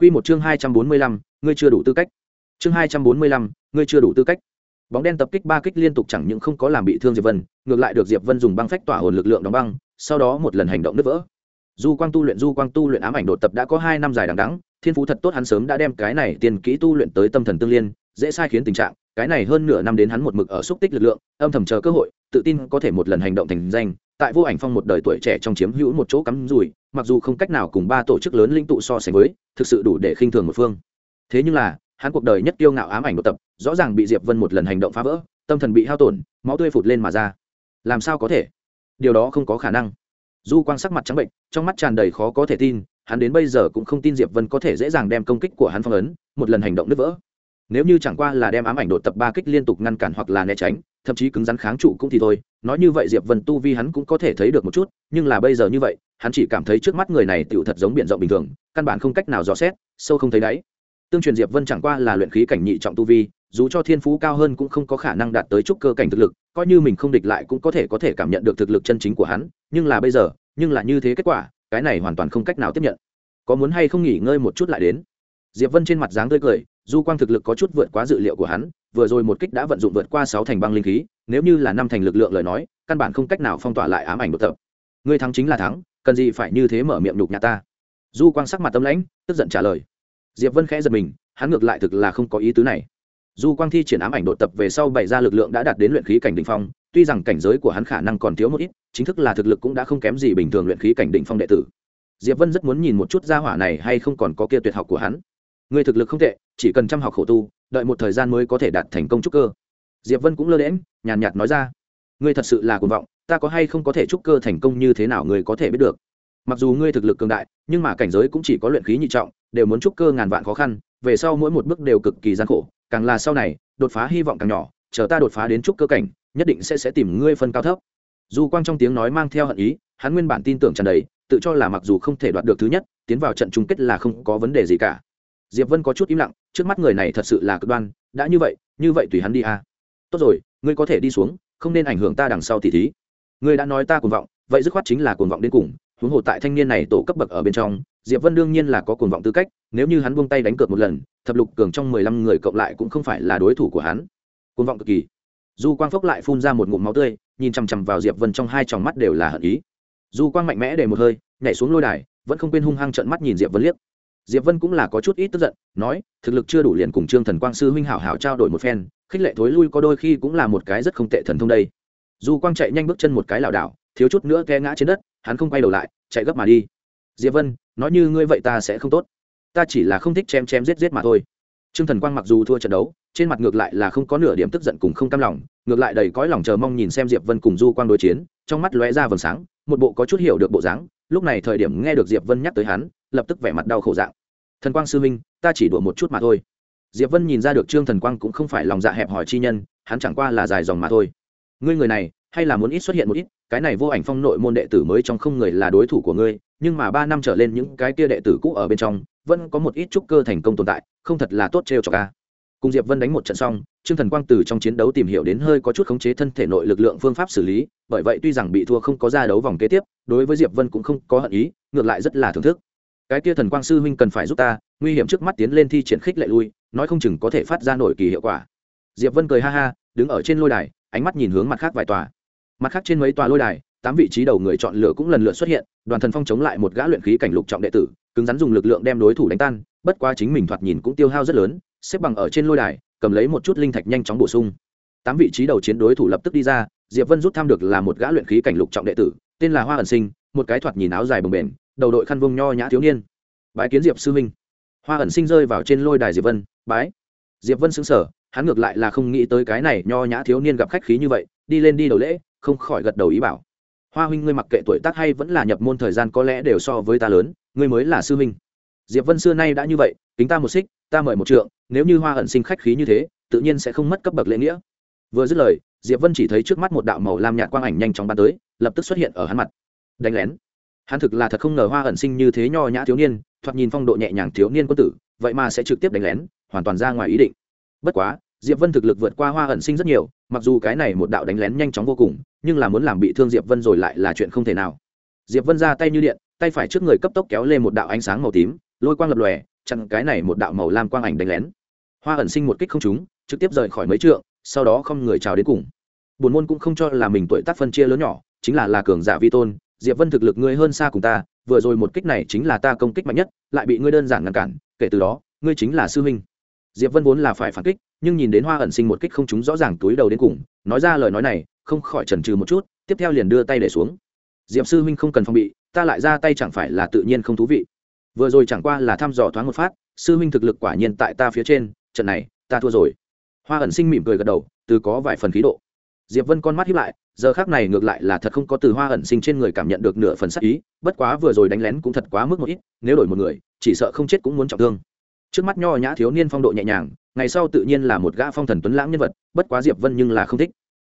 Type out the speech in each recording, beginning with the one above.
Quy một chương 245, ngươi chưa đủ tư cách. Chương 245, ngươi chưa đủ tư cách. Bóng đen tập kích ba kích liên tục chẳng những không có làm bị thương Diệp Vân, ngược lại được Diệp Vân dùng băng phách tỏa hồn lực lượng đóng băng, sau đó một lần hành động nứt vỡ. Du Quang tu luyện Du Quang tu luyện ám ảnh đột tập đã có 2 năm dài đằng đẵng, thiên phú thật tốt hắn sớm đã đem cái này tiền kỹ tu luyện tới tâm thần tương liên, dễ sai khiến tình trạng, cái này hơn nửa năm đến hắn một mực ở xúc tích lực lượng, âm thầm chờ cơ hội, tự tin có thể một lần hành động thành danh, tại vô ảnh phong một đời tuổi trẻ trong chiếm hữu một chỗ cắm rủi, mặc dù không cách nào cùng ba tổ chức lớn linh tụ so sánh với, thực sự đủ để khinh thường một phương. Thế nhưng là, hắn cuộc đời nhất kiêu ngạo ám ảnh một tập, rõ ràng bị Diệp Vân một lần hành động phá vỡ, tâm thần bị hao tổn, máu tươi phụt lên mà ra. Làm sao có thể? Điều đó không có khả năng. Du Quang sắc mặt trắng bệnh, trong mắt tràn đầy khó có thể tin, hắn đến bây giờ cũng không tin Diệp Vân có thể dễ dàng đem công kích của hắn phong ấn, một lần hành động nứt vỡ. Nếu như chẳng qua là đem ám ảnh đột tập ba kích liên tục ngăn cản hoặc là né tránh, thậm chí cứng rắn kháng trụ cũng thì thôi, nói như vậy Diệp Vân tu vi hắn cũng có thể thấy được một chút, nhưng là bây giờ như vậy, hắn chỉ cảm thấy trước mắt người này tựu thật giống biển rộng bình thường, căn bản không cách nào dò xét, sâu không thấy đáy. Tương truyền Diệp Vân chẳng qua là luyện khí cảnh nhị trọng tu vi, dù cho thiên phú cao hơn cũng không có khả năng đạt tới chút cơ cảnh thực lực, coi như mình không địch lại cũng có thể có thể cảm nhận được thực lực chân chính của hắn, nhưng là bây giờ, nhưng là như thế kết quả, cái này hoàn toàn không cách nào tiếp nhận. Có muốn hay không nghỉ ngơi một chút lại đến? Diệp Vân trên mặt dáng tươi cười, du quang thực lực có chút vượt quá dự liệu của hắn, vừa rồi một kích đã vận dụng vượt qua sáu thành băng linh khí, nếu như là năm thành lực lượng lời nói, căn bản không cách nào phong tỏa lại ám ảnh đột tập. Ngươi thắng chính là thắng, cần gì phải như thế mở miệng nhục nhã ta? Du quang sắc mặt tâm lãnh, tức giận trả lời. Diệp Vân khẽ giật mình, hắn ngược lại thực là không có ý tứ này du quang thi triển ám ảnh đột tập về sau bày ra lực lượng đã đạt đến luyện khí cảnh đỉnh phong tuy rằng cảnh giới của hắn khả năng còn thiếu một ít chính thức là thực lực cũng đã không kém gì bình thường luyện khí cảnh đỉnh phong đệ tử diệp vân rất muốn nhìn một chút gia hỏa này hay không còn có kia tuyệt học của hắn người thực lực không tệ chỉ cần chăm học khổ tu đợi một thời gian mới có thể đạt thành công trúc cơ. Diệp vân cũng lơ đễm nhàn nhạt nói ra, ngươi thật sự là cuồng vọng, ta có hay không có thể trúc cơ thành công như thế nào ngươi có thể biết được? Mặc dù ngươi thực lực cường đại, nhưng mà cảnh giới cũng chỉ có luyện khí nhị trọng, đều muốn trúc cơ ngàn vạn khó khăn, về sau mỗi một bước đều cực kỳ gian khổ, càng là sau này, đột phá hy vọng càng nhỏ, chờ ta đột phá đến trúc cơ cảnh, nhất định sẽ sẽ tìm ngươi phân cao thấp. Dù quang trong tiếng nói mang theo hận ý, hắn nguyên bản tin tưởng tràn đầy, tự cho là mặc dù không thể đoạt được thứ nhất, tiến vào trận chung kết là không có vấn đề gì cả diệp vân có chút im lặng, trước mắt người này thật sự là cực đoan, đã như vậy như vậy tùy hắn đi a tốt rồi, ngươi có thể đi xuống, không nên ảnh hưởng ta đằng sau tỷ thí. Ngươi đã nói ta cuồng vọng, vậy dứt khoát chính là cuồng vọng đến cùng, huống hồ tại thanh niên này tổ cấp bậc ở bên trong, diệp vân đương nhiên là có cuồng vọng tư cách, nếu như hắn buông tay đánh cược một lần, thập lục cường trong mười lăm người cộng lại cũng không phải là đối thủ của hắn. Cuồng vọng cực kỳ. Du quang phốc lại phun ra một ngụm máu tươi, nhìn chằm chằm vào diệp vân trong hai tròng mắt đều là hận ý. Du quang mạnh mẽ để một hơi, nhảy xuống lôi đài, vẫn không quên hung hăng trợn mắt nhìn diệp vân liếc diệp vân cũng là có chút ít tức giận nói thực lực chưa đủ liền cùng trương thần quang sư huynh hảo hảo trao đổi một phen khích lệ thối lui có đôi khi cũng là một cái rất không tệ thần thông đây. Du quang chạy nhanh bước chân một cái lảo đảo thiếu chút nữa té ngã trên đất hắn không quay đầu lại chạy gấp mà đi. Diệp vân nói như ngươi vậy ta sẽ không tốt. Ta chỉ là không thích chém chém giết giết mà thôi. Trương Thần Quang mặc dù thua trận đấu, trên mặt ngược lại là không có nửa điểm tức giận cùng không cam lòng, ngược lại đầy cõi lòng chờ mong nhìn xem Diệp Vân cùng Du Quang đối chiến, trong mắt lóe ra vầng sáng, một bộ có chút hiểu được bộ dáng, lúc này thời điểm nghe được Diệp Vân nhắc tới hắn, lập tức vẻ mặt đau khổ dạng. Thần Quang sư minh, ta chỉ đùa một chút mà thôi. Diệp Vân nhìn ra được Trương Thần Quang cũng không phải lòng dạ hẹp hòi chi nhân, hắn chẳng qua là dài dòng mà thôi. Ngươi người này, hay là muốn ít xuất hiện một ít, cái này vô ảnh phong nội môn đệ tử mới trong không người là đối thủ của ngươi, nhưng mà ba năm trở lên những cái kia đệ tử cũ ở bên trong vẫn có một ít trúc cơ thành công tồn tại không thật là tốt trêu cho ca cùng diệp vân đánh một trận xong trương thần quang từ trong chiến đấu tìm hiểu đến hơi có chút khống chế thân thể nội lực lượng phương pháp xử lý bởi vậy tuy rằng bị thua không có ra đấu vòng kế tiếp đối với diệp vân cũng không có hận ý ngược lại rất là thưởng thức cái kia thần quang sư huynh cần phải giúp ta, nguy hiểm trước mắt tiến lên thi triển khích lệ lui, nói không chừng có thể phát ra nổi kỳ hiệu quả. Diệp vân cười ha ha, đứng ở trên lôi đài, ánh mắt nhìn hướng mặt khác vài tòa. Mặt khác trên mấy tòa lôi đài, tám vị trí đầu người chọn lựa cũng lần lượt xuất hiện, đoàn thần phong chống lại một gã luyện khí cảnh lục trọng đệ tử, cứng rắn dùng lực lượng đem đối thủ đánh tan, bất quá chính mình thoạt nhìn cũng tiêu hao rất lớn, xếp bằng ở trên lôi đài, cầm lấy một chút linh thạch nhanh chóng bổ sung. Tám vị trí đầu chiến đối thủ lập tức đi ra, diệp vân rút tham được là một gã luyện khí cảnh lục trọng đệ tử, tên là hoa ẩn sinh, một cái thoạt nhìn áo dài bồng bềnh đầu đội khăn vông nho nhã thiếu niên. Bái kiến diệp sư minh hoa ẩn sinh rơi vào trên lôi đài diệp vân, bái. Diệp vân xứng sở hắn ngược lại là không nghĩ tới cái này nho nhã thiếu niên gặp khách khí như vậy, đi lên đi đầu lễ, không khỏi gật đầu ý bảo. Hoa huynh ngươi mặc kệ tuổi tác hay vẫn là nhập môn thời gian có lẽ đều so với ta lớn, ngươi mới là sư huynh. Diệp vân xưa nay đã như vậy, kính ta một xích, ta mời một trượng, nếu như hoa hận sinh khách khí như thế, tự nhiên sẽ không mất cấp bậc lễ nghĩa. Vừa dứt lời, diệp vân chỉ thấy trước mắt một đạo màu lam nhạt quang ảnh nhanh chóng bắn tới, lập tức xuất hiện ở hắn mặt. Đánh lén hắn thực là thật không ngờ hoa hận sinh như thế nho nhã thiếu niên, thoạt nhìn phong độ nhẹ nhàng thiếu niên quân tử, vậy mà sẽ trực tiếp đánh lén, hoàn toàn ra ngoài ý định. Bất quá, diệp vân thực lực vượt qua hoa hận sinh rất nhiều, mặc dù cái này một đạo đánh lén nhanh chóng vô cùng, nhưng là muốn làm bị thương diệp vân rồi lại là chuyện không thể nào. Diệp vân ra tay như điện, tay phải trước người cấp tốc kéo lên một đạo ánh sáng màu tím, lôi quang lập lòe, chặn cái này một đạo màu lam quang ảnh đánh lén. Hoa ẩn sinh một kích không trúng, trực tiếp rời khỏi mấy trượng, sau đó không người chào đến cùng. Buồn môn cũng không cho là mình tuổi tác phân chia lớn nhỏ, chính là là cường giả vi tôn diệp vân thực lực ngươi hơn xa cùng ta, vừa rồi một kích này chính là ta công kích mạnh nhất, lại bị ngươi đơn giản ngăn cản, kể từ đó, ngươi chính là sư huynh. Diệp vân vốn là phải phản kích, nhưng nhìn đến hoa ẩn sinh một kích không chúng rõ ràng túi đầu đến cùng, nói ra lời nói này, không khỏi chần chừ một chút, tiếp theo liền đưa tay để xuống. Diệp sư huynh không cần phòng bị, ta lại ra tay chẳng phải là tự nhiên không thú vị. Vừa rồi chẳng qua là thăm dò thoáng một phát, sư huynh thực lực quả nhiên tại ta phía trên, trận này, ta thua rồi. Hoa ẩn sinh mỉm cười gật đầu, từ có vài phần khí độ diệp vân con mắt hiếp lại giờ khác này ngược lại là thật không có từ hoa ẩn sinh trên người cảm nhận được nửa phần sắc ý bất quá vừa rồi đánh lén cũng thật quá mức một ít nếu đổi một người chỉ sợ không chết cũng muốn trọng thương. Trước mắt nho nhã thiếu niên phong độ nhẹ nhàng ngày sau tự nhiên là một gã phong thần tuấn lãng nhân vật bất quá diệp vân nhưng là không thích.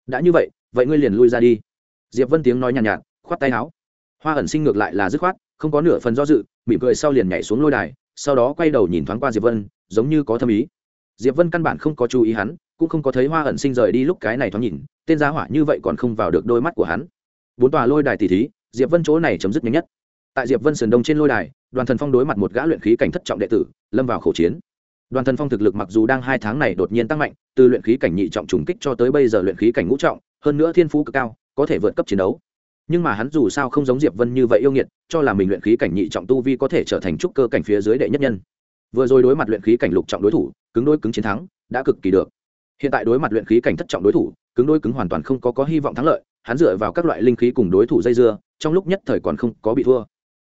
Đã như vậy vậy ngươi liền lui ra đi. Diệp vân tiếng nói nhàn nhạt, nhạt khoát tay áo. Hoa ẩn sinh ngược lại là dứt khoát không có nửa phần do dự mỉm cười sau liền nhảy xuống lôi đài sau đó quay đầu nhìn thoáng qua diệp vân giống như có thâm ý. Diệp vân căn bản không có chú ý hắn cũng không có thấy hoa ẩn sinh rời đi lúc cái này thoáng nhìn, tên giá hỏa như vậy còn không vào được đôi mắt của hắn. Bốn tòa lôi đài tỷ thí, diệp vân chỗ này chấm dứt nhanh nhất. Tại diệp vân sườn đông trên lôi đài, đoàn thần phong đối mặt một gã luyện khí cảnh thất trọng đệ tử, lâm vào khẩu chiến. Đoàn thần phong thực lực mặc dù đang hai tháng này đột nhiên tăng mạnh, từ luyện khí cảnh nhị trọng trùng kích cho tới bây giờ luyện khí cảnh ngũ trọng, hơn nữa thiên phú cực cao, có thể vượt cấp chiến đấu. Nhưng mà hắn dù sao không giống diệp vân như vậy yêu nghiệt, cho là mình luyện khí cảnh nhị trọng tu vi có thể trở thành trúc cơ cảnh phía dưới đệ nhất nhân. Vừa rồi đối mặt luyện khí cảnh lục trọng đối thủ, cứng đối cứng chiến thắng, đã cực kỳ được hiện tại đối mặt luyện khí cảnh thất trọng đối thủ, cứng đôi cứng hoàn toàn không có có hy vọng thắng lợi, hắn dựa vào các loại linh khí cùng đối thủ dây dưa, trong lúc nhất thời còn không có bị thua.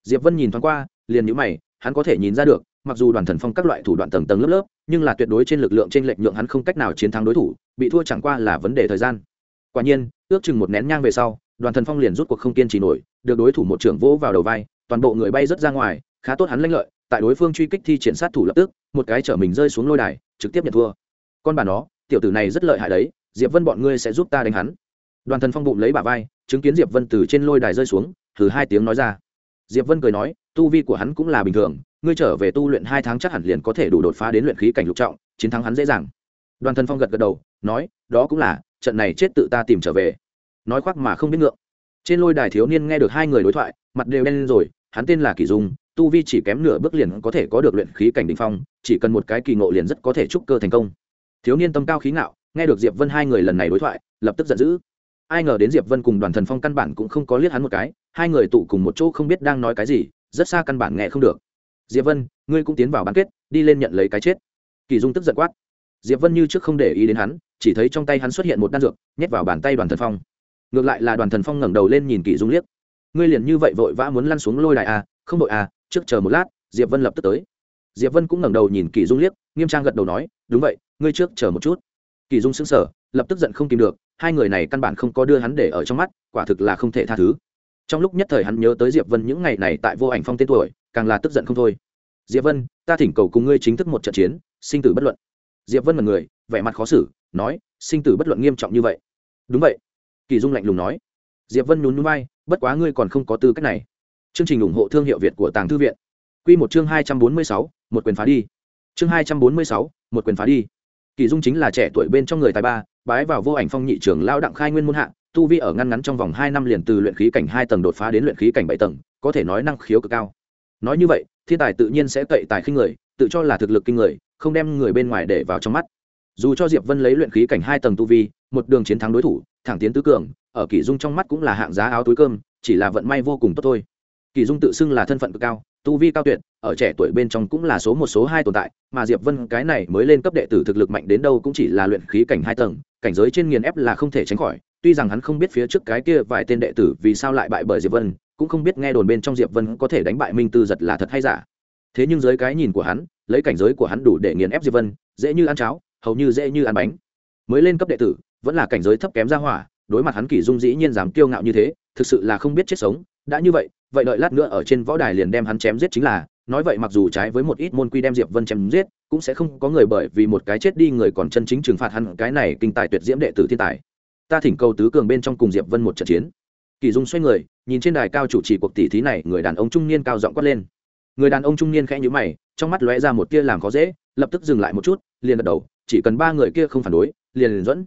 Diệp vân nhìn thoáng qua, liền nhíu mày, hắn có thể nhìn ra được, mặc dù đoàn thần phong các loại thủ đoạn tầng tầng lớp lớp, nhưng là tuyệt đối trên lực lượng trên lệnh nhượng hắn không cách nào chiến thắng đối thủ, bị thua chẳng qua là vấn đề thời gian. Quả nhiên, ước chừng một nén nhang về sau, đoàn thần phong liền rút cuộc không kiên trì nổi, được đối thủ một trưởng vỗ vào đầu vai, toàn bộ người bay rất ra ngoài, khá tốt hắn lanh lợi, tại đối phương truy kích thi triển sát thủ lập tức, một cái chở mình rơi xuống lôi đài, trực tiếp nhận thua. Con bà nó tiểu tử này rất lợi hại đấy, diệp vân bọn ngươi sẽ giúp ta đánh hắn. Đoàn thần phong bụng lấy bà vai, chứng kiến diệp vân từ trên lôi đài rơi xuống thử hai tiếng nói ra. Diệp vân cười nói, tu vi của hắn cũng là bình thường, ngươi trở về tu luyện hai tháng chắc hẳn liền có thể đủ đột phá đến luyện khí cảnh lục trọng, chiến thắng hắn dễ dàng. Đoàn thần phong gật gật đầu, nói, đó cũng là, trận này chết tự ta tìm trở về. Nói khoác mà không biết ngượng. Trên lôi đài thiếu niên nghe được hai người đối thoại, mặt đều đen lên rồi, hắn tên là kỳ dung, tu vi chỉ kém nửa bước liền có thể có được luyện khí cảnh đ ỉ n h phong, chỉ cần một cái kỳ ngộ liền rất có thể trúc cơ thành công thiếu niên tâm cao khí ngạo, nghe được diệp vân hai người lần này đối thoại, lập tức giận dữ. Ai ngờ đến diệp vân cùng đoàn thần phong căn bản cũng không có liếc hắn một cái, hai người tụ cùng một chỗ không biết đang nói cái gì, rất xa căn bản nghe không được. Diệp vân, ngươi cũng tiến vào bán kết, đi lên nhận lấy cái chết. Kỳ dung tức giận quát. Diệp vân như trước không để ý đến hắn, chỉ thấy trong tay hắn xuất hiện một đan dược, nhét vào bàn tay đoàn thần phong. Ngược lại là đoàn thần phong ngẩng đầu lên nhìn kỳ dung liếc. Ngươi liền như vậy vội vã muốn lăn xuống lôi đài à? Không đội à trước chờ một lát, diệp vân lập tức tới. Diệp vân cũng ngẩng đầu nhìn kỳ dung liếc, nghiêm trang gật đầu nói, đúng vậy ngươi trước chờ một chút. Kỳ dung sững sờ, lập tức giận không tìm được, hai người này căn bản không có đưa hắn để ở trong mắt, quả thực là không thể tha thứ. Trong lúc nhất thời hắn nhớ tới diệp vân những ngày này tại vô ảnh phong tên tuổi, càng là tức giận không thôi. Diệp vân, ta thỉnh cầu cùng ngươi chính thức một trận chiến, sinh tử bất luận. Diệp vân mật người, vẻ mặt khó xử, nói, sinh tử bất luận nghiêm trọng như vậy. Đúng vậy. Kỳ dung lạnh lùng nói. Diệp vân nhún nhún vai, bất quá ngươi còn không có tư cách này. Chương trình ủng hộ thương hiệu việt của tàng thư viện. Q một chương hai trăm bốn mươi sáu, một quyền phá đi. Chương hai trăm bốn mươi sáu, một quyền phá đi kỳ dung chính là trẻ tuổi bên trong người tài ba, bái vào vô ảnh phong nhị trưởng lao đặng khai nguyên môn hạ, tu vi ở ngăn ngắn trong vòng hai năm liền từ luyện khí cảnh hai tầng đột phá đến luyện khí cảnh bảy tầng, có thể nói năng khiếu cực cao. Nói như vậy, thiên tài tự nhiên sẽ cậy tài khinh người, tự cho là thực lực kinh người, không đem người bên ngoài để vào trong mắt. Dù cho diệp vân lấy luyện khí cảnh hai tầng tu vi, một đường chiến thắng đối thủ, thẳng tiến tứ cường, ở kỷ dung trong mắt cũng là hạng giá áo túi cơm, chỉ là vận may vô cùng tốt thôi. Kỷ dung tự xưng là thân phận cực cao tu vi cao tuyệt, ở trẻ tuổi bên trong cũng là số một, số hai tồn tại, mà diệp vân cái này mới lên cấp đệ tử thực lực mạnh đến đâu cũng chỉ là luyện khí cảnh hai tầng, cảnh giới trên nghiền ép là không thể tránh khỏi, tuy rằng hắn không biết phía trước cái kia vài tên đệ tử vì sao lại bại bởi diệp vân, cũng không biết nghe đồn bên trong diệp vân có thể đánh bại minh tư giật là thật hay giả. Thế nhưng dưới cái nhìn của hắn, lấy cảnh giới của hắn đủ để nghiền ép diệp vân, dễ như ăn cháo, hầu như dễ như ăn bánh. Mới lên cấp đệ tử, vẫn là cảnh giới thấp kém ra hỏa, đối mặt hắn kỷ dung dĩ nhiên dám kiêu ngạo như thế, thực sự là không biết chết sống, đã như vậy vậy đợi lát nữa ở trên võ đài liền đem hắn chém giết chính là, nói vậy mặc dù trái với một ít môn quy đem diệp vân chém giết, cũng sẽ không có người bởi vì một cái chết đi người còn chân chính trừng phạt hắn cái này kinh tài tuyệt diễm đệ tử thiên tài. Ta thỉnh cầu tứ cường bên trong cùng diệp vân một trận chiến. Kỳ dung xoay người, nhìn trên đài cao chủ trì cuộc tỷ thí này, người đàn ông trung niên cao giọng quát lên. Người đàn ông trung niên khẽ nhíu mày, trong mắt lóe ra một tia làm khó dễ, lập tức dừng lại một chút, liền gật đầu, chỉ cần ba người kia không phản đối, liền liền dẫn.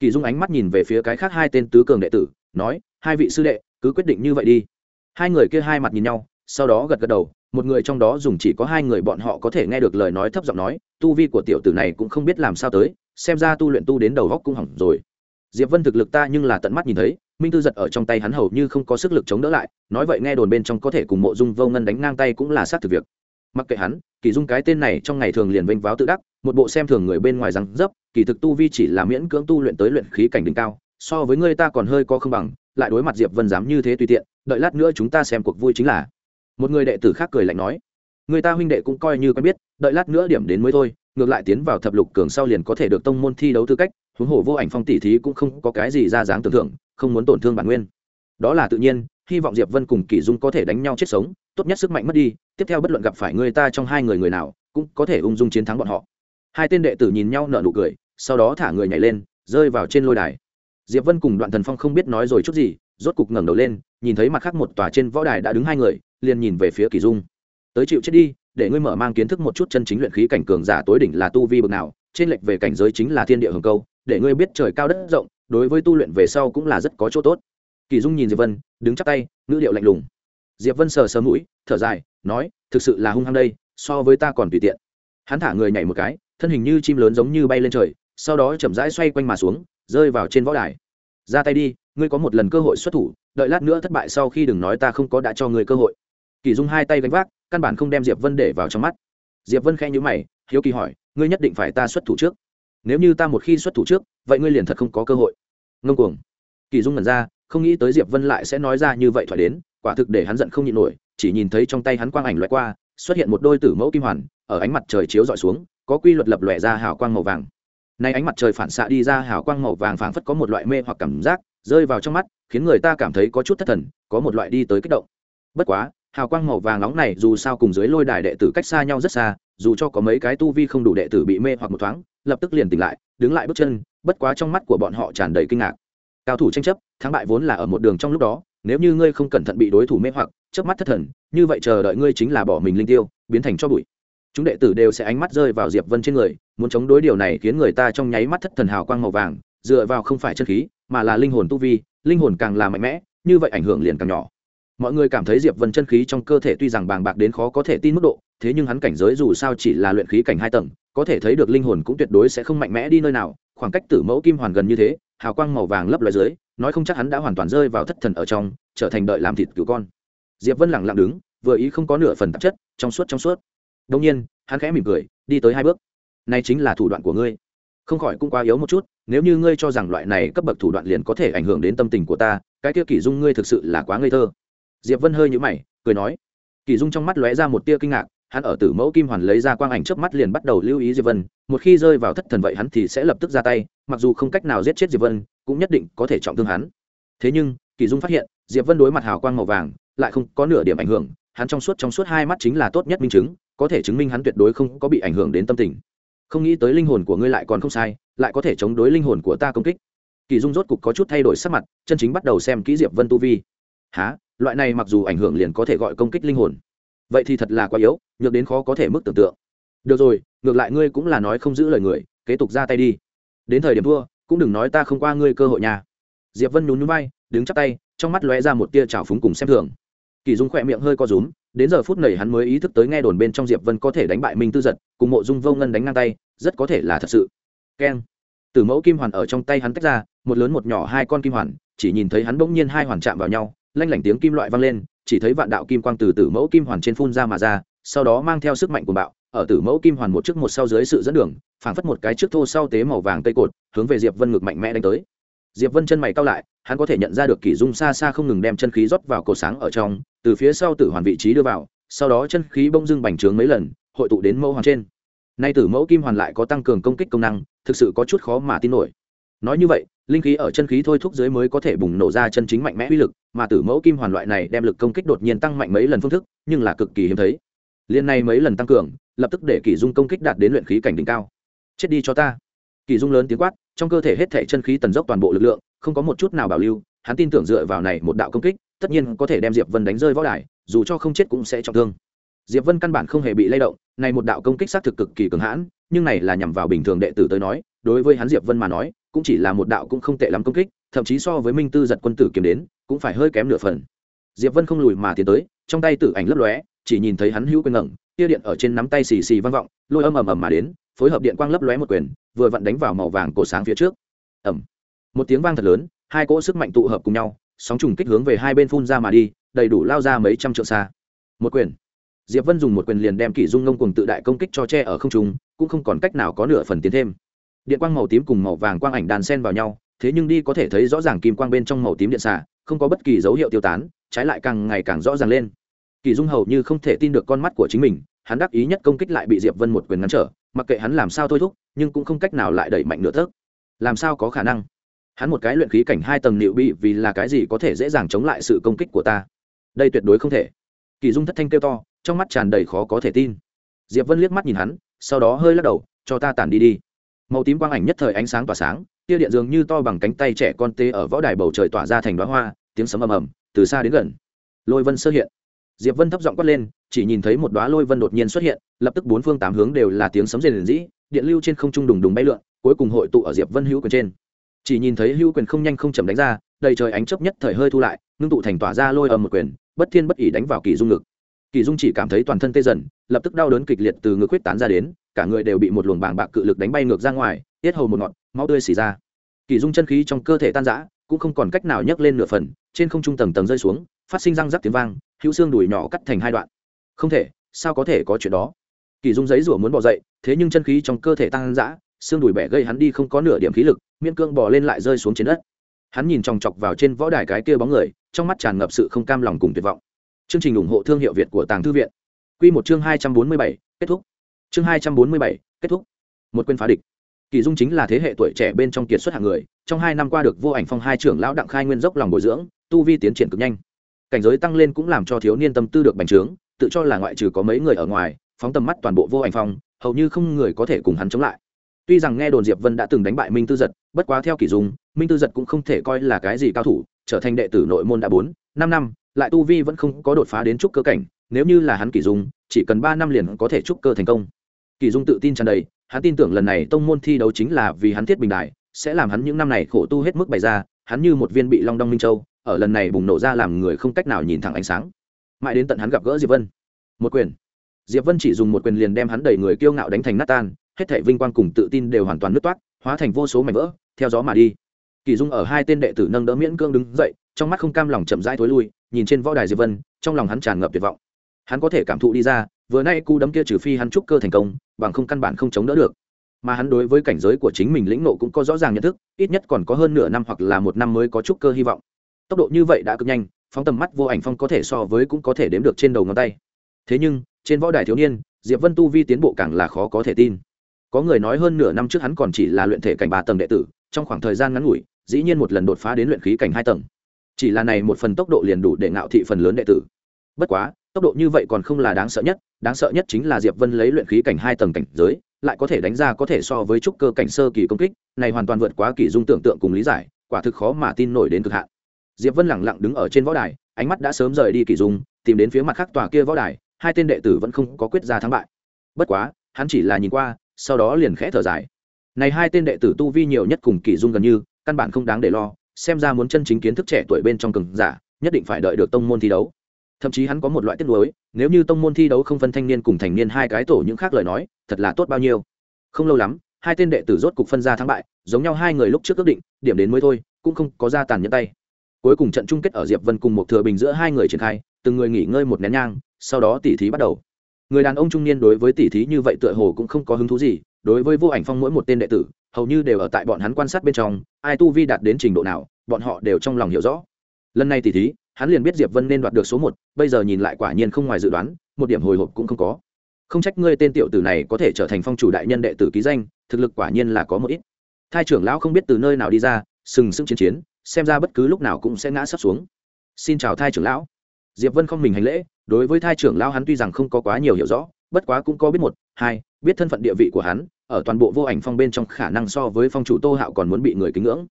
Kỳ dung ánh mắt nhìn về phía cái khác hai tên tứ cường đệ tử, nói, hai vị sư đệ, cứ quyết định như vậy đi hai người kia hai mặt nhìn nhau, sau đó gật gật đầu, một người trong đó dùng chỉ có hai người bọn họ có thể nghe được lời nói thấp giọng nói, tu vi của tiểu tử này cũng không biết làm sao tới, xem ra tu luyện tu đến đầu góc cũng hỏng rồi. Diệp vân thực lực ta nhưng là tận mắt nhìn thấy, minh tư giật ở trong tay hắn hầu như không có sức lực chống đỡ lại, nói vậy nghe đồn bên trong có thể cùng mộ dung vô ngân đánh ngang tay cũng là xác thực việc. Mặc kệ hắn, kỳ dung cái tên này trong ngày thường liền vênh váo tự đắc, một bộ xem thường người bên ngoài rằng dấp, kỳ thực tu vi chỉ là miễn cưỡng tu luyện tới luyện khí cảnh đỉnh cao, so với người ta còn hơi có không bằng lại đối mặt diệp vân dám như thế tùy tiện, đợi lát nữa chúng ta xem cuộc vui chính là. Một người đệ tử khác cười lạnh nói, người ta huynh đệ cũng coi như quen biết, đợi lát nữa điểm đến mới thôi, ngược lại tiến vào thập lục cường sau liền có thể được tông môn thi đấu tư cách, huống hồ vô ảnh phong tỷ thí cũng không có cái gì ra dáng tưởng thưởng không muốn tổn thương bản nguyên. Đó là tự nhiên, hy vọng diệp vân cùng kỷ dung có thể đánh nhau chết sống, tốt nhất sức mạnh mất đi, tiếp theo bất luận gặp phải người ta trong hai người người nào, cũng có thể ung dung chiến thắng bọn họ. Hai tên đệ tử nhìn nhau nở nụ cười, sau đó thả người nhảy lên, rơi vào trên lôi đài diệp vân cùng đoạn thần phong không biết nói rồi chút gì, rốt cục ngẩng đầu lên, nhìn thấy mặt khác một tòa trên võ đài đã đứng hai người, liền nhìn về phía kỳ dung. Tới chịu chết đi, để ngươi mở mang kiến thức một chút chân chính luyện khí cảnh cường giả tối đỉnh là tu vi bậc nào, trên lệch về cảnh giới chính là thiên địa hồng câu, để ngươi biết trời cao đất rộng, đối với tu luyện về sau cũng là rất có chỗ tốt. Kỳ dung nhìn diệp vân, đứng chắc tay, ngữ điệu lạnh lùng. Diệp vân sờ sờ mũi, thở dài, nói, thực sự là hung hăng đây, so với ta còn tùy tiện. Hắn thả người nhảy một cái, thân hình như chim lớn giống như bay lên trời, sau đó chậm rãi xoay quanh mà xuống rơi vào trên võ đài. Ra tay đi, ngươi có một lần cơ hội xuất thủ, đợi lát nữa thất bại sau khi đừng nói ta không có đã cho ngươi cơ hội. Kỳ dung hai tay gánh vác, căn bản không đem diệp vân để vào trong mắt. Diệp vân khen nhữ mày, hiếu kỳ hỏi, ngươi nhất định phải ta xuất thủ trước. Nếu như ta một khi xuất thủ trước, vậy ngươi liền thật không có cơ hội. Ngông cuồng. Kỳ dung ngẩn ra, không nghĩ tới diệp vân lại sẽ nói ra như vậy thoại đến, quả thực để hắn giận không nhịn nổi, chỉ nhìn thấy trong tay hắn quang ảnh loại qua, xuất hiện một đôi tử mẫu kim hoàn, ở ánh mặt trời chiếu dọi xuống, có quy luật lập lòe ra hào quang màu vàng nay ánh mặt trời phản xạ đi ra, hào quang màu vàng phảng phất có một loại mê hoặc cảm giác, rơi vào trong mắt, khiến người ta cảm thấy có chút thất thần, có một loại đi tới kích động. Bất quá, hào quang màu vàng nóng này dù sao cùng dưới lôi đài đệ tử cách xa nhau rất xa, dù cho có mấy cái tu vi không đủ đệ tử bị mê hoặc một thoáng, lập tức liền tỉnh lại, đứng lại bước chân, bất quá trong mắt của bọn họ tràn đầy kinh ngạc. Cao thủ tranh chấp, thắng bại vốn là ở một đường trong lúc đó, nếu như ngươi không cẩn thận bị đối thủ mê hoặc, chớp mắt thất thần, như vậy chờ đợi ngươi chính là bỏ mình linh tiêu, biến thành cho bụi chúng đệ tử đều sẽ ánh mắt rơi vào diệp vân trên người, muốn chống đối điều này khiến người ta trong nháy mắt thất thần hào quang màu vàng, dựa vào không phải chân khí, mà là linh hồn tu vi, linh hồn càng là mạnh mẽ, như vậy ảnh hưởng liền càng nhỏ. Mọi người cảm thấy diệp vân chân khí trong cơ thể tuy rằng bàng bạc đến khó có thể tin mức độ, thế nhưng hắn cảnh giới dù sao chỉ là luyện khí cảnh hai tầng, có thể thấy được linh hồn cũng tuyệt đối sẽ không mạnh mẽ đi nơi nào, khoảng cách tử mẫu kim hoàn gần như thế, hào quang màu vàng lấp loài dưới, nói không chắc hắn đã hoàn toàn rơi vào thất thần ở trong, trở thành đợi làm thịt cứu con. Diệp vân lẳng lặng đứng, vừa ý không có nửa phần tạp chất, trong suốt trong suốt đông nhiên, hắn khẽ mỉm cười, đi tới hai bước. Nay chính là thủ đoạn của ngươi. Không khỏi cũng quá yếu một chút, nếu như ngươi cho rằng loại này cấp bậc thủ đoạn liền có thể ảnh hưởng đến tâm tình của ta, cái kia kỷ dung ngươi thực sự là quá ngây thơ. Diệp vân hơi nhũ mày, cười nói. Kỷ dung trong mắt lóe ra một tia kinh ngạc, hắn ở tử mẫu kim hoàn lấy ra quang ảnh trước mắt liền bắt đầu lưu ý diệp vân, một khi rơi vào thất thần vậy hắn thì sẽ lập tức ra tay, mặc dù không cách nào giết chết diệp vân, cũng nhất định có thể trọng thương hắn. Thế nhưng, kỷ dung phát hiện, diệp vân đối mặt hào quang màu vàng, lại không có nửa điểm ảnh hưởng, hắn trong suốt trong suốt hai mắt chính là tốt nhất minh chứng có thể chứng minh hắn tuyệt đối không có bị ảnh hưởng đến tâm tình. Không nghĩ tới linh hồn của ngươi lại còn không sai, lại có thể chống đối linh hồn của ta công kích. Kỳ dung rốt cục có chút thay đổi sắc mặt, chân chính bắt đầu xem kỹ diệp vân tu vi. Há loại này mặc dù ảnh hưởng liền có thể gọi công kích linh hồn. Vậy thì thật là quá yếu, nhược đến khó có thể mức tưởng tượng. Được rồi, ngược lại ngươi cũng là nói không giữ lời người, kế tục ra tay đi. Đến thời điểm thua, cũng đừng nói ta không qua ngươi cơ hội nhà diệp vân nhún nhún vai, đứng chắp tay, trong mắt lóe ra một tia trào phúng cùng xem thường kỳ dung khỏe miệng hơi co rúm, đến giờ phút này hắn mới ý thức tới nghe đồn bên trong diệp vân có thể đánh bại minh tư giật, cùng mộ dung vô ngân đánh ngang tay, rất có thể là thật sự. Keng. Từ mẫu kim hoàn ở trong tay hắn tách ra, một lớn một nhỏ hai con kim hoàn, chỉ nhìn thấy hắn bỗng nhiên hai hoàn chạm vào nhau, lanh lảnh tiếng kim loại vang lên, chỉ thấy vạn đạo kim quang từ tử mẫu kim hoàn trên phun ra mà ra, sau đó mang theo sức mạnh của bạo, ở tử mẫu kim hoàn một trước một sau dưới sự dẫn đường, phảng phất một cái trước thô sau tế màu vàng tây cột, hướng về diệp vân ngực mạnh mẽ đánh tới. Diệp vân chân mày cao lại, hắn có thể nhận ra được kỷ dung xa xa không ngừng đem chân khí rót vào cổ sáng ở trong từ phía sau tử hoàn vị trí đưa vào, sau đó chân khí bông dưng bành trướng mấy lần, hội tụ đến mẫu hoàn trên. Nay tử mẫu kim hoàn lại có tăng cường công kích công năng, thực sự có chút khó mà tin nổi. Nói như vậy, linh khí ở chân khí thôi thúc dưới mới có thể bùng nổ ra chân chính mạnh mẽ uy lực, mà tử mẫu kim hoàn loại này đem lực công kích đột nhiên tăng mạnh mấy lần phương thức, nhưng là cực kỳ hiếm thấy. Liên này mấy lần tăng cường, lập tức để kỷ dung công kích đạt đến luyện khí cảnh đỉnh cao. Chết đi cho ta. Kỷ dung lớn tiếng quát, trong cơ thể hết thể chân khí tần dốc toàn bộ lực lượng, không có một chút nào bảo lưu, hắn tin tưởng dựa vào này một đạo công kích tất nhiên có thể đem diệp vân đánh rơi võ đài dù cho không chết cũng sẽ trọng thương. Diệp vân căn bản không hề bị lay động này một đạo công kích xác thực cực kỳ cường hãn nhưng này là nhằm vào bình thường đệ tử tới nói đối với hắn diệp vân mà nói cũng chỉ là một đạo cũng không tệ lắm công kích thậm chí so với minh tư giật quân tử kiếm đến cũng phải hơi kém nửa phần. Diệp vân không lùi mà tiến tới trong tay tử ảnh lấp lóe chỉ nhìn thấy hắn hữu quên ngẩng tia điện ở trên nắm tay xì xì vang vọng lôi âm ầm ầm mà đến phối hợp điện quang lấp lóe một quyền vừa vặn đánh vào màu vàng cổ sáng phía trước. Ầm, một tiếng vang thật lớn hai cỗ sức mạnh tụ hợp cùng nhau sóng trùng kích hướng về hai bên phun ra mà đi, đầy đủ lao ra mấy trăm trượng xa. Một quyền. Diệp vân dùng một quyền liền đem kỷ dung ngông cùng tự đại công kích cho che ở không trung, cũng không còn cách nào có nửa phần tiến thêm. Điện quang màu tím cùng màu vàng quang ảnh đàn sen vào nhau, thế nhưng đi có thể thấy rõ ràng kim quang bên trong màu tím điện xạ không có bất kỳ dấu hiệu tiêu tán, trái lại càng ngày càng rõ ràng lên. Kỳ dung hầu như không thể tin được con mắt của chính mình, hắn đắc ý nhất công kích lại bị diệp vân một quyền ngăn trở, mặc kệ hắn làm sao thôi thúc, nhưng cũng không cách nào lại đẩy mạnh nửa tấc. làm sao có khả năng? Hắn một cái luyện khí cảnh hai tầng nịu bị vì là cái gì có thể dễ dàng chống lại sự công kích của ta? Đây tuyệt đối không thể. Kỳ dung thất thanh kêu to, trong mắt tràn đầy khó có thể tin. Diệp vân liếc mắt nhìn hắn, sau đó hơi lắc đầu, cho ta tản đi đi. Màu tím quang ảnh nhất thời ánh sáng tỏa sáng, tia điện dường như to bằng cánh tay trẻ con tê ở võ đài bầu trời tỏa ra thành đoá hoa, tiếng sấm ầm ầm, từ xa đến gần. Lôi vân sơ hiện. Diệp vân thấp giọng quát lên, chỉ nhìn thấy một đoá lôi vân đột nhiên xuất hiện, lập tức bốn phương tám hướng đều là tiếng sấm rền rĩ, điện lưu trên không trung đùng đùng bay lượn, cuối cùng hội tụ ở diệp vân hữu quyền trên chỉ nhìn thấy hữu quyền không nhanh không chậm đánh ra, đầy trời ánh chớp nhất thời hơi thu lại, ngưng tụ thành tỏa ra lôi ầm một quyền, bất thiên bất ỉ đánh vào kỳ dung ngực. Kỳ dung chỉ cảm thấy toàn thân tê dần, lập tức đau đớn kịch liệt từ ngực huyết tán ra đến, cả người đều bị một luồng bàng bạc cự lực đánh bay ngược ra ngoài, tiết hầu một ngọn, máu tươi xì ra. Kỳ dung chân khí trong cơ thể tan rã, cũng không còn cách nào nhấc lên nửa phần, trên không trung tầng tầng rơi xuống, phát sinh răng rắc tiếng vang, hữu xương đùi nhỏ cắt thành hai đoạn. Không thể, sao có thể có chuyện đó? Kỳ dung giấy rủa muốn bỏ dậy, thế nhưng chân khí trong cơ thể tăng dã xương đùi bẻ gây hắn đi không có nửa điểm khí lực miên cương bỏ lên lại rơi xuống trên đất. Hắn nhìn chòng chọc vào trên võ đài cái kia bóng người, trong mắt tràn ngập sự không cam lòng cùng tuyệt vọng. Chương trình ủng hộ thương hiệu việt của tàng thư viện. Q một chương hai trăm bốn mươi bảy, kết thúc. Chương hai trăm bốn mươi bảy, kết thúc. Một quên phá địch. Kỳ dung chính là thế hệ tuổi trẻ bên trong kiệt xuất hạng người, trong hai năm qua được vô ảnh phong hai trưởng lão đặng khai nguyên dốc lòng bồi dưỡng, tu vi tiến triển cực nhanh. Cảnh giới tăng lên cũng làm cho thiếu niên tâm tư được bành trướng, tự cho là ngoại trừ có mấy người ở ngoài, phóng tầm mắt toàn bộ vô ảnh phong, hầu như không người có thể cùng hắn chống lại tuy rằng nghe đồn diệp vân đã từng đánh bại minh tư giật, bất quá theo kỷ dung minh tư giật cũng không thể coi là cái gì cao thủ, trở thành đệ tử nội môn đã bốn, năm năm, lại tu vi vẫn không có đột phá đến trúc cơ cảnh, nếu như là hắn kỷ dung chỉ cần ba năm liền có thể trúc cơ thành công. Kỷ dung tự tin tràn đầy, hắn tin tưởng lần này tông môn thi đấu chính là vì hắn thiết bình đại, sẽ làm hắn những năm này khổ tu hết mức bày ra, hắn như một viên bị long đong minh châu, ở lần này bùng nổ ra làm người không cách nào nhìn thẳng ánh sáng. Mãi đến tận hắn gặp gỡ diệp vân. Một quyền. Diệp vân chỉ dùng một quyền liền đem hắn đẩy người kiêu ngạo đánh thành nát tan hết thảy vinh quang cùng tự tin đều hoàn toàn nứt toát, hóa thành vô số mảnh vỡ, theo gió mà đi. Kỳ dung ở hai tên đệ tử nâng đỡ miễn cương đứng dậy, trong mắt không cam lòng chậm rãi thối lui, nhìn trên võ đài diệp vân, trong lòng hắn tràn ngập tuyệt vọng. Hắn có thể cảm thụ đi ra, vừa nay cú đấm kia trừ phi hắn trúc cơ thành công, bằng không căn bản không chống đỡ được. Mà hắn đối với cảnh giới của chính mình lĩnh nộ cũng có rõ ràng nhận thức, ít nhất còn có hơn nửa năm hoặc là một năm mới có trúc cơ hy vọng. Tốc độ như vậy đã cực nhanh, phóng tầm mắt vô ảnh phong có thể so với cũng có thể đếm được trên đầu ngón tay. Thế nhưng, trên võ đài thiếu niên, diệp vân tu vi tiến bộ càng là khó có thể tin có người nói hơn nửa năm trước hắn còn chỉ là luyện thể cảnh ba tầng đệ tử, trong khoảng thời gian ngắn ngủi, dĩ nhiên một lần đột phá đến luyện khí cảnh hai tầng. Chỉ là này một phần tốc độ liền đủ để ngạo thị phần lớn đệ tử. Bất quá, tốc độ như vậy còn không là đáng sợ nhất, đáng sợ nhất chính là diệp vân lấy luyện khí cảnh hai tầng cảnh giới, lại có thể đánh ra có thể so với trúc cơ cảnh sơ kỳ công kích, này hoàn toàn vượt quá kỳ dung tưởng tượng cùng lý giải, quả thực khó mà tin nổi đến cực hạn. Diệp vân lẳng lặng đứng ở trên võ đài, ánh mắt đã sớm rời đi kỳ dung, tìm đến phía mặt khác tòa kia võ đài, hai tên đệ tử vẫn không có quyết ra thắng bại. Bất quá, hắn chỉ là nhìn qua sau đó liền khẽ thở dài. Này hai tên đệ tử tu vi nhiều nhất cùng kỳ dung gần như, căn bản không đáng để lo, xem ra muốn chân chính kiến thức trẻ tuổi bên trong cường giả, nhất định phải đợi được tông môn thi đấu. Thậm chí hắn có một loại tiếc nuối, nếu như tông môn thi đấu không phân thanh niên cùng thành niên hai cái tổ những khác lời nói, thật là tốt bao nhiêu. Không lâu lắm, hai tên đệ tử rốt cục phân ra thắng bại, giống nhau hai người lúc trước ước định, điểm đến mới thôi, cũng không có ra tàn nhẫn tay. Cuối cùng trận chung kết ở diệp vân cùng một thừa bình giữa hai người triển khai, từng người nghỉ ngơi một nén nhang, sau đó tỉ thí bắt đầu người đàn ông trung niên đối với tỉ thí như vậy tựa hồ cũng không có hứng thú gì, đối với vô ảnh phong mỗi một tên đệ tử, hầu như đều ở tại bọn hắn quan sát bên trong, ai tu vi đạt đến trình độ nào, bọn họ đều trong lòng hiểu rõ. Lần này tỉ thí, hắn liền biết diệp vân nên đoạt được số một, bây giờ nhìn lại quả nhiên không ngoài dự đoán, một điểm hồi hộp cũng không có. Không trách ngươi tên tiểu tử này có thể trở thành phong chủ đại nhân đệ tử ký danh, thực lực quả nhiên là có một ít. Thai trưởng lão không biết từ nơi nào đi ra, sừng sững chiến chiến, xem ra bất cứ lúc nào cũng sẽ ngã sắp xuống. Xin chào thai trưởng lão diệp vân không mình hành lễ, đối với thai trưởng lão hắn tuy rằng không có quá nhiều hiểu rõ, bất quá cũng có biết một, hai, biết thân phận địa vị của hắn, ở toàn bộ vô ảnh phong bên trong khả năng so với phong chủ tô hạo còn muốn bị người kính ngưỡng.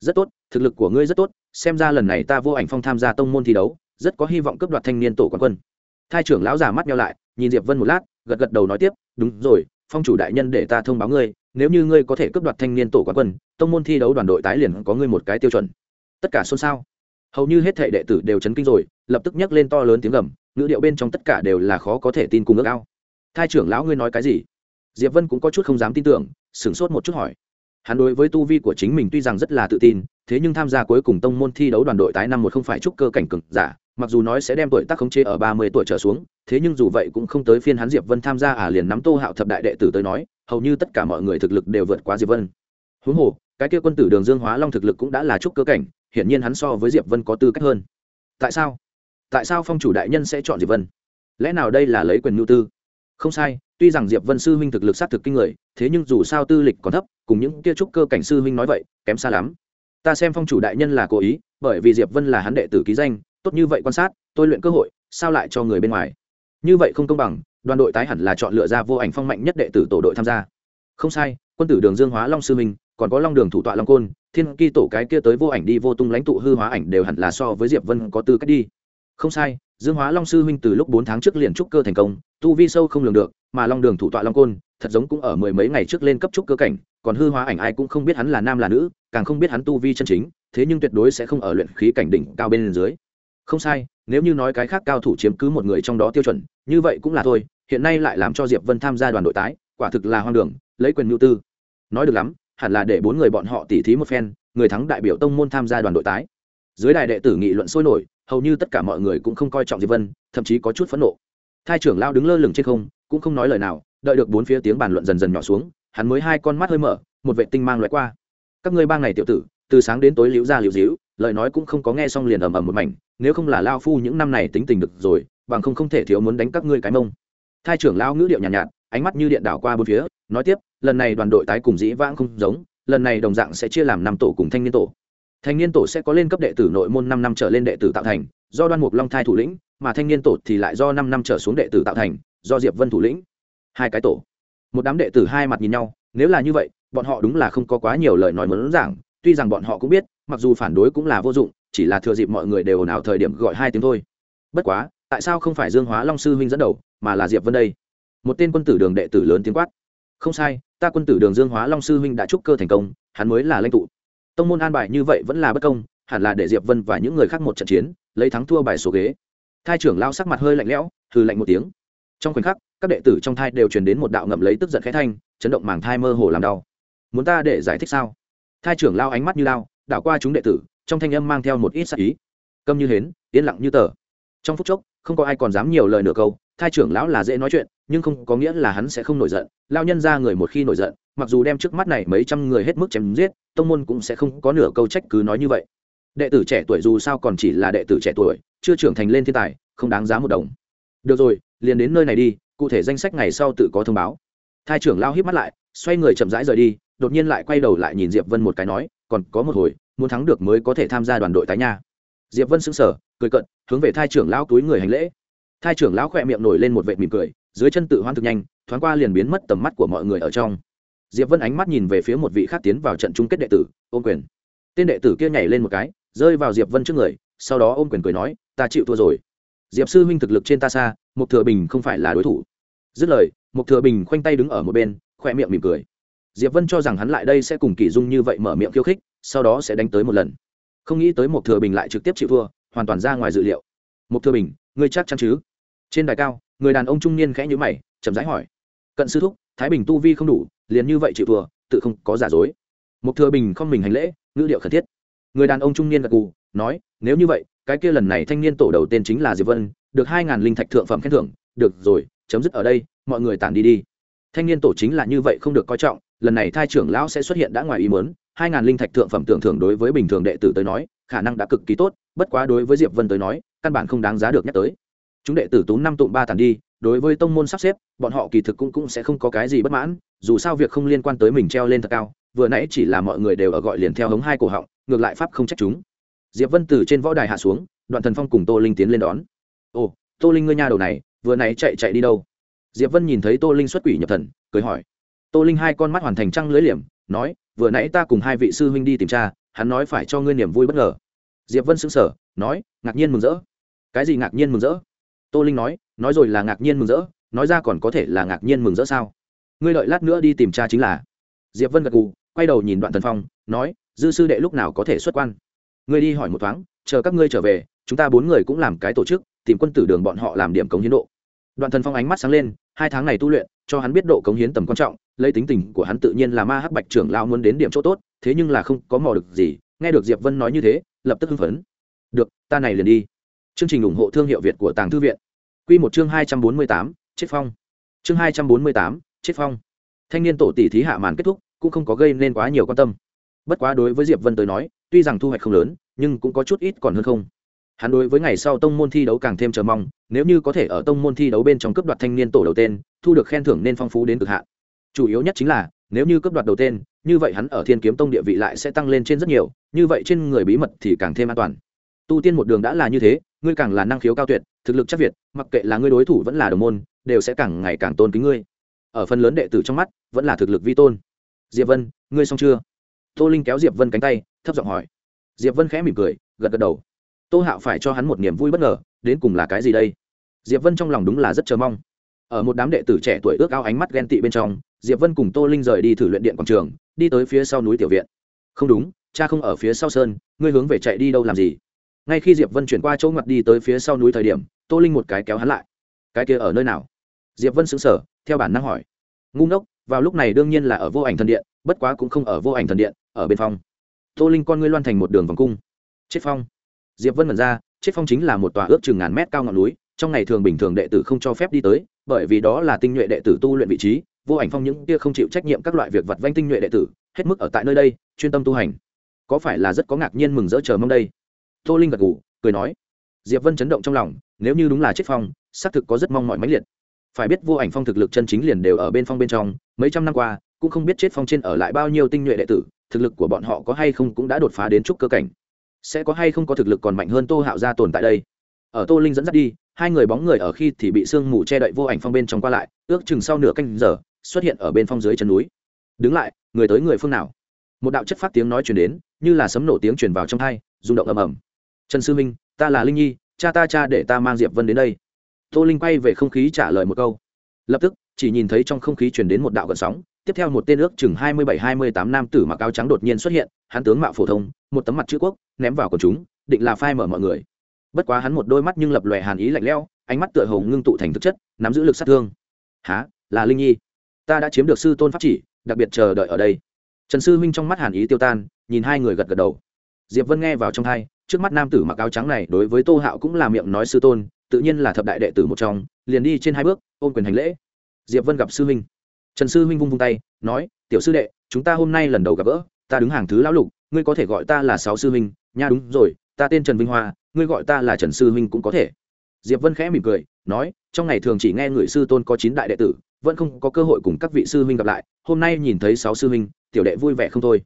Rất tốt, thực lực của ngươi rất tốt, xem ra lần này ta vô ảnh phong tham gia tông môn thi đấu, rất có hy vọng cướp đoạt thanh niên tổ quán quân. Thai trưởng lão già mắt nhau lại, nhìn diệp vân một lát, gật gật đầu nói tiếp, đúng rồi, phong chủ đại nhân để ta thông báo ngươi, nếu như ngươi có thể cướp đoạt thanh niên tổ quán quân, tông môn thi đấu đoàn đội tái liền có ngươi một cái tiêu chuẩn. Tất cả xôn xao hầu như hết thệ đệ tử đều chấn kinh rồi, lập tức nhắc lên to lớn tiếng gầm, ngữ điệu bên trong tất cả đều là khó có thể tin cùng ước ao. Thai trưởng lão ngươi nói cái gì? Diệp vân cũng có chút không dám tin tưởng, sửng sốt một chút hỏi. Hắn đối với tu vi của chính mình tuy rằng rất là tự tin, thế nhưng tham gia cuối cùng tông môn thi đấu đoàn đội tái năm một không phải chúc cơ cảnh cực giả, mặc dù nói sẽ đem tuổi tác khống chế ở ba mươi tuổi trở xuống, thế nhưng dù vậy cũng không tới phiên hắn diệp vân tham gia à liền nắm tô hạo thập đại đệ tử tới nói, hầu như tất cả mọi người thực lực đều vượt quá diệp vân. Huống hồ, cái kia quân tử đường dương hóa long thực lực cũng đã là chúc cơ cảnh hiển nhiên hắn so với diệp vân có tư cách hơn. Tại sao? Tại sao phong chủ đại nhân sẽ chọn diệp vân? Lẽ nào đây là lấy quyền nhu tư? Không sai, tuy rằng diệp vân sư huynh thực lực sát thực kinh người, thế nhưng dù sao tư lịch còn thấp, cùng những kia trúc cơ cảnh sư huynh nói vậy, kém xa lắm. Ta xem phong chủ đại nhân là cố ý, bởi vì diệp vân là hắn đệ tử ký danh, tốt như vậy quan sát, tôi luyện cơ hội, sao lại cho người bên ngoài? Như vậy không công bằng, đoàn đội tái hẳn là chọn lựa ra vô ảnh phong mạnh nhất đệ tử tổ đội tham gia. Không sai, quân tử đường dương hóa long sư minh còn có long đường thủ tọa long côn, thiên kỳ tổ cái kia tới vô ảnh đi vô tung lãnh tụ hư hóa ảnh đều hẳn là so với diệp vân có tư cách đi. Không sai, dương hóa long sư huynh từ lúc bốn tháng trước liền trúc cơ thành công, tu vi sâu không lường được, mà long đường thủ tọa long côn, thật giống cũng ở mười mấy ngày trước lên cấp trúc cơ cảnh, còn hư hóa ảnh ai cũng không biết hắn là nam là nữ, càng không biết hắn tu vi chân chính, thế nhưng tuyệt đối sẽ không ở luyện khí cảnh đỉnh cao bên dưới. Không sai, nếu như nói cái khác cao thủ chiếm cứ một người trong đó tiêu chuẩn, như vậy cũng là thôi, hiện nay lại làm cho diệp vân tham gia đoàn đội tái, quả thực là hoang đường, lấy quyền nhu tư. Nói được lắm hẳn là để bốn người bọn họ tỉ thí một phen người thắng đại biểu tông môn tham gia đoàn đội tái. Dưới đài đệ tử nghị luận sôi nổi hầu như tất cả mọi người cũng không coi trọng diệp vân thậm chí có chút phẫn nộ. Thai trưởng lao đứng lơ lửng trên không cũng không nói lời nào đợi được bốn phía tiếng bàn luận dần dần nhỏ xuống hắn mới hai con mắt hơi mở một vệ tinh mang loại qua. Các ngươi bang ngày tiểu tử từ sáng đến tối liễu ra liễu díu lời nói cũng không có nghe xong liền ầm ầm một mảnh nếu không là lao phu những năm này tính tình được rồi bằng không không thể thiếu muốn đánh các ngươi cái mông. Thai trưởng lao ngữ điệu nhàn nhạt, nhạt ánh mắt như điện đảo qua bốn phía nói tiếp, lần này đoàn đội tái cùng dĩ vãng không giống, lần này đồng dạng sẽ chia làm năm tổ cùng thanh niên tổ. Thanh niên tổ sẽ có lên cấp đệ tử nội môn năm năm trở lên đệ tử tạo thành, do đoan mục long thai thủ lĩnh, mà thanh niên tổ thì lại do năm năm trở xuống đệ tử tạo thành, do diệp vân thủ lĩnh. Hai cái tổ. Một đám đệ tử hai mặt nhìn nhau, nếu là như vậy, bọn họ đúng là không có quá nhiều lời nói muốn giảng, tuy rằng bọn họ cũng biết, mặc dù phản đối cũng là vô dụng, chỉ là thừa dịp mọi người đều ồn ào thời điểm gọi hai tiếng thôi. Bất quá, tại sao không phải dương hóa long sư huynh dẫn đầu, mà là diệp vân đây? Một tên quân tử đường đệ tử lớn tiếng quát không sai, ta quân tử đường dương hóa long sư huynh đã trúc cơ thành công, hắn mới là lãnh tụ. Tông môn an bài như vậy vẫn là bất công, hẳn là để diệp vân và những người khác một trận chiến, lấy thắng thua bài số ghế. Thai trưởng lao sắc mặt hơi lạnh lẽo, hừ lạnh một tiếng. Trong khoảnh khắc, các đệ tử trong thai đều truyền đến một đạo ngậm lấy tức giận khẽ thanh, chấn động màng thai mơ hồ làm đau. Muốn ta để giải thích sao? Thai trưởng lao ánh mắt như lao, đảo qua chúng đệ tử, trong thanh âm mang theo một ít sắc ý. Câm như hến, yên lặng như tờ. Trong phút chốc, không có ai còn dám nhiều lời nửa câu thai trưởng lão là dễ nói chuyện, nhưng không có nghĩa là hắn sẽ không nổi giận. Lao nhân ra người một khi nổi giận, mặc dù đem trước mắt này mấy trăm người hết mức chém giết, tông môn cũng sẽ không có nửa câu trách cứ nói như vậy. Đệ tử trẻ tuổi dù sao còn chỉ là đệ tử trẻ tuổi, chưa trưởng thành lên thiên tài, không đáng giá một đồng. Được rồi, liền đến nơi này đi, cụ thể danh sách ngày sau tự có thông báo. Thai trưởng lao híp mắt lại, xoay người chậm rãi rời đi, đột nhiên lại quay đầu lại nhìn diệp vân một cái nói, còn có một hồi, muốn thắng được mới có thể tham gia đoàn đội tái nha. Diệp vân sững sờ, cười cận hướng về thai trưởng lão túi người hành lễ thai trưởng lão khỏe miệng nổi lên một vệt mỉm cười, dưới chân tự hoan thực nhanh, thoáng qua liền biến mất tầm mắt của mọi người ở trong. Diệp vân ánh mắt nhìn về phía một vị khác tiến vào trận chung kết đệ tử, ôm quyền. Tên đệ tử kia nhảy lên một cái, rơi vào diệp vân trước người, sau đó ôm quyền cười nói, ta chịu thua rồi. Diệp sư huynh thực lực trên ta xa một thừa bình không phải là đối thủ. Dứt lời một thừa bình khoanh tay đứng ở một bên khoe miệng mỉm cười. Diệp vân cho rằng hắn lại đây sẽ cùng kỳ dung như vậy mở miệng khiêu khích, sau đó sẽ đánh tới một lần. Không nghĩ tới một thừa bình lại trực tiếp chịu thua, hoàn toàn ra ngoài dự liệu. Một thừa bình, ngươi chắc chắn chứ? Trên đài cao, người đàn ông trung niên khẽ nhíu mày, chậm rãi hỏi, cận sư thúc, thái bình tu vi không đủ, liền như vậy chịu thừa tự không có giả dối. Một thừa bình không mình hành lễ, ngữ điệu khẩn thiết. Người đàn ông trung niên gật cù nói, nếu như vậy, cái kia lần này thanh niên tổ đầu tên chính là diệp vân, được hai ngàn linh thạch thượng phẩm khen thưởng, được rồi, chấm dứt ở đây, mọi người tản đi đi. Thanh niên tổ chính là như vậy không được coi trọng, lần này thai trưởng lão sẽ xuất hiện đã ngoài ý muốn, hai ngàn linh thạch thượng phẩm tưởng thưởng đối với bình thường đệ tử tới nói, khả năng đã cực kỳ tốt, bất quá đối với diệp vân tới nói, căn bản không đáng giá được nhắc tới chúng đệ tử tú năm tụng ba thản đi, đối với tông môn sắp xếp, bọn họ kỳ thực cũng cũng sẽ không có cái gì bất mãn, dù sao việc không liên quan tới mình treo lên thật cao, vừa nãy chỉ là mọi người đều ở gọi liền theo hống hai cổ họng, ngược lại pháp không trách chúng. Diệp vân từ trên võ đài hạ xuống, đoạn thần phong cùng tô linh tiến lên đón. Ồ, tô linh ngươi nha đầu này, vừa nãy chạy chạy đi đâu? Diệp vân nhìn thấy tô linh xuất quỷ nhập thần, cười hỏi. Tô linh hai con mắt hoàn thành trăng lưới liềm, nói, vừa nãy ta cùng hai vị sư huynh đi tìm cha, hắn nói phải cho ngươi niềm vui bất ngờ. Diệp vân sững sờ, nói, ngạc nhiên mừng rỡ. Cái gì ngạc nhiên mừng rỡ? Tô linh nói nói rồi là ngạc nhiên mừng rỡ, nói ra còn có thể là ngạc nhiên mừng rỡ sao? Ngươi đợi lát nữa đi tìm cha chính là. Diệp vân gật gù, quay đầu nhìn đoạn thần phong, nói, dư sư đệ lúc nào có thể xuất quan? Ngươi đi hỏi một thoáng, chờ các ngươi trở về, chúng ta bốn người cũng làm cái tổ chức, tìm quân tử đường bọn họ làm điểm cống hiến độ. Đoạn thần phong ánh mắt sáng lên, hai tháng này tu luyện, cho hắn biết độ cống hiến tầm quan trọng, lấy tính tình của hắn tự nhiên là ma hắc bạch trưởng lao muốn đến điểm chỗ tốt, thế nhưng là không có mò được gì, nghe được diệp vân nói như thế, lập tức hưng phấn. Được, ta này liền đi. Chương trình ủng hộ thương hiệu việt của tàng thư viện. Quy một chương hai trăm bốn mươi tám, chết phong. Chương hai trăm bốn mươi tám, chết phong. Thanh niên tổ tỷ thí hạ màn kết thúc, cũng không có gây nên quá nhiều quan tâm. Bất quá đối với diệp vân tới nói, tuy rằng thu hoạch không lớn, nhưng cũng có chút ít còn hơn không. Hắn đối với ngày sau tông môn thi đấu càng thêm chờ mong, nếu như có thể ở tông môn thi đấu bên trong cấp đoạt thanh niên tổ đầu tên, thu được khen thưởng nên phong phú đến cực hạn. Chủ yếu nhất chính là, nếu như cấp đoạt đầu tên, như vậy hắn ở thiên kiếm tông địa vị lại sẽ tăng lên trên rất nhiều, như vậy trên người bí mật thì càng thêm an toàn tu tiên một đường đã là như thế, ngươi càng là năng khiếu cao tuyệt, thực lực chắc việt, mặc kệ là ngươi đối thủ vẫn là đồng môn, đều sẽ càng ngày càng tôn kính ngươi. Ở phần lớn đệ tử trong mắt, vẫn là thực lực vi tôn. Diệp vân, ngươi xong chưa? Tô linh kéo diệp vân cánh tay, thấp giọng hỏi. Diệp vân khẽ mỉm cười, gật gật đầu. Tô hạo phải cho hắn một niềm vui bất ngờ, đến cùng là cái gì đây? Diệp vân trong lòng đúng là rất chờ mong. Ở một đám đệ tử trẻ tuổi ước ao ánh mắt ghen tị bên trong, diệp vân cùng tô linh rời đi thử luyện điện quảng trường, đi tới phía sau núi tiểu viện. Không đúng, cha không ở phía sau sơn, ngươi hướng về chạy đi đâu làm gì? Ngay khi diệp vân chuyển qua chỗ ngặt đi tới phía sau núi thời điểm, tô linh một cái kéo hắn lại. Cái kia ở nơi nào? Diệp vân sững sờ, theo bản năng hỏi. Ngu ngốc, vào lúc này đương nhiên là ở vô ảnh thần điện, bất quá cũng không ở vô ảnh thần điện, ở bên phòng. tô linh con ngươi loan thành một đường vòng cung. Chết phong. Diệp vân mật ra, chết phong chính là một tòa ước chừng ngàn mét cao ngọn núi, trong ngày thường bình thường đệ tử không cho phép đi tới, bởi vì đó là tinh nhuệ đệ tử tu luyện vị trí, vô ảnh phong những kia không chịu trách nhiệm các loại việc vặt vanh tinh nhuệ đệ tử, hết mức ở tại nơi đây, chuyên tâm tu hành. Có phải là rất có ngạc nhiên mừng rỡ chờ mong đây? Tô linh gật ngủ cười nói, diệp vân chấn động trong lòng, nếu như đúng là chết phong, xác thực có rất mong mọi mãnh liệt. Phải biết vô ảnh phong thực lực chân chính liền đều ở bên phong bên trong, mấy trăm năm qua, cũng không biết chết phong trên ở lại bao nhiêu tinh nhuệ đệ tử, thực lực của bọn họ có hay không cũng đã đột phá đến chút cơ cảnh. Sẽ có hay không có thực lực còn mạnh hơn tô hạo gia tồn tại đây? Ở tô linh dẫn dắt đi, hai người bóng người ở khi thì bị sương mù che đậy vô ảnh phong bên trong qua lại, ước chừng sau nửa canh giờ, xuất hiện ở bên phong dưới chân núi. Đứng lại, người tới người phương nào? Một đạo chất phát tiếng nói chuyển đến, như là sấm nổ tiếng chuyển vào trong hai, rung động ầm ầm trần sư minh, ta là linh nhi, cha ta cha để ta mang diệp vân đến đây. Tô linh quay về không khí trả lời một câu. Lập tức, chỉ nhìn thấy trong không khí chuyển đến một đạo gợn sóng, tiếp theo một tên ước chừng hai mươi bảy, hai mươi tám nam tử mặc áo trắng đột nhiên xuất hiện, hắn tướng mạo phổ thông, một tấm mặt chữ quốc, ném vào của chúng, định là phai mở mọi người. Bất quá hắn một đôi mắt nhưng lập lòe hàn ý lạnh lẽo, ánh mắt tựa hồ ngưng tụ thành thực chất, nắm giữ lực sát thương. Há là linh nhi? Ta đã chiếm được sư tôn pháp chỉ, đặc biệt chờ đợi ở đây. Trần sư huynh trong mắt hàn ý tiêu tan, nhìn hai người gật gật đầu diệp vân nghe vào trong thai, trước mắt nam tử mặc áo trắng này đối với tô hạo cũng là miệng nói sư tôn, tự nhiên là thập đại đệ tử một trong, liền đi trên hai bước, ôm quyền hành lễ. Diệp vân gặp sư huynh. Trần sư huynh vung vung tay, nói, tiểu sư đệ, chúng ta hôm nay lần đầu gặp gỡ, ta đứng hàng thứ lão lục, ngươi có thể gọi ta là sáu sư huynh, nha đúng rồi, ta tên trần vinh hoa, ngươi gọi ta là trần sư huynh cũng có thể. Diệp vân khẽ mỉm cười, nói, trong ngày thường chỉ nghe người sư tôn có chín đại đệ tử, vẫn không có cơ hội cùng các vị sư huynh gặp lại, hôm nay nhìn thấy sáu sư huynh, tiểu đệ vui vẻ không thôi.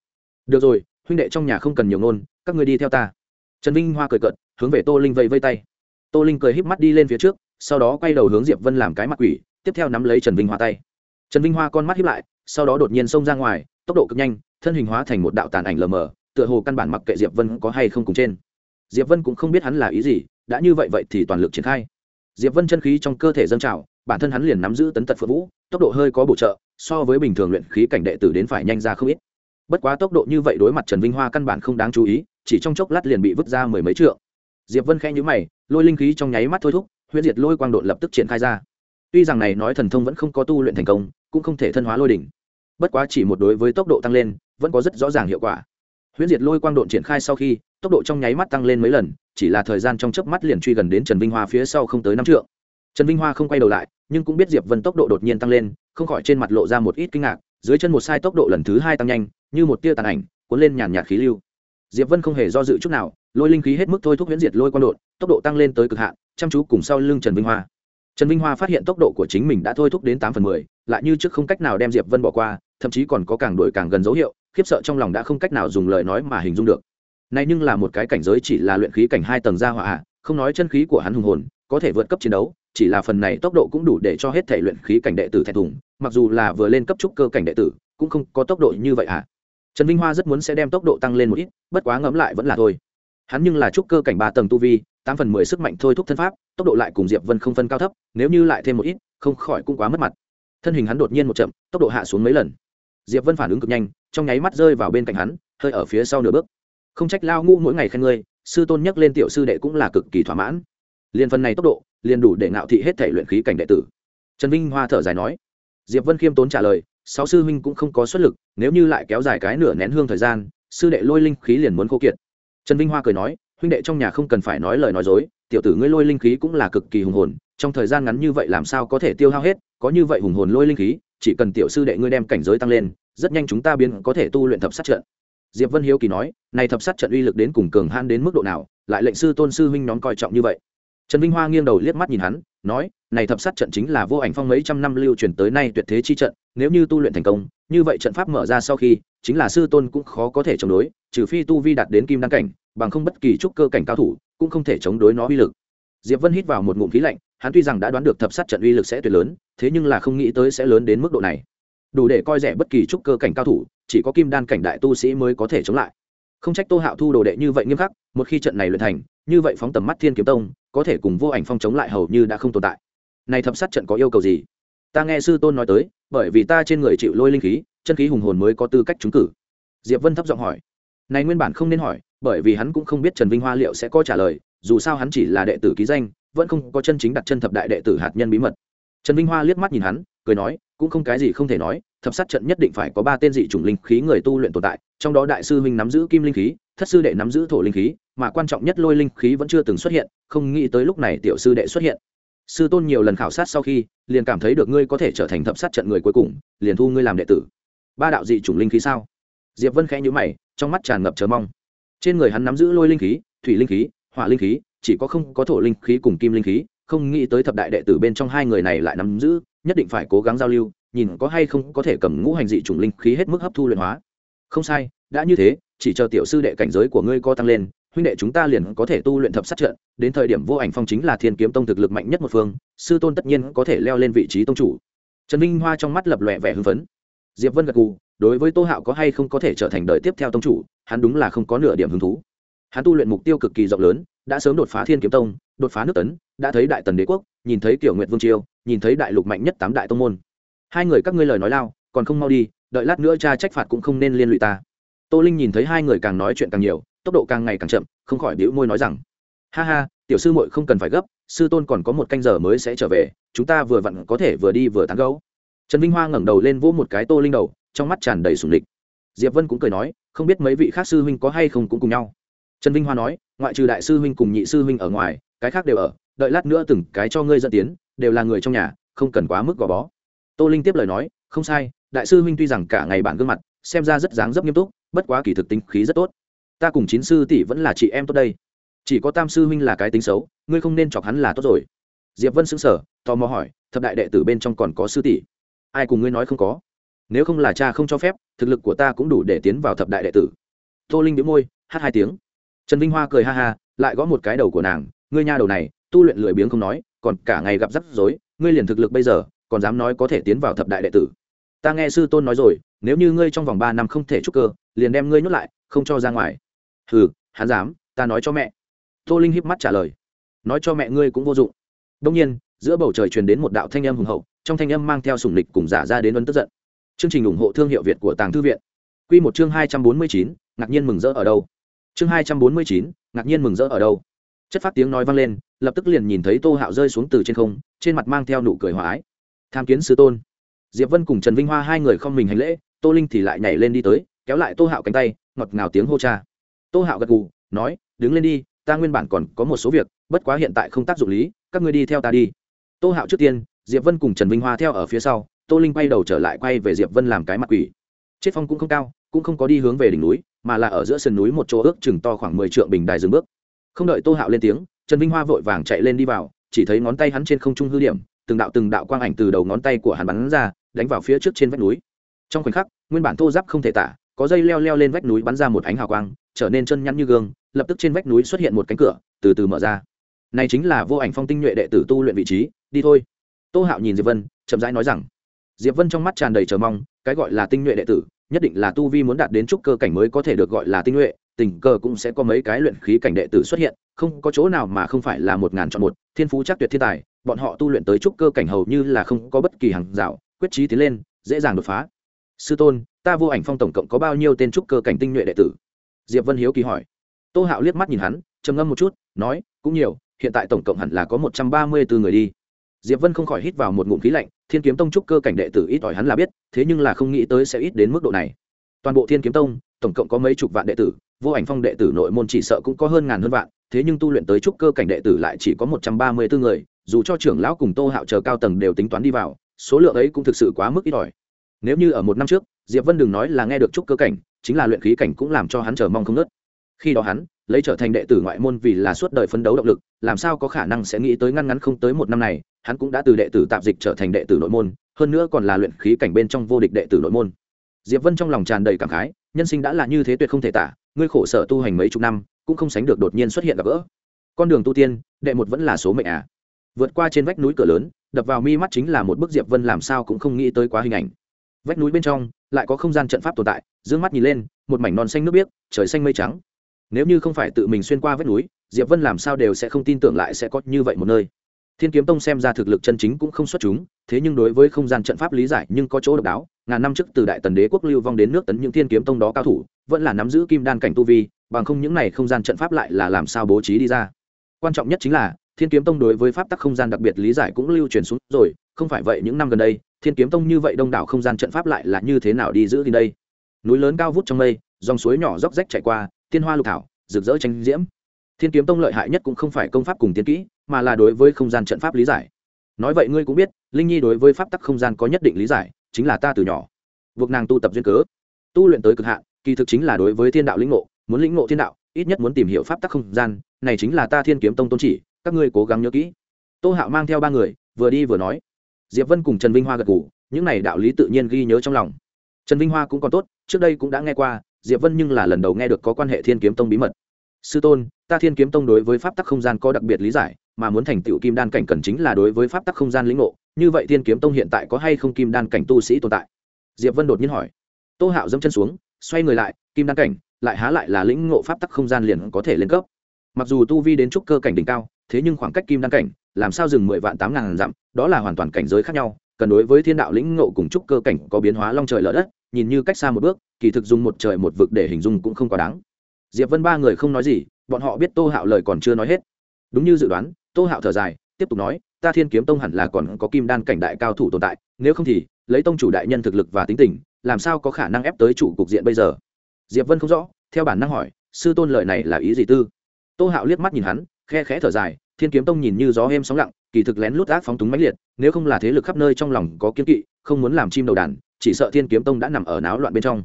Được rồi huynh đệ trong nhà không cần nhiều ngôn, các ngươi đi theo ta. Trần vinh hoa cười cợt, hướng về tô linh vẫy vây tay. Tô linh cười híp mắt đi lên phía trước, sau đó quay đầu hướng diệp vân làm cái mặt quỷ, tiếp theo nắm lấy trần vinh hoa tay. Trần vinh hoa con mắt híp lại, sau đó đột nhiên xông ra ngoài, tốc độ cực nhanh, thân hình hóa thành một đạo tàn ảnh lờ mờ, tựa hồ căn bản mặc kệ diệp vân có hay không cùng trên. Diệp vân cũng không biết hắn là ý gì, đã như vậy vậy thì toàn lực triển khai. Diệp vân chân khí trong cơ thể dâng trào, bản thân hắn liền nắm giữ tấn tật phượng vũ, tốc độ hơi có bổ trợ, so với bình thường luyện khí cảnh đệ tử đến phải nhanh ra không ít bất quá tốc độ như vậy đối mặt trần vinh hoa căn bản không đáng chú ý, chỉ trong chốc lát liền bị vứt ra mười mấy trượng. Diệp vân khẽ nhữ mày, lôi linh khí trong nháy mắt thôi thúc, huyễn diệt lôi quang đột lập tức triển khai ra. Tuy rằng này nói thần thông vẫn không có tu luyện thành công, cũng không thể thân hóa lôi đỉnh. Bất quá chỉ một đối với tốc độ tăng lên, vẫn có rất rõ ràng hiệu quả. Huyễn diệt lôi quang độn triển khai sau khi, tốc độ trong nháy mắt tăng lên mấy lần, chỉ là thời gian trong chớp mắt liền truy gần đến trần vinh hoa phía sau không tới năm trượng. Trần vinh hoa không quay đầu lại, nhưng cũng biết diệp vân tốc độ đột nhiên tăng lên, không khỏi trên mặt lộ ra một ít kinh ngạc, dưới chân một sai tốc độ lần thứ hai tăng nhanh như một tia tàn ảnh, cuốn lên nhàn nhạt khí lưu. Diệp vân không hề do dự chút nào, lôi linh khí hết mức thôi thúc huyễn diệt lôi quang đột tốc độ tăng lên tới cực hạn, chăm chú cùng sau lưng trần vinh hoa. Trần vinh hoa phát hiện tốc độ của chính mình đã thôi thúc đến tám phần mười, lại như trước không cách nào đem diệp vân bỏ qua, thậm chí còn có càng đổi càng gần dấu hiệu, khiếp sợ trong lòng đã không cách nào dùng lời nói mà hình dung được. Này nhưng là một cái cảnh giới chỉ là luyện khí cảnh hai tầng gia hỏa à, không nói chân khí của hắn hùng hồn, có thể vượt cấp chiến đấu, chỉ là phần này tốc độ cũng đủ để cho hết thể luyện khí cảnh đệ tử thẹn thùng, mặc dù là vừa lên cấp trúc cơ cảnh đệ tử, cũng không có tốc độ như vậy à trần vinh hoa rất muốn sẽ đem tốc độ tăng lên một ít, bất quá ngẫm lại vẫn là thôi. Hắn nhưng là trúc cơ cảnh ba tầng tu vi, tám phần mười sức mạnh thôi thúc thân pháp, tốc độ lại cùng diệp vân không phân cao thấp, nếu như lại thêm một ít, không khỏi cũng quá mất mặt. Thân hình hắn đột nhiên một chậm, tốc độ hạ xuống mấy lần. Diệp vân phản ứng cực nhanh, trong nháy mắt rơi vào bên cạnh hắn, hơi ở phía sau nửa bước. Không trách lao ngu mỗi ngày khen ngươi, sư tôn nhắc lên tiểu sư đệ cũng là cực kỳ thỏa mãn. Liền phần này tốc độ, liền đủ để ngạo thị hết thể luyện khí cảnh đệ tử. Trần vinh hoa thở dài nói. Diệp vân khiêm tốn trả lời sáu sư huynh cũng không có xuất lực, nếu như lại kéo dài cái nửa nén hương thời gian, sư đệ lôi linh khí liền muốn khô kiệt. Trần vinh hoa cười nói, huynh đệ trong nhà không cần phải nói lời nói dối, tiểu tử ngươi lôi linh khí cũng là cực kỳ hùng hồn, trong thời gian ngắn như vậy làm sao có thể tiêu hao hết, có như vậy hùng hồn lôi linh khí, chỉ cần tiểu sư đệ ngươi đem cảnh giới tăng lên, rất nhanh chúng ta biến có thể tu luyện thập sát trận. Diệp vân hiếu kỳ nói, này thập sát trận uy lực đến cùng cường han đến mức độ nào, lại lệnh sư tôn sư huynh nhóm coi trọng như vậy. Trần vinh hoa nghiêng đầu liếc mắt nhìn hắn, nói này thập sát trận chính là vô ảnh phong mấy trăm năm lưu truyền tới nay tuyệt thế chi trận, nếu như tu luyện thành công, như vậy trận pháp mở ra sau khi, chính là sư tôn cũng khó có thể chống đối, trừ phi tu vi đạt đến kim đăng cảnh, bằng không bất kỳ trúc cơ cảnh cao thủ cũng không thể chống đối nó uy lực. Diệp vân hít vào một ngụm khí lạnh, hắn tuy rằng đã đoán được thập sát trận uy lực sẽ tuyệt lớn, thế nhưng là không nghĩ tới sẽ lớn đến mức độ này. Đủ để coi rẻ bất kỳ trúc cơ cảnh cao thủ, chỉ có kim đan cảnh đại tu sĩ mới có thể chống lại. Không trách tô hạo thu đồ đệ như vậy nghiêm khắc, một khi trận này luyện thành, như vậy phóng tầm mắt thiên kiếm tông, có thể cùng vô ảnh phong chống lại hầu như đã không tồn tại này thập sát trận có yêu cầu gì? Ta nghe sư tôn nói tới, bởi vì ta trên người chịu lôi linh khí, chân khí hùng hồn mới có tư cách trúng cử. Diệp vân thấp giọng hỏi. Này nguyên bản không nên hỏi, bởi vì hắn cũng không biết trần vinh hoa liệu sẽ có trả lời, dù sao hắn chỉ là đệ tử ký danh, vẫn không có chân chính đặt chân thập đại đệ tử hạt nhân bí mật. Trần vinh hoa liếc mắt nhìn hắn, cười nói, cũng không cái gì không thể nói, thập sát trận nhất định phải có ba tên dị chủng linh khí người tu luyện tồn tại, trong đó đại sư huynh nắm giữ kim linh khí, thất sư đệ nắm giữ thổ linh khí, mà quan trọng nhất lôi linh khí vẫn chưa từng xuất hiện, không nghĩ tới lúc này tiểu sư đệ xuất hiện sư tôn nhiều lần khảo sát sau khi, liền cảm thấy được ngươi có thể trở thành thập sát trận người cuối cùng, liền thu ngươi làm đệ tử. Ba đạo dị chủng linh khí sao? Diệp vân khẽ nhíu mày, trong mắt tràn ngập chờ mong. Trên người hắn nắm giữ lôi linh khí, thủy linh khí, hỏa linh khí, chỉ có không có thổ linh khí cùng kim linh khí, không nghĩ tới thập đại đệ tử bên trong hai người này lại nắm giữ, nhất định phải cố gắng giao lưu, nhìn có hay không có thể cầm ngũ hành dị chủng linh khí hết mức hấp thu luyện hóa. Không sai, đã như thế, chỉ chờ tiểu sư đệ cảnh giới của ngươi co tăng lên huynh đệ chúng ta liền có thể tu luyện thập sát trận, đến thời điểm vô ảnh phong chính là thiên kiếm tông thực lực mạnh nhất một phương, sư tôn tất nhiên có thể leo lên vị trí tông chủ. Trần minh hoa trong mắt lập lòe vẻ hưng phấn. Diệp vân gật gù, đối với tô hạo có hay không có thể trở thành đời tiếp theo tông chủ, hắn đúng là không có nửa điểm hứng thú. Hắn tu luyện mục tiêu cực kỳ rộng lớn, đã sớm đột phá thiên kiếm tông, đột phá nước tấn, đã thấy đại tần đế quốc, nhìn thấy kiểu nguyện vương triều, nhìn thấy đại lục mạnh nhất tám đại tông môn. Hai người các ngươi lời nói lao, còn không mau đi, đợi lát nữa cha trách phạt cũng không nên liên lụy ta. Tô linh nhìn thấy hai người càng nói chuyện càng nhiều tốc độ càng ngày càng chậm, không khỏi đĩu môi nói rằng, ha ha, tiểu sư muội không cần phải gấp, sư tôn còn có một canh giờ mới sẽ trở về, chúng ta vừa vặn có thể vừa đi vừa tán gấu trần vinh hoa ngẩng đầu lên vỗ một cái tô linh đầu, trong mắt tràn đầy sùng lịch. Diệp vân cũng cười nói, không biết mấy vị khác sư huynh có hay không cũng cùng nhau. Trần vinh hoa nói, ngoại trừ đại sư huynh cùng nhị sư huynh ở ngoài, cái khác đều ở, đợi lát nữa từng cái cho ngươi dẫn tiến, đều là người trong nhà, không cần quá mức gò bó. Tô linh tiếp lời nói, không sai, đại sư huynh tuy rằng cả ngày bản gương mặt, xem ra rất dáng dấp nghiêm túc, bất quá kỳ thực tính khí rất tốt ta cùng chín sư tỷ vẫn là chị em tốt đây. Chỉ có tam sư huynh là cái tính xấu, ngươi không nên chọc hắn là tốt rồi. Diệp vân xứng sở tò mò hỏi, thập đại đệ tử bên trong còn có sư tỷ? Ai cùng ngươi nói không có? Nếu không là cha không cho phép, thực lực của ta cũng đủ để tiến vào thập đại đệ tử. Tô linh đĩu môi, hát hai tiếng. Trần vinh hoa cười ha ha, lại gõ một cái đầu của nàng, ngươi nha đầu này, tu luyện lười biếng không nói, còn cả ngày gặp rắc rối, ngươi liền thực lực bây giờ, còn dám nói có thể tiến vào thập đại đệ tử. Ta nghe sư tôn nói rồi, nếu như ngươi trong vòng ba năm không thể trúc cơ, liền đem ngươi nhốt lại, không cho ra ngoài hừ, hắn dám, ta nói cho mẹ. Tô linh híp mắt trả lời. Nói cho mẹ ngươi cũng vô dụng. Đông nhiên, giữa bầu trời truyền đến một đạo thanh âm hùng hậu, trong thanh âm mang theo sủng lịch cùng giả ra đến ấn tức giận. Chương trình ủng hộ thương hiệu việt của tàng thư viện. Q một chương hai trăm bốn mươi chín, ngạc nhiên mừng rỡ ở đâu? Chương hai trăm bốn mươi chín, ngạc nhiên mừng rỡ ở đâu? Chất phát tiếng nói vang lên, lập tức liền nhìn thấy tô hạo rơi xuống từ trên không, trên mặt mang theo nụ cười hòa ái. Tham kiến sứ tôn. Diệp vân cùng trần vinh hoa hai người không mình hành lễ, tô linh thì lại nhảy lên đi tới, kéo lại tô hạo cánh tay, ngọt ngào tiếng hô cha tô hạo gật gù, nói, đứng lên đi, ta nguyên bản còn có một số việc, bất quá hiện tại không tác dụng lý, các ngươi đi theo ta đi. Tô hạo trước tiên, diệp vân cùng trần vinh hoa theo ở phía sau, tô linh quay đầu trở lại quay về diệp vân làm cái mặt quỷ. Chết phong cũng không cao, cũng không có đi hướng về đỉnh núi, mà là ở giữa sườn núi một chỗ ước chừng to khoảng mười trượng bình đài dừng bước. Không đợi tô hạo lên tiếng, trần vinh hoa vội vàng chạy lên đi vào, chỉ thấy ngón tay hắn trên không trung hư điểm, từng đạo từng đạo quang ảnh từ đầu ngón tay của hắn bắn ra, đánh vào phía trước trên vách núi. Trong khoảnh khắc, nguyên bản thô giáp không thể tả, có dây leo leo lên vách núi bắn ra một ánh hào quang trở nên chân nhăn như gương, lập tức trên vách núi xuất hiện một cánh cửa, từ từ mở ra. Này chính là vô ảnh phong tinh nhuệ đệ tử tu luyện vị trí, đi thôi. Tô hạo nhìn diệp vân, chậm rãi nói rằng, diệp vân trong mắt tràn đầy chờ mong, cái gọi là tinh nhuệ đệ tử, nhất định là tu vi muốn đạt đến chút cơ cảnh mới có thể được gọi là tinh nhuệ, tình cờ cũng sẽ có mấy cái luyện khí cảnh đệ tử xuất hiện, không có chỗ nào mà không phải là một ngàn chọn một, thiên phú chắc tuyệt thiên tài, bọn họ tu luyện tới chút cơ cảnh hầu như là không có bất kỳ hàng rào, quyết trí tiến lên, dễ dàng đột phá. Sư tôn, ta vô ảnh phong tổng cộng có bao nhiêu tên trúc cơ cảnh tinh nhuệ đệ tử? Diệp vân hiếu kỳ hỏi. Tô hạo liếc mắt nhìn hắn, trầm ngâm một chút, nói, cũng nhiều, hiện tại tổng cộng hẳn là có một trăm ba mươi bốn người đi. Diệp vân không khỏi hít vào một ngụm khí lạnh, thiên kiếm tông trúc cơ cảnh đệ tử ít ỏi hắn là biết, thế nhưng là không nghĩ tới sẽ ít đến mức độ này. Toàn bộ thiên kiếm tông, tổng cộng có mấy chục vạn đệ tử, vô ảnh phong đệ tử nội môn chỉ sợ cũng có hơn ngàn hơn vạn, thế nhưng tu luyện tới trúc cơ cảnh đệ tử lại chỉ có một trăm ba mươi bốn người, dù cho trưởng lão cùng tô hạo chờ cao tầng đều tính toán đi vào, số lượng ấy cũng thực sự quá mức ít ỏi. Nếu như ở một năm trước, diệp vân đừng nói là nghe được trúc cơ cảnh chính là luyện khí cảnh cũng làm cho hắn chờ mong không ngớt. Khi đó hắn, lấy trở thành đệ tử ngoại môn vì là suốt đời phấn đấu động lực, làm sao có khả năng sẽ nghĩ tới ngăn ngắn không tới một năm này, hắn cũng đã từ đệ tử tạp dịch trở thành đệ tử nội môn, hơn nữa còn là luyện khí cảnh bên trong vô địch đệ tử nội môn. Diệp vân trong lòng tràn đầy cảm khái, nhân sinh đã là như thế tuyệt không thể tả, ngươi khổ sở tu hành mấy chục năm, cũng không sánh được đột nhiên xuất hiện gặp gỡ. Con đường tu tiên, đệ một vẫn là số mệnh à. Vượt qua trên vách núi cửa lớn, đập vào mi mắt chính là một bức diệp vân làm sao cũng không nghĩ tới quá hình ảnh vách núi bên trong lại có không gian trận pháp tồn tại d mắt nhìn lên, một mảnh non xanh nước biếc, trời xanh mây trắng. Nếu như không phải tự mình xuyên qua vách núi, diệp vân làm sao đều sẽ không tin tưởng lại sẽ có như vậy một nơi. Thiên kiếm tông xem ra thực lực chân chính cũng không xuất chúng, thế nhưng đối với không gian trận pháp lý giải nhưng có chỗ độc đáo, ngàn năm trước từ đại tần đế quốc lưu vong đến nước tấn những thiên kiếm tông đó cao thủ, vẫn là nắm giữ kim đan cảnh tu vi, bằng không những này không gian trận pháp lại là làm sao bố trí đi ra. Quan trọng nhất chính là, thiên kiếm tông đối với pháp tắc không gian đặc biệt lý giải cũng lưu truyền xuống rồi, không phải vậy những năm gần đây thiên kiếm tông như vậy đông đảo không gian trận pháp lại là như thế nào đi giữ đi đây? Núi lớn cao vút trong mây, dòng suối nhỏ róc rách chạy qua, tiên hoa lục thảo, rực rỡ tranh diễm. Thiên kiếm tông lợi hại nhất cũng không phải công pháp cùng tiến kỹ, mà là đối với không gian trận pháp lý giải. Nói vậy ngươi cũng biết, linh nhi đối với pháp tắc không gian có nhất định lý giải, chính là ta từ nhỏ buộc nàng tu tập duyên cớ. Tu luyện tới cực hạn, kỳ thực chính là đối với thiên đạo lĩnh ngộ, muốn lĩnh ngộ thiên đạo, ít nhất muốn tìm hiểu pháp tắc không gian, này chính là ta thiên kiếm tông tôn chỉ, các ngươi cố gắng nhớ kỹ. Tô hạo mang theo ba người, vừa đi vừa nói diệp vân cùng trần vinh hoa gật g ủ những này đạo lý tự nhiên ghi nhớ trong lòng. Trần vinh hoa cũng còn tốt, trước đây cũng đã nghe qua, diệp vân nhưng là lần đầu nghe được có quan hệ thiên kiếm tông bí mật. Sư tôn, ta thiên kiếm tông đối với pháp tắc không gian có đặc biệt lý giải, mà muốn thành tựu kim đan cảnh cần chính là đối với pháp tắc không gian lĩnh ngộ, như vậy thiên kiếm tông hiện tại có hay không kim đan cảnh tu sĩ tồn tại? Diệp vân đột nhiên hỏi. Tô hạo dẫm chân xuống, xoay người lại, kim đan cảnh, lại há lại là lĩnh ngộ pháp tắc không gian liền có thể lên cấp. Mặc dù tu vi đến trúc cơ cảnh đỉnh cao thế nhưng khoảng cách kim đan cảnh, làm sao dừng mười vạn tám ngàn dặm, đó là hoàn toàn cảnh giới khác nhau, cần đối với thiên đạo lĩnh ngộ cùng trúc cơ cảnh có biến hóa long trời lở đất, nhìn như cách xa một bước, kỳ thực dùng một trời một vực để hình dung cũng không quá đáng. Diệp vân ba người không nói gì, bọn họ biết tô hạo lời còn chưa nói hết. Đúng như dự đoán, tô hạo thở dài, tiếp tục nói, ta thiên kiếm tông hẳn là còn có kim đan cảnh đại cao thủ tồn tại, nếu không thì, lấy tông chủ đại nhân thực lực và tính tình, làm sao có khả năng ép tới chủ cục diện bây giờ? Diệp vân không rõ, theo bản năng hỏi, sư tôn lời này là ý gì tư? Tô hạo liếc mắt nhìn hắn khe khẽ thở dài, thiên kiếm tông nhìn như gió êm sóng lặng, kỳ thực lén lút ác phóng túng mãnh liệt, nếu không là thế lực khắp nơi trong lòng có kiên kỵ, không muốn làm chim đầu đàn, chỉ sợ thiên kiếm tông đã nằm ở náo loạn bên trong.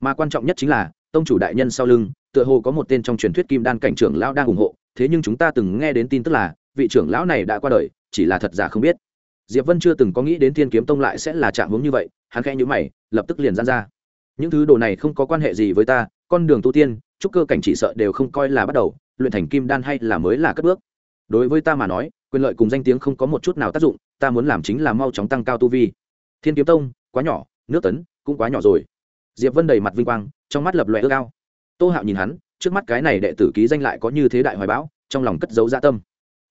Mà quan trọng nhất chính là, tông chủ đại nhân sau lưng, tựa hồ có một tên trong truyền thuyết kim đan cảnh trưởng lão đang ủng hộ, thế nhưng chúng ta từng nghe đến tin tức là, vị trưởng lão này đã qua đời, chỉ là thật giả không biết. Diệp vân chưa từng có nghĩ đến thiên kiếm tông lại sẽ là trạng hướng như vậy, hắn khẽ nhíu mày, lập tức liền gian ra. Những thứ đồ này không có quan hệ gì với ta, con đường tu tiên trúc cơ cảnh chỉ sợ đều không coi là bắt đầu luyện thành kim đan hay là mới là cất bước. Đối với ta mà nói, quyền lợi cùng danh tiếng không có một chút nào tác dụng, ta muốn làm chính là mau chóng tăng cao tu vi. Thiên kiếm tông, quá nhỏ, nước tấn, cũng quá nhỏ rồi. Diệp vân đầy mặt vinh quang, trong mắt lập lòe ước ao. Tô hạo nhìn hắn, trước mắt cái này đệ tử ký danh lại có như thế đại hoài bão, trong lòng cất giấu gia dạ tâm.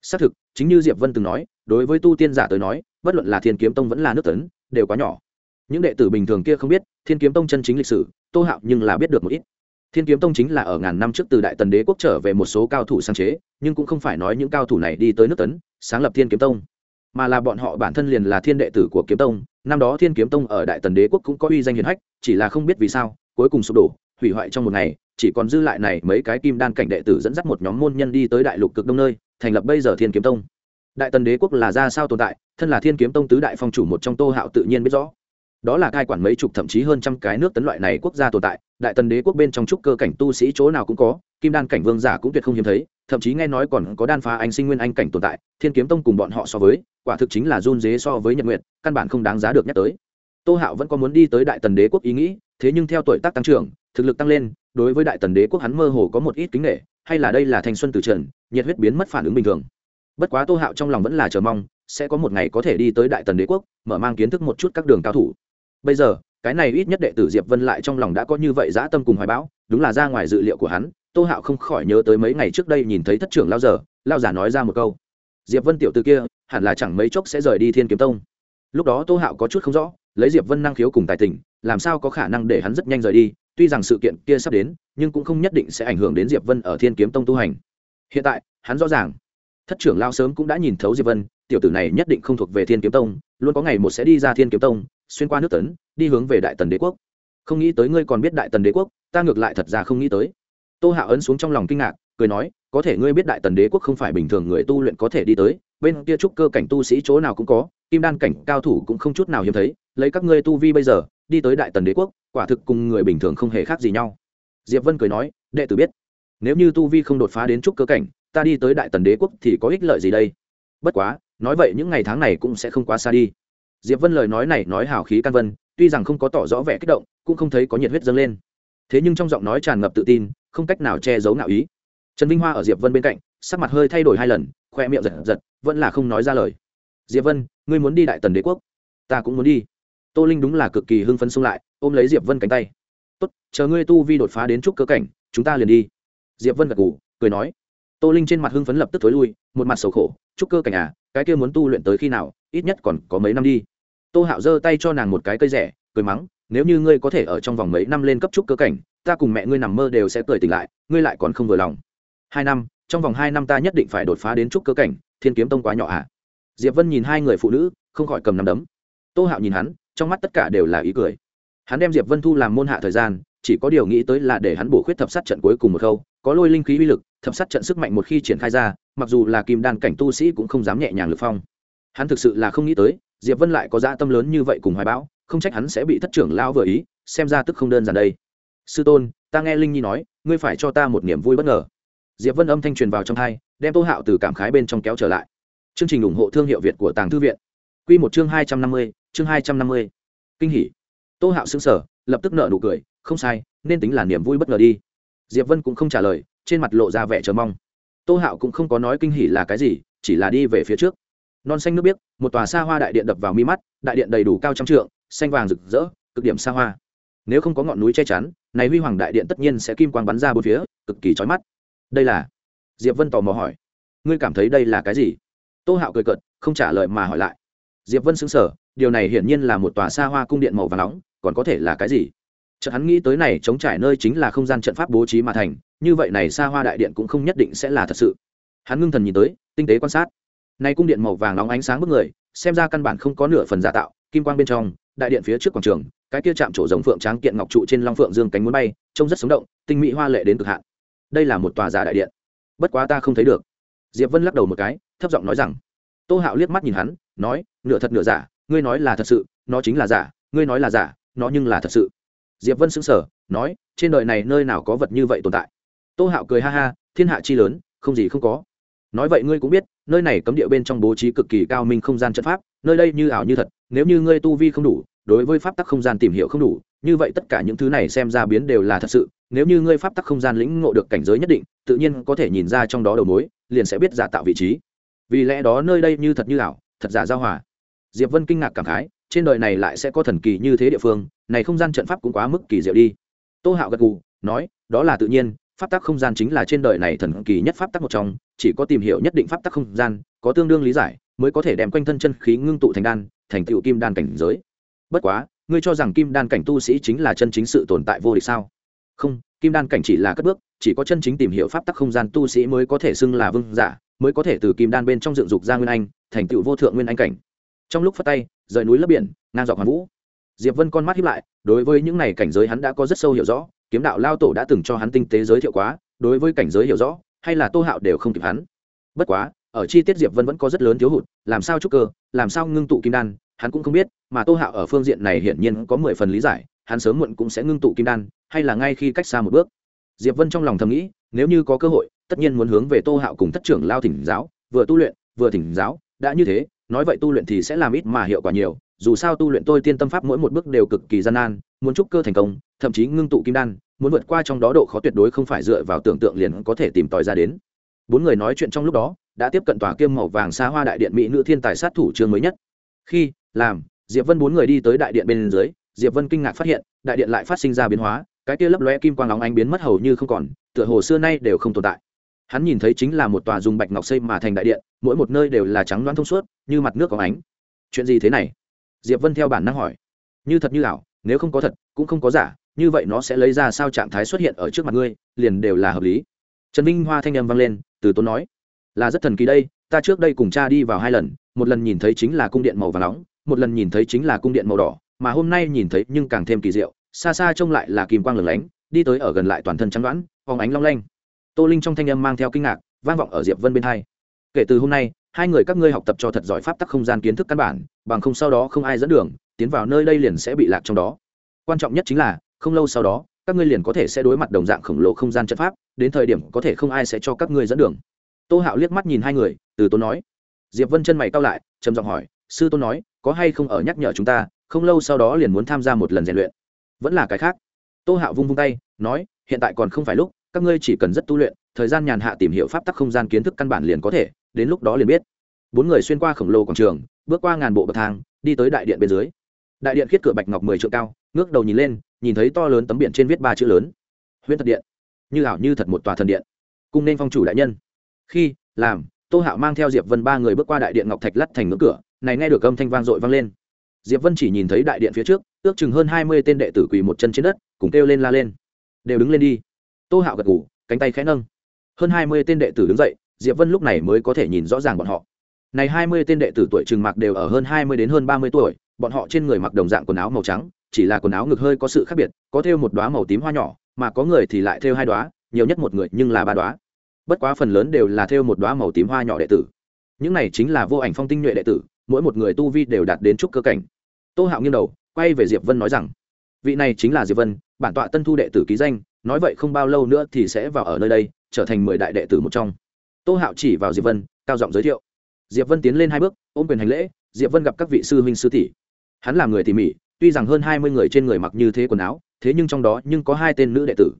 Xác thực, chính như diệp vân từng nói, đối với tu tiên giả tới nói, bất luận là thiên kiếm tông vẫn là nước tấn, đều quá nhỏ. Những đệ tử bình thường kia không biết, thiên kiếm tông chân chính lịch sử, tô hạo nhưng là biết được một ít thiên kiếm tông chính là ở ngàn năm trước từ đại tần đế quốc trở về một số cao thủ sáng chế, nhưng cũng không phải nói những cao thủ này đi tới nước tấn, sáng lập thiên kiếm tông, mà là bọn họ bản thân liền là thiên đệ tử của kiếm tông. Năm đó thiên kiếm tông ở đại tần đế quốc cũng có uy danh hiền hách, chỉ là không biết vì sao, cuối cùng sụp đổ, hủy hoại trong một ngày, chỉ còn dư lại này mấy cái kim đan cảnh đệ tử dẫn dắt một nhóm môn nhân đi tới đại lục cực đông nơi, thành lập bây giờ thiên kiếm tông. Đại tần đế quốc là ra sao tồn tại, thân là thiên kiếm tông tứ đại phong chủ một trong tô hạo tự nhiên biết rõ. Đó là cai quản mấy chục thậm chí hơn trăm cái nước tấn loại này quốc gia tồn tại đại tần đế quốc bên trong trúc cơ cảnh tu sĩ chỗ nào cũng có, kim đan cảnh vương giả cũng tuyệt không hiếm thấy, thậm chí nghe nói còn có đan phá anh sinh nguyên anh cảnh tồn tại, thiên kiếm tông cùng bọn họ so với, quả thực chính là run dế so với nhật nguyện căn bản không đáng giá được nhắc tới. Tô hạo vẫn có muốn đi tới đại tần đế quốc ý nghĩ, thế nhưng theo tuổi tác tăng trưởng, thực lực tăng lên, đối với đại tần đế quốc hắn mơ hồ có một ít kính nghệ hay là đây là thanh xuân từ trần, nhiệt huyết biến mất phản ứng bình thường. Bất quá tô hạo trong lòng vẫn là chờ mong, sẽ có một ngày có thể đi tới đại tần đế quốc, mở mang kiến thức một chút các đường cao thủ. Bây giờ cái này ít nhất đệ tử diệp vân lại trong lòng đã có như vậy dã tâm cùng hoài bão, đúng là ra ngoài dự liệu của hắn, tô hạo không khỏi nhớ tới mấy ngày trước đây nhìn thấy thất trưởng lao giờ lao giả nói ra một câu. Diệp vân tiểu t ử kia, hẳn là chẳng mấy chốc sẽ rời đi thiên kiếm tông. Lúc đó tô hạo có chút không rõ, lấy diệp vân năng khiếu cùng tài tình, làm sao có khả năng để hắn rất nhanh rời đi, tuy rằng sự kiện kia sắp đến, nhưng cũng không nhất định sẽ ảnh hưởng đến diệp vân ở thiên kiếm tông tu hành. Hiện tại, hắn rõ ràng. Thất trưởng lao sớm cũng đã nhìn thấu diệp vân, tiểu tử này nhất định không thuộc về thiên kiếm tông, luôn có ngày một sẽ đi ra thiên kiếm tông xuyên qua nước tấn, đi hướng về đại tần đế quốc. Không nghĩ tới ngươi còn biết đại tần đế quốc, ta ngược lại thật ra không nghĩ tới. Tô hạ ấn xuống trong lòng kinh ngạc, cười nói, có thể ngươi biết đại tần đế quốc không phải bình thường người tu luyện có thể đi tới, bên kia trúc cơ cảnh tu sĩ chỗ nào cũng có, kim đan cảnh cao thủ cũng không chút nào hiếm thấy, lấy các ngươi tu vi bây giờ, đi tới đại tần đế quốc, quả thực cùng người bình thường không hề khác gì nhau. Diệp vân cười nói, đệ tử biết, nếu như tu vi không đột phá đến trúc cơ cảnh, ta đi tới đại tần đế quốc thì có ích lợi gì đây? Bất quá, nói vậy những ngày tháng này cũng sẽ không quá xa đi diệp vân lời nói này nói hào khí can vân tuy rằng không có tỏ rõ vẻ kích động cũng không thấy có nhiệt huyết dâng lên. Thế nhưng trong giọng nói tràn ngập tự tin không cách nào che giấu ngạo ý. Trần vinh hoa ở diệp vân bên cạnh sắc mặt hơi thay đổi hai lần khoe miệng giật giật vẫn là không nói ra lời. Diệp vân ngươi muốn đi đại tần đế quốc? Ta cũng muốn đi. Tô linh đúng là cực kỳ hưng phấn xông lại ôm lấy diệp vân cánh tay. Tốt chờ ngươi tu vi đột phá đến trúc cơ cảnh chúng ta liền đi. Diệp vân gật gù, cười nói. Tô linh trên mặt hưng phấn lập tức thối lui một mặt sầu khổ trúc cơ cảnh à cái kia muốn tu luyện tới khi nào ít nhất còn có mấy năm đi tô hạo giơ tay cho nàng một cái cây rẻ, cười mắng, nếu như ngươi có thể ở trong vòng mấy năm lên cấp trúc cơ cảnh, ta cùng mẹ ngươi nằm mơ đều sẽ cười tỉnh lại, ngươi lại còn không vừa lòng. Hai năm, trong vòng hai năm ta nhất định phải đột phá đến trúc cơ cảnh, thiên kiếm tông quá nhỏ à? Diệp vân nhìn hai người phụ nữ, không khỏi cầm nắm đấm. Tô hạo nhìn hắn, trong mắt tất cả đều là ý cười. Hắn đem diệp vân thu làm môn hạ thời gian, chỉ có điều nghĩ tới là để hắn bổ khuyết thập sát trận cuối cùng một khâu, có lôi linh khí uy lực, thập sát trận sức mạnh một khi triển khai ra, mặc dù là kim đan cảnh tu sĩ cũng không dám nhẹ nhàng lực phong. Hắn thực sự là không nghĩ tới diệp vân lại có dạ tâm lớn như vậy cùng hoài bão, không trách hắn sẽ bị thất trưởng lao vừa ý, xem ra tức không đơn giản đây. Sư tôn, ta nghe linh nhi nói, ngươi phải cho ta một niềm vui bất ngờ. Diệp vân âm thanh truyền vào trong hai, đem tô hạo từ cảm khái bên trong kéo trở lại. Chương trình ủng hộ thương hiệu việt của tàng thư viện. Q một chương hai trăm năm mươi, chương hai trăm năm mươi. Kinh hỷ tô hạo xứng sở lập tức nợ nụ cười, không sai, nên tính là niềm vui bất ngờ đi. Diệp vân cũng không trả lời, trên mặt lộ ra vẻ chờ mong. Tô hạo cũng không có nói kinh hỉ là cái gì, chỉ là đi về phía trước non xanh nước biếc, một tòa xa hoa đại điện đập vào mi mắt, đại điện đầy đủ cao trăm trượng, xanh vàng rực rỡ, cực điểm xa hoa. Nếu không có ngọn núi che chắn, này huy hoàng đại điện tất nhiên sẽ kim quang bắn ra bốn phía, cực kỳ chói mắt. Đây là? Diệp vân tò mò hỏi. Ngươi cảm thấy đây là cái gì? Tô hạo cười cợt, không trả lời mà hỏi lại. Diệp vân xứng sở điều này hiển nhiên là một tòa xa hoa cung điện màu và nóng, còn có thể là cái gì? Chợt hắn nghĩ tới này chống trải nơi chính là không gian trận pháp bố trí mà thành, như vậy này xa hoa đại điện cũng không nhất định sẽ là thật sự. Hắn ngưng thần nhìn tới, tinh tế quan sát nay cung điện màu vàng nóng ánh sáng bức người, xem ra căn bản không có nửa phần giả tạo, kim quang bên trong, đại điện phía trước quảng trường, cái kia chạm trổ rồng phượng tráng kiện ngọc trụ trên long phượng dương cánh muốn bay, trông rất sống động, tinh mỹ hoa lệ đến cực hạn. Đây là một tòa giả đại điện. Bất quá ta không thấy được. Diệp vân lắc đầu một cái, thấp giọng nói rằng, tô hạo liếc mắt nhìn hắn, nói, nửa thật nửa giả, ngươi nói là thật sự, nó chính là giả, ngươi nói là giả, nó nhưng là thật sự. Diệp vân sững sờ, nói, trên đời này nơi nào có vật như vậy tồn tại? Tô hạo cười ha ha, thiên hạ chi lớn, không gì không có nói vậy ngươi cũng biết, nơi này cấm địa bên trong bố trí cực kỳ cao minh không gian trận pháp, nơi đây như ảo như thật, nếu như ngươi tu vi không đủ, đối với pháp tắc không gian tìm hiểu không đủ, như vậy tất cả những thứ này xem ra biến đều là thật sự, nếu như ngươi pháp tắc không gian lĩnh ngộ được cảnh giới nhất định, tự nhiên có thể nhìn ra trong đó đầu mối, liền sẽ biết giả tạo vị trí. Vì lẽ đó nơi đây như thật như ảo, thật giả giao hòa. Diệp vân kinh ngạc cảm khái, trên đời này lại sẽ có thần kỳ như thế địa phương, này không gian trận pháp cũng quá mức kỳ diệu đi. Tô hạo gật gù, nói, đó là tự nhiên pháp tắc không gian chính là trên đời này thần kỳ nhất pháp tắc một trong, chỉ có tìm hiểu nhất định pháp tắc không gian, có tương đương lý giải, mới có thể đem quanh thân chân khí ngưng tụ thành đan, thành tựu kim đan cảnh giới. Bất quá, ngươi cho rằng kim đan cảnh tu sĩ chính là chân chính sự tồn tại vô địch sao? Không, kim đan cảnh chỉ là cất bước, chỉ có chân chính tìm hiểu pháp tắc không gian tu sĩ mới có thể xưng là vương giả, mới có thể từ kim đan bên trong dựng dục ra nguyên anh, thành tựu vô thượng nguyên anh cảnh. Trong lúc phát tay, rời núi lấp biển, ngang dọc hoàn vũ. Diệp vân con mắt hiếp lại, đối với những này cảnh giới hắn đã có rất sâu hiểu rõ kiếm đạo lao tổ đã từng cho hắn tinh tế giới thiệu quá, đối với cảnh giới hiểu rõ, hay là tô hạo đều không kịp hắn. Bất quá, ở chi tiết diệp vân vẫn có rất lớn thiếu hụt, làm sao trúc cơ, làm sao ngưng tụ kim đan, hắn cũng không biết, mà tô hạo ở phương diện này hiển nhiên có mười phần lý giải, hắn sớm muộn cũng sẽ ngưng tụ kim đan, hay là ngay khi cách xa một bước. Diệp vân trong lòng thầm nghĩ, nếu như có cơ hội, tất nhiên muốn hướng về tô hạo cùng thất trưởng lao thỉnh giáo, vừa tu luyện, vừa thỉnh giáo, đã như thế, nói vậy tu luyện thì sẽ làm ít mà hiệu quả nhiều, dù sao tu luyện tôi tiên tâm pháp mỗi một bước đều cực kỳ gian nan, muốn trúc cơ thành công, thậm chí ngưng tụ kim đan muốn vượt qua trong đó độ khó tuyệt đối không phải dựa vào tưởng tượng liền có thể tìm tòi ra đến. Bốn người nói chuyện trong lúc đó, đã tiếp cận tòa kiêm màu vàng xa hoa đại điện mỹ nữ thiên tài sát thủ chương mới nhất. Khi, làm, diệp vân bốn người đi tới đại điện bên dưới, diệp vân kinh ngạc phát hiện, đại điện lại phát sinh ra biến hóa, cái kia lấp lóe kim quang óng ánh biến mất hầu như không còn, tựa hồ xưa nay đều không tồn tại. Hắn nhìn thấy chính là một tòa dùng bạch ngọc xây mà thành đại điện, mỗi một nơi đều là trắng loáng thông suốt, như mặt nước có ánh. Chuyện gì thế này? Diệp vân theo bản năng hỏi. Như thật như ảo, nếu không có thật, cũng không có giả như vậy nó sẽ lấy ra sao trạng thái xuất hiện ở trước mặt ngươi, liền đều là hợp lý. Trần minh hoa thanh âm vang lên, từ tốn nói, là rất thần kỳ đây, ta trước đây cùng cha đi vào hai lần, một lần nhìn thấy chính là cung điện màu và nóng, một lần nhìn thấy chính là cung điện màu đỏ, mà hôm nay nhìn thấy nhưng càng thêm kỳ diệu, xa xa trông lại là kim quang lửng lánh, đi tới ở gần lại toàn thân trắng đoán, phóng ánh long lanh. Tô linh trong thanh âm mang theo kinh ngạc, vang vọng ở diệp vân bên hai. Kể từ hôm nay, hai người các ngươi học tập cho thật giỏi pháp tắc không gian kiến thức căn bản, bằng không sau đó không ai dẫn đường, tiến vào nơi đây liền sẽ bị lạc trong đó. Quan trọng nhất chính là không lâu sau đó, các ngươi liền có thể sẽ đối mặt đồng dạng khổng lồ không gian trận pháp, đến thời điểm có thể không ai sẽ cho các ngươi dẫn đường. Tô hạo liếc mắt nhìn hai người, từ tốn nói. Diệp vân chân mày cao lại, trầm giọng hỏi, sư tôn nói, có hay không ở nhắc nhở chúng ta, không lâu sau đó liền muốn tham gia một lần rèn luyện? Vẫn là cái khác. Tô hạo vung vung tay, nói, hiện tại còn không phải lúc, các ngươi chỉ cần rất tu luyện, thời gian nhàn hạ tìm hiểu pháp tắc không gian kiến thức căn bản liền có thể, đến lúc đó liền biết. Bốn người xuyên qua khổng lồ quảng trường, bước qua ngàn bộ bậc thang, đi tới đại điện bên dưới. Đại điện khiết cửa bạch ngọc mười trượng cao, ngước đầu nhìn lên nhìn thấy to lớn tấm biển trên viết ba chữ lớn. Huyễn thật điện. Như ảo như thật một tòa thần điện. Cung nên phong chủ đại nhân. Khi, làm, tô hạo mang theo diệp vân ba người bước qua đại điện ngọc thạch lắt thành ngưỡng cửa. Này nghe được âm thanh vang dội vang lên. Diệp vân chỉ nhìn thấy đại điện phía trước, ước chừng hơn hai mươi tên đệ tử quỳ một chân trên đất, cùng kêu lên la lên. Đều đứng lên đi. Tô hạo gật ngủ cánh tay khẽ nâng. Hơn hai mươi tên đệ tử đứng dậy, diệp vân lúc này mới có thể nhìn rõ ràng bọn họ. Này hai mươi tên đệ tử tuổi trừng mặc đều ở hơn hai mươi đến hơn ba mươi tuổi, bọn họ trên người mặc đồng dạng quần áo màu trắng chỉ là quần áo ngực hơi có sự khác biệt, có thêu một đoá màu tím hoa nhỏ, mà có người thì lại thêu hai đoá nhiều nhất một người nhưng là ba đoá bất quá phần lớn đều là thêu một đoá màu tím hoa nhỏ đệ tử. Những này chính là vô ảnh phong tinh nhuệ đệ tử, mỗi một người tu vi đều đạt đến trúc cơ cảnh. Tô hạo nghiêng đầu, quay về diệp vân nói rằng, vị này chính là diệp vân, bản tọa tân thu đệ tử ký danh, nói vậy không bao lâu nữa thì sẽ vào ở nơi đây, trở thành mười đại đệ tử một trong. Tô hạo chỉ vào diệp vân, cao giọng giới thiệu. Diệp vân tiến lên hai bước, ôm quyền hành lễ, diệp vân gặp các vị sư huynh sư tỷ. Hắn là người tỉ mỉ tuy rằng hơn hai mươi người trên người mặc như thế quần áo thế nhưng trong đó nhưng có hai tên nữ đệ tử.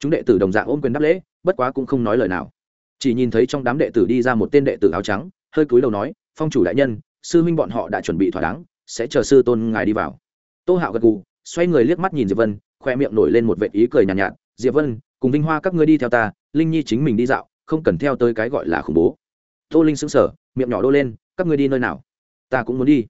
Chúng đệ tử đồng dạng ôm quyền đáp lễ bất quá cũng không nói lời nào. Chỉ nhìn thấy trong đám đệ tử đi ra một tên đệ tử áo trắng hơi cúi đầu nói phong chủ đại nhân sư huynh bọn họ đã chuẩn bị thỏa đáng sẽ chờ sư tôn ngài đi vào. Tô hạo gật gù xoay người liếc mắt nhìn diệp vân khoe miệng nổi lên một vệ ý cười nhàn nhạt, nhạt diệp vân cùng vinh hoa các ngươi đi theo ta linh nhi chính mình đi dạo không cần theo tới cái gọi là khủng bố. Tô linh sững sờ miệng nhỏ đô lên các ngươi đi nơi nào? Ta cũng muốn đi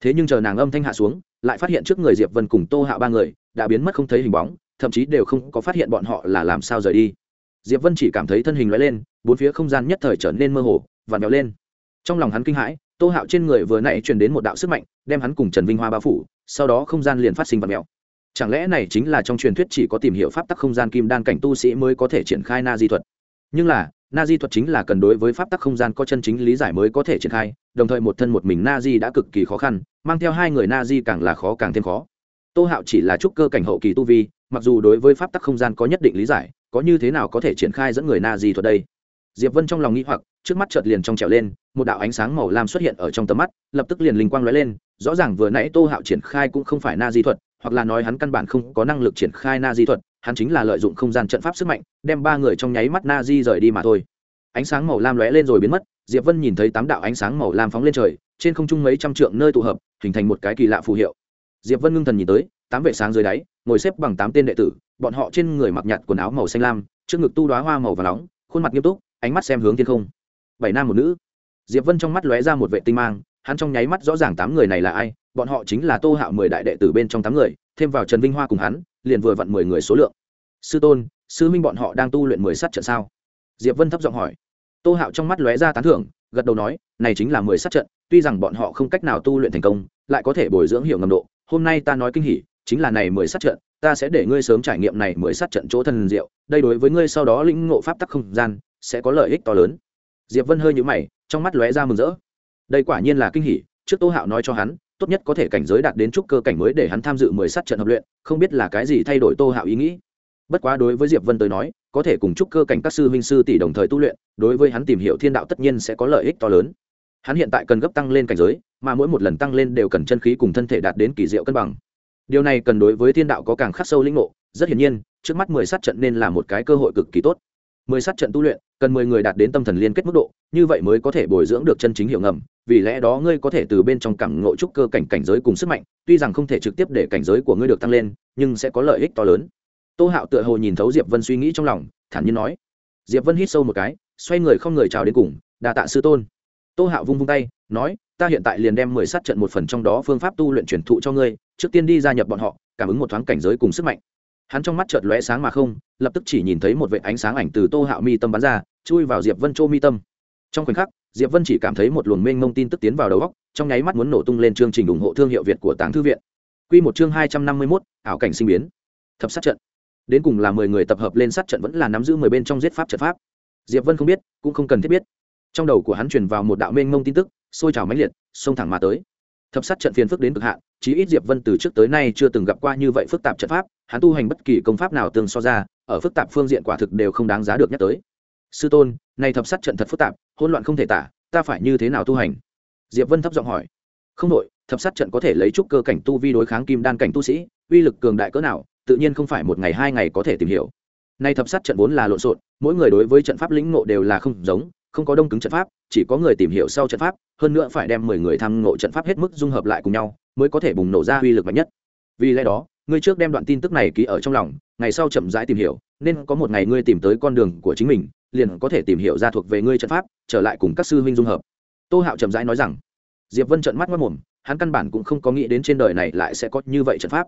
thế nhưng chờ nàng âm thanh hạ xuống, lại phát hiện trước người diệp vân cùng tô hạo ba người đã biến mất không thấy hình bóng, thậm chí đều không có phát hiện bọn họ là làm sao rời đi. Diệp vân chỉ cảm thấy thân hình lóe lên, bốn phía không gian nhất thời trở nên mơ hồ và méo lên. Trong lòng hắn kinh hãi, tô hạo trên người vừa nãy truyền đến một đạo sức mạnh, đem hắn cùng trần vinh hoa bao phủ, sau đó không gian liền phát sinh và mèo chẳng lẽ này chính là trong truyền thuyết chỉ có tìm hiểu pháp tắc không gian kim đan cảnh tu sĩ mới có thể triển khai na di thuật? Nhưng là na di thuật chính là cần đối với pháp tắc không gian có chân chính lý giải mới có thể triển khai, đồng thời một thân một mình na di đã cực kỳ khó khăn, mang theo hai người na di càng là khó càng thêm khó. Tô hạo chỉ là trúc cơ cảnh hậu kỳ tu vi, mặc dù đối với pháp tắc không gian có nhất định lý giải, có như thế nào có thể triển khai dẫn người na di thuật đây? Diệp vân trong lòng nghĩ hoặc, trước mắt chợt liền trong trèo lên, một đạo ánh sáng màu lam xuất hiện ở trong tầm mắt, lập tức liền linh quang lóe lên, rõ ràng vừa nãy tô hạo triển khai cũng không phải na di thuật, hoặc là nói hắn căn bản không có năng lực triển khai na di thuật hắn chính là lợi dụng không gian trận pháp sức mạnh, đem ba người trong nháy mắt na di rời đi mà thôi. Ánh sáng màu lam lóe lên rồi biến mất, diệp vân nhìn thấy tám đạo ánh sáng màu lam phóng lên trời, trên không trung mấy trăm trượng nơi tụ hợp, hình thành một cái kỳ lạ phù hiệu. Diệp vân ngưng thần nhìn tới, tám vệ sáng dưới đáy, ngồi xếp bằng tám tên đệ tử, bọn họ trên người mặc nhạt quần áo màu xanh lam, trước ngực tu đoá hoa màu và nóng, khuôn mặt nghiêm túc, ánh mắt xem hướng thiên không. Bảy nam một nữ. Diệp vân trong mắt lóe ra một vệ tinh mang, hắn trong nháy mắt rõ ràng tám người này là ai bọn họ chính là tô hạo mười đại đệ tử bên trong tám người, thêm vào trần vinh hoa cùng hắn, liền vừa vặn mười người số lượng. Sư tôn, sư minh bọn họ đang tu luyện mười sát trận sao? Diệp vân thấp giọng hỏi. Tô hạo trong mắt lóe ra tán thưởng, gật đầu nói, này chính là mười sát trận, tuy rằng bọn họ không cách nào tu luyện thành công, lại có thể bồi dưỡng hiệu ngầm độ, hôm nay ta nói kinh hỉ, chính là này mười sát trận, ta sẽ để ngươi sớm trải nghiệm này mười sát trận chỗ thần diệu, đây đối với ngươi sau đó lĩnh ngộ pháp tắc không gian, sẽ có lợi ích to lớn. Diệp vân hơi nhũ mày, trong mắt lóe ra mừng rỡ. Đây quả nhiên là kinh hỉ, trước tô hạo nói cho hắn tốt nhất có thể cảnh giới đạt đến trúc cơ cảnh mới để hắn tham dự mười sát trận hợp luyện, không biết là cái gì thay đổi tô hạo ý nghĩ. Bất quá đối với diệp vân tới nói, có thể cùng trúc cơ cảnh các sư huynh sư tỷ đồng thời tu luyện, đối với hắn tìm hiểu thiên đạo tất nhiên sẽ có lợi ích to lớn. Hắn hiện tại cần gấp tăng lên cảnh giới, mà mỗi một lần tăng lên đều cần chân khí cùng thân thể đạt đến kỳ diệu cân bằng. Điều này cần đối với thiên đạo có càng khắc sâu lĩnh ngộ, rất hiển nhiên, trước mắt mười sát trận nên là một cái cơ hội cực kỳ tốt. Mười sát trận tu luyện, cần mười người đạt đến tâm thần liên kết mức độ như vậy mới có thể bồi dưỡng được chân chính hiệu ngầm, vì lẽ đó ngươi có thể từ bên trong cảm ngộ trúc cơ cảnh cảnh giới cùng sức mạnh, tuy rằng không thể trực tiếp để cảnh giới của ngươi được tăng lên, nhưng sẽ có lợi ích to lớn. Tô hạo tựa hồ nhìn thấu diệp vân suy nghĩ trong lòng, thản nhiên nói. Diệp vân hít sâu một cái, xoay người không người chào đến cùng đà tạ sư tôn. Tô hạo vung vung tay, nói, ta hiện tại liền đem mười sát trận một phần trong đó phương pháp tu luyện truyền thụ cho ngươi, trước tiên đi gia nhập bọn họ, cảm ứng một thoáng cảnh giới cùng sức mạnh. Hắn trong mắt chợt lóe sáng mà không, lập tức chỉ nhìn thấy một vệ ánh sáng ảnh từ tô hạo mi tâm bắn ra, chui vào diệp vân châu mi tâm trong khoảnh khắc, diệp vân chỉ cảm thấy một luồng mênh mông tin tức tiến vào đầu góc trong nháy mắt muốn nổ tung lên chương trình ủng hộ thương hiệu việt của tàng thư viện. Quy một chương hai trăm năm mươi mốt, ảo cảnh sinh biến. Thập sát trận. Đến cùng là mười người tập hợp lên sát trận vẫn là nắm giữ mười bên trong giết pháp trận pháp. Diệp vân không biết, cũng không cần thiết biết. Trong đầu của hắn truyền vào một đạo mênh mông tin tức, sôi trào mãnh liệt, xông thẳng mà tới. Thập sát trận phiền phức đến cực hạn, chí ít diệp vân từ trước tới nay chưa từng gặp qua như vậy phức tạp trận pháp, hắn tu hành bất kỳ công pháp nào tương so ra, ở phức tạp phương diện quả thực đều không đáng giá được nhắc tới. Sư tôn này thập sát trận thật phức tạp hỗn loạn không thể tả, ta phải như thế nào tu hành? Diệp vân thấp giọng hỏi. Không đội thập sát trận có thể lấy trúc cơ cảnh tu vi đối kháng kim đan cảnh tu sĩ, uy lực cường đại cỡ nào, tự nhiên không phải một ngày hai ngày có thể tìm hiểu. Nay thập sát trận vốn là lộn xộn, mỗi người đối với trận pháp lĩnh ngộ đều là không giống, không có đông cứng trận pháp, chỉ có người tìm hiểu sau trận pháp, hơn nữa phải đem mười người tham ngộ trận pháp hết mức dung hợp lại cùng nhau, mới có thể bùng nổ ra uy lực mạnh nhất. Vì lẽ đó, ngươi trước đem đoạn tin tức này ký ở trong lòng, ngày sau chậm rãi tìm hiểu, nên có một ngày ngươi tìm tới con đường của chính mình liền có thể tìm hiểu ra thuộc về ngươi trận pháp, trở lại cùng các sư huynh dung hợp. Tô hạo chậm rãi nói rằng, diệp vân trận mắt mất mồm, hắn căn bản cũng không có nghĩ đến trên đời này lại sẽ có như vậy trận pháp.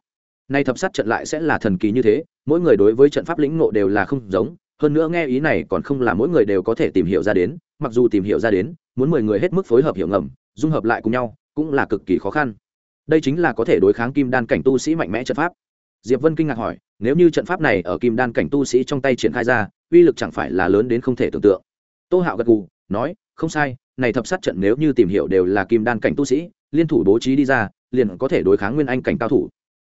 Nay thập sát trận lại sẽ là thần kỳ như thế, mỗi người đối với trận pháp lĩnh ngộ đều là không giống, hơn nữa nghe ý này còn không là mỗi người đều có thể tìm hiểu ra đến, mặc dù tìm hiểu ra đến, muốn mười người hết mức phối hợp hiểu ngầm, dung hợp lại cùng nhau, cũng là cực kỳ khó khăn. Đây chính là có thể đối kháng kim đan cảnh tu sĩ mạnh mẽ trận pháp. Diệp vân kinh ngạc hỏi, nếu như trận pháp này ở kim đan cảnh tu sĩ trong tay triển khai ra uy lực chẳng phải là lớn đến không thể tưởng tượng. Tô hạo gật gù, nói, không sai, này thập sát trận nếu như tìm hiểu đều là kim đan cảnh tu sĩ, liên thủ bố trí đi ra, liền có thể đối kháng nguyên anh cảnh cao thủ.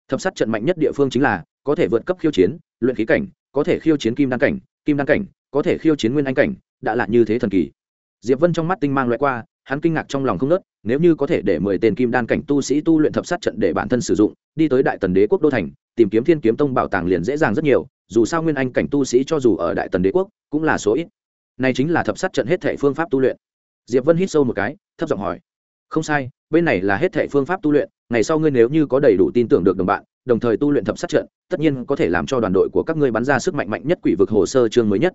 Thập sát trận mạnh nhất địa phương chính là, có thể vượt cấp khiêu chiến, luyện khí cảnh, có thể khiêu chiến kim đan cảnh, kim đan cảnh, có thể khiêu chiến nguyên anh cảnh, đã là như thế thần kỳ. Diệp vân trong mắt tinh mang loại qua hắn kinh ngạc trong lòng không nớt, nếu như có thể để mười tên kim đan cảnh tu sĩ tu luyện thập sát trận để bản thân sử dụng, đi tới đại tần đế quốc đô thành, tìm kiếm thiên kiếm tông bảo tàng liền dễ dàng rất nhiều, dù sao nguyên anh cảnh tu sĩ cho dù ở đại tần đế quốc cũng là số ít. Này chính là thập sát trận hết thể phương pháp tu luyện. Diệp vân hít sâu một cái, thấp giọng hỏi, không sai, bên này là hết thể phương pháp tu luyện, ngày sau ngươi nếu như có đầy đủ tin tưởng được đồng bạn, đồng thời tu luyện thập sát trận, tất nhiên có thể làm cho đoàn đội của các ngươi bắn ra sức mạnh mạnh nhất quỷ vực hồ sơ chương mới nhất.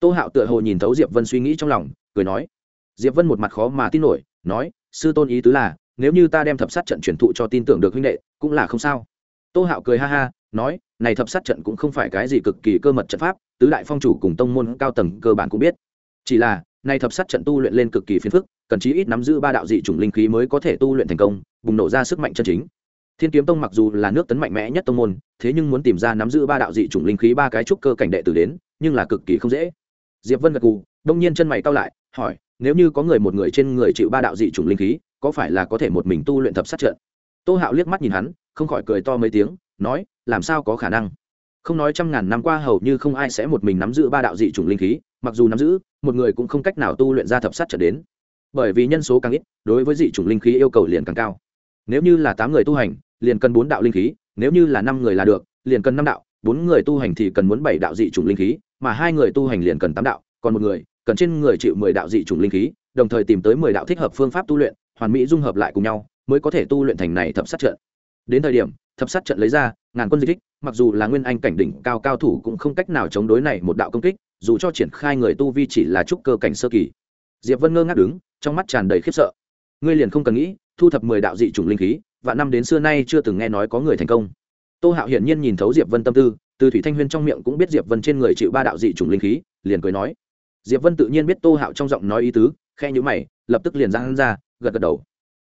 Tô hạo tựa hồ nhìn thấu diệp vân suy nghĩ trong lòng, cười nói diệp vân một mặt khó mà tin nổi nói sư tôn ý tứ là nếu như ta đem thập sát trận truyền thụ cho tin tưởng được huynh đệ cũng là không sao. Tô hạo cười ha ha nói này thập sát trận cũng không phải cái gì cực kỳ cơ mật trận pháp tứ đại phong chủ cùng tông môn cao tầng cơ bản cũng biết. Chỉ là này thập sát trận tu luyện lên cực kỳ phiền phức cần chí ít nắm giữ ba đạo dị chủng linh khí mới có thể tu luyện thành công bùng nổ ra sức mạnh chân chính. Thiên kiếm tông mặc dù là nước tấn mạnh mẽ nhất tông môn thế nhưng muốn tìm ra nắm giữ ba đạo dị chủng linh khí ba cái trúc cơ cảnh đệ tử đến nhưng là cực kỳ không dễ. Diệp vân gật gù, đông nhiên chân mày cao lại hỏi nếu như có người một người trên người chịu ba đạo dị chủng linh khí, có phải là có thể một mình tu luyện thập sát trận? Tô hạo liếc mắt nhìn hắn, không khỏi cười to mấy tiếng, nói, làm sao có khả năng? Không nói trăm ngàn năm qua hầu như không ai sẽ một mình nắm giữ ba đạo dị chủng linh khí, mặc dù nắm giữ, một người cũng không cách nào tu luyện ra thập sát trận đến. Bởi vì nhân số càng ít, đối với dị chủng linh khí yêu cầu liền càng cao. Nếu như là tám người tu hành, liền cần bốn đạo linh khí, nếu như là năm người là được, liền cần năm đạo, bốn người tu hành thì cần muốn bảy đạo dị chủng linh khí, mà hai người tu hành liền cần tám đạo, còn một người cần trên người chịu mười đạo dị chủng linh khí, đồng thời tìm tới mười đạo thích hợp phương pháp tu luyện, hoàn mỹ dung hợp lại cùng nhau, mới có thể tu luyện thành này thập sát trận. Đến thời điểm, thập sát trận lấy ra, ngàn quân di kích, mặc dù là nguyên anh cảnh đỉnh cao cao thủ cũng không cách nào chống đối này một đạo công kích, dù cho triển khai người tu vi chỉ là trúc cơ cảnh sơ kỳ. Diệp vân ngơ ngác đứng, trong mắt tràn đầy khiếp sợ. Ngươi liền không cần nghĩ, thu thập mười đạo dị chủng linh khí và năm đến xưa nay chưa từng nghe nói có người thành công. Tô hạo hiển nhiên nhìn thấu diệp vân tâm tư, từ thủy thanh huyên trong miệng cũng biết diệp vân trên người chịu ba đạo dị chủng linh khí, liền cười nói diệp vân tự nhiên biết tô hạo trong giọng nói ý tứ khe nhữ mày, lập tức liền ra hắn ra, gật gật đầu.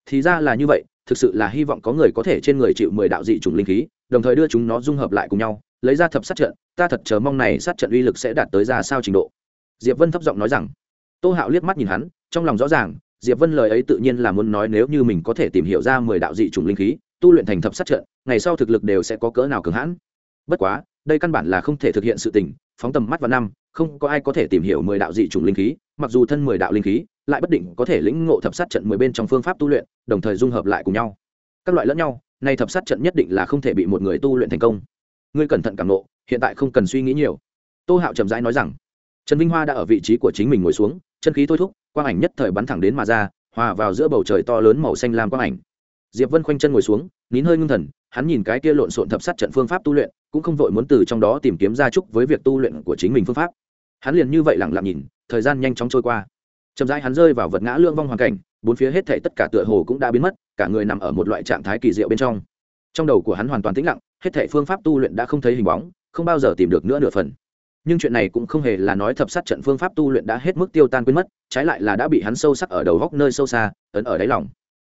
Thì ra là như vậy, thực sự là hy vọng có người có thể trên người chịu mười đạo dị chủng linh khí, đồng thời đưa chúng nó dung hợp lại cùng nhau, lấy ra thập sát trận, ta thật chờ mong này sát trận uy lực sẽ đạt tới ra sao trình độ. Diệp vân thấp giọng nói rằng. Tô hạo liếc mắt nhìn hắn, trong lòng rõ ràng, diệp vân lời ấy tự nhiên là muốn nói nếu như mình có thể tìm hiểu ra mười đạo dị chủng linh khí, tu luyện thành thập sát trận, ngày sau thực lực đều sẽ có cỡ nào cường hãn. Bất quá, đây căn bản là không thể thực hiện sự tình phóng tầm mắt vào năm, không có ai có thể tìm hiểu mười đạo dị chủng linh khí, mặc dù thân mười đạo linh khí, lại bất định có thể lĩnh ngộ thập sát trận mười bên trong phương pháp tu luyện, đồng thời dung hợp lại cùng nhau. Các loại lẫn nhau, nay thập sát trận nhất định là không thể bị một người tu luyện thành công. Ngươi cẩn thận cảm nộ hiện tại không cần suy nghĩ nhiều. Tô hạo trầm rãi nói rằng. Trần vinh hoa đã ở vị trí của chính mình ngồi xuống, chân khí thôi thúc, quang ảnh nhất thời bắn thẳng đến mà ra, hòa vào giữa bầu trời to lớn màu xanh lam quang ảnh diệp vân khoanh chân ngồi xuống, nín hơi ngưng thần, hắn nhìn cái kia lộn xộn thập sát trận phương pháp tu luyện, cũng không vội muốn từ trong đó tìm kiếm gia chúc với việc tu luyện của chính mình phương pháp. Hắn liền như vậy lặng lặng nhìn, thời gian nhanh chóng trôi qua. Chậm rãi hắn rơi vào vật ngã lương vong hoàn cảnh, bốn phía hết thảy tất cả tựa hồ cũng đã biến mất, cả người nằm ở một loại trạng thái kỳ diệu bên trong. Trong đầu của hắn hoàn toàn tĩnh lặng, hết thảy phương pháp tu luyện đã không thấy hình bóng, không bao giờ tìm được nữa nửa phần. Nhưng chuyện này cũng không hề là nói thập sát trận phương pháp tu luyện đã hết mức tiêu tan quên mất, trái lại là đã bị hắn sâu sắc ở đầu góc nơi sâu xa, ấn ở đáy lòng.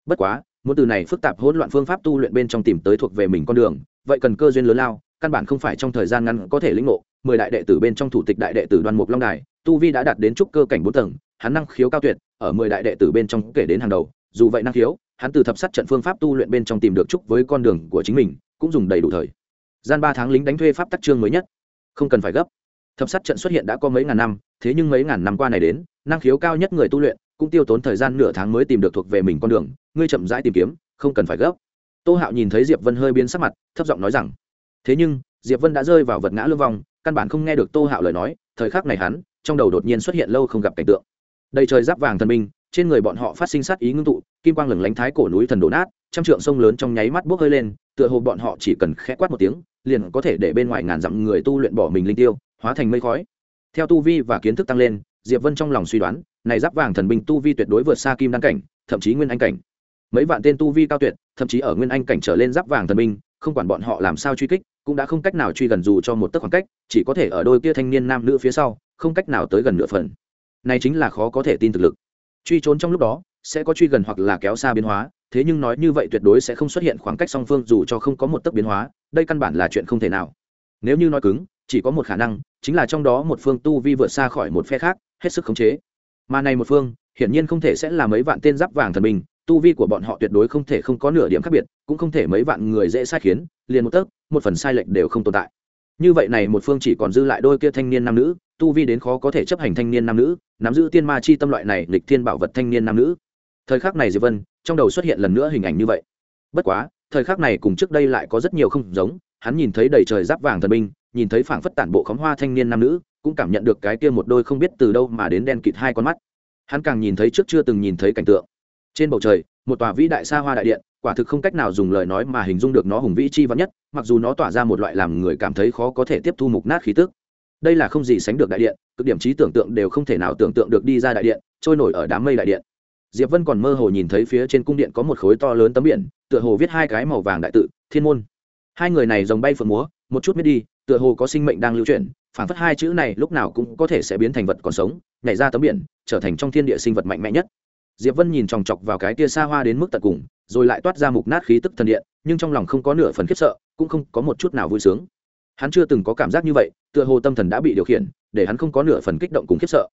Bất quá muốn từ này phức tạp hỗn loạn phương pháp tu luyện bên trong tìm tới thuộc về mình con đường, vậy cần cơ duyên lớn lao, căn bản không phải trong thời gian ngắn có thể lĩnh ngộ. Mười đại đệ tử bên trong thủ tịch đại đệ tử đoan mục long đài, tu vi đã đạt đến trúc cơ cảnh bốn tầng, hắn năng khiếu cao tuyệt, ở mười đại đệ tử bên trong kể đến hàng đầu, dù vậy năng khiếu, hắn từ thập sát trận phương pháp tu luyện bên trong tìm được trúc với con đường của chính mình, cũng dùng đầy đủ thời. Gian ba tháng lính đánh thuê pháp tắc trương mới nhất. Không cần phải gấp. Thập sát trận xuất hiện đã có mấy ngàn năm, thế nhưng mấy ngàn năm qua này đến, năng khiếu cao nhất người tu luyện cũng tiêu tốn thời gian nửa tháng mới tìm được thuộc về mình con đường, ngươi chậm rãi tìm kiếm, không cần phải gấp. Tô hạo nhìn thấy diệp vân hơi biến sắc mặt, thấp giọng nói rằng, thế nhưng, diệp vân đã rơi vào vật ngã lương vong căn bản không nghe được tô hạo lời nói, thời khắc này hắn, trong đầu đột nhiên xuất hiện lâu không gặp cảnh tượng. Đầy trời giáp vàng thần minh, trên người bọn họ phát sinh sát ý ngưng tụ, kim quang lửng lánh thái cổ núi thần đổ nát, trăm trượng sông lớn trong nháy mắt bốc hơi lên, tựa hồ bọn họ chỉ cần khẽ quát một tiếng, liền có thể để bên ngoài ngàn dặm người tu luyện bỏ mình linh tiêu, hóa thành mây khói. Theo tu vi và kiến thức tăng lên diệp vân trong lòng suy đoán, này giáp vàng thần binh tu vi tuyệt đối vượt xa kim đăng cảnh, thậm chí nguyên anh cảnh. Mấy vạn tên tu vi cao tuyệt, thậm chí ở nguyên anh cảnh trở lên giáp vàng thần binh, không quản bọn họ làm sao truy kích, cũng đã không cách nào truy gần dù cho một tấc khoảng cách, chỉ có thể ở đôi kia thanh niên nam nữ phía sau, không cách nào tới gần nửa phần. Này chính là khó có thể tin thực lực. Truy trốn trong lúc đó, sẽ có truy gần hoặc là kéo xa biến hóa, thế nhưng nói như vậy tuyệt đối sẽ không xuất hiện khoảng cách song phương dù cho không có một tấc biến hóa, đây căn bản là chuyện không thể nào. Nếu như nói cứng, chỉ có một khả năng, chính là trong đó một phương tu vi vượt xa khỏi một phe khác hết sức khống chế. Mà này một phương, hiển nhiên không thể sẽ là mấy vạn tên giáp vàng thần bình tu vi của bọn họ tuyệt đối không thể không có nửa điểm khác biệt, cũng không thể mấy vạn người dễ sai khiến, liền một tấc, một phần sai lệch đều không tồn tại. Như vậy này một phương chỉ còn dư lại đôi kia thanh niên nam nữ, tu vi đến khó có thể chấp hành thanh niên nam nữ, nắm giữ tiên ma chi tâm loại này lịch thiên bảo vật thanh niên nam nữ. Thời khắc này diệp vân, trong đầu xuất hiện lần nữa hình ảnh như vậy. Bất quá, thời khắc này cùng trước đây lại có rất nhiều không giống, hắn nhìn thấy đầy trời giáp vàng thần binh, nhìn thấy phảng phất tản bộ khóm hoa thanh niên nam nữ cũng cảm nhận được cái kia một đôi không biết từ đâu mà đến đen kịt hai con mắt. Hắn càng nhìn thấy trước chưa từng nhìn thấy cảnh tượng. Trên bầu trời, một tòa vĩ đại xa hoa đại điện, quả thực không cách nào dùng lời nói mà hình dung được nó hùng vĩ chi vắn nhất, mặc dù nó tỏa ra một loại làm người cảm thấy khó có thể tiếp thu mục nát khí tức. Đây là không gì sánh được đại điện, cực điểm trí tưởng tượng đều không thể nào tưởng tượng được đi ra đại điện, trôi nổi ở đám mây đại điện. Diệp vân còn mơ hồ nhìn thấy phía trên cung điện có một khối to lớn tấm biển, tựa hồ viết hai cái màu vàng đại tự, thiên môn. Hai người này dòng bay phượng múa, một chút mới đi, tựa hồ có sinh mệnh đang lưu chuyển phản phất hai chữ này lúc nào cũng có thể sẽ biến thành vật còn sống nhảy ra tấm biển trở thành trong thiên địa sinh vật mạnh mẽ nhất. Diệp vân nhìn chòng chọc vào cái tia xa hoa đến mức tận cùng rồi lại toát ra mục nát khí tức thần điện nhưng trong lòng không có nửa phần khiếp sợ cũng không có một chút nào vui sướng. Hắn chưa từng có cảm giác như vậy tựa hồ tâm thần đã bị điều khiển để hắn không có nửa phần kích động cùng khiếp sợ.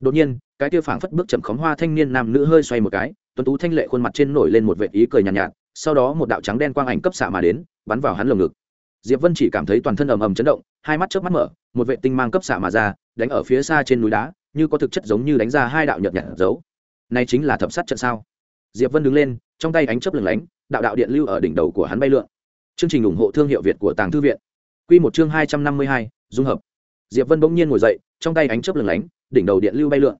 Đột nhiên cái tia phảng phất bước chậm khóm hoa thanh niên nam nữ hơi xoay một cái tuấn tú thanh lệ khuôn mặt trên nổi lên một vệt ý cười nhàn nhạt, nhạt sau đó một đạo trắng đen quang ảnh cấp xạ mà đến bắn vào hắn lồng ngực diệp vân chỉ cảm thấy toàn thân ầm ầm chấn động hai mắt trước mắt mở một vệ tinh mang cấp xạ mà ra đánh ở phía xa trên núi đá như có thực chất giống như đánh ra hai đạo nhợt nhạt dấu. Này chính là thập sát trận sao? Diệp vân đứng lên trong tay ánh chớp lửng lánh đạo đạo điện lưu ở đỉnh đầu của hắn bay lượn. Chương trình ủng hộ thương hiệu việt của tàng thư viện. Quy một chương hai trăm năm mươi hai, dung hợp. Diệp vân bỗng nhiên ngồi dậy trong tay ánh chớp lửng lánh đỉnh đầu điện lưu bay lượn.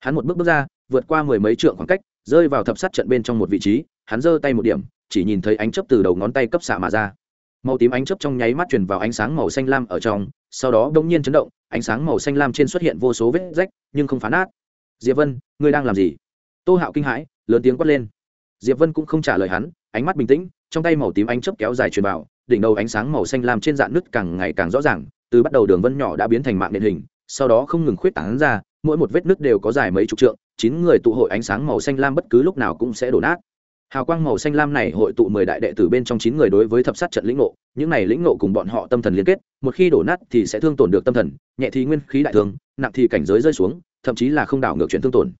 Hắn một bước bước ra vượt qua mười mấy trượng khoảng cách rơi vào thập sát trận bên trong một vị trí hắn giơ tay một điểm chỉ nhìn thấy ánh chớp từ đầu ngón tay cấp xạ mà ra màu tím ánh chớp trong nháy mắt truyền vào ánh sáng màu xanh lam ở trong, sau đó đông nhiên chấn động, ánh sáng màu xanh lam trên xuất hiện vô số vết rách, nhưng không phá nát. Diệp vân, ngươi đang làm gì? Tô hạo kinh hãi, lớn tiếng quát lên. Diệp vân cũng không trả lời hắn, ánh mắt bình tĩnh, trong tay màu tím ánh chớp kéo dài truyền vào, đỉnh đầu ánh sáng màu xanh lam trên dạng nứt càng ngày càng rõ ràng, từ bắt đầu đường vân nhỏ đã biến thành mạng điện hình, sau đó không ngừng khuyết tán ra, mỗi một vết nứt đều có dài mấy chục trượng, chín người tụ hội ánh sáng màu xanh lam bất cứ lúc nào cũng sẽ đổ nát hào quang màu xanh lam này hội tụ mười đại đệ tử bên trong chín người đối với thập sát trận lĩnh ngộ. Những này lĩnh ngộ cùng bọn họ tâm thần liên kết, một khi đổ nát thì sẽ thương tổn được tâm thần, nhẹ thì nguyên khí đại thương, nặng thì cảnh giới rơi xuống, thậm chí là không đảo ngược chuyển thương tổn.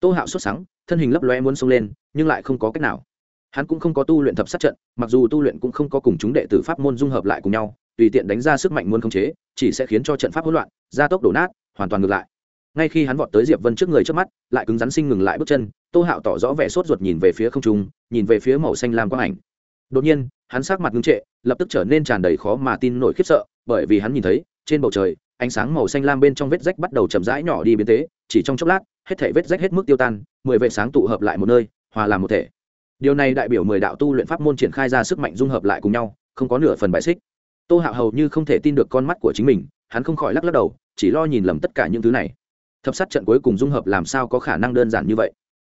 Tô hạo xuất sáng thân hình lấp lóe muốn xông lên, nhưng lại không có cách nào. Hắn cũng không có tu luyện thập sát trận, mặc dù tu luyện cũng không có cùng chúng đệ tử pháp môn dung hợp lại cùng nhau, tùy tiện đánh ra sức mạnh muốn khống chế, chỉ sẽ khiến cho trận pháp hỗn loạn, gia tốc đổ nát, hoàn toàn ngược lại ngay khi hắn vọt tới diệp vân trước người trước mắt, lại cứng rắn sinh ngừng lại bước chân, tô hạo tỏ rõ vẻ sốt ruột nhìn về phía không trung, nhìn về phía màu xanh lam quang ảnh. Đột nhiên, hắn sắc mặt ngưng trệ, lập tức trở nên tràn đầy khó mà tin nổi khiếp sợ, bởi vì hắn nhìn thấy, trên bầu trời, ánh sáng màu xanh lam bên trong vết rách bắt đầu chậm rãi nhỏ đi biến tế chỉ trong chốc lát, hết thể vết rách hết mức tiêu tan, mười vệ sáng tụ hợp lại một nơi, hòa làm một thể. Điều này đại biểu mười đạo tu luyện pháp môn triển khai ra sức mạnh dung hợp lại cùng nhau, không có nửa phần bại xích. Tô hạo hầu như không thể tin được con mắt của chính mình, hắn không khỏi lắc lắc đầu, chỉ lo nhìn lầm tất cả những thứ này thập sát trận cuối cùng dung hợp làm sao có khả năng đơn giản như vậy?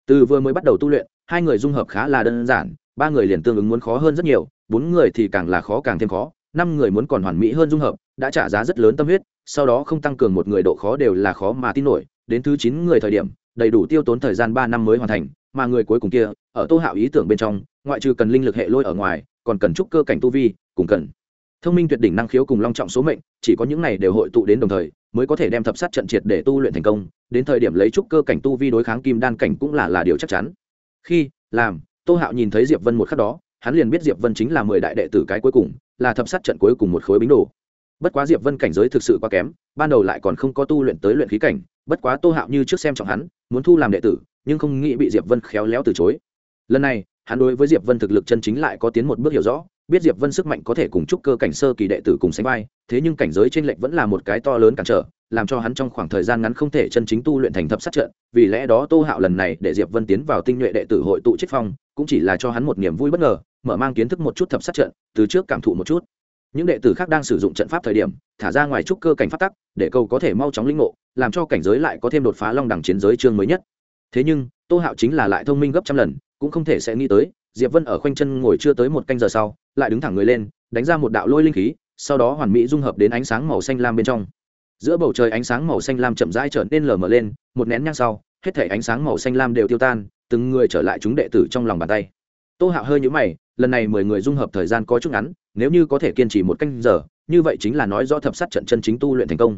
Từ vừa mới bắt đầu tu luyện, hai người dung hợp khá là đơn giản, ba người liền tương ứng muốn khó hơn rất nhiều, bốn người thì càng là khó càng thêm khó, năm người muốn còn hoàn mỹ hơn dung hợp, đã trả giá rất lớn tâm huyết, sau đó không tăng cường một người độ khó đều là khó mà tin nổi, đến thứ chín người thời điểm, đầy đủ tiêu tốn thời gian ba năm mới hoàn thành, mà người cuối cùng kia, ở tô hạo ý tưởng bên trong, ngoại trừ cần linh lực hệ lôi ở ngoài, còn cần trúc cơ cảnh tu vi, cùng cần thông minh tuyệt đỉnh năng khiếu cùng long trọng số mệnh, chỉ có những này đều hội tụ đến đồng thời mới có thể đem thập sát trận triệt để tu luyện thành công, đến thời điểm lấy trúc cơ cảnh tu vi đối kháng kim đan cảnh cũng là là điều chắc chắn. Khi, làm, tô hạo nhìn thấy diệp vân một khắc đó, hắn liền biết diệp vân chính là mười đại đệ tử cái cuối cùng, là thập sát trận cuối cùng một khối bính đồ. Bất quá diệp vân cảnh giới thực sự quá kém, ban đầu lại còn không có tu luyện tới luyện khí cảnh, bất quá tô hạo như trước xem trọng hắn, muốn thu làm đệ tử, nhưng không nghĩ bị diệp vân khéo léo từ chối. Lần này, hắn đối với diệp vân thực lực chân chính lại có tiến một bước hiểu rõ biết diệp vân sức mạnh có thể cùng chúc cơ cảnh sơ kỳ đệ tử cùng sánh vai, thế nhưng cảnh giới trên lệnh vẫn là một cái to lớn cản trở, làm cho hắn trong khoảng thời gian ngắn không thể chân chính tu luyện thành thập sát trận. Vì lẽ đó tô hạo lần này để diệp vân tiến vào tinh nhuệ đệ tử hội tụ chết phong, cũng chỉ là cho hắn một niềm vui bất ngờ, mở mang kiến thức một chút thập sát trận, từ trước cảm thụ một chút. Những đệ tử khác đang sử dụng trận pháp thời điểm, thả ra ngoài trúc cơ cảnh phát tắc, để cầu có thể mau chóng linh ngộ, làm cho cảnh giới lại có thêm đột phá long đẳng chiến giới chương mới nhất. Thế nhưng, tô hạo chính là lại thông minh gấp trăm lần, cũng không thể sẽ nghĩ tới, diệp vân ở khoanh chân ngồi chưa tới một canh giờ sau lại đứng thẳng người lên, đánh ra một đạo lôi linh khí, sau đó hoàn mỹ dung hợp đến ánh sáng màu xanh lam bên trong. Giữa bầu trời ánh sáng màu xanh lam chậm rãi trở nên lờ mờ lên, một nén nhang sau, hết thể ánh sáng màu xanh lam đều tiêu tan, từng người trở lại chúng đệ tử trong lòng bàn tay. Tô hạo hơi nhũ mày, lần này mười người dung hợp thời gian có chút ngắn, nếu như có thể kiên trì một canh giờ, như vậy chính là nói rõ thập sát trận chân chính tu luyện thành công.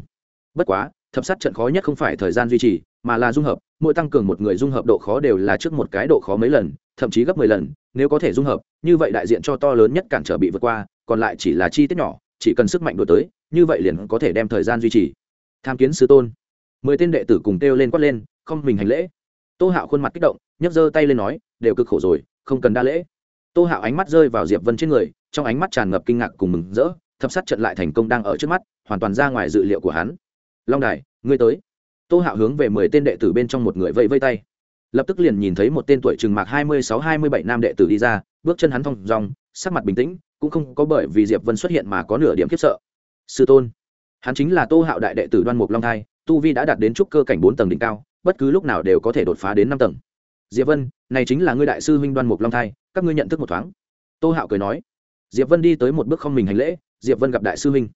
Bất quá, thập sát trận khó nhất không phải thời gian duy trì, mà là dung hợp, mỗi tăng cường một người dung hợp độ khó đều là trước một cái độ khó mấy lần thậm chí gấp mười lần, nếu có thể dung hợp, như vậy đại diện cho to lớn nhất cản trở bị vượt qua, còn lại chỉ là chi tiết nhỏ, chỉ cần sức mạnh đổi tới, như vậy liền có thể đem thời gian duy trì. Tham kiến sư tôn. Mười tên đệ tử cùng kêu lên quát lên, không mình hành lễ. Tô hạo khuôn mặt kích động, nhấc giơ tay lên nói, đều cực khổ rồi, không cần đa lễ. Tô hạo ánh mắt rơi vào diệp vân trên người, trong ánh mắt tràn ngập kinh ngạc cùng mừng rỡ, thập sát trận lại thành công đang ở trước mắt, hoàn toàn ra ngoài dự liệu của hắn. Long đài, ngươi tới. Tô hạo hướng về mười tên đệ tử bên trong một người vẫy vây tay lập tức liền nhìn thấy một tên tuổi chừng mạc hai mươi sáu hai mươi bảy nam đệ tử đi ra, bước chân hắn thong dong, sắc mặt bình tĩnh, cũng không có bởi vì diệp vân xuất hiện mà có nửa điểm khiếp sợ. Sư tôn, hắn chính là tô hạo đại đệ tử đoan mục long thai, tu vi đã đạt đến trúc cơ cảnh bốn tầng đỉnh cao, bất cứ lúc nào đều có thể đột phá đến năm tầng. Diệp vân, này chính là ngươi đại sư huynh đoan mục long thai, các ngươi nhận thức một thoáng. Tô hạo cười nói. Diệp vân đi tới một bước không mình hành lễ, diệp vân gặp đại sư huynh.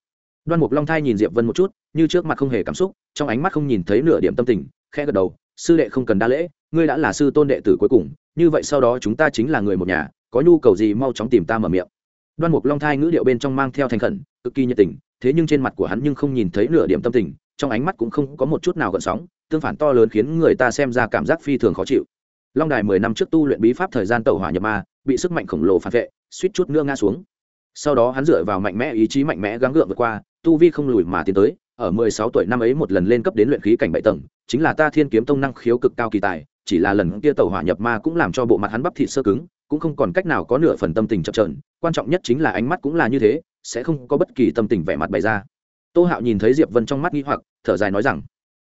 Đoan mục long thai nhìn diệp vân một chút, như trước mặt không hề cảm xúc, trong ánh mắt không nhìn thấy nửa điểm tâm tình, khẽ gật đầu sư đệ không cần đa lễ, ngươi đã là sư tôn đệ tử cuối cùng, như vậy sau đó chúng ta chính là người một nhà, có nhu cầu gì mau chóng tìm ta mở miệng. Đoan mục long thai ngữ điệu bên trong mang theo thành khẩn, cực kỳ nhiệt tình, thế nhưng trên mặt của hắn nhưng không nhìn thấy nửa điểm tâm tình, trong ánh mắt cũng không có một chút nào gợn sóng, tương phản to lớn khiến người ta xem ra cảm giác phi thường khó chịu. Long đài mười năm trước tu luyện bí pháp thời gian tẩu hỏa nhập ma, bị sức mạnh khổng lồ phản vệ, suýt chút nữa ngã xuống. Sau đó hắn dựa vào mạnh mẽ ý chí mạnh mẽ gắng gượng vượt qua, tu vi không lùi mà tiến tới ở mười sáu tuổi năm ấy một lần lên cấp đến luyện khí cảnh bảy tầng chính là ta thiên kiếm tông năng khiếu cực cao kỳ tài chỉ là lần kia tẩu hỏa nhập ma cũng làm cho bộ mặt hắn bắp thịt sơ cứng cũng không còn cách nào có nửa phần tâm tình chập chờn, quan trọng nhất chính là ánh mắt cũng là như thế sẽ không có bất kỳ tâm tình vẻ mặt bày ra. Tô hạo nhìn thấy diệp vân trong mắt nghi hoặc thở dài nói rằng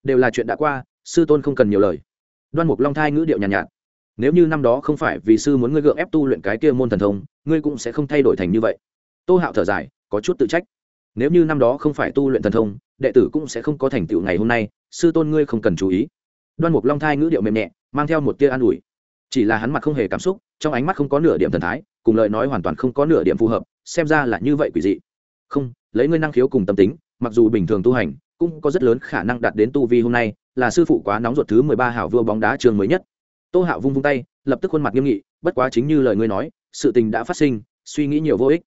đều là chuyện đã qua sư tôn không cần nhiều lời. Đoan mục long thai ngữ điệu nhàn nhạt, nhạt nếu như năm đó không phải vì sư muốn ngươi gượng ép tu luyện cái kia môn thần thông ngươi cũng sẽ không thay đổi thành như vậy. Tô hạo thở dài có chút tự trách. Nếu như năm đó không phải tu luyện thần thông đệ tử cũng sẽ không có thành tựu ngày hôm nay, sư tôn ngươi không cần chú ý. Đoan mục long thai ngữ điệu mềm nhẹ, mang theo một tia an ủi. Chỉ là hắn mặt không hề cảm xúc, trong ánh mắt không có nửa điểm thần thái, cùng lời nói hoàn toàn không có nửa điểm phù hợp, xem ra là như vậy quỷ dị. Không, lấy ngươi năng khiếu cùng tâm tính, mặc dù bình thường tu hành, cũng có rất lớn khả năng đạt đến tu vi hôm nay, là sư phụ quá nóng ruột thứ mười ba hảo vua bóng đá trường mới nhất. Tô hạo vung vung tay, lập tức khuôn mặt nghiêm nghị, bất quá chính như lời ngươi nói, sự tình đã phát sinh, suy nghĩ nhiều vô ích.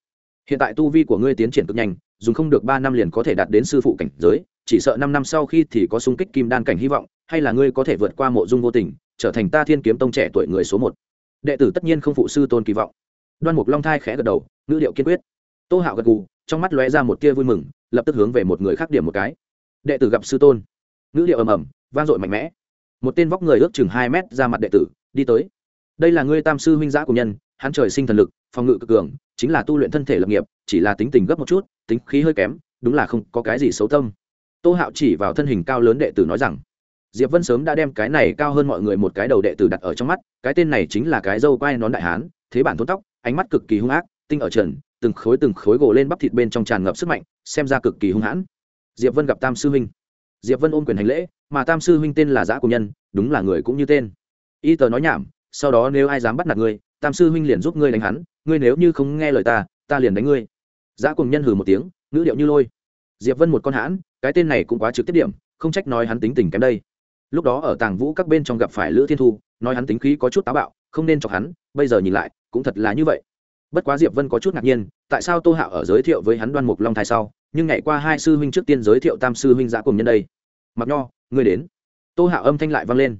Hiện tại tu vi của ngươi tiến triển cực nhanh dùng không được ba năm liền có thể đạt đến sư phụ cảnh giới, chỉ sợ năm năm sau khi thì có sung kích kim đan cảnh hy vọng, hay là ngươi có thể vượt qua mộ dung vô tình, trở thành ta thiên kiếm tông trẻ tuổi người số một. Đệ tử tất nhiên không phụ sư tôn kỳ vọng. Đoan mục long thai khẽ gật đầu, ngữ điệu kiên quyết. Tô hạo gật gù, trong mắt lóe ra một tia vui mừng, lập tức hướng về một người khác điểm một cái. Đệ tử gặp sư tôn. Ngữ điệu ầm ầm, vang dội mạnh mẽ. Một tên vóc người ước chừng hai mét ra mặt đệ tử, đi tới. Đây là ngươi tam sư huynh giã của nhân, hắn trời sinh thần lực, phòng ngự cực cường chính là tu luyện thân thể lập nghiệp, chỉ là tính tình gấp một chút, tính khí hơi kém, đúng là không có cái gì xấu tâm. Tô hạo chỉ vào thân hình cao lớn đệ tử nói rằng, diệp vân sớm đã đem cái này cao hơn mọi người một cái đầu đệ tử đặt ở trong mắt, cái tên này chính là cái dâu quai nón đại hán, thế bản thôn tóc, ánh mắt cực kỳ hung ác, tinh ở trần, từng khối từng khối gồ lên bắp thịt bên trong tràn ngập sức mạnh, xem ra cực kỳ hung hãn. Diệp vân gặp tam sư huynh. Diệp vân ôm quyền hành lễ, mà tam sư huynh tên là giã của nhân, đúng là người cũng như tên. Y tờ nói nhảm, sau đó nếu ai dám bắt nạt ngươi, tam sư huynh liền giúp ngươi đánh hắn ngươi nếu như không nghe lời ta ta liền đánh ngươi. Giá cùng nhân hừ một tiếng, ngữ điệu như lôi. Diệp vân một con hãn, cái tên này cũng quá trực tiếp điểm, không trách nói hắn tính tình kém đây. Lúc đó ở tàng vũ các bên trong gặp phải lữ thiên thu, nói hắn tính khí có chút táo bạo, không nên chọc hắn, bây giờ nhìn lại, cũng thật là như vậy. Bất quá diệp vân có chút ngạc nhiên, tại sao tô hạo ở giới thiệu với hắn đoan mục long thai sau, nhưng ngày qua hai sư huynh trước tiên giới thiệu tam sư huynh giã cùng nhân đây. Mặc nho người đến. Tô hạo âm thanh lại vang lên.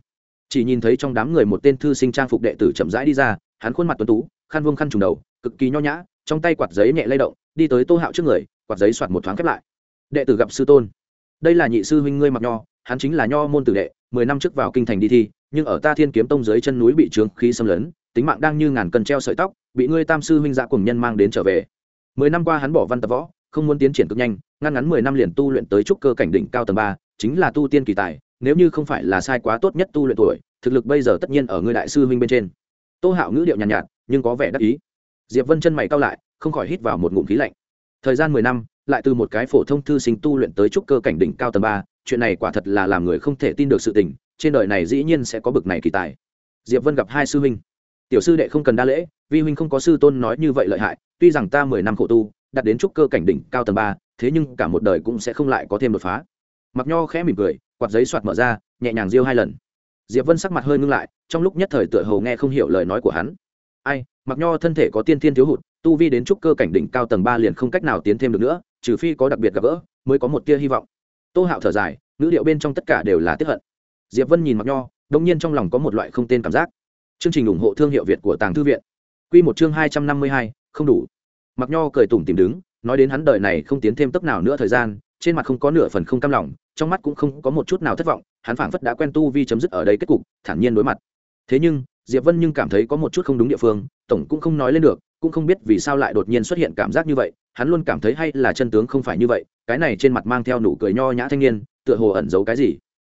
Chỉ nhìn thấy trong đám người một tên thư sinh trang phục đệ tử chậm rãi đi ra hắn khuôn mặt tuấn tú, khăn vung khăn trùng đầu, cực kỳ nho nhã, trong tay quạt giấy nhẹ lay động, đi tới tô hạo trước người, quạt giấy soạt một thoáng khép lại. Đệ tử gặp sư tôn. Đây là nhị sư huynh ngươi mặc nho, hắn chính là nho môn tử đệ, mười năm trước vào kinh thành đi thi, nhưng ở ta thiên kiếm tông dưới chân núi bị trướng khí xâm lấn, tính mạng đang như ngàn cân treo sợi tóc, bị ngươi tam sư huynh dạ cùng nhân mang đến trở về. Mười năm qua hắn bỏ văn tập võ, không muốn tiến triển cực nhanh, ngăn ngắn mười năm liền tu luyện tới trúc cơ cảnh đỉnh cao tầng ba, chính là tu tiên kỳ tài, nếu như không phải là sai quá tốt nhất tu luyện tuổi, thực lực bây giờ tất nhiên ở ngươi đại sư huynh bên trên tô hạo ngữ điệu nhàn nhạt, nhạt nhưng có vẻ đắc ý. Diệp vân chân mày cao lại không khỏi hít vào một ngụm khí lạnh. Thời gian mười năm lại từ một cái phổ thông thư sinh tu luyện tới trúc cơ cảnh đỉnh cao tầng ba chuyện này quả thật là làm người không thể tin được sự tình trên đời này dĩ nhiên sẽ có bực này kỳ tài. Diệp vân gặp hai sư huynh. Tiểu sư đệ không cần đa lễ vi huynh không có sư tôn nói như vậy lợi hại tuy rằng ta mười năm khổ tu đạt đến trúc cơ cảnh đỉnh cao tầng ba thế nhưng cả một đời cũng sẽ không lại có thêm đột phá. Mặc nho khẽ mỉm cười quạt giấy soạt mở ra nhẹ nhàng riêu hai lần. Diệp vân sắc mặt hơi ngưng lại trong lúc nhất thời tựa hồ nghe không hiểu lời nói của hắn. Ai, mặc nho thân thể có tiên thiên thiếu hụt, tu vi đến trúc cơ cảnh đỉnh cao tầng ba liền không cách nào tiến thêm được nữa, trừ phi có đặc biệt gặp gỡ, mới có một tia hy vọng. Tô hạo thở dài, ngữ điệu bên trong tất cả đều là tiếp hận. Diệp vân nhìn mặc nho đông nhiên trong lòng có một loại không tên cảm giác. Chương trình ủng hộ thương hiệu việt của tàng thư viện. Q một chương hai trăm năm mươi hai, không đủ. Mặc nho cười tủm tìm đứng, nói đến hắn đời này không tiến thêm tốc nào nữa thời gian, trên mặt không có nửa phần không cam lòng, trong mắt cũng không có một chút nào thất vọng, hắn phảng phất đã quen tu vi chấm dứt ở đây kết cục, thản nhiên đối mặt thế nhưng, diệp vân nhưng cảm thấy có một chút không đúng địa phương, tổng cũng không nói lên được, cũng không biết vì sao lại đột nhiên xuất hiện cảm giác như vậy, hắn luôn cảm thấy hay là chân tướng không phải như vậy, cái này trên mặt mang theo nụ cười nho nhã thanh niên, tựa hồ ẩn giấu cái gì.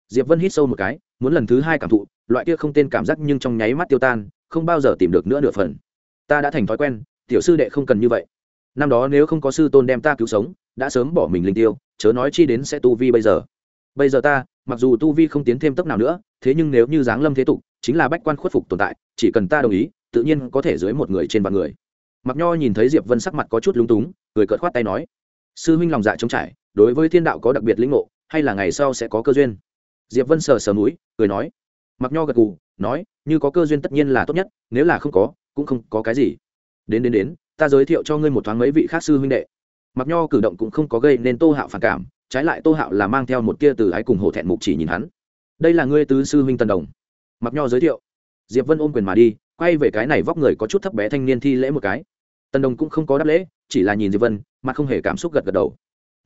Diệp vân hít sâu một cái, muốn lần thứ hai cảm thụ, loại kia không tên cảm giác nhưng trong nháy mắt tiêu tan, không bao giờ tìm được nữa nửa phần. Ta đã thành thói quen, tiểu sư đệ không cần như vậy. Năm đó nếu không có sư tôn đem ta cứu sống, đã sớm bỏ mình linh tiêu, chớ nói chi đến sẽ tu vi bây giờ bây giờ ta, mặc dù tu vi không tiến thêm tốc nào nữa, thế nhưng nếu như giáng lâm thế tục, chính là bách quan khuất phục tồn tại, chỉ cần ta đồng ý, tự nhiên có thể dưới một người trên vạn người. Mặc nho nhìn thấy diệp vân sắc mặt có chút lúng túng, cười cợt khoát tay nói, sư huynh lòng dạ trống trải, đối với thiên đạo có đặc biệt lĩnh ngộ, hay là ngày sau sẽ có cơ duyên? Diệp vân sờ sờ mũi, cười nói. Mặc nho gật gù, nói, như có cơ duyên tất nhiên là tốt nhất, nếu là không có, cũng không có cái gì. Đến đến đến, ta giới thiệu cho ngươi một thoáng mấy vị khác sư huynh đệ. Mặc nho cử động cũng không có gây nên tô hạo phản cảm trái lại tô hạo là mang theo một tia từ ái cùng hổ thẹn mục chỉ nhìn hắn. Đây là ngươi tứ sư huynh tần đồng. Mặc nho giới thiệu. Diệp vân ôm quyền mà đi, quay về cái này vóc người có chút thấp bé thanh niên thi lễ một cái. Tần đồng cũng không có đáp lễ, chỉ là nhìn diệp vân mà không hề cảm xúc gật gật đầu.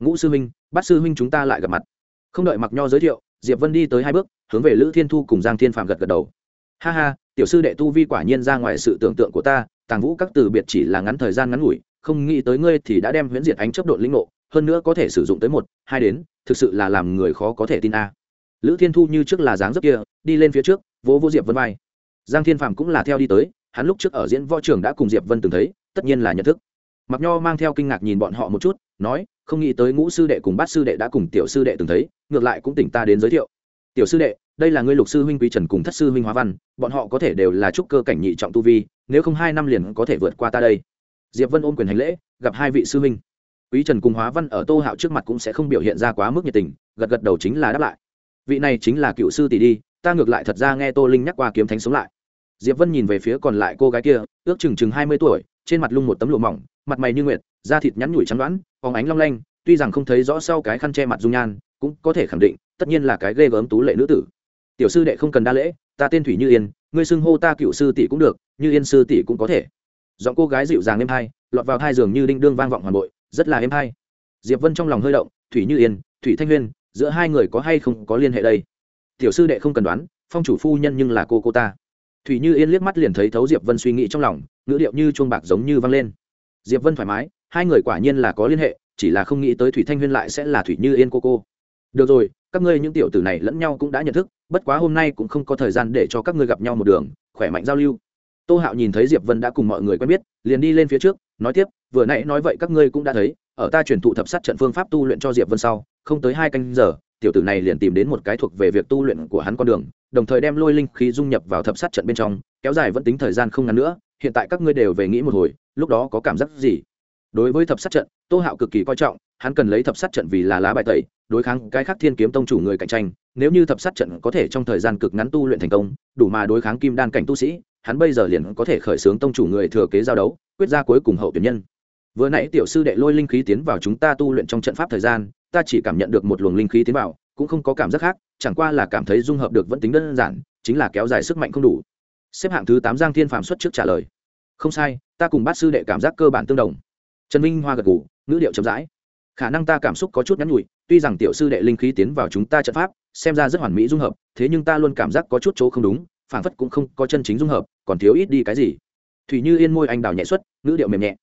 Ngũ sư huynh, bát sư huynh chúng ta lại gặp mặt. Không đợi mặc nho giới thiệu, diệp vân đi tới hai bước, hướng về lữ thiên thu cùng giang thiên phạm gật gật đầu. Ha ha, tiểu sư đệ tu vi quả nhiên ra ngoài sự tưởng tượng của ta, tàng vũ các từ biệt chỉ là ngắn thời gian ngắn ngủi, không nghĩ tới ngươi thì đã đem huyễn diệt ánh chấp độ linh ngộ hơn nữa có thể sử dụng tới một, hai đến, thực sự là làm người khó có thể tin a. Lữ thiên thu như trước là dáng dấp kia, đi lên phía trước, vỗ vỗ diệp vân vai. Giang thiên phạm cũng là theo đi tới, hắn lúc trước ở diễn võ trường đã cùng diệp vân từng thấy, tất nhiên là nhận thức. Mặc nho mang theo kinh ngạc nhìn bọn họ một chút, nói, không nghĩ tới ngũ sư đệ cùng bát sư đệ đã cùng tiểu sư đệ từng thấy, ngược lại cũng tỉnh ta đến giới thiệu. Tiểu sư đệ, đây là ngươi lục sư huynh quý trần cùng thất sư huynh hóa văn, bọn họ có thể đều là trúc cơ cảnh nhị trọng tu vi, nếu không hai năm liền có thể vượt qua ta đây. Diệp vân ôm quyền hành lễ, gặp hai vị sư huynh quý trần cùng hóa văn ở tô hạo trước mặt cũng sẽ không biểu hiện ra quá mức nhiệt tình, gật gật đầu chính là đáp lại. Vị này chính là cựu sư tỷ đi, ta ngược lại thật ra nghe tô linh nhắc qua kiếm thánh sống lại. Diệp vân nhìn về phía còn lại cô gái kia, ước chừng chừng hai mươi tuổi, trên mặt lung một tấm lụa mỏng, mặt mày như nguyệt, da thịt nhắn nhủi trắng đoán phóng ánh long lanh, tuy rằng không thấy rõ sau cái khăn che mặt dung nhan, cũng có thể khẳng định, tất nhiên là cái ghê gớm tú lệ nữ tử. Tiểu sư đệ không cần đa lễ, ta tên thủy như yên, ngươi xưng hô ta cựu sư tỷ cũng được, như yên sư tỷ cũng có thể. Giọng cô gái dịu dàng êm hai, lọt vào hai giường như đinh đương vang vọng hoàn bội rất là êm hai diệp vân trong lòng hơi động, thủy như yên, thủy thanh huyên, giữa hai người có hay không có liên hệ đây? Tiểu sư đệ không cần đoán, phong chủ phu nhân nhưng là cô cô ta. Thủy như yên liếc mắt liền thấy thấu diệp vân suy nghĩ trong lòng, ngữ điệu như chuông bạc giống như vang lên. Diệp vân thoải mái, hai người quả nhiên là có liên hệ, chỉ là không nghĩ tới thủy thanh huyên lại sẽ là thủy như yên cô cô. Được rồi, các ngươi những tiểu tử này lẫn nhau cũng đã nhận thức, bất quá hôm nay cũng không có thời gian để cho các ngươi gặp nhau một đường, khỏe mạnh giao lưu. Tô hạo nhìn thấy diệp vân đã cùng mọi người quen biết, liền đi lên phía trước, nói tiếp vừa nãy nói vậy các ngươi cũng đã thấy, ở ta truyền thụ thập sát trận phương pháp tu luyện cho diệp vân sau, không tới hai canh giờ, tiểu tử này liền tìm đến một cái thuộc về việc tu luyện của hắn con đường, đồng thời đem lôi linh khí dung nhập vào thập sát trận bên trong, kéo dài vẫn tính thời gian không ngắn nữa, hiện tại các ngươi đều về nghĩ một hồi, lúc đó có cảm giác gì? Đối với thập sát trận, tô hạo cực kỳ coi trọng, hắn cần lấy thập sát trận vì là lá bài tẩy, đối kháng cái khác thiên kiếm tông chủ người cạnh tranh, nếu như thập sát trận có thể trong thời gian cực ngắn tu luyện thành công, đủ mà đối kháng kim đan cảnh tu sĩ, hắn bây giờ liền có thể khởi xướng tông chủ người thừa kế giao đấu, quyết ra cuối cùng hậu tuyển nhân vừa nãy tiểu sư đệ lôi linh khí tiến vào chúng ta tu luyện trong trận pháp thời gian, ta chỉ cảm nhận được một luồng linh khí tiến vào, cũng không có cảm giác khác, chẳng qua là cảm thấy dung hợp được vẫn tính đơn giản, chính là kéo dài sức mạnh không đủ. Xếp hạng thứ tám giang thiên phạm xuất trước trả lời. Không sai, ta cùng bát sư đệ cảm giác cơ bản tương đồng. Trần minh hoa gật g ủ ngữ điệu chậm rãi. Khả năng ta cảm xúc có chút nhắn nhủi, tuy rằng tiểu sư đệ linh khí tiến vào chúng ta trận pháp, xem ra rất hoàn mỹ dung hợp, thế nhưng ta luôn cảm giác có chút chỗ không đúng phản phất cũng không có chân chính dung hợp, còn thiếu ít đi cái gì. Thủy như yên môi anh đào nhẹ xuất, ngữ điệu mềm nhẹ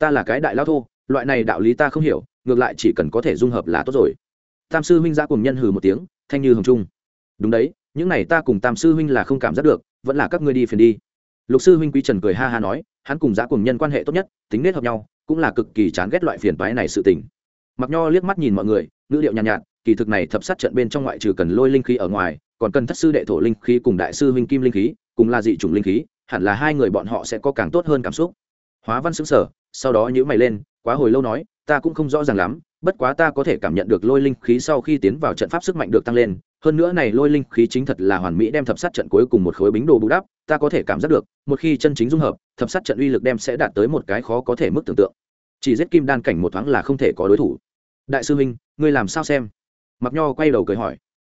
ta là cái đại lao thô loại này đạo lý ta không hiểu ngược lại chỉ cần có thể dung hợp là tốt rồi. Tam sư huynh ra cùng nhân hừ một tiếng thanh như hồng trung. Đúng đấy những này ta cùng tam sư huynh là không cảm giác được vẫn là các ngươi đi phiền đi. Lục sư huynh quý trần cười ha ha nói hắn cùng giã cùng nhân quan hệ tốt nhất tính nết hợp nhau cũng là cực kỳ chán ghét loại phiền toái này sự tình. Mặc nho liếc mắt nhìn mọi người ngữ điệu nhàn nhạt, nhạt kỳ thực này thập sát trận bên trong ngoại trừ cần lôi linh khí ở ngoài còn cần thất sư đệ thổ linh khí cùng đại sư huynh kim linh khí cùng là dị chủng linh khí hẳn là hai người bọn họ sẽ có càng tốt hơn cảm xúc hóa văn xứng sở, sau đó nhữ mày lên, quá hồi lâu nói, ta cũng không rõ ràng lắm, bất quá ta có thể cảm nhận được lôi linh khí sau khi tiến vào trận pháp sức mạnh được tăng lên, hơn nữa này lôi linh khí chính thật là hoàn mỹ đem thập sát trận cuối cùng một khối bính đồ bù đắp, ta có thể cảm giác được, một khi chân chính dung hợp, thập sát trận uy lực đem sẽ đạt tới một cái khó có thể mức tưởng tượng. Chỉ giết kim đan cảnh một thoáng là không thể có đối thủ. Đại sư huynh, ngươi làm sao xem? Mặc nho quay đầu cười hỏi.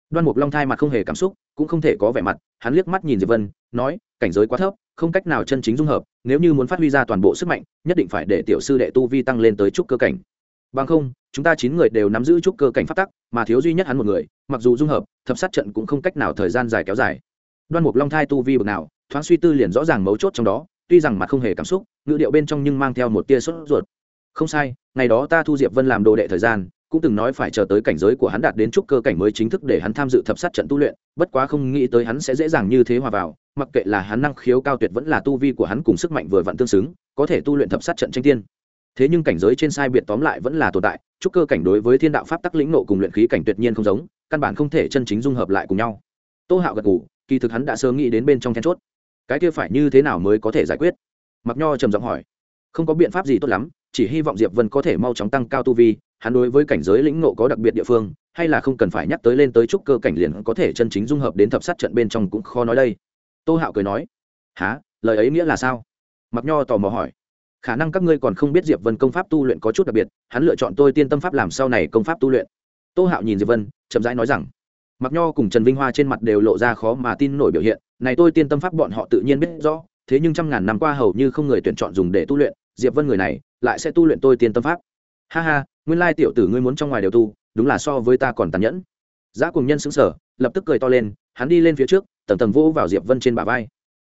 Đoan mục long thai mặt không hề cảm xúc, cũng không thể có vẻ mặt, hắn liếc mắt nhìn diệp vân, nói, cảnh giới quá thấp không cách nào chân chính dung hợp, nếu như muốn phát huy ra toàn bộ sức mạnh, nhất định phải để tiểu sư đệ tu vi tăng lên tới trúc cơ cảnh. Bằng không, chúng ta chín người đều nắm giữ trúc cơ cảnh phát tắc, mà thiếu duy nhất hắn một người, mặc dù dung hợp, thập sát trận cũng không cách nào thời gian dài kéo dài. Đoan mục long thai tu vi bực nào, thoáng suy tư liền rõ ràng mấu chốt trong đó, tuy rằng mặt không hề cảm xúc, ngữ điệu bên trong nhưng mang theo một tia sốt ruột. Không sai, ngày đó ta thu diệp vân làm đồ đệ thời gian, cũng từng nói phải chờ tới cảnh giới của hắn đạt đến trúc cơ cảnh mới chính thức để hắn tham dự thập sát trận tu luyện, bất quá không nghĩ tới hắn sẽ dễ dàng như thế hòa vào mặc kệ là hắn năng khiếu cao tuyệt vẫn là tu vi của hắn cùng sức mạnh vừa vặn tương xứng, có thể tu luyện thập sát trận tranh tiên thế nhưng cảnh giới trên sai biệt tóm lại vẫn là tồn tại, Chúc cơ cảnh đối với thiên đạo pháp tắc lĩnh nộ cùng luyện khí cảnh tuyệt nhiên không giống, căn bản không thể chân chính dung hợp lại cùng nhau. Tô hạo gật ngủ kỳ thực hắn đã sớm nghĩ đến bên trong then chốt. Cái kia phải như thế nào mới có thể giải quyết? Mặc nho trầm giọng hỏi. Không có biện pháp gì tốt lắm, chỉ hy vọng diệp vân có thể mau chóng tăng cao tu vi, hắn đối với cảnh giới lĩnh nộ có đặc biệt địa phương, hay là không cần phải nhắc tới lên tới Chúc cơ cảnh liền có thể chân chính dung hợp đến thập sát trận bên trong cũng khó nói đây tô hạo cười nói há lời ấy nghĩa là sao? Mặc nho tò mò hỏi, khả năng các ngươi còn không biết diệp vân công pháp tu luyện có chút đặc biệt, hắn lựa chọn tôi tiên tâm pháp làm sau này công pháp tu luyện. Tô hạo nhìn diệp vân, chậm rãi nói rằng, mặc nho cùng trần vinh hoa trên mặt đều lộ ra khó mà tin nổi biểu hiện, này tôi tiên tâm pháp bọn họ tự nhiên biết rõ, thế nhưng trăm ngàn năm qua hầu như không người tuyển chọn dùng để tu luyện, diệp vân người này lại sẽ tu luyện tôi tiên tâm pháp. Ha ha, nguyên lai tiểu tử ngươi muốn trong ngoài đều tu, đúng là so với ta còn tàn nhẫn. Giá cùng nhân xứng sở lập tức cười to lên, hắn đi lên phía trước tầng tầng vỗ vào diệp vân trên bả vai.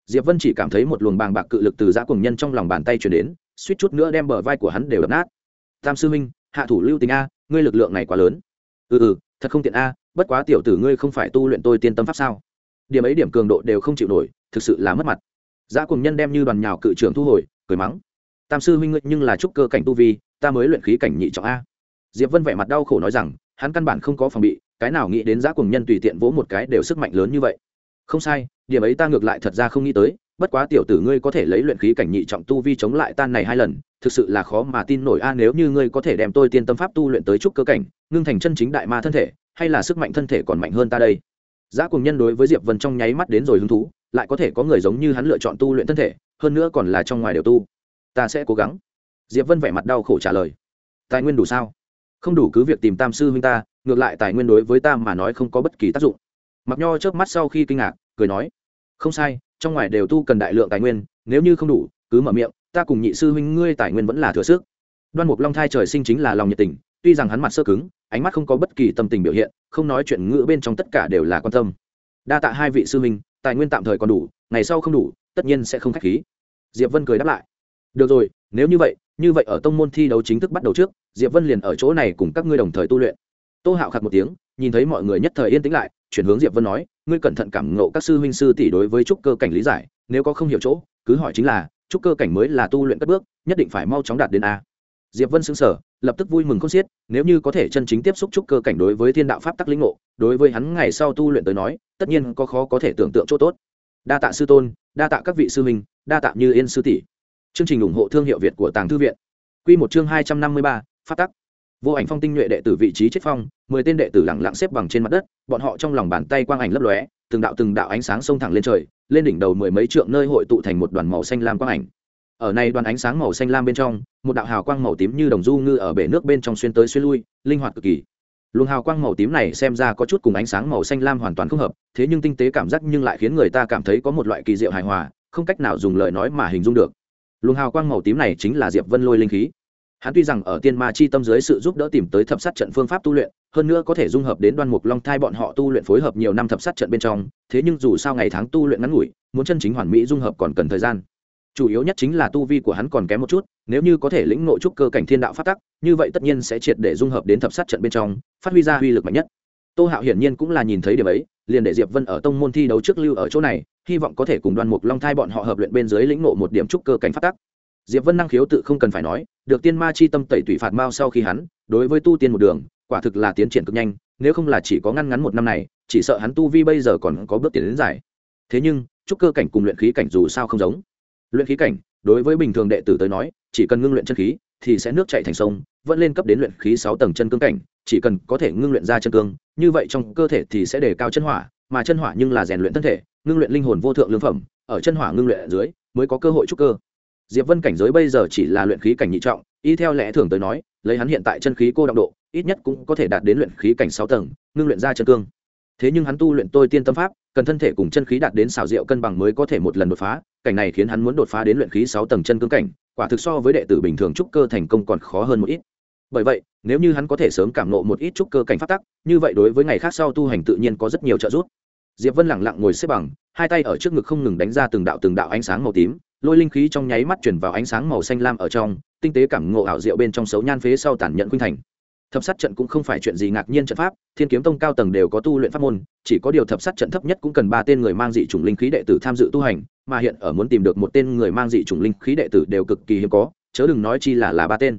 Diệp vân chỉ cảm thấy một luồng bàng bạc cự lực từ giã cùng nhân trong lòng bàn tay chuyển đến, suýt chút nữa đem bờ vai của hắn đều đập nát. Tam sư minh hạ thủ lưu tình a, ngươi lực lượng này quá lớn. Ừ ừ thật không tiện a, bất quá tiểu tử ngươi không phải tu luyện tôi tiên tâm pháp sao? Điểm ấy điểm cường độ đều không chịu nổi, thực sự là mất mặt. Giã cùng nhân đem như đoàn nhào cự trưởng thu hồi, cười mắng. Tam sư huynh ngươi nhưng là trúc cơ cảnh tu vi, ta mới luyện khí cảnh nhị trọng a. Diệp vân vẻ mặt đau khổ nói rằng, hắn căn bản không có phòng bị, cái nào nghĩ đến giã cùng nhân tùy tiện vỗ một cái đều sức mạnh lớn như vậy không sai, điểm ấy ta ngược lại thật ra không nghĩ tới, bất quá tiểu tử ngươi có thể lấy luyện khí cảnh nhị trọng tu vi chống lại tan này hai lần, thực sự là khó mà tin nổi a, nếu như ngươi có thể đem tôi tiên tâm pháp tu luyện tới trúc cơ cảnh, ngưng thành chân chính đại ma thân thể, hay là sức mạnh thân thể còn mạnh hơn ta đây? Giá cùng nhân đối với diệp vân trong nháy mắt đến rồi hứng thú, lại có thể có người giống như hắn lựa chọn tu luyện thân thể, hơn nữa còn là trong ngoài đều tu. Ta sẽ cố gắng. Diệp vân vẻ mặt đau khổ trả lời. Tài nguyên đủ sao? Không đủ cứ việc tìm tam sư huynh ta, ngược lại tài nguyên đối với ta mà nói không có bất kỳ tác dụng. Mặc nho chớp mắt sau khi kinh ngạc cười nói, không sai, trong ngoài đều tu cần đại lượng tài nguyên, nếu như không đủ, cứ mở miệng, ta cùng nhị sư huynh ngươi tài nguyên vẫn là thừa sức. Đoan mục long thai trời sinh chính là lòng nhiệt tình, tuy rằng hắn mặt sơ cứng, ánh mắt không có bất kỳ tâm tình biểu hiện, không nói chuyện ngữ bên trong tất cả đều là quan tâm. Đa tạ hai vị sư huynh, tài nguyên tạm thời còn đủ, ngày sau không đủ, tất nhiên sẽ không k h á c h khí. Diệp vân cười đáp lại, được rồi, nếu như vậy như vậy ở tông môn thi đấu chính thức bắt đầu trước, diệp vân liền ở chỗ này cùng các ngươi đồng thời tu luyện. Tô hạo khạc một tiếng nhìn thấy mọi người nhất thời yên tĩnh lại chuyển hướng diệp vân nói ngươi cẩn thận cảm ngộ các sư huynh sư tỷ đối với trúc cơ cảnh lý giải nếu có không hiểu chỗ cứ hỏi chính là trúc cơ cảnh mới là tu luyện cất bước nhất định phải mau chóng đạt đến a. Diệp vân xứng sở lập tức vui mừng khôn xiết nếu như có thể chân chính tiếp xúc trúc cơ cảnh đối với thiên đạo pháp tắc lĩnh ngộ đối với hắn ngày sau tu luyện tới nói tất nhiên có khó có thể tưởng tượng chỗ tốt. Đa tạ sư tôn đa tạ các vị sư huynh đa tạ như yên sư tỷ. Chương trình ủng hộ thương hiệu việt của tàng thư viện. Quy một chương hai trăm năm mươi ba, phát tắc. Vô ảnh phong tinh nhuệ đệ tử vị trí chết phong, mười tên đệ tử lặng lặng xếp bằng trên mặt đất, bọn họ trong lòng bàn tay quang ảnh lấp lóe, từng đạo từng đạo ánh sáng xông thẳng lên trời, lên đỉnh đầu mười mấy trượng nơi hội tụ thành một đoàn màu xanh lam quang ảnh. Ở này đoàn ánh sáng màu xanh lam bên trong, một đạo hào quang màu tím như đồng du ngư ở bể nước bên trong xuyên tới xuyên lui, linh hoạt cực kỳ. Luồng hào quang màu tím này xem ra có chút cùng ánh sáng màu xanh lam hoàn toàn không hợp, thế nhưng tinh tế cảm giác nhưng lại khiến người ta cảm thấy có một loại kỳ diệu hài hòa, không cách nào dùng lời nói mà hình dung được. Luồng hào quang màu tím này chính là Diệp Vân Lôi linh khí hắn tuy rằng ở tiên ma chi tâm dưới sự giúp đỡ tìm tới thập sát trận phương pháp tu luyện, hơn nữa có thể dung hợp đến đoan mục long thai bọn họ tu luyện phối hợp nhiều năm thập sát trận bên trong, thế nhưng dù sao ngày tháng tu luyện ngắn ngủi, muốn chân chính hoàn mỹ dung hợp còn cần thời gian. Chủ yếu nhất chính là tu vi của hắn còn kém một chút, nếu như có thể lĩnh nội trúc cơ cảnh thiên đạo phát tắc, như vậy tất nhiên sẽ triệt để dung hợp đến thập sát trận bên trong, phát huy ra uy lực mạnh nhất. Tô hạo hiển nhiên cũng là nhìn thấy điểm ấy, liền để diệp vân ở tông môn thi đấu trước lưu ở chỗ này, hy vọng có thể cùng đoan mục long thai bọn họ hợp luyện bên dưới lĩnh nộ một điểm trúc cơ cảnh phát tắc diệp vân năng khiếu tự không cần phải nói, được tiên ma chi tâm tẩy tủy phạt mao sau khi hắn, đối với tu tiên một đường, quả thực là tiến triển cực nhanh, nếu không là chỉ có ngăn ngắn một năm này, chỉ sợ hắn tu vi bây giờ còn có bước tiến đến dài. Thế nhưng trúc cơ cảnh cùng luyện khí cảnh dù sao không giống. Luyện khí cảnh, đối với bình thường đệ tử tới nói, chỉ cần ngưng luyện chân khí, thì sẽ nước chảy thành sông, vẫn lên cấp đến luyện khí sáu tầng chân cương cảnh, chỉ cần có thể ngưng luyện ra chân cương, như vậy trong cơ thể thì sẽ đề cao chân hỏa, mà chân hỏa nhưng là rèn luyện thân thể, ngưng luyện linh hồn vô thượng lương phẩm, ở chân hỏa ngưng luyện ở dưới, mới có cơ hội trúc cơ diệp vân cảnh giới bây giờ chỉ là luyện khí cảnh nhị trọng, y theo lẽ thường tới nói, lấy hắn hiện tại chân khí cô động độ, ít nhất cũng có thể đạt đến luyện khí cảnh sáu tầng, ngưng luyện ra chân cương. Thế nhưng hắn tu luyện tôi tiên tâm pháp, cần thân thể cùng chân khí đạt đến xảo diệu cân bằng mới có thể một lần đột phá, cảnh này khiến hắn muốn đột phá đến luyện khí sáu tầng chân cương cảnh, quả thực so với đệ tử bình thường trúc cơ thành công còn khó hơn một ít. Bởi vậy, nếu như hắn có thể sớm cảm nộ một ít trúc cơ cảnh phát tắc, như vậy đối với ngày khác sau tu hành tự nhiên có rất nhiều trợ giúp. Diệp vân lẳng lặng ngồi xếp bằng, hai tay ở trước ngực không ngừng đánh ra từng đạo từng đạo ánh sáng màu tím lôi linh khí trong nháy mắt chuyển vào ánh sáng màu xanh lam ở trong, tinh tế cảm ngộ ảo diệu bên trong xấu nhan phế sau tản nhận khuynh thành. Thập sát trận cũng không phải chuyện gì ngạc nhiên trận pháp, thiên kiếm tông cao tầng đều có tu luyện pháp môn, chỉ có điều thập sát trận thấp nhất cũng cần ba tên người mang dị chủng linh khí đệ tử tham dự tu hành, mà hiện ở muốn tìm được một tên người mang dị chủng linh khí đệ tử đều cực kỳ hiếm có, chớ đừng nói chi là là ba tên.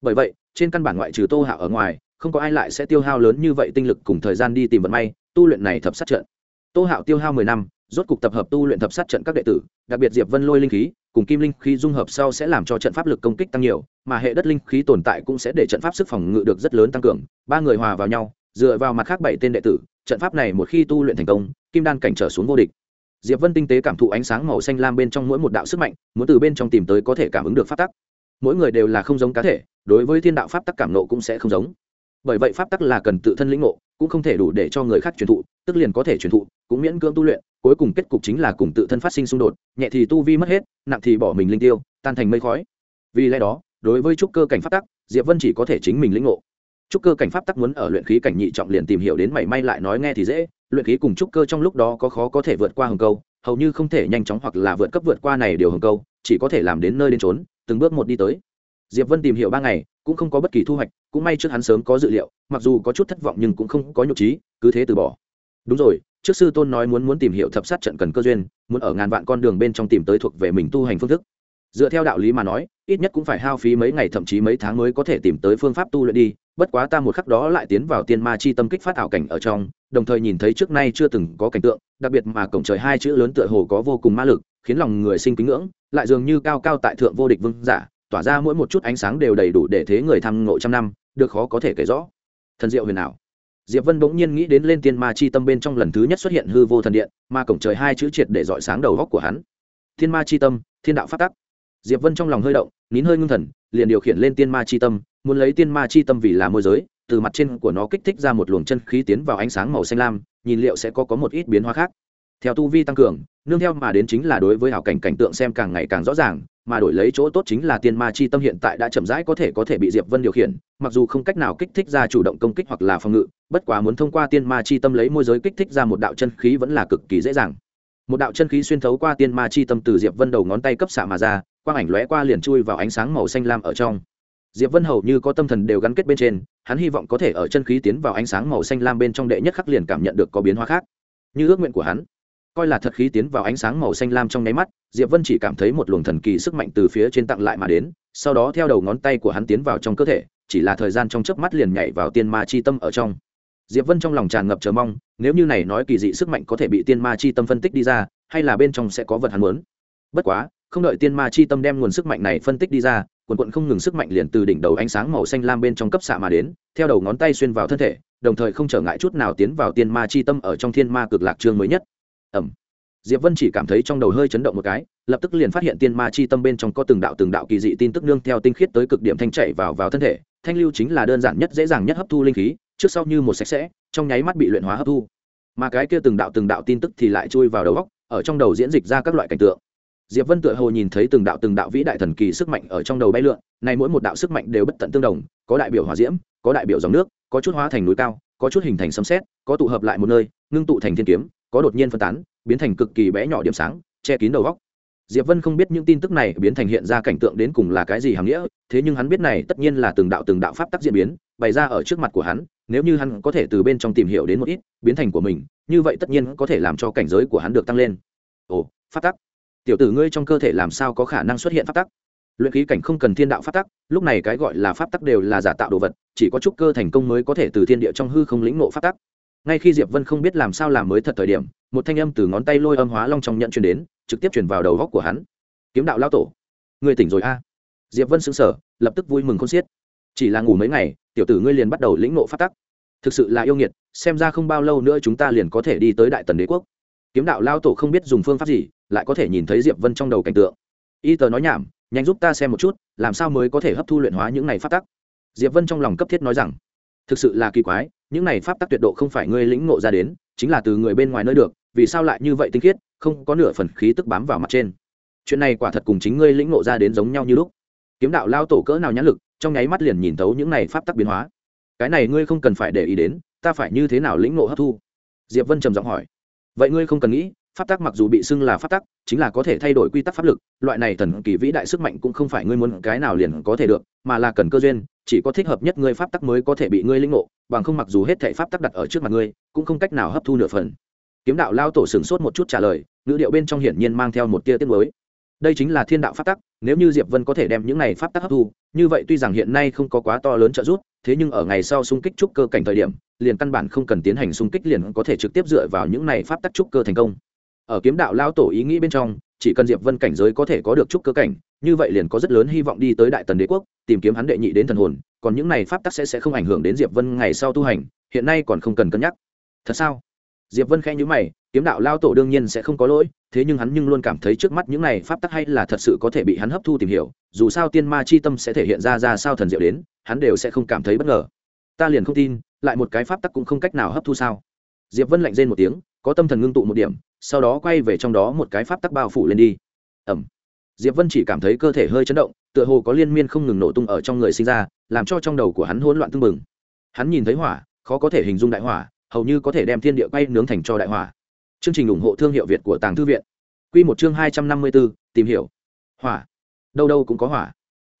Bởi vậy, trên căn bản ngoại trừ tô hạo ở ngoài, không có ai lại sẽ tiêu hao lớn như vậy tinh lực cùng thời gian đi tìm vận may, tu luyện này thập sát trận. Tô hạo tiêu hao mười năm rốt cục tập hợp tu luyện thập sát trận các đệ tử, đặc biệt diệp vân lôi linh khí, cùng kim linh khí dung hợp sau sẽ làm cho trận pháp lực công kích tăng nhiều, mà hệ đất linh khí tồn tại cũng sẽ để trận pháp sức phòng ngự được rất lớn tăng cường. Ba người hòa vào nhau, dựa vào mặt khác bảy tên đệ tử, trận pháp này một khi tu luyện thành công, kim đan cảnh trở xuống vô địch. Diệp vân tinh tế cảm thụ ánh sáng màu xanh lam bên trong mỗi một đạo sức mạnh, muốn từ bên trong tìm tới có thể cảm ứng được pháp tắc. Mỗi người đều là không giống cá thể, đối với thiên đạo pháp tắc cảm nộ cũng sẽ không giống. Bởi vậy pháp tắc là cần tự thân lĩnh ngộ cũng không thể đủ để cho người khác truyền thụ, tức liền có thể truyền thụ, cũng miễn cưỡng tu luyện, cuối cùng kết cục chính là cùng tự thân phát sinh xung đột, nhẹ thì tu vi mất hết, nặng thì bỏ mình linh tiêu, tan thành mây khói. Vì lẽ đó, đối với trúc cơ cảnh pháp tắc, diệp vân chỉ có thể chính mình lĩnh ngộ. Trúc cơ cảnh pháp tắc muốn ở luyện khí cảnh nhị trọng liền tìm hiểu đến mảy may lại nói nghe thì dễ, luyện khí cùng trúc cơ trong lúc đó có khó có thể vượt qua hồng câu, hầu như không thể nhanh chóng hoặc là vượt cấp vượt qua này điều hồng câu, chỉ có thể làm đến nơi đến trốn từng bước một đi tới. Diệp vân tìm hiểu ba ngày cũng không có bất kỳ thu hoạch, cũng may trước hắn sớm có dự liệu, mặc dù có chút thất vọng nhưng cũng không có nhục trí, cứ thế từ bỏ. Đúng rồi, trước sư tôn nói muốn muốn tìm hiểu thập sát trận cần cơ duyên, muốn ở ngàn vạn con đường bên trong tìm tới thuộc về mình tu hành phương thức. Dựa theo đạo lý mà nói, ít nhất cũng phải hao phí mấy ngày thậm chí mấy tháng mới có thể tìm tới phương pháp tu luyện đi, bất quá ta một khắc đó lại tiến vào tiên ma chi tâm kích phát ảo cảnh ở trong, đồng thời nhìn thấy trước nay chưa từng có cảnh tượng, đặc biệt mà cổng trời hai chữ lớn tựa hồ có vô cùng ma lực, khiến lòng người sinh kính ngưỡng, lại dường như cao cao tại thượng vô địch vương giả tỏa ra mỗi một chút ánh sáng đều đầy đủ để thế người thăng ngộ trăm năm, được khó có thể kể rõ. Thần diệu huyền ảo. Diệp vân bỗng nhiên nghĩ đến lên tiên ma chi tâm bên trong lần thứ nhất xuất hiện hư vô thần điện ma cổng trời hai chữ triệt để dọi sáng đầu góc của hắn. Thiên ma chi tâm, thiên đạo phát tắc. Diệp vân trong lòng hơi động, nín hơi ngưng thần, liền điều khiển lên tiên ma chi tâm, muốn lấy tiên ma chi tâm vì là môi giới, từ mặt trên của nó kích thích ra một luồng chân khí tiến vào ánh sáng màu xanh lam, nhìn liệu sẽ có có một ít biến hóa khác theo tu vi tăng cường, nương theo mà đến chính là đối với hảo cảnh cảnh tượng xem càng ngày càng rõ ràng, mà đổi lấy chỗ tốt chính là tiên ma chi tâm hiện tại đã chậm rãi có thể có thể bị diệp vân điều khiển, mặc dù không cách nào kích thích ra chủ động công kích hoặc là phòng ngự, bất quá muốn thông qua tiên ma chi tâm lấy môi giới kích thích ra một đạo chân khí vẫn là cực kỳ dễ dàng. Một đạo chân khí xuyên thấu qua tiên ma chi tâm từ diệp vân đầu ngón tay cấp xạ mà ra, quang ảnh lóe qua liền chui vào ánh sáng màu xanh lam ở trong. Diệp vân hầu như có tâm thần đều gắn kết bên trên, hắn hy vọng có thể ở chân khí tiến vào ánh sáng màu xanh lam bên trong đệ nhất khắc liền cảm nhận được có biến hóa khác. Như ước nguyện của hắn coi là thật khí tiến vào ánh sáng màu xanh lam trong nháy mắt, diệp vân chỉ cảm thấy một luồng thần kỳ sức mạnh từ phía trên tặng lại mà đến, sau đó theo đầu ngón tay của hắn tiến vào trong cơ thể, chỉ là thời gian trong chớp mắt liền nhảy vào tiên ma chi tâm ở trong. Diệp vân trong lòng tràn ngập chờ mong, nếu như này nói kỳ dị sức mạnh có thể bị tiên ma chi tâm phân tích đi ra, hay là bên trong sẽ có vật hắn muốn. Bất quá, không đợi tiên ma chi tâm đem nguồn sức mạnh này phân tích đi ra, quần quận không ngừng sức mạnh liền từ đỉnh đầu ánh sáng màu xanh lam bên trong cấp xạ mà đến, theo đầu ngón tay xuyên vào thân thể, đồng thời không trở ngại chút nào tiến vào tiên ma chi tâm ở trong thiên ma cực lạc chương mới nhất ẩm. Diệp vân chỉ cảm thấy trong đầu hơi chấn động một cái, lập tức liền phát hiện tiên ma chi tâm bên trong có từng đạo từng đạo kỳ dị tin tức nương theo tinh khiết tới cực điểm thanh chảy vào vào thân thể, thanh lưu chính là đơn giản nhất dễ dàng nhất hấp thu linh khí, trước sau như một sạch sẽ, trong nháy mắt bị luyện hóa hấp thu. Mà cái kia từng đạo từng đạo tin tức thì lại chui vào đầu góc ở trong đầu diễn dịch ra các loại cảnh tượng. Diệp vân tựa hồ nhìn thấy từng đạo từng đạo vĩ đại thần kỳ sức mạnh ở trong đầu bay lượn, này mỗi một đạo sức mạnh đều bất tận tương đồng, có đại biểu hỏa diễm, có đại biểu dòng nước, có chút hóa thành núi cao, có chút hình thành sấm sét, có tụ hợp lại một nơi, ngưng tụ thành thiên kiếm có đột nhiên phân tán, biến thành cực kỳ bé nhỏ điểm sáng, che kín đầu góc. Diệp vân không biết những tin tức này biến thành hiện ra cảnh tượng đến cùng là cái gì hàm nghĩa, thế nhưng hắn biết này tất nhiên là từng đạo từng đạo pháp tắc diễn biến, bày ra ở trước mặt của hắn, nếu như hắn có thể từ bên trong tìm hiểu đến một ít, biến thành của mình, như vậy tất nhiên có thể làm cho cảnh giới của hắn được tăng lên. Ồ, pháp tắc. Tiểu tử ngươi trong cơ thể làm sao có khả năng xuất hiện pháp tắc? Luyện khí cảnh không cần thiên đạo pháp tắc, lúc này cái gọi là pháp tắc đều là giả tạo đồ vật, chỉ có chút cơ thành công mới có thể từ thiên địa trong hư không lĩnh ngộ pháp tắc ngay khi diệp vân không biết làm sao làm mới thật thời điểm, một thanh âm từ ngón tay lôi âm hóa long trong nhận truyền đến, trực tiếp truyền vào đầu góc của hắn. Kiếm đạo lao tổ. Ngươi tỉnh rồi a. Diệp vân sững sờ, lập tức vui mừng khôn xiết. Chỉ là ngủ mấy ngày, tiểu tử ngươi liền bắt đầu lĩnh ngộ pháp tắc. Thực sự là yêu nghiệt, xem ra không bao lâu nữa chúng ta liền có thể đi tới đại tần đế quốc. Kiếm đạo lao tổ không biết dùng phương pháp gì, lại có thể nhìn thấy diệp vân trong đầu cảnh tượng. Y tờ nói nhảm, nhanh giúp ta xem một chút, làm sao mới có thể hấp thu luyện hóa những này pháp tắc. Diệp vân trong lòng cấp thiết nói rằng, thực sự là kỳ quái những này pháp tắc tuyệt độ không phải ngươi lĩnh ngộ ra đến, chính là từ người bên ngoài nơi được, vì sao lại như vậy tinh khiết, không có nửa phần khí tức bám vào mặt trên. Chuyện này quả thật cùng chính ngươi lĩnh ngộ ra đến giống nhau như lúc. Kiếm đạo lao tổ cỡ nào nhãn lực, trong nháy mắt liền nhìn thấu những này pháp tắc biến hóa. Cái này ngươi không cần phải để ý đến, ta phải như thế nào lĩnh ngộ hấp thu? Diệp vân trầm giọng hỏi. Vậy ngươi không cần nghĩ, pháp tắc mặc dù bị xưng là pháp tắc, chính là có thể thay đổi quy tắc pháp lực, loại này thần kỳ vĩ đại sức mạnh cũng không phải ngươi muốn cái nào liền có thể được, mà là cần cơ duyên chỉ có thích hợp nhất ngươi pháp tắc mới có thể bị ngươi linh ngộ, bằng không mặc dù hết thể pháp tắc đặt ở trước mặt ngươi, cũng không cách nào hấp thu nửa phần kiếm đạo lao tổ sửng sốt một chút trả lời, ngữ điệu bên trong hiển nhiên mang theo một tia tiếc nuối. đây chính là thiên đạo pháp tắc, nếu như diệp vân có thể đem những này pháp tắc hấp thu, như vậy tuy rằng hiện nay không có quá to lớn trợ giúp, thế nhưng ở ngày sau xung kích trúc cơ cảnh thời điểm, liền căn bản không cần tiến hành xung kích liền có thể trực tiếp dựa vào những này pháp tắc trúc cơ thành công ở kiếm đạo lao tổ ý nghĩ bên trong, chỉ cần diệp vân cảnh giới có thể có được trúc cơ cảnh như vậy liền có rất lớn hy vọng đi tới đại tần đế quốc, tìm kiếm hắn đệ nhị đến thần hồn, còn những này pháp tắc sẽ sẽ không ảnh hưởng đến diệp vân ngày sau tu hành, hiện nay còn không cần cân nhắc. Thật sao? Diệp vân khẽ nhíu mày, kiếm đạo lao tổ đương nhiên sẽ không có lỗi, thế nhưng hắn nhưng luôn cảm thấy trước mắt những này pháp tắc hay là thật sự có thể bị hắn hấp thu tìm hiểu, dù sao tiên ma chi tâm sẽ thể hiện ra ra sao thần diệu đến, hắn đều sẽ không cảm thấy bất ngờ. Ta liền không tin, lại một cái pháp tắc cũng không cách nào hấp thu sao? Diệp vân lạnh rên một tiếng, có tâm thần ngưng tụ một điểm, sau đó quay về trong đó một cái pháp tắc bao phủ lên đi. Ẩm diệp vân chỉ cảm thấy cơ thể hơi chấn động, tựa hồ có liên miên không ngừng nổ tung ở trong người sinh ra, làm cho trong đầu của hắn hỗn loạn tưng bừng. Hắn nhìn thấy hỏa, khó có thể hình dung đại hỏa, hầu như có thể đem thiên địa quay nướng thành cho đại hỏa. Chương trình ủng hộ thương hiệu việt của tàng thư viện. Q một chương hai trăm năm mươi b ố tìm hiểu. Hỏa. Đâu đâu cũng có hỏa.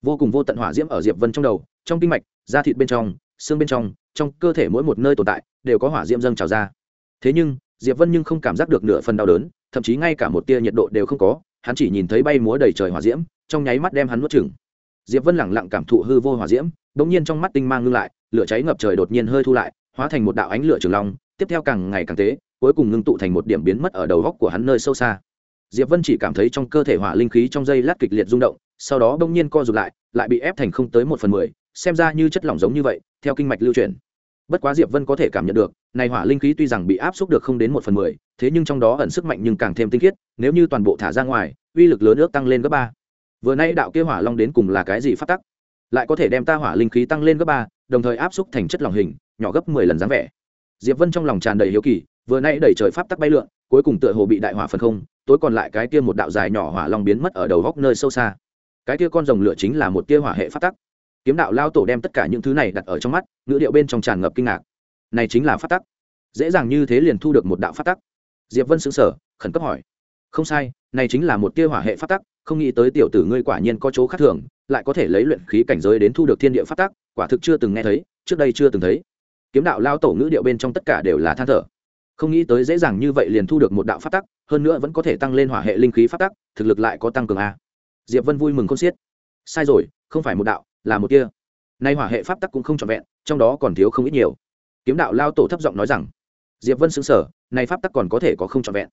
Vô cùng vô tận hỏa diễm ở diệp vân trong đầu, trong kinh mạch, da thịt bên trong, xương bên trong trong cơ thể mỗi một nơi tồn tại, đều có hỏa diễm dâng trào ra. Thế nhưng, diệp vân nhưng không cảm giác được nửa phần đau đớn, thậm chí ngay cả một tia nhiệt độ đều không có hắn chỉ nhìn thấy bay múa đầy trời hỏa diễm, trong nháy mắt đem hắn nuốt chừng diệp vân lẳng lặng cảm thụ hư vô hỏa diễm bỗng nhiên trong mắt tinh mang ngưng lại, lửa cháy ngập trời đột nhiên hơi thu lại, hóa thành một đạo ánh lửa trường long, tiếp theo càng ngày càng tế, cuối cùng ngưng tụ thành một điểm biến mất ở đầu góc của hắn nơi sâu xa. Diệp vân chỉ cảm thấy trong cơ thể hỏa linh khí trong dây lát kịch liệt rung động, sau đó bỗng nhiên co rụt lại lại bị ép thành không tới một phần mười, xem ra như chất lỏng giống như vậy, theo kinh mạch lưu chuyển bất quá diệp vân có thể cảm nhận được, này hỏa linh khí tuy rằng bị áp xúc được không đến một phần mười, thế nhưng trong đó ẩn sức mạnh nhưng càng thêm tinh khiết, nếu như toàn bộ thả ra ngoài, uy lực lớn ước tăng lên gấp ba. Vừa nay đạo kia hỏa long đến cùng là cái gì phát tắc? Lại có thể đem ta hỏa linh khí tăng lên gấp ba, đồng thời áp xúc thành chất lỏng hình, nhỏ gấp mười lần dáng vẻ. Diệp vân trong lòng tràn đầy hiếu kỳ, vừa nay đẩy trời pháp tắc bay lượn, cuối cùng tựa hồ bị đại hỏa phần không, tối còn lại cái kia một đạo dài nhỏ hỏa long biến mất ở đầu góc nơi sâu xa. Cái kia con rồng lửa chính là một kia hỏa hệ pháp tắc kiếm đạo lao tổ đem tất cả những thứ này đặt ở trong mắt, ngữ điệu bên trong tràn ngập kinh ngạc. Này chính là phát tắc. Dễ dàng như thế liền thu được một đạo phát tắc. Diệp vân xứng sở khẩn cấp hỏi. Không sai, này chính là một tia hỏa hệ phát tắc, không nghĩ tới tiểu tử ngươi quả nhiên có chỗ khác thường, lại có thể lấy luyện khí cảnh giới đến thu được thiên địa phát tắc, quả thực chưa từng nghe thấy, trước đây chưa từng thấy. Kiếm đạo lao tổ ngữ điệu bên trong tất cả đều là than thở. Không nghĩ tới dễ dàng như vậy liền thu được một đạo phát tắc, hơn nữa vẫn có thể tăng lên hỏa hệ linh khí phát tắc, thực lực lại có tăng cường a. Diệp vân vui mừng không xiết. Sai rồi, không phải một đạo là một kia. Nay hỏa hệ pháp tắc cũng không trọn vẹn, trong đó còn thiếu không ít nhiều. Kiếm đạo lao tổ thấp giọng nói rằng, diệp vân xứng sở nay pháp tắc còn có thể có không trọn vẹn.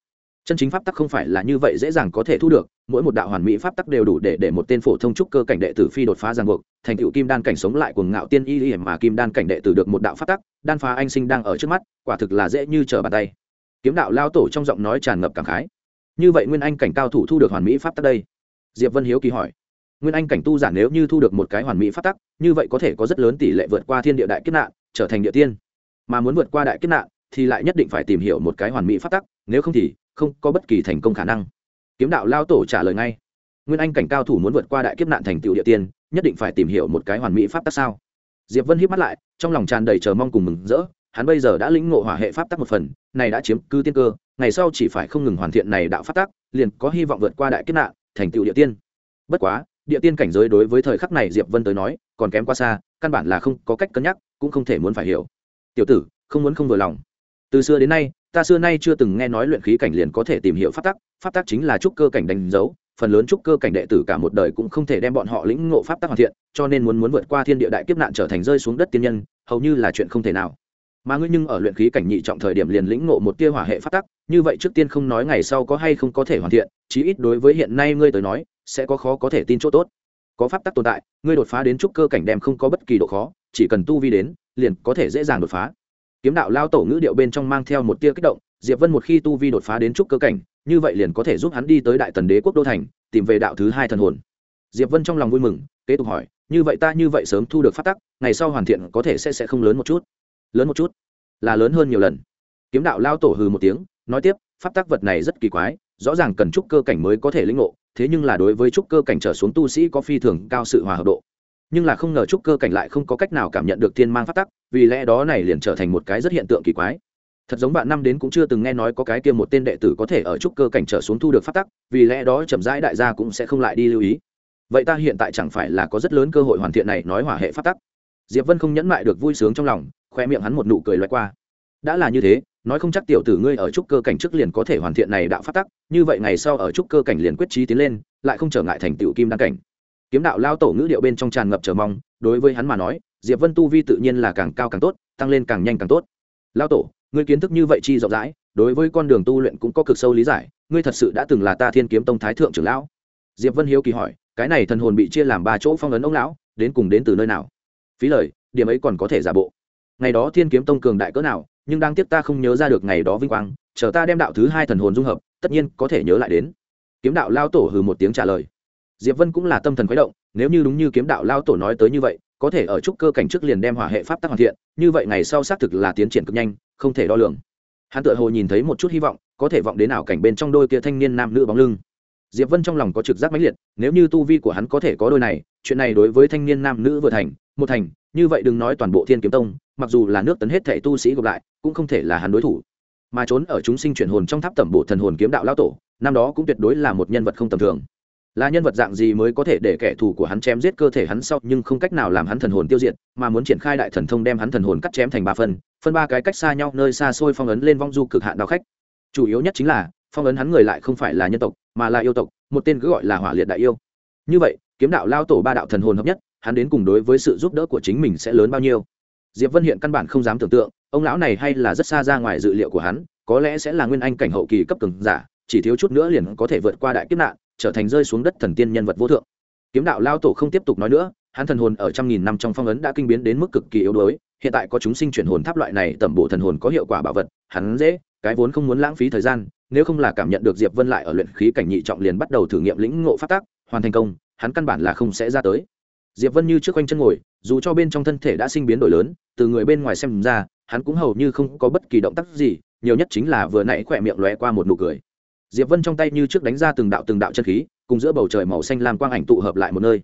Chân chính pháp tắc không phải là như vậy dễ dàng có thể thu được, mỗi một đạo hoàn mỹ pháp tắc đều đủ để để một tên phổ thông trúc cơ cảnh đệ tử phi đột phá giang buộc, thành tựu kim đan cảnh sống lại cuồng ngạo tiên y hiểm mà kim đan cảnh đệ tử được một đạo pháp tắc, đan phá anh sinh đang ở trước mắt, quả thực là dễ như trở bàn tay. Kiếm đạo lao tổ trong giọng nói tràn ngập cảm khái. Như vậy nguyên anh cảnh cao thủ thu được hoàn mỹ pháp tắc đây? Diệp vân hiếu kỳ hỏi nguyên anh cảnh tu giản nếu như thu được một cái hoàn mỹ pháp tắc, như vậy có thể có rất lớn tỷ lệ vượt qua thiên địa đại kiếp nạn, trở thành địa tiên. Mà muốn vượt qua đại kiếp nạn, thì lại nhất định phải tìm hiểu một cái hoàn mỹ pháp tắc, nếu không thì không có bất kỳ thành công khả năng. Kiếm đạo lao tổ trả lời ngay. Nguyên anh cảnh cao thủ muốn vượt qua đại kiếp nạn thành tựu địa tiên, nhất định phải tìm hiểu một cái hoàn mỹ pháp tắc sao? Diệp vân hiếp mắt lại, trong lòng tràn đầy chờ mong cùng mừng rỡ, hắn bây giờ đã lĩnh ngộ hỏa hệ pháp tắc một phần, này đã chiếm cư tiên cơ, ngày sau chỉ phải không ngừng hoàn thiện này đạo pháp tắc, liền có hy vọng vượt qua đại kiếp nạn, thành tựu địa tiên. Bất quá địa tiên cảnh giới đối với thời khắc này diệp vân tới nói, còn kém quá xa, căn bản là không có cách cân nhắc, cũng không thể muốn phải hiểu. Tiểu tử, không muốn không vừa lòng. Từ xưa đến nay, ta xưa nay chưa từng nghe nói luyện khí cảnh liền có thể tìm hiểu pháp tắc pháp tắc chính là trúc cơ cảnh đánh dấu, phần lớn trúc cơ cảnh đệ tử cả một đời cũng không thể đem bọn họ lĩnh ngộ pháp tắc hoàn thiện, cho nên muốn muốn vượt qua thiên địa đại kiếp nạn trở thành rơi xuống đất tiên nhân, hầu như là chuyện không thể nào mà ngươi nhưng ở luyện khí cảnh nhị trọng thời điểm liền lĩnh ngộ một tia hỏa hệ pháp tắc, như vậy trước tiên không nói ngày sau có hay không có thể hoàn thiện, chí ít đối với hiện nay ngươi tới nói, sẽ có khó có thể tin chỗ tốt. Có pháp tắc tồn tại, ngươi đột phá đến trúc cơ cảnh đem không có bất kỳ độ khó, chỉ cần tu vi đến, liền có thể dễ dàng đột phá. Kiếm đạo lao tổ ngữ điệu bên trong mang theo một tia kích động, diệp vân một khi tu vi đột phá đến trúc cơ cảnh, như vậy liền có thể giúp hắn đi tới đại tần đế quốc đô thành, tìm về đạo thứ hai thần hồn. Diệp vân trong lòng vui mừng, kế tục hỏi, như vậy ta như vậy sớm thu được phát tắc, ngày sau hoàn thiện có thể sẽ sẽ không lớn một chút? Lớn một chút, là lớn hơn nhiều lần. Kiếm đạo lao tổ hừ một tiếng, nói tiếp, pháp tắc vật này rất kỳ quái, rõ ràng cần trúc cơ cảnh mới có thể lĩnh ngộ, thế nhưng là đối với trúc cơ cảnh trở xuống tu sĩ có phi thường cao sự hòa hợp độ. Nhưng là không ngờ trúc cơ cảnh lại không có cách nào cảm nhận được thiên mang pháp tắc, vì lẽ đó này liền trở thành một cái rất hiện tượng kỳ quái. Thật giống bạn năm đến cũng chưa từng nghe nói có cái kia một tên đệ tử có thể ở trúc cơ cảnh trở xuống thu được pháp tắc, vì lẽ đó chậm rãi đại gia cũng sẽ không lại đi lưu ý. Vậy ta hiện tại chẳng phải là có rất lớn cơ hội hoàn thiện này nói hỏa hệ pháp tắc. Diệp vân không nhẫn mại được vui sướng trong lòng khoe miệng hắn một nụ cười loại qua. Đã là như thế, nói không chắc tiểu tử ngươi ở trúc cơ cảnh trước liền có thể hoàn thiện này đạo pháp tắc, như vậy ngày sau ở trúc cơ cảnh liền quyết trí tiến lên, lại không trở ngại thành tiểu kim đăng cảnh. Kiếm đạo lao tổ ngữ điệu bên trong tràn ngập chờ mong, đối với hắn mà nói, diệp vân tu vi tự nhiên là càng cao càng tốt, tăng lên càng nhanh càng tốt. Lao tổ, ngươi kiến thức như vậy chi rộng rãi, đối với con đường tu luyện cũng có cực sâu lý giải, ngươi thật sự đã từng là ta thiên kiếm tông thái thượng trưởng lão. Diệp vân hiếu kỳ hỏi, cái này thần hồn bị chia làm ba chỗ phong ấn ông lão, đến cùng đến từ nơi nào? Phí lời, điểm ấy còn có thể giả bộ ngày đó thiên kiếm tông cường đại cỡ nào, nhưng đang tiếc ta không nhớ ra được ngày đó vinh quang, chờ ta đem đạo thứ hai thần hồn dung hợp, tất nhiên có thể nhớ lại đến. Kiếm đạo lao tổ hừ một tiếng trả lời. Diệp vân cũng là tâm thần khuấy động, nếu như đúng như kiếm đạo lao tổ nói tới như vậy, có thể ở trúc cơ cảnh trước liền đem hỏa hệ pháp tắc hoàn thiện, như vậy ngày sau xác thực là tiến triển cực nhanh, không thể đo lường. Hắn tự hồ nhìn thấy một chút hy vọng, có thể vọng đến nào cảnh bên trong đôi kia thanh niên nam nữ bóng lưng. Diệp vân trong lòng có trực giác mãnh liệt, nếu như tu vi của hắn có thể có đôi này, chuyện này đối với thanh niên nam nữ vừa thành, một thành như vậy đừng nói toàn bộ thiên kiếm tông, mặc dù là nước tấn hết thẻ tu sĩ gộp lại, cũng không thể là hắn đối thủ. Mà trốn ở chúng sinh chuyển hồn trong tháp tẩm bộ thần hồn kiếm đạo lao tổ, năm đó cũng tuyệt đối là một nhân vật không tầm thường. Là nhân vật dạng gì mới có thể để kẻ thù của hắn chém giết cơ thể hắn sau, nhưng không cách nào làm hắn thần hồn tiêu diệt, mà muốn triển khai đại thần thông đem hắn thần hồn cắt chém thành ba phần, phân ba cái cách xa nhau, nơi xa xôi phong ấn lên vong du cực hạn đao khách. Chủ yếu nhất chính là, phong ấn hắn người lại không phải là nhân tộc, mà là yêu tộc, một tên cứ gọi là hỏa liệt đại yêu. Như vậy, kiếm đạo lao tổ ba đạo thần hồn hợp nhất hắn đến cùng đối với sự giúp đỡ của chính mình sẽ lớn bao nhiêu. Diệp vân hiện căn bản không dám tưởng tượng, ông lão này hay là rất xa ra ngoài dự liệu của hắn, có lẽ sẽ là nguyên anh cảnh hậu kỳ cấp cường giả, chỉ thiếu chút nữa liền có thể vượt qua đại kiếp nạn, trở thành rơi xuống đất thần tiên nhân vật vô thượng. Kiếm đạo lao tổ không tiếp tục nói nữa, hắn thần hồn ở trăm nghìn năm trong phong ấn đã kinh biến đến mức cực kỳ yếu đuối, hiện tại có chúng sinh chuyển hồn tháp loại này tẩm bổ thần hồn có hiệu quả bảo vật, hắn dễ, cái vốn không muốn lãng phí thời gian, nếu không là cảm nhận được diệp vân lại ở luyện khí cảnh nhị trọng liền bắt đầu thử nghiệm lĩnh ngộ phát tác hoàn thành công, hắn căn bản là không sẽ ra tới diệp vân như trước quanh chân ngồi, dù cho bên trong thân thể đã sinh biến đổi lớn, từ người bên ngoài xem ra, hắn cũng hầu như không có bất kỳ động tác gì, nhiều nhất chính là vừa nãy khỏe miệng lóe qua một nụ cười. Diệp vân trong tay như trước đánh ra từng đạo từng đạo chân khí, cùng giữa bầu trời màu xanh lam quang ảnh tụ hợp lại một nơi.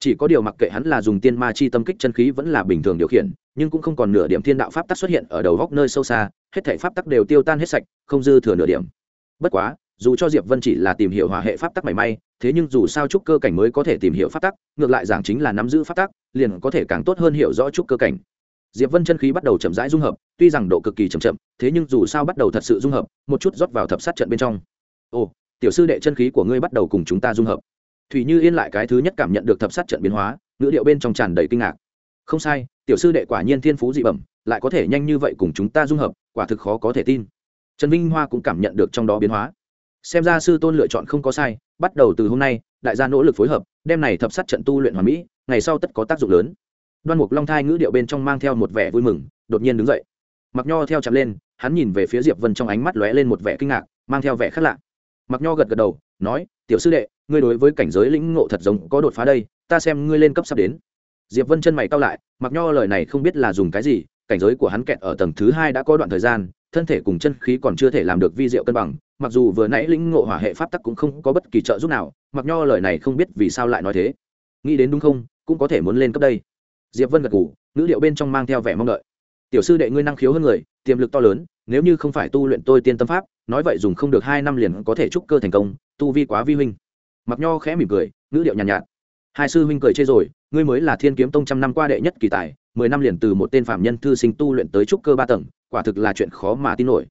Chỉ có điều mặc kệ hắn là dùng tiên ma chi tâm kích chân khí vẫn là bình thường điều khiển, nhưng cũng không còn nửa điểm thiên đạo pháp tắc xuất hiện ở đầu góc nơi sâu xa, hết thể pháp tắc đều tiêu tan hết sạch, không dư thừa nửa điểm. Bất quá dù cho diệp vân chỉ là tìm hiểu hòa hệ pháp tắc mảy may, thế nhưng dù sao trúc cơ cảnh mới có thể tìm hiểu pháp tắc, ngược lại giảng chính là nắm giữ pháp tắc, liền có thể càng tốt hơn hiểu rõ trúc cơ cảnh. Diệp vân chân khí bắt đầu chậm rãi dung hợp, tuy rằng độ cực kỳ chậm chậm, thế nhưng dù sao bắt đầu thật sự dung hợp, một chút rót vào thập sát trận bên trong. Ồ, tiểu sư đệ chân khí của ngươi bắt đầu cùng chúng ta dung hợp. Thủy như yên lại cái thứ nhất cảm nhận được thập sát trận biến hóa, ngữ điệu bên trong tràn đầy kinh ngạc. Không sai, tiểu sư đệ quả nhiên thiên phú dị bẩm, lại có thể nhanh như vậy cùng chúng ta dung hợp, quả thực khó có thể tin. Trần vinh hoa cũng cảm nhận được trong đó biến hóa xem ra sư tôn lựa chọn không có sai, bắt đầu từ hôm nay, đại gia nỗ lực phối hợp, đem này thập sát trận tu luyện hoàn mỹ, ngày sau tất có tác dụng lớn. Đoan mục long thai ngữ điệu bên trong mang theo một vẻ vui mừng, đột nhiên đứng dậy. Mặc nho theo chặt lên, hắn nhìn về phía diệp vân trong ánh mắt lóe lên một vẻ kinh ngạc, mang theo vẻ khác lạ. Mặc nho gật gật đầu, nói, tiểu sư đệ, ngươi đối với cảnh giới lĩnh ngộ thật giống có đột phá đây, ta xem ngươi lên cấp sắp đến. Diệp vân chân mày cao lại mặc nho lời này không biết là dùng cái gì, cảnh giới của hắn kẹt ở tầng thứ hai đã có đoạn thời gian, thân thể cùng chân khí còn chưa thể làm được vi diệu cân bằng mặc dù vừa nãy lĩnh ngộ hỏa hệ pháp tắc cũng không có bất kỳ trợ giúp nào mặc nho lời này không biết vì sao lại nói thế. Nghĩ đến đúng không cũng có thể muốn lên cấp đây. Diệp vân gật gù, ngữ liệu bên trong mang theo vẻ mong đợi. Tiểu sư đệ ngươi năng khiếu hơn người tiềm lực to lớn nếu như không phải tu luyện tôi tiên tâm pháp nói vậy dùng không được hai năm liền có thể trúc cơ thành công tu vi quá vi huynh. Mặc nho khẽ mỉm cười ngữ điệu nhàn nhạt, nhạt. Hai sư huynh cười chê rồi ngươi mới là thiên kiếm tông trăm năm qua đệ nhất kỳ tài mười năm liền từ một tên phạm nhân thư sinh tu luyện tới trúc cơ ba tầng quả thực là chuyện khó mà tin nổi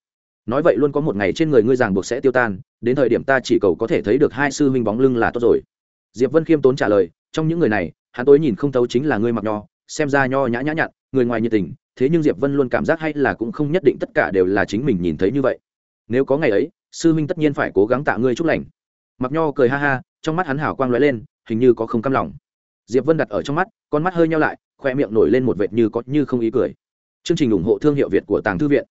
nói vậy luôn có một ngày trên người ngươi ràng buộc sẽ tiêu tan, đến thời điểm ta chỉ cầu có thể thấy được hai sư huynh bóng lưng là tốt rồi. Diệp vân khiêm tốn trả lời, trong những người này, hắn tối nhìn không thấu chính là ngươi mặc nho, xem ra nho nhã nhã nhặn, người ngoài nhiệt tình, thế nhưng diệp vân luôn cảm giác hay là cũng không nhất định tất cả đều là chính mình nhìn thấy như vậy. Nếu có ngày ấy, sư huynh tất nhiên phải cố gắng tạ ngươi chúc lành. Mặc nho cười ha ha, trong mắt hắn hảo quang lóe lên, hình như có không cam lòng. Diệp vân đặt ở trong mắt, con mắt hơi nhau lại, khoe miệng nổi lên một vệt như có như không ý cười. Chương trình ủng hộ thương hiệu việt của tàng thư viện.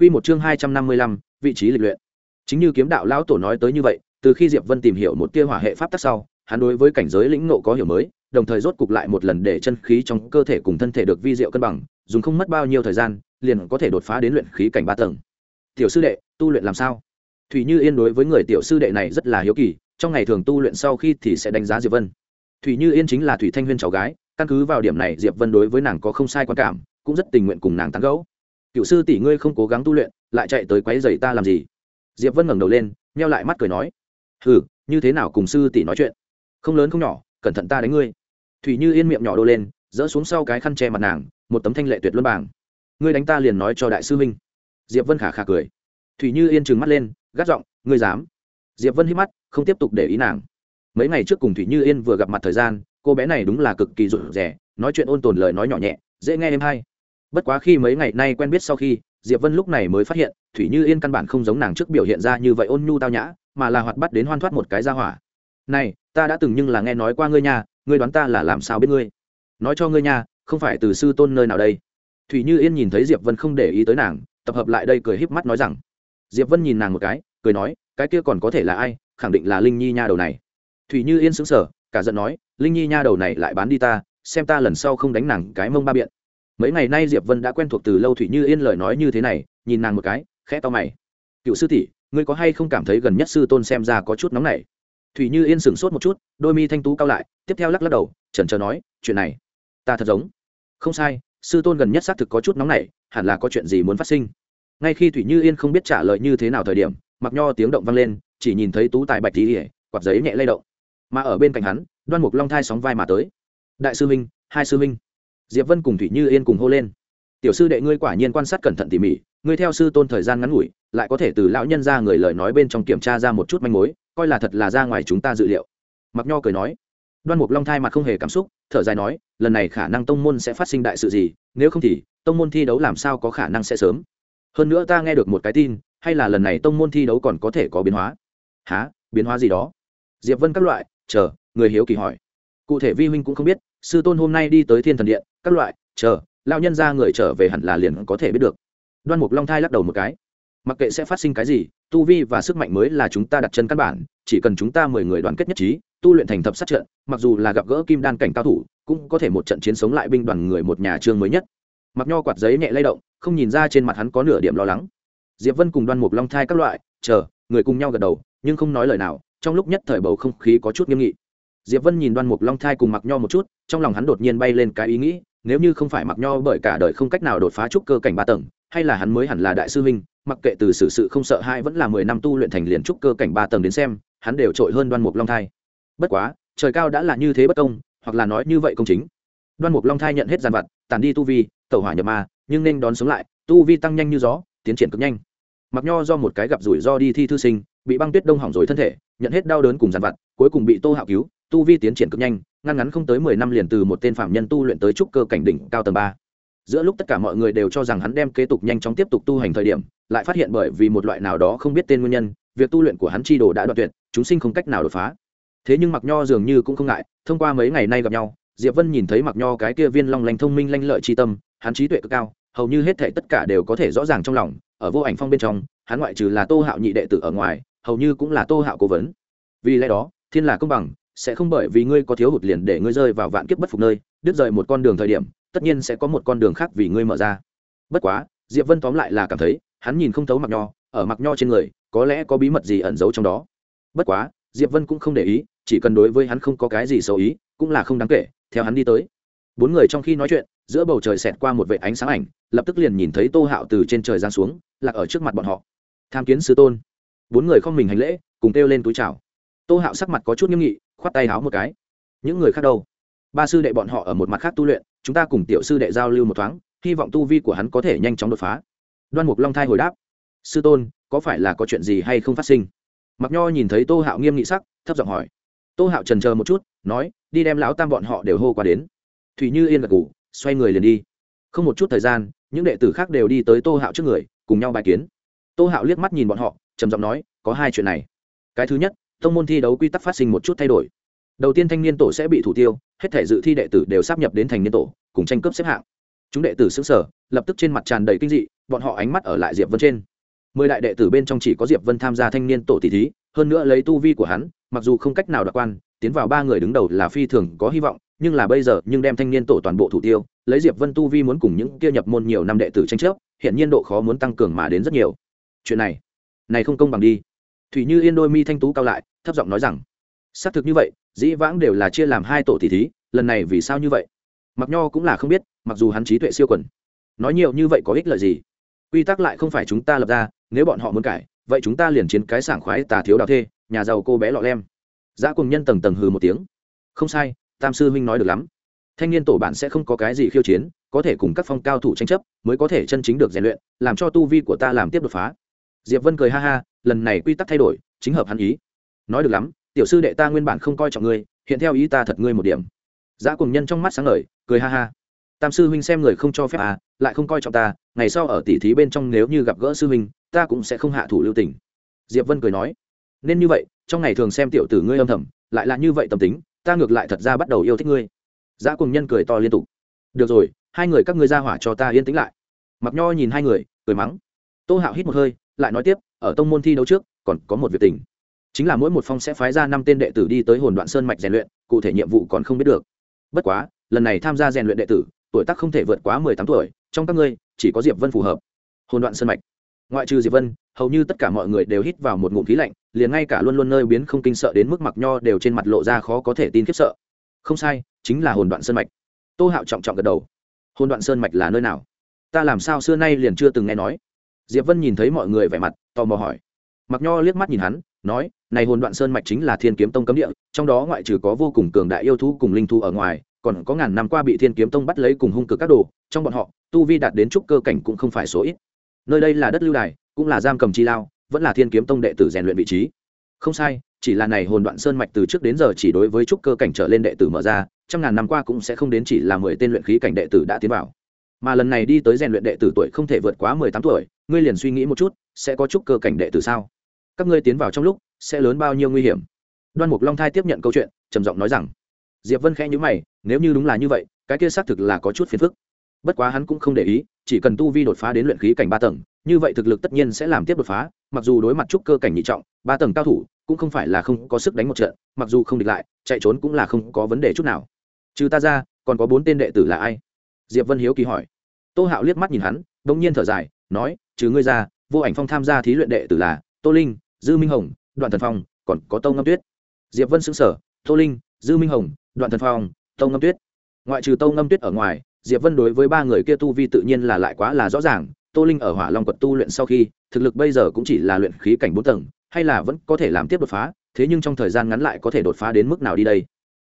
Quy một chương hai trăm năm mươi lăm, vị trí lịch luyện. Chính như kiếm đạo lão tổ nói tới như vậy, từ khi diệp vân tìm hiểu một tia hỏa hệ pháp tắc sau, hắn đối với cảnh giới lĩnh ngộ có hiểu mới, đồng thời rốt cục lại một lần để chân khí trong cơ thể cùng thân thể được vi diệu cân bằng, dùng không mất bao nhiêu thời gian, liền có thể đột phá đến luyện khí cảnh ba tầng. Tiểu sư đệ, tu luyện làm sao? Thủy như yên đối với người tiểu sư đệ này rất là hiếu kỳ, trong ngày thường tu luyện sau khi thì sẽ đánh giá diệp vân. Thủy như yên chính là thủy thanh huyên cháu gái, căn cứ vào điểm này diệp vân đối với nàng có không sai quan cảm, cũng rất tình nguyện cùng nàng tán gẫu cựu sư tỷ ngươi không cố gắng tu luyện, lại chạy tới quấy rầy ta làm gì? Diệp vân ngẩng đầu lên, nheo lại mắt cười nói, hừ, như thế nào cùng sư tỷ nói chuyện? Không lớn không nhỏ, cẩn thận ta đánh ngươi. Thủy như yên miệng nhỏ đô lên, dỡ xuống sau cái khăn che mặt nàng, một tấm thanh lệ tuyệt luân bảng. Ngươi đánh ta liền nói cho đại sư minh diệp vân khả khả cười. Thủy như yên trừng mắt lên, gắt giọng, ngươi dám? Diệp vân hít mắt, không tiếp tục để ý nàng. Mấy ngày trước cùng thủy như yên vừa gặp mặt thời gian, cô bé này đúng là cực kỳ rụt rẻ nói chuyện ôn tồn lời nói nhỏ nhẹ, dễ nghe em hay bất quá khi mấy ngày nay quen biết sau khi, diệp vân lúc này mới phát hiện, thủy như yên căn bản không giống nàng trước biểu hiện ra như vậy ôn nhu tao nhã, mà là hoạt bắt đến hoan thoát một cái ra hỏa. Này, ta đã từng nhưng là nghe nói qua ngươi nhà ngươi đoán ta là làm sao biết ngươi? Nói cho ngươi nha, không phải từ sư tôn nơi nào đây. Thủy như yên nhìn thấy diệp vân không để ý tới nàng, tập hợp lại đây cười híp mắt nói rằng. Diệp vân nhìn nàng một cái, cười nói, cái kia còn có thể là ai? Khẳng định là linh nhi nha đầu này. Thủy như yên sững sờ, cả giận nói, linh nhi nha đầu này lại bán đi ta, xem ta lần sau không đánh nàng cái mông ba biện mấy ngày nay diệp vân đã quen thuộc từ lâu thủy như yên lời nói như thế này, nhìn nàng một cái, khẽ to mày. Cựu sư tỷ, ngươi có hay không cảm thấy gần nhất sư tôn xem ra có chút nóng nảy? Thủy như yên sửng sốt một chút, đôi mi thanh tú cao lại, tiếp theo lắc lắc đầu, chần chờ nói, chuyện này, ta thật giống. Không sai, sư tôn gần nhất xác thực có chút nóng nảy, hẳn là có chuyện gì muốn phát sinh. Ngay khi thủy như yên không biết trả lời như thế nào thời điểm, mặc nho tiếng động vang lên, chỉ nhìn thấy tú tài bạch tí ỉa quạt giấy nhẹ lay động. Mà ở bên cạnh hắn, đoan mục long thai sóng vai mà tới. Đại sư minh hai sư minh diệp vân cùng thủy như yên cùng hô lên. Tiểu sư đệ ngươi quả nhiên quan sát cẩn thận tỉ mỉ, ngươi theo sư tôn thời gian ngắn ngủi, lại có thể từ lão nhân ra người lời nói bên trong kiểm tra ra một chút manh mối, coi là thật là ra ngoài chúng ta dự liệu. Mặc nho cười nói. Đoan mục long thai mặt không hề cảm xúc, thở dài nói, lần này khả năng tông môn sẽ phát sinh đại sự gì, nếu không thì, tông môn thi đấu làm sao có khả năng sẽ sớm? Hơn nữa ta nghe được một cái tin, hay là lần này tông môn thi đấu còn có thể có biến hóa? Há biến hóa gì đó? Diệp vân các loại, chờ, người hiếu kỳ hỏi. Cụ thể vi huynh cũng không biết, sư tôn hôm nay đi tới thiên thần điện các loại, chờ lao nhân ra người trở về hẳn là liền có thể biết được. Đoan mục long thai lắc đầu một cái. Mặc kệ sẽ phát sinh cái gì, tu vi và sức mạnh mới là chúng ta đặt chân căn bản, chỉ cần chúng ta mười người đoàn kết nhất trí, tu luyện thành thập sát trận, mặc dù là gặp gỡ kim đan cảnh cao thủ, cũng có thể một trận chiến sống lại binh đoàn người một nhà trương mới nhất. Mặc nho quạt giấy nhẹ lay động, không nhìn ra trên mặt hắn có nửa điểm lo lắng. Diệp vân cùng đoan mục long thai các loại, chờ, người cùng nhau gật đầu, nhưng không nói lời nào, trong lúc nhất thời bầu không khí có chút nghiêm nghị. Diệp vân nhìn đoan mục long thai cùng mặc nho một chút, trong lòng hắn đột nhiên bay lên cái ý nghĩ nếu như không phải mặc nho bởi cả đời không cách nào đột phá trúc cơ cảnh ba tầng, hay là hắn mới hẳn là đại sư huynh, mặc kệ từ sự sự không sợ hai vẫn là mười năm tu luyện thành liền trúc cơ cảnh ba tầng đến xem, hắn đều trội hơn đoan mục long thai. Bất quá, trời cao đã là như thế bất công, hoặc là nói như vậy công chính. Đoan mục long thai nhận hết giàn vặt tàn đi tu vi, tẩu hỏa nhập ma, nhưng nên đón sống lại, tu vi tăng nhanh như gió, tiến triển cực nhanh. Mặc nho do một cái gặp rủi ro đi thi thư sinh, bị băng tuyết đông hỏng rồi thân thể, nhận hết đau đớn cùng giàn vặt, cuối cùng bị tô hạo cứu tu vi tiến triển cực nhanh, ngăn ngắn không tới mười năm liền từ một tên phạm nhân tu luyện tới trúc cơ cảnh đỉnh cao tầng ba. Giữa lúc tất cả mọi người đều cho rằng hắn đem kế tục nhanh chóng tiếp tục tu hành thời điểm, lại phát hiện bởi vì một loại nào đó không biết tên nguyên nhân, việc tu luyện của hắn chi đồ đã đoạn tuyệt, chúng sinh không cách nào đột phá. Thế nhưng mặc nho dường như cũng không ngại, thông qua mấy ngày nay gặp nhau, diệp vân nhìn thấy mặc nho cái kia viên long lanh thông minh lanh lợi chi tâm, hắn trí tuệ cực cao, hầu như hết thể tất cả đều có thể rõ ràng trong lòng, ở vô ảnh phong bên trong, hắn ngoại trừ là tô hạo nhị đệ tử ở ngoài, hầu như cũng là tô hạo cố vấn. Vì lẽ đó, thiên là công bằng sẽ không bởi vì ngươi có thiếu hụt liền để ngươi rơi vào vạn kiếp bất phục nơi, đứt rời một con đường thời điểm, tất nhiên sẽ có một con đường khác vì ngươi mở ra. Bất quá, diệp vân tóm lại là cảm thấy, hắn nhìn không thấu mặc nho, ở mặc nho trên người, có lẽ có bí mật gì ẩn giấu trong đó. Bất quá, diệp vân cũng không để ý, chỉ cần đối với hắn không có cái gì xấu ý, cũng là không đáng kể, theo hắn đi tới. Bốn người trong khi nói chuyện, giữa bầu trời xẹt qua một vệ ánh sáng ảnh, lập tức liền nhìn thấy tô hạo từ trên trời giáng xuống, lạc ở trước mặt bọn họ. Tham kiến sứ tôn. Bốn người không mình hành lễ, cùng kêu lên túi chào. Tô hạo sắc mặt có chút nghiêm nghị khoát tay háo một cái. Những người khác đâu? Ba sư đệ bọn họ ở một mặt khác tu luyện, chúng ta cùng tiểu sư đệ giao lưu một thoáng, hy vọng tu vi của hắn có thể nhanh chóng đột phá. Đoan mục long thai hồi đáp. Sư tôn, có phải là có chuyện gì hay không phát sinh? Mặc nho nhìn thấy tô hạo nghiêm nghị sắc, thấp giọng hỏi. Tô hạo trần chờ một chút, nói, đi đem lão tam bọn họ đều hô qua đến. Thủy như yên gật ngủ xoay người liền đi. Không một chút thời gian, những đệ tử khác đều đi tới tô hạo trước người, cùng nhau bài kiến. Tô hạo liếc mắt nhìn bọn họ, trầm giọng nói, có hai chuyện này. Cái thứ nhất thông môn thi đấu quy tắc phát sinh một chút thay đổi. Đầu tiên thanh niên tổ sẽ bị thủ tiêu, hết thể dự thi đệ tử đều sắp nhập đến thành niên tổ, cùng tranh cướp xếp hạng. Chúng đệ tử xứng sở lập tức trên mặt tràn đầy kinh dị, bọn họ ánh mắt ở lại diệp vân trên. Mười đại đệ tử bên trong chỉ có diệp vân tham gia thanh niên tổ tỷ thí, hơn nữa lấy tu vi của hắn, mặc dù không cách nào đặc quan, tiến vào ba người đứng đầu là phi thường có hy vọng, nhưng là bây giờ nhưng đem thanh niên tổ toàn bộ thủ tiêu, lấy diệp vân tu vi muốn cùng những kia nhập môn nhiều năm đệ tử tranh chấp hiện nhiên độ khó muốn tăng cường mà đến rất nhiều. Chuyện này này không công bằng đi thủy như yên đôi mi thanh tú cao lại, thấp giọng nói rằng, xác thực như vậy, dĩ vãng đều là chia làm hai tổ tỷ thí, lần này vì sao như vậy? Mặc nho cũng là không biết, mặc dù hắn trí tuệ siêu quần. Nói nhiều như vậy có ích lợi gì? Quy tắc lại không phải chúng ta lập ra, nếu bọn họ muốn cải, vậy chúng ta liền chiến cái sảng khoái tà thiếu đào thê, nhà giàu cô bé lọ lem. Giá cùng nhân tầng tầng hừ một tiếng. Không sai, tam sư huynh nói được lắm. Thanh niên tổ bạn sẽ không có cái gì khiêu chiến, có thể cùng các phong cao thủ tranh chấp, mới có thể chân chính được rèn luyện, làm cho tu vi của ta làm tiếp đột phá. Diệp vân cười ha ha lần này quy tắc thay đổi, chính hợp hắn ý. Nói được lắm, tiểu sư đệ ta nguyên bản không coi trọng ngươi, hiện theo ý ta thật ngươi một điểm. Giá cùng nhân trong mắt sáng ngời, cười ha ha. Tam sư huynh xem người không cho phép à lại không coi trọng ta, ngày sau ở tỉ thí bên trong nếu như gặp gỡ sư huynh, ta cũng sẽ không hạ thủ lưu tình. Diệp vân cười nói, nên như vậy, trong ngày thường xem tiểu tử ngươi âm thầm, lại là như vậy tâm tính, ta ngược lại thật ra bắt đầu yêu thích ngươi. Giá cùng nhân cười to liên tục. Được rồi, hai người các ngươi ra hỏa cho ta yên tĩnh lại. Mặc nho nhìn hai người, cười mắng. Tô hạo hít một hơi, lại nói tiếp ở tông môn thi đấu trước, còn có một việc tình. Chính là mỗi một phong sẽ phái ra năm tên đệ tử đi tới hồn đoạn sơn mạch rèn luyện, cụ thể nhiệm vụ còn không biết được. Bất quá, lần này tham gia rèn luyện đệ tử, tuổi tác không thể vượt quá mười tám tuổi, trong các ngươi, chỉ có diệp vân phù hợp. Hồn đoạn sơn mạch. Ngoại trừ diệp vân, hầu như tất cả mọi người đều hít vào một ngụm khí lạnh, liền ngay cả luôn luôn nơi biến không kinh sợ đến mức mặc nho đều trên mặt lộ ra khó có thể tin khiếp sợ. Không sai, chính là hồn đoạn sơn mạch. Tô hạo trọng trọng gật đầu. Hồn đoạn sơn mạch là nơi nào? Ta làm sao xưa nay liền chưa từng nghe nói? Diệp vân nhìn thấy mọi người vẻ mặt tò mò hỏi. Mặc nho liếc mắt nhìn hắn, nói, này hồn đoạn sơn mạch chính là thiên kiếm tông cấm địa, trong đó ngoại trừ có vô cùng cường đại yêu thú cùng linh thu ở ngoài, còn có ngàn năm qua bị thiên kiếm tông bắt lấy cùng hung cực các đồ, trong bọn họ, tu vi đạt đến trúc cơ cảnh cũng không phải số ít. Nơi đây là đất lưu đài, cũng là giam cầm chi lao, vẫn là thiên kiếm tông đệ tử rèn luyện vị trí. Không sai, chỉ là này hồn đoạn sơn mạch từ trước đến giờ chỉ đối với trúc cơ cảnh trở lên đệ tử mở ra, trăm ngàn năm qua cũng sẽ không đến chỉ là mười tên luyện khí cảnh đệ tử đã tiến vào. Mà lần này đi tới rèn luyện đệ tử tuổi không thể vượt quá mười tám tuổi, ngươi liền suy nghĩ một chút sẽ có chút cơ cảnh đệ tử sao? Các ngươi tiến vào trong lúc, sẽ lớn bao nhiêu nguy hiểm? Đoan mục long thai tiếp nhận câu chuyện, trầm giọng nói rằng, diệp vân khẽ nhữ mày, nếu như đúng là như vậy, cái kia xác thực là có chút phiền phức. Bất quá hắn cũng không để ý, chỉ cần tu vi đột phá đến luyện khí cảnh ba tầng, như vậy thực lực tất nhiên sẽ làm tiếp đột phá, mặc dù đối mặt trúc cơ cảnh nhị trọng, ba tầng cao thủ cũng không phải là không có sức đánh một trận, mặc dù không địch lại, chạy trốn cũng là không có vấn đề chút nào. Trừ ta ra, còn có bốn tên đệ tử là ai? Diệp vân hiếu kỳ hỏi. Tô hạo liếc mắt nhìn hắn đ ỗ n g nhiên thở dài, nói, trừ ngươi ra vô ảnh phong tham gia thí luyện đệ tử là tô linh, dư minh hồng, đoạn thần phong, còn có tâu ngâm tuyết. Diệp vân xứng sở, tô linh, dư minh hồng, đoạn thần phong tâu ngâm tuyết. Ngoại trừ tâu ngâm tuyết ở ngoài, diệp vân đối với ba người kia tu vi tự nhiên là lại quá là rõ ràng. Tô linh ở hỏa long quật tu luyện sau khi, thực lực bây giờ cũng chỉ là luyện khí cảnh bốn tầng, hay là vẫn có thể làm tiếp đột phá, thế nhưng trong thời gian ngắn lại có thể đột phá đến mức nào đi đây?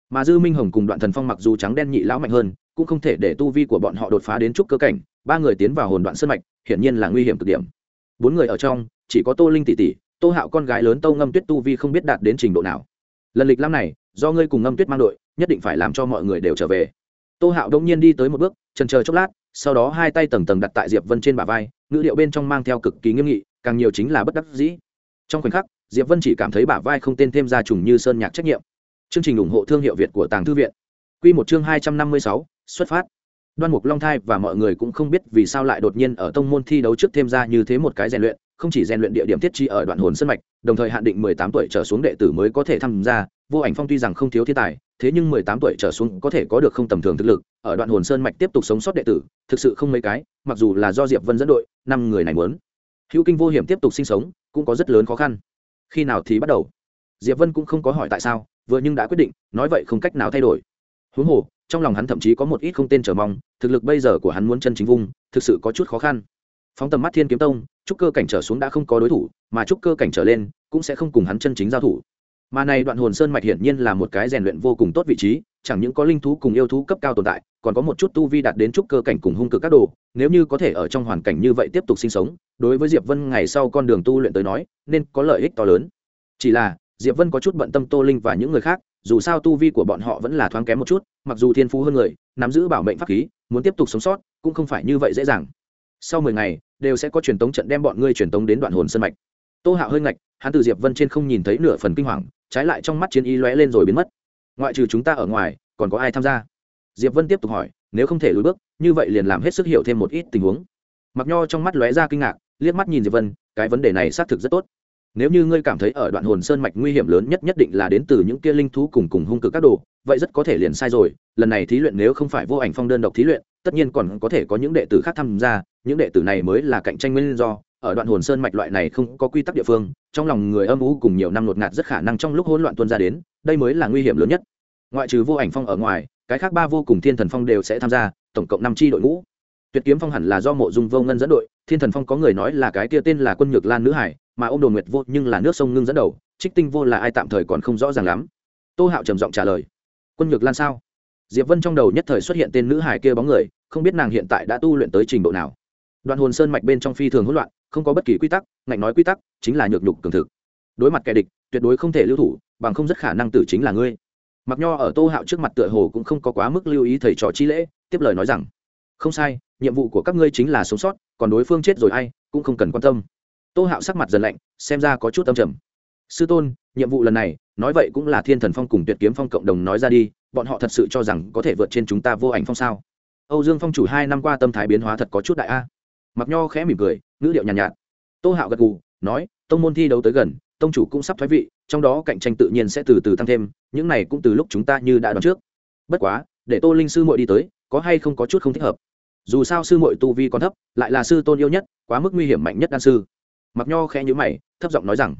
Mà dư minh hồng cùng đoạn thần phong mặc dù trắng đen nhị lão mạnh hơn, cũng không thể để tu vi của bọn họ đột phá đến trúc cơ cảnh, ba người tiến vào hồn đoạn sân mạch, hiển nhiên là nguy hiểm cực điểm bốn người ở trong, chỉ có tô linh tỷ tỷ, tô hạo con gái lớn tô ngâm tuyết tu vi không biết đạt đến trình độ nào. Lần lịch lam này, do ngươi cùng ngâm tuyết mang đội, nhất định phải làm cho mọi người đều trở về. Tô hạo đông nhiên đi tới một bước trần chờ chốc lát, sau đó hai tay tầng tầng đặt tại diệp vân trên bả vai, ngữ điệu bên trong mang theo cực kỳ nghiêm nghị, càng nhiều chính là bất đắc dĩ. Trong khoảnh khắc, diệp vân chỉ cảm thấy bả vai không tên thêm ra trùng như sơn nhạc trách nhiệm. Chương trình ủng hộ thương hiệu việt của tàng thư viện. Quy một chương hai trăm năm mươi sáu, xuất phát đoan mục long thai và mọi người cũng không biết vì sao lại đột nhiên ở tông môn thi đấu trước thêm ra như thế một cái rèn luyện, không chỉ rèn luyện địa điểm thiết trí ở đoạn hồn sân mạch, đồng thời hạn định mười tám tuổi trở xuống đệ tử mới có thể tham gia, vô ảnh phong tuy rằng không thiếu thiên tài, thế nhưng mười tám tuổi trở xuống có thể có được không tầm thường thực lực, ở đoạn hồn sơn mạch tiếp tục sống sót đệ tử, thực sự không mấy cái, mặc dù là do diệp vân dẫn đội, năm người này muốn. Hữu kinh vô hiểm tiếp tục sinh sống, cũng có rất lớn khó khăn. Khi nào thì bắt đầu? Diệp vân cũng không có hỏi tại sao, vừa nhưng đã quyết định, nói vậy không cách nào thay đổi. Huống hồ trong lòng hắn thậm chí có một ít không tên chờ mong, thực lực bây giờ của hắn muốn chân chính vung, thực sự có chút khó khăn. Phóng tầm mắt thiên kiếm tông trúc cơ cảnh trở xuống đã không có đối thủ, mà trúc cơ cảnh trở lên cũng sẽ không cùng hắn chân chính giao thủ. Mà này đoạn hồn sơn mạch hiển nhiên là một cái rèn luyện vô cùng tốt vị trí, chẳng những có linh thú cùng yêu thú cấp cao tồn tại, còn có một chút tu vi đạt đến trúc cơ cảnh cùng hung cực các đồ, nếu như có thể ở trong hoàn cảnh như vậy tiếp tục sinh sống, đối với diệp vân ngày sau con đường tu luyện tới nói, nên có lợi ích to lớn. Chỉ là, diệp vân có chút bận tâm tô linh và những người khác dù sao tu vi của bọn họ vẫn là thoáng kém một chút, mặc dù thiên phú hơn người, nắm giữ bảo mệnh pháp khí, muốn tiếp tục sống sót, cũng không phải như vậy dễ dàng. Sau mười ngày, đều sẽ có truyền tống trận đem bọn ngươi truyền tống đến đoạn hồn sân mạch. Tô hạo hơi ngạch, hắn từ diệp vân trên không nhìn thấy nửa phần kinh hoàng, trái lại trong mắt chiến y lóe lên rồi biến mất. Ngoại trừ chúng ta ở ngoài, còn có ai tham gia? Diệp vân tiếp tục hỏi, nếu không thể lùi bước, như vậy liền làm hết sức hiểu thêm một ít tình huống. Mặc nho trong mắt lóe ra kinh ngạc, liếc mắt nhìn diệp vân, cái vấn đề này xác thực rất tốt nếu như ngươi cảm thấy ở đoạn hồn sơn mạch nguy hiểm lớn nhất nhất định là đến từ những kia linh thú cùng cùng hung cực các đồ, vậy rất có thể liền sai rồi. Lần này thí luyện nếu không phải vô ảnh phong đơn độc thí luyện, tất nhiên còn có thể có những đệ tử khác tham gia. Những đệ tử này mới là cạnh tranh nguyên do. Ở đoạn hồn sơn mạch loại này không có quy tắc địa phương, trong lòng người âm u cùng nhiều năm ngột ngạt rất khả năng trong lúc hỗn loạn tuôn ra đến, đây mới là nguy hiểm lớn nhất. Ngoại trừ vô ảnh phong ở ngoài, cái khác ba vô cùng thiên thần phong đều sẽ tham gia, tổng cộng năm tri đội ngũ. Tuyệt kiếm phong hẳn là do mộ dung vô ngân dẫn đội, thiên thần phong có người nói là cái kia tên là quân nhược lan nữ hải mà ô m đồn nguyệt vô nhưng là nước sông ngưng dẫn đầu, trích tinh vô là ai tạm thời còn không rõ ràng lắm. Tô hạo trầm giọng trả lời, quân nhược lan sao? Diệp vân trong đầu nhất thời xuất hiện tên nữ hải kia bóng người, không biết nàng hiện tại đã tu luyện tới trình độ nào. Đoạn hồn sơn mạch bên trong phi thường hỗn loạn, không có bất kỳ quy tắc, ngạnh nói quy tắc, chính là nhược nhục cường thực. Đối mặt kẻ địch, tuyệt đối không thể lưu thủ, bằng không rất khả năng tử chính là ngươi. Mặc nho ở tô hạo trước mặt tựa hồ cũng không có quá mức lưu ý thầy trò chi lễ, tiếp lời nói rằng, không sai, nhiệm vụ của các ngươi chính là sống sót, còn đối phương chết rồi ai, cũng không cần quan tâm tô hạo sắc mặt dần lạnh xem ra có chút âm trầm. Sư tôn nhiệm vụ lần này nói vậy cũng là thiên thần phong cùng tuyệt kiếm phong cộng đồng nói ra đi bọn họ thật sự cho rằng có thể vượt trên chúng ta vô ảnh phong sao? Âu dương phong chủ hai năm qua tâm thái biến hóa thật có chút đại a. Mặc nho khẽ mỉm cười ngữ điệu nhàn nhạt, nhạt. Tô hạo gật gù nói tông môn thi đấu tới gần tông chủ cũng sắp thoái vị trong đó cạnh tranh tự nhiên sẽ từ từ tăng thêm những này cũng từ lúc chúng ta như đã đoán trước. Bất quá để tô linh sư muội đi tới có hay không có chút không thích hợp? Dù sao sư muội tu vi còn thấp lại là sư tôn yêu nhất quá mức nguy hiểm mạnh nhất đan sư mặc nho khẽ nhữ mày, thấp giọng nói rằng,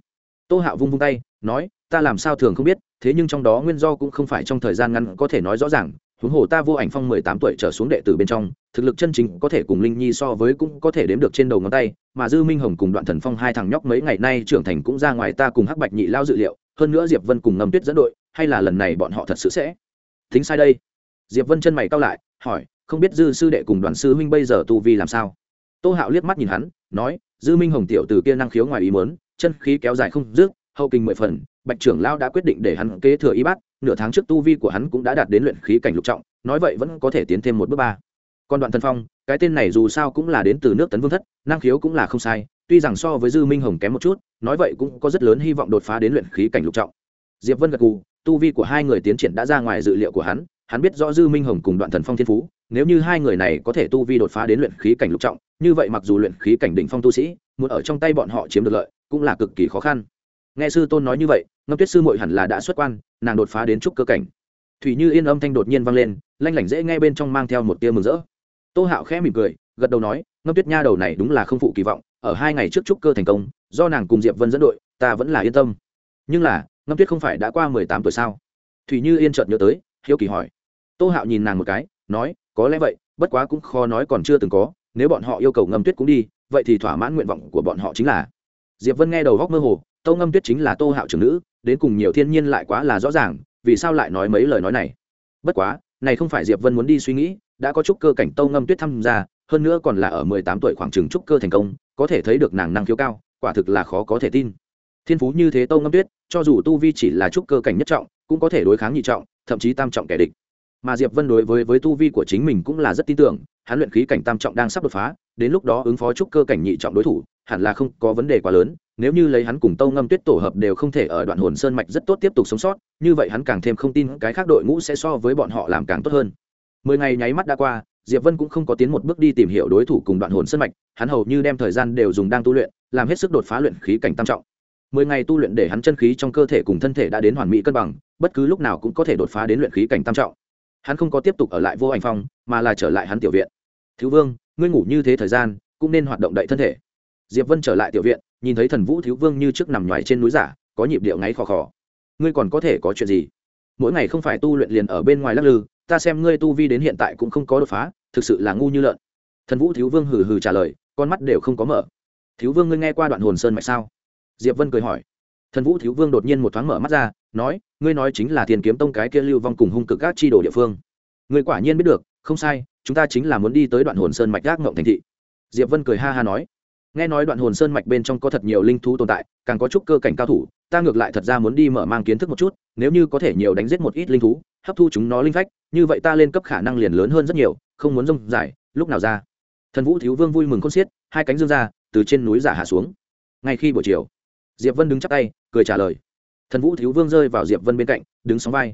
tô hạo vung vung tay, nói, ta làm sao thường không biết, thế nhưng trong đó nguyên do cũng không phải trong thời gian ngắn có thể nói rõ ràng. Huống hồ ta vô ảnh phong mười tám tuổi trở xuống đệ tử bên trong, thực lực chân chính có thể cùng linh nhi so với cũng có thể đếm được trên đầu ngón tay, mà dư minh hồng cùng đoạn thần phong hai thằng nhóc mấy ngày nay trưởng thành cũng ra ngoài ta cùng hắc bạch nhị lao dự liệu, hơn nữa diệp vân cùng ngầm tuyết dẫn đội, hay là lần này bọn họ thật sự sẽ thính sai đây? Diệp vân chân mày cao lại, hỏi, không biết dư sư đệ cùng đoàn sư huynh bây giờ tu vi làm sao? Tô hạo liếc mắt nhìn hắn, nói dư minh hồng tiểu từ kia năng khiếu ngoài ý muốn, chân khí kéo dài không dứt hậu kinh mười phần bạch trưởng lao đã quyết định để hắn kế thừa y bát nửa tháng trước tu vi của hắn cũng đã đạt đến luyện khí cảnh lục trọng nói vậy vẫn có thể tiến thêm một bước ba. Còn đoạn thần phong cái tên này dù sao cũng là đến từ nước tấn vương thất năng khiếu cũng là không sai tuy rằng so với dư minh hồng kém một chút nói vậy cũng có rất lớn hy vọng đột phá đến luyện khí cảnh lục trọng. Diệp vân gật cù tu vi của hai người tiến triển đã ra ngoài dự liệu của hắn hắn biết rõ dư minh hồng cùng đoạn thần phong thiên phú nếu như hai người này có thể tu vi đột phá đến luyện khí cảnh lục trọng, như vậy mặc dù luyện khí cảnh đỉnh phong tu sĩ, muốn ở trong tay bọn họ chiếm được lợi, cũng là cực kỳ khó khăn. Nghe sư tôn nói như vậy, ngâm tuyết sư mội hẳn là đã xuất quan, nàng đột phá đến trúc cơ cảnh. Thủy như yên âm thanh đột nhiên vang lên, lanh lảnh dễ nghe bên trong mang theo một tia mừng rỡ. Tô hạo khẽ mỉm cười, gật đầu nói, ngâm tuyết nha đầu này đúng là không phụ kỳ vọng, ở hai ngày trước trúc cơ thành công, do nàng cùng diệp vân dẫn đội, ta vẫn là yên tâm. Nhưng là, ngâm tuyết không phải đã qua mười tám tuổi sao? Thủy như yên chợt nhớ tới, hiếu kỳ hỏi. Tô hạo nhìn nàng một cái, nói có lẽ vậy, bất quá cũng khó nói còn chưa từng có, nếu bọn họ yêu cầu ngâm tuyết cũng đi, vậy thì thỏa mãn nguyện vọng của bọn họ chính là. Diệp vân nghe đầu góc mơ hồ tô ngâm tuyết chính là tô hạo trưởng nữ, đến cùng nhiều thiên nhiên lại quá là rõ ràng, vì sao lại nói mấy lời nói này? Bất quá, này không phải diệp vân muốn đi suy nghĩ, đã có chút cơ cảnh tô ngâm tuyết tham gia, hơn nữa còn là ở mười tám tuổi khoảng chừng trúc cơ thành công, có thể thấy được nàng năng khiếu cao, quả thực là khó có thể tin. Thiên phú như thế tô ngâm tuyết, cho dù tu vi chỉ là trúc cơ cảnh nhất trọng, cũng có thể đối kháng nhị trọng, thậm chí tam trọng kẻ địch mà diệp vân đối với với tu vi của chính mình cũng là rất tin tưởng, hắn luyện khí cảnh tam trọng đang sắp đột phá, đến lúc đó ứng phó trúc cơ cảnh nhị trọng đối thủ, hẳn là không có vấn đề quá lớn, nếu như lấy hắn cùng tâu ngâm tuyết tổ hợp đều không thể ở đoạn hồn sơn mạch rất tốt tiếp tục sống sót, như vậy hắn càng thêm không tin cái khác đội ngũ sẽ so với bọn họ làm càng tốt hơn. Mười ngày nháy mắt đã qua, diệp vân cũng không có tiến một bước đi tìm hiểu đối thủ cùng đoạn hồn sơn mạch, hắn hầu như đem thời gian đều dùng đang tu luyện, làm hết sức đột phá luyện khí cảnh tam trọng. Mười ngày tu luyện để hắn chân khí trong cơ thể cùng thân thể đã đến hoàn mỹ cân bằng, bất cứ lúc nào cũng có thể đột phá đến luyện khí cảnh tam trọng hắn không có tiếp tục ở lại vô ảnh phong mà là trở lại hắn tiểu viện. Thiếu vương, ngươi ngủ như thế thời gian, cũng nên hoạt động đậy thân thể. Diệp vân trở lại tiểu viện, nhìn thấy thần vũ thiếu vương như trước nằm ngoài trên núi giả, có nhịp điệu ngáy khò khò. Ngươi còn có thể có chuyện gì? Mỗi ngày không phải tu luyện liền ở bên ngoài lắc lư, ta xem ngươi tu vi đến hiện tại cũng không có đột phá, thực sự là ngu như lợn. Thần vũ thiếu vương hừ hừ trả lời, con mắt đều không có mở. Thiếu vương, ngươi nghe qua đoạn hồn sơn mạch sao? Diệp vân cười hỏi thần vũ thiếu vương đột nhiên một thoáng mở mắt ra, nói, ngươi nói chính là Thiên kiếm tông cái kia lưu vong cùng hung cực các chi đồ địa phương. Ngươi quả nhiên biết được, không sai, chúng ta chính là muốn đi tới đoạn hồn sơn mạch gác ngộng thành thị. Diệp vân cười ha ha nói, nghe nói đoạn hồn sơn mạch bên trong có thật nhiều linh thú tồn tại, càng có chút cơ cảnh cao thủ, ta ngược lại thật ra muốn đi mở mang kiến thức một chút, nếu như có thể nhiều đánh giết một ít linh thú, hấp thu chúng nó linh phách, như vậy ta lên cấp khả năng liền lớn hơn rất nhiều, không muốn rông dài, lúc nào ra? Thần vũ thiếu vương vui mừng con xiết, hai cánh dương ra, từ trên núi giả hạ xuống. Ngay khi buổi chiều diệp vân đứng chắp tay, cười trả lời. Thần vũ thiếu vương rơi vào diệp vân bên cạnh, đứng sóng vai.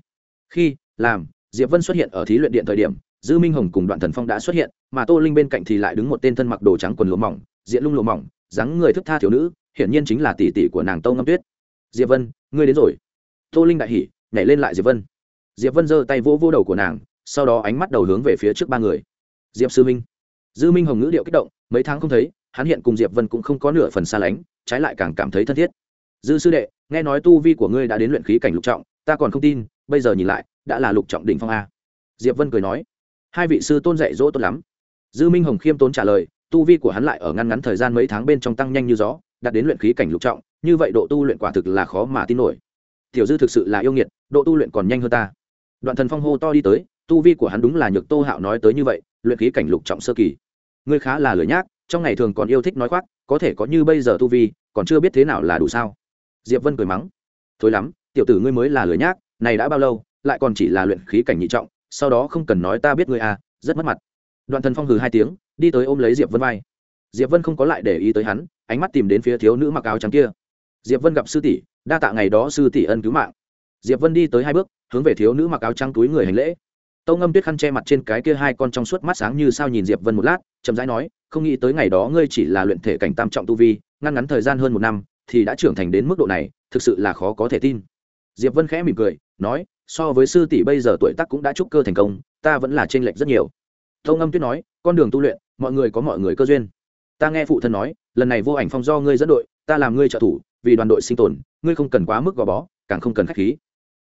Khi, làm, diệp vân xuất hiện ở thí luyện điện thời điểm, dư minh hồng cùng đoạn thần phong đã xuất hiện, mà tô linh bên cạnh thì lại đứng một tên thân mặc đồ trắng quần lụa mỏng, diện lung lụa mỏng, dáng người thức tha thiếu nữ, hiển nhiên chính là tỷ tỷ của nàng tâu ngâm tuyết. Diệp vân, ngươi đến rồi. Tô linh đại hỉ, nhảy lên lại diệp vân. Diệp vân giơ tay vỗ vỗ đầu của nàng, sau đó ánh mắt đầu hướng về phía trước ba người. Diệp sư minh. Dư minh hồng ngữ điệu kích động, mấy tháng không thấy hắn hiện cùng diệp vân cũng không có nửa phần xa lánh, trái lại càng cảm thấy thân thiết. Dư sư đệ, nghe nói tu vi của ngươi đã đến luyện khí cảnh lục trọng, ta còn không tin, bây giờ nhìn lại, đã là lục trọng đỉnh phong a. Diệp vân cười nói, hai vị sư tôn dạy dỗ tốt lắm. Dư minh hồng khiêm tốn trả lời, tu vi của hắn lại ở ngăn ngắn thời gian mấy tháng bên trong tăng nhanh như gió, đạt đến luyện khí cảnh lục trọng, như vậy độ tu luyện quả thực là khó mà tin nổi. Tiểu dư thực sự là yêu nghiệt, độ tu luyện còn nhanh hơn ta. Đoạn thần phong hô to đi tới, tu vi của hắn đúng là nhược tô hạo nói tới như vậy, luyện khí cảnh lục trọng sơ kỳ. Ngươi khá là lười nhác trong ngày thường còn yêu thích nói khoác, có thể có như bây giờ tu vi, còn chưa biết thế nào là đủ sao. Diệp vân cười mắng thối lắm, tiểu tử ngươi mới là lười nhác, này đã bao lâu, lại còn chỉ là luyện khí cảnh nhị trọng, sau đó không cần nói ta biết ngươi à rất mất mặt. Đoạn thần phong hừ hai tiếng, đi tới ôm lấy diệp vân vai. Diệp vân không có lại để ý tới hắn, ánh mắt tìm đến phía thiếu nữ mặc áo trắng kia. Diệp vân gặp sư tỷ, đa tạ ngày đó sư tỷ ân cứu mạng. Diệp vân đi tới hai bước, hướng về thiếu nữ mặc áo trắng túi người hành lễ. Tâu ngâm tuyết khăn che mặt trên cái kia hai con trong suốt mắt sáng như sao nhìn diệp vân một lát, chậm rãi nói không nghĩ tới ngày đó ngươi chỉ là luyện thể cảnh tam trọng tu vi, ngăn ngắn thời gian hơn một năm, thì đã trưởng thành đến mức độ này, thực sự là khó có thể tin. Diệp vân khẽ mỉm cười, nói, so với sư tỷ bây giờ tuổi tác cũng đã trúc cơ thành công, ta vẫn là trên lệch rất nhiều. Tâu ngâm tuyết nói, con đường tu luyện, mọi người có mọi người cơ duyên. Ta nghe phụ thân nói, lần này vô ảnh phong do ngươi dẫn đội, ta làm ngươi trợ thủ, vì đoàn đội sinh tồn, ngươi không cần quá mức gò bó, càng không cần khách khí.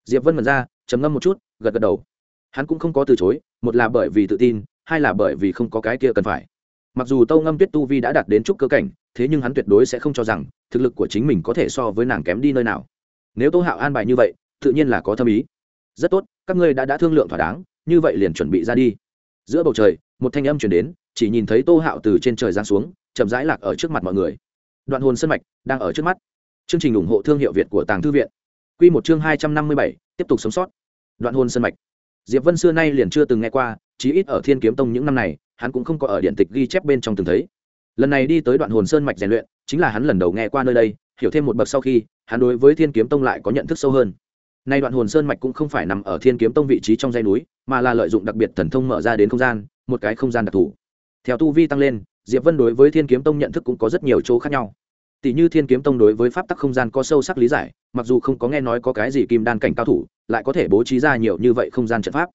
Diệp vân mật ra, trầm ngâm một chút, gật gật đầu. Hắn cũng không có từ chối, một là bởi vì tự tin, hai là bởi vì không có cái kia cần phải mặc dù tâu ngâm tuyết tu vi đã đạt đến chút cơ cảnh, thế nhưng hắn tuyệt đối sẽ không cho rằng thực lực của chính mình có thể so với nàng kém đi nơi nào. Nếu tô hạo an bài như vậy, tự nhiên là có thâm ý. Rất tốt, các ngươi đã đã thương lượng thỏa đáng, như vậy liền chuẩn bị ra đi. Giữa bầu trời, một thanh âm chuyển đến, chỉ nhìn thấy tô hạo từ trên trời giáng xuống, chậm rãi lạc ở trước mặt mọi người. Đoạn hồn sân mạch đang ở trước mắt. Chương trình ủng hộ thương hiệu việt của tàng thư viện. Q một chương hai trăm năm mươi bảy, tiếp tục sống sót. Đoạn hồn sân mạch. Diệp vân xưa nay liền chưa từng nghe qua chí ít ở thiên kiếm tông những năm này, hắn cũng không có ở điện tịch ghi chép bên trong từng thấy. Lần này đi tới đoạn hồn sơn mạch rèn luyện, chính là hắn lần đầu nghe qua nơi đây, hiểu thêm một bậc sau khi, hắn đối với thiên kiếm tông lại có nhận thức sâu hơn. Nay đoạn hồn sơn mạch cũng không phải nằm ở thiên kiếm tông vị trí trong dãy núi, mà là lợi dụng đặc biệt thần thông mở ra đến không gian, một cái không gian đặc thù. Theo tu vi tăng lên, diệp vân đối với thiên kiếm tông nhận thức cũng có rất nhiều chỗ khác nhau. Tỷ như thiên kiếm tông đối với pháp tắc không gian có sâu sắc lý giải, mặc dù không có nghe nói có cái gì kim đan cảnh cao thủ, lại có thể bố trí ra nhiều như vậy không gian trận pháp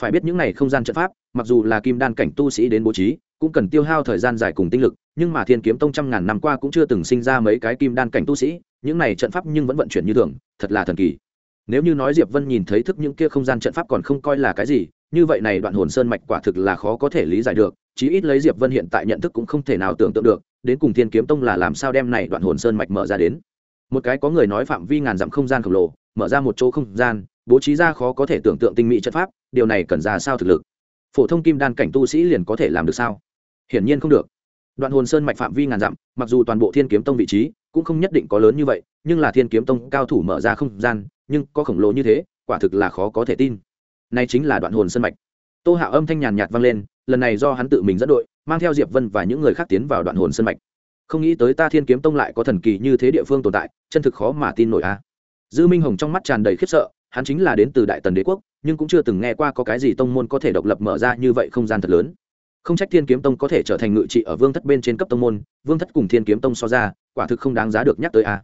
phải biết những này không gian trận pháp, mặc dù là kim đan cảnh tu sĩ đến bố trí, cũng cần tiêu hao thời gian dài cùng tinh lực, nhưng mà thiên kiếm tông trăm ngàn năm qua cũng chưa từng sinh ra mấy cái kim đan cảnh tu sĩ, những này trận pháp nhưng vẫn vận chuyển như thường, thật là thần kỳ. Nếu như nói diệp vân nhìn thấy thức những kia không gian trận pháp còn không coi là cái gì, như vậy này đoạn hồn sơn mạch quả thực là khó có thể lý giải được, chí ít lấy diệp vân hiện tại nhận thức cũng không thể nào tưởng tượng được, đến cùng thiên kiếm tông là làm sao đem này đoạn hồn sơn mạch mở ra đến. Một cái có người nói phạm vi ngàn dặm không gian khổng lồ, mở ra một chỗ không gian bố trí ra khó có thể tưởng tượng tinh mỹ trận pháp, điều này cần ra sao thực lực? Phổ thông kim đan cảnh tu sĩ liền có thể làm được sao? Hiển nhiên không được. Đoạn hồn sơn mạch phạm vi ngàn dặm, mặc dù toàn bộ thiên kiếm tông vị trí cũng không nhất định có lớn như vậy, nhưng là thiên kiếm tông cao thủ mở ra không gian, nhưng có khổng lồ như thế, quả thực là khó có thể tin. Nay chính là đoạn hồn sơn mạch. Tô Hạ âm thanh nhàn nhạt vang lên, lần này do hắn tự mình dẫn đội, mang theo diệp vân và những người khác tiến vào đoạn hồn sơn mạch. Không nghĩ tới ta thiên kiếm tông lại có thần kỳ như thế địa phương tồn tại, chân thực khó mà tin nổi a. Dư minh hồng trong mắt tràn đầy khiếp sợ hắn chính là đến từ đại tần đế quốc, nhưng cũng chưa từng nghe qua có cái gì tông môn có thể độc lập mở ra như vậy không gian thật lớn. Không trách thiên kiếm tông có thể trở thành ngự trị ở vương thất bên trên cấp tông môn, vương thất cùng thiên kiếm tông so ra, quả thực không đáng giá được nhắc tới a.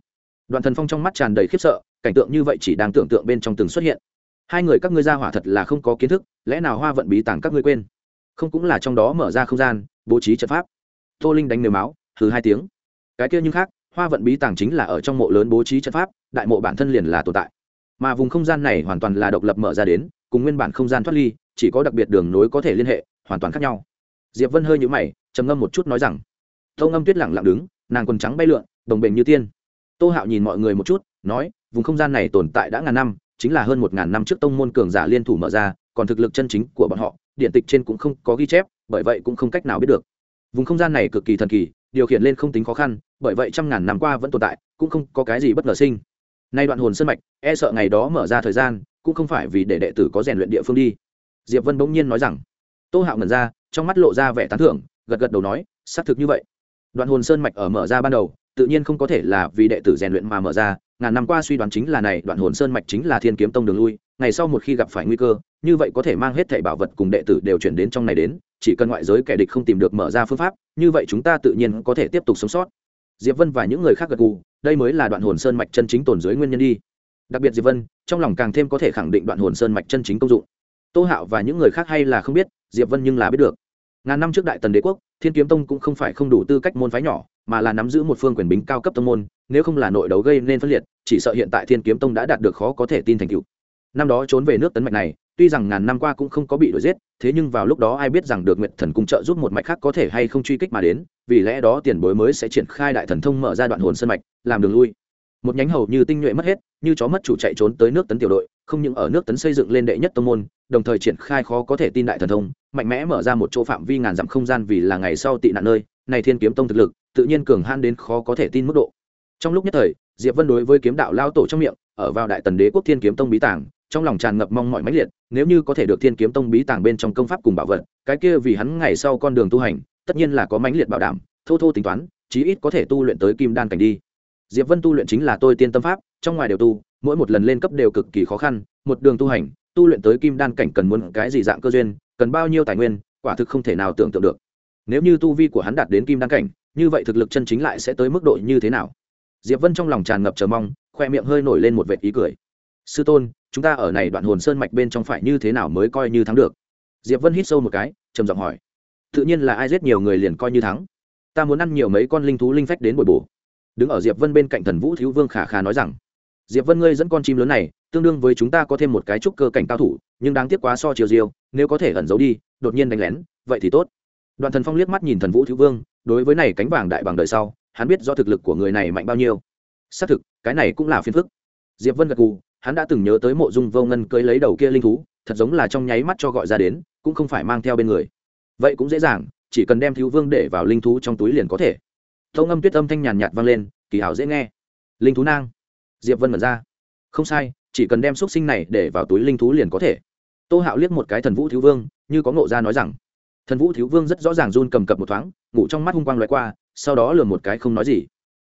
Đoạn thần phong trong mắt tràn đầy khiếp sợ, cảnh tượng như vậy chỉ đang tưởng tượng bên trong từng xuất hiện. Hai người các ngươi ra hỏa thật là không có kiến thức, lẽ nào hoa vận bí tàng các ngươi quên? Không cũng là trong đó mở ra không gian, bố trí trận pháp. Tô linh đánh nều máu thứ hai tiếng. Cái kia nhưng khác, hoa vận bí tàng chính là ở trong mộ lớn bố trí trận pháp, đại mộ bản thân liền là tồn tại mà vùng không gian này hoàn toàn là độc lập mở ra đến, cùng nguyên bản không gian thoát ly, chỉ có đặc biệt đường nối có thể liên hệ, hoàn toàn khác nhau. Diệp vân hơi nhũ mày, trầm ngâm một chút nói rằng, tô ngâm tuyết lẳng lặng đứng, nàng quần trắng bay lượn, đồng bền như tiên. Tô hạo nhìn mọi người một chút, nói, vùng không gian này tồn tại đã ngàn năm, chính là hơn một ngàn năm trước tông môn cường giả liên thủ mở ra, còn thực lực chân chính của bọn họ, điện tịch trên cũng không có ghi chép, bởi vậy cũng không cách nào biết được. Vùng không gian này cực kỳ thần kỳ, điều khiển lên không tính khó khăn, bởi vậy trăm ngàn năm qua vẫn tồn tại, cũng không có cái gì bất ngờ sinh nay đoạn hồn sân mạch e sợ ngày đó mở ra thời gian, cũng không phải vì để đệ tử có rèn luyện địa phương đi. Diệp vân bỗng nhiên nói rằng, tô hạo ngẩn ra, trong mắt lộ ra vẻ tán thưởng, gật gật đầu nói, xác thực như vậy. Đoạn hồn sơn mạch ở mở ra ban đầu, tự nhiên không có thể là vì đệ tử rèn luyện mà mở ra. Ngàn năm qua suy đoán chính là này, đoạn hồn sơn mạch chính là thiên kiếm tông đường lui, ngày sau một khi gặp phải nguy cơ, như vậy có thể mang hết thảy bảo vật cùng đệ tử đều chuyển đến trong này đến, chỉ cần ngoại giới kẻ địch không tìm được mở ra phương pháp, như vậy chúng ta tự nhiên có thể tiếp tục sống sót. Diệp vân và những người khác gật gù đây mới là đoạn hồn sơn mạch chân chính tồn dưới nguyên nhân đi. Đặc biệt diệp vân, trong lòng càng thêm có thể khẳng định đoạn hồn sơn mạch chân chính công dụng. Tô hạo và những người khác hay là không biết, diệp vân nhưng là biết được. Ngàn năm trước đại tần đế quốc, thiên kiếm tông cũng không phải không đủ tư cách môn phái nhỏ, mà là nắm giữ một phương quyền bính cao cấp tông môn, nếu không là nội đấu gây nên phân liệt, chỉ sợ hiện tại thiên kiếm tông đã đạt được khó có thể tin thành tựu. Năm đó trốn về nước tấn mạch này tuy rằng ngàn năm qua cũng không có bị đuổi giết, thế nhưng vào lúc đó ai biết rằng được nguyện thần cung trợ giúp một mạch khác có thể hay không truy kích mà đến, vì lẽ đó tiền bối mới sẽ triển khai đại thần thông mở ra đoạn hồn sân mạch, làm đường lui. Một nhánh hầu như tinh nhuệ mất hết, như chó mất chủ chạy trốn tới nước tấn tiểu đội, không những ở nước tấn xây dựng lên đệ nhất tông môn, đồng thời triển khai khó có thể tin đại thần thông, mạnh mẽ mở ra một chỗ phạm vi ngàn dặm không gian vì là ngày sau tị nạn nơi, này thiên kiếm tông thực lực, tự nhiên cường han đến khó có thể tin mức độ. Trong lúc nhất thời, diệp vân đối với kiếm đạo lao tổ trong miệng, ở vào đại tần đế quốc thiên kiếm tông bí tàng trong lòng tràn ngập mong mọi mãnh liệt, nếu như có thể được thiên kiếm tông bí tàng bên trong công pháp cùng bảo vật, cái kia vì hắn ngày sau con đường tu hành, tất nhiên là có mãnh liệt bảo đảm, thô thô tính toán, chí ít có thể tu luyện tới kim đan cảnh đi. Diệp vân tu luyện chính là tôi tiên tâm pháp, trong ngoài đều tu, mỗi một lần lên cấp đều cực kỳ khó khăn, một đường tu hành, tu luyện tới kim đan cảnh cần muốn cái gì dạng cơ duyên, cần bao nhiêu tài nguyên, quả thực không thể nào tưởng tượng được. Nếu như tu vi của hắn đạt đến kim đan cảnh, như vậy thực lực chân chính lại sẽ tới mức độ như thế nào? Diệp vân trong lòng tràn ngập chờ mong, khoe miệng hơi nổi lên một vệt ý cười sư tôn, chúng ta ở này đoạn hồn sơn mạch bên trong phải như thế nào mới coi như thắng được? Diệp vân hít sâu một cái, trầm giọng hỏi. Tự nhiên là ai giết nhiều người liền coi như thắng. Ta muốn ăn nhiều mấy con linh thú linh phách đến bồi bổ. Đứng ở diệp vân bên cạnh thần vũ thiếu vương khả khả nói rằng. Diệp vân ngươi dẫn con chim lớn này, tương đương với chúng ta có thêm một cái trúc cơ cảnh cao thủ, nhưng đáng tiếc quá so chiều diêu, nếu có thể ẩn giấu đi, đột nhiên đánh lén, vậy thì tốt. Đoàn thần phong liếc mắt nhìn thần vũ thiếu vương, đối với này cánh vàng đại bằng đời sau, hắn biết do thực lực của người này mạnh bao nhiêu. Xác thực, cái này cũng là phiền phức. Diệp vân gật gù hắn đã từng nhớ tới mộ dung vô ngân cưới lấy đầu kia linh thú, thật giống là trong nháy mắt cho gọi ra đến, cũng không phải mang theo bên người. Vậy cũng dễ dàng, chỉ cần đem thiếu vương để vào linh thú trong túi liền có thể. Tâu ngâm tuyết âm thanh nhàn nhạt vang lên, kỳ hảo dễ nghe. Linh thú nang. Diệp vân mật ra. Không sai, chỉ cần đem xúc sinh này để vào túi linh thú liền có thể. Tô hạo liếc một cái thần vũ thiếu vương, như có ngộ ra nói rằng. Thần vũ thiếu vương rất rõ ràng run cầm cập một thoáng, ngủ trong mắt hung quang loại qua, sau đó lừa một cái không nói gì.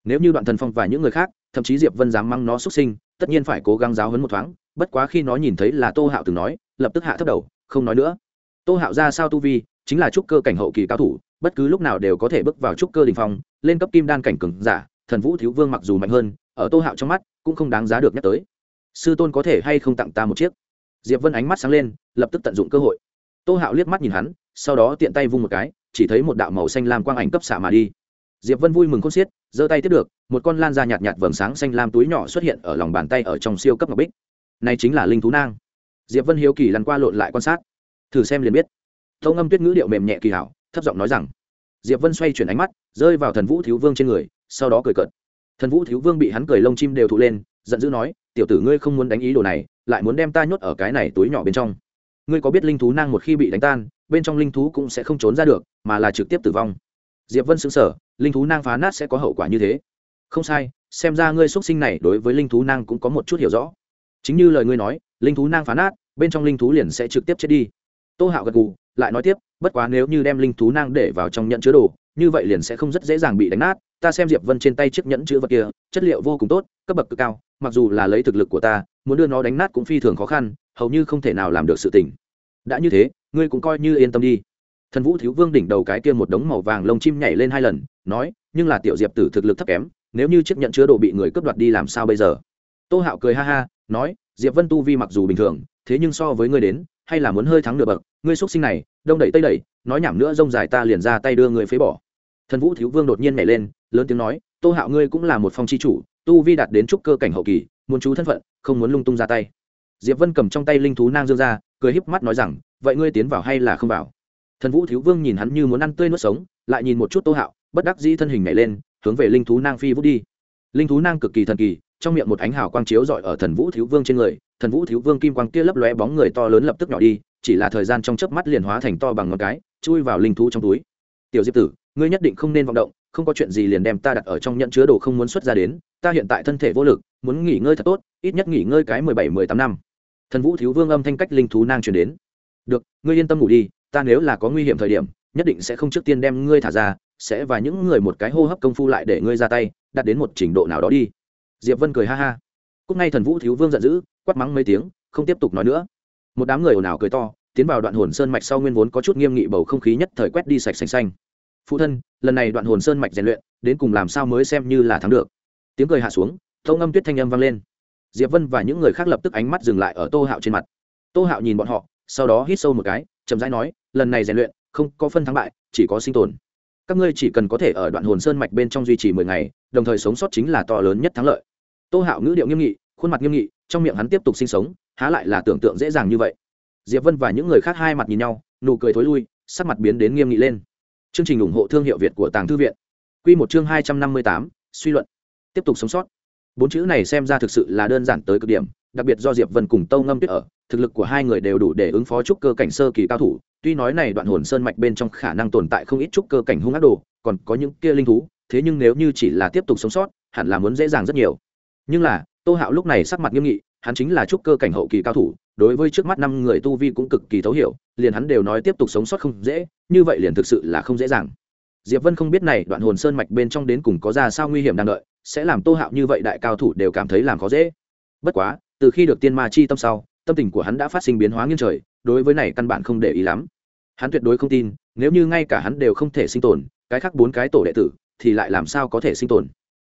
Nếu như đoạn thần phong và những người khác, thậm chí diệp vân dám măng nó xuất sinh tất nhiên phải cố gắng giáo hấn một thoáng, bất quá khi nó nhìn thấy là tô hạo từng nói, lập tức hạ thấp đầu, không nói nữa. Tô hạo ra sao tu vi, chính là trúc cơ cảnh hậu kỳ cao thủ, bất cứ lúc nào đều có thể bước vào trúc cơ đình phong, lên cấp kim đan cảnh cừng giả, thần vũ thiếu vương mặc dù mạnh hơn, ở tô hạo trong mắt, cũng không đáng giá được nhắc tới. Sư tôn có thể hay không tặng ta một chiếc? Diệp vân ánh mắt sáng lên, lập tức tận dụng cơ hội. Tô hạo liếc mắt nhìn hắn, sau đó tiện tay vung một cái, chỉ thấy một đạo màu xanh lam quang ảnh cấp xả mà đi diệp vân vui mừng khôn xiết, giơ tay tiếp được, một con lan da nhạt nhạt vầng sáng xanh lam túi nhỏ xuất hiện ở lòng bàn tay ở trong siêu cấp ngọc bích. Này chính là linh thú nang. Diệp vân hiếu kỳ lăn qua lộn lại quan sát. Thử xem liền biết. Tâu ngâm tuyết ngữ điệu mềm nhẹ kỳ hảo, thấp giọng nói rằng, diệp vân xoay chuyển ánh mắt, rơi vào thần vũ thiếu vương trên người, sau đó cười cợt. Thần vũ thiếu vương bị hắn cười lông chim đều thụ lên, giận dữ nói, tiểu tử ngươi không muốn đánh ý đồ này, lại muốn đem ta nhốt ở cái này túi nhỏ bên trong. Ngươi có biết linh thú nang một khi bị đánh tan, bên trong linh thú cũng sẽ không trốn ra được, mà là trực tiếp tử vong. Diệp vân xứng sở linh thú nang phá nát sẽ có hậu quả như thế. Không sai, xem ra ngươi xuất sinh này đối với linh thú nang cũng có một chút hiểu rõ. Chính như lời ngươi nói, linh thú nang phá nát, bên trong linh thú liền sẽ trực tiếp chết đi. Tô hạo gật gù, lại nói tiếp, bất quá nếu như đem linh thú nang để vào trong nhận chứa đồ, như vậy liền sẽ không rất dễ dàng bị đánh nát. Ta xem diệp vân trên tay chiếc nhẫn chữ vật kia, chất liệu vô cùng tốt, cấp bậc cực cao, mặc dù là lấy thực lực của ta, muốn đưa nó đánh nát cũng phi thường khó khăn, hầu như không thể nào làm được sự tình. Đã như thế, ngươi cũng coi như yên tâm đi. Thần vũ thiếu vương đỉnh đầu cái kia một đống màu vàng lông chim nhảy lên hai lần nói, nhưng là tiểu diệp tử thực lực thấp kém, nếu như chiếc nhận chứa đồ bị người cướp đoạt đi làm sao bây giờ? Tô hạo cười ha ha, nói, diệp vân tu vi mặc dù bình thường, thế nhưng so với ngươi đến, hay là muốn hơi thắng nửa bậc, ngươi xuất sinh này, đông đẩy tây đẩy, nói nhảm nữa rông dài ta liền ra tay đưa người phế bỏ. Thần vũ thiếu vương đột nhiên nhảy lên, lớn tiếng nói, tô hạo ngươi cũng là một phong chi chủ, tu vi đạt đến trúc cơ cảnh hậu kỳ, muốn chú thân phận, không muốn lung tung ra tay. Diệp vân cầm trong tay linh thú nang dương ra, cười híp mắt nói rằng, vậy ngươi tiến vào hay là không vào? Thần vũ thiếu vương nhìn hắn như muốn ăn tươi nuốt sống, lại nhìn một chút tô hạo bất đắc dĩ thân hình nhảy lên, hướng về linh thú nang phi vút đi. Linh thú nang cực kỳ thần kỳ, trong miệng một ánh hào quang chiếu rọi ở thần vũ thiếu vương trên người, thần vũ thiếu vương kim quang kia lấp lóe bóng người to lớn lập tức nhỏ đi, chỉ là thời gian trong chớp mắt liền hóa thành to bằng ngón cái, chui vào linh thú trong túi. Tiểu diệp tử, ngươi nhất định không nên vọng động, không có chuyện gì liền đem ta đặt ở trong nhận chứa đồ không muốn xuất ra đến, ta hiện tại thân thể vô lực, muốn nghỉ ngơi thật tốt, ít nhất nghỉ ngơi cái mười bảy, mười tám năm. Thần vũ thiếu vương âm thanh cách linh thú nang truyền đến. Được, ngươi yên tâm ngủ đi, ta nếu là có nguy hiểm thời điểm nhất định sẽ không trước tiên đem ngươi thả ra, sẽ và những người một cái hô hấp công phu lại để ngươi ra tay, đạt đến một trình độ nào đó đi. Diệp vân cười ha ha. Cúc ngay thần vũ thiếu vương giận dữ, quát mắng mấy tiếng, không tiếp tục nói nữa. Một đám người ồn ào cười to, tiến vào đoạn hồn sơn mạch sau nguyên vốn có chút nghiêm nghị bầu không khí nhất thời quét đi sạch xanh xanh. Phụ thân, lần này đoạn hồn sơn mạch rèn luyện, đến cùng làm sao mới xem như là thắng được? Tiếng cười hạ xuống tâu ngâm tuyết thanh âm vang lên. Diệp vân và những người khác lập tức ánh mắt dừng lại ở tô hạo trên mặt. Tô hạo nhìn bọn họ, sau đó hít sâu một cái, chậm rãi nói, lần này rèn luyện không có phân thắng bại, chỉ có sinh tồn. Các ngươi chỉ cần có thể ở đoạn hồn sơn mạch bên trong duy trì mười ngày, đồng thời sống sót chính là to lớn nhất thắng lợi. Tô hạo ngữ điệu nghiêm nghị, khuôn mặt nghiêm nghị, trong miệng hắn tiếp tục sinh sống, há lại là tưởng tượng dễ dàng như vậy. Diệp vân và những người khác hai mặt nhìn nhau, nụ cười thối lui, sắc mặt biến đến nghiêm nghị lên. Chương trình ủng hộ thương hiệu việt của tàng thư viện. Q một chương hai trăm năm mươi tám, suy luận. Tiếp tục sống sót. Bốn chữ này xem ra thực sự là đơn giản tới cực điểm đặc biệt do diệp vân cùng tâu ngâm tuyết ở, thực lực của hai người đều đủ để ứng phó trúc cơ cảnh sơ kỳ cao thủ. Tuy nói này đoạn hồn sơn mạch bên trong khả năng tồn tại không ít trúc cơ cảnh hung ác đồ, còn có những kia linh thú, thế nhưng nếu như chỉ là tiếp tục sống sót, hẳn là muốn dễ dàng rất nhiều. Nhưng là, tô hạo lúc này sắc mặt nghiêm nghị, hắn chính là trúc cơ cảnh hậu kỳ cao thủ, đối với trước mắt năm người tu vi cũng cực kỳ thấu hiểu, liền hắn đều nói tiếp tục sống sót không dễ, như vậy liền thực sự là không dễ dàng. Diệp vân không biết này đoạn hồn sơn mạch bên trong đến cùng có ra sao nguy hiểm đang đợi, sẽ làm tô hạo như vậy đại cao thủ đều cảm thấy làm khó dễ. Bất quá từ khi được tiên ma chi tâm sau, tâm tình của hắn đã phát sinh biến hóa nghiêng trời, đối với này căn bản không để ý lắm. Hắn tuyệt đối không tin, nếu như ngay cả hắn đều không thể sinh tồn, cái khác bốn cái tổ đệ tử thì lại làm sao có thể sinh tồn?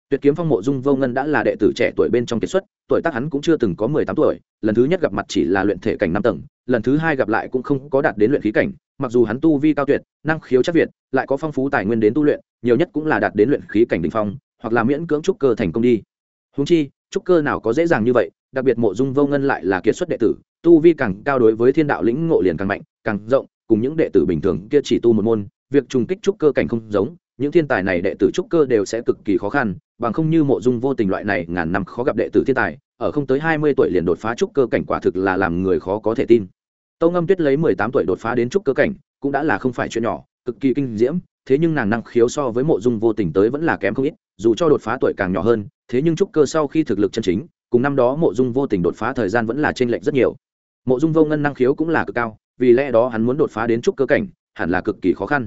Tuyệt kiếm phong mộ dung vô ngân đã là đệ tử trẻ tuổi bên trong kiệt xuất, tuổi tác hắn cũng chưa từng có mười tám tuổi, lần thứ nhất gặp mặt chỉ là luyện thể cảnh năm tầng, lần thứ hai gặp lại cũng không có đạt đến luyện khí cảnh, mặc dù hắn tu vi cao tuyệt, năng khiếu chắc việt, lại có phong phú tài nguyên đến tu luyện, nhiều nhất cũng là đạt đến luyện khí cảnh đ ỉ n h phong, hoặc là miễn cưỡng trúc cơ thành công đi. Húng chi, trúc cơ nào có dễ dàng như vậy đặc biệt mộ dung vô ngân lại là kiệt xuất đệ tử, tu vi càng cao đối với thiên đạo lĩnh ngộ liền càng mạnh, càng rộng, cùng những đệ tử bình thường kia chỉ tu một môn, việc trùng kích trúc cơ cảnh không giống, những thiên tài này đệ tử trúc cơ đều sẽ cực kỳ khó khăn, bằng không như mộ dung vô tình loại này ngàn năm khó gặp đệ tử thiên tài, ở không tới hai mươi tuổi liền đột phá trúc cơ cảnh quả thực là làm người khó có thể tin. Tâu ngâm tuyết lấy mười tám tuổi đột phá đến trúc cơ cảnh, cũng đã là không phải chuyện nhỏ, cực kỳ kinh diễm, thế nhưng nàng năng khiếu so với mộ dung vô tình tới vẫn là kém không ít, dù cho đột phá tuổi càng nhỏ hơn, thế nhưng trúc cơ sau khi thực lực chân chính cùng năm đó mộ dung vô tình đột phá thời gian vẫn là t r ê n lệch rất nhiều. Mộ dung vô ngân năng khiếu cũng là cực cao, vì lẽ đó hắn muốn đột phá đến trúc cơ cảnh, hẳn là cực kỳ khó khăn.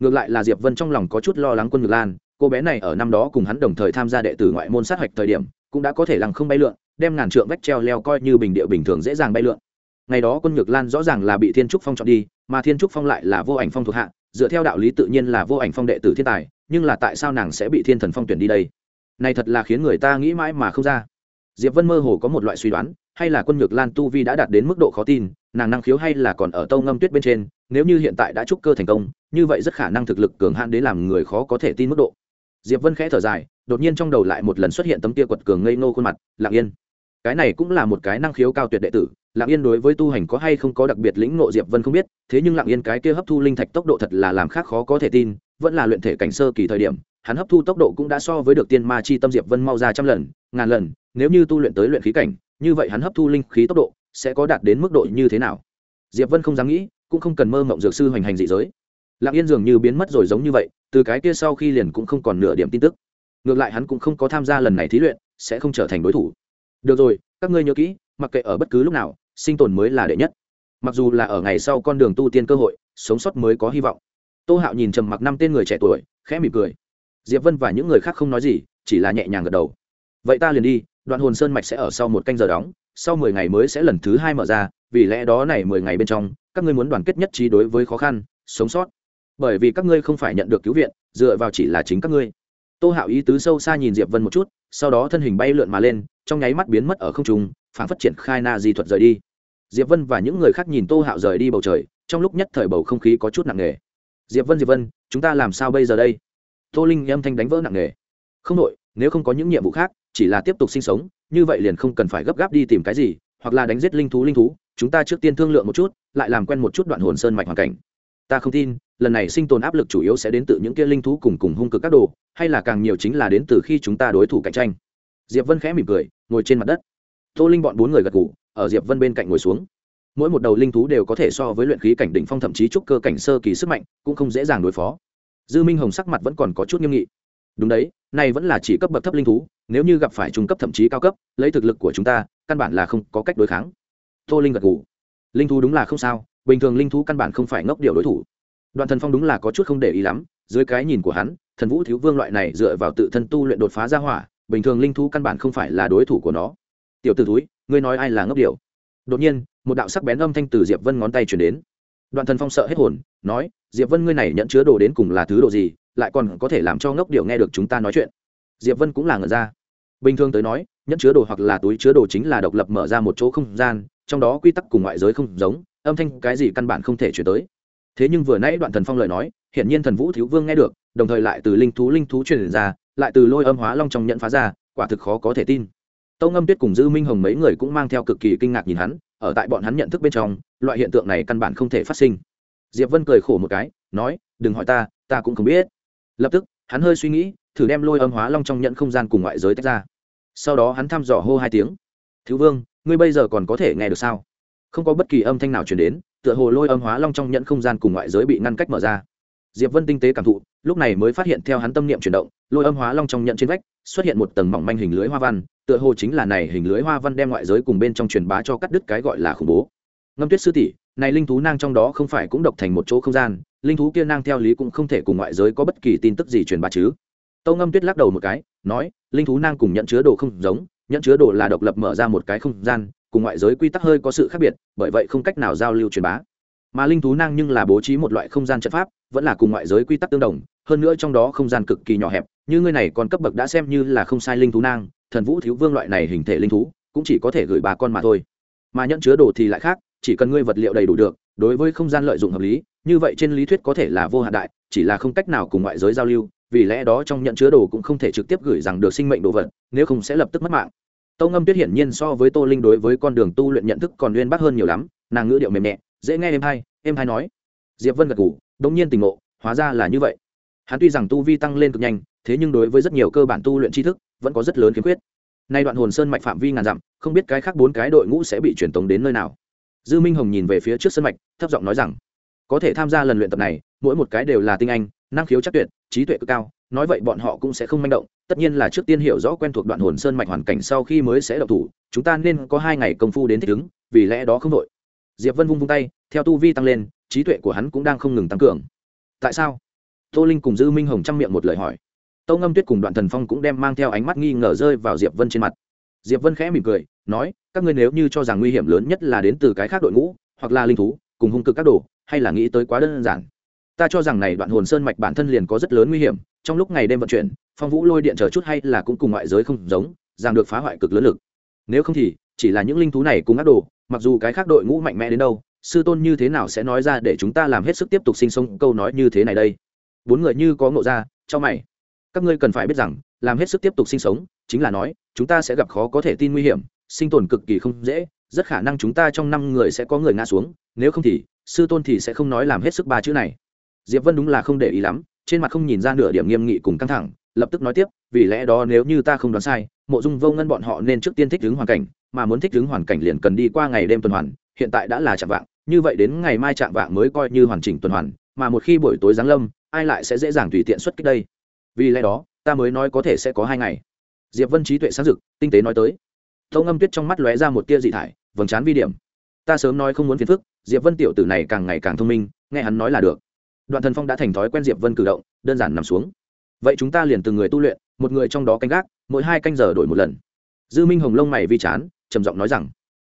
Ngược lại là diệp vân trong lòng có chút lo lắng quân ngược lan, cô bé này ở năm đó cùng hắn đồng thời tham gia đệ tử ngoại môn sát hạch thời điểm, cũng đã có thể lăng không bay lượn, đem ngàn trượng vách treo leo coi như bình địa bình thường dễ dàng bay lượn. Ngày đó quân nhược lan rõ ràng là bị thiên trúc phong chọn đi, mà thiên trúc phong lại là vô ảnh phong thuộc hạ, dựa theo đạo lý tự nhiên là vô ảnh phong đệ tử thiên tài, nhưng là tại sao nàng sẽ bị thiên thần phong tuyển đi đây? Này thật là khiến người ta nghĩ mãi mà không ra diệp vân mơ hồ có một loại suy đoán, hay là quân nhược lan tu vi đã đạt đến mức độ khó tin, nàng năng khiếu hay là còn ở tâu ngâm tuyết bên trên, nếu như hiện tại đã trúc cơ thành công, như vậy rất khả năng thực lực cường hạn đến làm người khó có thể tin mức độ. Diệp vân khẽ thở dài, đột nhiên trong đầu lại một lần xuất hiện tấm kia quật cường ngây ngô khuôn mặt, lặng yên. Cái này cũng là một cái năng khiếu cao tuyệt đệ tử, lặng yên đối với tu hành có hay không có đặc biệt lĩnh ngộ diệp vân không biết, thế nhưng lặng yên cái kia hấp thu linh thạch tốc độ thật là làm khác khó có thể tin, vẫn là luyện thể cảnh sơ kỳ thời điểm, hắn hấp thu tốc độ cũng đã so với được tiên ma chi tâm diệp vân mau ra trăm lần, ngàn lần nếu như tu luyện tới luyện khí cảnh, như vậy hắn hấp thu linh khí tốc độ sẽ có đạt đến mức độ như thế nào? Diệp vân không dám nghĩ, cũng không cần mơ mộng dược sư hoành hành dị giới. Lặng yên dường như biến mất rồi giống như vậy, từ cái kia sau khi liền cũng không còn nửa điểm tin tức. Ngược lại hắn cũng không có tham gia lần này thí luyện, sẽ không trở thành đối thủ. Được rồi, các ngươi nhớ kỹ, mặc kệ ở bất cứ lúc nào, sinh tồn mới là đệ nhất. Mặc dù là ở ngày sau con đường tu tiên cơ hội, sống sót mới có hy vọng. Tô hạo nhìn trầm mặc năm tên người trẻ tuổi, khẽ mỉm cười. Diệp vân và những người khác không nói gì, chỉ là nhẹ nhàng gật đầu vậy ta liền đi, đoạn hồn sơn mạch sẽ ở sau một canh giờ đóng, sau mười ngày mới sẽ lần thứ hai mở ra, vì lẽ đó này mười ngày bên trong, các ngươi muốn đoàn kết nhất trí đối với khó khăn, sống sót. Bởi vì các ngươi không phải nhận được cứu viện, dựa vào chỉ là chính các ngươi. Tô hạo ý tứ sâu xa nhìn diệp vân một chút, sau đó thân hình bay lượn mà lên, trong nháy mắt biến mất ở không trung, phản phát triển khai na di thuật rời đi. Diệp vân và những người khác nhìn tô hạo rời đi bầu trời, trong lúc nhất thời bầu không khí có chút nặng nề. Diệp vân diệp vân, chúng ta làm sao bây giờ đây? Tô linh âm thanh đánh vỡ nặng nề. Không đội, nếu không có những nhiệm vụ khác chỉ là tiếp tục sinh sống, như vậy liền không cần phải gấp gáp đi tìm cái gì, hoặc là đánh giết linh thú linh thú, chúng ta trước tiên thương lượng một chút, lại làm quen một chút đoạn hồn sơn mạch hoàn cảnh. Ta không tin, lần này sinh tồn áp lực chủ yếu sẽ đến từ những kia linh thú cùng cùng hung cực các đồ, hay là càng nhiều chính là đến từ khi chúng ta đối thủ cạnh tranh. Diệp vân khẽ mỉm cười, ngồi trên mặt đất. Tô linh bọn bốn người gật ngủ ở diệp vân bên cạnh ngồi xuống. Mỗi một đầu linh thú đều có thể so với luyện khí cảnh đỉnh phong thậm chí trúc cơ cảnh sơ kỳ sức mạnh, cũng không dễ dàng đối phó. Dư minh hồng sắc mặt vẫn còn có chút nghiêm nghị đúng đấy này vẫn là chỉ cấp bậc thấp linh thú nếu như gặp phải trung cấp thậm chí cao cấp lấy thực lực của chúng ta căn bản là không có cách đối kháng. Tô linh gật gù, linh thú đúng là không sao bình thường linh thú căn bản không phải ngốc điều đối thủ. Đoạn thần phong đúng là có chút không để ý lắm dưới cái nhìn của hắn thần vũ thiếu vương loại này dựa vào tự thân tu luyện đột phá ra hỏa bình thường linh thú căn bản không phải là đối thủ của nó. Tiểu t ử túi ngươi nói ai là ngốc điều đột nhiên một đạo sắc bén âm thanh từ diệp vân ngón tay chuyển đến. Đoạn thần phong sợ hết hồn nói diệp vân ngươi này nhận chứa đồ đến cùng là thứ đồ gì, lại còn có thể làm cho ngốc điều nghe được chúng ta nói chuyện. Diệp vân cũng là ngờ ra. Bình thường tới nói, nhẫn chứa đồ hoặc là túi chứa đồ chính là độc lập mở ra một chỗ không gian, trong đó quy tắc cùng ngoại giới không giống, âm thanh cái gì căn bản không thể chuyển tới. Thế nhưng vừa nãy đoạn thần phong lời nói, hiển nhiên thần vũ thiếu vương nghe được, đồng thời lại từ linh thú linh thú truyền ra, lại từ lôi âm hóa long trong nhận phá ra, quả thực khó có thể tin. Tâu ngâm tuyết cùng dư minh hồng mấy người cũng mang theo cực kỳ kinh ngạc nhìn hắn, ở tại bọn hắn nhận thức bên trong, loại hiện tượng này căn bản không thể phát sinh diệp vân cười khổ một cái, nói, đừng hỏi ta ta cũng không biết. Lập tức, hắn hơi suy nghĩ, thử đem lôi âm hóa long trong nhận không gian cùng ngoại giới tách ra. Sau đó hắn thăm dò hô hai tiếng, thiếu vương, ngươi bây giờ còn có thể nghe được sao? Không có bất kỳ âm thanh nào truyền đến, tựa hồ lôi âm hóa long trong nhận không gian cùng ngoại giới bị ngăn cách mở ra. Diệp vân tinh tế cảm thụ, lúc này mới phát hiện theo hắn tâm niệm chuyển động, lôi âm hóa long trong nhận trên vách, xuất hiện một tầng mỏng manh hình lưới hoa văn, tựa hồ chính là này hình lưới hoa văn đem ngoại giới cùng bên trong truyền bá cho cắt đứt cái gọi là khủng bố. Ngâm tuyết sư tỷ này linh thú nang trong đó không phải cũng độc thành một chỗ không gian, linh thú kia nang theo lý cũng không thể cùng ngoại giới có bất kỳ tin tức gì truyền bá chứ. Tâu ngâm tuyết lắc đầu một cái, nói, linh thú nang cùng nhận chứa đồ không giống, nhận chứa đồ là độc lập mở ra một cái không gian, cùng ngoại giới quy tắc hơi có sự khác biệt, bởi vậy không cách nào giao lưu truyền bá. Mà linh thú nang nhưng là bố trí một loại không gian trận pháp, vẫn là cùng ngoại giới quy tắc tương đồng, hơn nữa trong đó không gian cực kỳ nhỏ hẹp, như ngươi này còn cấp bậc đã xem như là không sai linh thú nang, thần vũ thiếu vương loại này hình thể linh thú, cũng chỉ có thể gửi bà con mà thôi. Mà nhận chứa đồ thì lại khác chỉ cần ngươi vật liệu đầy đủ được, đối với không gian lợi dụng hợp lý, như vậy trên lý thuyết có thể là vô hạn đại, chỉ là không cách nào cùng ngoại giới giao lưu, vì lẽ đó trong nhận chứa đồ cũng không thể trực tiếp gửi rằng được sinh mệnh đồ vật, nếu không sẽ lập tức mất mạng. Tâu ngâm tuyết hiển nhiên so với tô linh đối với con đường tu luyện nhận thức còn uyên bác hơn nhiều lắm, nàng ngữ điệu mềm nhẹ, dễ nghe em hay em hay nói. Diệp vân gật ngủ đ nhiên tình ngộ, hóa ra là như vậy. Hắn tuy rằng tu vi tăng lên cực nhanh, thế nhưng đối với rất nhiều cơ bản tu luyện tri thức, vẫn có rất lớn khiếm khuyết. Nay đoạn hồn sơn mạch phạm vi ngàn dặm, không biết cái khác bốn cái đội ngũ sẽ bị truyền tống đến nơi nào dư minh hồng nhìn về phía trước sân mạch, thấp giọng nói rằng, có thể tham gia lần luyện tập này, mỗi một cái đều là tinh anh, năng khiếu chắc tuyệt, trí tuệ cực cao, nói vậy bọn họ cũng sẽ không manh động, tất nhiên là trước tiên hiểu rõ quen thuộc đoạn hồn sơn mạch hoàn cảnh sau khi mới sẽ đậu thủ, chúng ta nên có hai ngày công phu đến thích ứng, vì lẽ đó không đội. Diệp vân vung vung tay, theo tu vi tăng lên, trí tuệ của hắn cũng đang không ngừng tăng cường. Tại sao? Tô linh cùng dư minh hồng chăm miệng một lời hỏi. Tâu ngâm tuyết cùng đoạn thần phong cũng đem mang theo ánh mắt nghi ngờ rơi vào diệp vân trên mặt diệp vân khẽ mỉm cười, nói, các ngươi nếu như cho rằng nguy hiểm lớn nhất là đến từ cái khác đội ngũ, hoặc là linh thú, cùng hung cực các đồ, hay là nghĩ tới quá đơn giản. Ta cho rằng này đoạn hồn sơn mạch bản thân liền có rất lớn nguy hiểm, trong lúc ngày đêm vận chuyển, phong vũ lôi điện chờ chút hay là cũng cùng ngoại giới không giống, rằng được phá hoại cực lớn lực. Nếu không thì, chỉ là những linh thú này cùng ác đồ, mặc dù cái khác đội ngũ mạnh mẽ đến đâu, sư tôn như thế nào sẽ nói ra để chúng ta làm hết sức tiếp tục sinh sống câu nói như thế này đây? Bốn người như có ngộ ra cho mày. Các ngươi cần phải biết rằng, làm hết sức tiếp tục sinh sống chính là nói, chúng ta sẽ gặp khó có thể tin nguy hiểm, sinh tồn cực kỳ không dễ, rất khả năng chúng ta trong năm người sẽ có người ngã xuống, nếu không thì, sư tôn thì sẽ không nói làm hết sức ba chữ này. Diệp vân đúng là không để ý lắm, trên mặt không nhìn ra nửa điểm nghiêm nghị cùng căng thẳng, lập tức nói tiếp, vì lẽ đó nếu như ta không đoán sai, mộ dung vô ngân bọn họ nên trước tiên thích ứng hoàn cảnh, mà muốn thích ứng hoàn cảnh liền cần đi qua ngày đêm tuần hoàn, hiện tại đã là chạm vạng, như vậy đến ngày mai chạm vạng mới coi như hoàn chỉnh tuần hoàn, mà một khi buổi tối giáng lâm, ai lại sẽ dễ dàng tùy tiện xuất kích đây? Vì lẽ đó, ta mới nói có thể sẽ có hai ngày diệp vân trí tuệ sáng dực tinh tế nói tới. Tâu ngâm tuyết trong mắt lóe ra một tia dị thải, vầng trán vi điểm. Ta sớm nói không muốn phiền phức, diệp vân tiểu tử này càng ngày càng thông minh, nghe hắn nói là được. Đoạn thần phong đã thành thói quen diệp vân cử động, đơn giản nằm xuống. Vậy chúng ta liền từng người tu luyện, một người trong đó canh gác, mỗi hai canh giờ đổi một lần. Dư minh hồng lông mày vi chán, trầm giọng nói rằng,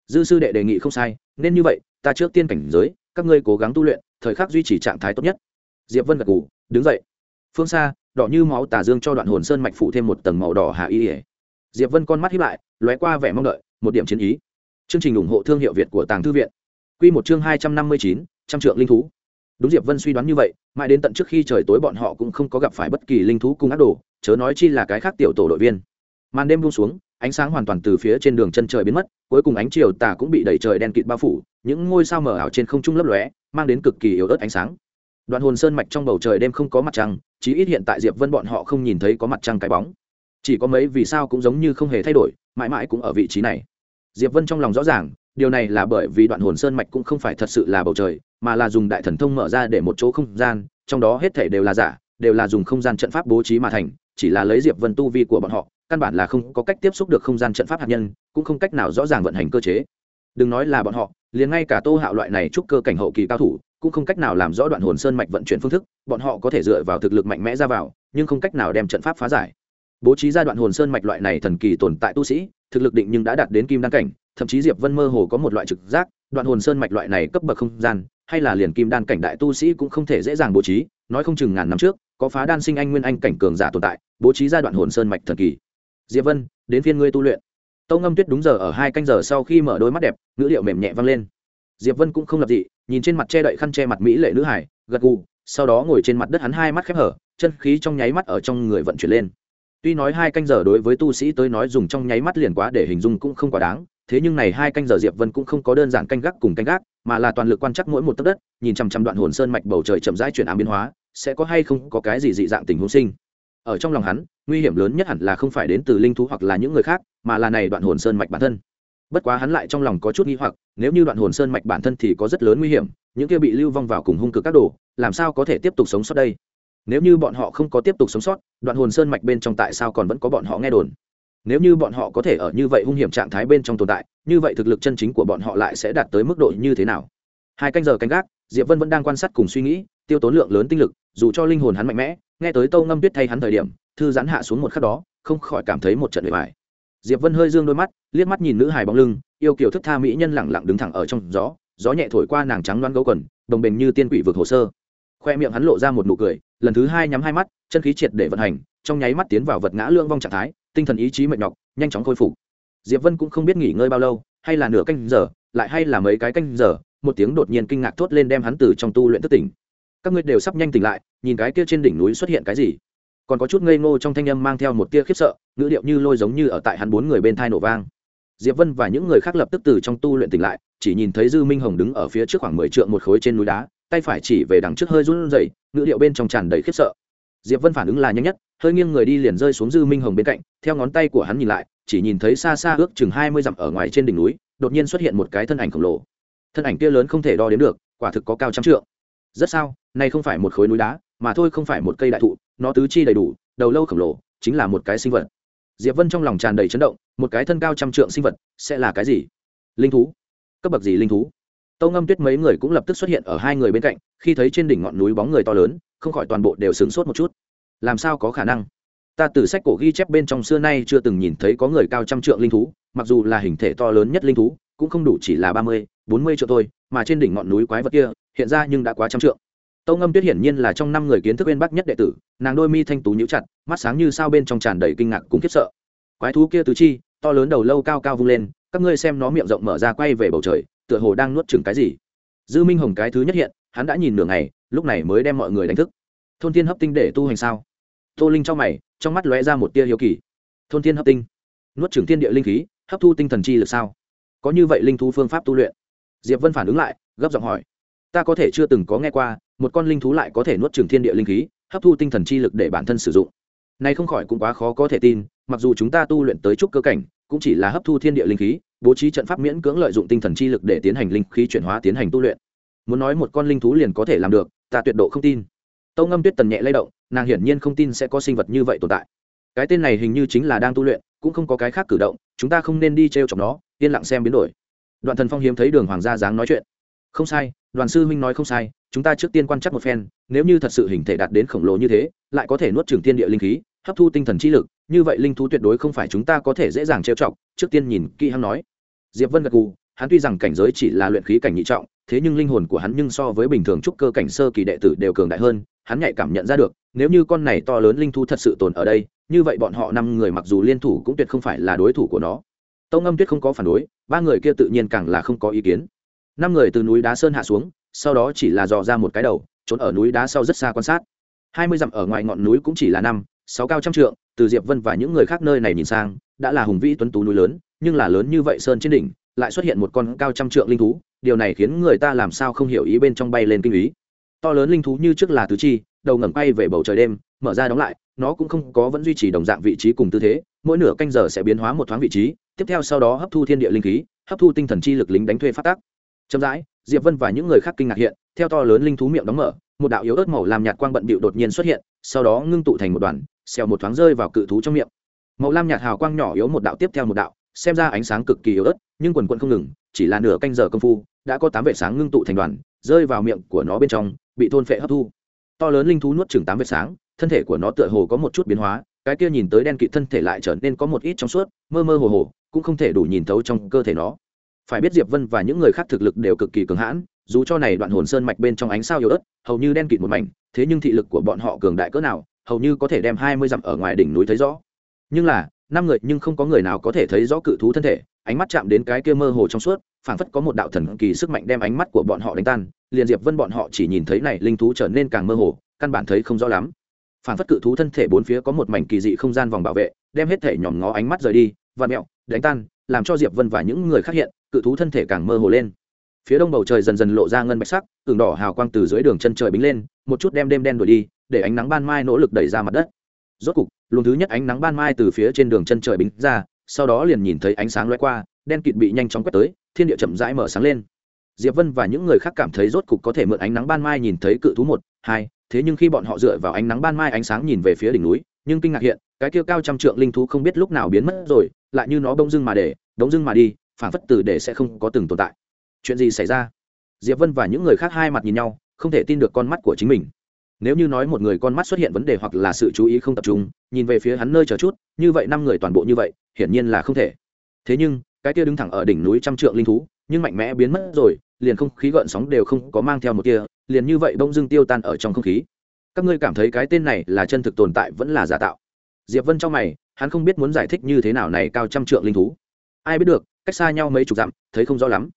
dư sư đệ đề nghị không sai, nên như vậy, ta trước tiên cảnh giới, các ngươi cố gắng tu luyện, thời khắc duy trì trạng thái tốt nhất. Diệp vân gật ngủ đứng dậy. Phương xa đỏ như máu tà dương cho đoạn hồn sơn mạch phụ thêm một tầng màu đỏ hạ y ỉa. Diệp vân con mắt hiếp lại, lóe qua vẻ mong đợi, một điểm chiến ý. Chương trình ủng hộ thương hiệu việt của tàng thư viện. Q một chương hai trăm năm mươi chín, trăm trượng linh thú. Đúng diệp vân suy đoán như vậy, mãi đến tận trước khi trời tối bọn họ cũng không có gặp phải bất kỳ linh thú cung ác đồ, chớ nói chi là cái khác tiểu tổ đội viên. Màn đêm buông xuống, ánh sáng hoàn toàn từ phía trên đường chân trời biến mất, cuối cùng ánh chiều tà cũng bị đẩy trời đen kịt bao phủ, những ngôi sao mờ ảo trên không trung lấp lóe, mang đến cực kỳ yếu ớt ánh sáng. Đoạn hồn sơn mạch trong bầu trời đêm không có mặt trăng chí ít hiện tại diệp vân bọn họ không nhìn thấy có mặt trăng cái bóng. Chỉ có mấy vì sao cũng giống như không hề thay đổi, mãi mãi cũng ở vị trí này. Diệp vân trong lòng rõ ràng, điều này là bởi vì đoạn hồn sơn mạch cũng không phải thật sự là bầu trời, mà là dùng đại thần thông mở ra để một chỗ không gian, trong đó hết thể đều là giả, đều là dùng không gian trận pháp bố trí mà thành, chỉ là lấy diệp vân tu vi của bọn họ, căn bản là không có cách tiếp xúc được không gian trận pháp hạt nhân, cũng không cách nào rõ ràng vận hành cơ chế. Đừng nói là bọn họ, liền ngay cả tô hạo loại này trúc cơ cảnh hậu kỳ cao thủ cũng không cách nào làm rõ đoạn hồn sơn mạch vận chuyển phương thức, bọn họ có thể dựa vào thực lực mạnh mẽ ra vào, nhưng không cách nào đem trận pháp phá giải. Bố trí ra đoạn hồn sơn mạch loại này thần kỳ tồn tại tu sĩ, thực lực định nhưng đã đạt đến kim đan cảnh, thậm chí diệp vân mơ hồ có một loại trực giác, đoạn hồn sơn mạch loại này cấp bậc không gian, hay là liền kim đan cảnh đại tu sĩ cũng không thể dễ dàng bố trí, nói không chừng ngàn năm trước, có phá đan sinh anh nguyên anh cảnh cường giả tồn tại, bố trí ra đoạn hồn sơn mạch thần kỳ. Diệp vân, đến phiên ngươi tu luyện. Tâu ngâm tuyết đúng giờ ở hai canh giờ sau khi mở đôi mắt đẹp, ngữ liệu mềm nhẹ vang lên diệp vân cũng không lập dị, nhìn trên mặt che đậy khăn che mặt mỹ lệ nữ hải gật gù, sau đó ngồi trên mặt đất hắn hai mắt khép hở, chân khí trong nháy mắt ở trong người vận chuyển lên. Tuy nói hai canh giờ đối với tu sĩ tới nói dùng trong nháy mắt liền quá để hình dung cũng không quá đáng, thế nhưng này hai canh giờ diệp vân cũng không có đơn giản canh gác cùng canh gác, mà là toàn lực quan chắc mỗi một tấc đất, nhìn chằm chằm đoạn hồn sơn mạch bầu trời chậm rãi chuyển ám biến hóa, sẽ có hay không có cái gì dị dạng tình huống sinh. Ở trong lòng hắn, nguy hiểm lớn nhất hẳn là không phải đến từ linh thú hoặc là những người khác, mà là này đoạn hồn sơn mạch bản thân bất quá hắn lại trong lòng có chút nghi hoặc, nếu như đoạn hồn sơn mạch bản thân thì có rất lớn nguy hiểm, những kia bị lưu vong vào cùng hung cực các đồ, làm sao có thể tiếp tục sống sót đây? Nếu như bọn họ không có tiếp tục sống sót, đoạn hồn sơn mạch bên trong tại sao còn vẫn có bọn họ nghe đồn? Nếu như bọn họ có thể ở như vậy hung hiểm trạng thái bên trong tồn tại, như vậy thực lực chân chính của bọn họ lại sẽ đạt tới mức độ như thế nào? Hai canh giờ canh gác, diệp vân vẫn đang quan sát cùng suy nghĩ, tiêu tốn lượng lớn tinh lực, dù cho linh hồn hắn mạnh mẽ, nghe tới tâu ngâm tuyết thay hắn thời điểm, thư giãn hạ xuống một khắc đó, không khỏi cảm thấy một trận bề bài diệp vân hơi dương đôi mắt, liếc mắt nhìn nữ hài bóng lưng, yêu kiều thức tha mỹ nhân lẳng lặng đứng thẳng ở trong gió gió nhẹ thổi qua nàng trắng loan gấu quần, đồng bình như tiên quỷ vực hồ sơ. Khoe miệng hắn lộ ra một nụ cười, lần thứ hai nhắm hai mắt, chân khí triệt để vận hành, trong nháy mắt tiến vào vật ngã lương vong trạng thái, tinh thần ý chí mệt nhọc, nhanh chóng khôi phục. Diệp vân cũng không biết nghỉ ngơi bao lâu, hay là nửa canh giờ, lại hay là mấy cái canh giờ, một tiếng đột nhiên kinh ngạc thốt lên đem hắn từ trong tu luyện thức tỉnh. Các ngươi đều sắp nhanh tỉnh lại, nhìn cái kia trên đỉnh núi xuất hiện cái gì? Còn có chút ngây ngô trong thanh âm mang theo một tia khiếp sợ, ngữ điệu như lôi giống như ở tại hắn bốn người bên thai nổ vang. Diệp vân và những người khác lập tức từ trong tu luyện tỉnh lại, chỉ nhìn thấy dư minh hồng đứng ở phía trước khoảng mười trượng một khối trên núi đá, tay phải chỉ về đằng trước hơi run rẩy, ngữ điệu bên trong tràn đầy khiếp sợ. Diệp vân phản ứng là nhanh nhất, hơi nghiêng người đi liền rơi xuống dư minh hồng bên cạnh, theo ngón tay của hắn nhìn lại, chỉ nhìn thấy xa xa ước chừng hai mươi dặm ở ngoài trên đỉnh núi, đột nhiên xuất hiện một cái thân ảnh khổng lồ. Thân ảnh kia lớn không thể đo đếm được, quả thực có cao trăm trượng. Rất sao, này không phải một khối núi đá, mà thôi không phải một cây đại thụ nó tứ chi đầy đủ, đầu lâu khổng lồ, chính là một cái sinh vật. Diệp vân trong lòng tràn đầy chấn động, một cái thân cao trăm trượng sinh vật, sẽ là cái gì? Linh thú. Cấp bậc gì linh thú? Tâu ngâm tuyết mấy người cũng lập tức xuất hiện ở hai người bên cạnh, khi thấy trên đỉnh ngọn núi bóng người to lớn, không khỏi toàn bộ đều sướng sốt một chút. Làm sao có khả năng? Ta từ sách cổ ghi chép bên trong xưa nay chưa từng nhìn thấy có người cao trăm trượng linh thú, mặc dù là hình thể to lớn nhất linh thú, cũng không đủ chỉ là ba mươi, bốn mươi triệu thôi, mà trên đỉnh ngọn núi quái vật kia, hiện ra nhưng đã quá trăm trượng tâu ngâm tuyết hiển nhiên là trong năm người kiến thức bên bắc nhất đệ tử, nàng đôi mi thanh tú nhũ chặt, mắt sáng như sao bên trong tràn đầy kinh ngạc cũng khiếp sợ. Quái thú kia tứ chi, to lớn đầu lâu cao cao vung lên, các ngươi xem nó miệng rộng mở ra quay về bầu trời, tựa hồ đang nuốt chừng cái gì. Dư minh hồng cái thứ nhất hiện, hắn đã nhìn nửa ngày, lúc này mới đem mọi người đánh thức. Thôn thiên hấp tinh để tu hành sao? Tô linh trong mày, trong mắt lóe ra một tia hiếu kỳ. Thôn thiên hấp tinh, nuốt chừng thiên địa linh khí, hấp thu tinh thần chi lực sao? Có như vậy linh thu phương pháp tu luyện? Diệp vân phản ứng lại, gấp giọng hỏi. Ta có thể chưa từng có nghe qua một con linh thú lại có thể nuốt trường thiên địa linh khí, hấp thu tinh thần chi lực để bản thân sử dụng. Nay không khỏi cũng quá khó có thể tin, mặc dù chúng ta tu luyện tới chút cơ cảnh, cũng chỉ là hấp thu thiên địa linh khí, bố trí trận pháp miễn cưỡng lợi dụng tinh thần chi lực để tiến hành linh khí chuyển hóa tiến hành tu luyện. Muốn nói một con linh thú liền có thể làm được, ta tuyệt độ không tin. Tâu ngâm tuyết tần nhẹ lay động, nàng hiển nhiên không tin sẽ có sinh vật như vậy tồn tại. Cái tên này hình như chính là đang tu luyện, cũng không có cái khác cử động, chúng ta không nên đi t r e o chọc nó, yên lặng xem biến đổi. Đoạn thần phong hiếm thấy đường hoàng gia dáng nói chuyện. Không sai, đoàn sư huynh nói không sai chúng ta trước tiên quan chắc một phen, nếu như thật sự hình thể đạt đến khổng lồ như thế, lại có thể nuốt trừng thiên địa linh khí, hấp thu tinh thần trí lực, như vậy linh thú tuyệt đối không phải chúng ta có thể dễ dàng trêu chọc, trước tiên nhìn kỹ hắn nói. Diệp vân gật gù, hắn tuy rằng cảnh giới chỉ là luyện khí cảnh nhị trọng, thế nhưng linh hồn của hắn nhưng so với bình thường trúc cơ cảnh sơ kỳ đệ tử đều cường đại hơn, hắn nhạy cảm nhận ra được, nếu như con này to lớn linh thú thật sự tồn ở đây, như vậy bọn họ năm người mặc dù liên thủ cũng tuyệt không phải là đối thủ của nó. Tông âm tuyết không có phản đối, ba người kia tự nhiên càng là không có ý kiến. Năm người từ núi đá sơn hạ xuống sau đó chỉ là dò ra một cái đầu, trốn ở núi đá sau rất xa quan sát. Hai mươi dặm ở ngoài ngọn núi cũng chỉ là năm, sáu cao trăm trượng, từ diệp vân và những người khác nơi này nhìn sang, đã là hùng vĩ tuấn tú núi lớn, nhưng là lớn như vậy sơn trên đỉnh, lại xuất hiện một con cao trăm trượng linh thú, điều này khiến người ta làm sao không hiểu ý bên trong bay lên kinh ý. To lớn linh thú như trước là tứ chi, đầu ngẩng bay về bầu trời đêm, mở ra đóng lại, nó cũng không có vẫn duy trì đồng dạng vị trí cùng tư thế, mỗi nửa canh giờ sẽ biến hóa một thoáng vị trí, tiếp theo sau đó hấp thu thiên địa linh khí, hấp thu tinh thần chi lực lính đánh thuê phát tác chậm rãi diệp vân và những người khác kinh ngạc hiện, theo to lớn linh thú miệng đóng mở, một đạo yếu ớt màu làm nhạt quang bận bịu đột nhiên xuất hiện, sau đó ngưng tụ thành một đoàn, xèo một thoáng rơi vào cự thú trong miệng. Màu lam nhạt hào quang nhỏ yếu một đạo tiếp theo một đạo, xem ra ánh sáng cực kỳ yếu ớt, nhưng quần quận không ngừng, chỉ là nửa canh giờ công phu, đã có tám vệ sáng ngưng tụ thành đoàn, rơi vào miệng của nó bên trong, bị thôn phệ hấp thu. To lớn linh thú nuốt chừng tám vệ sáng, thân thể của nó tựa hồ có một chút biến hóa, cái kia nhìn tới đen kịt thân thể lại trở nên có một ít trong suốt, mơ mơ hồ hồ, cũng không thể đủ nhìn thấu trong cơ thể nó phải biết diệp vân và những người khác thực lực đều cực kỳ cường hãn, dù cho này đoạn hồn sơn mạch bên trong ánh sao yếu ớt, hầu như đen kịt một mảnh, thế nhưng thị lực của bọn họ cường đại cỡ nào, hầu như có thể đem hai mươi dặm ở ngoài đỉnh núi thấy rõ. Nhưng là, năm người nhưng không có người nào có thể thấy rõ cự thú thân thể, ánh mắt chạm đến cái kia mơ hồ trong suốt, phảng phất có một đạo thần kỳ sức mạnh đem ánh mắt của bọn họ đánh tan, liền diệp vân bọn họ chỉ nhìn thấy này linh thú trở nên càng mơ hồ, căn bản thấy không rõ lắm. Phảng phất cự thú thân thể bốn phía có một mảnh kỳ dị không gian vòng bảo vệ, đem hết thể nhòm ngó ánh mắt rời đi và mẹo, đánh tan, làm cho diệp vân và những người khác hiện cự thú thân thể càng mơ hồ lên. Phía đông bầu trời dần dần lộ ra ngân bạch sắc, tường đỏ hào quang từ dưới đường chân trời bính lên, một chút đem đêm đen đuổi đi, để ánh nắng ban mai nỗ lực đẩy ra mặt đất. Rốt cục, luồng thứ nhất ánh nắng ban mai từ phía trên đường chân trời bính ra, sau đó liền nhìn thấy ánh sáng loay qua, đen kịt bị nhanh chóng quét tới, thiên địa chậm rãi mở sáng lên. Diệp vân và những người khác cảm thấy rốt cục có thể mượn ánh nắng ban mai nhìn thấy cự thú một, hai, thế nhưng khi bọn họ dựa vào ánh nắng ban mai ánh sáng nhìn về phía đỉnh núi, nhưng kinh ngạc hiện, cái kia cao trăm trượng linh thú không biết lúc nào biến mất rồi, lại như nó bông dưng mà để đống dưng mà đi phản phất từ để sẽ không có từng tồn tại. Chuyện gì xảy ra? Diệp vân và những người khác hai mặt nhìn nhau, không thể tin được con mắt của chính mình. Nếu như nói một người con mắt xuất hiện vấn đề hoặc là sự chú ý không tập trung, nhìn về phía hắn nơi chờ chút, như vậy năm người toàn bộ như vậy, hiển nhiên là không thể. Thế nhưng, cái kia đứng thẳng ở đỉnh núi trăm trượng linh thú, nhưng mạnh mẽ biến mất rồi, liền không khí gợn sóng đều không có mang theo một kia liền như vậy bông dưng tiêu tan ở trong không khí. Các ngươi cảm thấy cái tên này là chân thực tồn tại vẫn là giả tạo? Diệp vân trong mày, hắn không biết muốn giải thích như thế nào này cao trăm trượng linh thú. Ai biết được cách xa nhau mấy chục dặm, thấy không rõ lắm.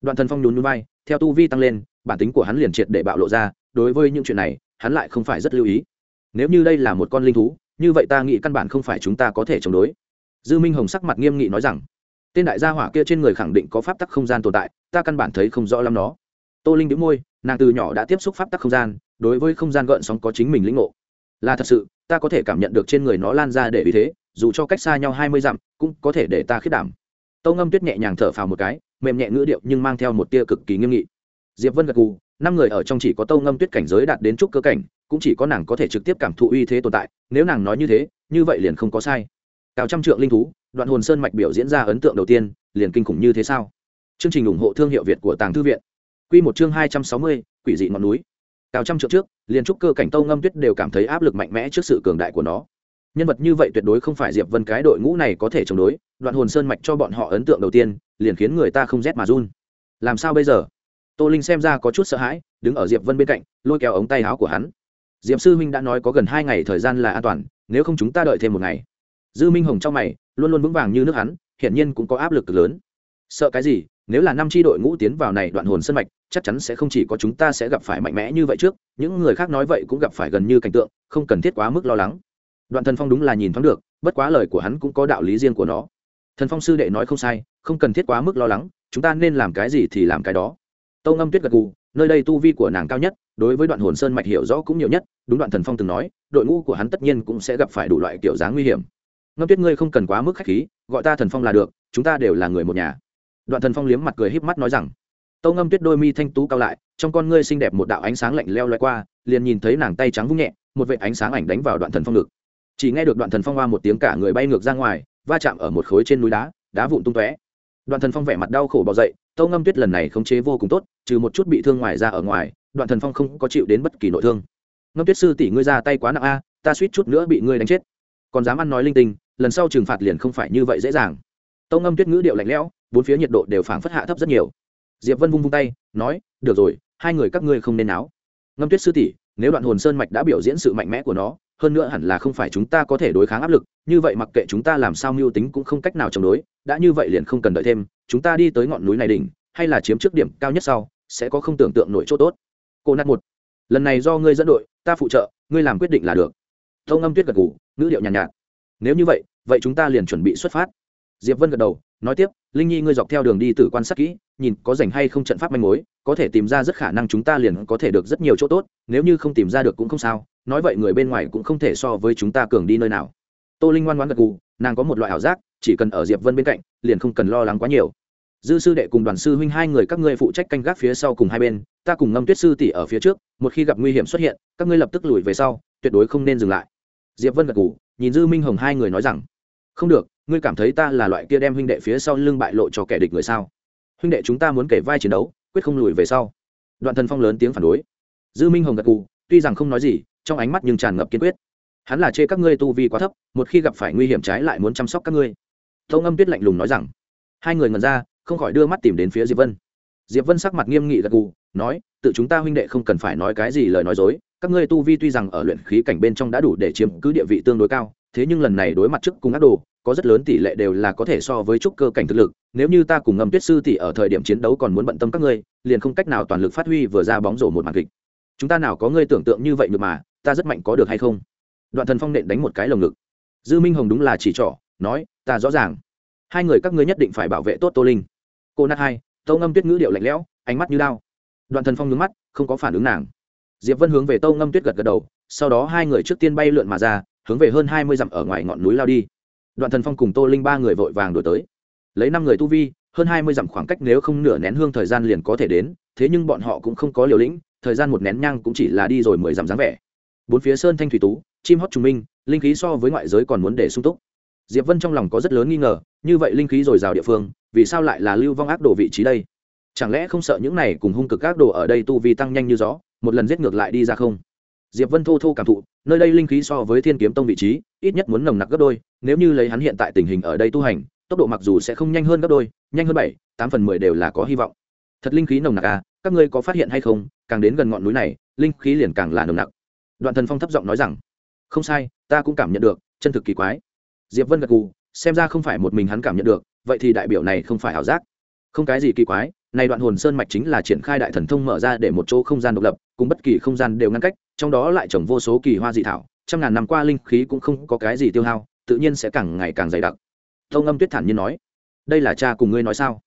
Đoạn thần phong nhún nhún vai, theo tu vi tăng lên, bản tính của hắn liền triệt để bạo lộ ra, đối với những chuyện này, hắn lại không phải rất lưu ý. Nếu như đây là một con linh thú, như vậy ta nghĩ căn bản không phải chúng ta có thể chống đối. Dư minh hồng sắc mặt nghiêm nghị nói rằng, tên đại gia hỏa kia trên người khẳng định có pháp tắc không gian tồn tại, ta căn bản thấy không rõ lắm nó. Tô linh đĩu môi, nàng từ nhỏ đã tiếp xúc pháp tắc không gian, đối với không gian gợn sóng có chính mình lĩnh ngộ. Là thật sự, ta có thể cảm nhận được trên người nó lan ra để vì thế, dù cho cách xa nhau hai mươi dặm, cũng có thể để ta khiết đảm tâu ngâm tuyết nhẹ nhàng thở phào một cái, mềm nhẹ ngữ điệu nhưng mang theo một tia cực kỳ nghiêm nghị. Diệp vân gật gù, năm người ở trong chỉ có tâu ngâm tuyết cảnh giới đạt đến chút cơ cảnh, cũng chỉ có nàng có thể trực tiếp cảm thụ uy thế tồn tại, nếu nàng nói như thế, như vậy liền không có sai. Cao trăm trượng linh thú, đoạn hồn sơn mạch biểu diễn ra ấn tượng đầu tiên, liền kinh khủng như thế sao? Chương trình ủng hộ thương hiệu việt của tàng thư viện. Quy một chương hai trăm sáu mươi, quỷ dị ngọn núi. Cao trăm trượng trước, liền trúc cơ cảnh tâu ngâm tuyết đều cảm thấy áp lực mạnh mẽ trước sự cường đại của nó nhân vật như vậy tuyệt đối không phải diệp vân cái đội ngũ này có thể chống đối, đoạn hồn sơn mạch cho bọn họ ấn tượng đầu tiên, liền khiến người ta không rét mà run. Làm sao bây giờ? Tô linh xem ra có chút sợ hãi, đứng ở diệp vân bên cạnh, lôi kéo ống tay áo của hắn. Diệp sư huynh đã nói có gần hai ngày thời gian là an toàn, nếu không chúng ta đợi thêm một ngày. Dư minh hồng trong mày, luôn luôn vững vàng như nước hắn, hiển nhiên cũng có áp lực lớn. Sợ cái gì? Nếu là năm tri đội ngũ tiến vào này đoạn hồn sân mạch, chắc chắn sẽ không chỉ có chúng ta sẽ gặp phải mạnh mẽ như vậy trước, những người khác nói vậy cũng gặp phải gần như cảnh tượng, không cần thiết quá mức lo lắng đoạn thần phong đúng là nhìn thoáng được, bất quá lời của hắn cũng có đạo lý riêng của nó. Thần phong sư đệ nói không sai, không cần thiết quá mức lo lắng, chúng ta nên làm cái gì thì làm cái đó. Tâu ngâm tuyết gật gù, nơi đây tu vi của nàng cao nhất, đối với đoạn hồn sơn mạch hiểu rõ cũng nhiều nhất, đúng đoạn thần phong từng nói, đội ngũ của hắn tất nhiên cũng sẽ gặp phải đủ loại kiểu dáng nguy hiểm. Ngâm tuyết ngươi không cần quá mức khách khí, gọi ta thần phong là được, chúng ta đều là người một nhà. Đoạn thần phong liếm mặt cười híp mắt nói rằng. Tâu ngâm tuyết đôi mi thanh tú cao lại, trong con ngươi xinh đẹp một đạo ánh sáng lạnh leo loay qua, liền nhìn thấy nàng tay trắng vung nhẹ, một vệ ánh sáng ảnh đánh vào đoạn thần phong ngực chỉ nghe được đoạn thần phong hoa một tiếng cả người bay ngược ra ngoài, va chạm ở một khối trên núi đá đá vụn tung tóe. Đoạn thần phong vẻ mặt đau khổ bỏ dậy, tâu ngâm tuyết lần này khống chế vô cùng tốt, trừ một chút bị thương ngoài ra ở ngoài, đoạn thần phong không có chịu đến bất kỳ nội thương. Ngâm tuyết sư tỷ ngươi ra tay quá nặng a, ta suýt chút nữa bị ngươi đánh chết. Còn dám ăn nói linh tinh, lần sau trừng phạt liền không phải như vậy dễ dàng. Tâu ngâm tuyết ngữ điệu lạnh lẽo, bốn phía nhiệt độ đều phảng phất hạ thấp rất nhiều. Diệp vân vung vung tay, nói, được rồi, hai người các ngươi không nên náo. Ngâm tuyết sư tỷ nếu đoạn hồn sơn mạch đã biểu diễn sự mạnh mẽ của nó hơn nữa hẳn là không phải chúng ta có thể đối kháng áp lực như vậy mặc kệ chúng ta làm sao mưu tính cũng không cách nào chống đối đã như vậy liền không cần đợi thêm chúng ta đi tới ngọn núi này đỉnh hay là chiếm trước điểm cao nhất sau sẽ có không tưởng tượng nổi chỗ tốt. Cô nát một lần này do ngươi dẫn đội ta phụ trợ ngươi làm quyết định là được. Tâu ngâm tuyết gật ngủ ngữ điệu nhàn nhạt, nhạt nếu như vậy vậy chúng ta liền chuẩn bị xuất phát diệp vân gật đầu, nói tiếp, linh nhi ngươi dọc theo đường đi tử quan sát kỹ, nhìn có rảnh hay không trận pháp manh mối, có thể tìm ra rất khả năng chúng ta liền có thể được rất nhiều chỗ tốt, nếu như không tìm ra được cũng không sao, nói vậy người bên ngoài cũng không thể so với chúng ta cường đi nơi nào. Tô linh ngoan ngoãn gật gù, nàng có một loại ảo giác, chỉ cần ở diệp vân bên cạnh, liền không cần lo lắng quá nhiều. Dư sư đệ cùng đoàn sư huynh hai người các ngươi phụ trách canh gác phía sau cùng hai bên, ta cùng ngâm tuyết sư tỷ ở phía trước, một khi gặp nguy hiểm xuất hiện, các ngươi lập tức lùi về sau, tuyệt đối không nên dừng lại. Diệp vân gật gù, nhìn dư minh hồng hai người nói rằng không được, ngươi cảm thấy ta là loại kia đem huynh đệ phía sau lưng bại lộ cho kẻ địch người sao? Huynh đệ chúng ta muốn kể vai chiến đấu, quyết không lùi về sau. Đoạn thần phong lớn tiếng phản đối. Dư minh hồng gật gù, tuy rằng không nói gì, trong ánh mắt nhưng tràn ngập kiên quyết. Hắn là chê các ngươi tu vi quá thấp, một khi gặp phải nguy hiểm trái lại muốn chăm sóc các ngươi. Tâu ngâm tuyết lạnh lùng nói rằng. Hai người ngần ra, không khỏi đưa mắt tìm đến phía diệp vân. Diệp vân sắc mặt nghiêm nghị gật gù, nói, tự chúng ta huynh đệ không cần phải nói cái gì lời nói dối, các ngươi tu vi tuy rằng ở luyện khí cảnh bên trong đã đủ để chiếm cứ địa vị tương đối cao thế nhưng lần này đối mặt trước cùng ác đồ, có rất lớn tỷ lệ đều là có thể so với trúc cơ cảnh thực lực. Nếu như ta cùng ngâm tuyết sư tỷ ở thời điểm chiến đấu còn muốn bận tâm các ngươi, liền không cách nào toàn lực phát huy vừa ra bóng rổ một màn kịch. Chúng ta nào có ngươi tưởng tượng như vậy được mà, ta rất mạnh có được hay không? Đoạn thần phong nện đánh một cái lồng ngực. Dư minh hồng đúng là chỉ trỏ, nói, ta rõ ràng. Hai người các ngươi nhất định phải bảo vệ tốt tô linh. Cô nát hai tâu ngâm tuyết ngữ điệu lạnh lẽo, ánh mắt như đao. Đoạn thần phong nhướng mắt, không có phản ứng nàng. Diệp vân hướng về tâu ngâm tuyết gật gật đầu, sau đó hai người trước tiên bay lượn mà ra hướng về hơn hai mươi dặm ở ngoài ngọn núi lao đi. Đoạn thần phong cùng tô linh ba người vội vàng đổi tới. Lấy năm người tu vi, hơn hai mươi dặm khoảng cách nếu không nửa nén hương thời gian liền có thể đến, thế nhưng bọn họ cũng không có liều lĩnh, thời gian một nén nhang cũng chỉ là đi rồi mười dặm dáng vẻ. Bốn phía sơn thanh thủy tú, chim hót trùng minh, linh khí so với ngoại giới còn muốn để sung túc. Diệp vân trong lòng có rất lớn nghi ngờ, như vậy linh khí dồi dào địa phương, vì sao lại là lưu vong ác đồ vị trí đây? Chẳng lẽ không sợ những này cùng hung cực ác đồ ở đây tu vi tăng nhanh như gió, một lần giết ngược lại đi ra không? Diệp vân thô thô cảm thụ, nơi đây linh khí so với thiên kiếm tông vị trí, ít nhất muốn nồng nặc gấp đôi, nếu như lấy hắn hiện tại tình hình ở đây tu hành, tốc độ mặc dù sẽ không nhanh hơn gấp đôi, nhanh hơn bảy, tám phần mười đều là có hy vọng. Thật linh khí nồng nặc à các ngươi có phát hiện hay không, càng đến gần ngọn núi này, linh khí liền càng là nồng nặc. Đoạn thần phong thấp giọng nói rằng, không sai, ta cũng cảm nhận được, chân thực kỳ quái. Diệp vân gật gù, xem ra không phải một mình hắn cảm nhận được, vậy thì đại biểu này không phải ảo giác. Không cái gì kỳ quái này đoạn hồn sơn mạch chính là triển khai đại thần thông mở ra để một chỗ không gian độc lập, cùng bất kỳ không gian đều ngăn cách, trong đó lại trồng vô số kỳ hoa dị thảo, trăm ngàn năm qua linh khí cũng không có cái gì tiêu hao, tự nhiên sẽ càng ngày càng dày đặc. Tâu ngâm tuyết thản nhiên nói, đây là cha cùng ngươi nói sao?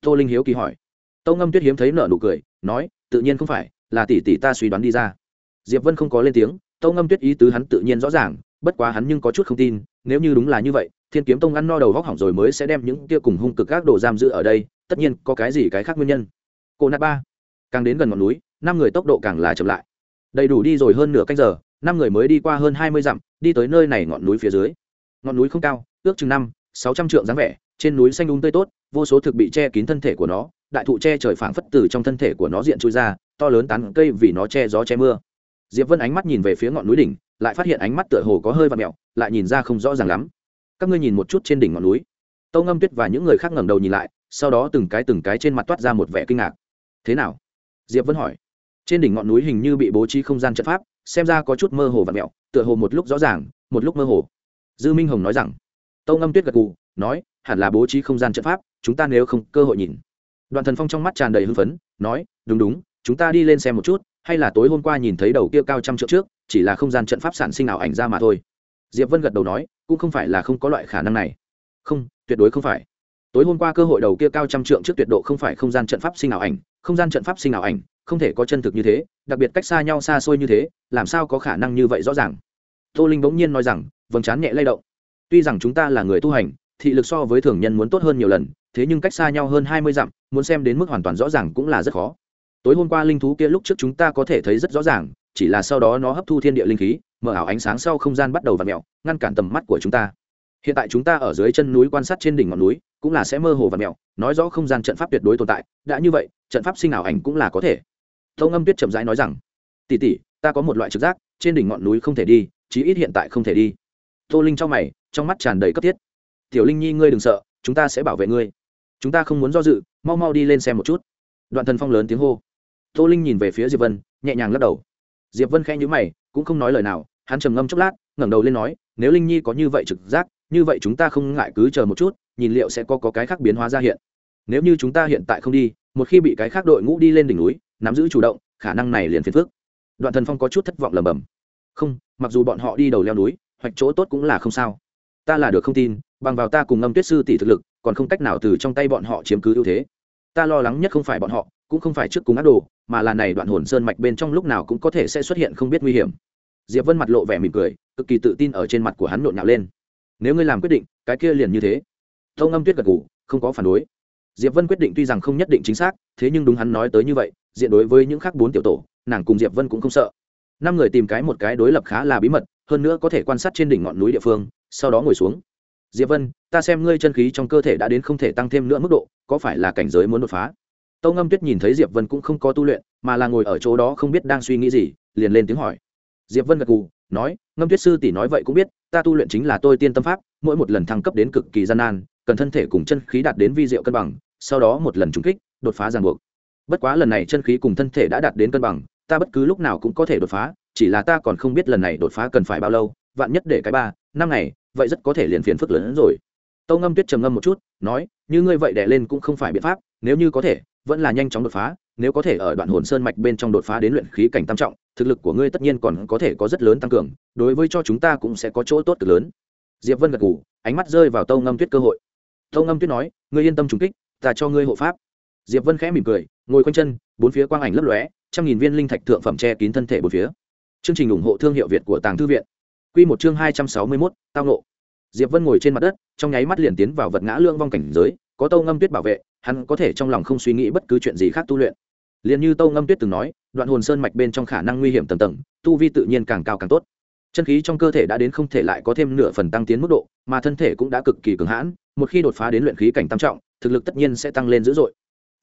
Tô linh hiếu kỳ hỏi. Tâu ngâm tuyết hiếm thấy nở nụ cười, nói, tự nhiên không phải, là tỷ tỷ ta suy đoán đi ra. Diệp vân không có lên tiếng tâu ngâm tuyết ý tứ hắn tự nhiên rõ ràng, bất quá hắn nhưng có chút không tin, nếu như đúng là như vậy, thiên kiếm tông ăn no đầu vóc hỏng rồi mới sẽ đem những kia cùng hung cực các đồ giam giữ ở đây tất nhiên, có cái gì cái khác nguyên nhân? Cô nát ba, càng đến gần ngọn núi, năm người tốc độ càng là chậm lại. Đầy đủ đi rồi hơn nửa canh giờ, năm người mới đi qua hơn hai mươi dặm, đi tới nơi này ngọn núi phía dưới. Ngọn núi không cao, ước chừng năm, sáu trăm trượng dáng vẻ, trên núi xanh đúng um tươi tốt, vô số thực bị che kín thân thể của nó, đại thụ che trời phảng phất từ trong thân thể của nó diện trôi ra, to lớn tán cây vì nó che gió che mưa. Diệp vân ánh mắt nhìn về phía ngọn núi đỉnh, lại phát hiện ánh mắt tựa hồ có hơi và mẹo, lại nhìn ra không rõ ràng lắm. Các ngươi nhìn một chút trên đỉnh ngọn núi. Tâu ngâm tuyết và những người khác ngẩng đầu nhìn lại sau đó từng cái từng cái trên mặt toát ra một vẻ kinh ngạc. Thế nào? Diệp vân hỏi. Trên đỉnh ngọn núi hình như bị bố trí không gian trận pháp, xem ra có chút mơ hồ và mẹo, tựa hồ một lúc rõ ràng, một lúc mơ hồ. Dư minh hồng nói rằng. Tâu ngâm tuyết gật gù, nói, hẳn là bố trí không gian trận pháp, chúng ta nếu không, cơ hội nhìn. Đoàn thần phong trong mắt tràn đầy hưng phấn, nói, đúng đúng, chúng ta đi lên xem một chút, hay là tối hôm qua nhìn thấy đầu kia cao trăm triệu trước, chỉ là không gian trận pháp sản sinh ảo ảnh ra mà thôi. Diệp vân gật đầu nói, cũng không phải là không có loại khả năng này. Không, tuyệt đối không phải tối hôm qua cơ hội đầu kia cao trăm trượng trước tuyệt độ không phải không gian trận pháp sinh ảo ảnh, không gian trận pháp sinh ảo ảnh, không thể có chân thực như thế, đặc biệt cách xa nhau xa xôi như thế, làm sao có khả năng như vậy rõ ràng? Tô linh bỗng nhiên nói rằng, vầng trán nhẹ lay động. Tuy rằng chúng ta là người tu hành, thị lực so với thường nhân muốn tốt hơn nhiều lần, thế nhưng cách xa nhau hơn hai mươi dặm, muốn xem đến mức hoàn toàn rõ ràng cũng là rất khó. Tối hôm qua linh thú kia lúc trước chúng ta có thể thấy rất rõ ràng, chỉ là sau đó nó hấp thu thiên địa linh khí, mở ảo ánh sáng sau không gian bắt đầu v ặ mẹo ngăn cản tầm mắt của chúng ta. Hiện tại chúng ta ở dưới chân núi quan sát trên đỉnh ngọn núi cũng là sẽ mơ hồ và mẹo, nói rõ không gian trận pháp tuyệt đối tồn tại, đã như vậy, trận pháp sinh ảo ảnh cũng là có thể. Tâu ngâm tuyết chậm rãi nói rằng tỉ tỉ ta có một loại trực giác, trên đỉnh ngọn núi không thể đi, chí ít hiện tại không thể đi. Tô linh cho mày, trong mắt tràn đầy cấp thiết. Tiểu linh nhi, ngươi đừng sợ, chúng ta sẽ bảo vệ ngươi. Chúng ta không muốn do dự, mau mau đi lên xem một chút. Đoạn thần phong lớn tiếng hô. Tô linh nhìn về phía diệp vân, nhẹ nhàng lắc đầu. Diệp vân khẽ nhíu mày, cũng không nói lời nào, hắn trầm ngâm chốc lát, ngẩng đầu lên nói, nếu linh nhi có như vậy trực giác, như vậy chúng ta không ngại cứ chờ một chút nhìn liệu sẽ có, có cái khác biến hóa ra hiện. Nếu như chúng ta hiện tại không đi một khi bị cái khác đội ngũ đi lên đỉnh núi nắm giữ chủ động khả năng này liền phiền phức. Đoạn thần phong có chút thất vọng lầm bầm không mặc dù bọn họ đi đầu leo núi hoạch chỗ tốt cũng là không sao. Ta là được không tin bằng vào ta cùng ngâm tuyết sư tỷ thực lực còn không cách nào từ trong tay bọn họ chiếm cứ ưu thế. Ta lo lắng nhất không phải bọn họ cũng không phải trước cùng ác đồ mà là này đoạn hồn sơn mạch bên trong lúc nào cũng có thể sẽ xuất hiện không biết nguy hiểm. Diệp vân mặt lộ vẻ mỉm cười cực kỳ tự tin ở trên mặt của hắn nhộn nhạo lên. Nếu ngươi làm quyết định cái kia liền như thế tâu ngâm tuyết gật gù, không có phản đối. Diệp vân quyết định tuy rằng không nhất định chính xác thế nhưng đúng hắn nói tới như vậy diện đối với những khác bốn tiểu tổ nàng cùng diệp vân cũng không sợ. Năm người tìm cái một cái đối lập khá là bí mật hơn nữa có thể quan sát trên đỉnh ngọn núi địa phương sau đó ngồi xuống. Diệp vân ta xem ngươi chân khí trong cơ thể đã đến không thể tăng thêm nữa mức độ có phải là cảnh giới muốn đột phá? Tâu ngâm tuyết nhìn thấy diệp vân cũng không có tu luyện mà là ngồi ở chỗ đó không biết đang suy nghĩ gì liền lên tiếng hỏi. Diệp vân gật gù nói ngâm tuyết sư tỷ nói vậy cũng biết ta tu luyện chính là tôi tiên tâm pháp mỗi một lần thăng cấp đến cực kỳ gian nan cần thân thể cùng chân khí đạt đến vi diệu cân bằng sau đó một lần trúng kích đột phá ràng buộc. Bất quá lần này chân khí cùng thân thể đã đạt đến cân bằng ta bất cứ lúc nào cũng có thể đột phá chỉ là ta còn không biết lần này đột phá cần phải bao lâu vạn nhất để cái ba năm ngày vậy rất có thể liền phiền phức lớn hơn rồi. Tâu ngâm tuyết trầm ngâm một chút nói như ngươi vậy đẻ lên cũng không phải biện pháp nếu như có thể vẫn là nhanh chóng đột phá nếu có thể ở đoạn hồn sơn mạch bên trong đột phá đến luyện khí cảnh tam trọng thực lực của ngươi tất nhiên còn có thể có rất lớn tăng cường đối với cho chúng ta cũng sẽ có chỗ tốt cực lớn. Diệp vân gật gù, ánh mắt rơi vào tâu ngâm tuyết cơ hội tâu ngâm tuyết nói, ngươi yên tâm trùng kích, ta cho ngươi hộ pháp. Diệp vân khẽ mỉm cười, ngồi quanh chân, bốn phía quang ảnh lấp lóe, trăm nghìn viên linh thạch thượng phẩm che kín thân thể bốn phía. Chương trình ủng hộ thương hiệu việt của tàng thư viện. Q một chương hai trăm sáu mươi mốt, tao nộ diệp vân ngồi trên mặt đất, trong nháy mắt liền tiến vào vật ngã lương vong cảnh giới, có tâu ngâm tuyết bảo vệ, hắn có thể trong lòng không suy nghĩ bất cứ chuyện gì khác tu luyện. Liền như tâu ngâm tuyết từng nói, đoạn hồn sơn mạch bên trong khả năng nguy hiểm tầng tầng, tu vi tự nhiên càng cao càng tốt. Chân khí trong cơ thể đã đến không thể lại có thêm nửa phần tăng tiến mức độ, mà thân thể cũng đã cực kỳ cường hãn một khi đột phá đến luyện khí cảnh tam trọng thực lực tất nhiên sẽ tăng lên dữ dội.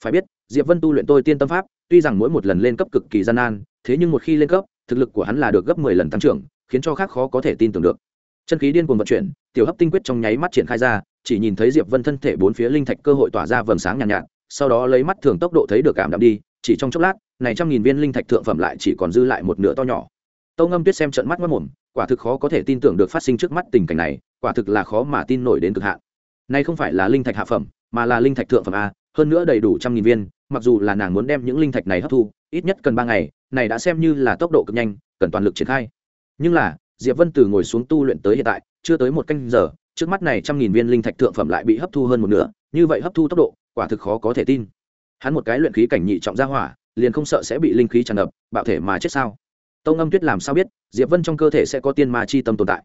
Phải biết diệp vân tu luyện tôi tiên tâm pháp tuy rằng mỗi một lần lên cấp cực kỳ gian nan thế nhưng một khi lên cấp thực lực của hắn là được gấp mười lần tăng trưởng khiến cho khác khó có thể tin tưởng được. Chân khí điên cuồng vận chuyển tiểu hấp tinh quyết trong nháy mắt triển khai ra chỉ nhìn thấy diệp vân thân thể bốn phía linh thạch cơ hội tỏa ra vầng sáng nhàn nhạt, nhạt sau đó lấy mắt thường tốc độ thấy được cảm đạm đi chỉ trong chốc lát này trăm nghìn viên linh thạch thượng phẩm lại chỉ còn dư lại một nửa to nhỏ. Tâu ngâm tuyết xem trận mắt mất mồm quả thực khó có thể tin tưởng được phát sinh trước mắt tình cảnh này quả thực là khó mà tin nổi đến cực hạn này không phải là linh thạch hạ phẩm, mà là linh thạch thượng phẩm a, hơn nữa đầy đủ trăm nghìn viên, mặc dù là nàng muốn đem những linh thạch này hấp thu, ít nhất cần ba ngày, này đã xem như là tốc độ cực nhanh, cần toàn lực triển khai. Nhưng là, diệp vân từ ngồi xuống tu luyện tới hiện tại, chưa tới một canh giờ, trước mắt này trăm nghìn viên linh thạch thượng phẩm lại bị hấp thu hơn một nửa, như vậy hấp thu tốc độ, quả thực khó có thể tin. Hắn một cái luyện khí cảnh nhị trọng gia hỏa, liền không sợ sẽ bị linh khí tràn ngập, bạo thể mà chết sao? Tông Âm tuyết làm sao biết, diệp vân trong cơ thể sẽ có tiên ma chi tâm tồn tại?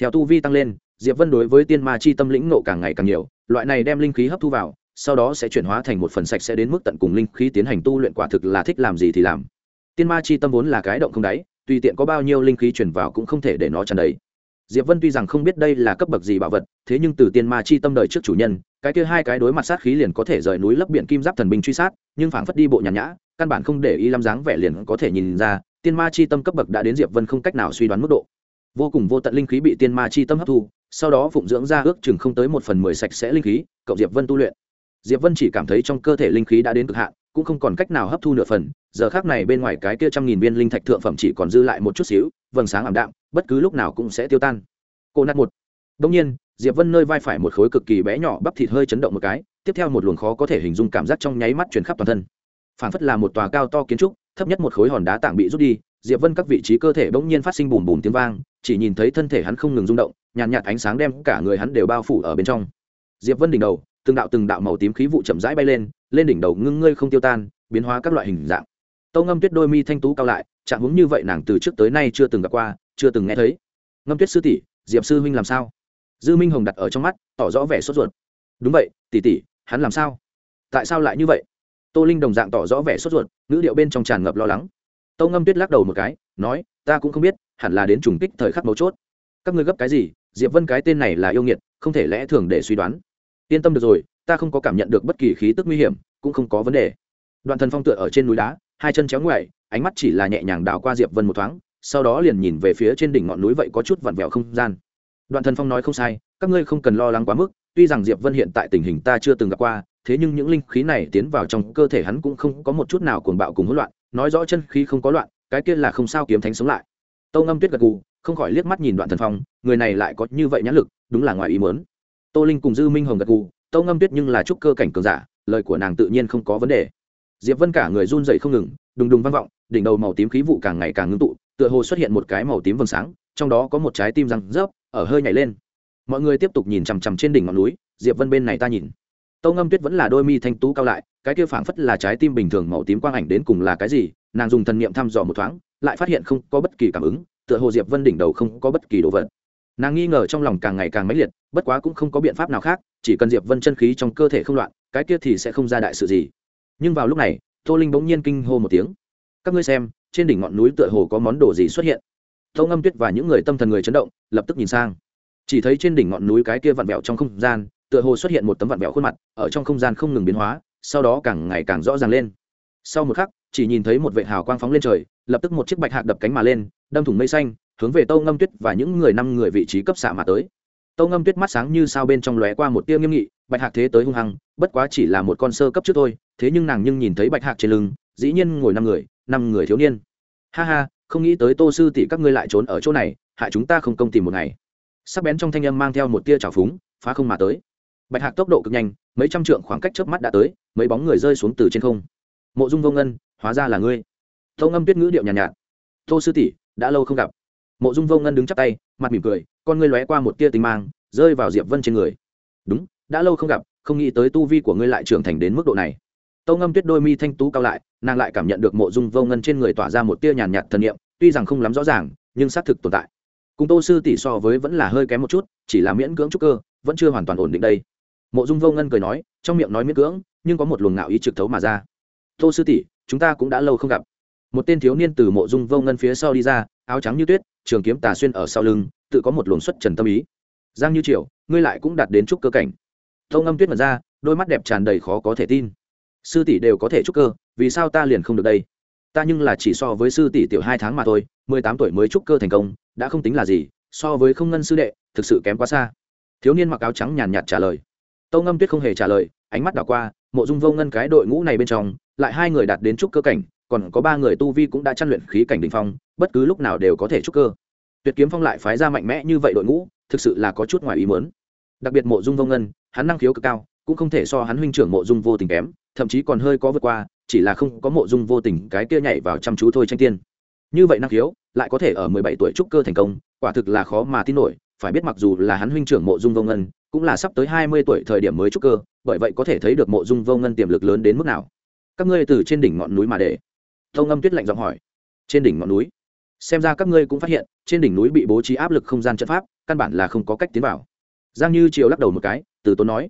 Theo tu vi tăng lên, diệp vân đối với tiên ma chi tâm lĩnh nộ càng ngày càng nhiều, loại này đem linh khí hấp thu vào, sau đó sẽ chuyển hóa thành một phần sạch sẽ đến mức tận cùng linh khí tiến hành tu luyện quả thực là thích làm gì thì làm. Tiên ma chi tâm vốn là cái động không đáy, tùy tiện có bao nhiêu linh khí chuyển vào cũng không thể để nó tràn đầy. Diệp vân tuy rằng không biết đây là cấp bậc gì bảo vật, thế nhưng từ tiên ma chi tâm đời trước chủ nhân, cái kia hai cái đối mặt sát khí liền có thể rời núi lấp biển kim giáp thần binh truy sát, nhưng phảng phất đi bộ nhàn nhã, căn bản không để ý lắm dáng vẻ liền có thể nhìn ra, tiên ma chi tâm cấp bậc đã đến diệp vân không cách nào suy đoán mức độ vô cùng vô tận linh khí bị tiên ma chi tâm hấp thu, sau đó phụng dưỡng ra ước chừng không tới một phần mười sạch sẽ linh khí, cộng diệp vân tu luyện. Diệp vân chỉ cảm thấy trong cơ thể linh khí đã đến cực hạn, cũng không còn cách nào hấp thu nửa phần, giờ khác này bên ngoài cái kia trăm nghìn viên linh thạch thượng phẩm chỉ còn dư lại một chút xíu, vầng sáng ảm đạm, bất cứ lúc nào cũng sẽ tiêu tan. Cô nát một. Đông nhiên, diệp vân nơi vai phải một khối cực kỳ bé nhỏ bắp thịt hơi chấn động một cái, tiếp theo một luồng khó có thể hình dung cảm giác trong nháy mắt truyền khắp toàn thân. Phản phất là một tòa cao to kiến trúc, thấp nhất một khối hòn đá tảng bị rút đi, diệp vân các vị trí cơ thể bỗng nhiên phát sinh bùm bùm tiếng vang chỉ nhìn thấy thân thể hắn không ngừng rung động nhàn nhạt, nhạt ánh sáng đem cả người hắn đều bao phủ ở bên trong. Diệp vân đỉnh đầu từng đạo từng đạo màu tím khí vụ chậm rãi bay lên lên đỉnh đầu ngưng ngươi không tiêu tan biến hóa các loại hình dạng. Tâu ngâm tuyết đôi mi thanh tú cao lại trạng hướng như vậy nàng từ trước tới nay chưa từng gặp qua chưa từng nghe thấy. Ngâm tuyết sư tỷ diệp sư huynh làm sao? Dư minh hồng đặt ở trong mắt tỏ rõ vẻ sốt ruột. Đúng vậy tỷ tỷ hắn làm sao? Tại sao lại như vậy? Tô linh đồng dạng tỏ rõ vẻ sốt ruột ngữ điệu bên trong tràn ngập lo lắng. Tâu ngâm tuyết lắc đầu một cái nói ta cũng không biết hẳn là đến trùng kích thời khắc mấu chốt. Các ngươi gấp cái gì? Diệp vân cái tên này là yêu nghiệt, không thể lẽ thường để suy đoán. Yên tâm được rồi, ta không có cảm nhận được bất kỳ khí tức nguy hiểm, cũng không có vấn đề. Đoạn thần phong tựa ở trên núi đá, hai chân chéo ngoại ánh mắt chỉ là nhẹ nhàng đảo qua diệp vân một thoáng, sau đó liền nhìn về phía trên đỉnh ngọn núi vậy có chút vặn vẹo không gian. Đoạn thần phong nói không sai, các ngươi không cần lo lắng quá mức, tuy rằng diệp vân hiện tại tình hình ta chưa từng gặp qua, thế nhưng những linh khí này tiến vào trong cơ thể hắn cũng không có một chút nào cuồng bạo cùng hỗn loạn, nói rõ chân khí không có loạn, cái kia là không sao kiếm thánh sống lại tâu ngâm tuyết gật gù, không khỏi liếc mắt nhìn đoạn thần phong, người này lại có như vậy nhãn lực, đúng là ngoài ý muốn. Tô linh cùng dư minh hồng gật gù tâu ngâm tuyết nhưng là trúc cơ cảnh cường giả, lời của nàng tự nhiên không có vấn đề. Diệp vân cả người run dậy không ngừng, đùng đùng vang vọng, đỉnh đầu màu tím khí vụ càng ngày càng ngưng tụ, tựa hồ xuất hiện một cái màu tím vầng sáng, trong đó có một trái tim răng rớp, ở hơi nhảy lên. Mọi người tiếp tục nhìn chằm chằm trên đỉnh ngọn núi, diệp vân bên này ta nhìn. Tâu ngâm tuyết vẫn là đôi mi thanh tú cao lại, cái kia phảng phất là trái tim bình thường màu tím quang ảnh đến cùng là cái gì, nàng dùng thần niệm thăm dò một thoáng lại phát hiện không có bất kỳ cảm ứng, tựa hồ diệp vân đỉnh đầu không có bất kỳ đồ vật. Nàng nghi ngờ trong lòng càng ngày càng mãnh liệt, bất quá cũng không có biện pháp nào khác, chỉ cần diệp vân chân khí trong cơ thể không loạn, cái kia thì sẽ không ra đại sự gì. Nhưng vào lúc này, tô linh bỗng nhiên kinh hô một tiếng. Các ngươi xem, trên đỉnh ngọn núi tựa hồ có món đồ gì xuất hiện. Tâu ngâm tuyết và những người tâm thần người chấn động, lập tức nhìn sang. Chỉ thấy trên đỉnh ngọn núi cái kia vặn vẹo trong không gian, tựa hồ xuất hiện một tấm vặn vẹo khuôn mặt, ở trong không gian không ngừng biến hóa, sau đó càng ngày càng rõ ràng lên. Sau một khắc, chỉ nhìn thấy một vệ hào quang phóng lên trời lập tức một chiếc bạch hạc đập cánh mà lên, đâm thủng mây xanh, hướng về tâu ngâm tuyết và những người năm người vị trí cấp xạ mà tới. Tâu ngâm tuyết mắt sáng như sao bên trong lóe qua một tia nghiêm nghị, bạch hạc thế tới hung hăng, bất quá chỉ là một con sơ cấp trước thôi, thế nhưng nàng nhưng nhìn thấy bạch hạc trên lưng, dĩ nhiên ngồi năm người năm người thiếu niên. Ha ha, không nghĩ tới tô sư tỷ các ngươi lại trốn ở chỗ này, hại chúng ta không công tìm một ngày. Sắc bén trong thanh âm mang theo một tia trào phúng, phá không mà tới. Bạch hạc tốc độ cực nhanh, mấy trăm trượng khoảng cách trước mắt đã tới, mấy bóng người rơi xuống từ trên không. Mộ dung vô ngân, hóa ra là ngươi. Tô ngâm tuyết ngữ điệu nhàn nhạt, nhạt tô sư tỷ đã lâu không gặp. Mộ dung vô ngân đứng chắp tay mặt mỉm cười con ngươi lóe qua một tia tinh mang rơi vào diệp vân trên người. Đúng đã lâu không gặp không nghĩ tới tu vi của ngươi lại trưởng thành đến mức độ này. Tâu ngâm tuyết đôi mi thanh tú cao lại nàng lại cảm nhận được mộ dung vô ngân trên người tỏa ra một tia nhàn nhạt thần niệm tuy rằng không lắm rõ ràng nhưng xác thực tồn tại. Cùng tô sư tỷ so với vẫn là hơi kém một chút chỉ là miễn cưỡng trúc cơ vẫn chưa hoàn toàn ổn định đây. Mộ dung vô ngân cười nói trong miệng nói miễn cưỡng nhưng có một luồng ngạo ý trực thấu mà ra. Tô sư tỷ chúng ta cũng đã lâu không gặp một tên thiếu niên từ mộ dung vô ngân phía sau đi ra, áo trắng như tuyết, trường kiếm tà xuyên ở sau lưng, tự có một luồng xuất trần tâm ý. Giang như triều, ngươi lại cũng đạt đến trúc cơ cảnh. Tâu ngâm tuyết mật ra, đôi mắt đẹp tràn đầy khó có thể tin. Sư tỷ đều có thể trúc cơ, vì sao ta liền không được đây? Ta nhưng là chỉ so với sư tỷ tiểu hai tháng mà thôi, mười tám tuổi mới trúc cơ thành công, đã không tính là gì, so với không ngân sư đệ, thực sự kém quá xa. Thiếu niên mặc áo trắng nhàn nhạt trả lời. Tâu ngâm tuyết không hề trả lời, ánh mắt đảo qua, mộ dung vô ngân cái đội ngũ này bên trong, lại hai người đạt đến trúc cơ cảnh còn có ba người tu vi cũng đã chăn luyện khí cảnh đ ỉ n h phong, bất cứ lúc nào đều có thể trúc cơ. Tuyệt kiếm phong lại phái ra mạnh mẽ như vậy đội ngũ, thực sự là có chút ngoài ý mớn đặc biệt mộ dung vô ngân, hắn năng khiếu cực cao, cũng không thể so hắn huynh trưởng mộ dung vô tình kém, thậm chí còn hơi có vượt qua, chỉ là không có mộ dung vô tình cái kia nhảy vào chăm chú thôi tranh tiên. Như vậy năng khiếu, lại có thể ở mười bảy tuổi trúc cơ thành công, quả thực là khó mà tin nổi, phải biết mặc dù là hắn huynh trưởng mộ dung vô ngân, cũng là sắp tới hai mươi tuổi thời điểm mới trúc cơ, bởi vậy có thể thấy được mộ dung vô ngân tiềm lực lớn đến mức nào. Các ngươi từ trên đỉnh ngọn núi mà để tông âm tuyết lạnh giọng hỏi. Trên đỉnh ngọn núi. Xem ra các ngươi cũng phát hiện, trên đỉnh núi bị bố trí áp lực không gian trận pháp, căn bản là không có cách tiến vào. Giang như triều lắc đầu một cái, từ tốn nói.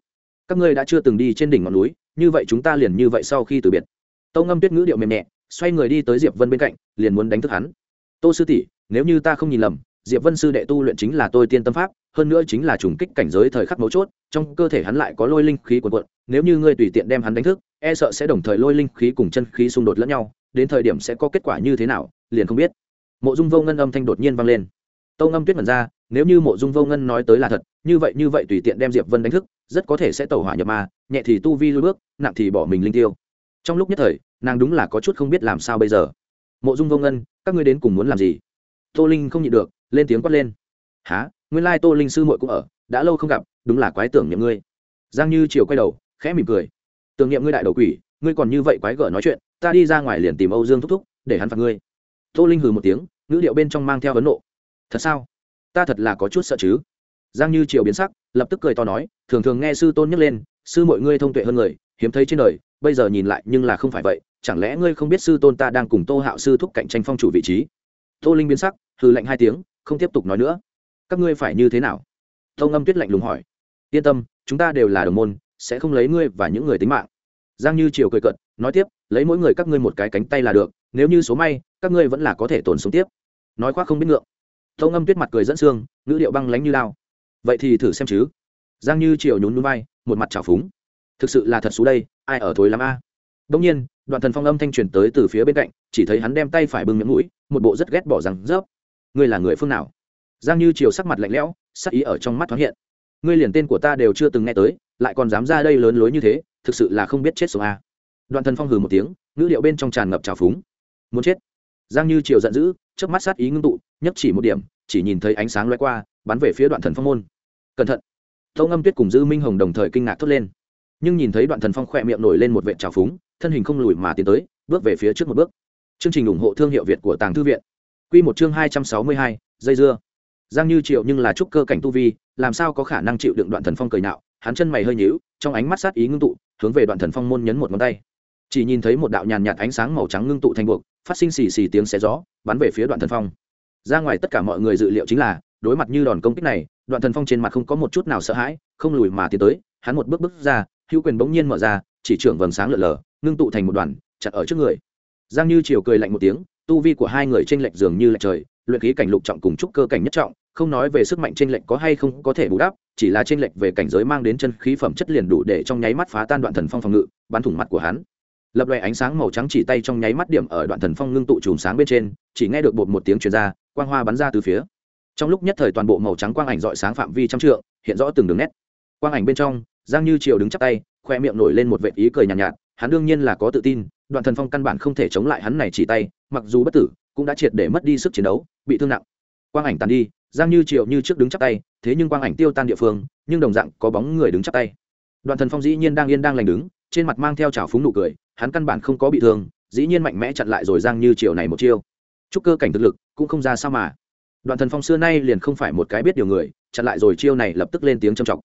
Các ngươi đã chưa từng đi trên đỉnh ngọn núi, như vậy chúng ta liền như vậy sau khi từ biệt. Tông âm tuyết ngữ điệu mềm nhẹ, xoay người đi tới diệp vân bên cạnh, liền muốn đánh thức hắn. Tô sư tỷ, nếu như ta không nhìn lầm, diệp vân sư đệ tu luyện chính là tôi tiên tâm pháp, hơn nữa chính là trùng kích cảnh giới thời khắc mấu chốt, trong cơ thể hắn lại có lôi linh khí quần quận nếu như ngươi tùy tiện đem hắn đánh thức e sợ sẽ đồng thời lôi linh khí cùng chân khí xung đột lẫn nhau đến thời điểm sẽ có kết quả như thế nào, liền không biết. Mộ dung vô ngân âm thanh đột nhiên vang lên. Tâu ngâm tuyết mật ra, nếu như mộ dung vô ngân nói tới là thật, như vậy như vậy tùy tiện đem diệp vân đánh thức, rất có thể sẽ tẩu hỏa nhập ma, nhẹ thì tu vi lui bước, nặng thì bỏ mình linh tiêu. Trong lúc nhất thời, nàng đúng là có chút không biết làm sao bây giờ. Mộ dung vô ngân, các ngươi đến cùng muốn làm gì? Tô linh không nhịn được, lên tiếng quát lên. Há nguyên lai tô linh sư muội cũng ở, đã lâu không gặp, đúng là quái tưởng niệm ngươi. Giang như chiều quay đầu, khẽ mỉm cười. Tưởng niệm ngươi đại đầu quỷ, ngươi còn như vậy quái gở nói chuyện ta đi ra ngoài liền tìm âu dương thúc thúc, để hắn phạt ngươi. Tô linh hừ một tiếng, ngữ điệu bên trong mang theo ấn nộ. Thật sao? Ta thật là có chút sợ chứ. Giang như triều biến sắc, lập tức cười to nói, thường thường nghe sư tôn nhắc lên, sư mọi ngươi thông tuệ hơn người, hiếm thấy trên đời, bây giờ nhìn lại nhưng là không phải vậy, chẳng lẽ ngươi không biết sư tôn ta đang cùng tô hạo sư thúc cạnh tranh phong chủ vị trí? Tô linh biến sắc, hừ lạnh hai tiếng, không tiếp tục nói nữa. Các ngươi phải như thế nào? Tâu ngâm tuyết lạnh lùng hỏi. Yên tâm, chúng ta đều là đồng môn, sẽ không lấy ngươi và những người tính mạng giang như triều cười cận nói tiếp lấy mỗi người các ngươi một cái cánh tay là được nếu như số may các ngươi vẫn là có thể tồn sống tiếp. Nói khoác không biết ngượng. Tâu ngâm tuyết mặt cười dẫn xương ngữ điệu băng lánh như lao. Vậy thì thử xem chứ. Giang như triều nhún núi vai, một mặt trào phúng. Thực sự là thật xú đây ai ở thối lắm a? Đông nhiên đoạn thần phong âm thanh truyền tới từ phía bên cạnh chỉ thấy hắn đem tay phải bưng miệng mũi một bộ rất ghét bỏ rằng rớp ngươi là người phương nào? Giang như chiều sắc mặt lạnh lẽo sắc ý ở trong mắt thoáng hiện. Ngươi liền tên của ta đều chưa từng nghe tới lại còn dám ra đây lớn lối như thế thực sự là không biết chết sống a. Đoạn thần phong hừ một tiếng, ngữ điệu bên trong tràn ngập trào phúng. Muốn chết? Giang như triều giận dữ trước mắt sát ý ngưng tụ nhấp chỉ một điểm, chỉ nhìn thấy ánh sáng loay qua, bắn về phía đoạn thần phong môn. Cẩn thận! Tâu ngâm tuyết cùng dư minh hồng đồng thời kinh ngạc thốt lên. Nhưng nhìn thấy đoạn thần phong khỏe miệng nổi lên một vệ trào phúng, thân hình không lùi mà tiến tới, bước về phía trước một bước. Chương trình ủng hộ thương hiệu việt của tàng thư viện. Q một chương hai trăm sáu mươi hai, dây dưa. Giang như triệu nhưng là trúc cơ cảnh tu vi, làm sao có khả năng chịu đựng đoạn thần phong cười nạo hắn chân mày hơi nhíu, trong ánh mắt sát ý ngưng tụ hướng về đoạn thần phong môn nhấn một ngón tay. Chỉ nhìn thấy một đạo nhàn nhạt ánh sáng màu trắng ngưng tụ thành buộc, phát sinh xì xì tiếng xé gió, bắn về phía đoạn thần phong. Ra ngoài tất cả mọi người dự liệu chính là, đối mặt như đòn công kích này, đoạn thần phong trên mặt không có một chút nào sợ hãi, không lùi mà tiến tới, hắn một bước bước ra, hữu quyền bỗng nhiên mở ra, chỉ trưởng vầng sáng lượn lờ ngưng tụ thành một đoàn, chặt ở trước người. Giang như chiều cười lạnh một tiếng, tu vi của hai người t r ê n lệch dường như lệch trời, luyện khí cảnh lục trọng cùng trúc cơ cảnh nhất trọng không nói về sức mạnh t r ê n lệch có hay không có thể bù đắp chỉ là t r ê n lệch về cảnh giới mang đến chân khí phẩm chất liền đủ để trong nháy mắt phá tan đoạn thần phong phòng ngự bắn thủng mặt của hắn. Lập loè ánh sáng màu trắng chỉ tay trong nháy mắt điểm ở đoạn thần phong ngưng tụ chùm sáng bên trên chỉ nghe được bột một tiếng truyền ra quang hoa bắn ra từ phía. Trong lúc nhất thời toàn bộ màu trắng quang ảnh dọi sáng phạm vi trăm trượng hiện rõ từng đường nét. Quang ảnh bên trong giang như triều đứng chắp tay khoe miệng nổi lên một vệ ý cười nhàn nhạt, nhạt hắn đương nhiên là có tự tin đoạn thần phong căn bản không thể chống lại hắn này chỉ tay mặc dù bất tử cũng đã triệt để mất đi sức chiến đấu bị thương nặng. Quang ảnh tàn đi giang như triệu như trước đứng chắp tay, thế nhưng quang ảnh tiêu tan địa phương, nhưng đồng dạng có bóng người đứng chắp tay. Đoạn thần phong dĩ nhiên đang yên đang lành đứng, trên mặt mang theo trào phúng nụ cười, hắn căn bản không có bị thương, dĩ nhiên mạnh mẽ chặn lại rồi giang như triệu này một chiêu. Chúc cơ cảnh thực lực cũng không ra sao mà. Đoạn thần phong xưa nay liền không phải một cái biết điều người, chặn lại rồi chiêu này lập tức lên tiếng trầm trọng.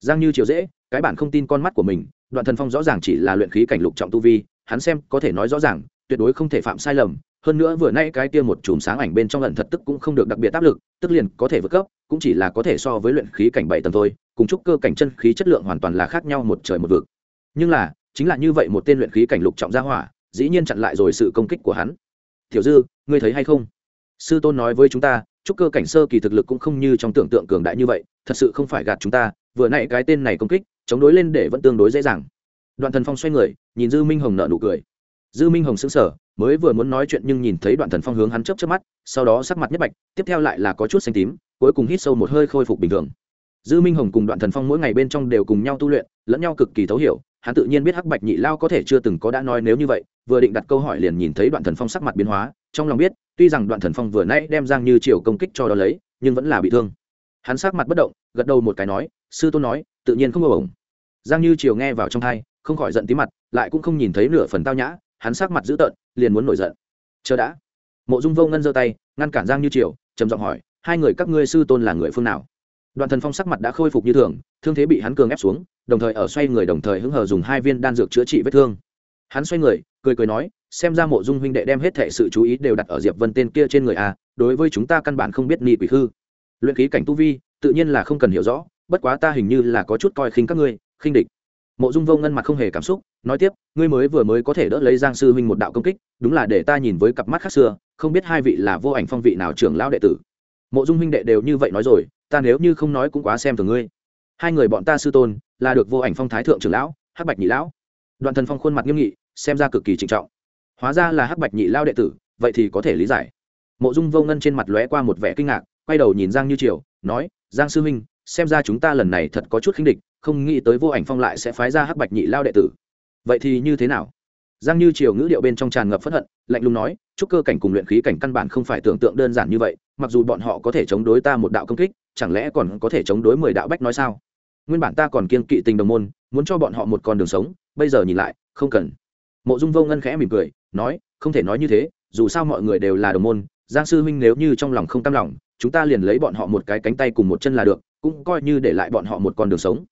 Giang như triệu dễ, cái bản không tin con mắt của mình, đoạn thần phong rõ ràng chỉ là luyện khí cảnh lục trọng tu vi, hắn xem có thể nói rõ ràng, tuyệt đối không thể phạm sai lầm hơn nữa vừa nay cái kia một chùm sáng ảnh bên trong lần thật tức cũng không được đặc biệt áp lực, tức liền có thể vượt cấp, cũng chỉ là có thể so với luyện khí cảnh bảy tầng thôi, cùng chúc cơ cảnh chân khí chất lượng hoàn toàn là khác nhau một trời một vực. Nhưng là, chính là như vậy một tên luyện khí cảnh lục trọng gia hỏa, dĩ nhiên chặn lại rồi sự công kích của hắn. Tiểu dư, ngươi thấy hay không? Sư tôn nói với chúng ta chúc cơ cảnh sơ kỳ thực lực cũng không như trong tưởng tượng cường đại như vậy, thật sự không phải gạt chúng ta, vừa nãy cái tên này công kích, chống đối lên để vẫn tương đối dễ dàng. Đoạn thần phong xoay người, nhìn dư minh hồng nợ nụ cười. Dư minh hồng sững sờ mới vừa muốn nói chuyện nhưng nhìn thấy đoạn thần phong hướng hắn chớp chớp mắt, sau đó sắc mặt nhất bạch, tiếp theo lại là có chút xanh tím, cuối cùng hít sâu một hơi khôi phục bình thường. Dư minh hồng cùng đoạn thần phong mỗi ngày bên trong đều cùng nhau tu luyện, lẫn nhau cực kỳ thấu hiểu, hắn tự nhiên biết hắc bạch nhị lao có thể chưa từng có đã nói nếu như vậy, vừa định đặt câu hỏi liền nhìn thấy đoạn thần phong sắc mặt biến hóa, trong lòng biết, tuy rằng đoạn thần phong vừa nãy đem giang như chiều công kích cho đó lấy, nhưng vẫn là bị thương. Hắn sắc mặt bất động, gật đầu một cái nói, sư tôn nói, tự nhiên không ổn. Giang như chiều nghe vào trong thai không khỏi giận tí mặt, lại cũng không nhìn thấy nửa phần tao nhã, hắn sắc mặt dữ tợn liền muốn nổi giận. Chờ đã. Mộ dung vô ngân giơ tay, ngăn cản giang như triều, trầm giọng hỏi, hai người các ngươi sư tôn là người phương nào? Đoạn thần phong sắc mặt đã khôi phục như thường, thương thế bị hắn cường ép xuống, đồng thời ở xoay người đồng thời hứng hờ dùng hai viên đan dược chữa trị vết thương. Hắn xoay người, cười cười nói, xem ra mộ dung huynh đệ đem hết thệ sự chú ý đều đặt ở diệp vân tên kia trên người a đối với chúng ta căn bản không biết ni quỷ hư luyện khí cảnh tu vi, tự nhiên là không cần hiểu rõ, bất quá ta hình như là có chút coi khinh các ngươi, khinh địch mộ dung vô ngân mặt không hề cảm xúc, nói tiếp, ngươi mới vừa mới có thể đỡ lấy giang sư huynh một đạo công kích, đúng là để ta nhìn với cặp mắt khác xưa, không biết hai vị là vô ảnh phong vị nào trưởng lão đệ tử. Mộ dung huynh đệ đều như vậy nói rồi, ta nếu như không nói cũng quá xem thường ngươi. Hai người bọn ta sư tôn, là được vô ảnh phong thái thượng trưởng lão, hắc bạch nhị lão. Đoạn thần phong khuôn mặt nghiêm nghị, xem ra cực kỳ trịnh trọng. Hóa ra là hắc bạch nhị lao đệ tử, vậy thì có thể lý giải. Mộ dung vô ngân trên mặt lóe qua một vẻ kinh ngạc, quay đầu nhìn giang như triều, nói, giang sư huynh, xem ra chúng ta lần này thật có chút khinh địch không nghĩ tới vô ảnh phong lại sẽ phái ra hắc bạch nhị lao đệ tử. Vậy thì như thế nào? Giang như triều ngữ điệu bên trong tràn ngập phẫn hận, lạnh lùng nói, chúc cơ cảnh cùng luyện khí cảnh căn bản không phải tưởng tượng đơn giản như vậy, mặc dù bọn họ có thể chống đối ta một đạo công kích, chẳng lẽ còn có thể chống đối mười đạo bách nói sao? Nguyên bản ta còn kiên kỵ tình đồng môn, muốn cho bọn họ một con đường sống, bây giờ nhìn lại, không cần. Mộ dung vô ngân khẽ mỉm cười, nói, không thể nói như thế, dù sao mọi người đều là đồng môn, giang sư huynh nếu như trong lòng không tam lòng, chúng ta liền lấy bọn họ một cái cánh tay cùng một chân là được, cũng coi như để lại bọn họ một con đường sống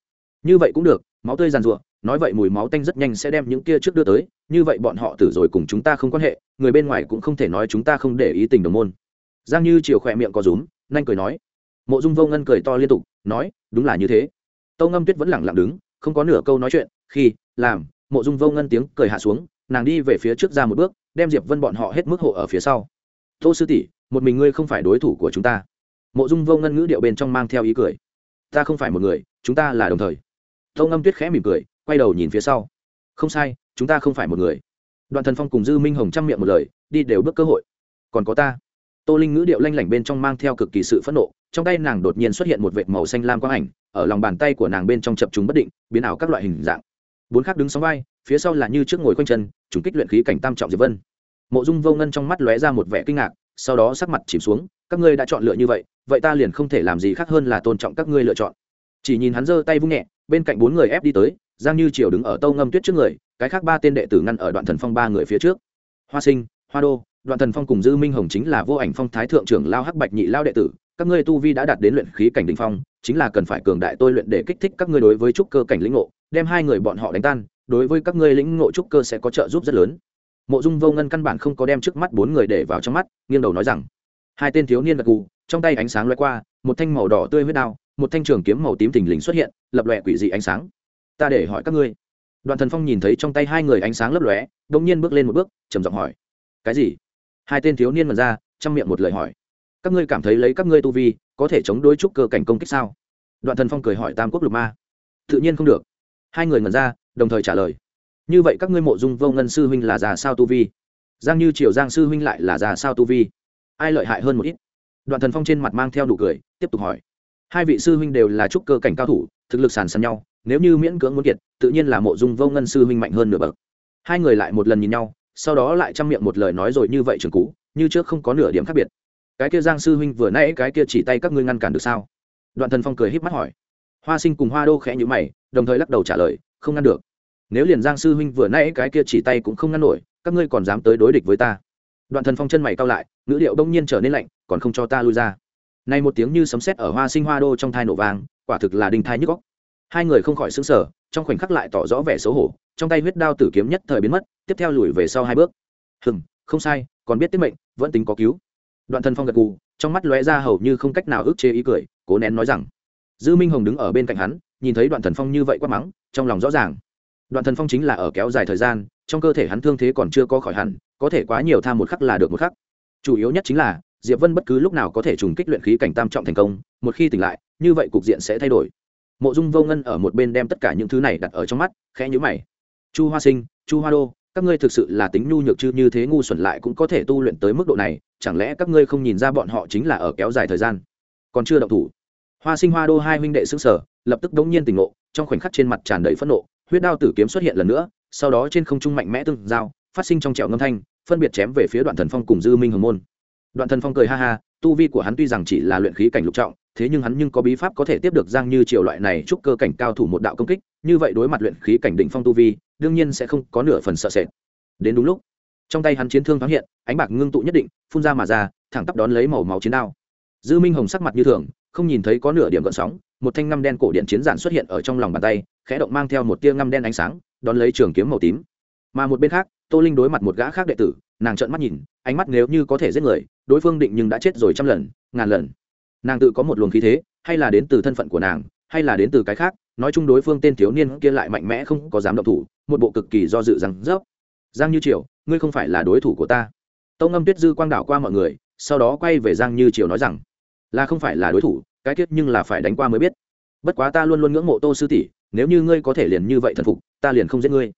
như vậy cũng được, máu tươi giàn rụa nói vậy mùi máu tanh rất nhanh sẽ đem những kia trước đưa tới, như vậy bọn họ tử rồi cùng chúng ta không quan hệ, người bên ngoài cũng không thể nói chúng ta không để ý tình đồng môn. Giang như chiều khỏe miệng có rúm, nhanh cười nói. Mộ dung vô ngân cười to liên tục, nói, đúng là như thế. Tâu ngâm tuyết vẫn lẳng lặng đứng, không có nửa câu nói chuyện, khi, làm, mộ dung vô ngân tiếng cười hạ xuống, nàng đi về phía trước ra một bước, đem diệp vân bọn họ hết mức hộ ở phía sau. Tô sư tỷ, một mình ngươi không phải đối thủ của chúng ta. Mộ dung vô ngân ngữ điệu bên trong mang theo ý cười. Ta không phải một người, chúng ta là đồng thời tâu ngâm tuyết khẽ mỉm cười, quay đầu nhìn phía sau. Không sai, chúng ta không phải một người. Đoạn thần phong cùng dư minh hồng chăm miệng một lời, đi đều bước cơ hội. Còn có ta. Tô linh ngữ điệu lanh lảnh bên trong mang theo cực kỳ sự phẫn nộ, trong tay nàng đột nhiên xuất hiện một vệt màu xanh lam quang ảnh, ở lòng bàn tay của nàng bên trong chập chúng bất định, biến ảo các loại hình dạng. Bốn khác đứng sóng vai, phía sau là như trước ngồi quanh chân chúng kích luyện khí cảnh tam trọng diệp vân. Mộ dung vô ngân trong mắt lóe ra một vẻ kinh ngạc, sau đó sắc mặt chìm xuống, các ngươi đã chọn lựa như vậy vậy ta liền không thể làm gì khác hơn là tôn trọng các ngươi lựa chọn. Chỉ nhìn hắn giơ tay vung nhẹ bên cạnh bốn người ép đi tới, giang như triều đứng ở tâu ngâm tuyết trước người, cái khác ba tên đệ tử ngăn ở đoạn thần phong ba người phía trước. Hoa sinh, hoa đô, đoạn thần phong cùng dư minh hồng chính là vô ảnh phong thái thượng trưởng lao hắc bạch nhị lao đệ tử. Các ngươi tu vi đã đạt đến luyện khí cảnh đ ỉ n h phong, chính là cần phải cường đại tôi luyện để kích thích các ngươi đối với trúc cơ cảnh lĩnh ngộ, đem hai người bọn họ đánh tan, đối với các ngươi lĩnh ngộ trúc cơ sẽ có trợ giúp rất lớn. Mộ dung vô ngân căn bản không có đem trước mắt bốn người để vào trong mắt, nghiêng đầu nói rằng, hai tên thiếu niên gật gù, trong tay ánh sáng loay qua, một thanh màu đỏ tươi huyết đao một thanh trường kiếm màu tím thình lình xuất hiện, lập lòe quỷ dị ánh sáng. Ta để hỏi các ngươi. Đoàn thần phong nhìn thấy trong tay hai người ánh sáng lấp lóe đ ỗ n g nhiên bước lên một bước, trầm giọng hỏi. Cái gì? Hai tên thiếu niên mật ra, chăm miệng một lời hỏi. Các ngươi cảm thấy lấy các ngươi tu vi, có thể chống đối trúc cơ cảnh công kích sao? Đoạn thần phong cười hỏi tam quốc lục ma. Tự nhiên không được. Hai người ngẩn ra, đồng thời trả lời. Như vậy các ngươi mộ dung vô ngân sư huynh là già sao tu vi? Giang như triều giang sư huynh lại là già sao tu vi? Ai lợi hại hơn một ít? Đoạn thần phong trên mặt mang theo nụ cười, tiếp tục hỏi hai vị sư huynh đều là trúc cơ cảnh cao thủ, thực lực sàn sàn nhau, nếu như miễn cưỡng muốn kiệt, tự nhiên là mộ dung vô ngân sư huynh mạnh hơn nửa bậc. Hai người lại một lần nhìn nhau, sau đó lại chăm miệng một lời nói rồi như vậy trường cũ như trước không có nửa điểm khác biệt. Cái kia giang sư huynh vừa nãy cái kia chỉ tay các ngươi ngăn cản được sao? Đoạn thần phong cười híp mắt hỏi. Hoa sinh cùng hoa đô khẽ nhữ mày, đồng thời lắc đầu trả lời, không ngăn được. Nếu liền giang sư huynh vừa nãy cái kia chỉ tay cũng không ngăn nổi, các ngươi còn dám tới đối địch với ta? Đoạn thần phong chân mày cao lại, ngữ điệu đông nhiên trở nên lạnh, còn không cho ta lui ra nay một tiếng như sấm sét ở hoa sinh hoa đô trong thai nổ vàng quả thực là đinh thai nhức óc. hai người không khỏi sững sở trong khoảnh khắc lại tỏ rõ vẻ xấu hổ, trong tay huyết đao tử kiếm nhất thời biến mất, tiếp theo lùi về sau hai bước. Hừm, không sai, còn biết tiết mệnh, vẫn tính có cứu. Đoạn thần phong gật gù, trong mắt lóe ra hầu như không cách nào ức chế ý cười, cố nén nói rằng, dư minh hồng đứng ở bên cạnh hắn, nhìn thấy đoạn thần phong như vậy quát mắng, trong lòng rõ ràng. Đoạn thần phong chính là ở kéo dài thời gian, trong cơ thể hắn thương thế còn chưa có khỏi hẳn, có thể quá nhiều tham một khắc là được một khắc. Chủ yếu nhất chính là diệp vân bất cứ lúc nào có thể trùng kích luyện khí cảnh tam trọng thành công, một khi tỉnh lại, như vậy cục diện sẽ thay đổi. Mộ dung vô ngân ở một bên đem tất cả những thứ này đặt ở trong mắt, khẽ nhữ mày. Chu hoa sinh, chu hoa đô, các ngươi thực sự là tính nhu nhược chứ, như thế ngu xuẩn lại cũng có thể tu luyện tới mức độ này, chẳng lẽ các ngươi không nhìn ra bọn họ chính là ở kéo dài thời gian? Còn chưa động thủ. Hoa sinh hoa đô hai huynh đệ xứng sở lập tức đống nhiên tỉnh ngộ, trong khoảnh khắc trên mặt tràn đầy phẫn nộ, huyết đao tử kiếm xuất hiện lần nữa, sau đó trên không trung mạnh mẽ tương giao, phát sinh trong trẹo ngâm thanh, phân biệt chém về phía đoạn thần phong cùng dư minh hồng môn đoạn thần phong cười ha ha, tu vi của hắn tuy rằng chỉ là luyện khí cảnh lục trọng, thế nhưng hắn nhưng có bí pháp có thể tiếp được giang như triều loại này chúc cơ cảnh cao thủ một đạo công kích, như vậy đối mặt luyện khí cảnh đỉnh phong tu vi, đương nhiên sẽ không có nửa phần sợ sệt. Đến đúng lúc, trong tay hắn chiến thương thoáng hiện, ánh bạc ngưng tụ nhất định, phun ra mà ra, thẳng tắp đón lấy màu máu chiến đao. Dư minh hồng sắc mặt như thường, không nhìn thấy có nửa điểm gợn sóng, một thanh ngăm đen cổ điện chiến giản xuất hiện ở trong lòng bàn tay, khẽ động mang theo một tia ngăm đen ánh sáng, đón lấy trường kiếm màu tím mà một bên khác, tô linh đối mặt một gã khác đệ tử, nàng trợn mắt nhìn, ánh mắt nếu như có thể giết người, đối phương định nhưng đã chết rồi trăm lần, ngàn lần. Nàng tự có một luồng khí thế, hay là đến từ thân phận của nàng, hay là đến từ cái khác, nói chung đối phương tên thiếu niên kia lại mạnh mẽ không có dám động thủ, một bộ cực kỳ do dự rằng, dốc, giang như triều, ngươi không phải là đối thủ của ta. Tâu ngâm tuyết dư quang đảo qua mọi người, sau đó quay về giang như triều nói rằng, là không phải là đối thủ, cái tiết nhưng là phải đánh qua mới biết. Bất quá ta luôn luôn ngưỡng mộ tô sư tỷ, nếu như ngươi có thể liền như vậy thần phục, ta liền không giết ngươi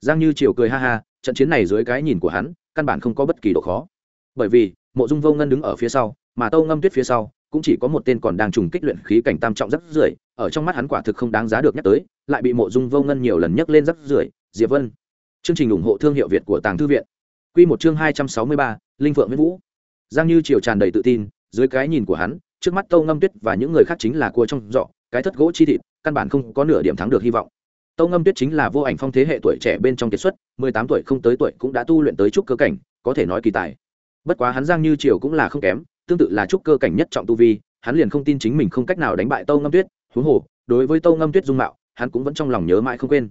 giang như triều cười ha ha trận chiến này dưới cái nhìn của hắn căn bản không có bất kỳ độ khó. Bởi vì mộ dung vô ngân đứng ở phía sau mà tâu ngâm tuyết phía sau cũng chỉ có một tên còn đang trùng kích luyện khí cảnh tam trọng rất rưởi ở trong mắt hắn quả thực không đáng giá được nhắc tới lại bị mộ dung vô ngân nhiều lần nhắc lên rất rưởi diệp vân. Chương trình ủng hộ thương hiệu việt của tàng thư viện. Quy một chương hai trăm sáu mươi ba linh phượng nguyễn vũ. Giang như Triều tràn đầy tự tin dưới cái nhìn của hắn trước mắt tâu ngâm tuyết và những người khác chính là cua trong giỏ, cái thất gỗ chi thịt căn bản không có nửa điểm thắng được hy vọng tâu ngâm tuyết chính là vô ảnh phong thế hệ tuổi trẻ bên trong kiệt xuất, mười tám tuổi không tới tuổi cũng đã tu luyện tới trúc cơ cảnh, có thể nói kỳ tài. Bất quá hắn giang như triều cũng là không kém, tương tự là trúc cơ cảnh nhất trọng tu vi, hắn liền không tin chính mình không cách nào đánh bại tâu ngâm tuyết, huống hồ, đối với tâu ngâm tuyết dung mạo, hắn cũng vẫn trong lòng nhớ mãi không quên.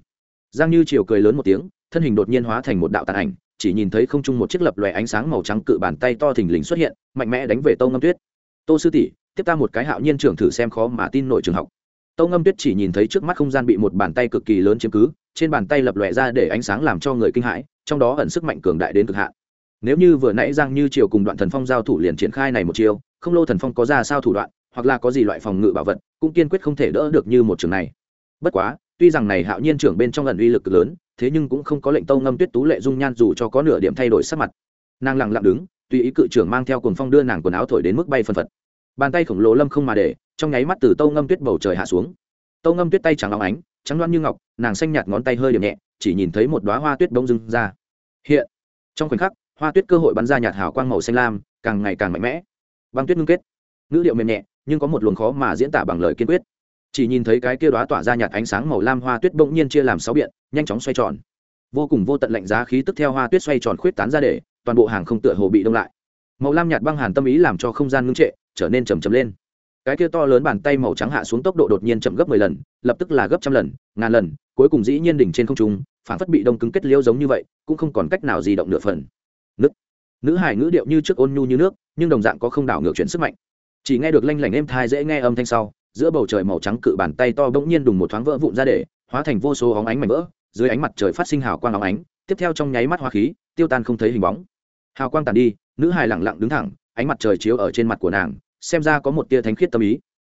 Giang như triều cười lớn một tiếng, thân hình đột nhiên hóa thành một đạo tàn ảnh, chỉ nhìn thấy không trung một chiếc lập lòe ánh sáng màu trắng cự bàn tay to thình lình xuất hiện, mạnh mẽ đánh về tâu ngâm tuyết. Tô sư tỷ, tiếp ta một cái hạo nhiên trưởng thử xem khó mà tin nội trường học tâu ngâm tuyết chỉ nhìn thấy trước mắt không gian bị một bàn tay cực kỳ lớn chiếm cứ, trên bàn tay lập lòe ra để ánh sáng làm cho người kinh hãi, trong đó ẩn sức mạnh cường đại đến cực hạn. Nếu như vừa nãy giang như triều cùng đoạn thần phong giao thủ liền triển khai này một chiều không lô thần phong có ra sao thủ đoạn, hoặc là có gì loại phòng ngự bảo vật, cũng kiên quyết không thể đỡ được như một trường này. Bất quá, tuy rằng này hạo nhiên trưởng bên trong lần uy lực lớn, thế nhưng cũng không có lệnh tâu ngâm tuyết tú lệ dung nhan dù cho có nửa điểm thay đổi sắc mặt. Nàng lặng lặng đứng, tùy ý cự trưởng mang theo cồn phong đưa nàng quần áo thổi đến mức bay phân phật bàn tay khổng lồ lâm không mà để, trong nháy mắt từ tâu ngâm tuyết bầu trời hạ xuống. Tâu ngâm tuyết tay trắng óng ánh, trắng loan như ngọc, nàng xanh nhạt ngón tay hơi điểm nhẹ, chỉ nhìn thấy một đoá hoa tuyết bông dưng ra. Hiện, trong khoảnh khắc, hoa tuyết cơ hội bắn ra nhạt hào quang màu xanh lam, càng ngày càng mạnh mẽ. Băng tuyết ngưng kết. Ngữ điệu mềm nhẹ, nhưng có một luồng khó mà diễn tả bằng lời kiên quyết. Chỉ nhìn thấy cái kia đoá tỏa ra nhạt ánh sáng màu lam hoa tuyết bỗng nhiên chia làm sáu biện, nhanh chóng xoay tròn. Vô cùng vô tận lạnh giá khí tức theo hoa tuyết xoay tròn khuyết tán ra để toàn bộ hàng không tựa hồ bị đông lại. Màu lam nhạt băng hàn tâm ý làm cho không gian ngưng trệ trở nên chầm chầm lên. Cái kia to lớn bàn tay màu trắng hạ xuống tốc độ đột nhiên chậm gấp mười lần, lập tức là gấp trăm lần, ngàn lần, cuối cùng dĩ nhiên đỉnh trên không trung, phản phất bị đông cứng kết liễu giống như vậy, cũng không còn cách nào gì động nửa phần. Nước nữ hải ngữ điệu như trước ôn nhu như nước, nhưng đồng dạng có không đảo ngược chuyển sức mạnh. Chỉ nghe được lanh lảnh êm thai dễ nghe âm thanh sau, giữa bầu trời màu trắng cự bàn tay to bỗng nhiên đùng một thoáng vỡ vụn ra để, hóa thành vô số óng ánh mảnh vỡ, dưới ánh mặt trời phát sinh hào quang óng ánh, tiếp theo trong nháy mắt hoa khí, tiêu tan không thấy hình bóng. Hào quang tàn đi, nữ hài lặng lặng đứng thẳng, ánh mặt trời chiếu ở trên mặt của nàng xem ra có một tia thánh khiết tâm ý.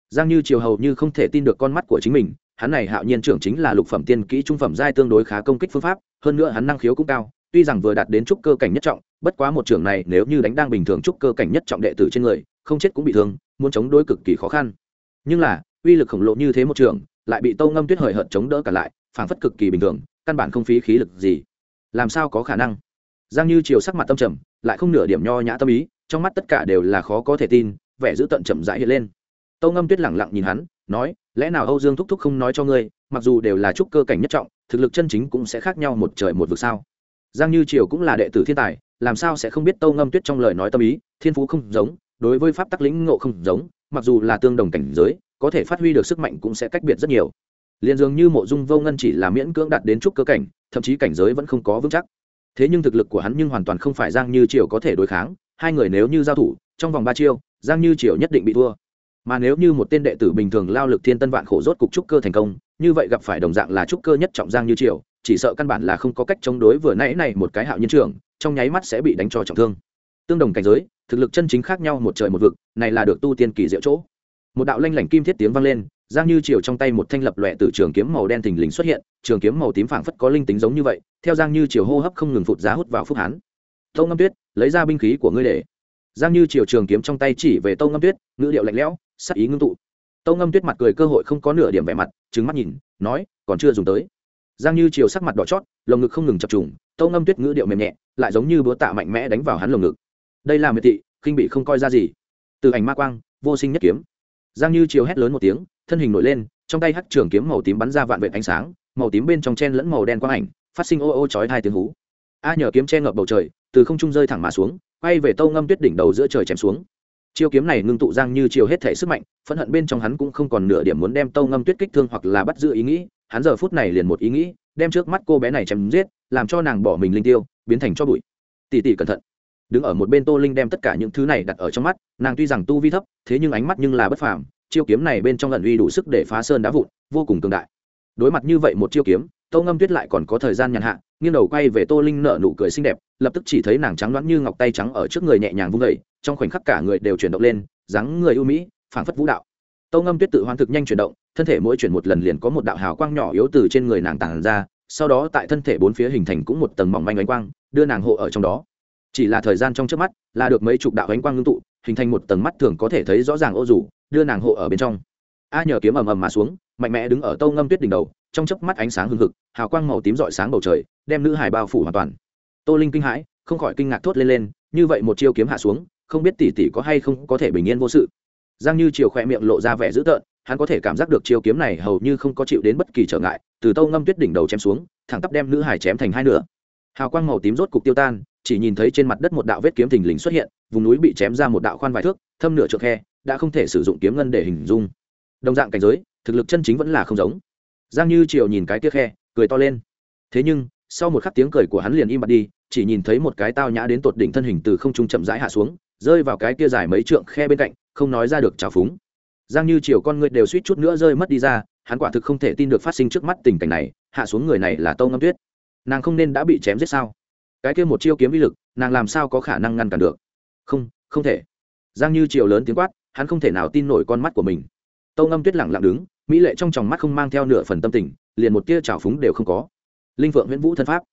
Giang như chiều hầu như không thể tin được con mắt của chính mình, hắn này hạo nhiên trưởng chính là lục phẩm tiên kỹ trung phẩm giai tương đối khá công kích phương pháp, hơn nữa hắn năng khiếu cũng cao, tuy rằng vừa đạt đến trúc cơ cảnh nhất trọng, bất quá một trưởng này nếu như đánh đang bình thường trúc cơ cảnh nhất trọng đệ tử trên người, không chết cũng bị thương, muốn chống đối cực kỳ khó khăn. Nhưng là, uy lực khổng lồ như thế một trưởng, lại bị tâu ngâm tuyết hời hợt chống đỡ cả lại, phảng phất cực kỳ bình thường, căn bản không phí khí lực gì. Làm sao có khả năng? Giang như chiều sắc mặt tâm trầm, lại không nửa điểm nho nhã tâm ý, trong mắt tất cả đều là khó có thể tin vẻ giữ tận chậm rãi hiện lên. Tâu ngâm tuyết lẳng lặng nhìn hắn, nói, lẽ nào âu dương thúc thúc không nói cho ngươi, mặc dù đều là trúc cơ cảnh nhất trọng, thực lực chân chính cũng sẽ khác nhau một trời một vực sao? Giang như triều cũng là đệ tử thiên tài, làm sao sẽ không biết tâu ngâm tuyết trong lời nói tâm ý, thiên phú không giống, đối với pháp tắc lĩnh ngộ không giống, mặc dù là tương đồng cảnh giới, có thể phát huy được sức mạnh cũng sẽ cách biệt rất nhiều. Liền dường như mộ dung vô ngân chỉ là miễn cưỡng đạt đến trúc cơ cảnh, thậm chí cảnh giới vẫn không có vững chắc. Thế nhưng thực lực của hắn nhưng hoàn toàn không phải giang như triều có thể đối kháng hai người nếu như giao thủ, trong vòng ba chiêu, giang như triều nhất định bị thua. Mà nếu như một tên đệ tử bình thường lao lực thiên tân vạn khổ rốt cục trúc cơ thành công, như vậy gặp phải đồng dạng là trúc cơ nhất trọng giang như triều, chỉ sợ căn bản là không có cách chống đối vừa nãy này một cái hạo nhân trưởng, trong nháy mắt sẽ bị đánh cho trọng thương. Tương đồng cảnh giới, thực lực chân chính khác nhau một trời một vực, này là được tu tiên kỳ diệu chỗ. Một đạo lanh lảnh kim thiết tiếng vang lên, giang như triều trong tay một thanh lập lòe từ trường kiếm màu đen thình lình xuất hiện, trường kiếm màu tím phảng phất có linh tính giống như vậy, theo giang như triều hô hấp không ngừng phụt giá hút vào phúc hán tâu ngâm tuyết, lấy ra binh khí của ngươi để. Giang như triều trường kiếm trong tay chỉ về tâu ngâm tuyết, ngữ điệu lạnh lẽo, sắc ý ngưng tụ. Tâu ngâm tuyết mặt cười cơ hội không có nửa điểm vẻ mặt trứng mắt nhìn, nói, còn chưa dùng tới. Giang như triều sắc mặt đỏ chót, lồng ngực không ngừng chập trùng, tâu ngâm tuyết ngữ điệu mềm nhẹ, lại giống như búa tạ mạnh mẽ đánh vào hắn lồng ngực. Đây là miệt thị, khinh bị không coi ra gì. Từ ảnh ma quang, vô sinh nhất kiếm. Giang như triều hét lớn một tiếng, thân hình nổi lên, trong tay hắc trường kiếm màu tím bắn ra vạn vệt ánh sáng, màu tím bên trong chen lẫn màu đen quang ảnh, phát sinh ô ô chói hai tiếng hú. A nhờ kiếm che ngập bầu trời từ không trung rơi thẳng mà xuống, quay về tâu ngâm tuyết đỉnh đầu giữa trời chém xuống. Chiêu kiếm này ngưng tụ giang như chiều hết thể sức mạnh, phẫn hận bên trong hắn cũng không còn nửa điểm muốn đem tâu ngâm tuyết kích thương hoặc là bắt giữ ý nghĩ, hắn giờ phút này liền một ý nghĩ, đem trước mắt cô bé này chém giết, làm cho nàng bỏ mình linh tiêu, biến thành cho bụi. Tỉ tỉ cẩn thận. Đứng ở một bên tô linh đem tất cả những thứ này đặt ở trong mắt, nàng tuy rằng tu vi thấp, thế nhưng ánh mắt nhưng là bất phàm, chiêu kiếm này bên trong lần uy đủ sức để phá sơn đá vụn, vô cùng cường đại đối mặt như vậy một chiêu kiếm, tô ngâm tuyết lại còn có thời gian nhàn hạ, nghiêng đầu quay về tô linh nở nụ cười xinh đẹp, lập tức chỉ thấy nàng trắng đoán như ngọc tay trắng ở trước người nhẹ nhàng vung vẩy trong khoảnh khắc cả người đều chuyển động lên, dáng người ưu mỹ, phảng phất vũ đạo. Tô ngâm tuyết tự hoàn thực nhanh chuyển động, thân thể mỗi chuyển một lần liền có một đạo hào quang nhỏ yếu từ trên người nàng tàn ra, sau đó tại thân thể bốn phía hình thành cũng một tầng mỏng manh ánh quang, đưa nàng hộ ở trong đó. Chỉ là thời gian trong trước mắt, là được mấy chục đạo ánh quang ngưng tụ, hình thành một tầng mắt thường có thể thấy rõ ràng ô rủ đưa nàng hộ ở bên trong. A nhờ kiếm ầm ầm mà xuống mạnh mẽ đứng ở tâu ngâm tuyết đỉnh đầu, trong chớp mắt ánh sáng hưng hực, hào quang màu tím rọi sáng bầu trời, đem nữ hải bao phủ hoàn toàn. Tô linh kinh hãi, không khỏi kinh ngạc thốt lên lên, như vậy một chiêu kiếm hạ xuống, không biết tỷ tỷ có hay không có thể bình yên vô sự. Giang như chiều khỏe miệng lộ ra vẻ dữ tợn, hắn có thể cảm giác được chiêu kiếm này hầu như không có chịu đến bất kỳ trở ngại, từ tâu ngâm tuyết đỉnh đầu chém xuống, thẳng tắp đem nữ hải chém thành hai nửa. Hào quang màu tím rốt cục tiêu tan, chỉ nhìn thấy trên mặt đất một đạo vết kiếm thình lình xuất hiện, vùng núi bị chém ra một đạo khoan vài thước, thâm nửa trượng khe, đã không thể sử dụng kiếm ngân để hình dung. Đồng dạng cảnh giới thực lực chân chính vẫn là không giống. Giang như triều nhìn cái kia khe, cười to lên. Thế nhưng, sau một khắc tiếng cười của hắn liền im bặt đi, chỉ nhìn thấy một cái tao nhã đến tột đỉnh thân hình từ không trung chậm rãi hạ xuống, rơi vào cái kia dài mấy trượng khe bên cạnh, không nói ra được trào phúng. Giang như triều con người đều suýt chút nữa rơi mất đi ra, hắn quả thực không thể tin được phát sinh trước mắt tình cảnh này, hạ xuống người này là tâu ngâm tuyết. Nàng không nên đã bị chém giết sao? Cái kia một chiêu kiếm vi lực, nàng làm sao có khả năng ngăn cản được? Không không thể. Giang như triều lớn tiếng quát, hắn không thể nào tin nổi con mắt của mình tâu ngâm tuyết lẳng lặng đứng, mỹ lệ trong tròng mắt không mang theo nửa phần tâm tình, liền một tia trào phúng đều không có. Linh phượng nguyễn vũ thân pháp.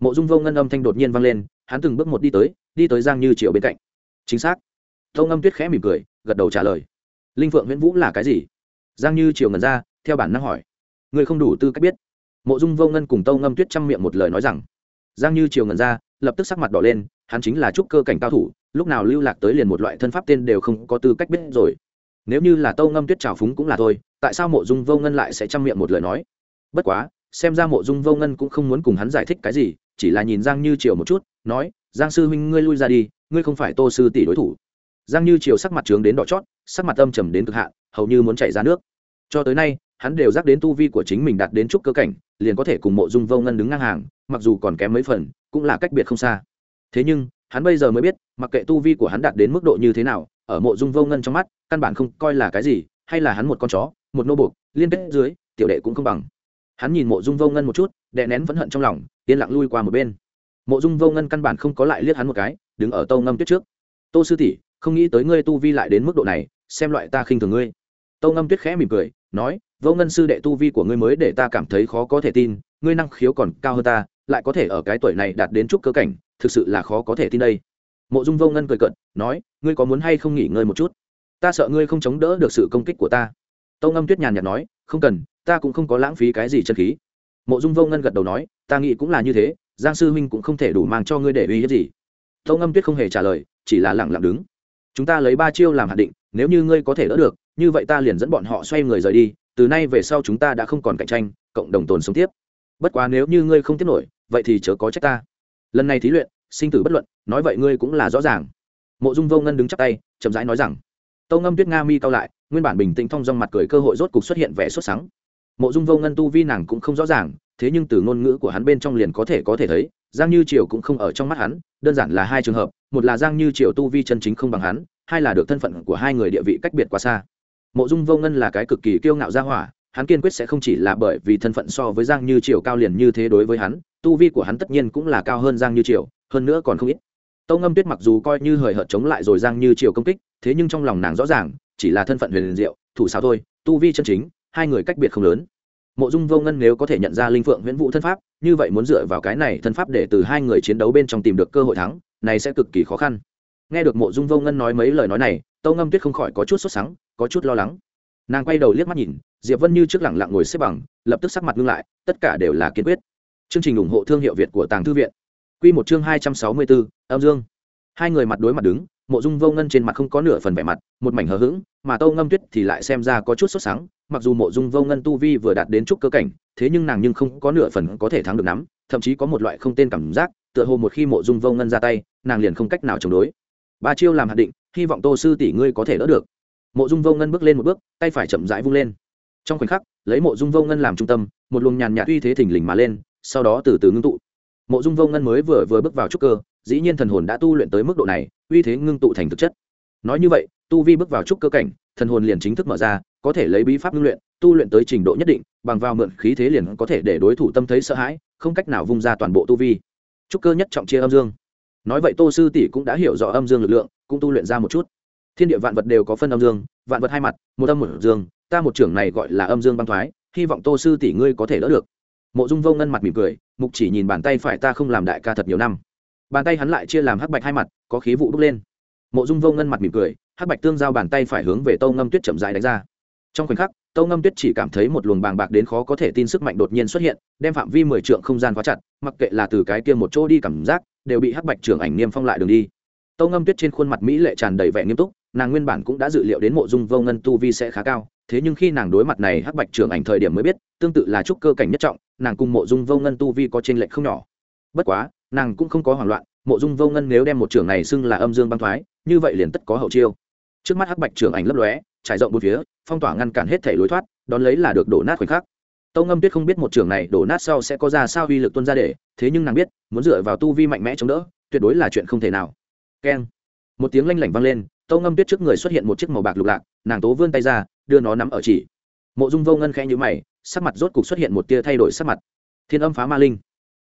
Mộ dung vô ngân âm thanh đột nhiên vang lên, hắn từng bước một đi tới đi tới giang như triệu bên cạnh. Chính xác. Tâu ngâm tuyết khẽ mỉm cười, gật đầu trả lời. Linh phượng nguyễn vũ là cái gì? Giang như triều ngần ra, theo bản năng hỏi. Người không đủ tư cách biết. Mộ dung vô ngân cùng tâu ngâm tuyết chăm miệng một lời nói rằng. Giang như triều ngần ra, lập tức sắc mặt đỏ lên, hắn chính là trúc cơ cảnh cao thủ, lúc nào lưu lạc tới liền một loại thân pháp tên đều không có tư cách biết rồi nếu như là tâu ngâm tuyết trào phúng cũng là thôi, tại sao mộ dung vô ngân lại sẽ chăm miệng một lời nói? Bất quá, xem ra mộ dung vô ngân cũng không muốn cùng hắn giải thích cái gì, chỉ là nhìn giang như triều một chút, nói, giang sư huynh ngươi lui ra đi, ngươi không phải tô sư tỷ đối thủ. Giang như triều sắc mặt trướng đến đỏ chót, sắc mặt âm trầm đến cực hạn, hầu như muốn chảy ra nước. Cho tới nay, hắn đều dắt đến tu vi của chính mình đạt đến chút cơ cảnh, liền có thể cùng mộ dung vô ngân đứng ngang hàng, mặc dù còn kém mấy phần, cũng là cách biệt không xa. Thế nhưng, hắn bây giờ mới biết, mặc kệ tu vi của hắn đạt đến mức độ như thế nào ở mộ dung vô ngân trong mắt, căn bản không coi là cái gì, hay là hắn một con chó, một nô buộc, liên kết dưới, tiểu đệ cũng không bằng. Hắn nhìn mộ dung vô ngân một chút đệ nén vẫn hận trong lòng, yên lặng lui qua một bên. Mộ dung vô ngân căn bản không có lại liếc hắn một cái, đứng ở tâu ngâm tuyết trước. Tô sư tỷ, không nghĩ tới ngươi tu vi lại đến mức độ này, xem loại ta khinh thường ngươi. Tâu ngâm tuyết khẽ mỉm cười, nói, vô ngân sư đệ tu vi của ngươi mới để ta cảm thấy khó có thể tin, ngươi năng khiếu còn cao hơn ta, lại có thể ở cái tuổi này đạt đến chút cơ cảnh, thực sự là khó có thể tin đây mộ dung vô ngân cười cận nói, ngươi có muốn hay không nghỉ ngơi một chút? Ta sợ ngươi không chống đỡ được sự công kích của ta. Tâu ngâm tuyết nhàn nhạt nói, không cần, ta cũng không có lãng phí cái gì chân khí. Mộ dung vô ngân gật đầu nói, ta nghĩ cũng là như thế, giang sư huynh cũng không thể đủ mang cho ngươi để uy hiếp gì. Tâu ngâm tuyết không hề trả lời, chỉ là lẳng lặng đứng. Chúng ta lấy ba chiêu làm hạ định, nếu như ngươi có thể đỡ được, như vậy ta liền dẫn bọn họ xoay người rời đi, từ nay về sau chúng ta đã không còn cạnh tranh, cộng đồng tồn sống tiếp. Bất quá nếu như ngươi không tiếp nổi, vậy thì chớ có trách ta. Lần này thí luyện sinh tử bất luận, nói vậy ngươi cũng là rõ ràng. Mộ dung vô ngân đứng chắp tay, chậm rãi nói rằng, tâu ngâm tuyết nga mi cao lại, nguyên bản bình tĩnh thong dong mặt cười cơ hội rốt cục xuất hiện vẻ xuất sáng mộ dung vô ngân tu vi nàng cũng không rõ ràng, thế nhưng từ ngôn ngữ của hắn bên trong liền có thể có thể thấy, giang như triều cũng không ở trong mắt hắn, đơn giản là hai trường hợp, một là giang như triều tu vi chân chính không bằng hắn, hai là được thân phận của hai người địa vị cách biệt quá xa. Mộ dung vô ngân là cái cực kỳ kiêu ngạo gia hỏa, hắn kiên quyết sẽ không chỉ là bởi vì thân phận so với giang như triều cao liền như thế đối với hắn, tu vi của hắn tất nhiên cũng là cao hơn giang như triều hơn nữa còn không ít. Tâu ngâm tuyết mặc dù coi như hời hợt chống lại rồi giang như chiều công kích, thế nhưng trong lòng nàng rõ ràng, chỉ là thân phận huyền liền diệu, thủ sao thôi, tu vi chân chính, hai người cách biệt không lớn. Mộ dung vô ngân nếu có thể nhận ra linh phượng huyễn vũ thân pháp, như vậy muốn dựa vào cái này thân pháp để từ hai người chiến đấu bên trong tìm được cơ hội thắng, này sẽ cực kỳ khó khăn. Nghe được mộ dung vô ngân nói mấy lời nói này, tâu ngâm tuyết không khỏi có chút sốt sắng, có chút lo lắng. Nàng quay đầu liếc mắt nhìn, diệp vân như trước lẳng lặng ngồi xếp bằng, lập tức sắc mặt ngưng lại, tất cả đều là kiên quyết. Chương trình ủng hộ thương hiệu việt của tàng thư viện quy một chương hai trăm sáu mươi bốn, âm dương. Hai người mặt đối mặt đứng, mộ dung vô ngân trên mặt không có nửa phần vẻ mặt, một mảnh hờ hững, mà tô ngâm tuyết thì lại xem ra có chút sốt sáng mặc dù mộ dung vô ngân tu vi vừa đạt đến chút cơ cảnh, thế nhưng nàng nhưng không có nửa phần có thể thắng được nắm, thậm chí có một loại không tên cảm giác, tựa hồ một khi mộ dung vô ngân ra tay, nàng liền không cách nào chống đối. Ba chiêu làm hạt định, hy vọng tô sư tỷ ngươi có thể đỡ được. Mộ dung vô ngân bước lên một bước, tay phải chậm rãi vung lên. Trong khoảnh khắc, lấy mộ dung vô ngân làm trung tâm, một luồng nhàn nhạt uy thế thình lình mà lên, sau đó từ từ ngưng tụ mộ dung vô ngân mới vừa vừa bước vào trúc cơ, dĩ nhiên thần hồn đã tu luyện tới mức độ này, uy thế ngưng tụ thành thực chất. Nói như vậy, tu vi bước vào trúc cơ cảnh, thần hồn liền chính thức mở ra, có thể lấy bí pháp ngưng luyện, tu luyện tới trình độ nhất định, bằng vào mượn khí thế liền có thể để đối thủ tâm thấy sợ hãi, không cách nào vung ra toàn bộ tu vi. Trúc cơ nhất trọng chia âm dương. Nói vậy tô sư tỷ cũng đã hiểu rõ âm dương lực lượng, cũng tu luyện ra một chút. Thiên địa vạn vật đều có phân âm dương, vạn vật hai mặt, một âm một dương, ta một trưởng này gọi là âm dương băng thoái, hy vọng tô sư tỷ ngươi có thể đỡ được. Mộ dung vô ngân mặt mỉm cười mục chỉ nhìn bàn tay phải ta không làm đại ca thật nhiều năm. Bàn tay hắn lại chia làm hắc bạch hai mặt, có khí vụ bốc lên. Mộ dung vô ngân mặt mỉm cười, hắc bạch tương giao bàn tay phải hướng về tâu ngâm tuyết chậm dài đánh ra. Trong khoảnh khắc, tâu ngâm tuyết chỉ cảm thấy một luồng bàng bạc đến khó có thể tin sức mạnh đột nhiên xuất hiện, đem phạm vi mười trượng không gian khóa chặt, mặc kệ là từ cái kia một chỗ đi cảm giác, đều bị hắc bạch trưởng ảnh niêm phong lại đường đi. Tâu ngâm tuyết trên khuôn mặt mỹ lệ tràn đầy vẻ nghiêm túc, nàng nguyên bản cũng đã dự liệu đến mộ dung vô ngân tu vi sẽ khá cao thế nhưng khi nàng đối mặt này hắc bạch trưởng ảnh thời điểm mới biết, tương tự là trúc cơ cảnh nhất trọng, nàng cùng mộ dung vô ngân tu vi có t r ê n lệch không nhỏ. Bất quá, nàng cũng không có hoảng loạn, mộ dung vô ngân nếu đem một trưởng này xưng là âm dương băng thoái, như vậy liền tất có hậu chiêu. Trước mắt hắc bạch trưởng ảnh lấp lóe, trải rộng bốn phía, phong tỏa ngăn cản hết thể lối thoát, đón lấy là được đổ nát khoảnh khắc. Tâu ngâm tuyết không biết một trưởng này đổ nát sau sẽ có ra sao uy lực tuân ra để, thế nhưng nàng biết, muốn dựa vào tu vi mạnh mẽ chống đỡ, tuyệt đối là chuyện không thể nào. Keng. Một tiếng lanh lảnh vang lên, tâu ngâm tuyết trước người xuất hiện một chiếc màu bạc lục lạc, nàng tố vươn tay ra đưa nó nắm ở chỉ. Mộ dung vô ngân khẽ nhữ mày, sắc mặt rốt cục xuất hiện một tia thay đổi sắc mặt. Thiên âm phá ma linh.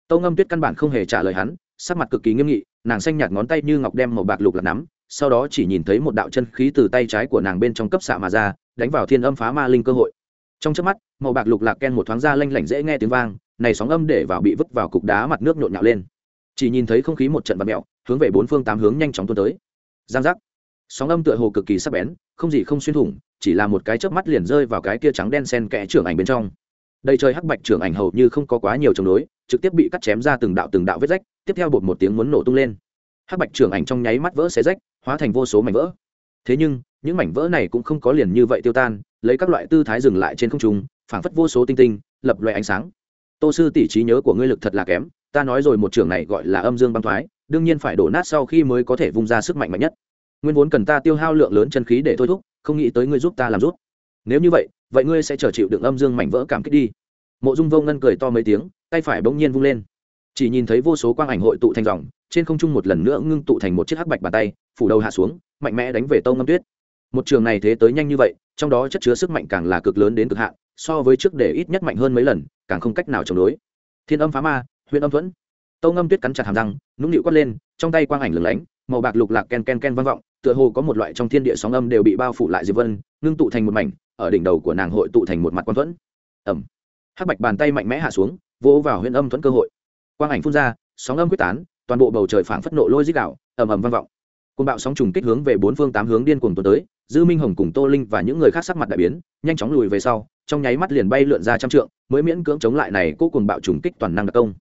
Tâu ngâm tuyết căn bản không hề trả lời hắn, sắc mặt cực kỳ nghiêm nghị, nàng xanh nhạt ngón tay như ngọc đem màu bạc lục lạc nắm, sau đó chỉ nhìn thấy một đạo chân khí từ tay trái của nàng bên trong cấp xạ mà ra, đánh vào thiên âm phá ma linh cơ hội. Trong trước mắt, màu bạc lục lạc ken một thoáng ra lanh lảnh dễ nghe tiếng vang, này sóng âm để vào bị vứt vào cục đá mặt nước nhộn nhạo lên. Chỉ nhìn thấy không khí một trận vật mẹo hướng về bốn phương tám hướng nhanh chóng tuôn tới. Giang giác. Sóng âm tựa hồ cực kỳ sắc bén, không gì không xuyên thủng chỉ là một cái chớp mắt liền rơi vào cái kia trắng đen sen kẽ trưởng ảnh bên trong. Đây trời hắc bạch trưởng ảnh hầu như không có quá nhiều chống đối, trực tiếp bị cắt chém ra từng đạo từng đạo vết rách, tiếp theo bột một tiếng muốn nổ tung lên. Hắc bạch trưởng ảnh trong nháy mắt vỡ xé rách, hóa thành vô số mảnh vỡ. Thế nhưng, những mảnh vỡ này cũng không có liền như vậy tiêu tan, lấy các loại tư thái dừng lại trên không trung, phảng phất vô số tinh tinh, lập loại ánh sáng. Tô sư tỷ trí nhớ của ngươi lực thật là kém, ta nói rồi một trường này gọi là âm dương băng thoái, đương nhiên phải đổ nát sau khi mới có thể vung ra sức mạnh mạnh nhất nguyên vốn cần ta tiêu hao lượng lớn chân khí để thôi thúc, không nghĩ tới ngươi giúp ta làm rút. Nếu như vậy vậy ngươi sẽ chờ chịu đựng âm dương mảnh vỡ cảm kích đi. Mộ dung vô ngân cười to mấy tiếng, tay phải bỗng nhiên vung lên. Chỉ nhìn thấy vô số quang ảnh hội tụ thành dòng, trên không trung một lần nữa ngưng tụ thành một chiếc hắc bạch bàn tay, phủ đầu hạ xuống, mạnh mẽ đánh về tâu ngâm tuyết. Một trường này thế tới nhanh như vậy, trong đó chất chứa sức mạnh càng là cực lớn đến cực hạn, so với trước để ít nhất mạnh hơn mấy lần, càng không cách nào chống đối. Thiên âm phá ma huyện âm thuẫn. Tâu ngâm tuyết cắn chặt hàm răng, nũng nịu quát lên, trong tay quang ảnh lửng lánh màu bạc lục lạc ken ken ken vang vọng, tựa hồ có một loại trong thiên địa sóng âm đều bị bao phủ lại diệp vân, ngưng tụ thành một mảnh, ở đỉnh đầu của nàng hội tụ thành một mặt quan thuẫn. Ẩm hắc bạch bàn tay mạnh mẽ hạ xuống, vỗ vào huyện âm thuẫn cơ hội. Quang ảnh phun ra, sóng âm quyết tán, toàn bộ bầu trời phảng phất nộ lôi dích đạo, ầm ầm vang vọng. Côn bạo sóng trùng kích hướng về bốn phương tám hướng điên cuồng tuần tới, dư minh hồng cùng tô linh và những người khác sắc mặt đại biến, nhanh chóng lùi về sau, trong nháy mắt liền bay lượn ra trăm trượng, mới miễn cưỡng chống lại này cố cùng bạo trùng kích toàn năng đặc công.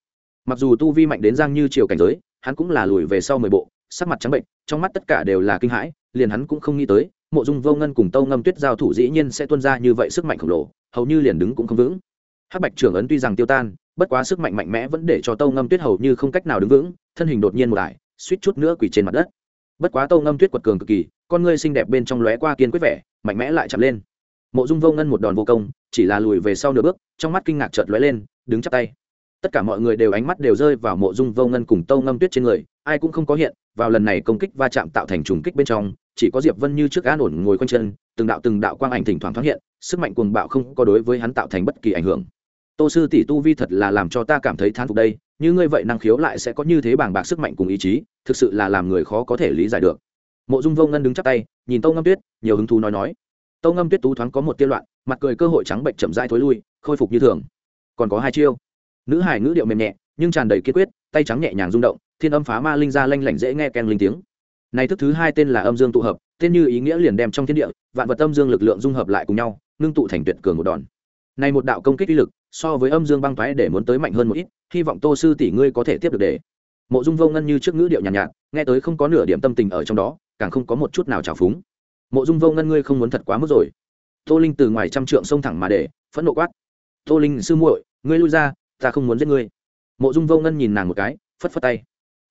Mặc dù tu vi mạnh đến giang như chiều cảnh giới, hắn cũng là lùi về sau mười bộ sắc mặt trắng bệnh trong mắt tất cả đều là kinh hãi liền hắn cũng không nghĩ tới mộ dung vô ngân cùng tâu ngâm tuyết giao thủ dĩ nhiên sẽ tuân ra như vậy sức mạnh khổng lồ hầu như liền đứng cũng không vững. Hắc bạch trưởng ấn tuy rằng tiêu tan bất quá sức mạnh mạnh mẽ vẫn để cho tâu ngâm tuyết hầu như không cách nào đứng vững thân hình đột nhiên một lại, suýt chút nữa quỳ trên mặt đất. Bất quá tâu ngâm tuyết quật cường cực kỳ con ngươi xinh đẹp bên trong lóe qua kiên quyết vẻ mạnh mẽ lại chậm lên. Mộ dung vô ngân một đòn vô công chỉ là lùi về sau nửa bước trong mắt kinh ngạc chợt lóe lên đứng chắp tay. Tất cả mọi người đều ánh mắt đều rơi vào mộ dung vô ngân cùng tâu ngâm tuyết trên người ai cũng không có hiện, vào lần này công kích va chạm tạo thành trùng kích bên trong, chỉ có diệp vân như trước an ổn ngồi quanh chân, từng đạo từng đạo quang ảnh thỉnh thoảng thoáng hiện, sức mạnh cuồng bạo không có đối với hắn tạo thành bất kỳ ảnh hưởng. Tô sư tỷ tu vi thật là làm cho ta cảm thấy thán phục đây, như ngươi vậy năng khiếu lại sẽ có như thế bàng bạc sức mạnh cùng ý chí, thực sự là làm người khó có thể lý giải được. Mộ dung vô ngân đứng chắp tay, nhìn tâu ngâm tuyết, nhiều hứng thú nói nói. Tâu ngâm tuyết tú thoáng có một tiên loạn, mặt cười cơ hội trắng bệnh chậm rãi thối lui, khôi phục như thường. Còn có hai chiêu. Nữ hải ngữ điệu mềm nhẹ, nhưng tràn đầy kiên quyết, tay trắng nhẹ nhàng rung động thiên âm phá ma linh ra lanh lảnh dễ nghe ken linh tiếng. Này thức thứ hai tên là âm dương tụ hợp tên như ý nghĩa liền đem trong thiên địa vạn vật âm dương lực lượng dung hợp lại cùng nhau ngưng tụ thành tuyệt cường một đòn. Này một đạo công kích uy lực so với âm dương băng thoái để muốn tới mạnh hơn một ít hy vọng tô sư tỷ ngươi có thể tiếp được để. Mộ dung vô ngân như trước ngữ điệu nhàn nhạt, nhạt nghe tới không có nửa điểm tâm tình ở trong đó càng không có một chút nào trào phúng. Mộ dung vô ngân ngươi không muốn thật quá mức rồi. Tô linh từ ngoài trăm trượng xông thẳng mà để phẫn nộ quát. Tô linh sư muội ngươi lui ra ta không muốn giết ngươi. Mộ dung vô ngân nhìn nàng một cái phất phất tay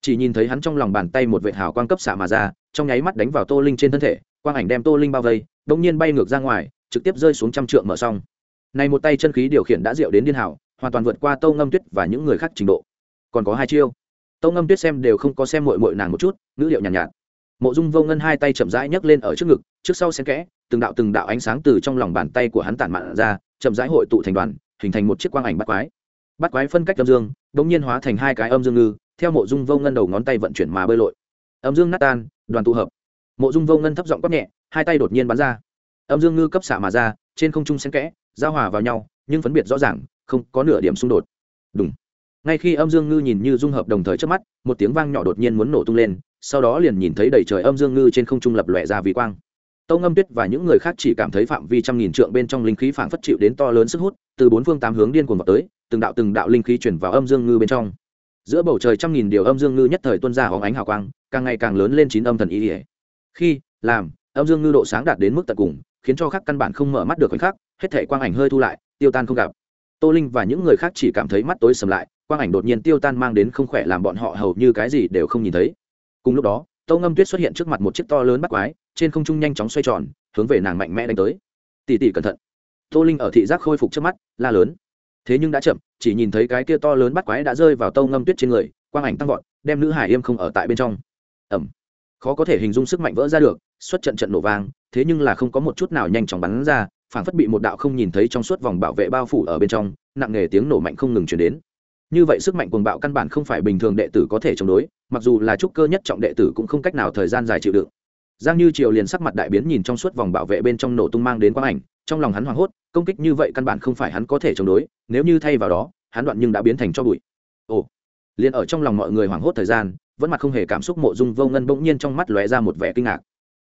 chỉ nhìn thấy hắn trong lòng bàn tay một vệ hào quang cấp xạ mà ra trong nháy mắt đánh vào tô linh trên thân thể quang ảnh đem tô linh bao vây đ ỗ n g nhiên bay ngược ra ngoài trực tiếp rơi xuống trăm trượng mở xong này một tay chân khí điều khiển đã diệu đến điên hảo hoàn toàn vượt qua tô ngâm tuyết và những người khác trình độ. Còn có hai chiêu. Tô ngâm tuyết xem đều không có xem mội mội nàng một chút ngữ liệu nhàn nhạt, nhạt. Mộ dung vô ngân hai tay chậm rãi nhấc lên ở trước ngực trước sau xen kẽ từng đạo từng đạo ánh sáng từ trong lòng bàn tay của hắn tản mạn ra chậm rãi hội tụ thành đoàn hình thành một chiếc quang ảnh bắt quái. Bắt quái phân cách âm dương đ ỗ n g nhiên hóa thành hai cái âm dương ngư theo mộ dung vô ngân đầu ngón tay vận chuyển mà bơi lội. Âm dương nát tan, đoàn tụ hợp. Mộ dung vô ngân thấp giọng quát nhẹ, hai tay đột nhiên bắn ra. Âm dương ngư cấp xạ mà ra, trên không trung xen kẽ, giao hòa vào nhau, nhưng phân biệt rõ ràng, không có nửa điểm xung đột. Đúng ngay khi âm dương ngư nhìn như dung hợp đồng thời trước mắt, một tiếng vang nhỏ đột nhiên muốn nổ tung lên, sau đó liền nhìn thấy đầy trời âm dương ngư trên không trung lập lòe ra vì quang. Tâu ngâm tuyết và những người khác chỉ cảm thấy phạm vi trăm nghìn trượng bên trong linh khí phảng phất chịu đến to lớn sức hút, từ bốn phương tám hướng điên cuồng vào tới, từng đạo từng đạo linh khí chuyển vào âm dương ngư bên trong giữa bầu trời trăm nghìn điều âm dương ngư nhất thời tuôn ra hóng ánh hào quang, càng ngày càng lớn lên chín âm thần ý ỉa. Khi, làm, âm dương ngư độ sáng đạt đến mức tận cùng, khiến cho khắc căn bản không mở mắt được khoảnh khắc, hết thể quang ảnh hơi thu lại, tiêu tan không gặp. Tô linh và những người khác chỉ cảm thấy mắt tối sầm lại, quang ảnh đột nhiên tiêu tan mang đến không khỏe làm bọn họ hầu như cái gì đều không nhìn thấy. Cùng lúc đó tâu ngâm tuyết xuất hiện trước mặt một chiếc to lớn bắt quái, trên không trung nhanh chóng xoay tròn, hướng về nàng mạnh mẽ đánh tới. Tỉ tỉ cẩn thận. Tô linh ở thị giác khôi phục trước mắt, la lớn thế nhưng đã chậm, chỉ nhìn thấy cái kia to lớn bắt quái đã rơi vào tâu ngâm tuyết trên người, quang ảnh tăng vọt, đem nữ hải yêm không ở tại bên trong. Ẩm. Khó có thể hình dung sức mạnh vỡ ra được, xuất trận trận nổ vang, thế nhưng là không có một chút nào nhanh chóng bắn ra phản phất bị một đạo không nhìn thấy trong suốt vòng bảo vệ bao phủ ở bên trong, nặng nề tiếng nổ mạnh không ngừng chuyển đến. Như vậy sức mạnh cuồng bạo căn bản không phải bình thường đệ tử có thể chống đối, mặc dù là trúc cơ nhất trọng đệ tử cũng không cách nào thời gian dài chịu đựng. Giang như triều liền sắc mặt đại biến nhìn trong suốt vòng bảo vệ bên trong nổ tung mang đến quang ảnh trong lòng hắn hoảng hốt, công kích như vậy căn bản không phải hắn có thể chống đối, nếu như thay vào đó, hắn đoạn nhưng đã biến thành cho bụi. Ồ, liền ở trong lòng mọi người hoảng hốt thời gian, vẫn mặt không hề cảm xúc mộ dung vô ngân bỗng nhiên trong mắt lóe ra một vẻ kinh ngạc.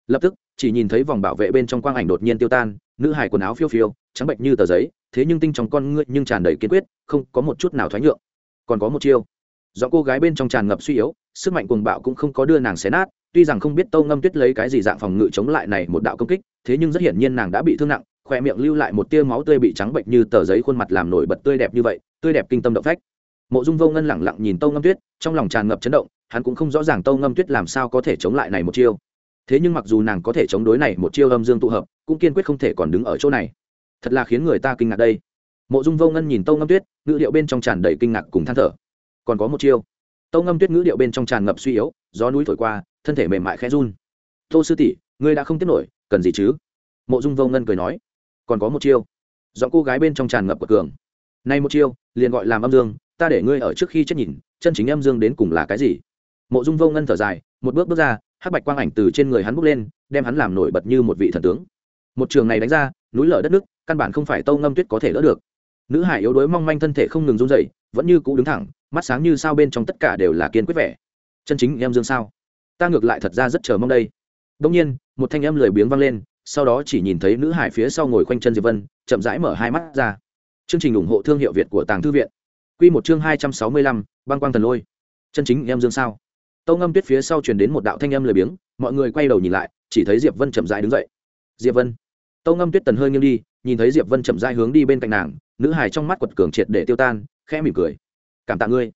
Lập tức, chỉ nhìn thấy vòng bảo vệ bên trong quang ảnh đột nhiên tiêu tan, nữ hài quần áo phiêu phiêu, trắng bệnh như tờ giấy, thế nhưng tinh trong con ngươi nhưng tràn đầy kiên quyết, không có một chút nào thoái nhượng. Còn có một chiêu. Do cô gái bên trong tràn ngập suy yếu, sức mạnh cuồng bạo cũng không có đưa nàng xé nát, tuy rằng không biết tâu ngâm tuyết lấy cái gì dạng phòng ngự chống lại này một đạo công kích, thế nhưng rất hiển nhiên nàng đã bị thương nặng khoe miệng lưu lại một tia máu tươi bị trắng bệnh như tờ giấy khuôn mặt làm nổi bật tươi đẹp như vậy, tươi đẹp kinh tâm động phách. Mộ dung vô ngân lẳng lặng nhìn tâu ngâm tuyết, trong lòng tràn ngập chấn động, hắn cũng không rõ ràng tâu ngâm tuyết làm sao có thể chống lại này một chiêu. Thế nhưng mặc dù nàng có thể chống đối này một chiêu âm dương tụ hợp, cũng kiên quyết không thể còn đứng ở chỗ này. Thật là khiến người ta kinh ngạc đây. Mộ dung vô ngân nhìn tâu ngâm tuyết, ngữ điệu bên trong tràn đầy kinh ngạc cùng than thở. Còn có một chiêu. Tâu ngâm tuyết ngữ điệu bên trong tràn ngập suy yếu, gió núi thổi qua, thân thể mềm mại khẽ run. Tô sư tỷ, ngươi đã không tiếp nổi, cần gì chứ? Mộ dung vô ngân cười nói còn có một chiêu. Giọng cô gái bên trong tràn ngập của cường. Nay một chiêu, liền gọi làm âm dương, ta để ngươi ở trước khi chết nhìn, chân chính âm dương đến cùng là cái gì? Mộ dung vô ngân thở dài, một bước bước ra, hắc bạch quang ảnh từ trên người hắn bước lên, đem hắn làm nổi bật như một vị thần tướng. Một trường này đánh ra, núi lở đất nước, căn bản không phải tâu ngâm tuyết có thể đỡ được. Nữ hải yếu đuối mong manh thân thể không ngừng run dậy vẫn như cũ đứng thẳng, mắt sáng như sao bên trong tất cả đều là kiên quyết vẻ. Chân chính em dương sao? Ta ngược lại thật ra rất chờ mong đây. Đông nhiên, một thanh âm lười biếng vang lên sau đó chỉ nhìn thấy nữ hải phía sau ngồi quanh chân diệp vân, chậm rãi mở hai mắt ra. Chương trình ủng hộ thương hiệu việt của tàng thư viện. Q một chương hai trăm sáu mươi lăm, băng quang thần lôi. Chân chính em dương sao? Tâu ngâm tuyết phía sau truyền đến một đạo thanh âm lười biếng, mọi người quay đầu nhìn lại, chỉ thấy diệp vân chậm rãi đứng dậy. Diệp vân. Tâu ngâm tuyết tần hơi nghiêng đi, nhìn thấy diệp vân chậm rãi hướng đi bên cạnh nàng, nữ hải trong mắt quật cường triệt để tiêu tan, khẽ mỉm cười. Cảm tạ ngươi.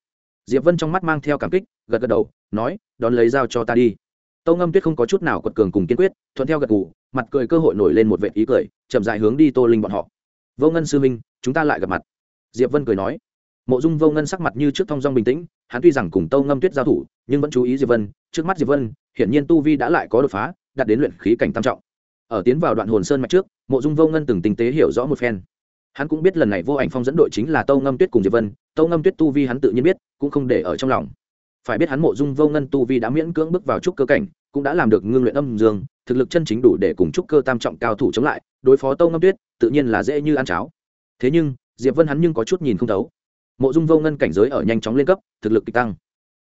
Diệp vân trong mắt mang theo cảm kích, gật gật đầu, nói, đón lấy dao cho ta đi. Tâu ngâm tuyết không có chút nào quật cường cùng kiên quyết, thuận theo gật gù mặt cười cơ hội nổi lên một vệ ý cười, chậm dại hướng đi tô linh bọn họ. Vô ngân sư minh, chúng ta lại gặp mặt. Diệp vân cười nói. Mộ dung vô ngân sắc mặt như trước thong dong bình tĩnh, hắn tuy rằng cùng tâu ngâm tuyết giao thủ, nhưng vẫn chú ý diệp vân. Trước mắt diệp vân, hiển nhiên tu vi đã lại có đột phá, đạt đến luyện khí cảnh tam trọng. Ở tiến vào đoạn hồn sơn mạch trước, mộ dung vô ngân từng tinh tế hiểu rõ một phen. Hắn cũng biết lần này vô ảnh phong dẫn đội chính là tâu ngâm tuyết cùng diệp vân tâu ngâm tuyết tu vi hắn tự nhiên biết, cũng không để ở trong lòng. Phải biết hắn mộ dung vô ngân tu vi đã miễn cưỡng bước vào trúc cơ cảnh cũng đã làm được ngưng luyện âm dương, thực lực chân chính đủ để cùng trúc cơ tam trọng cao thủ chống lại, đối phó tâu ngâm tuyết, tự nhiên là dễ như ăn cháo. Thế nhưng, diệp vân hắn nhưng có chút nhìn không thấu. Mộ dung vô ngân cảnh giới ở nhanh chóng lên cấp, thực lực kịch tăng.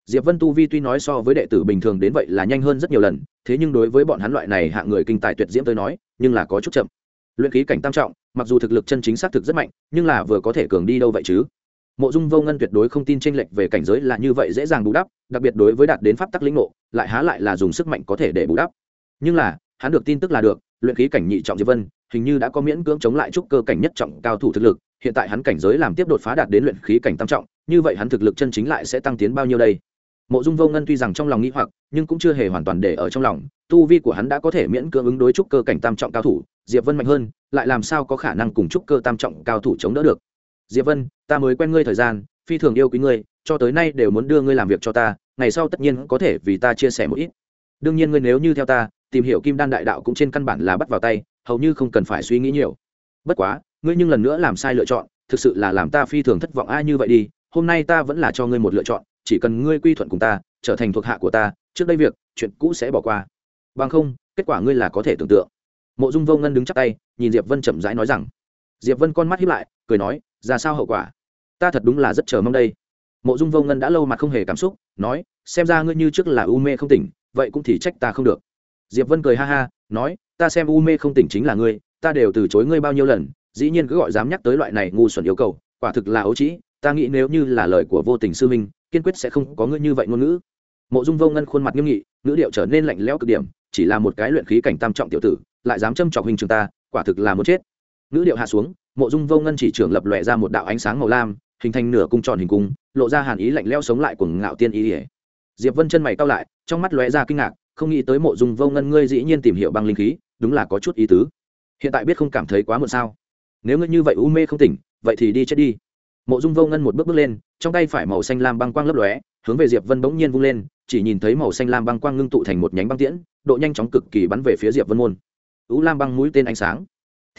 Diệp vân tu vi tuy nói so với đệ tử bình thường đến vậy là nhanh hơn rất nhiều lần, thế nhưng đối với bọn hắn loại này hạng người kinh tài tuyệt diễm tới nói, nhưng là có chút chậm. Luyện khí cảnh tam trọng, mặc dù thực lực chân chính xác thực rất mạnh, nhưng là vừa có thể cường đi đâu vậy chứ? Mộ dung vô ngân tuyệt đối không tin tranh lệch về cảnh giới là như vậy dễ dàng bù đắp, đặc biệt đối với đạt đến pháp tắc lĩnh ngộ, lại há lại là dùng sức mạnh có thể để bù đắp. Nhưng là, hắn được tin tức là được, luyện khí cảnh nhị trọng diệp vân, hình như đã có miễn cưỡng chống lại trúc cơ cảnh nhất trọng cao thủ thực lực, hiện tại hắn cảnh giới làm tiếp đột phá đạt đến luyện khí cảnh tam trọng, như vậy hắn thực lực chân chính lại sẽ tăng tiến bao nhiêu đây? Mộ dung vô ngân tuy rằng trong lòng nghĩ hoặc, nhưng cũng chưa hề hoàn toàn để ở trong lòng, tu vi của hắn đã có thể miễn cưỡng ứng đối trúc cơ cảnh tam trọng cao thủ, diệp vân mạnh hơn, lại làm sao có khả năng cùng trúc cơ tam trọng cao thủ chống đỡ được? Diệp vân, ta mới quen ngươi thời gian, phi thường yêu quý ngươi, cho tới nay đều muốn đưa ngươi làm việc cho ta, ngày sau tất nhiên có thể vì ta chia sẻ một ít. Đương nhiên ngươi nếu như theo ta, tìm hiểu kim đan đại đạo cũng trên căn bản là bắt vào tay, hầu như không cần phải suy nghĩ nhiều. Bất quá, ngươi nhưng lần nữa làm sai lựa chọn, thực sự là làm ta phi thường thất vọng ai như vậy đi, hôm nay ta vẫn là cho ngươi một lựa chọn, chỉ cần ngươi quy thuận cùng ta, trở thành thuộc hạ của ta, trước đây việc, chuyện cũ sẽ bỏ qua. Bằng không, kết quả ngươi là có thể tưởng tượng. Mộ dung vô ngân đứng chắc tay, nhìn diệp vân chậm rãi nói rằng diệp vân con mắt hiếp lại, cười nói, ra sao hậu quả? Ta thật đúng là rất chờ mong đây. Mộ dung vô ngân đã lâu mặt không hề cảm xúc, nói, xem ra ngươi như trước là u mê không tỉnh, vậy cũng thì trách ta không được. Diệp vân cười ha ha, nói, ta xem u mê không tỉnh chính là ngươi, ta đều từ chối ngươi bao nhiêu lần, dĩ nhiên cứ gọi dám nhắc tới loại này ngu xuẩn yêu cầu, quả thực là ấu trĩ, ta nghĩ nếu như là lời của vô tình sư minh kiên quyết sẽ không có ngươi như vậy ngôn ngữ. Mộ dung vô ngân khuôn mặt nghiêm nghị, ngữ điệu trở nên lạnh lẽo cực điểm, chỉ là một cái luyện khí cảnh tam trọng tiểu tử, lại dám châm chọc hình trường ta, quả thực là muốn chết ngữ điệu hạ xuống, mộ dung vô ngân chỉ trưởng lập lòe ra một đạo ánh sáng màu lam, hình thành nửa cung tròn hình cung, lộ ra hàn ý lạnh lẽo sống lại của ngạo tiên ý ỉa. Diệp vân chân mày cao lại, trong mắt lóe ra kinh ngạc, không nghĩ tới mộ dung vô ngân ngươi dĩ nhiên tìm hiểu băng linh khí, đúng là có chút ý tứ. Hiện tại biết không cảm thấy quá muộn sao? Nếu ngươi như vậy u mê không tỉnh, vậy thì đi chết đi. Mộ dung vô ngân một bước bước lên, trong tay phải màu xanh lam băng quang lấp lóe, hướng về diệp vân bỗng nhiên vung lên, chỉ nhìn thấy màu xanh lam băng quang ngưng tụ thành một nhánh băng tiễn, độ nhanh chóng cực kỳ bắn về phía diệp vân môn. U lam băng mũi tên ánh sáng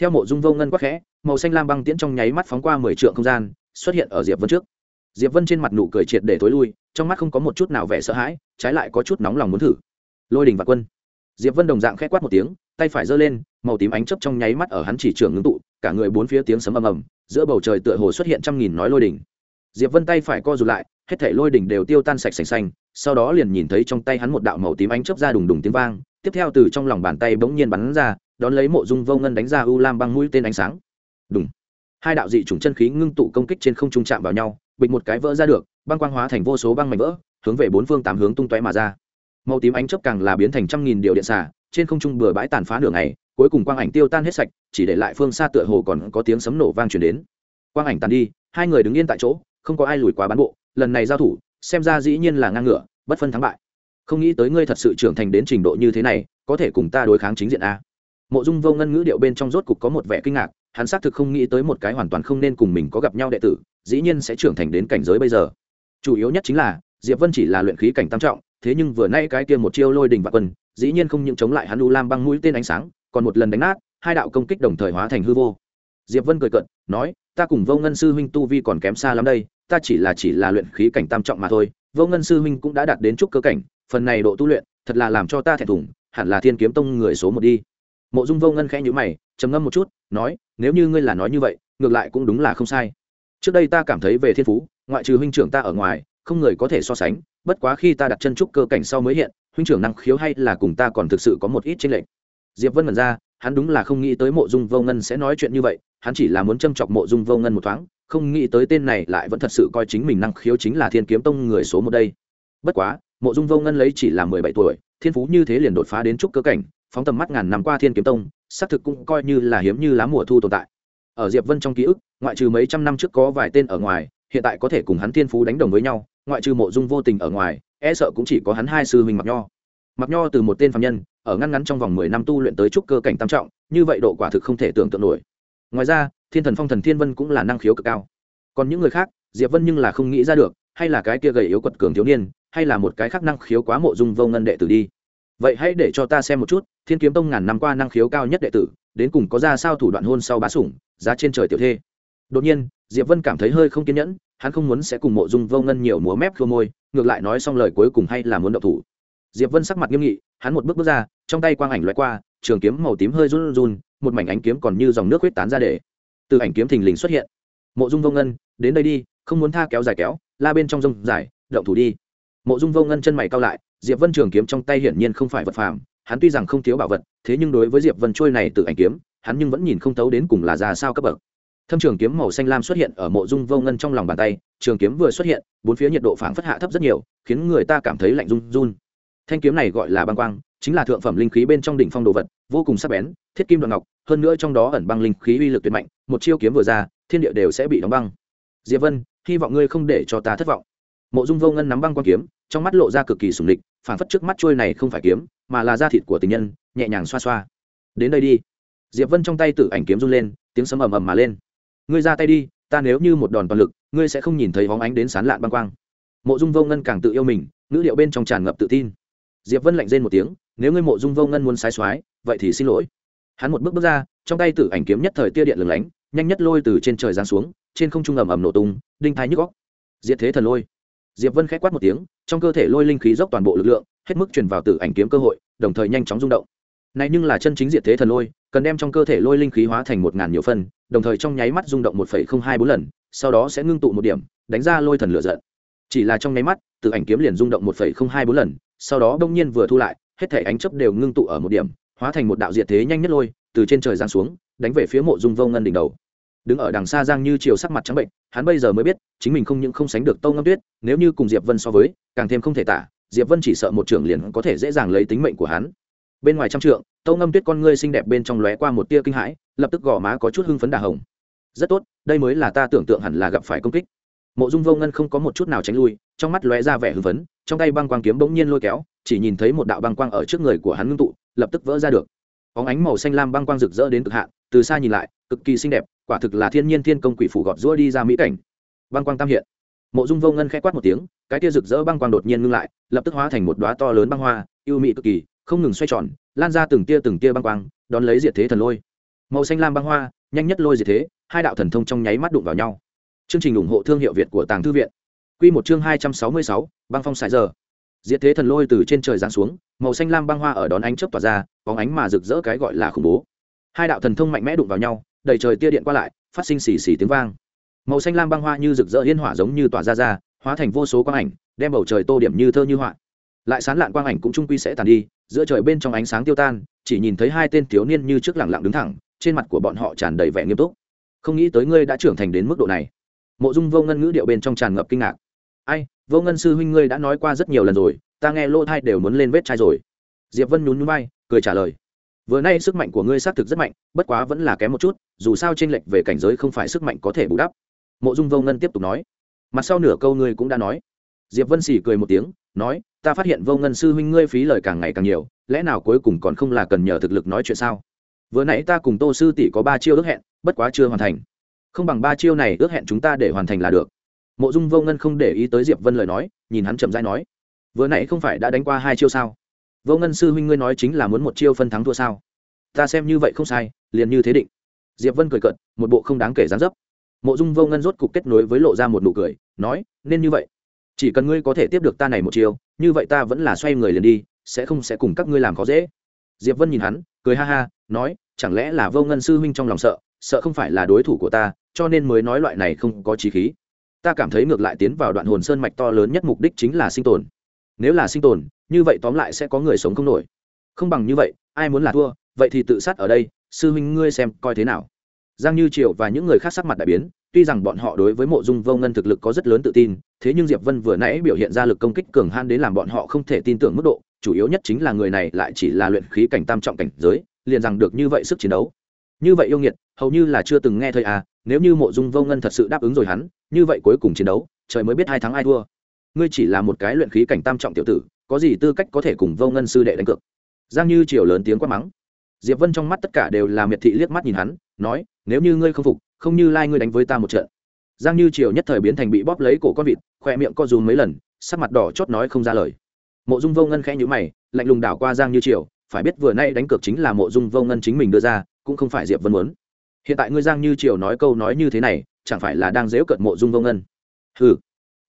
theo mộ dung vô ngân quắc khẽ, màu xanh lam băng tiễn trong nháy mắt phóng qua mười trượng không gian, xuất hiện ở diệp vân trước. Diệp vân trên mặt nụ cười triệt để tối lui, trong mắt không có một chút nào vẻ sợ hãi, trái lại có chút nóng lòng muốn thử. Lôi đình và quân. Diệp vân đồng dạng khẽ quát một tiếng, tay phải giơ lên, màu tím ánh chớp trong nháy mắt ở hắn chỉ trường ngưng tụ, cả người bốn phía tiếng sấm ầm ầm, giữa bầu trời tựa hồ xuất hiện trăm nghìn nói lôi đỉnh diệp vân tay phải co rụt lại, hết thảy lôi đỉnh đều tiêu tan sạch sành xanh, sau đó liền nhìn thấy trong tay hắn một đạo màu tím ánh chớp ra đùng đùng tiếng vang, tiếp theo từ trong lòng bàn tay bỗng nhiên bắn ra đón lấy mộ dung vô ngân đánh ra u lam băng mũi tên ánh sáng. Đùng. Hai đạo dị chủng chân khí ngưng tụ công kích trên không trung chạm vào nhau, bịch một cái vỡ ra được, băng quang hóa thành vô số băng mảnh vỡ, hướng về bốn phương tám hướng tung tóe mà ra. Màu tím ánh chớp càng là biến thành trăm nghìn điều điện xả trên không trung bừa bãi tàn phá nửa ngày, cuối cùng quang ảnh tiêu tan hết sạch, chỉ để lại phương xa tựa hồ còn có tiếng sấm nổ vang truyền đến. Quang ảnh tàn đi, hai người đứng yên tại chỗ, không có ai lùi quá bán bộ, lần này giao thủ, xem ra dĩ nhiên là ngang ngửa, bất phân thắng bại. Không nghĩ tới ngươi thật sự trưởng thành đến trình độ như thế này, có thể cùng ta đối kháng chính diện a mộ dung vô ngân ngữ điệu bên trong rốt cục có một vẻ kinh ngạc, hắn xác thực không nghĩ tới một cái hoàn toàn không nên cùng mình có gặp nhau đệ tử, dĩ nhiên sẽ trưởng thành đến cảnh giới bây giờ. Chủ yếu nhất chính là, diệp vân chỉ là luyện khí cảnh tam trọng, thế nhưng vừa nay cái kia một chiêu lôi đình và quân, dĩ nhiên không những chống lại hắn u lam băng mũi tên ánh sáng, còn một lần đánh nát, hai đạo công kích đồng thời hóa thành hư vô. Diệp vân cười cận nói, ta cùng vô ngân sư huynh tu vi còn kém xa lắm đây, ta chỉ là chỉ là luyện khí cảnh tam trọng mà thôi, vô ngân sư huynh cũng đã đạt đến chút cơ cảnh, phần này độ tu luyện, thật là làm cho ta thẹn thùng, hẳn là thiên kiếm tông người số một đi mộ dung vô ngân khẽ nhữ mày, trầm ngâm một chút, nói, nếu như ngươi là nói như vậy, ngược lại cũng đúng là không sai. Trước đây ta cảm thấy về thiên phú, ngoại trừ huynh trưởng ta ở ngoài, không người có thể so sánh, bất quá khi ta đặt chân trúc cơ cảnh sau mới hiện, huynh trưởng năng khiếu hay là cùng ta còn thực sự có một ít tranh lệch. Diệp vân mật ra, hắn đúng là không nghĩ tới mộ dung vô ngân sẽ nói chuyện như vậy, hắn chỉ là muốn châm chọc mộ dung vô ngân một thoáng, không nghĩ tới tên này lại vẫn thật sự coi chính mình năng khiếu chính là thiên kiếm tông người số một đây. Bất quá, mộ dung vô ngân lấy chỉ là mười bảy tuổi, thiên phú như thế liền đột phá đến trúc cơ cảnh phóng tầm mắt ngàn năm qua thiên kiếm tông, xác thực cũng coi như là hiếm như lá mùa thu tồn tại. Ở diệp vân trong ký ức, ngoại trừ mấy trăm năm trước có vài tên ở ngoài, hiện tại có thể cùng hắn thiên phú đánh đồng với nhau, ngoại trừ mộ dung vô tình ở ngoài e sợ cũng chỉ có hắn hai sư huynh mặc nho. Mặc nho từ một tên phạm nhân, ở ngăn ngắn trong vòng mười năm tu luyện tới trúc cơ cảnh tam trọng, như vậy độ quả thực không thể tưởng tượng nổi. Ngoài ra, thiên thần phong thần thiên vân cũng là năng khiếu cực cao. Còn những người khác, diệp vân nhưng là không nghĩ ra được, hay là cái kia gầy yếu quật cường thiếu niên, hay là một cái khác năng khiếu quá mộ dung vô ngân đệ tử đi vậy hãy để cho ta xem một chút, thiên kiếm tông ngàn năm qua năng khiếu cao nhất đệ tử, đến cùng có ra sao thủ đoạn hôn sau bá sủng, giá trên trời tiểu thê. Đột nhiên, diệp vân cảm thấy hơi không kiên nhẫn, hắn không muốn sẽ cùng mộ dung vô ngân nhiều múa mép khô môi, ngược lại nói xong lời cuối cùng hay là muốn động thủ. Diệp vân sắc mặt nghiêm nghị, hắn một bước bước ra, trong tay quang ảnh loại qua, trường kiếm màu tím hơi run run, một mảnh ánh kiếm còn như dòng nước huyết tán ra để. Từ ảnh kiếm thình lình xuất hiện. Mộ dung vô ngân, đến đây đi, không muốn tha kéo dài kéo, la bên trong rông dài, động thủ đi. Mộ dung vô ngân chân mày cao lại diệp vân trường kiếm trong tay hiển nhiên không phải vật phàm, hắn tuy rằng không thiếu bảo vật, thế nhưng đối với diệp vân trôi này từ ảnh kiếm, hắn nhưng vẫn nhìn không thấu đến cùng là ra sao cấp bậc. Thâm trường kiếm màu xanh lam xuất hiện ở mộ dung vô ngân trong lòng bàn tay, trường kiếm vừa xuất hiện, bốn phía nhiệt độ phảng phất hạ thấp rất nhiều, khiến người ta cảm thấy lạnh run run. Thanh kiếm này gọi là băng quang, chính là thượng phẩm linh khí bên trong đỉnh phong đồ vật, vô cùng sắc bén, thiết kim đoạn ngọc, hơn nữa trong đó ẩn băng linh khí uy lực tuyệt mạnh, một chiêu kiếm vừa ra, thiên địa đều sẽ bị đóng băng. Diệp vân, hy vọng ngươi không để cho ta thất vọng. Mộ dung vô ngân nắm băng quang kiếm, trong mắt lộ ra cực kỳ sùng địch phảng phất trước mắt trôi này không phải kiếm, mà là da thịt của tình nhân, nhẹ nhàng xoa xoa. Đến đây đi. Diệp vân trong tay tự ảnh kiếm run lên, tiếng sấm ầm ầm mà lên. Ngươi ra tay đi, ta nếu như một đòn toàn lực, ngươi sẽ không nhìn thấy hóng ánh đến sán lạn băng quang. Mộ dung vô ngân càng tự yêu mình, ngữ liệu bên trong tràn ngập tự tin. Diệp vân lạnh rên một tiếng, nếu ngươi mộ dung vô ngân muốn sai soái, vậy thì xin lỗi. Hắn một bước bước ra, trong tay tử ảnh kiếm nhất thời tia điện lửng lánh, nhanh nhất lôi từ trên trời giáng xuống, trên không trung ầm ầm nổ tung, đinh thái nhức góc diệt thế thần lôi diệp vân k h quát một tiếng, trong cơ thể lôi linh khí dốc toàn bộ lực lượng, hết mức truyền vào tử ảnh kiếm cơ hội, đồng thời nhanh chóng rung động. Này nhưng là chân chính diệt thế thần lôi, cần đem trong cơ thể lôi linh khí hóa thành một ngàn nhiều phân đồng thời trong nháy mắt rung động một phẩy không hai bốn lần, sau đó sẽ ngưng tụ một điểm, đánh ra lôi thần lửa giận. Chỉ là trong nháy mắt, tử ảnh kiếm liền rung động một phẩy không hai bốn lần, sau đó đông nhiên vừa thu lại, hết thể ánh chấp đều ngưng tụ ở một điểm, hóa thành một đạo diệt thế nhanh nhất lôi, từ trên trời giáng xuống, đánh về phía mộ dung vô ngân đỉnh đầu đứng ở đằng xa giang như chiều sắc mặt trắng bệnh, hắn bây giờ mới biết, chính mình không những không sánh được tâu ngâm tuyết, nếu như cùng diệp vân so với, càng thêm không thể tả, diệp vân chỉ sợ một trưởng liền có thể dễ dàng lấy tính mệnh của hắn. Bên ngoài trăm trượng, tâu ngâm tuyết con ngươi xinh đẹp bên trong lóe qua một tia kinh hãi, lập tức gò má có chút hưng phấn đà hồng. Rất tốt, đây mới là ta tưởng tượng hẳn là gặp phải công kích. Mộ dung vô ngân không có một chút nào tránh lui, trong mắt lóe ra vẻ hưng phấn, trong tay băng quang kiếm bỗng nhiên lôi kéo, chỉ nhìn thấy một đạo băng quang ở trước người của hắn ngưng tụ, lập tức vỡ ra được. Óng ánh màu xanh lam băng quang rực rỡ đến cực hạn, từ xa nhìn lại, cực kỳ xinh đẹp quả thực là thiên nhiên thiên công quỷ phủ gọt rũa đi ra mỹ cảnh. Băng quang tam hiện. Mộ dung vô ngân khẽ quát một tiếng, cái tia rực rỡ băng quang đột nhiên ngưng lại, lập tức hóa thành một đoá to lớn băng hoa, yêu mị cực kỳ, không ngừng xoay tròn, lan ra từng tia từng tia băng quang, đón lấy diệt thế thần lôi. Màu xanh lam băng hoa, nhanh nhất lôi diệt thế, hai đạo thần thông trong nháy mắt đụng vào nhau. Chương trình ủng hộ thương hiệu việt của tàng thư viện. Q một chương hai trăm sáu mươi sáu, băng phong sải giờ. Diệt thế thần lôi từ trên trời giáng xuống, màu xanh lam băng hoa ở đón ánh chớp tỏa ra bóng ánh mà rực rỡ cái gọi là khủng bố. Hai đạo thần thông mạnh mẽ đụng vào nhau đầy trời tia điện qua lại, phát sinh xì xì tiếng vang. Màu xanh lam băng hoa như rực rỡ hiên hỏa giống như tỏa ra ra, hóa thành vô số quang ảnh, đem bầu trời tô điểm như thơ như họa. Lại sán lạn quang ảnh cũng trung quy sẽ tàn đi, giữa trời bên trong ánh sáng tiêu tan, chỉ nhìn thấy hai tên thiếu niên như trước lẳng lặng đứng thẳng, trên mặt của bọn họ tràn đầy vẻ nghiêm túc. Không nghĩ tới ngươi đã trưởng thành đến mức độ này. Mộ dung vô ngân ngữ điệu bên trong tràn ngập kinh ngạc. Ai, vô ngân sư huynh ngươi đã nói qua rất nhiều lần rồi, ta nghe lỗ thai đều muốn lên vết chai rồi. Diệp vân nhún nhún vai, cười trả lời vừa nay sức mạnh của ngươi xác thực rất mạnh, bất quá vẫn là kém một chút, dù sao tranh lệch về cảnh giới không phải sức mạnh có thể bù đắp. Mộ dung vô ngân tiếp tục nói. Mặt sau nửa câu ngươi cũng đã nói. Diệp vân xỉ cười một tiếng, nói, ta phát hiện vô ngân sư huynh ngươi phí lời càng ngày càng nhiều, lẽ nào cuối cùng còn không là cần nhờ thực lực nói chuyện sao? Vừa nãy ta cùng tô sư tỷ có ba chiêu ước hẹn, bất quá chưa hoàn thành. Không bằng ba chiêu này ước hẹn chúng ta để hoàn thành là được. Mộ dung vô ngân không để ý tới diệp vân lời nói, nhìn hắn chậm dai nói, vừa nãy không phải đã đánh qua hai chiêu sao? Vô ngân sư huynh ngươi nói chính là muốn một chiêu phân thắng thua sao? Ta xem như vậy không sai, liền như thế định. Diệp vân cười cận một bộ không đáng kể dáng dấp. Mộ dung vô ngân rốt cục kết nối với lộ ra một nụ cười, nói, nên như vậy. Chỉ cần ngươi có thể tiếp được ta này một chiêu, như vậy ta vẫn là xoay người liền đi, sẽ không sẽ cùng các ngươi làm khó dễ. Diệp vân nhìn hắn, cười ha ha, nói, chẳng lẽ là vô ngân sư huynh trong lòng sợ sợ không phải là đối thủ của ta, cho nên mới nói loại này không có trí khí. Ta cảm thấy ngược lại tiến vào đoạn hồn sơn mạch to lớn nhất mục đích chính là sinh tồn nếu là sinh tồn, như vậy tóm lại sẽ có người sống không nổi. Không bằng như vậy, ai muốn là thua, vậy thì tự sát ở đây, sư huynh ngươi xem coi thế nào. Giang như triều và những người khác sắc mặt đại biến, tuy rằng bọn họ đối với mộ dung vô ngân thực lực có rất lớn tự tin, thế nhưng diệp vân vừa nãy biểu hiện ra lực công kích cường han đến làm bọn họ không thể tin tưởng mức độ, chủ yếu nhất chính là người này lại chỉ là luyện khí cảnh tam trọng cảnh giới, liền rằng được như vậy sức chiến đấu. Như vậy yêu nghiệt, hầu như là chưa từng nghe thấy à nếu như mộ dung vô ngân thật sự đáp ứng rồi hắn, như vậy cuối cùng chiến đấu, trời mới biết hai thắng ai thua ngươi chỉ là một cái luyện khí cảnh tam trọng tiểu tử, có gì tư cách có thể cùng vô ngân sư đệ đánh cược? Giang như chiều lớn tiếng quát mắng. Diệp vân trong mắt tất cả đều là miệt thị liếc mắt nhìn hắn, nói, nếu như ngươi không phục, không như lai ngươi đánh với ta một trận. Giang như chiều nhất thời biến thành bị bóp lấy cổ con vịt, khoe miệng co dùm mấy lần, sắc mặt đỏ chót nói không ra lời. Mộ dung vô ngân khẽ nhữ mày, lạnh lùng đảo qua giang như triều, phải biết vừa nay đánh cược chính là mộ dung vô ngân chính mình đưa ra, cũng không phải diệp vân muốn. Hiện tại ngươi giang như triều nói câu nói như thế này, chẳng phải là đang dễu cận mộ dung vô ngân? Ừ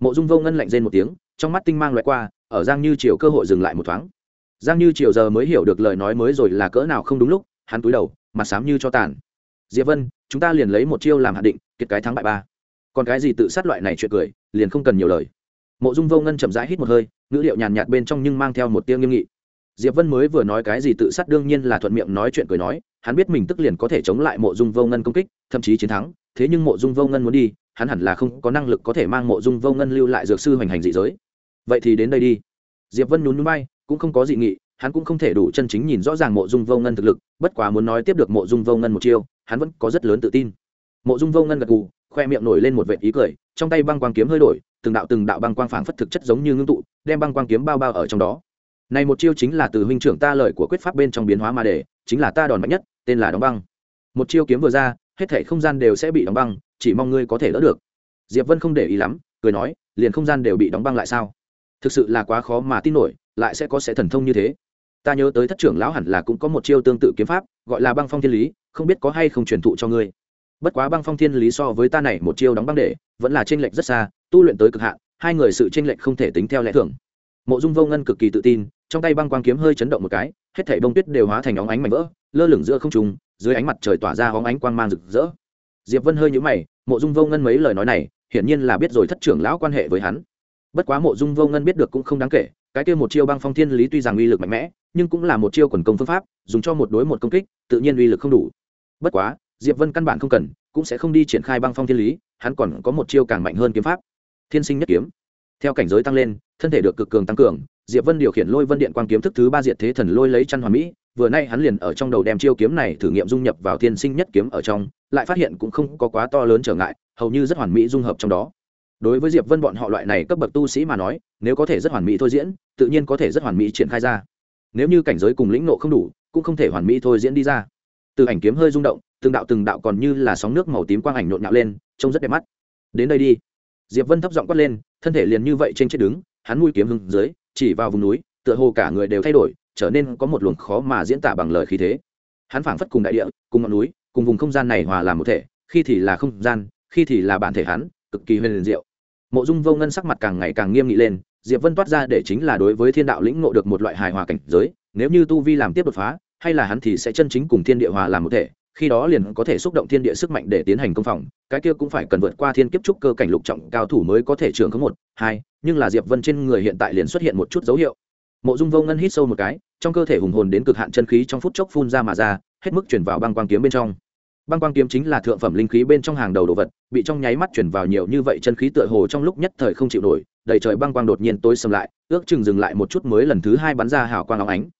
mộ dung vô ngân lạnh rên một tiếng, trong mắt tinh mang loại qua, ở giang như triều cơ hội dừng lại một thoáng. Giang như triều giờ mới hiểu được lời nói mới rồi là cỡ nào không đúng lúc, hắn cúi đầu, mặt xám như cho tàn. Diệp vân, chúng ta liền lấy một chiêu làm hạ định, kiệt cái thắng bại ba. Còn cái gì tự sát loại này chuyện cười, liền không cần nhiều lời. Mộ dung vô ngân chậm rãi hít một hơi, ngữ liệu nhàn nhạt bên trong nhưng mang theo một tia nghiêm nghị diệp vân mới vừa nói cái gì tự sát đương nhiên là thuận miệng nói chuyện cười nói, hắn biết mình tức liền có thể chống lại mộ dung vô ngân công kích, thậm chí chiến thắng, thế nhưng mộ dung vô ngân muốn đi, hắn hẳn là không có năng lực có thể mang mộ dung vô ngân lưu lại dược sư hoành hành dị giới. Vậy thì đến đây đi. Diệp vân nhún nhún bay cũng không có dị nghị, hắn cũng không thể đủ chân chính nhìn rõ ràng mộ dung vô ngân thực lực, bất quá muốn nói tiếp được mộ dung vô ngân một chiêu, hắn vẫn có rất lớn tự tin. Mộ dung vô ngân gật gù, khoe miệng nổi lên một vệt ý cười, trong tay băng quang kiếm hơi đổi, từng đạo từng đạo băng quang phảng phất thực chất giống như ngưng tụ, đem băng quang kiếm bao bao ở trong đó này một chiêu chính là từ huynh trưởng ta lời của quyết pháp bên trong biến hóa mà để, chính là ta đòn mạnh nhất, tên là đóng băng. Một chiêu kiếm vừa ra, hết thảy không gian đều sẽ bị đóng băng, chỉ mong ngươi có thể đỡ được. Diệp vân không để ý lắm, cười nói, liền không gian đều bị đóng băng lại sao? Thực sự là quá khó mà tin nổi, lại sẽ có sẽ thần thông như thế. Ta nhớ tới thất trưởng lão hẳn là cũng có một chiêu tương tự kiếm pháp, gọi là băng phong thiên lý, không biết có hay không truyền thụ cho ngươi. Bất quá băng phong thiên lý so với ta này một chiêu đóng băng để, vẫn là tranh lệch rất xa, tu luyện tới cực hạn, hai người sự tranh lệch không thể tính theo lẽ thường. Mộ dung vô ngân cực kỳ tự tin trong tay băng quang kiếm hơi chấn động một cái, hết thảy bông tuyết đều hóa thành óng ánh mảnh vỡ, lơ lửng giữa không trung, dưới ánh mặt trời tỏa ra óng ánh quang mang rực rỡ. Diệp vân hơi nhũ mày, mộ dung vô ngân mấy lời nói này, hiển nhiên là biết rồi thất trưởng lão quan hệ với hắn. Bất quá mộ dung vô ngân biết được cũng không đáng kể, cái kia một chiêu băng phong thiên lý tuy rằng uy lực mạnh mẽ, nhưng cũng là một chiêu quần công phương pháp, dùng cho một đối một công kích, tự nhiên uy lực không đủ. Bất quá, diệp vân căn bản không cần, cũng sẽ không đi triển khai băng phong thiên lý, hắn còn có một chiêu càng mạnh hơn kiếm pháp. Thiên sinh nhất kiếm. Theo cảnh giới tăng lên, thân thể được cực cường tăng cường diệp vân điều khiển lôi vân điện quang kiếm thức thứ ba diệt thế thần lôi lấy chăn hoàn mỹ, vừa nay hắn liền ở trong đầu đem chiêu kiếm này thử nghiệm dung nhập vào thiên sinh nhất kiếm ở trong, lại phát hiện cũng không có quá to lớn trở ngại, hầu như rất hoàn mỹ dung hợp trong đó. Đối với diệp vân bọn họ loại này cấp bậc tu sĩ mà nói, nếu có thể rất hoàn mỹ thôi diễn, tự nhiên có thể rất hoàn mỹ triển khai ra. Nếu như cảnh giới cùng lĩnh nộ không đủ, cũng không thể hoàn mỹ thôi diễn đi ra. Từ ảnh kiếm hơi rung động, từng đạo từng đạo còn như là sóng nước màu tím quang ảnh nhộn nhạo lên, trông rất đẹp mắt. Đến đây đi. Diệp vân thấp giọng quát lên, thân thể liền như vậy trên chết đứng, hắn mũi kiếm hưng dưới chỉ vào vùng núi, tựa hồ cả người đều thay đổi, trở nên có một luồng khó mà diễn tả bằng lời khí thế. Hắn phảng phất cùng đại địa, cùng ngọn núi, cùng vùng không gian này hòa làm một thể, khi thì là không gian, khi thì là bản thể hắn, cực kỳ huyền diệu. Mộ dung vô ngân sắc mặt càng ngày càng nghiêm nghị lên, diệp vân toát ra để chính là đối với thiên đạo lĩnh ngộ được một loại hài hòa cảnh giới, nếu như tu vi làm tiếp đột phá, hay là hắn thì sẽ chân chính cùng thiên địa hòa làm một thể khi đó liền có thể xúc động thiên địa sức mạnh để tiến hành công phòng, cái kia cũng phải cần vượt qua thiên kiếp trúc cơ cảnh lục trọng cao thủ mới có thể trưởng có một, hai, nhưng là diệp vân trên người hiện tại liền xuất hiện một chút dấu hiệu. Mộ dung vô ngân hít sâu một cái, trong cơ thể hùng hồn đến cực hạn chân khí trong phút chốc phun ra mà ra, hết mức chuyển vào băng quang kiếm bên trong. Băng quang kiếm chính là thượng phẩm linh khí bên trong hàng đầu đồ vật, bị trong nháy mắt chuyển vào nhiều như vậy chân khí tựa hồ trong lúc nhất thời không chịu nổi, đầy trời băng quang đột nhiên tối xâm lại, ước chừng dừng lại một chút mới lần thứ hai bắn ra hào quang óng ánh.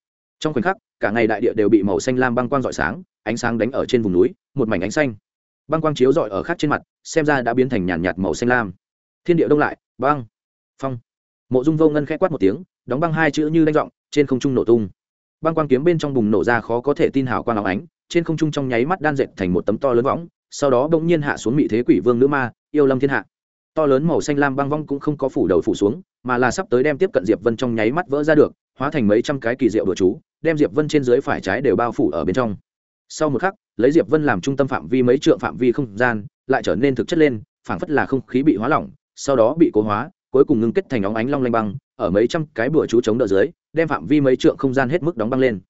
Trong khoảnh khắc cả ngày đại địa đều bị màu xanh lam băng quang rọi sáng ánh sáng đánh ở trên vùng núi một mảnh ánh xanh. Băng quang chiếu rọi ở khác trên mặt xem ra đã biến thành nhàn nhạt, màu xanh lam. Thiên địa đông lại băng phong. Mộ dung vô ngân khẽ quát một tiếng đóng băng hai chữ như đánh giọng trên không trung nổ tung. Băng quang kiếm bên trong bùng nổ ra khó có thể tin hào quang óng ánh trên không trung trong nháy mắt đan dệt thành một tấm to lớn võng sau đó bỗng nhiên hạ xuống mị thế quỷ vương nữ ma yêu lâm thiên hạ. To lớn màu xanh lam băng vong cũng không có phủ đầu phủ xuống mà là sắp tới đem tiếp cận diệp vân trong nháy mắt vỡ ra được hóa thành mấy trăm cái kỳ diệu đồ chú, đem diệp vân trên dưới phải trái đều bao phủ ở bên trong. Sau một khắc, lấy diệp vân làm trung tâm phạm vi mấy trượng phạm vi không gian, lại trở nên thực chất lên, phảng phất là không khí bị hóa lỏng, sau đó bị cố hóa, cuối cùng ngưng kết thành óng ánh long lanh băng, ở mấy trăm cái bùa chú chống đỡ dưới, đem phạm vi mấy trượng không gian hết mức đóng băng lên.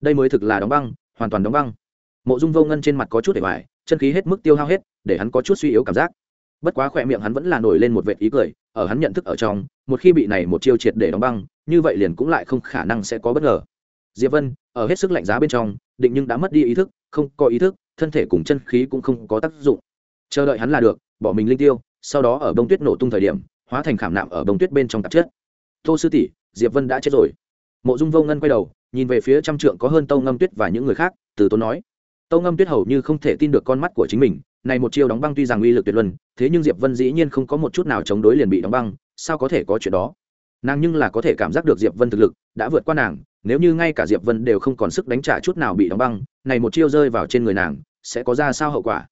Đây mới thực là đóng băng, hoàn toàn đóng băng. Mộ dung vô ngân trên mặt có chút để hoài chân khí hết mức tiêu hao hết, để hắn có chút suy yếu cảm giác. Bất quá khỏe miệng hắn vẫn là nổi lên một vệt ý cười, ở hắn nhận thức ở trong, một khi bị này một chiêu triệt để đóng băng như vậy liền cũng lại không khả năng sẽ có bất ngờ. Diệp vân, ở hết sức lạnh giá bên trong, định nhưng đã mất đi ý thức, không có ý thức, thân thể cùng chân khí cũng không có tác dụng. Chờ đợi hắn là được, bỏ mình linh tiêu, sau đó ở bông tuyết nổ tung thời điểm, hóa thành khảm nạm ở bông tuyết bên trong tạp chất. Tô sư tỷ, diệp vân đã chết rồi. Mộ dung vô ngân quay đầu, nhìn về phía trăm trượng có hơn tâu ngâm tuyết và những người khác, từ tốn nói. Tâu ngâm tuyết hầu như không thể tin được con mắt của chính mình, này một chiêu đóng băng tuy rằng uy lực tuyệt luân, thế nhưng diệp vân dĩ nhiên không có một chút nào chống đối liền bị đóng băng, sao có thể có chuyện đó? Nàng nhưng là có thể cảm giác được diệp vân thực lực, đã vượt qua nàng, nếu như ngay cả diệp vân đều không còn sức đánh trả chút nào bị đóng băng, này một chiêu rơi vào trên người nàng, sẽ có ra sao hậu quả?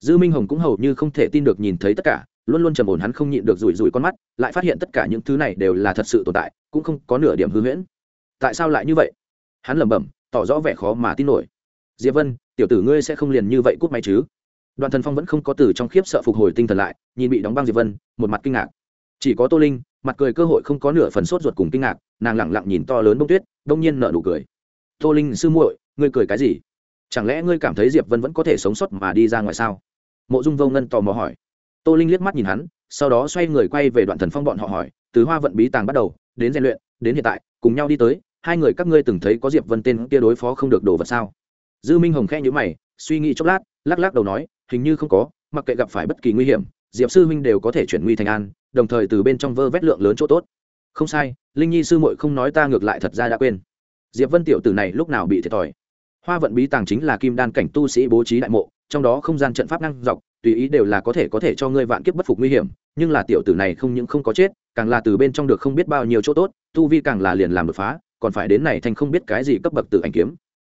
Dư minh hồng cũng hầu như không thể tin được nhìn thấy tất cả, luôn luôn trầm ổn hắn không nhịn được rủi rủi con mắt, lại phát hiện tất cả những thứ này đều là thật sự tồn tại, cũng không có nửa điểm hư huyễn. Tại sao lại như vậy? Hắn lẩm bẩm, tỏ rõ vẻ khó mà tin nổi. Diệp vân, tiểu tử ngươi sẽ không liền như vậy cút máy chứ? Đoàn thần phong vẫn không có từ trong khiếp sợ phục hồi tinh thần lại, nhìn bị đóng băng diệp vân, một mặt kinh ngạc. Chỉ có tô linh mặt cười cơ hội không có nửa phần sốt ruột cùng kinh ngạc, nàng lẳng lặng nhìn to lớn bông tuyết, đông nhiên nở nụ cười. Tô linh sư muội, ngươi cười cái gì? Chẳng lẽ ngươi cảm thấy diệp vân vẫn có thể sống sót mà đi ra ngoài sao? Mộ dung vô ngân tò mò hỏi. Tô linh liếc mắt nhìn hắn, sau đó xoay người quay về đoạn thần phong bọn họ hỏi, từ hoa vận bí tàng bắt đầu, đến rèn luyện, đến hiện tại, cùng nhau đi tới, hai người các ngươi từng thấy có diệp vân tên kia đối phó không được đồ vật sao? Dư minh hồng khe nhữ mày, suy nghĩ chốc lát, lắc lắc đầu nói, hình như không có, mặc kệ gặp phải bất kỳ nguy hiểm, diệp sư huynh đều có thể chuyển nguy thành an đồng thời từ bên trong vơ vét lượng lớn chỗ tốt. Không sai, linh nhi sư muội không nói ta ngược lại thật ra đã quên. Diệp vân tiểu tử này lúc nào bị thiệt thòi. Hoa vận bí tàng chính là kim đan cảnh tu sĩ bố trí đại mộ, trong đó không gian trận pháp năng dọc, tùy ý đều là có thể có thể cho ngươi vạn kiếp bất phục nguy hiểm, nhưng là tiểu tử này không những không có chết, càng là từ bên trong được không biết bao nhiêu chỗ tốt, tu vi càng là liền làm đột phá, còn phải đến này thành không biết cái gì cấp bậc tự ảnh kiếm.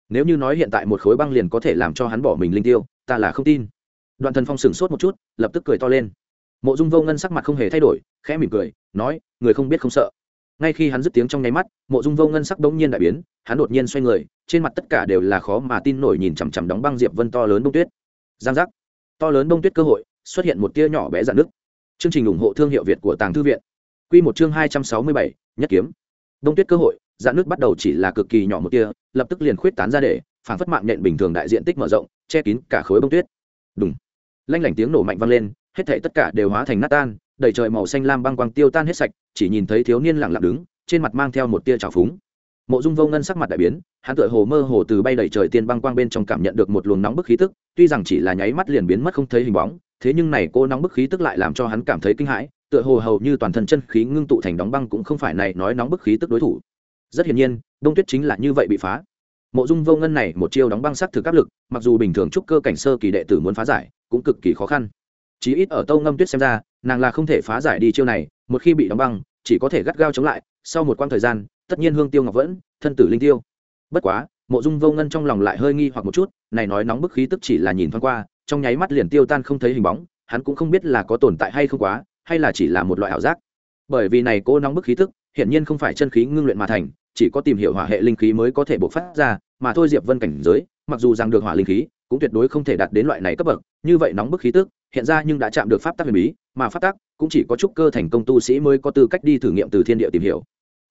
Nếu như nói hiện tại một khối băng liền có thể làm cho hắn bỏ mình linh tiêu, ta là không tin. Đoạn thần phong sửng sốt một chút, lập tức cười to lên mộ dung vô ngân sắc mặt không hề thay đổi, khẽ mỉm cười, nói, người không biết không sợ. Ngay khi hắn dứt tiếng trong nháy mắt, mộ dung vô ngân sắc bỗng nhiên đại biến, hắn đột nhiên xoay người, trên mặt tất cả đều là khó mà tin nổi nhìn chằm chằm đóng băng diệp vân to lớn bông tuyết. Giang giác. To lớn bông tuyết cơ hội, xuất hiện một tia nhỏ bé dạn nước chương trình ủng hộ thương hiệu việt của tàng thư viện. Q một chương hai trăm sáu mươi bảy, nhất kiếm. Bông tuyết cơ hội, dạn nước bắt đầu chỉ là cực kỳ nhỏ một tia, lập tức liền khuyết tán ra để phản phất mạng nhện bình thường đại diện tích mở rộng, che kín cả khối bông tuyết. Đúng lanh lảnh tiếng nổ mạnh vang lên hết thảy tất cả đều hóa thành nát tan, đầy trời màu xanh lam băng quang tiêu tan hết sạch, chỉ nhìn thấy thiếu niên lặng lặng đứng, trên mặt mang theo một tia trào phúng. Mộ dung vô ngân sắc mặt đại biến, hắn tựa hồ mơ hồ từ bay đầy trời tiên băng quang bên trong cảm nhận được một luồng nóng bức khí tức, tuy rằng chỉ là nháy mắt liền biến mất không thấy hình bóng, thế nhưng này cô nóng bức khí tức lại làm cho hắn cảm thấy kinh hãi, tựa hồ hầu như toàn thân chân khí ngưng tụ thành đóng băng cũng không phải này nói nóng bức khí tức đối thủ. Rất hiển nhiên, đông tuyết chính là như vậy bị phá. Mộ dung vô ngân này một chiêu đóng băng sắc thực áp lực, mặc dù bình thường trúc cơ cảnh sơ kỳ đệ tử muốn phá giải, cũng cực kỳ khó khăn chí ít ở tâu ngâm tuyết xem ra, nàng là không thể phá giải đi chiêu này, một khi bị đóng băng, chỉ có thể gắt gao chống lại, sau một quãng thời gian, tất nhiên hương tiêu ngọc vẫn, thân tử linh tiêu. Bất quá, mộ dung vô ngân trong lòng lại hơi nghi hoặc một chút, này nói nóng bức khí tức chỉ là nhìn thoáng qua, trong nháy mắt liền tiêu tan không thấy hình bóng, hắn cũng không biết là có tồn tại hay không quá, hay là chỉ là một loại ảo giác. Bởi vì này cô nóng bức khí tức, hiển nhiên không phải chân khí ngưng luyện mà thành, chỉ có tìm hiểu hỏa hệ linh khí mới có thể bộc phát ra, mà thôi diệp vân cảnh giới, mặc dù rằng được hỏa linh khí, cũng tuyệt đối không thể đạt đến loại này cấp bậc, như vậy nóng bức khí tức hiện ra nhưng đã chạm được pháp tắc huyền bí, mà pháp tắc cũng chỉ có trúc cơ thành công tu sĩ mới có tư cách đi thử nghiệm từ thiên địa tìm hiểu.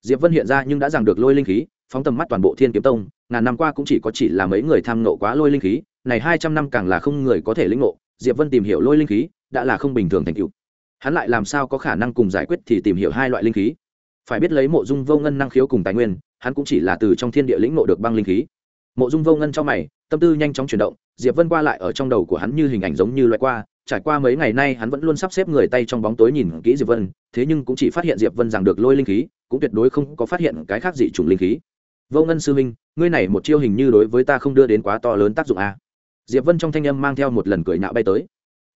Diệp vân hiện ra nhưng đã rằng được lôi linh khí, phóng tầm mắt toàn bộ thiên kiếm tông, ngàn năm qua cũng chỉ có chỉ là mấy người tham nộ quá lôi linh khí, này hai trăm năm càng là không người có thể lĩnh ngộ, diệp vân tìm hiểu lôi linh khí đã là không bình thường thành tựu. Hắn lại làm sao có khả năng cùng giải quyết thì tìm hiểu hai loại linh khí? Phải biết lấy mộ dung vô ngân năng khiếu cùng tài nguyên, hắn cũng chỉ là từ trong thiên địa lĩnh ngộ được băng linh khí. Mộ dung vô ngân trong mày, tâm tư nhanh chóng chuyển động, diệp vân qua lại ở trong đầu của hắn như hình ảnh giống như loại qua trải qua mấy ngày nay hắn vẫn luôn sắp xếp người tay trong bóng tối nhìn kỹ diệp vân, thế nhưng cũng chỉ phát hiện diệp vân rằng được lôi linh khí, cũng tuyệt đối không có phát hiện cái khác gì trùng linh khí. Vô ngân sư minh ngươi này một chiêu hình như đối với ta không đưa đến quá to lớn tác dụng a à. diệp vân trong thanh âm mang theo một lần cười nhạo bay tới.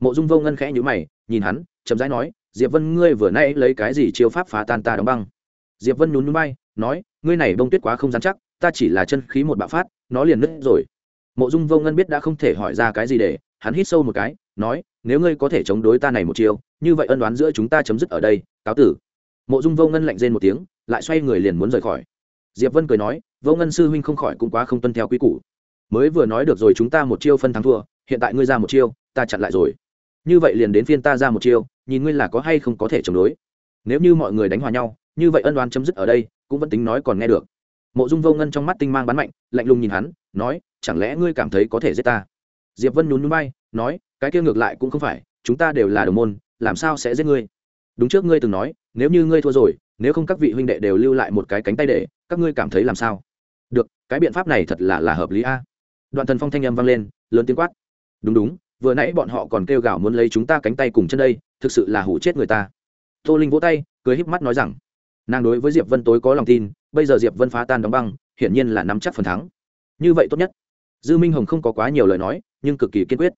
Mộ dung vô ngân khẽ nhíu mày, nhìn hắn, chậm rãi nói, diệp vân, ngươi vừa nãy lấy cái gì chiêu pháp phá tan ta đóng băng? Diệp vân nhún nhún bay, nói, ngươi này bông tuyết quá không dám chắc, ta chỉ là chân khí một bạo phát, nó liền nứt rồi. Mộ dung vô ngân biết đã không thể hỏi ra cái gì để hắn hít sâu một cái, nói, nếu ngươi có thể chống đối ta này một chiêu, như vậy ân đoán giữa chúng ta chấm dứt ở đây, cáo tử. Mộ dung vô ngân lạnh rên một tiếng, lại xoay người liền muốn rời khỏi. Diệp vân cười nói, vô ngân sư huynh không khỏi cũng quá không tuân theo quy củ. Mới vừa nói được rồi chúng ta một chiêu phân thắng thua, hiện tại ngươi ra một chiêu, ta chặn lại rồi. Như vậy liền đến phiên ta ra một chiêu, nhìn ngươi là có hay không có thể chống đối. Nếu như mọi người đánh hòa nhau, như vậy ân đoán chấm dứt ở đây, cũng vẫn tính nói còn nghe được. Mộ dung vô ngân trong mắt tinh mang bắn mạnh, lạnh lùng nhìn hắn, nói, chẳng lẽ ngươi cảm thấy có thể giết ta? Diệp vân nhún nhún bay nói, cái kia ngược lại cũng không phải, chúng ta đều là đồng môn, làm sao sẽ giết ngươi? Đúng trước ngươi từng nói, nếu như ngươi thua rồi, nếu không các vị huynh đệ đều lưu lại một cái cánh tay để, các ngươi cảm thấy làm sao? Được, cái biện pháp này thật là là hợp lý a. Đoạn thần phong thanh âm vang lên, lớn tiếng quát. Đúng đúng, vừa nãy bọn họ còn kêu gào muốn lấy chúng ta cánh tay cùng chân đây, thực sự là hủ chết người ta. Tô linh vỗ tay, cười híp mắt nói rằng, nàng đối với diệp vân tối có lòng tin, bây giờ diệp vân phá tan đóng băng, hiển nhiên là nắm chắc phần thắng. Như vậy tốt nhất. Dư minh hồng không có quá nhiều lời nói nhưng cực kỳ kiên quyết.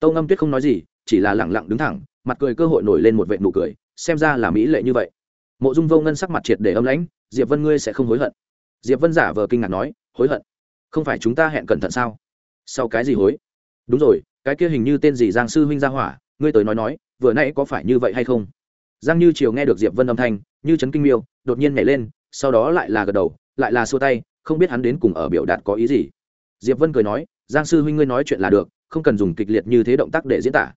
Tâu ngâm tuyết không nói gì, chỉ là lẳng lặng đứng thẳng, mặt cười cơ hội nổi lên một vệ nụ cười, xem ra là mỹ lệ như vậy. Mộ dung vô ngân sắc mặt triệt để âm lãnh, diệp vân ngươi sẽ không hối hận. Diệp vân giả vờ kinh ngạc nói, hối hận? Không phải chúng ta hẹn cẩn thận sao? Sau cái gì hối? Đúng rồi, cái kia hình như tên gì giang sư huynh gia hỏa, ngươi tới nói nói, vừa nãy có phải như vậy hay không? Giang như chiều nghe được diệp vân âm thanh, như chấn kinh miêu, đột nhiên nhảy lên, sau đó lại là gật đầu, lại là xua tay, không biết hắn đến cùng ở biểu đạt có ý gì. Diệp vân cười nói giang sư huynh ngươi nói chuyện là được, không cần dùng kịch liệt như thế động tác để diễn tả.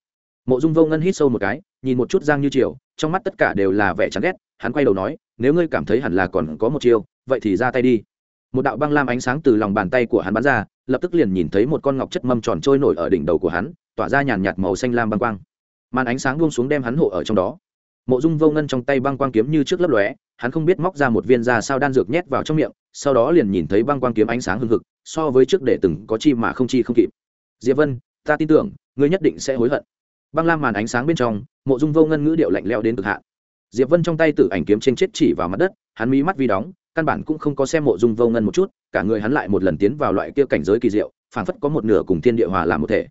Mộ dung vô ngân hít sâu một cái, nhìn một chút giang như triều, trong mắt tất cả đều là vẻ chán ghét, hắn quay đầu nói, nếu ngươi cảm thấy hẳn là còn có một chiêu, vậy thì ra tay đi. Một đạo băng lam ánh sáng từ lòng bàn tay của hắn bắn ra, lập tức liền nhìn thấy một con ngọc chất mâm tròn trôi nổi ở đỉnh đầu của hắn, tỏa ra nhàn nhạt màu xanh lam băng quang. Màn ánh sáng buông xuống đem hắn hộ ở trong đó. Mộ dung vô ngân trong tay băng quang kiếm như trước lấp lóe, hắn không biết móc ra một viên da sao đan dược nhét vào trong miệng, sau đó liền nhìn thấy băng quang kiếm ánh sáng hưng hực so với trước để từng có chi mà không chi không kịp. Diệp vân, ta tin tưởng, ngươi nhất định sẽ hối hận. Băng lam màn ánh sáng bên trong, mộ dung vô ngân ngữ điệu lạnh leo đến cực hạn. Diệp vân trong tay tử ảnh kiếm trên chết chỉ vào mặt đất, hắn mí mắt vi đóng, căn bản cũng không có xem mộ dung vô ngân một chút, cả người hắn lại một lần tiến vào loại kia cảnh giới kỳ diệu, phảng phất có một nửa cùng thiên địa hòa làm một thể.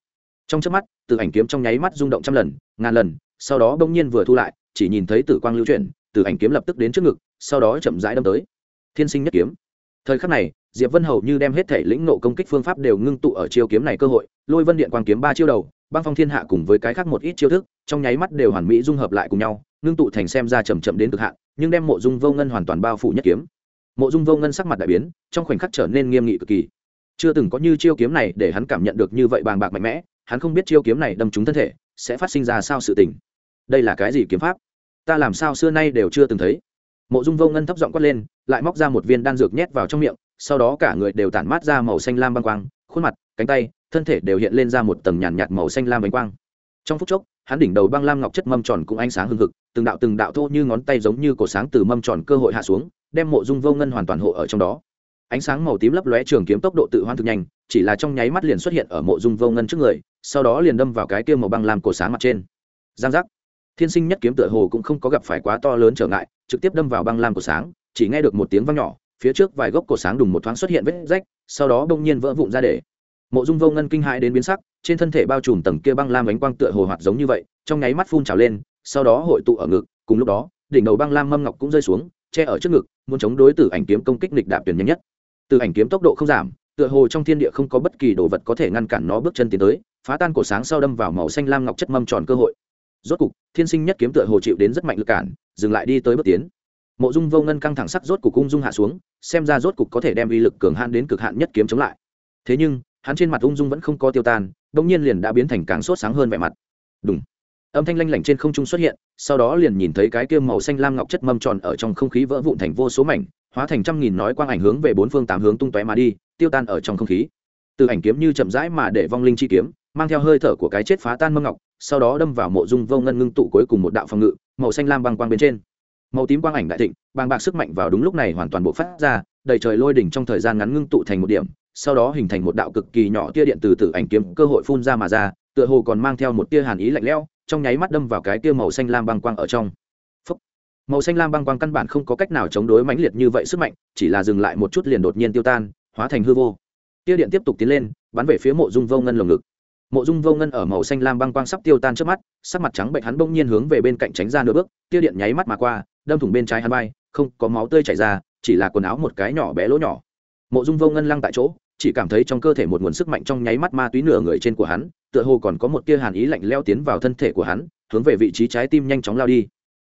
Trong chớp mắt, tử ảnh kiếm trong nháy mắt rung động trăm lần, ngàn lần, sau đó bỗng nhiên vừa thu lại, chỉ nhìn thấy tử quang lưu chuyển, tử ảnh kiếm lập tức đến trước ngực, sau đó chậm rãi đâm tới. Thiên sinh nhất kiếm thời khắc này, diệp vân hầu như đem hết thể lĩnh nộ công kích phương pháp đều ngưng tụ ở chiêu kiếm này cơ hội, lôi vân điện quang kiếm ba chiêu đầu, băng phong thiên hạ cùng với cái khác một ít chiêu thức, trong nháy mắt đều hoàn mỹ dung hợp lại cùng nhau, ngưng tụ thành xem ra chầm chậm đến cực hạn, nhưng đem mộ dung vô ngân hoàn toàn bao phủ nhất kiếm. Mộ dung vô ngân sắc mặt đại biến, trong khoảnh khắc trở nên nghiêm nghị cực kỳ. Chưa từng có như chiêu kiếm này để hắn cảm nhận được như vậy bàng bạc mạnh mẽ, hắn không biết chiêu kiếm này đâm trúng thân thể sẽ phát sinh ra sao sự tình. Đây là cái gì kiếm pháp? Ta làm sao xưa nay đều chưa từng thấy mộ dung vô ngân thấp giọng quát lên lại móc ra một viên đan dược nhét vào trong miệng sau đó cả người đều tản mát ra màu xanh lam băng quang khuôn mặt cánh tay thân thể đều hiện lên ra một tầng nhàn nhạt, màu xanh lam bánh quang. Trong phút chốc hắn đỉnh đầu băng lam ngọc chất mâm tròn cũng ánh sáng hưng hực từng đạo từng đạo thô như ngón tay giống như cổ sáng từ mâm tròn cơ hội hạ xuống đem mộ dung vô ngân hoàn toàn hộ ở trong đó. Ánh sáng màu tím lấp lóe trường kiếm tốc độ tự hoan thực nhanh chỉ là trong nháy mắt liền xuất hiện ở mộ dung vô ngân trước người sau đó liền đâm vào cái kia màu băng lam cổ sáng mặt trên. Giang giác thiên sinh nhất kiếm tựa hồ cũng không có gặp phải quá to lớn trở ngại, trực tiếp đâm vào băng lam cổ sáng, chỉ nghe được một tiếng vang nhỏ, phía trước vài gốc cổ sáng đùng một thoáng xuất hiện vết rách, sau đó đông nhiên vỡ vụn ra để. Mộ dung vô ngân kinh hãi đến biến sắc, trên thân thể bao trùm tầng kia băng lam ánh quang tựa hồ hoạt giống như vậy, trong nháy mắt phun trào lên, sau đó hội tụ ở ngực, cùng lúc đó, đỉnh đầu băng lam mâm ngọc cũng rơi xuống, che ở trước ngực, muốn chống đối tử ảnh kiếm công kích lịch đạp tuyển nhanh nhất. Từ ảnh kiếm tốc độ không giảm, tựa hồ trong thiên địa không có bất kỳ đồ vật có thể ngăn cản nó bước chân tiến tới, phá tan cổ sáng sau đâm vào màu xanh lam ngọc chất mâm tròn cơ hội rốt cục, thiên sinh nhất kiếm tựa hồ chịu đến rất mạnh lực cản, dừng lại đi tới bước tiến. Mộ dung vô ngân căng thẳng sắc rốt cục cung dung hạ xuống, xem ra rốt cục có thể đem uy lực cường hạn đến cực hạn nhất kiếm chống lại. Thế nhưng, hắn trên mặt ung dung vẫn không có tiêu tan bỗng nhiên liền đã biến thành càng sốt sáng hơn vẻ mặt. Đúng âm thanh lanh lảnh trên không trung xuất hiện, sau đó liền nhìn thấy cái kia màu xanh lam ngọc chất mâm tròn ở trong không khí vỡ vụn thành vô số mảnh, hóa thành trăm nghìn nói quang ảnh hướng về bốn phương tám hướng tung tóe mà đi, tiêu tan ở trong không khí. Từ ảnh kiếm như chậm rãi mà để vong linh chi kiếm, mang theo hơi thở của cái chết phá tan mâm ngọc sau đó đâm vào mộ dung vô ngân ngưng tụ cuối cùng một đạo phòng ngự, màu xanh lam băng quang bên trên. Màu tím quang ảnh đại thịnh, bàng bạc sức mạnh vào đúng lúc này hoàn toàn bộ phát ra, đầy trời lôi đỉnh trong thời gian ngắn ngưng tụ thành một điểm, sau đó hình thành một đạo cực kỳ nhỏ tia điện từ từ ảnh kiếm cơ hội phun ra mà ra, tựa hồ còn mang theo một tia hàn ý lạnh lẽo, trong nháy mắt đâm vào cái tia màu xanh lam băng quang ở trong. Phúc. màu xanh lam băng quang căn bản không có cách nào chống đối mãnh liệt như vậy sức mạnh, chỉ là dừng lại một chút liền đột nhiên tiêu tan, hóa thành hư vô. Tia điện tiếp tục tiến lên, bắn về phía mộ dung vô ngân lồng ngực mộ dung vô ngân ở màu xanh lam băng quang sắp tiêu tan trước mắt, sắc mặt trắng bệnh hắn bỗng nhiên hướng về bên cạnh tránh ra nửa bước, tia điện nháy mắt mà qua, đâm thủng bên trái hắn bay không có máu tươi chảy ra, chỉ là quần áo một cái nhỏ bé lỗ nhỏ. Mộ dung vô ngân lăng tại chỗ, chỉ cảm thấy trong cơ thể một nguồn sức mạnh trong nháy mắt ma túy nửa người trên của hắn, tựa hồ còn có một tia hàn ý lạnh leo tiến vào thân thể của hắn, hướng về vị trí trái tim nhanh chóng lao đi.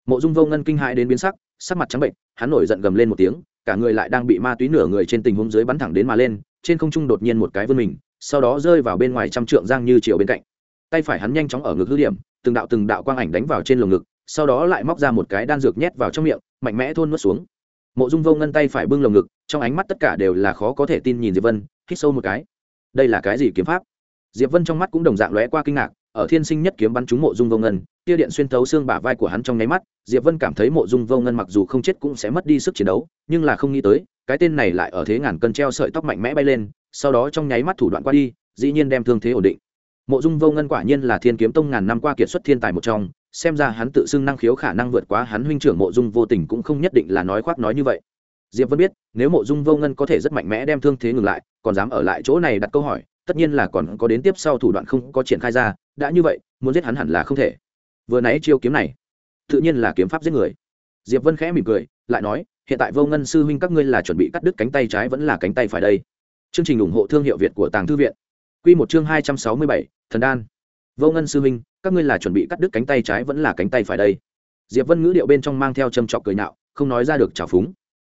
Mộ dung vô ngân kinh hãi đến biến sắc sắc mặt trắng bệnh, hắn nổi giận gầm lên một tiếng, cả người lại đang bị ma túy nửa người trên tình huống dưới bắn thẳng đến mà lên, trên không trung đột nhiên một cái vươn mình sau đó rơi vào bên ngoài trăm trượng giang như chiều bên cạnh. Tay phải hắn nhanh chóng ở ngực hư điểm, từng đạo từng đạo quang ảnh đánh vào trên lồng ngực, sau đó lại móc ra một cái đan dược nhét vào trong miệng, mạnh mẽ thôn nuốt xuống. Mộ dung vô ngân tay phải bưng lồng ngực, trong ánh mắt tất cả đều là khó có thể tin nhìn diệp vân, hít sâu một cái. Đây là cái gì kiếm pháp? Diệp vân trong mắt cũng đồng dạng lóe qua kinh ngạc, ở thiên sinh nhất kiếm bắn trúng mộ dung vô ngân, tia điện xuyên thấu xương bả vai của hắn trong nháy mắt, diệp vân cảm thấy mộ dung vô ngân mặc dù không chết cũng sẽ mất đi sức chiến đấu, nhưng là không nghĩ tới, cái tên này lại ở thế ngàn cân treo sợi tóc mạnh mẽ bay lên sau đó trong nháy mắt thủ đoạn qua đi, dĩ nhiên đem thương thế ổn định. Mộ dung vô ngân quả nhiên là thiên kiếm tông ngàn năm qua kiệt xuất thiên tài một trong, xem ra hắn tự xưng năng khiếu khả năng vượt quá hắn huynh trưởng mộ dung vô tình cũng không nhất định là nói khoác nói như vậy. Diệp vân biết, nếu mộ dung vô ngân có thể rất mạnh mẽ đem thương thế ngừng lại, còn dám ở lại chỗ này đặt câu hỏi, tất nhiên là còn có đến tiếp sau thủ đoạn không có triển khai ra, đã như vậy, muốn giết hắn hẳn là không thể. Vừa nãy chiêu kiếm này, tự nhiên là kiếm pháp giết người. Diệp vân khẽ mỉm cười, lại nói, hiện tại vô ngân sư huynh các ngươi là chuẩn bị cắt đứt cánh tay trái vẫn là cánh tay phải đây chương trình ủng hộ thương hiệu việt của tàng thư viện. Quy một chương hai trăm sáu mươi bảy, thần đan. Vô ngân sư huynh, các ngươi là chuẩn bị cắt đứt cánh tay trái vẫn là cánh tay phải đây. Diệp vân ngữ điệu bên trong mang theo châm chọc cười nạo, không nói ra được trào phúng.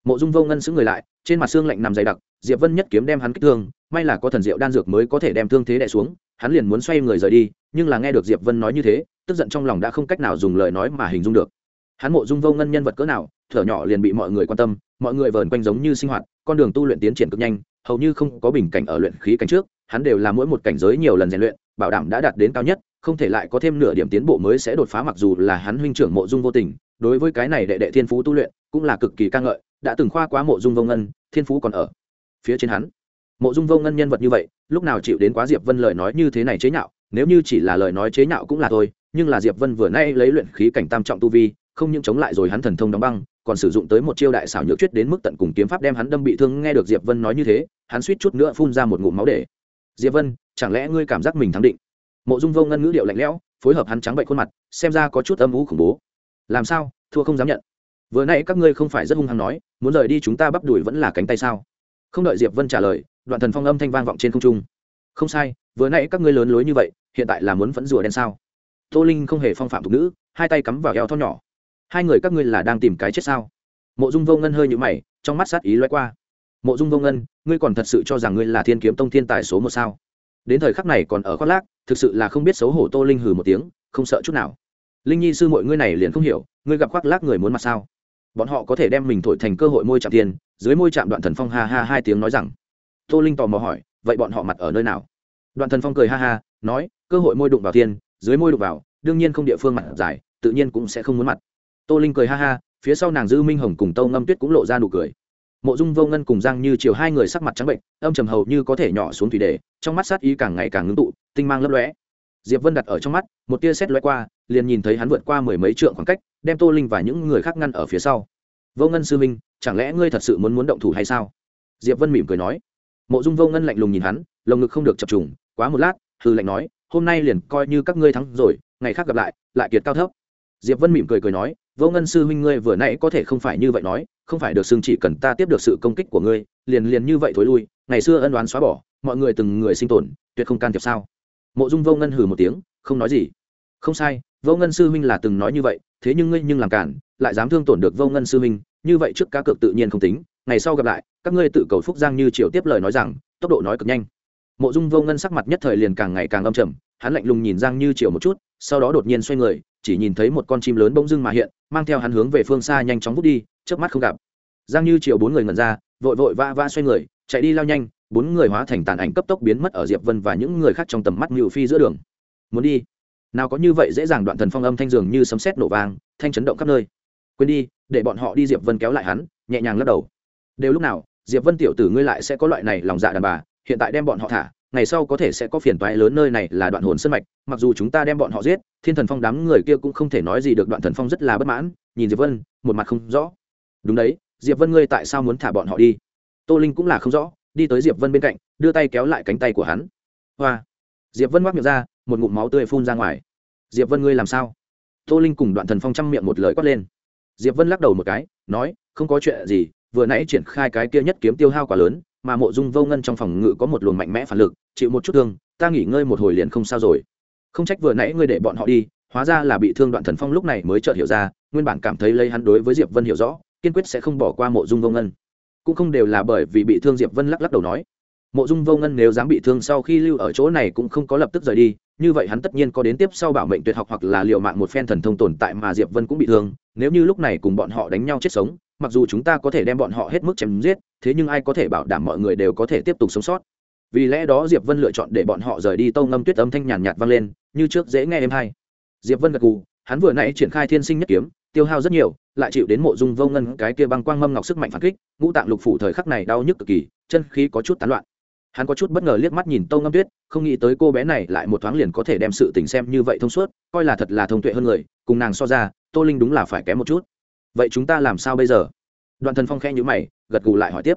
Mộ dung vô ngân sững người lại, trên mặt xương lạnh nằm dày đặc, diệp vân nhất kiếm đem hắn kích thương, may là có thần diệu đan dược mới có thể đem thương thế đè xuống, hắn liền muốn xoay người rời đi, nhưng là nghe được diệp vân nói như thế, tức giận trong lòng đã không cách nào dùng lời nói mà hình dung được. Hắn mộ dung vô ngân nhân vật cỡ nào, thở nhỏ liền bị mọi người quan tâm, mọi người vờn quanh giống như sinh hoạt, con đường tu luyện tiến triển cực nhanh hầu như không có bình cảnh ở luyện khí cảnh trước, hắn đều là mỗi một cảnh giới nhiều lần rèn luyện, bảo đảm đã đạt đến cao nhất, không thể lại có thêm nửa điểm tiến bộ mới sẽ đột phá mặc dù là hắn huynh trưởng mộ dung vô tình, đối với cái này đệ đệ thiên phú tu luyện cũng là cực kỳ ca ngợi, đã từng khoa quá mộ dung vô ngân, thiên phú còn ở phía trên hắn. Mộ dung vô ngân nhân vật như vậy, lúc nào chịu đến quá diệp vân lời nói như thế này chế nhạo, nếu như chỉ là lời nói chế nhạo cũng là thôi, nhưng là diệp vân vừa nay lấy luyện khí cảnh tam trọng tu vi, không những chống lại rồi hắn thần thông đóng băng còn sử dụng tới một chiêu đại xảo nhược chuyết đến mức tận cùng kiếm pháp đem hắn đâm bị thương. Nghe được diệp vân nói như thế, hắn suýt chút nữa phun ra một ngụm máu để. Diệp vân, chẳng lẽ ngươi cảm giác mình thắng định? Mộ dung vô ngân ngữ điệu lạnh lẽo, phối hợp hắn trắng bệnh khuôn mặt, xem ra có chút âm ú khủng bố. Làm sao? Thua không dám nhận. Vừa nãy các ngươi không phải rất hung hăng nói, muốn rời đi chúng ta bắp đuổi vẫn là cánh tay sao? Không đợi diệp vân trả lời, đoạn thần phong âm thanh vang vọng trên không trung. Không sai, vừa nãy các ngươi lớn lối như vậy, hiện tại là muốn vẫn rùa đen sao? Tô linh không hề phong phạm thục nữ hai tay cắm vào eo thon nhỏ hai người các ngươi là đang tìm cái chết sao? Mộ dung vô ngân hơi nhũ mày, trong mắt sát ý loay qua. Mộ dung vô ngân, ngươi còn thật sự cho rằng ngươi là thiên kiếm tông thiên tài số một sao? Đến thời khắc này còn ở khoác lác, thực sự là không biết xấu hổ tô linh hừ một tiếng, không sợ chút nào. Linh nhi sư mọi ngươi này liền không hiểu, ngươi gặp khoác lác người muốn mặt sao? Bọn họ có thể đem mình thổi thành cơ hội môi chạm tiền, dưới môi chạm đoạn thần phong ha ha hai tiếng nói rằng. Tô linh tò mò hỏi, vậy bọn họ mặt ở nơi nào? Đoạn thần phong cười ha ha, nói, cơ hội môi đụng vào thiên dưới môi đụng vào, đương nhiên không địa phương mặt dài, tự nhiên cũng sẽ không muốn mặt tô linh cười ha ha, phía sau nàng dư minh hồng cùng tâu ngâm tuyết cũng lộ ra nụ cười. Mộ dung vô ngân cùng giang như chiều hai người sắc mặt trắng bệnh, âm trầm hầu như có thể nhỏ xuống thủy đề, trong mắt sát ý càng ngày càng ngưng tụ, tinh mang lấp lóe. Diệp vân đặt ở trong mắt, một tia xét lóe qua, liền nhìn thấy hắn vượt qua mười mấy trượng khoảng cách, đem tô linh và những người khác ngăn ở phía sau. Vô ngân sư minh, chẳng lẽ ngươi thật sự muốn muốn động thủ hay sao? Diệp vân mỉm cười nói. Mộ dung vô ngân lạnh lùng nhìn hắn, lồng ngực không được chập trùng, quá một lát hư lạnh nói, hôm nay liền coi như các ngươi thắng rồi, ngày khác gặp lại lại kiệt cao thấp. Diệp vân mỉm cười cười nói vô ngân sư huynh ngươi vừa nãy có thể không phải như vậy nói, không phải được xưng chỉ cần ta tiếp được sự công kích của ngươi, liền liền như vậy thối lui, ngày xưa ân đoán xóa bỏ, mọi người từng người sinh tồn, tuyệt không can thiệp sao? Mộ dung vô ngân hừ một tiếng, không nói gì. Không sai, vô ngân sư huynh là từng nói như vậy, thế nhưng ngươi nhưng làm cản, lại dám thương tổn được vô ngân sư huynh, như vậy trước cá cược tự nhiên không tính, ngày sau gặp lại, các ngươi tự cầu phúc giang như triều tiếp lời nói rằng, tốc độ nói cực nhanh. Mộ dung vô ngân sắc mặt nhất thời liền càng ngày càng âm trầm, hắn lạnh lùng nhìn giang như triều một chút, sau đó đột nhiên xoay người chỉ nhìn thấy một con chim lớn bỗng dưng mà hiện, mang theo hắn hướng về phương xa nhanh chóng vút đi trước mắt không gặp. Giang như chiều bốn người ngẩn ra, vội vội vã vã xoay người, chạy đi lao nhanh, bốn người hóa thành tàn ảnh cấp tốc biến mất ở diệp vân và những người khác trong tầm mắt ngự phi giữa đường. Muốn đi? Nào có như vậy dễ dàng đoạn thần phong âm thanh dường như sấm sét nổ vang, thanh chấn động khắp nơi. Quên đi, để bọn họ đi diệp vân kéo lại hắn, nhẹ nhàng lắc đầu. Đều lúc nào, diệp vân tiểu tử ngươi lại sẽ có loại này lòng dạ đàn bà, hiện tại đem bọn họ thả ngày sau có thể sẽ có phiền toái lớn nơi này là đoạn hồn sân mạch, mặc dù chúng ta đem bọn họ giết, thiên thần phong đám người kia cũng không thể nói gì được, đoạn thần phong rất là bất mãn, nhìn diệp vân, một mặt không rõ. Đúng đấy, diệp vân ngươi tại sao muốn thả bọn họ đi? Tô linh cũng là không rõ, đi tới diệp vân bên cạnh, đưa tay kéo lại cánh tay của hắn. Hoa. Diệp vân mắc miệng ra, một ngụm máu tươi phun ra ngoài. Diệp vân ngươi làm sao? Tô linh cùng đoạn thần phong chăm miệng một lời quát lên. Diệp vân lắc đầu một cái, nói, không có chuyện gì, vừa nãy triển khai cái kia nhất kiếm tiêu hao quá lớn, mà mộ dung vô ngân trong phòng ngự có một luồng mạnh mẽ phản lực chịu một chút thương, ta nghỉ ngơi một hồi liền không sao rồi. Không trách vừa nãy ngươi để bọn họ đi, hóa ra là bị thương đoạn thần phong lúc này mới chợt hiểu ra, nguyên bản cảm thấy lấy hắn đối với diệp vân hiểu rõ, kiên quyết sẽ không bỏ qua mộ dung vô ngân. Cũng không đều là bởi vì bị thương diệp vân lắc lắc đầu nói. Mộ dung vô ngân nếu dám bị thương sau khi lưu ở chỗ này cũng không có lập tức rời đi, như vậy hắn tất nhiên có đến tiếp sau bảo mệnh tuyệt học hoặc là liệu mạng một phen thần thông tồn tại mà diệp vân cũng bị thương, nếu như lúc này cùng bọn họ đánh nhau chết sống, mặc dù chúng ta có thể đem bọn họ hết mức chém giết, thế nhưng ai có thể bảo đảm mọi người đều có thể tiếp tục sống sót? Vì lẽ đó diệp vân lựa chọn để bọn họ rời đi tâu ngâm tuyết âm thanh nhàn nhạt vang lên, như trước dễ nghe em hay. Diệp vân gật gù, hắn vừa nãy triển khai thiên sinh nhất kiếm, tiêu hao rất nhiều, lại chịu đến mộ dung vô ngân cái kia băng quang mâm ngọc sức mạnh phản kích, ngũ tạng lục phủ thời khắc này đau nhức cực kỳ, chân khí có chút tán loạn. Hắn có chút bất ngờ liếc mắt nhìn tâu ngâm tuyết, không nghĩ tới cô bé này lại một thoáng liền có thể đem sự tình xem như vậy thông suốt, coi là thật là thông tuệ hơn người, cùng nàng so ra, tô linh đúng là phải kém một chút. Vậy chúng ta làm sao bây giờ? Đoạn thần phong khe nhữ mày, gật gù lại hỏi tiếp.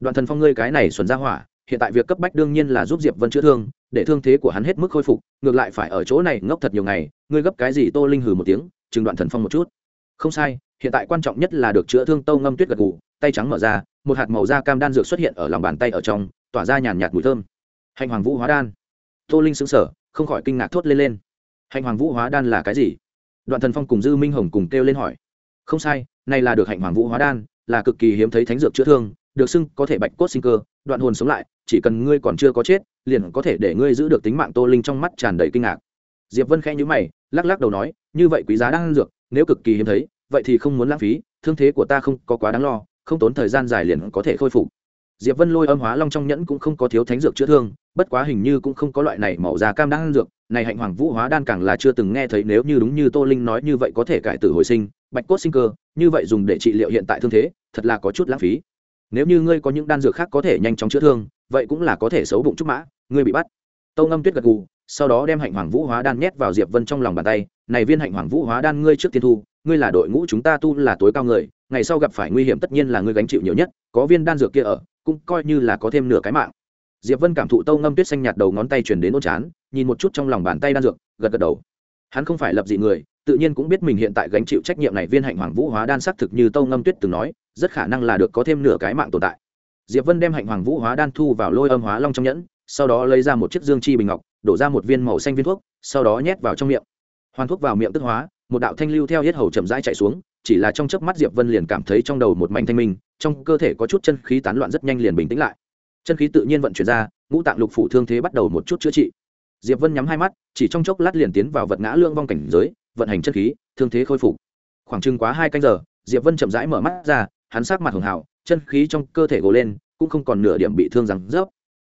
Đoạn thần phong, ngươi cái này xuẩn ra hỏa hiện tại việc cấp bách đương nhiên là giúp diệp vân chữa thương, để thương thế của hắn hết mức khôi phục, ngược lại phải ở chỗ này ngốc thật nhiều ngày, ngươi gấp cái gì tô linh hừ một tiếng chừng đoạn thần phong một chút. Không sai, hiện tại quan trọng nhất là được chữa thương tâu ngâm tuyết gật gù, tay trắng mở ra, một hạt màu da cam đan dược xuất hiện ở lòng bàn tay ở trong, tỏa ra nhàn nhạt mùi thơm. Hành hoàng vũ hóa đan. Tô linh xứng sở không khỏi kinh ngạc thốt lên lên. Hành hoàng vũ hóa đan là cái gì? Đoạn thần phong cùng dư minh hồng cùng kêu lên hỏi. Không sai, này là được hạnh hoàng vũ hóa đan, là cực kỳ hiếm thấy thánh dược chữa thương được xưng có thể bạch cốt sinh cơ, đoạn hồn sống lại, chỉ cần ngươi còn chưa có chết, liền có thể để ngươi giữ được tính mạng tô linh trong mắt tràn đầy kinh ngạc. Diệp vân khẽ nhíu mày, lắc lắc đầu nói, như vậy quý giá đang dược, nếu cực kỳ hiếm thấy, vậy thì không muốn lãng phí, thương thế của ta không có quá đáng lo, không tốn thời gian dài liền có thể khôi phục. Diệp vân lôi âm hóa long trong nhẫn cũng không có thiếu thánh dược chữa thương, bất quá hình như cũng không có loại này màu da cam đan dược, này hạnh hoàng vũ hóa đan càng là chưa từng nghe thấy, nếu như đúng như tô linh nói như vậy có thể cải tử hồi sinh, bạch cốt sinh cơ, như vậy dùng để trị liệu hiện tại thương thế, thật là có chút lãng phí nếu như ngươi có những đan dược khác có thể nhanh chóng chữa thương, vậy cũng là có thể xấu bụng trúc mã, ngươi bị bắt. Tâu ngâm tuyết gật gù, sau đó đem hạnh hoàng vũ hóa đan nhét vào diệp vân trong lòng bàn tay. Này viên hạnh hoàng vũ hóa đan ngươi trước tiên thu, ngươi là đội ngũ chúng ta tu là tối cao người, ngày sau gặp phải nguy hiểm tất nhiên là ngươi gánh chịu nhiều nhất, có viên đan dược kia ở, cũng coi như là có thêm nửa cái mạng. Diệp vân cảm thụ tâu ngâm tuyết xanh nhạt đầu ngón tay chuyển đến ôn chán, nhìn một chút trong lòng bàn tay đan dược, gật gật đầu hắn không phải lập dị người, tự nhiên cũng biết mình hiện tại gánh chịu trách nhiệm này viên hạnh hoàng vũ hóa đan xác thực như tâu ngâm tuyết từng nói, rất khả năng là được có thêm nửa cái mạng tồn tại. Diệp vân đem hạnh hoàng vũ hóa đan thu vào lôi âm hóa long trong nhẫn, sau đó lấy ra một chiếc dương chi bình ngọc, đổ ra một viên màu xanh viên thuốc, sau đó nhét vào trong miệng. Hoàn thuốc vào miệng tức hóa, một đạo thanh lưu theo hết hầu chậm rãi chạy xuống, chỉ là trong chớp mắt diệp vân liền cảm thấy trong đầu một mảnh thanh minh, trong cơ thể có chút chân khí tán loạn rất nhanh liền bình tĩnh lại. Chân khí tự nhiên vận chuyển ra, ngũ tạng lục phủ thương thế bắt đầu một chút chữa trị diệp vân nhắm hai mắt, chỉ trong chốc lát liền tiến vào vật ngã lương vong cảnh giới, vận hành chân khí, thương thế khôi phục. Khoảng chừng quá hai canh giờ, diệp vân chậm rãi mở mắt ra, hắn sắc mặt hường hào, chân khí trong cơ thể gồ lên, cũng không còn nửa điểm bị thương rằng rớp.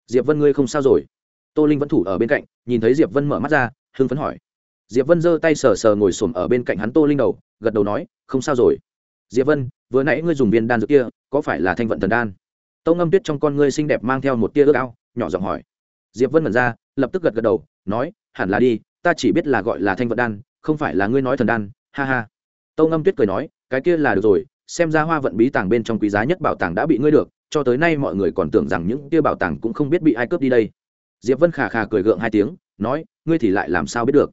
Diệp vân ngươi không sao rồi? Tô linh vẫn thủ ở bên cạnh, nhìn thấy diệp vân mở mắt ra, hưng phấn hỏi. Diệp vân giơ tay sờ sờ ngồi xổm ở bên cạnh hắn tô linh đầu, gật đầu nói, không sao rồi. Diệp vân, vừa nãy ngươi dùng viên đan dược kia, có phải là thanh vận thần đan? Tâu ngâm tuyết trong con ngươi xinh đẹp mang theo một tia ước ao, nhỏ giọng hỏi. Diệp vân mẩn ra lập tức gật gật đầu, nói, hẳn là đi, ta chỉ biết là gọi là thanh vận đan, không phải là ngươi nói thần đan, ha ha. Tâu ngâm tuyết cười nói, cái kia là được rồi, xem ra hoa vận bí tàng bên trong quý giá nhất bảo tàng đã bị ngươi được, cho tới nay mọi người còn tưởng rằng những kia bảo tàng cũng không biết bị ai cướp đi đây. Diệp vân khà khà cười gượng hai tiếng, nói, ngươi thì lại làm sao biết được?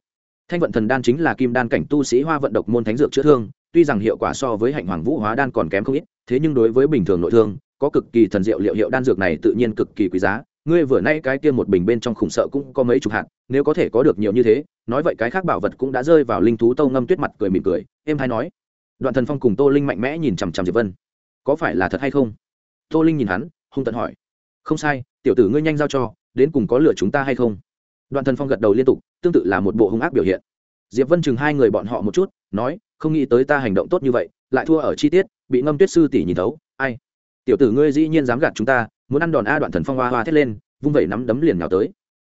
Thanh vận thần đan chính là kim đan cảnh tu sĩ hoa vận độc môn thánh dược chữa thương, tuy rằng hiệu quả so với hạnh hoàng vũ hóa đan còn kém không ít, thế nhưng đối với bình thường nội thương, có cực kỳ thần diệu liệu hiệu đan dược này tự nhiên cực kỳ quý giá ngươi vừa nay cái kia một bình bên trong khủng sợ cũng có mấy chục hạt, nếu có thể có được nhiều như thế, nói vậy cái khác bảo vật cũng đã rơi vào linh thú tâu ngâm tuyết mặt cười mỉm cười em hay nói. Đoạn thần phong cùng tô linh mạnh mẽ nhìn chằm chằm diệp vân. Có phải là thật hay không? Tô linh nhìn hắn, hung tận hỏi. Không sai, tiểu tử ngươi nhanh giao cho, đến cùng có lựa chúng ta hay không? Đoạn thần phong gật đầu liên tục, tương tự là một bộ hung ác biểu hiện. Diệp vân chừng hai người bọn họ một chút, nói, không nghĩ tới ta hành động tốt như vậy, lại thua ở chi tiết, bị ngâm tuyết sư tỷ nhìn thấu, ai? Tiểu tử ngươi dĩ nhiên dám gạt chúng ta muốn ăn đòn a đoạn thần phong hoa hoa thét lên, vung vẩy nắm đấm liền nhào tới.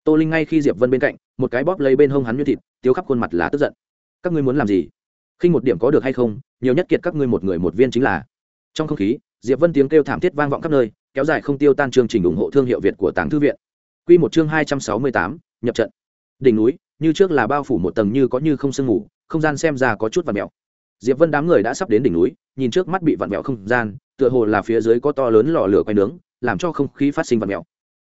Tô linh ngay khi diệp vân bên cạnh, một cái bóp lấy bên hông hắn như thịt tiếu khắp khuôn mặt là tức giận. Các ngươi muốn làm gì? Khi một điểm có được hay không, nhiều nhất kiệt các ngươi một người một viên chính là. Trong không khí, diệp vân tiếng kêu thảm thiết vang vọng khắp nơi, kéo dài không tiêu tan chương trình ủng hộ thương hiệu việt của tàng thư viện. Quy một chương hai trăm sáu mươi tám, nhập trận. Đỉnh núi, như trước là bao phủ một tầng như có như không sương ngủ không gian xem ra có chút vặn mèo diệp vân đám người đã sắp đến đỉnh núi, nhìn trước mắt bị vặn vẹo không gian, tựa hồ là phía dưới có to lớn lò lửa quay nướng làm cho không khí phát sinh vật mèo.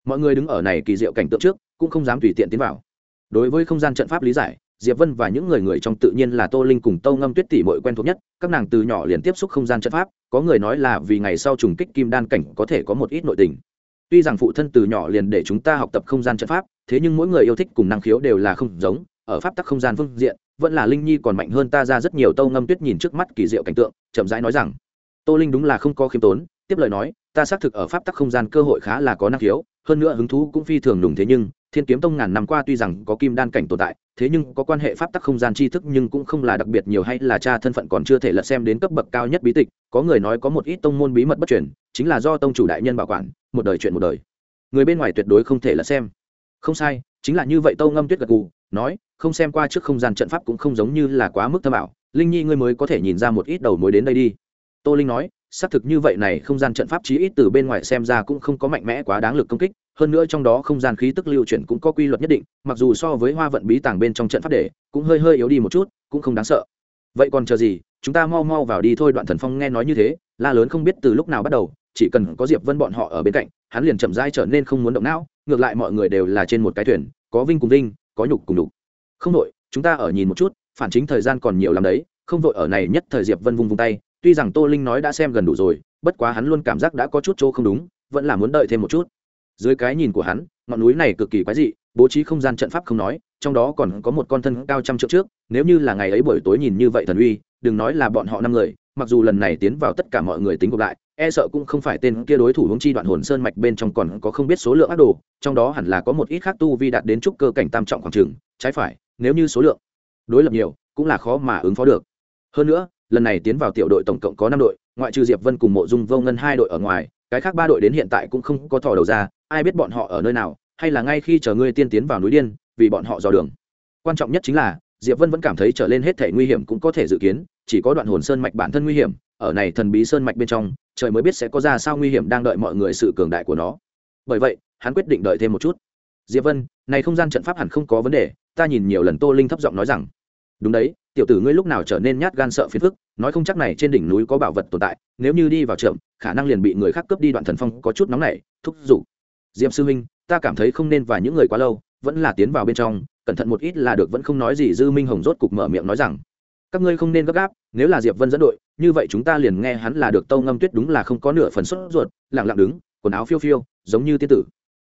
mọi người đứng ở này kỳ diệu cảnh tượng trước, cũng không dám tùy tiện tiến vào đối với không gian trận pháp lý giải, diệp vân và những người người trong tự nhiên là tô linh cùng tâu ngâm tuyết tỷ mội quen thuộc nhất, các nàng từ nhỏ liền tiếp xúc không gian trận pháp, có người nói là vì ngày sau trùng kích kim đan cảnh có thể có một ít nội tình tuy rằng phụ thân từ nhỏ liền để chúng ta học tập không gian trận pháp, thế nhưng mỗi người yêu thích cùng năng khiếu đều là không giống, ở pháp tắc không gian phương diện, vẫn là linh nhi còn mạnh hơn ta ra rất nhiều tâu ngâm tuyết nhìn trước mắt kỳ diệu cảnh tượng, chậm rãi nói rằng, tô linh đúng là không có khiêm tốn, tiếp lời nói ta xác thực ở pháp tắc không gian cơ hội khá là có năng khiếu, hơn nữa hứng thú cũng phi thường đùng thế nhưng, thiên kiếm tông ngàn năm qua tuy rằng có kim đan cảnh tồn tại, thế nhưng có quan hệ pháp tắc không gian tri thức nhưng cũng không là đặc biệt nhiều hay là cha thân phận còn chưa thể lật xem đến cấp bậc cao nhất bí tịch, có người nói có một ít tông môn bí mật bất chuyển chính là do tông chủ đại nhân bảo quản, một đời chuyện một đời. Người bên ngoài tuyệt đối không thể lật xem. Không sai, chính là như vậy tâu ngâm tuyết gật gù, nói, không xem qua trước không gian trận pháp cũng không giống như là quá mức thâm ảo, linh nhi ngươi mới có thể nhìn ra một ít đầu mối đến đây đi. Tô linh nói xác thực như vậy này không gian trận pháp chí ít từ bên ngoài xem ra cũng không có mạnh mẽ quá đáng lực công kích, hơn nữa trong đó không gian khí tức lưu chuyển cũng có quy luật nhất định, mặc dù so với hoa vận bí tàng bên trong trận pháp để, cũng hơi hơi yếu đi một chút, cũng không đáng sợ. Vậy còn chờ gì, chúng ta mau mau vào đi thôi, đoạn thần phong nghe nói như thế, la lớn không biết từ lúc nào bắt đầu, chỉ cần có diệp vân bọn họ ở bên cạnh, hắn liền chậm rãi trở nên không muốn động não, ngược lại mọi người đều là trên một cái thuyền, có vinh cùng vinh, có nhục cùng nhục. Không đội, chúng ta ở nhìn một chút, phản chính thời gian còn nhiều lắm đấy, không vội ở này nhất thời diệp vân vung vung tay tuy rằng tô linh nói đã xem gần đủ rồi, bất quá hắn luôn cảm giác đã có chút chỗ không đúng, vẫn là muốn đợi thêm một chút. Dưới cái nhìn của hắn, ngọn núi này cực kỳ quái dị, bố trí không gian trận pháp không nói, trong đó còn có một con thân cao trăm trượng trước, nếu như là ngày ấy buổi tối nhìn như vậy thần uy, đừng nói là bọn họ năm người, mặc dù lần này tiến vào tất cả mọi người tính gộp lại e sợ cũng không phải tên kia đối thủ hướng chi đoạn hồn sơn mạch bên trong còn có không biết số lượng ác đồ, trong đó hẳn là có một ít khác tu vi đạt đến trúc cơ cảnh tam trọng khoảng trường trái phải, nếu như số lượng đối lập nhiều, cũng là khó mà ứng phó được. Hơn nữa lần này tiến vào tiểu đội tổng cộng có năm đội, ngoại trừ diệp vân cùng mộ dung vô ngân hai đội ở ngoài, cái khác ba đội đến hiện tại cũng không có thò đầu ra, ai biết bọn họ ở nơi nào, hay là ngay khi chờ ngươi tiên tiến vào núi điên, vì bọn họ dò đường. Quan trọng nhất chính là, diệp vân vẫn cảm thấy trở lên hết thể nguy hiểm cũng có thể dự kiến, chỉ có đoạn hồn sơn mạch bản thân nguy hiểm, ở này thần bí sơn mạch bên trong, trời mới biết sẽ có ra sao nguy hiểm đang đợi mọi người sự cường đại của nó. Bởi vậy, hắn quyết định đợi thêm một chút. Diệp vân, này không gian trận pháp hẳn không có vấn đề, ta nhìn nhiều lần tô linh thấp giọng nói rằng đúng đấy, tiểu tử ngươi lúc nào trở nên nhát gan sợ phiền phức, nói không chắc này trên đỉnh núi có bảo vật tồn tại, nếu như đi vào trượm khả năng liền bị người khác cướp đi đoạn thần phong có chút nóng nảy, thúc giục. Diệp sư huynh, ta cảm thấy không nên và những người quá lâu, vẫn là tiến vào bên trong, cẩn thận một ít là được vẫn không nói gì, dư minh hồng rốt cục mở miệng nói rằng, các ngươi không nên gấp gáp, nếu là diệp vân dẫn đội, như vậy chúng ta liền nghe hắn là được tâu ngâm tuyết đúng là không có nửa phần sốt ruột, lặng lặng đứng, quần áo phiêu phiêu, giống như tiên tử.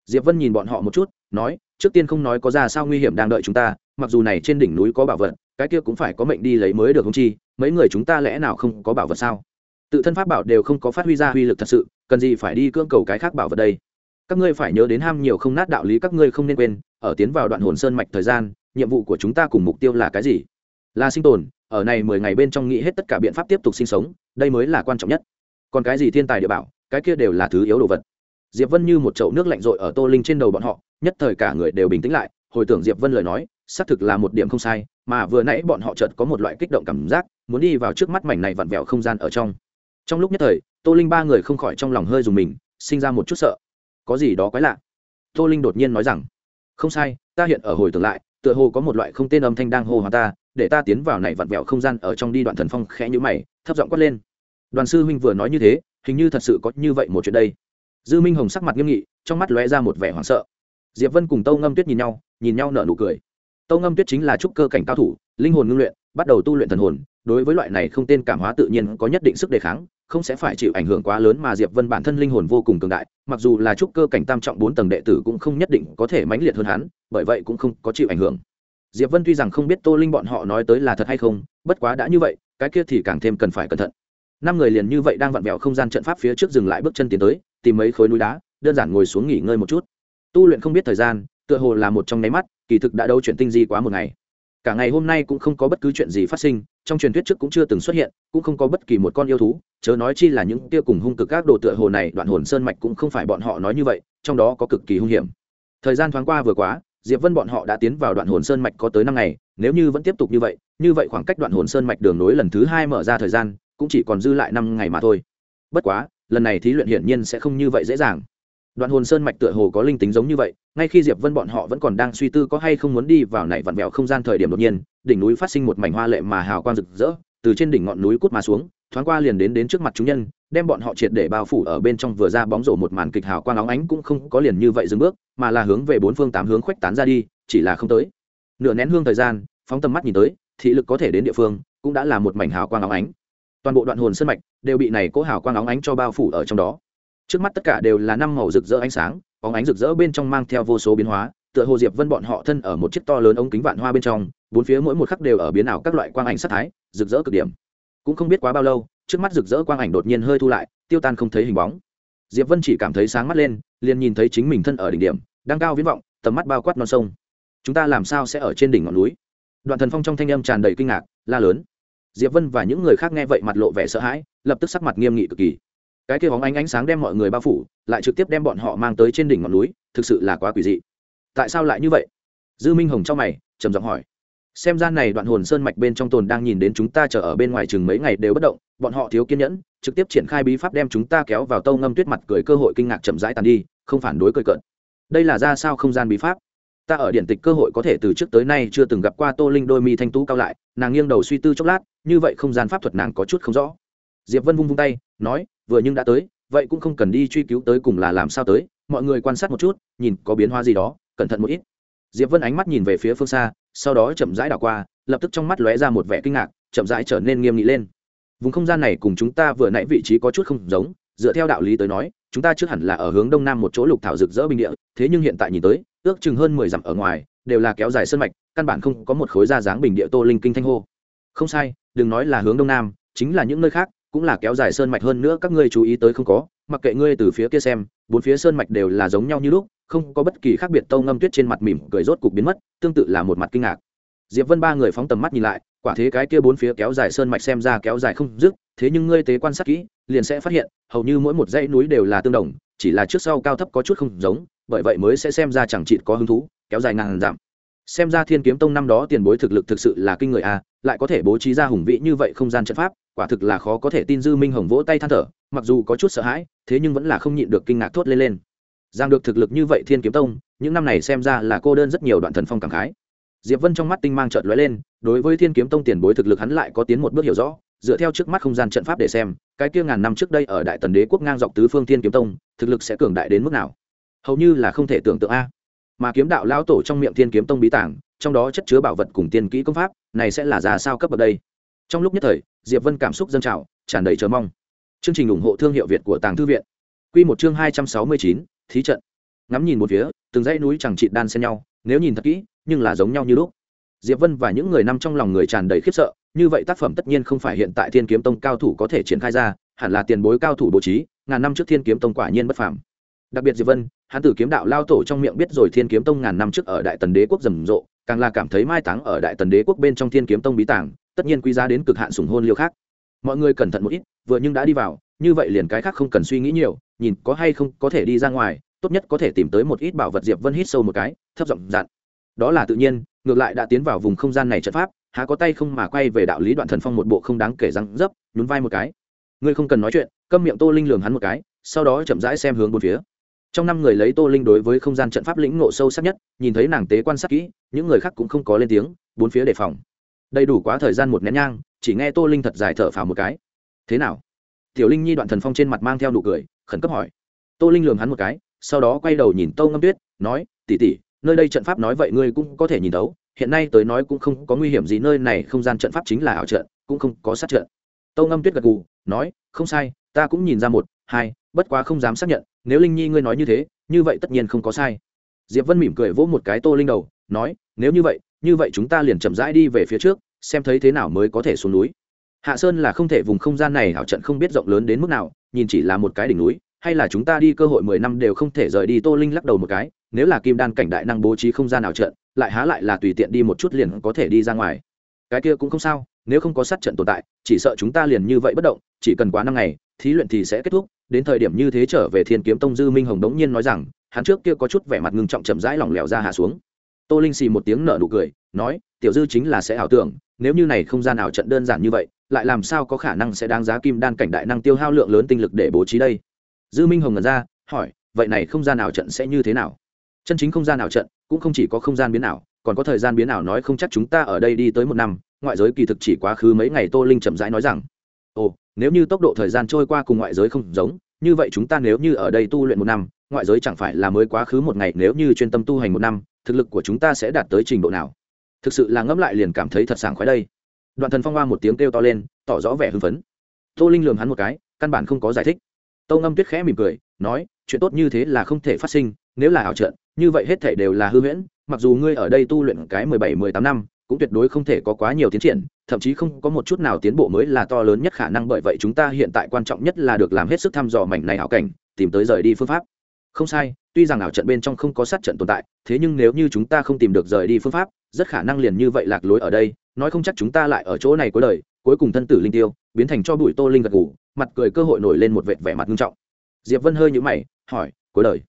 Diệp vân nhìn bọn họ một chút, nói, trước tiên không nói có ra sao nguy hiểm đang đợi chúng ta, mặc dù này trên đỉnh núi có bảo vật cái kia cũng phải có mệnh đi lấy mới được không chi, mấy người chúng ta lẽ nào không có bảo vật sao? Tự thân pháp bảo đều không có phát huy ra uy lực thật sự, cần gì phải đi cưỡng cầu cái khác bảo vật đây? Các ngươi phải nhớ đến ham nhiều không nát đạo lý các ngươi không nên quên, ở tiến vào đoạn hồn sơn mạch thời gian, nhiệm vụ của chúng ta cùng mục tiêu là cái gì? Là sinh tồn, ở này mười ngày bên trong nghĩ hết tất cả biện pháp tiếp tục sinh sống, đây mới là quan trọng nhất. Còn cái gì thiên tài địa bảo, cái kia đều là thứ yếu đồ vật. Diệp vân như một chậu nước lạnh rội ở tô linh trên đầu bọn họ, nhất thời cả người đều bình tĩnh lại, hồi tưởng diệp vân lời nói xác thực là một điểm không sai, mà vừa nãy bọn họ chợt có một loại kích động cảm giác, muốn đi vào trước mắt mảnh này vặn vẹo không gian ở trong. Trong lúc nhất thời, tô linh ba người không khỏi trong lòng hơi dùng mình, sinh ra một chút sợ. Có gì đó quái lạ? Tô linh đột nhiên nói rằng, không sai, ta hiện ở hồi tưởng lại, tựa hồ có một loại không tên âm thanh đang hô hoán ta, để ta tiến vào này vặn vẹo không gian ở trong đi đoạn thần phong khẽ nhữ mày, thấp giọng quát lên. Đoàn sư huynh vừa nói như thế, hình như thật sự có như vậy một chuyện đây. Dư minh hồng sắc mặt nghiêm nghị, trong mắt lóe ra một vẻ hoảng sợ. Diệp vân cùng tâu ngâm tuyết nhìn nhau nhìn nhau nở nụ cười tâu ngâm tuyết chính là trúc cơ cảnh cao thủ, linh hồn ngưng luyện, bắt đầu tu luyện thần hồn, đối với loại này không tên cảm hóa tự nhiên có nhất định sức đề kháng, không sẽ phải chịu ảnh hưởng quá lớn mà diệp vân bản thân linh hồn vô cùng cường đại, mặc dù là trúc cơ cảnh tam trọng bốn tầng đệ tử cũng không nhất định có thể mãnh liệt hơn hắn, bởi vậy cũng không có chịu ảnh hưởng. Diệp vân tuy rằng không biết tô linh bọn họ nói tới là thật hay không, bất quá đã như vậy, cái kia thì càng thêm cần phải cẩn thận. Năm người liền như vậy đang vặn vẹo không gian trận pháp phía trước dừng lại bước chân tiến tới, tìm mấy khối núi đá, đơn giản ngồi xuống nghỉ ngơi một chút. Tu luyện không biết thời gian, tựa hồ là một trong nháy mắt kỳ thực đã đấu chuyển tinh di quá một ngày. Cả ngày hôm nay cũng không có bất cứ chuyện gì phát sinh, trong truyền thuyết trước cũng chưa từng xuất hiện, cũng không có bất kỳ một con yêu thú, chớ nói chi là những tia cùng hung cực các đồ tựa hồ này, đoạn hồn sơn mạch cũng không phải bọn họ nói như vậy, trong đó có cực kỳ hung hiểm. Thời gian thoáng qua vừa quá, diệp vân bọn họ đã tiến vào đoạn hồn sơn mạch có tới năm ngày, nếu như vẫn tiếp tục như vậy như vậy khoảng cách đoạn hồn sơn mạch đường nối lần thứ hai mở ra thời gian, cũng chỉ còn dư lại năm ngày mà thôi. Bất quá, lần này thí luyện hiển nhiên sẽ không như vậy dễ dàng đoạn hồn sơn mạch tựa hồ có linh tính giống như vậy, ngay khi diệp vân bọn họ vẫn còn đang suy tư có hay không muốn đi vào này vặn vẹo không gian thời điểm đột nhiên, đỉnh núi phát sinh một mảnh hoa lệ mà hào quang rực rỡ, từ trên đỉnh ngọn núi cút mà xuống, thoáng qua liền đến đến trước mặt chúng nhân, đem bọn họ triệt để bao phủ ở bên trong vừa ra bóng rổ một màn kịch hào quang óng ánh cũng không có liền như vậy dừng bước, mà là hướng về bốn phương tám hướng khuếch tán ra đi, chỉ là không tới. Nửa nén hương thời gian, phóng tầm mắt nhìn tới, thị lực có thể đến địa phương, cũng đã là một mảnh hào quang óng ánh. Toàn bộ đoạn hồn Sơn mạch đều bị này cố hào quang óng ánh cho bao phủ ở trong đó trước mắt tất cả đều là năm màu rực rỡ ánh sáng có ánh rực rỡ bên trong mang theo vô số biến hóa, tựa hồ diệp vân bọn họ thân ở một chiếc to lớn ống kính vạn hoa bên trong, bốn phía mỗi một khắc đều ở biến ảo các loại quang ảnh sắc thái, rực rỡ cực điểm. Cũng không biết quá bao lâu, trước mắt rực rỡ quang ảnh đột nhiên hơi thu lại, tiêu tan không thấy hình bóng. Diệp vân chỉ cảm thấy sáng mắt lên, liền nhìn thấy chính mình thân ở đỉnh điểm, đang cao viễn vọng, tầm mắt bao quát non sông. Chúng ta làm sao sẽ ở trên đỉnh ngọn núi? Đoạn thần phong trong thanh âm tràn đầy kinh ngạc, la lớn. Diệp vân và những người khác nghe vậy mặt lộ vẻ sợ hãi, lập tức sắc mặt nghiêm nghị cực kỳ cái kia bóng ánh ánh sáng đem mọi người bao phủ, lại trực tiếp đem bọn họ mang tới trên đỉnh ngọn núi, thực sự là quá quỷ dị. Tại sao lại như vậy? Dư minh hồng trong mày, trầm giọng hỏi. Xem ra này đoạn hồn sơn mạch bên trong tồn đang nhìn đến chúng ta chờ ở bên ngoài chừng mấy ngày đều bất động, bọn họ thiếu kiên nhẫn, trực tiếp triển khai bí pháp đem chúng ta kéo vào tâu ngâm tuyết mặt cười cơ hội kinh ngạc chậm rãi tàn đi, không phản đối cười cợt. Đây là ra sao không gian bí pháp? Ta ở điện tịch cơ hội có thể từ trước tới nay chưa từng gặp qua tô linh đôi mi thanh tú cao lại, nàng nghiêng đầu suy tư chốc lát, như vậy không gian pháp thuật nàng có chút không rõ. Diệp vân vung vung tay, nói vừa nhưng đã tới, vậy cũng không cần đi truy cứu tới cùng là làm sao tới, mọi người quan sát một chút, nhìn có biến hóa gì đó, cẩn thận một ít. Diệp vân ánh mắt nhìn về phía phương xa, sau đó chậm rãi đảo qua, lập tức trong mắt lóe ra một vẻ kinh ngạc, chậm rãi trở nên nghiêm nghị lên. Vùng không gian này cùng chúng ta vừa nãy vị trí có chút không giống, dựa theo đạo lý tới nói, chúng ta trước hẳn là ở hướng đông nam một chỗ lục thảo rực rỡ bình địa, thế nhưng hiện tại nhìn tới, ước chừng hơn mười dặm ở ngoài, đều là kéo dài sơn mạch, căn bản không có một khối da dáng bình địa tô linh kinh thanh hô. Không sai, đừng nói là hướng đông nam, chính là những nơi khác cũng là kéo dài sơn mạch hơn nữa, các ngươi chú ý tới không có, mặc kệ ngươi từ phía kia xem, bốn phía sơn mạch đều là giống nhau như lúc, không có bất kỳ khác biệt, tâu ngâm tuyết trên mặt mỉm cười rốt cục biến mất, tương tự là một mặt kinh ngạc. Diệp vân ba người phóng tầm mắt nhìn lại, quả thế cái kia bốn phía kéo dài sơn mạch xem ra kéo dài không dứt, thế nhưng ngươi tế quan sát kỹ, liền sẽ phát hiện, hầu như mỗi một dãy núi đều là tương đồng, chỉ là trước sau cao thấp có chút không giống, bởi vậy mới sẽ xem ra chẳng chịt có hứng thú, kéo dài ngàn dặm xem ra thiên kiếm tông năm đó tiền bối thực lực thực sự là kinh người a lại có thể bố trí ra hùng vĩ như vậy không gian trận pháp, quả thực là khó có thể tin dư minh hồng vỗ tay than thở, mặc dù có chút sợ hãi, thế nhưng vẫn là không nhịn được kinh ngạc thốt lên lên. Giang được thực lực như vậy thiên kiếm tông, những năm này xem ra là cô đơn rất nhiều đoạn thần phong cảm khái. Diệp vân trong mắt tinh mang trợn lóe lên, đối với thiên kiếm tông tiền bối thực lực hắn lại có tiến một bước hiểu rõ, dựa theo trước mắt không gian trận pháp để xem, cái kia ngàn năm trước đây ở đại tần đế quốc ngang dọc tứ phương thiên kiếm tông, thực lực sẽ cường đại đến mức nào? Hầu như là không thể tưởng tượng a mà kiếm đạo lão tổ trong miệng thiên kiếm tông bí tảng, trong đó chất chứa bảo vật cùng tiên kỹ công pháp, này sẽ là giá sao cấp ở đây? Trong lúc nhất thời, diệp vân cảm xúc dâng trào, tràn đầy chờ mong. Chương trình ủng hộ thương hiệu việt của tàng thư viện. Q một chương hai trăm sáu mươi chín, thí trận. Ngắm nhìn một phía, từng dãy núi chẳng trị đan xen nhau, nếu nhìn thật kỹ, nhưng là giống nhau như lúc. Diệp vân và những người nằm trong lòng người tràn đầy khiếp sợ, như vậy tác phẩm tất nhiên không phải hiện tại thiên kiếm tông cao thủ có thể triển khai ra, hẳn là tiền bối cao thủ bố trí, ngàn năm trước thiên kiếm tông quả nhiên bất phàm đặc biệt diệp vân, hắn tử kiếm đạo lao tổ trong miệng biết rồi thiên kiếm tông ngàn năm trước ở đại tần đế quốc rầm rộ, càng là cảm thấy mai táng ở đại tần đế quốc bên trong thiên kiếm tông bí tàng, tất nhiên quý giá đến cực hạn sùng hôn liêu khác. Mọi người cẩn thận một ít, vừa nhưng đã đi vào, như vậy liền cái khác không cần suy nghĩ nhiều, nhìn có hay không có thể đi ra ngoài, tốt nhất có thể tìm tới một ít bảo vật diệp vân hít sâu một cái, thấp giọng dặn. Đó là tự nhiên, ngược lại đã tiến vào vùng không gian này trận pháp, há có tay không mà quay về đạo lý đoạn thần phong một bộ không đáng kể răng dấp, nhún vai một cái. Ngươi không cần nói chuyện, câm miệng tô linh lường hắn một cái, sau đó chậm rãi xem hướng bốn phía trong năm người lấy tô linh đối với không gian trận pháp lĩnh ngộ sâu sắc nhất, nhìn thấy nàng tế quan sát kỹ, những người khác cũng không có lên tiếng, bốn phía đề phòng. Đầy đủ quá thời gian một nén nhang, chỉ nghe tô linh thật dài thở phào một cái. Thế nào? Tiểu linh nhi đoạn thần phong trên mặt mang theo nụ cười, khẩn cấp hỏi. Tô linh lường hắn một cái, sau đó quay đầu nhìn tâu ngâm tuyết, nói tỉ tỉ nơi đây trận pháp nói vậy ngươi cũng có thể nhìn đấu. hiện nay tới nói cũng không có nguy hiểm gì, nơi này không gian trận pháp chính là ảo trận, cũng không có sát trận. Tâu ngâm tuyết gật gù, nói, không sai, ta cũng nhìn ra một, hai, bất quá không dám xác nhận nếu linh nhi ngươi nói như thế, như vậy tất nhiên không có sai. Diệp vân mỉm cười vỗ một cái tô linh đầu, nói, nếu như vậy như vậy chúng ta liền chậm rãi đi về phía trước, xem thấy thế nào mới có thể xuống núi. Hạ sơn là không thể vùng không gian này hảo trận không biết rộng lớn đến mức nào, nhìn chỉ là một cái đỉnh núi, hay là chúng ta đi cơ hội mười năm đều không thể rời đi tô linh lắc đầu một cái, nếu là kim đan cảnh đại năng bố trí không gian nào trận, lại há lại là tùy tiện đi một chút liền có thể đi ra ngoài. Cái kia cũng không sao, nếu không có sát trận tồn tại, chỉ sợ chúng ta liền như vậy bất động, chỉ cần quá năm ngày, thí luyện thì sẽ kết thúc đến thời điểm như thế trở về thiên kiếm tông dư minh hồng đống nhiên nói rằng, hắn trước kia có chút vẻ mặt ngưng trọng chậm rãi lỏng lẻo ra hạ xuống. Tô linh xì một tiếng nở nụ cười, nói, tiểu dư chính là sẽ ảo tưởng, nếu như này không gian ảo trận đơn giản như vậy, lại làm sao có khả năng sẽ đáng giá kim đan cảnh đại năng tiêu hao lượng lớn tinh lực để bố trí đây? Dư minh hồng ngẩn ra, hỏi, vậy này không gian ảo trận sẽ như thế nào? Chân chính không gian ảo trận, cũng không chỉ có không gian biến ảo, còn có thời gian biến ảo nói không chắc chúng ta ở đây đi tới một năm, ngoại giới kỳ thực chỉ quá khứ mấy ngày tô linh chậm rãi nói rằng ồ, nếu như tốc độ thời gian trôi qua cùng ngoại giới không giống, như vậy chúng ta nếu như ở đây tu luyện một năm, ngoại giới chẳng phải là mới quá khứ một ngày, nếu như chuyên tâm tu hành một năm, thực lực của chúng ta sẽ đạt tới trình độ nào? Thực sự là ngẫm lại liền cảm thấy thật sảng khoái đây. Đoạn thần phong hoa một tiếng kêu to lên, tỏ rõ vẻ hưng phấn. Tô linh lường hắn một cái, căn bản không có giải thích. Tô ngâm tuyết khẽ mỉm cười, nói, chuyện tốt như thế là không thể phát sinh, nếu là ảo trợn như vậy hết thể đều là hư huyễn, mặc dù ngươi ở đây tu luyện cái mười bảy, mười tám năm cũng tuyệt đối không thể có quá nhiều tiến triển, thậm chí không có một chút nào tiến bộ mới là to lớn nhất khả năng, bởi vậy chúng ta hiện tại quan trọng nhất là được làm hết sức thăm dò mảnh này ảo cảnh, tìm tới rời đi phương pháp. Không sai, tuy rằng ảo trận bên trong không có sát trận tồn tại, thế nhưng nếu như chúng ta không tìm được rời đi phương pháp, rất khả năng liền như vậy lạc lối ở đây, nói không chắc chúng ta lại ở chỗ này cuối đời, cuối cùng thân tử linh tiêu, biến thành cho bụi tô linh gật ngủ mặt cười cơ hội nổi lên một vệt vẻ mặt nghiêm trọng. Diệp vân hơi nhũ mày, hỏi, cuối đời,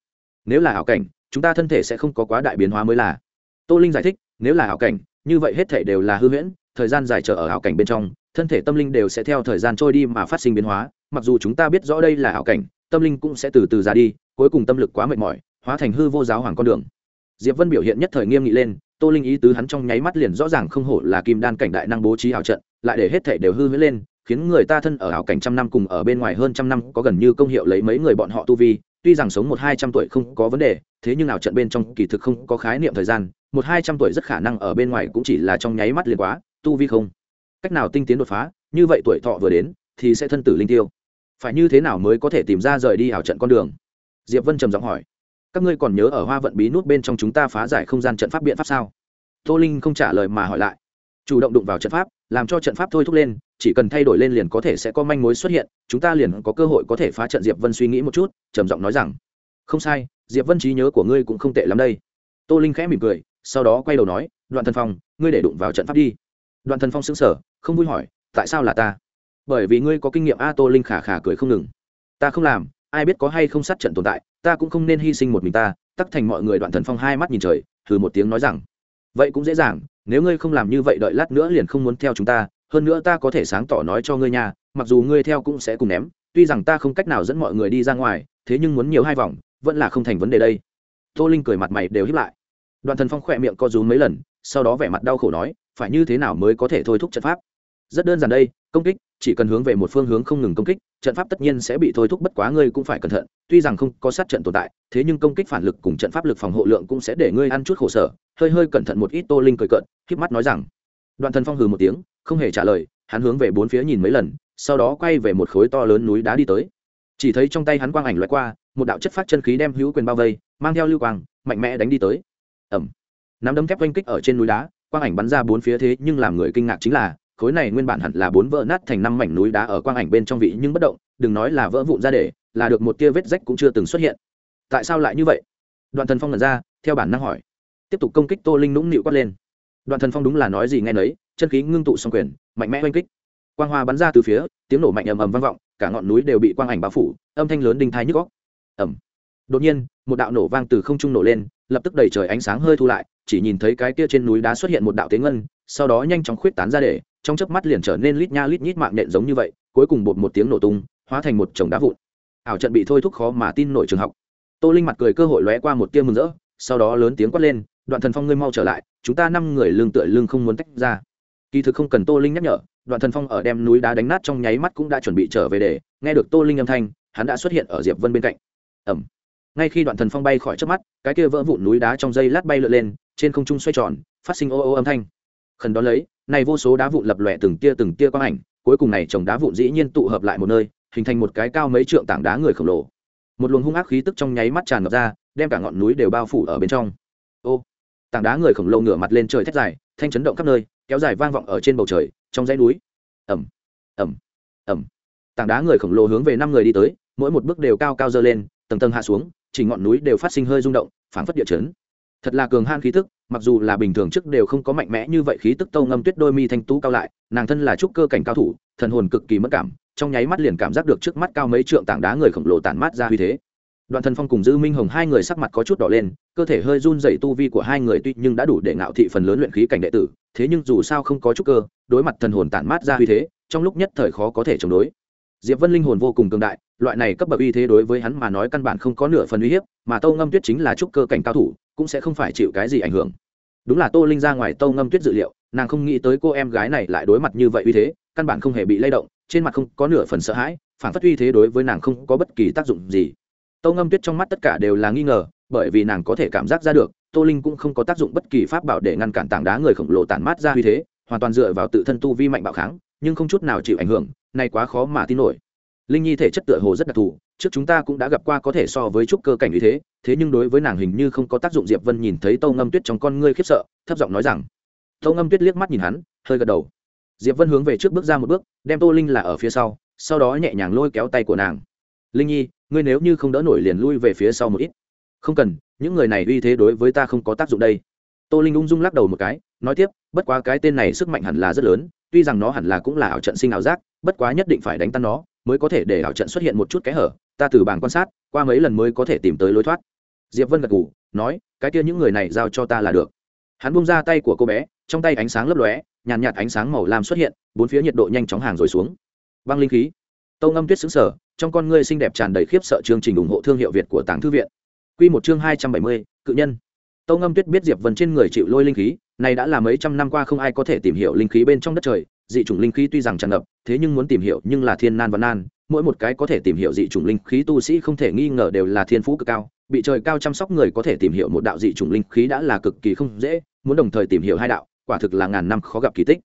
nếu là ảo cảnh, chúng ta thân thể sẽ không có quá đại biến hóa mới là. Tô linh giải thích, nếu là ảo cảnh như vậy hết thể đều là hư huyễn, thời gian dài chờ ở ảo cảnh bên trong, thân thể tâm linh đều sẽ theo thời gian trôi đi mà phát sinh biến hóa. Mặc dù chúng ta biết rõ đây là ảo cảnh, tâm linh cũng sẽ từ từ ra đi, cuối cùng tâm lực quá mệt mỏi, hóa thành hư vô giáo hoàng con đường. Diệp vân biểu hiện nhất thời nghiêm nghị lên, tô linh ý tứ hắn trong nháy mắt liền rõ ràng không hổ là kim đan cảnh đại năng bố trí ảo trận, lại để hết thể đều hư huyễn lên, khiến người ta thân ở ảo cảnh trăm năm cùng ở bên ngoài hơn trăm năm có gần như công hiệu lấy mấy người bọn họ tu vi, tuy rằng sống một hai trăm tuổi không có vấn đề, thế nhưng ảo trận bên trong kỳ thực không có khái niệm thời gian một hai trăm tuổi rất khả năng ở bên ngoài cũng chỉ là trong nháy mắt liền quá, tu vi không. Cách nào tinh tiến đột phá, như vậy tuổi thọ vừa đến, thì sẽ thân tử linh tiêu. Phải như thế nào mới có thể tìm ra rời đi ảo trận con đường? Diệp vân trầm giọng hỏi. Các ngươi còn nhớ ở hoa vận bí nút bên trong chúng ta phá giải không gian trận pháp biện pháp sao? Tô linh không trả lời mà hỏi lại. Chủ động đụng vào trận pháp, làm cho trận pháp thôi thúc lên, chỉ cần thay đổi lên liền có thể sẽ có manh mối xuất hiện, chúng ta liền có cơ hội có thể phá trận. Diệp vân suy nghĩ một chút, trầm giọng nói rằng. Không sai, diệp vân trí nhớ của ngươi cũng không tệ lắm đây. Tô linh khẽ mỉm cười sau đó quay đầu nói, đoạn thần phong, ngươi để đụng vào trận pháp đi. Đoạn thần phong xứng sở không vui hỏi, tại sao là ta? Bởi vì ngươi có kinh nghiệm a tô linh khả khả cười không ngừng. Ta không làm, ai biết có hay không sát trận tồn tại, ta cũng không nên hy sinh một mình ta. Tắc thành mọi người đoạn thần phong hai mắt nhìn trời thử một tiếng nói rằng, vậy cũng dễ dàng, nếu ngươi không làm như vậy đợi lát nữa liền không muốn theo chúng ta, hơn nữa ta có thể sáng tỏ nói cho ngươi nhà mặc dù ngươi theo cũng sẽ cùng ném, tuy rằng ta không cách nào dẫn mọi người đi ra ngoài, thế nhưng muốn nhiều hai vòng, vẫn là không thành vấn đề đây. Tô linh cười mặt mày đều hiếp lại đoạn thần phong khỏe miệng co rúm mấy lần sau đó vẻ mặt đau khổ nói phải như thế nào mới có thể thôi thúc trận pháp? Rất đơn giản đây công kích chỉ cần hướng về một phương hướng không ngừng công kích trận pháp tất nhiên sẽ bị thôi thúc bất quá ngươi cũng phải cẩn thận tuy rằng không có sát trận tồn tại thế nhưng công kích phản lực cùng trận pháp lực phòng hộ lượng cũng sẽ để ngươi ăn chút khổ sở. Hơi hơi cẩn thận một ít tô linh cười cợt, k mắt nói rằng đoạn thần phong hừ một tiếng không hề trả lời hắn hướng về bốn phía nhìn mấy lần sau đó quay về một khối to lớn núi đá đi tới. Chỉ thấy trong tay hắn quang ảnh loại qua một đạo chất phát chân khí đem hữu quyền bao vây mang theo lưu quang mạnh mẽ đánh đi tới ẩm. Nắm đấm thép oanh kích ở trên núi đá, quang ảnh bắn ra bốn phía thế nhưng làm người kinh ngạc chính là, khối này nguyên bản hẳn là bốn vỡ nát thành năm mảnh núi đá ở quang ảnh bên trong vị nhưng bất động, đừng nói là vỡ vụn ra để, là được một tia vết rách cũng chưa từng xuất hiện. Tại sao lại như vậy? Đoạn thần phong lần ra, theo bản năng hỏi. Tiếp tục công kích tô linh nũng nịu quát lên. Đoạn thần phong đúng là nói gì nghe nấy, chân khí ngưng tụ xong quyền, mạnh mẽ oanh kích. Quang hoa bắn ra từ phía, tiếng nổ mạnh ầm ầm vang vọng, cả ngọn núi đều bị quang ảnh bao phủ, âm thanh lớn đinh thai nhức góc ẩm. Đột nhiên, một đạo nổ vang từ không trung nổ lên lập tức đẩy trời ánh sáng hơi thu lại, chỉ nhìn thấy cái kia trên núi đá xuất hiện một đạo tế ngân, sau đó nhanh chóng khuyết tán ra để, trong chớp mắt liền trở nên lít nha lít nhít mạng nện giống như vậy, cuối cùng bột một tiếng nổ tung, hóa thành một chồng đá vụn. Ảo trận bị thôi thúc khó mà tin nổi trường học. Tô linh mặt cười cơ hội lóe qua một tia mừng rỡ, sau đó lớn tiếng quát lên, đoạn thần phong ngươi mau trở lại, chúng ta năm người lương tựa lương không muốn tách ra. Kỳ thực không cần tô linh nhắc nhở, đoạn thần phong ở đem núi đá đánh nát trong nháy mắt cũng đã chuẩn bị trở về để, nghe được tô linh âm thanh, hắn đã xuất hiện ở diệp vân bên cạnh. Ẩm. Ngay khi đoạn thần phong bay khỏi trước mắt cái kia vỡ vụn núi đá trong dây lát bay lượn lên, trên không trung xoay tròn, phát sinh ô ô âm thanh. Khẩn đó lấy, này vô số đá vụn lập lòe từng tia từng tia quang ảnh, cuối cùng này chồng đá vụn dĩ nhiên tụ hợp lại một nơi, hình thành một cái cao mấy trượng tảng đá người khổng lồ. Một luồng hung ác khí tức trong nháy mắt tràn ngập ra, đem cả ngọn núi đều bao phủ ở bên trong. Ô, tảng đá người khổng lồ ngửa mặt lên trời thét dài, thanh chấn động khắp nơi, kéo dài vang vọng ở trên bầu trời, trong dãy núi. Ẩm ẩm ẩm tảng đá người khổng lồ hướng về năm người đi tới, mỗi một bước đều cao cao dơ lên, tầng tầng hạ xuống chỉ ngọn núi đều phát sinh hơi rung động, phảng phất địa chấn. Thật là cường han khí tức, mặc dù là bình thường trước đều không có mạnh mẽ như vậy khí tức tâu ngâm tuyết đôi mi thanh tú cao lại, nàng thân là trúc cơ cảnh cao thủ, thần hồn cực kỳ mất cảm, trong nháy mắt liền cảm giác được trước mắt cao mấy trượng tảng đá người khổng lồ tản mát ra huy thế. Đoạn thần phong cùng dư minh hồng hai người sắc mặt có chút đỏ lên, cơ thể hơi run dày tu vi của hai người tuy nhưng đã đủ để ngạo thị phần lớn luyện khí cảnh đệ tử, thế nhưng dù sao không có trúc cơ, đối mặt thần hồn tản mát ra huy thế, trong lúc nhất thời khó có thể chống đối diệp vân linh hồn vô cùng cường đại, loại này cấp bậc uy thế đối với hắn mà nói căn bản không có nửa phần uy hiếp, mà tâu ngâm tuyết chính là trúc cơ cảnh cao thủ, cũng sẽ không phải chịu cái gì ảnh hưởng. Đúng là tô linh ra ngoài tâu ngâm tuyết dự liệu, nàng không nghĩ tới cô em gái này lại đối mặt như vậy uy thế, căn bản không hề bị lay động, trên mặt không có nửa phần sợ hãi, phản phất uy thế đối với nàng không có bất kỳ tác dụng gì. Tâu ngâm tuyết trong mắt tất cả đều là nghi ngờ, bởi vì nàng có thể cảm giác ra được, tô linh cũng không có tác dụng bất kỳ pháp bảo để ngăn cản tảng đá người khổng lồ tản mát ra uy thế, hoàn toàn dựa vào tự thân tu vi mạnh bạo kháng, nhưng không chút nào chịu ảnh hưởng này quá khó mà tin nổi. Linh nhi thể chất tựa hồ rất đặc thù, trước chúng ta cũng đã gặp qua có thể so với trúc cơ cảnh như thế thế nhưng đối với nàng hình như không có tác dụng. Diệp vân nhìn thấy tâu ngâm tuyết trong con ngươi khiếp sợ, thấp giọng nói rằng, tâu ngâm tuyết liếc mắt nhìn hắn, hơi gật đầu. Diệp vân hướng về trước bước ra một bước, đem tô linh là ở phía sau sau đó nhẹ nhàng lôi kéo tay của nàng. Linh nhi, ngươi nếu như không đỡ nổi liền lui về phía sau một ít. Không cần, những người này uy thế đối với ta không có tác dụng đây. Tô linh ung dung lắc đầu một cái, nói tiếp, bất quá cái tên này sức mạnh hẳn là rất lớn, tuy rằng nó hẳn là cũng là ảo trận sinh ảo giác bất quá nhất định phải đánh tan nó, mới có thể để ảo trận xuất hiện một chút kẽ hở, ta từ bảng quan sát, qua mấy lần mới có thể tìm tới lối thoát. Diệp vân gật ngủ nói, cái kia những người này giao cho ta là được. Hắn bung ra tay của cô bé, trong tay ánh sáng lấp lóe, nhàn nhạt ánh sáng màu lam xuất hiện, bốn phía nhiệt độ nhanh chóng hàng rồi xuống. Băng linh khí. Tâu ngâm tuyết xứng sở trong con ngươi xinh đẹp tràn đầy khiếp sợ chương trình ủng hộ thương hiệu việt của tàng thư viện. Q một chương hai trăm bảy mươi, cự nhân. Tâu ngâm tuyết biết diệp vân trên người chịu lôi linh khí, này đã là mấy trăm năm qua không ai có thể tìm hiểu linh khí bên trong đất trời dị chủng linh khí tuy rằng tràn ngập, thế nhưng muốn tìm hiểu nhưng là thiên nan và nan. Mỗi một cái có thể tìm hiểu dị chủng linh khí tu sĩ không thể nghi ngờ đều là thiên phú cực cao. Bị trời cao chăm sóc người có thể tìm hiểu một đạo dị chủng linh khí đã là cực kỳ không dễ, muốn đồng thời tìm hiểu hai đạo, quả thực là ngàn năm khó gặp kỳ tích.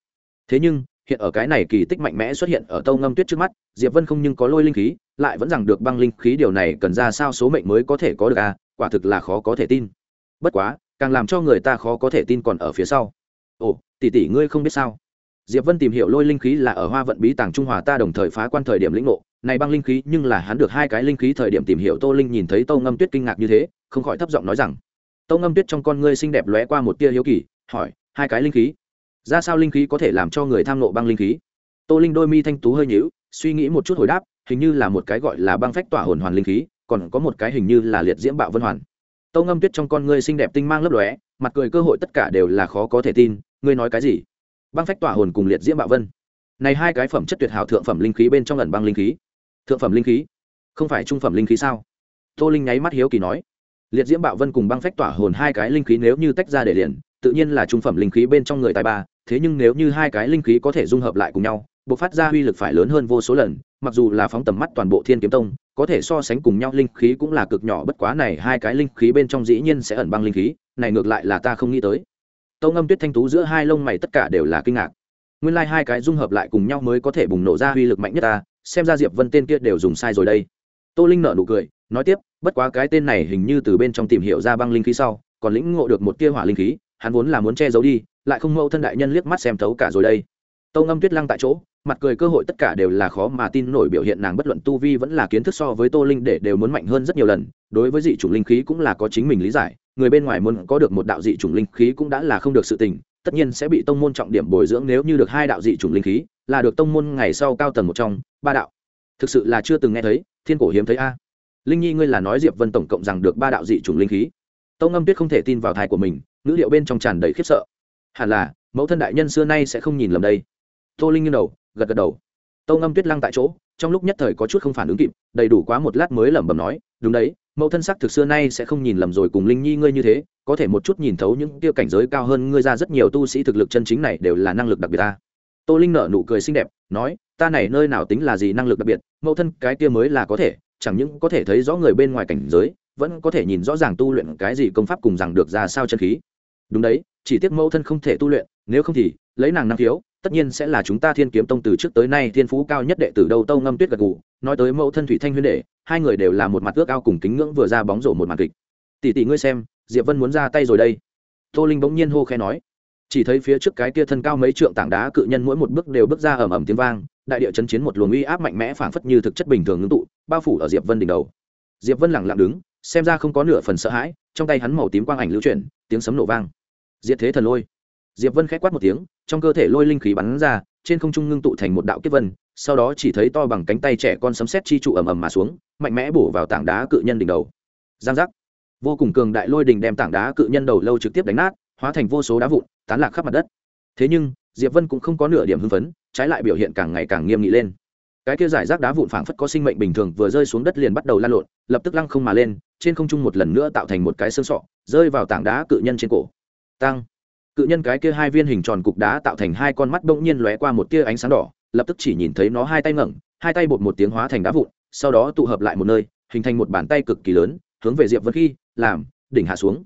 Thế nhưng, hiện ở cái này kỳ tích mạnh mẽ xuất hiện ở tâu ngâm tuyết trước mắt, diệp vân không nhưng có lôi linh khí, lại vẫn rằng được băng linh khí điều này cần ra sao số mệnh mới có thể có được à quả thực là khó có thể tin. Bất quá, càng làm cho người ta khó có thể tin còn ở phía sau. Ồ, tỷ tỷ ngươi không biết sao? Diệp vân tìm hiểu lôi linh khí là ở hoa vận bí tàng trung hòa ta đồng thời phá quan thời điểm lĩnh ngộ. Này băng linh khí, nhưng là hắn được hai cái linh khí thời điểm tìm hiểu, tô linh nhìn thấy tô ngâm tuyết kinh ngạc như thế, không khỏi thấp giọng nói rằng tô ngâm tuyết trong con ngươi xinh đẹp lóe qua một tia hiếu kỳ, hỏi, hai cái linh khí? Ra sao linh khí có thể làm cho người tham nộ băng linh khí? Tô linh đôi mi thanh tú hơi nhíu, suy nghĩ một chút hồi đáp, hình như là một cái gọi là băng phách tỏa hồn hoàn linh khí, còn có một cái hình như là liệt diễm bạo vân hoàn. Tô ngâm tuyết trong con ngươi xinh đẹp tinh mang lấp lóe, mặt cười cơ hội tất cả đều là khó có thể tin, ngươi nói cái gì? Băng phách tỏa hồn cùng liệt diễm bạo vân. Này hai cái phẩm chất tuyệt hảo thượng phẩm linh khí bên trong lần băng linh khí. Thượng phẩm linh khí? Không phải trung phẩm linh khí sao? Tô linh nháy mắt hiếu kỳ nói. Liệt diễm bạo vân cùng băng phách tỏa hồn hai cái linh khí nếu như tách ra để liền, tự nhiên là trung phẩm linh khí bên trong người tài ba, thế nhưng nếu như hai cái linh khí có thể dung hợp lại cùng nhau buộc phát ra uy lực phải lớn hơn vô số lần, mặc dù là phóng tầm mắt toàn bộ thiên kiếm tông, có thể so sánh cùng nhau linh khí cũng là cực nhỏ, bất quá này hai cái linh khí bên trong dĩ nhiên sẽ ẩn băng linh khí, này ngược lại là ta không nghĩ tới. Tâu Ngâm tuyết thanh tú giữa hai lông mày tất cả đều là kinh ngạc. Nguyên lai hai cái dung hợp lại cùng nhau mới có thể bùng nổ ra uy lực mạnh nhất ta, xem ra diệp vân tên kia đều dùng sai rồi đây. Tô linh nợ nụ cười, nói tiếp, bất quá cái tên này hình như từ bên trong tìm hiểu ra băng linh khí sau, còn lĩnh ngộ được một tia hỏa linh khí, hắn vốn là muốn che giấu đi, lại không mâu thân đại nhân liếc mắt xem thấu cả rồi đây. Tâu ngâm tuyết lăng tại chỗ, mặt cười cơ hội tất cả đều là khó mà tin nổi biểu hiện nàng bất luận tu vi vẫn là kiến thức so với tô linh để đều muốn mạnh hơn rất nhiều lần, đối với dị chủng linh khí cũng là có chính mình lý giải người bên ngoài muốn có được một đạo dị chủng linh khí cũng đã là không được sự tình, tất nhiên sẽ bị tông môn trọng điểm bồi dưỡng nếu như được hai đạo dị chủng linh khí, là được tông môn ngày sau cao tầng một trong, ba đạo. Thực sự là chưa từng nghe thấy, thiên cổ hiếm thấy a. Linh nhi ngươi là nói diệp vân tổng cộng rằng được ba đạo dị chủng linh khí. Tông âm tuyết không thể tin vào thai của mình, ngữ liệu bên trong tràn đầy khiếp sợ. Hẳn là, mẫu thân đại nhân xưa nay sẽ không nhìn lầm đây. Tô linh nghiêng đầu, gật gật đầu. Tông âm tuyết lăng tại chỗ, trong lúc nhất thời có chút không phản ứng kịp, đầy đủ quá một lát mới lẩm bẩm nói, đúng đấy mẫu thân sắc thực xưa nay sẽ không nhìn lầm rồi cùng linh nhi ngươi như thế, có thể một chút nhìn thấu những tiêu cảnh giới cao hơn ngươi ra rất nhiều tu sĩ thực lực chân chính này đều là năng lực đặc biệt ta. Tô linh nở nụ cười xinh đẹp, nói, ta này nơi nào tính là gì năng lực đặc biệt, mẫu thân cái kia mới là có thể, chẳng những có thể thấy rõ người bên ngoài cảnh giới, vẫn có thể nhìn rõ ràng tu luyện cái gì công pháp cùng rằng được ra sao chân khí. Đúng đấy, chỉ tiếc mẫu thân không thể tu luyện nếu không thì, lấy nàng năng khiếu, tất nhiên sẽ là chúng ta thiên kiếm tông từ trước tới nay thiên phú cao nhất đệ tử đâu tâu ngâm tuyết gật gù. Nói tới mẫu thân thủy thanh huyên đệ, hai người đều là một mặt ước ao cùng kính ngưỡng vừa ra bóng rổ một mặt kịch. Tỷ tỷ ngươi xem, diệp vân muốn ra tay rồi đây. Tô linh bỗng nhiên hô khe nói. Chỉ thấy phía trước cái kia thân cao mấy trượng tảng đá cự nhân mỗi một bước đều bước ra ầm ầm tiếng vang, đại địa chấn chiến một luồng uy áp mạnh mẽ phảng phất như thực chất bình thường ngưng tụ, bao phủ ở diệp vân đỉnh đầu. Diệp vân lẳng lặng đứng, xem ra không có nửa phần sợ hãi, trong tay hắn màu tím quang ảnh lưu chuyển, tiếng sấm nổ vang. Diệt thế thần lôi diệp vân k h á quát một tiếng, trong cơ thể lôi linh khí bắn ra, trên không trung ngưng tụ thành một đạo kiếp vân, sau đó chỉ thấy to bằng cánh tay trẻ con sấm xét chi trụ ầm ầm mà xuống, mạnh mẽ bổ vào tảng đá cự nhân đỉnh đầu. Giang giác. Vô cùng cường đại lôi đình đem tảng đá cự nhân đầu lâu trực tiếp đánh nát, hóa thành vô số đá vụn, tán lạc khắp mặt đất. Thế nhưng, diệp vân cũng không có nửa điểm hưng phấn, trái lại biểu hiện càng ngày càng nghiêm nghị lên. Cái kia giải rác đá vụn phảng phất có sinh mệnh bình thường vừa rơi xuống đất liền bắt đầu lan lộn, lập tức lăng không mà lên, trên không trung một lần nữa tạo thành một cái xương sọ, rơi vào tảng đá cự nhân trên cổ. Tăng cự nhân cái kia hai viên hình tròn cục đá tạo thành hai con mắt bỗng nhiên lóe qua một tia ánh sáng đỏ, lập tức chỉ nhìn thấy nó hai tay ngẩng, hai tay bột một tiếng hóa thành đá vụn, sau đó tụ hợp lại một nơi, hình thành một bàn tay cực kỳ lớn, hướng về diệp vân khi, làm, đỉnh hạ xuống.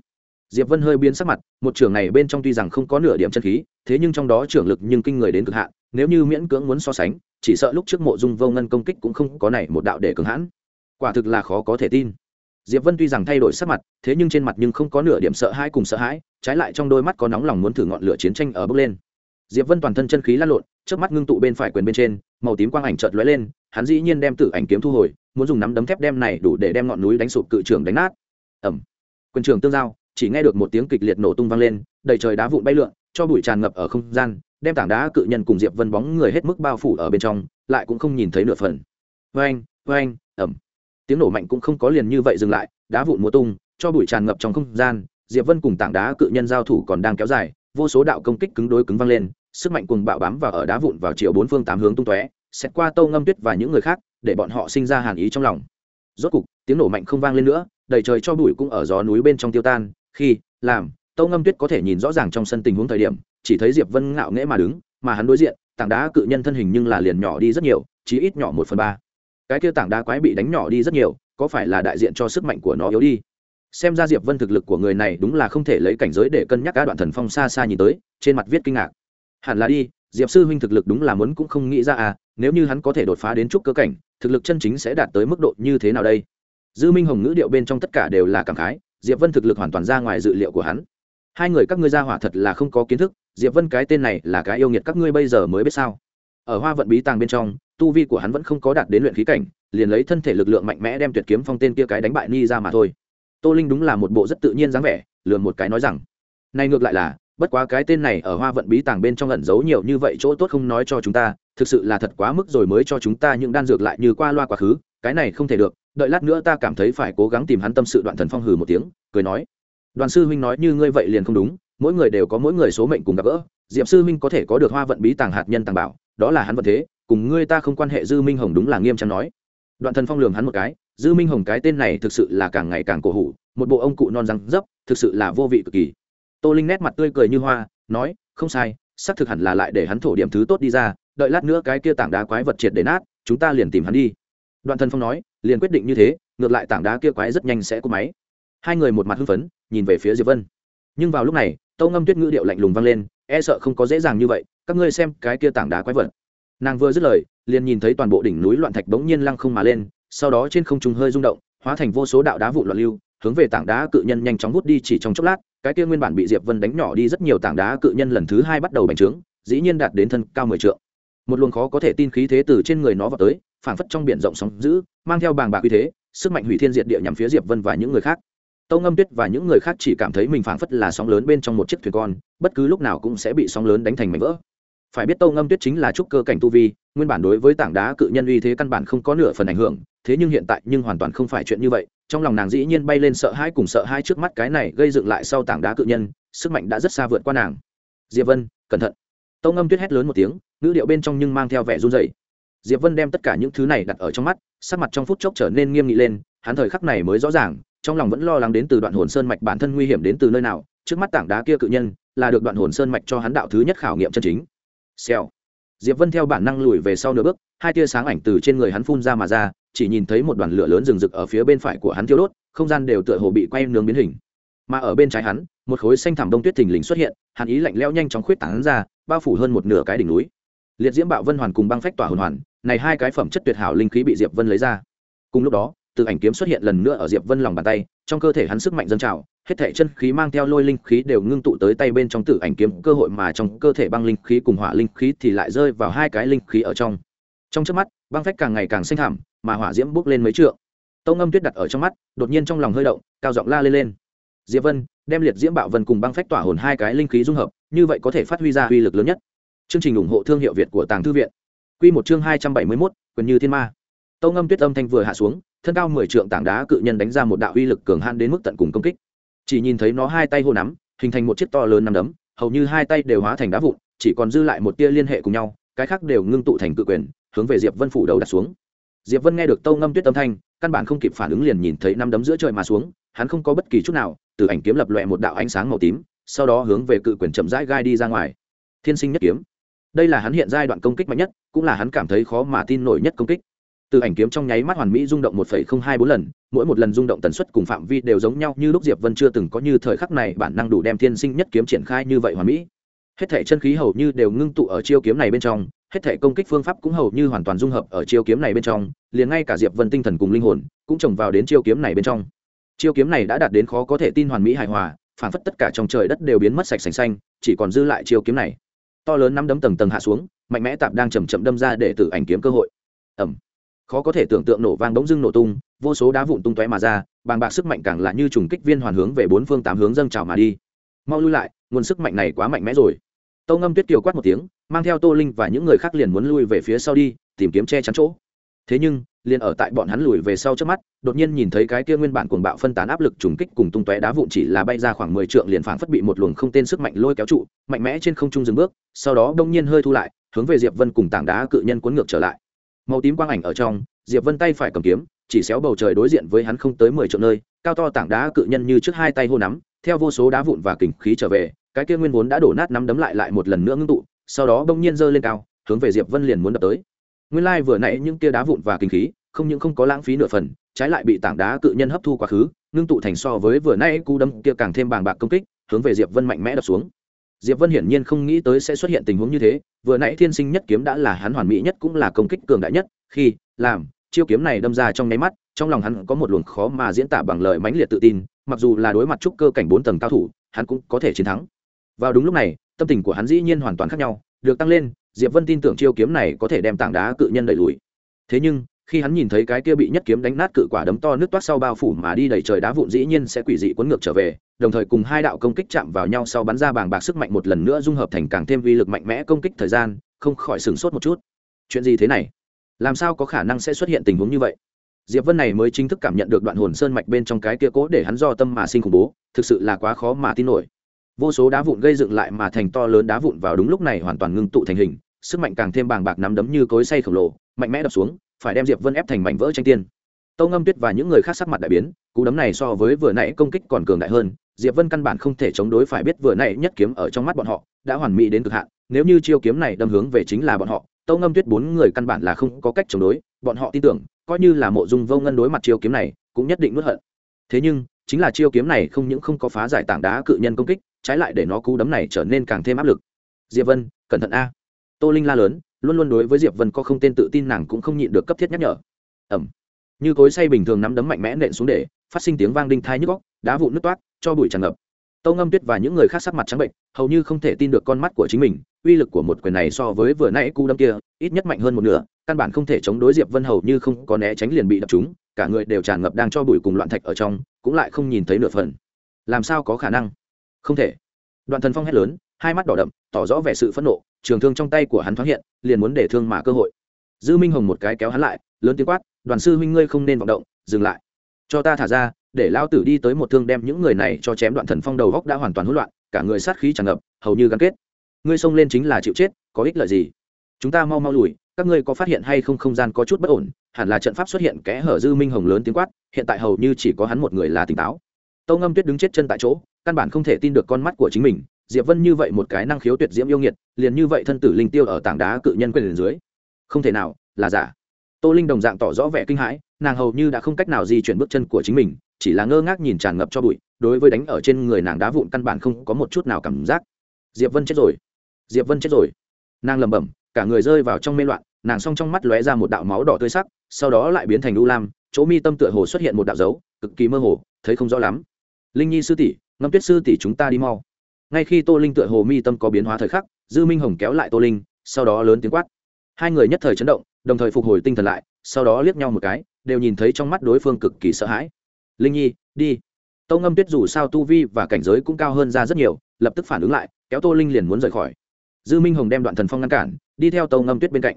Diệp vân hơi biến sắc mặt, một trường này bên trong tuy rằng không có nửa điểm chân khí, thế nhưng trong đó trưởng lực nhưng kinh người đến cực hạn, nếu như miễn cưỡng muốn so sánh, chỉ sợ lúc trước mộ dung vô ngân công kích cũng không có này một đạo để cường hãn. Quả thực là khó có thể tin diệp vân tuy rằng thay đổi sắc mặt, thế nhưng trên mặt nhưng không có nửa điểm sợ hãi cùng sợ hãi, trái lại trong đôi mắt có nóng lòng muốn thử ngọn lửa chiến tranh ở bước lên. Diệp vân toàn thân chân khí lan lộn trước mắt ngưng tụ bên phải quyền bên trên, màu tím quang ảnh chợt lóe lên, hắn dĩ nhiên đem tử ảnh kiếm thu hồi, muốn dùng nắm đấm thép đem này đủ để đem ngọn núi đánh sụp cự trường đánh nát. Ẩm quyền trường tương giao, chỉ nghe được một tiếng kịch liệt nổ tung vang lên, đầy trời đá vụn bay lượn, cho bụi tràn ngập ở không gian, đem tảng đá cự nhân cùng diệp vân bóng người hết mức bao phủ ở bên trong, lại cũng không nhìn thấy nửa phần. Vang vang ẩm tiếng nổ mạnh cũng không có liền như vậy dừng lại, đá vụn mùa tung, cho bụi tràn ngập trong không gian, diệp vân cùng tảng đá cự nhân giao thủ còn đang kéo dài, vô số đạo công kích cứng đối cứng vang lên, sức mạnh cùng bạo bám vào ở đá vụn vào chiều bốn phương tám hướng tung tóe xét qua tâu ngâm tuyết và những người khác, để bọn họ sinh ra hàn ý trong lòng. Rốt cục, tiếng nổ mạnh không vang lên nữa, đầy trời cho bụi cũng ở gió núi bên trong tiêu tan, khi, làm tâu ngâm tuyết có thể nhìn rõ ràng trong sân tình huống thời điểm, chỉ thấy diệp vân ngạo nghễ mà đứng, mà hắn đối diện, tảng đá cự nhân thân hình nhưng là liền nhỏ đi rất nhiều, chí ít nhỏ một phần ba cái kia tảng đá quái bị đánh nhỏ đi rất nhiều, có phải là đại diện cho sức mạnh của nó yếu đi? Xem ra diệp vân thực lực của người này đúng là không thể lấy cảnh giới để cân nhắc cả đoạn thần phong xa xa nhìn tới, trên mặt viết kinh ngạc. Hẳn là đi, diệp sư huynh thực lực đúng là muốn cũng không nghĩ ra à nếu như hắn có thể đột phá đến chút cơ cảnh, thực lực chân chính sẽ đạt tới mức độ như thế nào đây? Dư minh hồng ngữ điệu bên trong tất cả đều là cảm khái, diệp vân thực lực hoàn toàn ra ngoài dự liệu của hắn. Hai người các ngươi ra hỏa thật là không có kiến thức, diệp vân cái tên này là cái yêu nghiệt các ngươi bây giờ mới biết sao? Ở hoa vận bí tàng bên trong tu vi của hắn vẫn không có đạt đến luyện khí cảnh, liền lấy thân thể lực lượng mạnh mẽ đem tuyệt kiếm phong tên kia cái đánh bại ni ra mà thôi. Tô linh đúng là một bộ rất tự nhiên dáng vẻ lườn một cái nói rằng, này ngược lại là, bất quá cái tên này ở hoa vận bí tàng bên trong ẩn giấu nhiều như vậy chỗ tốt không nói cho chúng ta, thực sự là thật quá mức rồi mới cho chúng ta những đan dược lại như qua loa quá khứ, cái này không thể được, đợi lát nữa ta cảm thấy phải cố gắng tìm hắn tâm sự đoạn thần phong hừ một tiếng, cười nói, đoàn sư huynh nói như ngươi vậy liền không đúng, mỗi người đều có mỗi người số mệnh cùng gặp gỡ, diệp sư huynh có thể có được hoa vận bí tàng hạt nhân tàng bảo đó là hắn vận thế, cùng ngươi ta không quan hệ, dư minh hồng đúng là nghiêm trang nói. Đoạn thần phong lường hắn một cái, dư minh hồng cái tên này thực sự là càng ngày càng cổ hủ, một bộ ông cụ non răng dấp, thực sự là vô vị cực kỳ. Tô linh nét mặt tươi cười như hoa, nói, không sai, xác thực hẳn là lại để hắn thổ điểm thứ tốt đi ra, đợi lát nữa cái kia tảng đá quái vật triệt để nát, chúng ta liền tìm hắn đi. Đoạn thần phong nói, liền quyết định như thế, ngược lại tảng đá kia quái rất nhanh sẽ cố máy. Hai người một mặt hưng phấn, nhìn về phía diệp vân. Nhưng vào lúc này tâu ngâm tuyết ngữ điệu lạnh lùng vang lên e sợ không có dễ dàng như vậy các ngươi xem cái kia tảng đá quái vật. Nàng vừa dứt lời, liền nhìn thấy toàn bộ đỉnh núi loạn thạch bỗng nhiên lăng không mà lên, sau đó trên không trung hơi rung động, hóa thành vô số đạo đá vụ loạn lưu, hướng về tảng đá cự nhân nhanh chóng hút đi chỉ trong chốc lát, cái kia nguyên bản bị diệp vân đánh nhỏ đi rất nhiều tảng đá cự nhân lần thứ hai bắt đầu bành trướng, dĩ nhiên đạt đến thân cao mười trượng. Một luồng khó có thể tin khí thế từ trên người nó vào tới, phảng phất trong biển rộng sóng dữ, mang theo bàng bạc uy thế, sức mạnh hủy thiên diệt địa nhằm phía diệp vân và những người khác. Tâu ngâm tuyết và những người khác chỉ cảm thấy mình phảng phất là sóng lớn bên trong một chiếc thuyền con, bất cứ lúc nào cũng sẽ bị sóng lớn đánh thành mảnh vỡ phải biết tâu ngâm tuyết chính là trúc cơ cảnh tu vi, nguyên bản đối với tảng đá cự nhân uy thế căn bản không có nửa phần ảnh hưởng, thế nhưng hiện tại nhưng hoàn toàn không phải chuyện như vậy. Trong lòng nàng dĩ nhiên bay lên sợ hãi cùng sợ hãi trước mắt cái này gây dựng lại sau tảng đá cự nhân, sức mạnh đã rất xa vượt qua nàng. Diệp vân, cẩn thận. Tâu ngâm tuyết hét lớn một tiếng, ngữ điệu bên trong nhưng mang theo vẻ run dày diệp vân đem tất cả những thứ này đặt ở trong mắt, sắc mặt trong phút chốc trở nên nghiêm nghị lên, hắn thời khắc này mới rõ ràng, trong lòng vẫn lo lắng đến từ đoạn hồn sơn mạch bản thân nguy hiểm đến từ nơi nào, trước mắt tảng đá kia cự nhân, là được đoạn hồn sơn mạch cho hắn đạo thứ nhất khảo nghiệm chân chính xèo. Diệp vân theo bản năng lùi về sau nửa bước, hai tia sáng ảnh từ trên người hắn phun ra mà ra, chỉ nhìn thấy một đoàn lửa lớn rừng rực ở phía bên phải của hắn thiêu đốt, không gian đều tựa hồ bị quay nướng biến hình. Mà ở bên trái hắn, một khối xanh thảm đông tuyết thình lình xuất hiện hàn ý lạnh lẽo nhanh chóng khuyết tán ra, bao phủ hơn một nửa cái đỉnh núi. Liệt diễm bạo vân hoàn cùng băng phách tỏa hồn hoàn, này hai cái phẩm chất tuyệt hảo linh khí bị diệp vân lấy ra. Cùng lúc đó, từ ảnh kiếm xuất hiện lần nữa ở diệp vân lòng bàn tay, trong cơ thể hắn sức mạnh dâng trào hết thảy chân khí mang theo lôi linh khí đều ngưng tụ tới tay bên trong tử ảnh kiếm cơ hội mà trong cơ thể băng linh khí cùng hỏa linh khí thì lại rơi vào hai cái linh khí ở trong. Trong trước mắt băng phách càng ngày càng xanh thảm mà hỏa diễm bốc lên mấy trượng. Tông ngâm tuyết đặt ở trong mắt đột nhiên trong lòng hơi động cao giọng la lên lên. Diệp vân đem liệt diễm bạo vân cùng băng phách tỏa hồn hai cái linh khí dung hợp như vậy có thể phát huy ra uy lực lớn nhất. Chương trình ủng hộ thương hiệu việt của tàng thư viện. Quy một chương hai trăm bảy mươi 271, quyền như thiên ma. Tông ngâm tuyết âm thanh vừa hạ xuống thân cao mười trượng tảng đá cự nhân đánh ra một đạo uy lực cường hãn đến mức tận cùng công kích chỉ nhìn thấy nó hai tay hô nắm, hình thành một chiếc to lớn nắm đấm, hầu như hai tay đều hóa thành đá vụn, chỉ còn dư lại một tia liên hệ cùng nhau, cái khác đều ngưng tụ thành cự quyền, hướng về diệp vân phủ đầu đặt xuống. Diệp vân nghe được tâu ngâm tuyết âm thanh, căn bản không kịp phản ứng liền nhìn thấy năm đấm giữa trời mà xuống, hắn không có bất kỳ chút nào, từ ảnh kiếm lập loẹ một đạo ánh sáng màu tím, sau đó hướng về cự quyền chậm rãi gai đi ra ngoài. Thiên sinh nhất kiếm. Đây là hắn hiện giai đoạn công kích mạnh nhất, cũng là hắn cảm thấy khó mà tin nổi nhất công kích từ ảnh kiếm trong nháy mắt hoàn mỹ rung động một phẩy không hai bốn lần, mỗi một lần rung động tần suất cùng phạm vi đều giống nhau như lúc diệp vân chưa từng có như thời khắc này bản năng đủ đem thiên sinh nhất kiếm triển khai như vậy hoàn mỹ. Hết thể chân khí hầu như đều ngưng tụ ở chiêu kiếm này bên trong, hết thể công kích phương pháp cũng hầu như hoàn toàn dung hợp ở chiêu kiếm này bên trong, liền ngay cả diệp vân tinh thần cùng linh hồn cũng trồng vào đến chiêu kiếm này bên trong. Chiêu kiếm này đã đạt đến khó có thể tin hoàn mỹ hài hòa, phản phất tất cả trong trời đất đều biến mất sạch sành xanh, chỉ còn dư lại chiêu kiếm này. To lớn năm đấm tầng tầng hạ xuống, mạnh mẽ tạp đang chầm chậm đâm ra để tự ảnh kiếm cơ hội. Ẩm khó có thể tưởng tượng nổ vang bỗng dưng nổ tung, vô số đá vụn tung tóe mà ra, bàng bạc sức mạnh càng là như trùng kích viên hoàn hướng về bốn phương tám hướng dâng trào mà đi. Mau lui lại, nguồn sức mạnh này quá mạnh mẽ rồi. Tâu ngâm tuyết kiều quát một tiếng, mang theo tô linh và những người khác liền muốn lui về phía sau đi, tìm kiếm che chắn chỗ. Thế nhưng, liền ở tại bọn hắn lùi về sau trước mắt, đột nhiên nhìn thấy cái kia nguyên bản cuồng bạo phân tán áp lực trùng kích cùng tung tóe đá vụn chỉ là bay ra khoảng mười trượng liền phảng phất bị một luồng không tên sức mạnh lôi kéo trụ, mạnh mẽ trên không trung dừng bước, sau đó đông nhiên hơi thu lại, hướng về diệp vân cùng tảng đá cự nhân cuốn ngược trở lại màu tím quang ảnh ở trong, diệp vân tay phải cầm kiếm, chỉ xéo bầu trời đối diện với hắn không tới mười triệu nơi, cao to tảng đá cự nhân như trước hai tay hô nắm, theo vô số đá vụn và kình khí trở về, cái kia nguyên vốn đã đổ nát nắm đấm lại lại một lần nữa ngưng tụ, sau đó bỗng nhiên giơ lên cao, hướng về diệp vân liền muốn đập tới. Nguyên lai vừa nãy những kia đá vụn và kinh khí, không những không có lãng phí nửa phần, trái lại bị tảng đá cự nhân hấp thu quá khứ, ngưng tụ thành so với vừa nãy cú đấm kia càng thêm bàng bạc công kích, hướng về diệp vân mạnh mẽ đập xuống diệp vân hiển nhiên không nghĩ tới sẽ xuất hiện tình huống như thế, vừa nãy thiên sinh nhất kiếm đã là hắn hoàn mỹ nhất cũng là công kích cường đại nhất, khi, làm, chiêu kiếm này đâm ra trong nháy mắt, trong lòng hắn có một luồng khó mà diễn tả bằng lời mãnh liệt tự tin, mặc dù là đối mặt trúc cơ cảnh bốn tầng cao thủ, hắn cũng có thể chiến thắng. Vào đúng lúc này, tâm tình của hắn dĩ nhiên hoàn toàn khác nhau, được tăng lên, diệp vân tin tưởng chiêu kiếm này có thể đem tảng đá cự nhân đẩy lùi. Thế nhưng khi hắn nhìn thấy cái kia bị nhất kiếm đánh nát cự quả đấm to nước toát sau bao phủ mà đi đầy trời đá vụn dĩ nhiên sẽ quỷ dị cuốn ngược trở về, đồng thời cùng hai đạo công kích chạm vào nhau sau bắn ra bàng bạc sức mạnh một lần nữa dung hợp thành càng thêm vi lực mạnh mẽ công kích thời gian, không khỏi sửng sốt một chút. Chuyện gì thế này? Làm sao có khả năng sẽ xuất hiện tình huống như vậy? Diệp vân này mới chính thức cảm nhận được đoạn hồn sơn mạch bên trong cái kia cố để hắn do tâm mà sinh khủng bố, thực sự là quá khó mà tin nổi. Vô số đá vụn gây dựng lại mà thành to lớn đá vụn vào đúng lúc này hoàn toàn ngưng tụ thành hình, sức mạnh càng thêm bàng bạc nắm đấm như cối say khổng lồ, mạnh mẽ đập xuống phải đem diệp vân ép thành mảnh vỡ tranh tiên. Tâu ngâm tuyết và những người khác sắc mặt đại biến, cú đấm này so với vừa nãy công kích còn cường đại hơn, diệp vân căn bản không thể chống đối phải biết vừa nãy nhất kiếm ở trong mắt bọn họ, đã hoàn mỹ đến cực hạn, nếu như chiêu kiếm này đâm hướng về chính là bọn họ, tâu ngâm tuyết bốn người căn bản là không có cách chống đối, bọn họ tin tưởng, coi như là mộ dung vô ngân đối mặt chiêu kiếm này, cũng nhất định nuốt hận. Thế nhưng, chính là chiêu kiếm này không những không có phá giải tảng đá cự nhân công kích, trái lại để nó cú đấm này trở nên càng thêm áp lực. Diệp vân, cẩn thận a. Tô linh la lớn luôn luôn đối với diệp vân có không tên tự tin nàng cũng không nhịn được cấp thiết nhắc nhở. Ẩm. Như cối say bình thường nắm đấm mạnh mẽ nện xuống để, phát sinh tiếng vang đinh thai nhức góc đá vụn nứt toát cho bụi tràn ngập. Tâu ngâm tuyết và những người khác sắc mặt trắng bệnh, hầu như không thể tin được con mắt của chính mình, uy lực của một quyền này so với vừa nãy cú đấm kia, ít nhất mạnh hơn một nửa, căn bản không thể chống đối diệp vân hầu như không có né tránh liền bị đập chúng cả người đều tràn ngập đang cho bụi cùng loạn thạch ở trong, cũng lại không nhìn thấy nửa phần. Làm sao có khả năng? Không thể. Đoạn thần phong hét lớn hai mắt đỏ đậm, tỏ rõ vẻ sự phẫn nộ, trường thương trong tay của hắn thoáng hiện, liền muốn để thương mà cơ hội. Dư minh hồng một cái kéo hắn lại, lớn tiếng quát, đoàn sư huynh ngươi không nên vọng động, dừng lại. Cho ta thả ra, để lao tử đi tới một thương đem những người này cho chém đoạn thần phong đầu góc đã hoàn toàn hỗn loạn, cả người sát khí tràn ngập, hầu như gắn kết. Ngươi xông lên chính là chịu chết, có ích lợi gì? Chúng ta mau mau lùi, các ngươi có phát hiện hay không không gian có chút bất ổn? Hẳn là trận pháp xuất hiện kẽ hở. Dư minh hồng lớn tiếng quát, hiện tại hầu như chỉ có hắn một người là tỉnh táo. Tâu ngâm tuyết đứng chết chân tại chỗ, căn bản không thể tin được con mắt của chính mình diệp vân như vậy một cái năng khiếu tuyệt diễm yêu nghiệt, liền như vậy thân tử linh tiêu ở tảng đá cự nhân quyền dưới. Không thể nào, là giả. Tô linh đồng dạng tỏ rõ vẻ kinh hãi, nàng hầu như đã không cách nào di chuyển bước chân của chính mình, chỉ là ngơ ngác nhìn tràn ngập cho bụi, đối với đánh ở trên người nàng đá vụn căn bản không có một chút nào cảm giác. Diệp vân chết rồi. Diệp vân chết rồi. Nàng lẩm bẩm, cả người rơi vào trong mê loạn, nàng s trong mắt lóe ra một đạo máu đỏ tươi sắc, sau đó lại biến thành u lam, chỗ mi tâm tựa hồ xuất hiện một đạo dấu, cực kỳ mơ hồ, thấy không rõ lắm. Linh nhi sư tỷ, ngâm tuyết sư tỷ chúng ta đi mau ngay khi tô linh tựa hồ mi tâm có biến hóa thời khắc, dư minh hồng kéo lại tô linh, sau đó lớn tiếng quát. Hai người nhất thời chấn động, đồng thời phục hồi tinh thần lại, sau đó liếc nhau một cái, đều nhìn thấy trong mắt đối phương cực kỳ sợ hãi. Linh nhi, đi. Tâu ngâm tuyết dù sao tu vi và cảnh giới cũng cao hơn ra rất nhiều, lập tức phản ứng lại, kéo tô linh liền muốn rời khỏi. Dư minh hồng đem đoạn thần phong ngăn cản, đi theo tâu ngâm tuyết bên cạnh.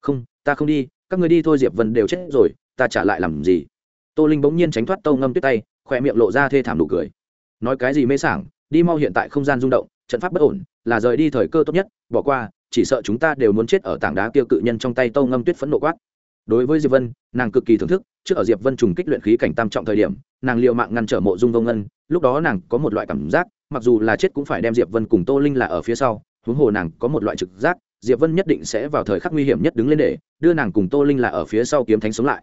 Không, ta không đi, các người đi thôi, diệp vân đều chết rồi, ta trả lại làm gì? Tô linh bỗng nhiên tránh thoát tâu ngâm tuyết tay khoe miệng lộ ra thê thảm nụ cười. Nói cái gì mê sảng đi mau hiện tại không gian rung động, trận pháp bất ổn, là rời đi thời cơ tốt nhất, bỏ qua, chỉ sợ chúng ta đều muốn chết ở tảng đá kia cự nhân trong tay tâu ngâm tuyết phẫn nộ quát. Đối với diệp vân, nàng cực kỳ thưởng thức, trước ở diệp vân trùng kích luyện khí cảnh tam trọng thời điểm, nàng liệu mạng ngăn trở mộ dung vô ngân, lúc đó nàng có một loại cảm giác, mặc dù là chết cũng phải đem diệp vân cùng tô linh là ở phía sau, huống hồ nàng có một loại trực giác, diệp vân nhất định sẽ vào thời khắc nguy hiểm nhất đứng lên để đưa nàng cùng tô linh là ở phía sau kiếm thánh sống lại.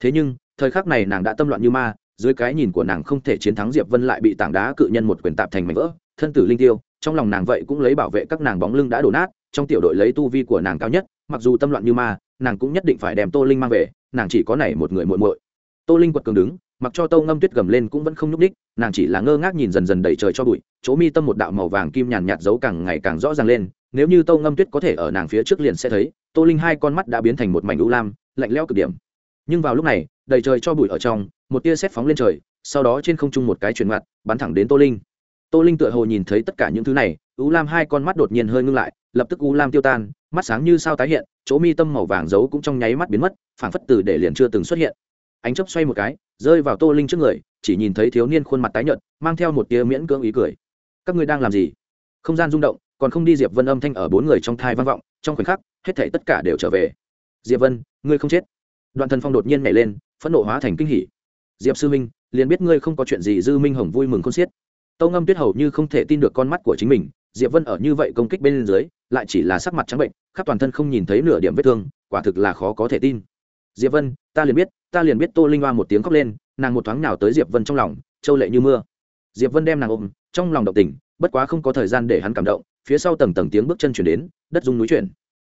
Thế nhưng, thời khắc này nàng đã tâm loạn như ma dưới cái nhìn của nàng không thể chiến thắng diệp vân lại bị tảng đá cự nhân một quyền tạp thành mảnh vỡ, thân tử linh tiêu, trong lòng nàng vậy cũng lấy bảo vệ các nàng bóng lưng đã đổ nát, trong tiểu đội lấy tu vi của nàng cao nhất, mặc dù tâm loạn như ma, nàng cũng nhất định phải đem tô linh mang về, nàng chỉ có này một người muội muội. Tô linh quật cường đứng, mặc cho tâu ngâm tuyết gầm lên cũng vẫn không nhúc ních nàng chỉ là ngơ ngác nhìn dần dần đầy trời cho bụi, chỗ mi tâm một đạo màu vàng kim nhàn nhạt giấu càng ngày càng rõ ràng lên, nếu như tâu ngâm tuyết có thể ở nàng phía trước liền sẽ thấy, tô linh hai con mắt đã biến thành một mảnh u lam, lạnh lẽo cực điểm. Nhưng vào lúc này, đầy trời cho bụi ở trong một tia sét phóng lên trời, sau đó trên không trung một cái chuyển mặt, bắn thẳng đến tô linh. Tô linh tựa hồ nhìn thấy tất cả những thứ này, u lam hai con mắt đột nhiên hơi ngưng lại, lập tức u lam tiêu tan, mắt sáng như sao tái hiện, chỗ mi tâm màu vàng giấu cũng trong nháy mắt biến mất, phảng phất từ để liền chưa từng xuất hiện. Ánh chấp xoay một cái, rơi vào tô linh trước người, chỉ nhìn thấy thiếu niên khuôn mặt tái nhợt, mang theo một tia miễn cưỡng ý cười. Các ngươi đang làm gì? Không gian rung động, còn không đi diệp vân âm thanh ở bốn người trong thai vang vọng, trong khoảnh khắc, hết thảy tất cả đều trở về. Diệp vân, ngươi không chết. Đoạn thần phong đột nhiên nhảy lên, phẫn nộ hóa thành kinh hỉ diệp sư minh, liền biết ngươi không có chuyện gì dư minh hồng vui mừng con xiết. Tâu ngâm tuyết hầu như không thể tin được con mắt của chính mình, diệp vân ở như vậy công kích bên dưới, lại chỉ là sắc mặt trắng bệnh, khắp toàn thân không nhìn thấy nửa điểm vết thương, quả thực là khó có thể tin. Diệp vân, ta liền biết, ta liền biết tô linh hoa một tiếng khóc lên, nàng một thoáng nào tới diệp vân trong lòng châu lệ như mưa. Diệp vân đem nàng ôm, trong lòng động tình, bất quá không có thời gian để hắn cảm động, phía sau tầng tầng tiếng bước chân chuyển đến, đất dung núi chuyển.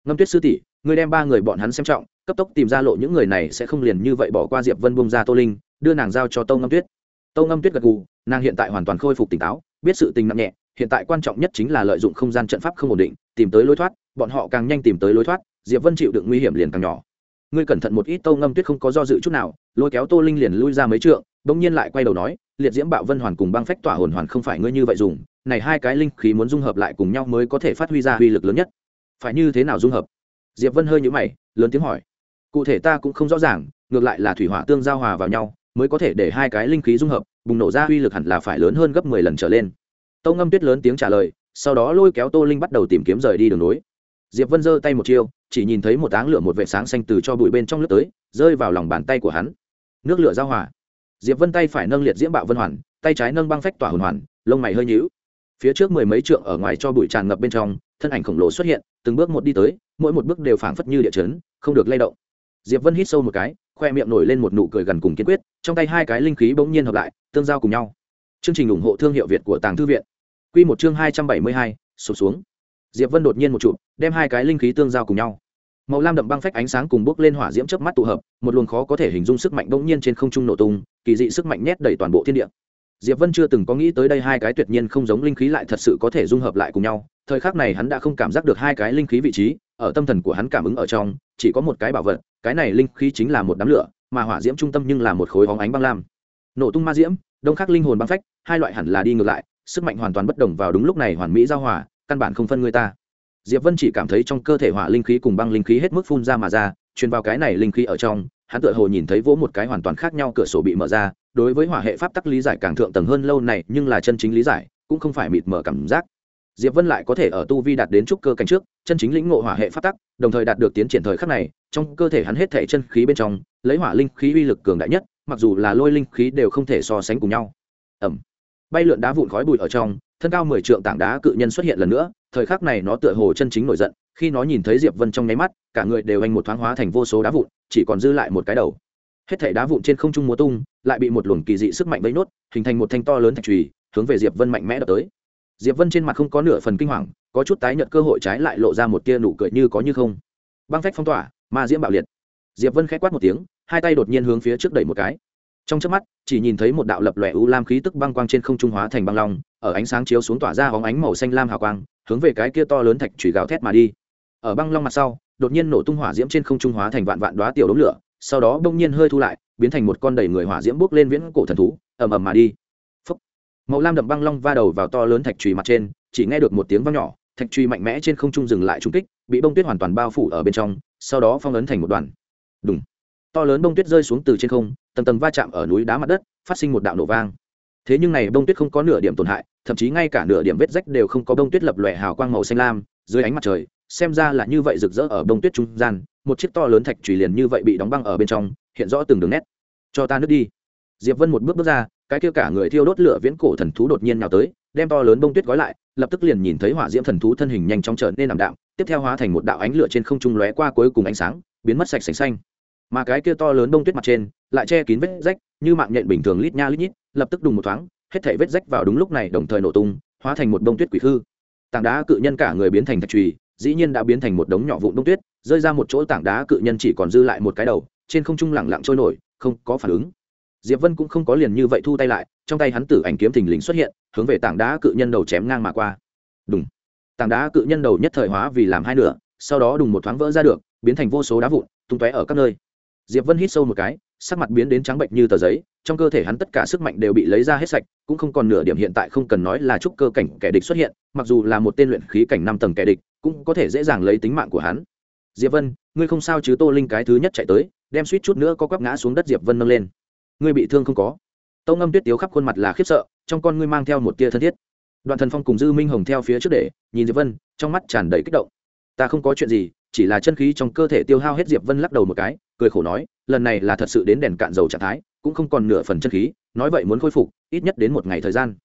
Ngâm tuyết sư tỷ, ngươi đem ba người bọn hắn xem trọng, cấp tốc tìm ra lộ những người này sẽ không liền như vậy bỏ qua diệp vân bông ra tô linh đưa nàng giao cho tâu ngâm tuyết. Tâu ngâm tuyết gật gù, nàng hiện tại hoàn toàn khôi phục tỉnh táo, biết sự tình nặng nhẹ, hiện tại quan trọng nhất chính là lợi dụng không gian trận pháp không ổn định, tìm tới lối thoát, bọn họ càng nhanh tìm tới lối thoát, diệp vân chịu đựng nguy hiểm liền càng nhỏ. Ngươi cẩn thận một ít, tâu ngâm tuyết không có do dự chút nào, lôi kéo tô linh liền lui ra mấy trượng bỗng nhiên lại quay đầu nói, liệt diễm bạo vân hoàn cùng băng phách tỏa hồn hoàn không phải ngươi như vậy dùng, này hai cái linh khí muốn dung hợp lại cùng nhau mới có thể phát huy ra uy lực lớn nhất. Phải như thế nào dung hợp? Diệp vân hơi nhũ mày, lớn tiếng hỏi. Cụ thể ta cũng không rõ ràng, ngược lại là thủy hỏa tương giao hòa vào nhau mới có thể để hai cái linh khí dung hợp, bùng nổ ra uy lực hẳn là phải lớn hơn gấp mười lần trở lên. Tâu ngâm tuyết lớn tiếng trả lời, sau đó lôi kéo tô linh bắt đầu tìm kiếm rời đi đường núi. diệp vân giơ tay một chiêu, chỉ nhìn thấy một áng lửa một vệ sáng xanh từ cho bụi bên trong lướt tới, rơi vào lòng bàn tay của hắn. Nước lửa giao hòa. Diệp vân tay phải nâng liệt diễm bạo vân hoàn, tay trái nâng băng phách tỏa hồn hoàn, lông mày hơi nhíu. Phía trước mười mấy trượng ở ngoài cho bụi tràn ngập bên trong, thân ảnh khổng lồ xuất hiện, từng bước một đi tới, mỗi một bước đều phảng phất như địa chấn, không được lay động diệp vân hít sâu một cái khoe miệng nổi lên một nụ cười gần cùng kiên quyết trong tay hai cái linh khí bỗng nhiên hợp lại tương giao cùng nhau. Chương trình ủng hộ thương hiệu việt của tàng thư viện. Q một chương hai trăm bảy mươi hai sụp xuống. Diệp vân đột nhiên một chụp, đem hai cái linh khí tương giao cùng nhau. Màu lam đậm băng phách ánh sáng cùng bước lên hỏa diễm chớp mắt tụ hợp một luồng khó có thể hình dung sức mạnh bỗng nhiên trên không trung nổ tung kỳ dị sức mạnh nhét đầy toàn bộ thiên địa diệp vân chưa từng có nghĩ tới đây hai cái tuyệt nhiên không giống linh khí lại thật sự có thể dung hợp lại cùng nhau. Thời khắc này hắn đã không cảm giác được hai cái linh khí vị trí, ở tâm thần của hắn cảm ứng ở trong, chỉ có một cái bảo vật, cái này linh khí chính là một đám lửa, mà hỏa diễm trung tâm nhưng là một khối hóng ánh băng lam. Nổ tung ma diễm, đông khắc linh hồn băng phách, hai loại hẳn là đi ngược lại, sức mạnh hoàn toàn bất đồng vào đúng lúc này hoàn mỹ giao hòa, căn bản không phân người ta. Diệp vân chỉ cảm thấy trong cơ thể hỏa linh khí cùng băng linh khí hết mức phun ra mà ra, truyền vào cái này linh khí ở trong, hắn tựa hồ nhìn thấy vỗ một cái hoàn toàn khác nhau cửa sổ bị mở ra đối với hỏa hệ pháp tắc lý giải càng thượng tầng hơn lâu này, nhưng là chân chính lý giải, cũng không phải mịt mở cảm giác. Diệp vân lại có thể ở tu vi đạt đến trúc cơ cảnh trước, chân chính lĩnh ngộ hỏa hệ pháp tắc, đồng thời đạt được tiến triển thời khắc này, trong cơ thể hắn hết thể chân khí bên trong, lấy hỏa linh khí uy lực cường đại nhất, mặc dù là lôi linh khí đều không thể so sánh cùng nhau. Ẩm bay lượn đá vụn khói bụi ở trong, thân cao mười trượng tảng đá cự nhân xuất hiện lần nữa, thời khắc này nó tựa hồ chân chính nổi giận, khi nó nhìn thấy diệp vân trong nháy mắt, cả người đều anh một thoáng hóa thành vô số đá vụn, chỉ còn dư lại một cái đầu hết thảy đá vụn trên không trung múa tung, lại bị một luồng kỳ dị sức mạnh vây nốt, hình thành một thanh to lớn thạch trùy hướng về diệp vân mạnh mẽ đập tới. Diệp vân trên mặt không có nửa phần kinh hoàng, có chút tái nhợt cơ hội trái lại lộ ra một tia nụ cười như có như không. Băng phách phong tỏa, ma diễm bạo liệt. Diệp vân khẽ quát một tiếng, hai tay đột nhiên hướng phía trước đẩy một cái. Trong chớp mắt, chỉ nhìn thấy một đạo lập lòe u lam khí tức băng quang trên không trung hóa thành băng long, ở ánh sáng chiếu xuống tỏa ra hóng ánh màu xanh lam hào quang, hướng về cái kia to lớn thạch chùy gào thét mà đi. Ở băng long mặt sau, đột nhiên nổ tung hỏa diễm trên không trung hóa thành vạn vạn đóa tiểu đống lửa sau đó bỗng nhiên hơi thu lại, biến thành một con đầy người hỏa diễm bước lên viễn cổ thần thú, ầm ầm mà đi. Phúc. màu lam đậm băng long va đầu vào to lớn thạch trùy mặt trên, chỉ nghe được một tiếng vang nhỏ, thạch truy mạnh mẽ trên không trung dừng lại trung kích, bị bông tuyết hoàn toàn bao phủ ở bên trong, sau đó phong ấn thành một đoàn. Đúng to lớn bông tuyết rơi xuống từ trên không, tầng tầng va chạm ở núi đá mặt đất, phát sinh một đạo nổ vang. Thế nhưng này bông tuyết không có nửa điểm tổn hại, thậm chí ngay cả nửa điểm vết rách đều không có bông tuyết lập lòe hào quang màu xanh lam, dưới ánh mặt trời xem ra là như vậy rực rỡ ở bông tuyết trung gian, một chiếc to lớn thạch trùy liền như vậy bị đóng băng ở bên trong, hiện rõ từng đường nét. Cho ta nước đi. Diệp vân một bước bước ra, cái kia cả người thiêu đốt lửa viễn cổ thần thú đột nhiên nhào tới, đem to lớn bông tuyết gói lại, lập tức liền nhìn thấy hỏa diễm thần thú thân hình nhanh chóng trở nên ảm đạm, tiếp theo hóa thành một đạo ánh lửa trên không trung lóe qua cuối cùng ánh sáng, biến mất sạch sành xanh. Mà cái kia to lớn bông tuyết mặt trên, lại che kín vết rách, như mạng nhện bình thường lít nha lít nhít, lập tức đùng một thoáng, hết thảy vết rách vào đúng lúc này đồng thời nổ tung, hóa thành một bông tuyết quỷ hư tảng đá cự nhân cả người biến thành thạch trùy dĩ nhiên đã biến thành một đống nhỏ vụn đông tuyết, rơi ra một chỗ tảng đá cự nhân chỉ còn dư lại một cái đầu, trên không trung lẳng lặng trôi nổi, không có phản ứng. Diệp vân cũng không có liền như vậy thu tay lại, trong tay hắn tử ảnh kiếm thình lình xuất hiện, hướng về tảng đá cự nhân đầu chém ngang mà qua. Đúng tảng đá cự nhân đầu nhất thời hóa vì làm hai nửa, sau đó đùng một thoáng vỡ ra được, biến thành vô số đá vụn, tung tóe ở các nơi. Diệp vân hít sâu một cái, sắc mặt biến đến trắng bệnh như tờ giấy, trong cơ thể hắn tất cả sức mạnh đều bị lấy ra hết sạch, cũng không còn nửa điểm hiện tại không cần nói là trúc cơ cảnh kẻ địch xuất hiện, mặc dù là một tên luyện khí cảnh năm tầng kẻ địch cũng có thể dễ dàng lấy tính mạng của hắn. Diệp vân, ngươi không sao chứ? Tô linh cái thứ nhất chạy tới, đem suýt chút nữa có quắp ngã xuống đất diệp vân nâng lên. Ngươi bị thương không có? Tâu ngâm tuyết tiếu khắp khuôn mặt là khiếp sợ, trong con ngươi mang theo một tia thân thiết. Đoạn thần phong cùng dư minh hồng theo phía trước để, nhìn diệp vân, trong mắt tràn đầy kích động. Ta không có chuyện gì, chỉ là chân khí trong cơ thể tiêu hao hết diệp vân lắc đầu một cái, cười khổ nói, lần này là thật sự đến đèn cạn dầu trạng thái, cũng không còn nửa phần chân khí, nói vậy muốn khôi phục, ít nhất đến một ngày thời gian.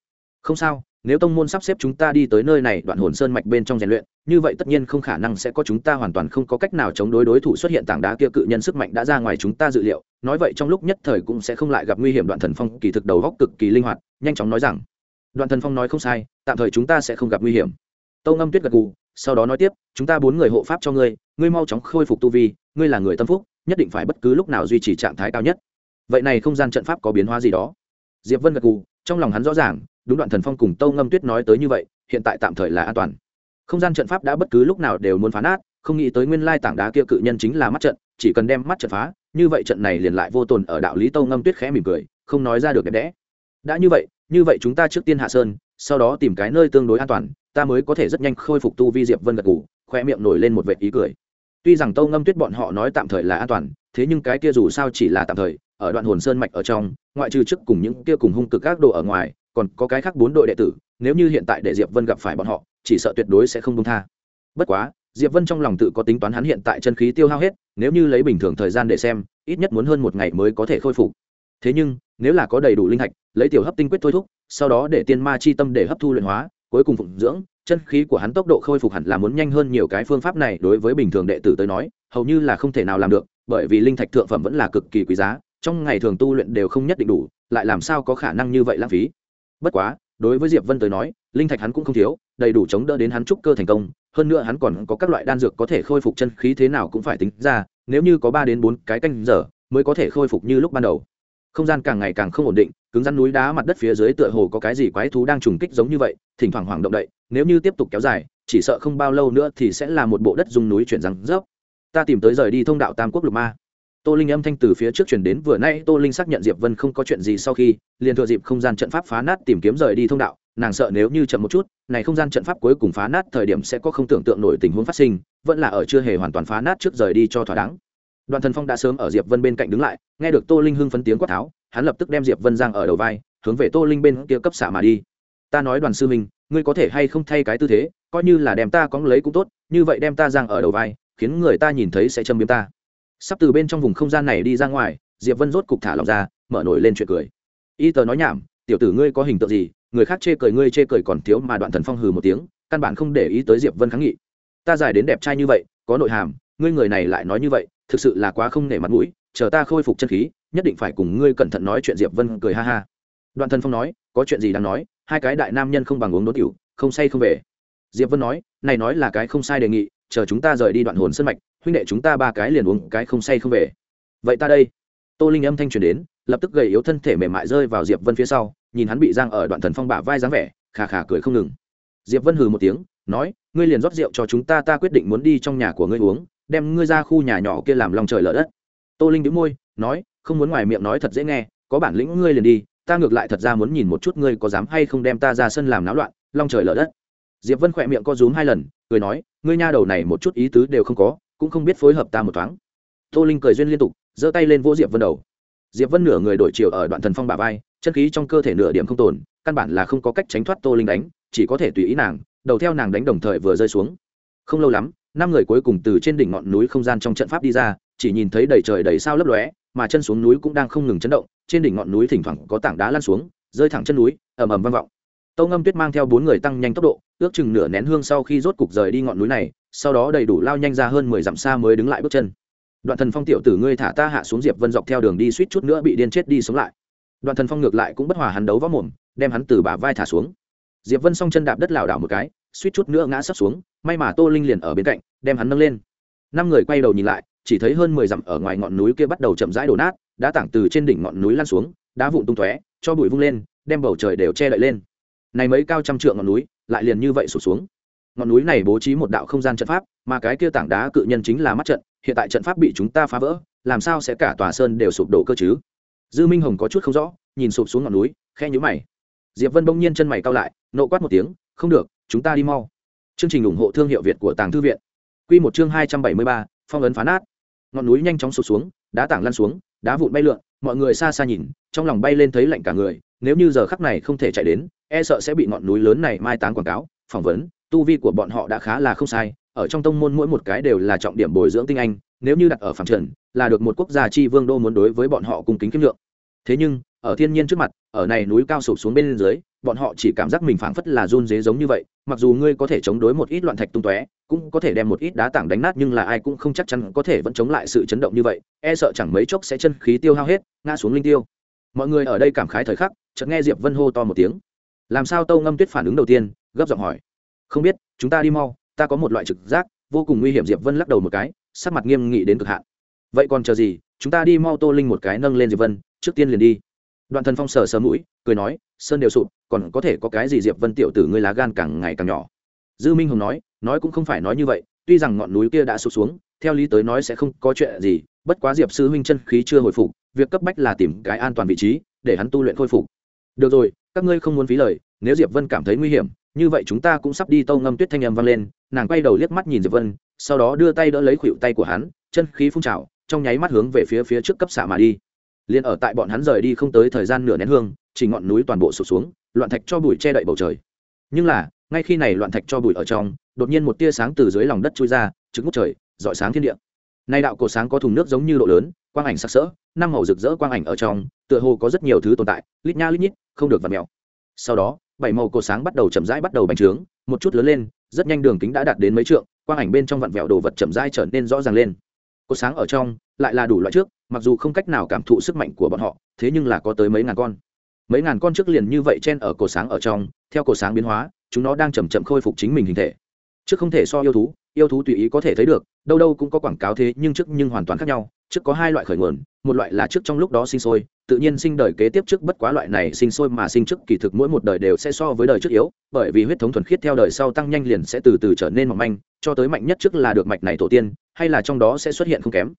Không sao nếu tông môn sắp xếp chúng ta đi tới nơi này đoạn hồn sơn mạch bên trong rèn luyện, như vậy tất nhiên không khả năng sẽ có chúng ta hoàn toàn không có cách nào chống đối đối thủ xuất hiện tảng đá kia cự nhân sức mạnh đã ra ngoài chúng ta dự liệu. Nói vậy trong lúc nhất thời cũng sẽ không lại gặp nguy hiểm đoạn thần phong kỳ thực đầu góc cực kỳ linh hoạt, nhanh chóng nói rằng, đoạn thần phong nói không sai, tạm thời chúng ta sẽ không gặp nguy hiểm. Tâu ngâm tuyết gật gù, sau đó nói tiếp, chúng ta bốn người hộ pháp cho ngươi ngươi mau chóng khôi phục tu vi, ngươi là người tâm phúc, nhất định phải bất cứ lúc nào duy trì trạng thái cao nhất. Vậy này không gian trận pháp có biến hóa gì đó? Diệp vân gật gù, trong lòng hắn rõ ràng đúng đoạn thần phong cùng tâu ngâm tuyết nói tới như vậy, hiện tại tạm thời là an toàn. Không gian trận pháp đã bất cứ lúc nào đều muốn phá nát không nghĩ tới nguyên lai tảng đá kia cự nhân chính là mắt trận, chỉ cần đem mắt trận phá, như vậy trận này liền lại vô tồn ở đạo lý tâu ngâm tuyết khẽ mỉm cười, không nói ra được đẹp đẽ. Đã như vậy như vậy chúng ta trước tiên hạ sơn, sau đó tìm cái nơi tương đối an toàn, ta mới có thể rất nhanh khôi phục tu vi diệp vân gật ngủ khoe miệng nổi lên một vệt ý cười. Tuy rằng tâu ngâm tuyết bọn họ nói tạm thời là an toàn, thế nhưng cái kia dù sao chỉ là tạm thời, ở đoạn hồn sơn mạch ở trong, ngoại trừ trước cùng những kia cùng hung cực các đồ ở ngoài còn có cái khác bốn đội đệ tử, nếu như hiện tại để diệp vân gặp phải bọn họ, chỉ sợ tuyệt đối sẽ không công tha. Bất quá, diệp vân trong lòng tự có tính toán hắn hiện tại chân khí tiêu hao hết, nếu như lấy bình thường thời gian để xem, ít nhất muốn hơn một ngày mới có thể khôi phục. Thế nhưng, nếu là có đầy đủ linh hạch, lấy tiểu hấp tinh quyết thôi thúc, sau đó để tiên ma chi tâm để hấp thu luyện hóa, cuối cùng phụng dưỡng, chân khí của hắn tốc độ khôi phục hẳn là muốn nhanh hơn nhiều cái phương pháp này đối với bình thường đệ tử tới nói, hầu như là không thể nào làm được, bởi vì linh thạch thượng phẩm vẫn là cực kỳ quý giá, trong ngày thường tu luyện đều không nhất định đủ, lại làm sao có khả năng như vậy lãng phí bất quá, đối với diệp vân tới nói, linh thạch hắn cũng không thiếu, đầy đủ chống đỡ đến hắn trúc cơ thành công, hơn nữa hắn còn có các loại đan dược có thể khôi phục chân khí thế nào cũng phải tính ra, nếu như có ba đến bốn cái canh giờ, mới có thể khôi phục như lúc ban đầu. Không gian càng ngày càng không ổn định, cứng rắn núi đá mặt đất phía dưới tựa hồ có cái gì quái thú đang trùng kích giống như vậy, thỉnh thoảng hoảng động đậy, nếu như tiếp tục kéo dài, chỉ sợ không bao lâu nữa thì sẽ là một bộ đất dùng núi chuyển răng rớp. Ta tìm tới rời đi thông đạo tam quốc lục ma tô linh âm thanh từ phía trước chuyển đến, vừa nay tô linh xác nhận diệp vân không có chuyện gì sau khi, liền thừa dịp không gian trận pháp phá nát tìm kiếm rời đi thông đạo, nàng sợ nếu như chậm một chút, này không gian trận pháp cuối cùng phá nát thời điểm sẽ có không tưởng tượng nổi tình huống phát sinh, vẫn là ở chưa hề hoàn toàn phá nát trước rời đi cho thỏa đáng. Đoàn thần phong đã sớm ở diệp vân bên cạnh đứng lại, nghe được tô linh hưng phấn tiếng quát tháo, hắn lập tức đem diệp vân giang ở đầu vai, hướng về tô linh bên kia cấp xạ mà đi. Ta nói đoàn sư minh ngươi có thể hay không thay cái tư thế, coi như là đem ta cóng lấy cũng tốt, như vậy đem ta giang ở đầu vai, khiến người ta nhìn thấy sẽ châm biếm ta sắp từ bên trong vùng không gian này đi ra ngoài, diệp vân rốt cục thả lòng ra, mở nổi lên chuyện cười. Y tờ nói nhảm, tiểu tử ngươi có hình tượng gì, người khác chê cười ngươi chê cười còn thiếu mà đoạn thần phong hừ một tiếng, căn bản không để ý tới diệp vân kháng nghị. Ta dài đến đẹp trai như vậy, có nội hàm, ngươi người này lại nói như vậy, thực sự là quá không nể mặt mũi, chờ ta khôi phục chân khí, nhất định phải cùng ngươi cẩn thận nói chuyện. Diệp vân cười ha ha. Đoạn thần phong nói, có chuyện gì đang nói, hai cái đại nam nhân không bằng uống đốt cửu không say không về. Diệp vân nói, này nói là cái không sai đề nghị, chờ chúng ta rời đi đoạn hồn sân mạch huynh đệ chúng ta ba cái liền uống cái không say không về. Vậy ta đây. Tô linh âm thanh truyền đến, lập tức gầy yếu thân thể mềm mại rơi vào diệp vân phía sau, nhìn hắn bị giang ở đoạn thần phong bả vai dáng vẻ khà khà cười không ngừng. Diệp vân hừ một tiếng, nói, ngươi liền rót rượu cho chúng ta ta quyết định muốn đi trong nhà của ngươi uống, đem ngươi ra khu nhà nhỏ kia làm lòng trời lở đất. Tô linh đứng môi, nói, không muốn ngoài miệng nói thật dễ nghe, có bản lĩnh ngươi liền đi, ta ngược lại thật ra muốn nhìn một chút ngươi có dám hay không đem ta ra sân làm náo loạn long trời lở đất. Diệp vân khỏe miệng co rúm hai lần, cười nói, ngươi nha đầu này một chút ý tứ đều không có cũng không biết phối hợp ta một thoáng. Tô linh cười duyên liên tục, giơ tay lên vỗ diệp vân đầu. Diệp vân nửa người đổi chiều ở đoạn thần phong bà vai, chân khí trong cơ thể nửa điểm không tồn, căn bản là không có cách tránh thoát tô linh đánh, chỉ có thể tùy ý nàng, đầu theo nàng đánh đồng thời vừa rơi xuống. Không lâu lắm, năm người cuối cùng từ trên đỉnh ngọn núi không gian trong trận pháp đi ra, chỉ nhìn thấy đầy trời đầy sao lấp lóe, mà chân xuống núi cũng đang không ngừng chấn động, trên đỉnh ngọn núi thỉnh thoảng có tảng đá lăn xuống, rơi thẳng chân núi, ầm ầm vang vọng tâu ngâm tuyết mang theo bốn người tăng nhanh tốc độ, ước chừng nửa nén hương sau khi rốt cục rời đi ngọn núi này, sau đó đầy đủ lao nhanh ra hơn mười dặm xa mới đứng lại bước chân. Đoạn thần phong tiểu tử ngươi thả ta hạ xuống diệp vân dọc theo đường đi suýt chút nữa bị điên chết đi sống lại. Đoạn thần phong ngược lại cũng bất hòa hắn đấu võ mồm, đem hắn từ bả vai thả xuống. Diệp vân s chân đạp đất lảo đảo một cái, suýt chút nữa ngã sấp xuống, may mà tô linh liền ở bên cạnh, đem hắn nâng lên. Năm người quay đầu nhìn lại, chỉ thấy hơn mười dặm ở ngoài ngọn núi kia bắt đầu chậm rãi đổ nát, đá tảng từ trên đỉnh ngọn núi lan xuống, đá vụn tung tóe, cho bụi vung lên, đem bầu trời đều che đậy lên này mấy cao trăm trượng ngọn núi, lại liền như vậy sụp xuống. Ngọn núi này bố trí một đạo không gian trận pháp, mà cái kia tảng đá cự nhân chính là mắt trận, hiện tại trận pháp bị chúng ta phá vỡ, làm sao sẽ cả tòa sơn đều sụp đổ cơ chứ? Dư minh hồng có chút không rõ, nhìn sụp xuống ngọn núi khe nhữ mày. Diệp vân bỗng nhiên chân mày cao lại, nộ quát một tiếng, không được, chúng ta đi mau. Chương trình ủng hộ thương hiệu việt của tàng thư viện. Q một chương hai trăm bảy mươi ba, phong ấn phá nát. Ngọn núi nhanh chóng sụp xuống, đá tảng lăn xuống, đá vụn bay lượn, mọi người xa xa nhìn, trong lòng bay lên thấy lạnh cả người nếu như giờ khắc này không thể chạy đến e sợ sẽ bị ngọn núi lớn này mai táng quảng cáo, phỏng vấn, tu vi của bọn họ đã khá là không sai, ở trong tông môn mỗi một cái đều là trọng điểm bồi dưỡng tinh anh, nếu như đặt ở phạm trần, là được một quốc gia chi vương đô muốn đối với bọn họ cung kính kiếm lượng thế nhưng, ở thiên nhiên trước mặt, ở này núi cao sụp xuống bên dưới, bọn họ chỉ cảm giác mình phảng phất là run dế giống như vậy, mặc dù ngươi có thể chống đối một ít loạn thạch tung tóe, cũng có thể đem một ít đá tảng đánh nát nhưng là ai cũng không chắc chắn có thể vẫn chống lại sự chấn động như vậy e sợ chẳng mấy chốc sẽ chân khí tiêu hao hết, ngã xuống linh tiêu mọi người ở đây cảm khái thời khắc, chợt nghe diệp vân hô to một tiếng. Làm sao tâu ngâm tuyết phản ứng đầu tiên, gấp giọng hỏi. Không biết, chúng ta đi mau, ta có một loại trực giác, vô cùng nguy hiểm, diệp vân lắc đầu một cái, sắc mặt nghiêm nghị đến cực hạn. Vậy còn chờ gì, chúng ta đi mau tô linh một cái nâng lên diệp vân, trước tiên liền đi. Đoạn thần phong sờ sờ mũi, cười nói, sơn đều sụp, còn có thể có cái gì diệp vân tiểu tử ngươi lá gan càng ngày càng nhỏ. Dư minh hồng nói nói cũng không phải nói như vậy, tuy rằng ngọn núi kia đã sụp xuống, theo lý tới nói sẽ không có chuyện gì, bất quá diệp sư huynh chân khí chưa hồi phục việc cấp bách là tìm cái an toàn vị trí, để hắn tu luyện khôi phục. Được rồi, các ngươi không muốn phí lời, nếu diệp vân cảm thấy nguy hiểm, như vậy chúng ta cũng sắp đi tâu ngâm tuyết thanh âm vang lên, nàng quay đầu liếc mắt nhìn diệp vân, sau đó đưa tay đỡ lấy khuỷu tay của hắn, chân khí phun trào, trong nháy mắt hướng về phía phía trước cấp xạ mà đi. Liền ở tại bọn hắn rời đi không tới thời gian nửa nén hương, chỉ ngọn núi toàn bộ sụp xuống, loạn thạch cho bụi che đậy bầu trời. Nhưng là, ngay khi này loạn thạch cho bụi ở trong, đột nhiên một tia sáng từ dưới lòng đất chui ra trứng ngút trời dọi sáng thiên địa. Nay đạo cổ sáng có thùng nước giống như độ lớn, quang ảnh sắc sỡ năm màu rực rỡ quang ảnh ở trong, tựa hồ có rất nhiều thứ tồn tại, lít nha lít nhít, không được vặt mèo. Sau đó, bảy màu cổ sáng bắt đầu chậm rãi bắt đầu bành trướng, một chút lớn lên, rất nhanh đường kính đã đạt đến mấy trượng, quang ảnh bên trong vặn vẹo đồ vật chậm rãi trở nên rõ ràng lên. Cổ sáng ở trong, lại là đủ loại trước, mặc dù không cách nào cảm thụ sức mạnh của bọn họ, thế nhưng là có tới mấy ngàn con. Mấy ngàn con trước liền như vậy chen ở cổ sáng ở trong, theo cổ sáng biến hóa, chúng nó đang chầm chậm khôi phục chính mình hình thể. Trước không thể so yêu thú yêu thú tùy ý có thể thấy được, đâu đâu cũng có quảng cáo thế nhưng trước nhưng hoàn toàn khác nhau, trước có hai loại khởi nguồn một loại là trước trong lúc đó sinh sôi, tự nhiên sinh đời kế tiếp trước bất quá loại này sinh sôi mà sinh trước kỳ thực mỗi một đời đều sẽ so với đời trước yếu, bởi vì huyết thống thuần khiết theo đời sau tăng nhanh liền sẽ từ từ trở nên mỏng manh, cho tới mạnh nhất trước là được mạch này tổ tiên, hay là trong đó sẽ xuất hiện không kém.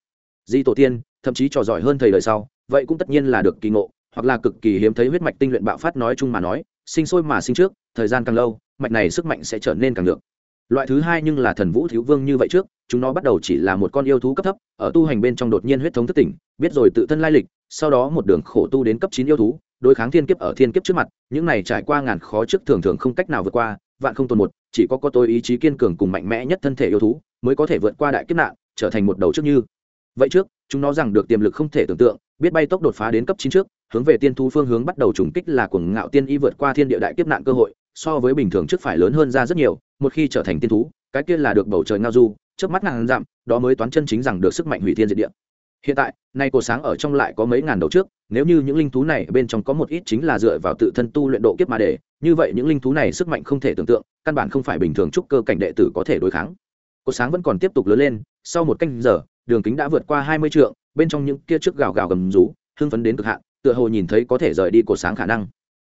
Di tổ tiên, thậm chí trò giỏi hơn thầy đời sau, vậy cũng tất nhiên là được kỳ ngộ, hoặc là cực kỳ hiếm thấy huyết mạch tinh luyện bạo phát nói chung mà nói, sinh sôi mà sinh trước, thời gian càng lâu, mạch này sức mạnh sẽ trở nên càng được loại thứ hai nhưng là thần vũ thiếu vương như vậy trước, chúng nó bắt đầu chỉ là một con yêu thú cấp thấp, ở tu hành bên trong đột nhiên huyết thống thất tỉnh, biết rồi tự thân lai lịch, sau đó một đường khổ tu đến cấp chín yêu thú, đối kháng thiên kiếp ở thiên kiếp trước mặt, những này trải qua ngàn khó trước thường thường không cách nào vượt qua, vạn không tồn một, chỉ có có tôi ý chí kiên cường cùng mạnh mẽ nhất thân thể yêu thú, mới có thể vượt qua đại kiếp nạn, trở thành một đầu trước như. Vậy trước, chúng nó rằng được tiềm lực không thể tưởng tượng, biết bay tốc đột phá đến cấp chín trước, hướng về tiên thu phương hướng bắt đầu trùng kích là cuồng ngạo tiên y vượt qua thiên địa đại kiếp nạn cơ hội, so với bình thường trước phải lớn hơn ra rất nhiều một khi trở thành tiên thú, cái kia là được bầu trời ngao du trước mắt ngàn dặm, đó mới toán chân chính rằng được sức mạnh hủy thiên diệt địa. Hiện tại, nay cổ sáng ở trong lại có mấy ngàn đầu trước, nếu như những linh thú này bên trong có một ít chính là dựa vào tự thân tu luyện độ kiếp mà để, như vậy những linh thú này sức mạnh không thể tưởng tượng, căn bản không phải bình thường chúc cơ cảnh đệ tử có thể đối kháng. Cổ sáng vẫn còn tiếp tục lớn lên, sau một canh giờ, đường kính đã vượt qua hai mươi trượng, bên trong những kia trước gào gào gầm rú, hưng phấn đến cực hạn, tựa hồ nhìn thấy có thể rời đi cổ sáng khả năng.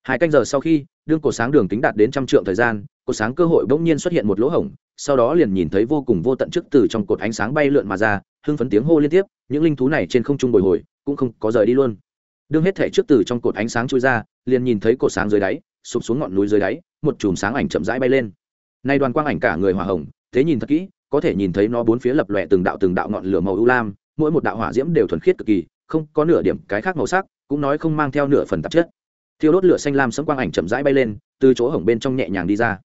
Hai canh giờ sau khi, đương cổ sáng đường kính đạt đến trăm trượng thời gian cổ sáng cơ hội bỗng nhiên xuất hiện một lỗ hổng, sau đó liền nhìn thấy vô cùng vô tận trước từ trong cột ánh sáng bay lượn mà ra, hưng phấn tiếng hô liên tiếp, những linh thú này trên không trung bồi hồi, cũng không có rời đi luôn. Đương hết thể trước từ trong cột ánh sáng trôi ra, liền nhìn thấy cột sáng dưới đáy, sụp xuống ngọn núi dưới đáy, một chùm sáng ảnh chậm rãi bay lên. Nay đoàn quang ảnh cả người hỏa hồng, thế nhìn thật kỹ, có thể nhìn thấy nó bốn phía lập lòe từng đạo từng đạo ngọn lửa màu u lam, mỗi một đạo hỏa diễm đều thuần khiết cực kỳ, không có nửa điểm cái khác màu sắc, cũng nói không mang theo nửa phần tạp chất. Thiêu đốt lửa xanh lam sấm quang ảnh chậm rãi bay lên, từ chỗ hổng bên trong nhẹ nhàng đi ra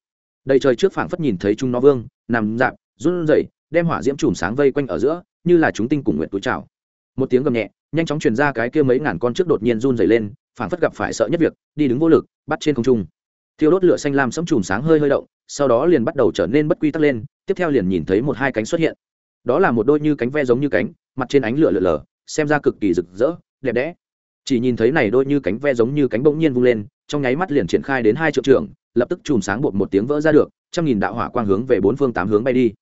đầy trời trước phảng phất nhìn thấy chúng nó vương, nằm dạp, run rẩy, đem hỏa diễm chùm sáng vây quanh ở giữa, như là chúng tinh cùng nguyện túi trào một tiếng gầm nhẹ, nhanh chóng truyền ra cái kia mấy ngàn con trước đột nhiên run rẩy lên, phảng phất gặp phải sợ nhất việc, đi đứng vô lực, bắt trên không trung. Thiêu đốt lửa xanh lam sấm chùm sáng hơi hơi động, sau đó liền bắt đầu trở nên bất quy tắc lên, tiếp theo liền nhìn thấy một hai cánh xuất hiện. Đó là một đôi như cánh ve giống như cánh, mặt trên ánh lửa lửa lờ, xem ra cực kỳ rực rỡ, đẹp đẽ. Chỉ nhìn thấy này đôi như cánh ve giống như cánh bỗng nhiên vung lên, trong nháy mắt liền triển khai đến hai triệu trưởng lập tức chùm sáng bột một tiếng vỡ ra được, trăm nghìn đạo hỏa quang hướng về bốn phương tám hướng bay đi.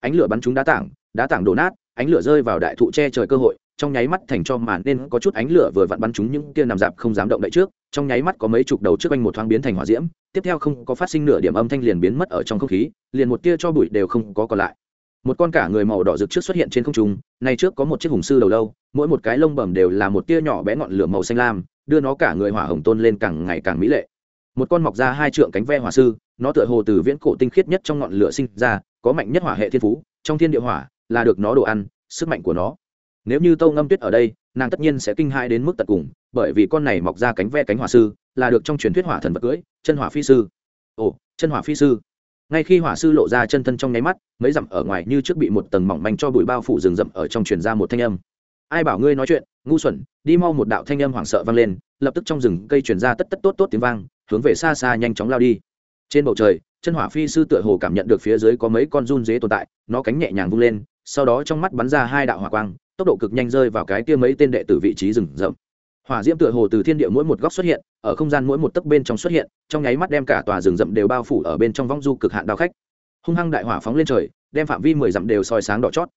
Ánh lửa bắn trúng đá tảng đá tảng đổ nát, ánh lửa rơi vào đại thụ che trời cơ hội, trong nháy mắt thành cho màn nên có chút ánh lửa vừa vặn bắn trúng những kia nằm dạp không dám động đậy trước, trong nháy mắt có mấy chục đầu trước anh một thoáng biến thành hỏa diễm, tiếp theo không có phát sinh nửa điểm âm thanh liền biến mất ở trong không khí, liền một tia cho bụi đều không có còn lại. Một con cả người màu đỏ rực trước xuất hiện trên không trung này trước có một chiếc hùng sư đầu lâu, mỗi một cái lông bẩm đều là một tia nhỏ bé ngọn lửa màu xanh lam, đưa nó cả người hỏa hồng tôn lên càng ngày càng mỹ lệ một con mọc ra hai trượng cánh ve hỏa sư, nó tựa hồ từ viễn cổ tinh khiết nhất trong ngọn lửa sinh ra, có mạnh nhất hỏa hệ thiên phú, trong thiên địa hỏa là được nó đồ ăn, sức mạnh của nó. Nếu như tâu ngâm tuyết ở đây, nàng tất nhiên sẽ kinh hãi đến mức tận cùng, bởi vì con này mọc ra cánh ve cánh hỏa sư là được trong truyền thuyết hỏa thần vật cưỡi chân hỏa phi sư. Ồ, chân hỏa phi sư. Ngay khi hỏa sư lộ ra chân thân trong nháy mắt, mấy dặm ở ngoài như trước bị một tầng mỏng manh cho bụi bao phủ rừng rậm ở trong truyền ra một thanh âm. Ai bảo ngươi nói chuyện, ngu xuẩn, đi mau một đạo thanh âm hoảng sợ vang lên, lập tức trong rừng cây truyền ra tất tất tốt tốt tiếng vang hướng về xa xa nhanh chóng lao đi. Trên bầu trời, chân hỏa phi sư tựa hồ cảm nhận được phía dưới có mấy con run dế tồn tại, nó cánh nhẹ nhàng vung lên, sau đó trong mắt bắn ra hai đạo hỏa quang, tốc độ cực nhanh rơi vào cái kia mấy tên đệ tử vị trí rừng rậm. Hỏa diễm tựa hồ từ thiên địa mỗi một góc xuất hiện, ở không gian mỗi một tấc bên trong xuất hiện, trong nháy mắt đem cả tòa rừng rậm đều bao phủ ở bên trong vong du cực hạn đao khách. Hung hăng đại hỏa phóng lên trời, đem phạm vi mười dặm đều soi sáng đỏ chót.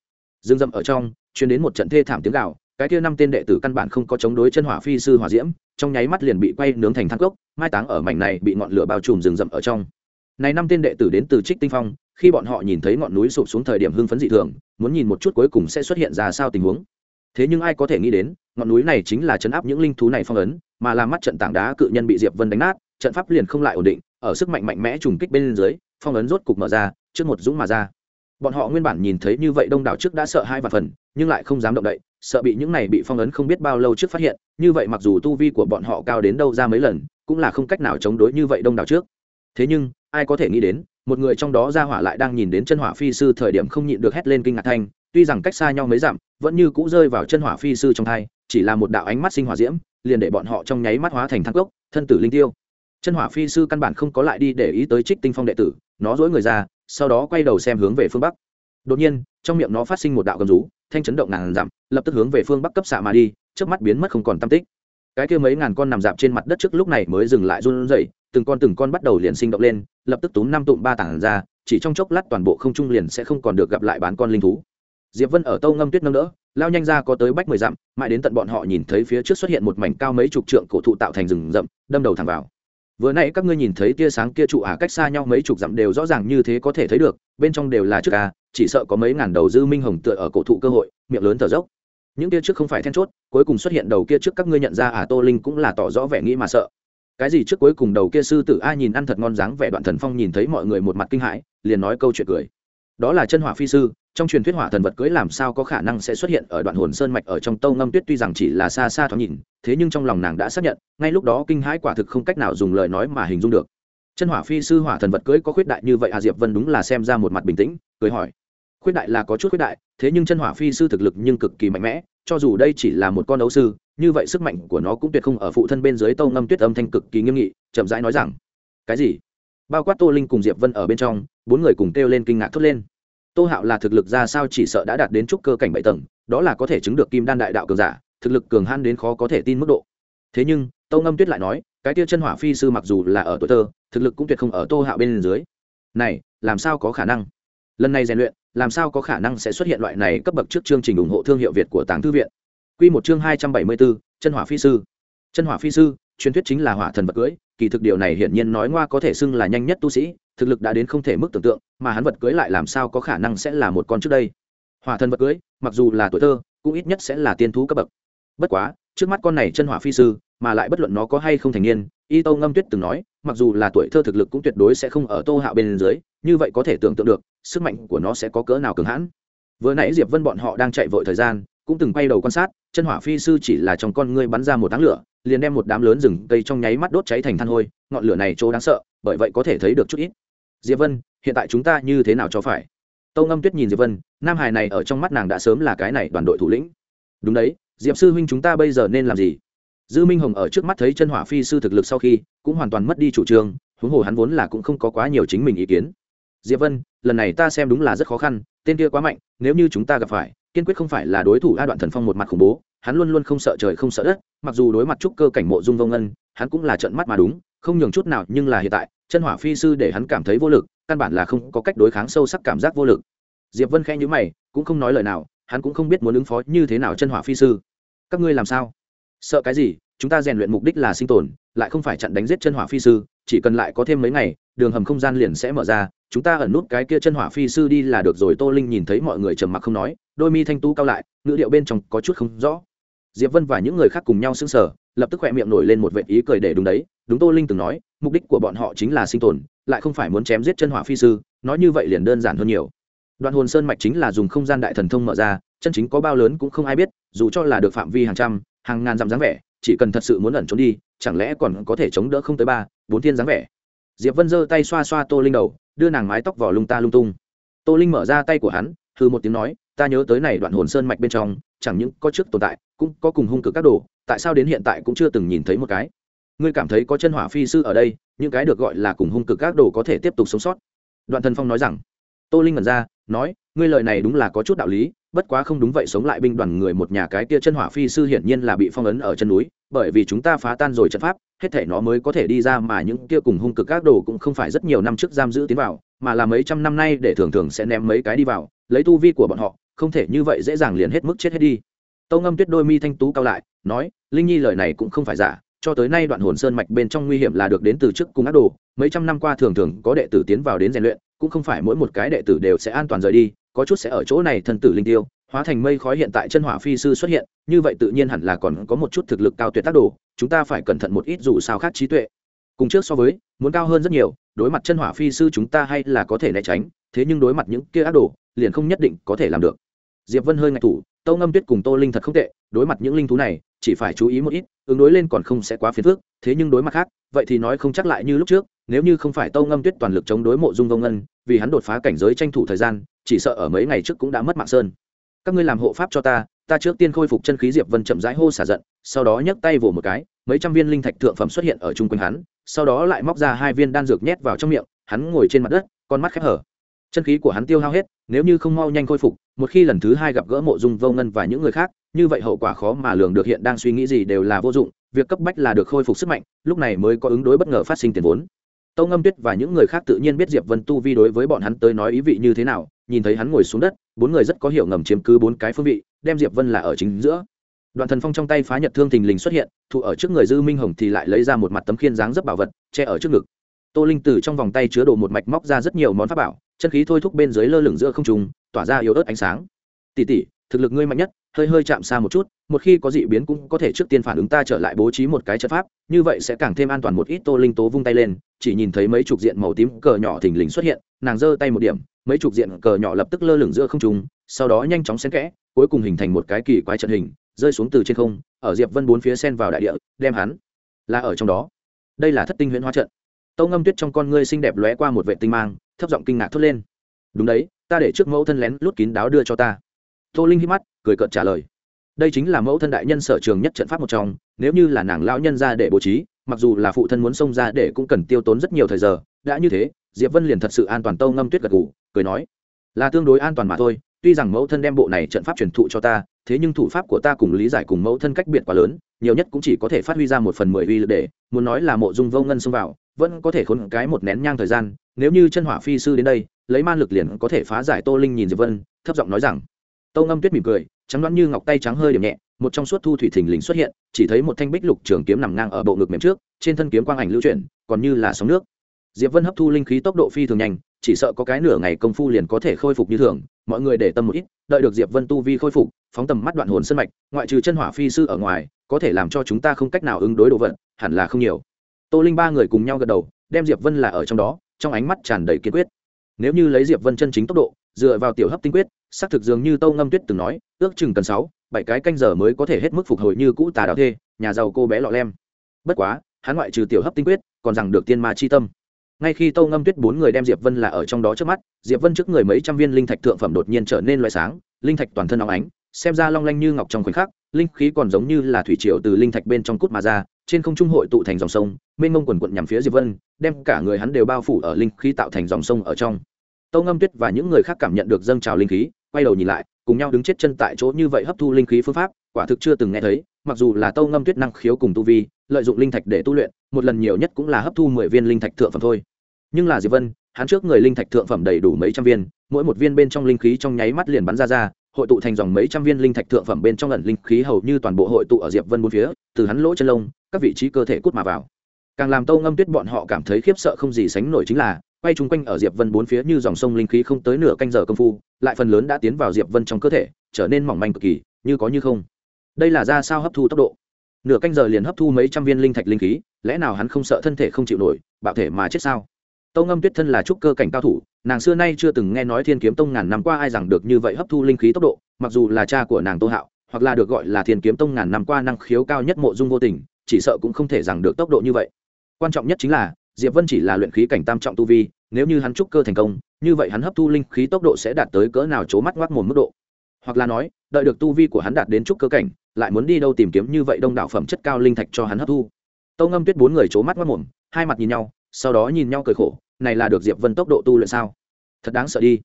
Rừng rậm ở trong chuyến đến một trận thê thảm tiếng gạo cái kia năm tên đệ tử căn bản không có chống đối chân hỏa phi sư hỏa diễm, trong nháy mắt liền bị quay nướng thành thang cốc, mai táng ở mảnh này bị ngọn lửa bao trùm rừng rậm ở trong. Này năm tên đệ tử đến từ trích tinh phong, khi bọn họ nhìn thấy ngọn núi sụp xuống thời điểm hưng phấn dị thường, muốn nhìn một chút cuối cùng sẽ xuất hiện ra sao tình huống. Thế nhưng ai có thể nghĩ đến, ngọn núi này chính là chấn áp những linh thú này phong ấn, mà làm mắt trận tảng đá cự nhân bị diệp vân đánh nát, trận pháp liền không lại ổn định, ở sức mạnh mạnh mẽ trùng kích bên dưới, phong ấn rốt cục mở ra, trước một dũng mà ra. Bọn họ nguyên bản nhìn thấy như vậy đông đảo trước đã sợ hai và phần, nhưng lại không dám động đậy sợ bị những này bị phong ấn không biết bao lâu trước phát hiện, như vậy mặc dù tu vi của bọn họ cao đến đâu ra mấy lần, cũng là không cách nào chống đối như vậy đông đảo trước. Thế nhưng, ai có thể nghĩ đến, một người trong đó ra hỏa lại đang nhìn đến chân hỏa phi sư thời điểm không nhịn được hét lên kinh ngạc thanh, tuy rằng cách xa nhau mấy dặm, vẫn như cũ rơi vào chân hỏa phi sư trong thai, chỉ là một đạo ánh mắt sinh hỏa diễm, liền để bọn họ trong nháy mắt hóa thành thang cốc, thân tử linh tiêu. Chân hỏa phi sư căn bản không có lại đi để ý tới trích tinh phong đệ tử, nó dỗi người ra, sau đó quay đầu xem hướng về phương bắc. Đột nhiên, trong miệng nó phát sinh một đạo gầm rú thanh chấn động ngàn dặm, lập tức hướng về phương bắc cấp xạ mà đi, trước mắt biến mất không còn tam tích. Cái kia mấy ngàn con nằm dạp trên mặt đất trước lúc này mới dừng lại run rẩy, từng con từng con bắt đầu liền sinh động lên, lập tức túm năm tụm ba tảng ra, chỉ trong chốc lát toàn bộ không trung liền sẽ không còn được gặp lại bán con linh thú. Diệp vân ở tâu ngâm tuyết nâng đỡ, lao nhanh ra có tới bách mười dặm, mãi đến tận bọn họ nhìn thấy phía trước xuất hiện một mảnh cao mấy chục trượng cổ thụ tạo thành rừng rậm, đâm đầu thẳng vào. Vừa nãy các ngươi nhìn thấy tia sáng kia trụ ả cách xa nhau mấy chục dặm đều rõ ràng như thế có thể thấy được, bên trong đều là trước a chỉ sợ có mấy ngàn đầu dư minh hồng tựa ở cổ thụ cơ hội, miệng lớn thở dốc. Những kia trước không phải then chốt, cuối cùng xuất hiện đầu kia trước các ngươi nhận ra à tô linh cũng là tỏ rõ vẻ nghĩ mà sợ. Cái gì trước cuối cùng đầu kia sư tử a nhìn ăn thật ngon dáng vẻ đoạn thần phong nhìn thấy mọi người một mặt kinh hãi, liền nói câu chuyện cười. Đó là chân hỏa phi sư, trong truyền thuyết hỏa thần vật cưới làm sao có khả năng sẽ xuất hiện ở đoạn hồn sơn mạch ở trong tâu ngâm tuyết tuy rằng chỉ là xa xa thoáng nhìn, thế nhưng trong lòng nàng đã xác nhận, ngay lúc đó kinh hãi quả thực không cách nào dùng lời nói mà hình dung được. Chân hỏa phi sư hỏa thần vật cưới có khuyết đại như vậy à diệp vân đúng là xem ra một mặt bình tĩnh, cười hỏi khuyết đại là có chút khuyết đại, thế nhưng chân hỏa phi sư thực lực nhưng cực kỳ mạnh mẽ, cho dù đây chỉ là một con đấu sư, như vậy sức mạnh của nó cũng tuyệt không ở phụ thân bên dưới tâu ngâm tuyết âm thanh cực kỳ nghiêm nghị, chậm rãi nói rằng, cái gì? Bao quát tô linh cùng diệp vân ở bên trong, bốn người cùng kêu lên kinh ngạc thốt lên. Tô hạo là thực lực ra sao chỉ sợ đã đạt đến trúc cơ cảnh bảy tầng, đó là có thể chứng được kim đan đại đạo cường giả, thực lực cường han đến khó có thể tin mức độ. Thế nhưng, tâu ngâm tuyết lại nói, cái tia chân hỏa phi sư mặc dù là ở tuổi thơ, thực lực cũng tuyệt không ở tô hạo bên dưới. Này, làm sao có khả năng? Lần này rèn luyện làm sao có khả năng sẽ xuất hiện loại này cấp bậc trước chương trình ủng hộ thương hiệu việt của tàng thư viện? Quy một chương hai trăm bảy mươi bốn, chân hỏa phi sư. Chân hỏa phi sư, truyền thuyết chính là hỏa thần vật cưới kỳ thực điều này hiển nhiên nói ngoa có thể xưng là nhanh nhất tu sĩ, thực lực đã đến không thể mức tưởng tượng, mà hắn vật cưới lại làm sao có khả năng sẽ là một con trước đây? Hỏa thần vật cưới mặc dù là tuổi thơ, cũng ít nhất sẽ là tiên thú cấp bậc. Bất quá, trước mắt con này chân hỏa phi sư, mà lại bất luận nó có hay không thành niên y tô ngâm tuyết từng nói mặc dù là tuổi thơ thực lực cũng tuyệt đối sẽ không ở tô hạo bên dưới, như vậy có thể tưởng tượng được, sức mạnh của nó sẽ có cỡ nào cường hãn. Vừa nãy diệp vân bọn họ đang chạy vội thời gian, cũng từng quay đầu quan sát, chân hỏa phi sư chỉ là trong con ngươi bắn ra một đám lửa, liền đem một đám lớn rừng cây trong nháy mắt đốt cháy thành than hôi, ngọn lửa này chỗ đáng sợ, bởi vậy có thể thấy được chút ít. Diệp vân, hiện tại chúng ta như thế nào cho phải? Tâu ngâm tuyết nhìn diệp vân, nam hải này ở trong mắt nàng đã sớm là cái này đoàn đội thủ lĩnh. Đúng đấy, diệp sư huynh chúng ta bây giờ nên làm gì? Dư minh hồng ở trước mắt thấy chân hỏa phi sư thực lực sau khi, cũng hoàn toàn mất đi chủ trương, huống hồ hắn vốn là cũng không có quá nhiều chính mình ý kiến. Diệp vân, lần này ta xem đúng là rất khó khăn, tên kia quá mạnh, nếu như chúng ta gặp phải, kiên quyết không phải là đối thủ a đoạn thần phong một mặt khủng bố, hắn luôn luôn không sợ trời không sợ đất, mặc dù đối mặt trúc cơ cảnh mộ dung vông ngân, hắn cũng là trận mắt mà đúng, không nhường chút nào nhưng là hiện tại, chân hỏa phi sư để hắn cảm thấy vô lực, căn bản là không có cách đối kháng sâu sắc cảm giác vô lực. Diệp vân khẽ nhíu mày, cũng không nói lời nào, hắn cũng không biết muốn ứng phó như thế nào chân hỏa phi sư. Các ngươi làm sao? Sợ cái gì, chúng ta rèn luyện mục đích là sinh tồn, lại không phải chặn đánh giết chân hỏa phi sư, chỉ cần lại có thêm mấy ngày, đường hầm không gian liền sẽ mở ra, chúng ta ẩn nút cái kia chân hỏa phi sư đi là được rồi, tô linh nhìn thấy mọi người trầm mặc không nói, đôi mi thanh tú cao lại, ngữ điệu bên trong có chút không rõ. Diệp vân và những người khác cùng nhau sững sờ, lập tức khoe miệng nổi lên một vệ ý cười để đúng đấy, đúng tô linh từng nói, mục đích của bọn họ chính là sinh tồn, lại không phải muốn chém giết chân hỏa phi sư, nói như vậy liền đơn giản hơn nhiều. Đoạn hồn sơn mạch chính là dùng không gian đại thần thông mở ra, chân chính có bao lớn cũng không ai biết, dù cho là được phạm vi hàng trăm hàng ngàn dặm dáng vẻ, chỉ cần thật sự muốn ẩn trốn đi, chẳng lẽ còn có thể chống đỡ không tới ba, bốn thiên dáng vẻ? Diệp vân giơ tay xoa xoa tô linh đầu, đưa nàng mái tóc vào lung ta lung tung. Tô linh mở ra tay của hắn thư một tiếng nói, ta nhớ tới này đoạn hồn sơn mạch bên trong, chẳng những có trước tồn tại, cũng có cùng hung cực các đồ, tại sao đến hiện tại cũng chưa từng nhìn thấy một cái? Ngươi cảm thấy có chân hỏa phi sư ở đây, những cái được gọi là cùng hung cực các đồ có thể tiếp tục sống sót? Đoạn thần phong nói rằng. Tô linh ngẩn ra, nói, ngươi lời này đúng là có chút đạo lý bất quá không đúng vậy, sống lại binh đoàn người một nhà cái kia chân hỏa phi sư hiển nhiên là bị phong ấn ở chân núi, bởi vì chúng ta phá tan rồi trận pháp, hết thể nó mới có thể đi ra mà những kia cùng hung cực các đồ cũng không phải rất nhiều năm trước giam giữ tiến vào, mà là mấy trăm năm nay để thường thường sẽ ném mấy cái đi vào, lấy tu vi của bọn họ, không thể như vậy dễ dàng liền hết mức chết hết đi. Tâu ngâm tuyết đôi mi thanh tú cao lại, nói, linh nhi lời này cũng không phải giả, cho tới nay đoạn hồn sơn mạch bên trong nguy hiểm là được đến từ trước cung ác đồ, mấy trăm năm qua thường thường có đệ tử tiến vào đến rèn luyện cũng không phải mỗi một cái đệ tử đều sẽ an toàn rời đi, có chút sẽ ở chỗ này thân tử linh tiêu, hóa thành mây khói hiện tại chân hỏa phi sư xuất hiện, như vậy tự nhiên hẳn là còn có một chút thực lực cao tuyệt tác đồ, chúng ta phải cẩn thận một ít dù sao khác trí tuệ. Cùng trước so với, muốn cao hơn rất nhiều, đối mặt chân hỏa phi sư chúng ta hay là có thể né tránh, thế nhưng đối mặt những kia ác đồ, liền không nhất định có thể làm được. Diệp vân hơi ngạch thủ, tâu ngâm tuyết cùng tô linh thật không tệ, đối mặt những linh thú này, chỉ phải chú ý một ít, ứng đối lên còn không sẽ quá phiền phức thế nhưng đối mặt khác, vậy thì nói không chắc lại như lúc trước, nếu như không phải tâu ngâm tuyết toàn lực chống đối mộ dung vông ngân, vì hắn đột phá cảnh giới tranh thủ thời gian, chỉ sợ ở mấy ngày trước cũng đã mất mạng sơn. Các ngươi làm hộ pháp cho ta ta trước tiên khôi phục chân khí diệp vân chậm rãi hô xả giận, sau đó nhấc tay vỗ một cái, mấy trăm viên linh thạch thượng phẩm xuất hiện ở chung quanh hắn, sau đó lại móc ra hai viên đan dược nhét vào trong miệng, hắn ngồi trên mặt đất, con mắt khép hở. Chân khí của hắn tiêu hao hết, nếu như không mau nhanh khôi phục, một khi lần thứ hai gặp gỡ mộ dung vô ngân và những người khác, như vậy hậu quả khó mà lường được hiện đang suy nghĩ gì đều là vô dụng việc cấp bách là được khôi phục sức mạnh, lúc này mới có ứng đối bất ngờ phát sinh tiền vốn. Tâu ngâm tuyết và những người khác tự nhiên biết diệp vân tu vi đối với bọn hắn tới nói ý vị như thế nào, nhìn thấy hắn ngồi xuống đất, bốn người rất có hiểu ngầm chiếm cứ bốn cái phương vị, đem diệp vân là ở chính giữa. Đoạn thần phong trong tay phá nhật thương thình lình xuất hiện, thụ ở trước người dư minh hồng thì lại lấy ra một mặt tấm khiên dáng dấp bảo vật, che ở trước ngực. Tô linh từ trong vòng tay chứa đồ một mạch móc ra rất nhiều món pháp bảo, chân khí thôi thúc bên dưới lơ lửng giữa không trùng tỏa ra yếu ớt ánh sáng. Tỷ tỷ, thực lực ngươi mạnh nhất hơi hơi chạm xa một chút, một khi có dị biến cũng có thể trước tiên phản ứng ta trở lại bố trí một cái trận pháp, như vậy sẽ càng thêm an toàn một ít. Tô linh tố vung tay lên, chỉ nhìn thấy mấy chục diện màu tím cờ nhỏ thình lình xuất hiện, nàng giơ tay một điểm, mấy chục diện cờ nhỏ lập tức lơ lửng giữa không trung, sau đó nhanh chóng xen kẽ, cuối cùng hình thành một cái kỳ quái trận hình, rơi xuống từ trên không, ở diệp vân bốn phía sen vào đại địa, đem hắn là ở trong đó. Đây là thất tinh huyễn hóa trận. Tâu ngâm tuyết trong con ngươi xinh đẹp lóe qua một vệ tinh mang, thấp giọng kinh ngạc thốt lên. Đúng đấy, ta để trước mẫu thân lén lút kín đáo đưa cho ta tô linh hít mắt, cười cợt trả lời. Đây chính là mẫu thân đại nhân sở trường nhất trận pháp một trong, nếu như là nàng lão nhân ra để bố trí, mặc dù là phụ thân muốn xông ra để cũng cần tiêu tốn rất nhiều thời giờ, đã như thế, diệp vân liền thật sự an toàn tâu ngâm tuyết gật gù, cười nói, là tương đối an toàn mà thôi, tuy rằng mẫu thân đem bộ này trận pháp truyền thụ cho ta, thế nhưng thủ pháp của ta cùng lý giải cùng mẫu thân cách biệt quá lớn, nhiều nhất cũng chỉ có thể phát huy ra một phần mười uy lực để, muốn nói là mộ dung vô ngân xông vào, vẫn có thể khốn cái một nén nhang thời gian, nếu như chân hỏa phi sư đến đây, lấy man lực liền có thể phá giải tô linh nhìn diệp vân, thấp giọng nói rằng tô ngâm tuyết mỉm cười, trắng đoán như ngọc tay trắng hơi điểm nhẹ, một trong suốt thu thủy thình lình xuất hiện, chỉ thấy một thanh bích lục trường kiếm nằm ngang ở bộ ngực mềm trước, trên thân kiếm quang ảnh lưu chuyển, còn như là sóng nước. Diệp vân hấp thu linh khí tốc độ phi thường nhanh, chỉ sợ có cái nửa ngày công phu liền có thể khôi phục như thường, mọi người để tâm một ít, đợi được diệp vân tu vi khôi phục, phóng tầm mắt đoạn hồn sân mạch, ngoại trừ chân hỏa phi sư ở ngoài, có thể làm cho chúng ta không cách nào ứng đối đồ vật, hẳn là không nhiều. Tô linh ba người cùng nhau gật đầu, đem diệp vân là ở trong đó, trong ánh mắt tràn đầy kiên quyết. Nếu như lấy diệp vân chân chính tốc độ dựa vào tiểu hấp tinh quyết, xác thực dường như tâu ngâm tuyết từng nói, ước chừng cần sáu, bảy cái canh giờ mới có thể hết mức phục hồi như cũ tà đạo thê, nhà giàu cô bé lọ lem. Bất quá, hắn ngoại trừ tiểu hấp tinh quyết, còn rằng được tiên ma chi tâm. Ngay khi tâu ngâm tuyết bốn người đem diệp vân là ở trong đó trước mắt, diệp vân trước người mấy trăm viên linh thạch thượng phẩm đột nhiên trở nên loại sáng, linh thạch toàn thân óng ánh, xem ra long lanh như ngọc trong khoảnh khắc, linh khí còn giống như là thủy triều từ linh thạch bên trong cút mà ra, trên không trung hội tụ thành dòng sông, mênh mông quần quận nhằm phía diệp vân, đem cả người hắn đều bao phủ ở linh khí tạo thành dòng sông ở trong tâu ngâm tuyết và những người khác cảm nhận được dâng trào linh khí, quay đầu nhìn lại, cùng nhau đứng chết chân tại chỗ như vậy hấp thu linh khí phương pháp, quả thực chưa từng nghe thấy, mặc dù là tâu ngâm tuyết năng khiếu cùng tu vi, lợi dụng linh thạch để tu luyện, một lần nhiều nhất cũng là hấp thu mười viên linh thạch thượng phẩm thôi. Nhưng là diệp vân, hắn trước người linh thạch thượng phẩm đầy đủ mấy trăm viên, mỗi một viên bên trong linh khí trong nháy mắt liền bắn ra ra, hội tụ thành dòng mấy trăm viên linh thạch thượng phẩm bên trong ẩn linh khí hầu như toàn bộ hội tụ ở diệp vân bốn phía, từ hắn lỗ chân lông, các vị trí cơ thể cút mà vào. Càng làm tâu ngâm tuyết bọn họ cảm thấy khiếp sợ không gì sánh nổi chính là quay chung quanh ở diệp vân bốn phía như dòng sông linh khí không tới nửa canh giờ công phu, lại phần lớn đã tiến vào diệp vân trong cơ thể, trở nên mỏng manh cực kỳ, như có như không. Đây là ra sao hấp thu tốc độ? Nửa canh giờ liền hấp thu mấy trăm viên linh thạch linh khí, lẽ nào hắn không sợ thân thể không chịu nổi, bạo thể mà chết sao? Tâu ngâm tuyết thân là trúc cơ cảnh cao thủ, nàng xưa nay chưa từng nghe nói thiên kiếm tông ngàn năm qua ai rằng được như vậy hấp thu linh khí tốc độ, mặc dù là cha của nàng tô hạo, hoặc là được gọi là thiên kiếm tông ngàn năm qua năng khiếu cao nhất mộ dung vô tình, chỉ sợ cũng không thể rằng được tốc độ như vậy. Quan trọng nhất chính là diệp vân chỉ là luyện khí cảnh tam trọng tu vi, nếu như hắn trúc cơ thành công, như vậy hắn hấp thu linh khí tốc độ sẽ đạt tới cỡ nào c mắt ngoác mồm mức độ? Hoặc là nói, đợi được tu vi của hắn đạt đến trúc cơ cảnh, lại muốn đi đâu tìm kiếm như vậy đông đảo phẩm chất cao linh thạch cho hắn hấp thu? Tâu ngâm tuyết bốn người c mắt ngoác mồm, hai mặt nhìn nhau, sau đó nhìn nhau cười khổ, này là được diệp vân tốc độ tu luyện sao? Thật đáng sợ đi.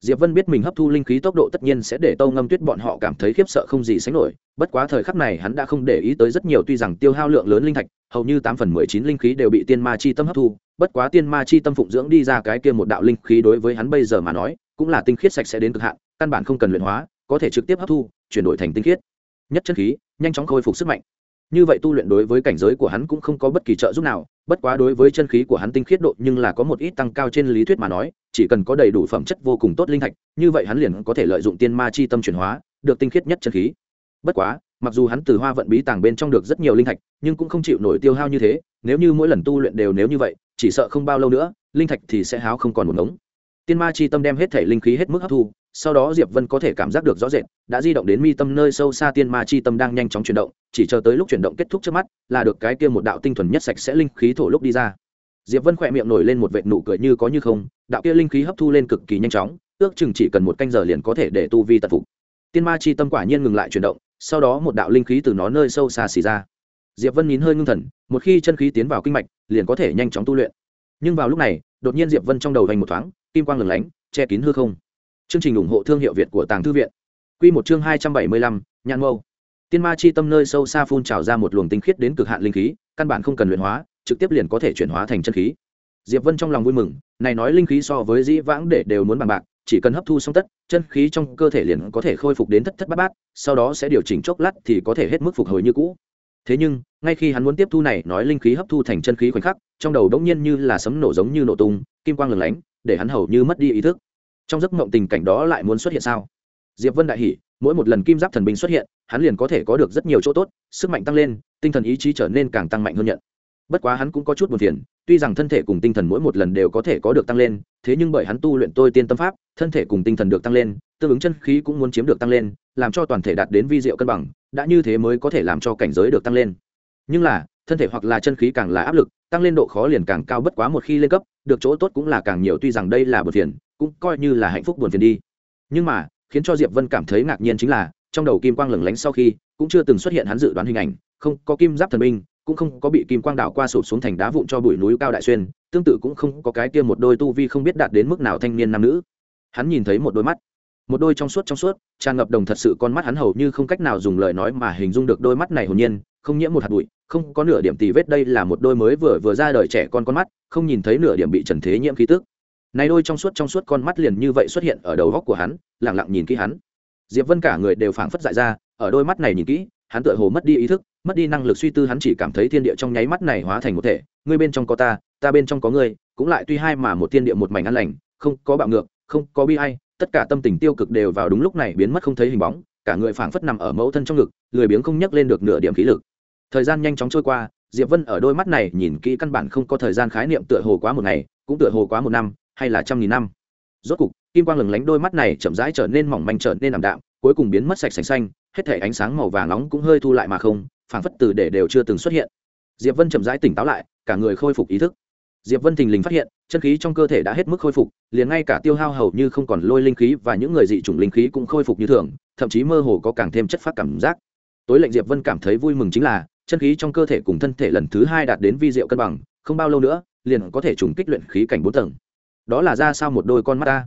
Diệp vân biết mình hấp thu linh khí tốc độ tất nhiên sẽ để tâu ngâm tuyết bọn họ cảm thấy khiếp sợ không gì sánh nổi, bất quá thời khắc này hắn đã không để ý tới rất nhiều tuy rằng tiêu hao lượng lớn linh thạch hầu như tám phần mười chín linh khí đều bị tiên ma chi tâm hấp thu, bất quá tiên ma chi tâm phụng dưỡng đi ra cái kia một đạo linh khí đối với hắn bây giờ mà nói, cũng là tinh khiết sạch sẽ đến cực hạn, căn bản không cần luyện hóa, có thể trực tiếp hấp thu, chuyển đổi thành tinh khiết. Nhất chân khí, nhanh chóng khôi phục sức mạnh. Như vậy tu luyện đối với cảnh giới của hắn cũng không có bất kỳ trợ giúp nào, bất quá đối với chân khí của hắn tinh khiết độ nhưng là có một ít tăng cao trên lý thuyết mà nói, chỉ cần có đầy đủ phẩm chất vô cùng tốt linh thạch, như vậy hắn liền có thể lợi dụng tiên ma chi tâm chuyển hóa, được tinh khiết nhất chân khí. Bất quá mặc dù hắn từ hoa vận bí tàng bên trong được rất nhiều linh thạch, nhưng cũng không chịu nổi tiêu hao như thế, nếu như mỗi lần tu luyện đều nếu như vậy, chỉ sợ không bao lâu nữa, linh thạch thì sẽ háo không còn một ngống. Tiên ma chi tâm đem hết thể linh khí hết mức hấp thu, sau đó diệp vân có thể cảm giác được rõ rệt, đã di động đến mi tâm nơi sâu xa tiên ma chi tâm đang nhanh chóng chuyển động, chỉ chờ tới lúc chuyển động kết thúc trước mắt, là được cái kia một đạo tinh thuần nhất sạch sẽ linh khí thổ lúc đi ra. Diệp vân khỏe miệng nổi lên một vệt nụ cười như có như không, đạo kia linh khí hấp thu lên cực kỳ nhanh chóng, ước chừng chỉ cần một canh giờ liền có thể để tu vi tật phục. Tiên ma chi tâm quả nhiên ngừng lại chuyển động sau đó một đạo linh khí từ nó nơi sâu xa xì ra. Diệp vân nín hơi ngưng thần, một khi chân khí tiến vào kinh mạch, liền có thể nhanh chóng tu luyện. Nhưng vào lúc này, đột nhiên diệp vân trong đầu vành một thoáng, kim quang lửng lánh, che kín hư không. Chương trình ủng hộ thương hiệu việt của tàng thư viện. Quy một chương hai trăm bảy mươi lăm, nhãn mâu. Tiên ma chi tâm nơi sâu xa phun trào ra một luồng tinh khiết đến cực hạn linh khí, căn bản không cần luyện hóa, trực tiếp liền có thể chuyển hóa thành chân khí. Diệp vân trong lòng vui mừng, này nói linh khí so với dĩ vãng để đều muốn bằng bạc chỉ cần hấp thu xong tất, chân khí trong cơ thể liền có thể khôi phục đến thất thất bát bát, sau đó sẽ điều chỉnh chốc lát thì có thể hết mức phục hồi như cũ. Thế nhưng, ngay khi hắn muốn tiếp thu này nói linh khí hấp thu thành chân khí khoảnh khắc, trong đầu đống nhiên như là sấm nổ giống như nổ tung, kim quang lửng lánh, để hắn hầu như mất đi ý thức. Trong giấc mộng tình cảnh đó lại muốn xuất hiện sao? Diệp vân đại hỉ, mỗi một lần kim giáp thần binh xuất hiện, hắn liền có thể có được rất nhiều chỗ tốt, sức mạnh tăng lên, tinh thần ý chí trở nên càng tăng mạnh hơn nhận. Bất quá hắn cũng có chút buồn phiền, tuy rằng thân thể cùng tinh thần mỗi một lần đều có thể có được tăng lên, thế nhưng bởi hắn tu luyện tôi tiên tâm pháp thân thể cùng tinh thần được tăng lên, tương ứng chân khí cũng muốn chiếm được tăng lên, làm cho toàn thể đạt đến vi diệu cân bằng, đã như thế mới có thể làm cho cảnh giới được tăng lên. Nhưng là, thân thể hoặc là chân khí càng là áp lực, tăng lên độ khó liền càng cao bất quá một khi lên cấp, được chỗ tốt cũng là càng nhiều, tuy rằng đây là buồn phiền, cũng coi như là hạnh phúc buồn phiền đi. Nhưng mà, khiến cho diệp vân cảm thấy ngạc nhiên chính là, trong đầu kim quang lửng lánh sau khi, cũng chưa từng xuất hiện hắn dự đoán hình ảnh, không có kim giáp thần Minh cũng không có bị kim quang đảo qua sụp xuống thành đá vụn cho bụi núi cao đại xuyên, tương tự cũng không có cái kia một đôi tu vi không biết đạt đến mức nào thanh niên nam nữ hắn nhìn thấy một đôi mắt. Một đôi trong suốt trong suốt, tràn ngập đồng thật sự con mắt hắn hầu như không cách nào dùng lời nói mà hình dung được đôi mắt này hồn nhiên, không nhiễm một hạt bụi, không có nửa điểm tì vết, đây là một đôi mới vừa vừa ra đời trẻ con con mắt, không nhìn thấy nửa điểm bị trần thế nhiễm khí tức. Này đôi trong suốt trong suốt con mắt liền như vậy xuất hiện ở đầu góc của hắn lẳng lặng nhìn kỹ hắn. Diệp vân cả người đều phảng phất dại ra, ở đôi mắt này nhìn kỹ, hắn tựa hồ mất đi ý thức, mất đi năng lực suy tư, hắn chỉ cảm thấy thiên địa trong nháy mắt này hóa thành một thể, ngươi bên trong có ta ta bên trong có ngươi, cũng lại tuy hai mà một thiên địa một mảnh an lành, không có bạo ngược không có bi ai, tất cả tâm tình tiêu cực đều vào đúng lúc này biến mất không thấy hình bóng, cả người phảng phất nằm ở mẫu thân trong ngực, lười biếng không nhấc lên được nửa điểm khí lực. Thời gian nhanh chóng trôi qua, diệp vân ở đôi mắt này nhìn kỹ căn bản không có thời gian khái niệm tựa hồ quá một ngày, cũng tựa hồ quá một năm, hay là trăm nghìn năm. Rốt cục, kim quang lừng lánh đôi mắt này chậm rãi trở nên mỏng manh trở nên ảm đạm, cuối cùng biến mất sạch sành xanh, hết thể ánh sáng màu vàng nóng cũng hơi thu lại mà không, phảng phất từ để đều chưa từng xuất hiện. Diệp vân chậm rãi tỉnh táo lại, cả người khôi phục ý thức diệp vân thình lình phát hiện, chân khí trong cơ thể đã hết mức khôi phục, liền ngay cả tiêu hao hầu như không còn lôi linh khí và những người dị chủng linh khí cũng khôi phục như thường, thậm chí mơ hồ có càng thêm chất phát cảm giác. Tối lệnh diệp vân cảm thấy vui mừng chính là, chân khí trong cơ thể cùng thân thể lần thứ hai đạt đến vi diệu cân bằng, không bao lâu nữa, liền có thể trùng kích luyện khí cảnh bốn tầng. Đó là ra sao một đôi con mắt ta?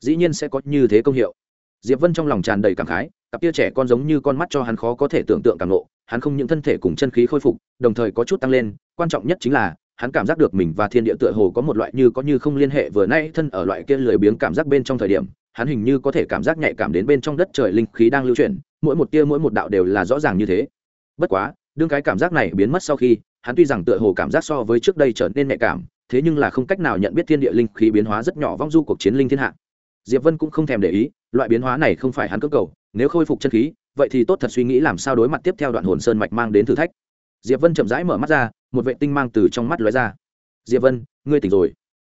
Dĩ nhiên sẽ có như thế công hiệu. Diệp vân trong lòng tràn đầy cảm khái, cặp tia trẻ con giống như con mắt cho hắn khó có thể tưởng tượng càng lộ, hắn không những thân thể cùng chân khí khôi phục, đồng thời có chút tăng lên, quan trọng nhất chính là hắn cảm giác được mình và thiên địa tựa hồ có một loại như có như không liên hệ, vừa nay thân ở loại kia lười biếng cảm giác bên trong thời điểm, hắn hình như có thể cảm giác nhạy cảm đến bên trong đất trời linh khí đang lưu chuyển, mỗi một tia mỗi một đạo đều là rõ ràng như thế. Bất quá, đương cái cảm giác này biến mất sau khi, hắn tuy rằng tựa hồ cảm giác so với trước đây trở nên nhạy cảm, thế nhưng là không cách nào nhận biết thiên địa linh khí biến hóa rất nhỏ vong du cuộc chiến linh thiên hạ. Diệp vân cũng không thèm để ý, loại biến hóa này không phải hắn cơ cầu, nếu khôi phục chân khí, vậy thì tốt thật suy nghĩ làm sao đối mặt tiếp theo đoạn hồn sơn mạch mang đến thử thách. Diệp vân chậm rãi mở mắt ra một vệ tinh mang từ trong mắt lóe ra. Diệp vân, ngươi tỉnh rồi.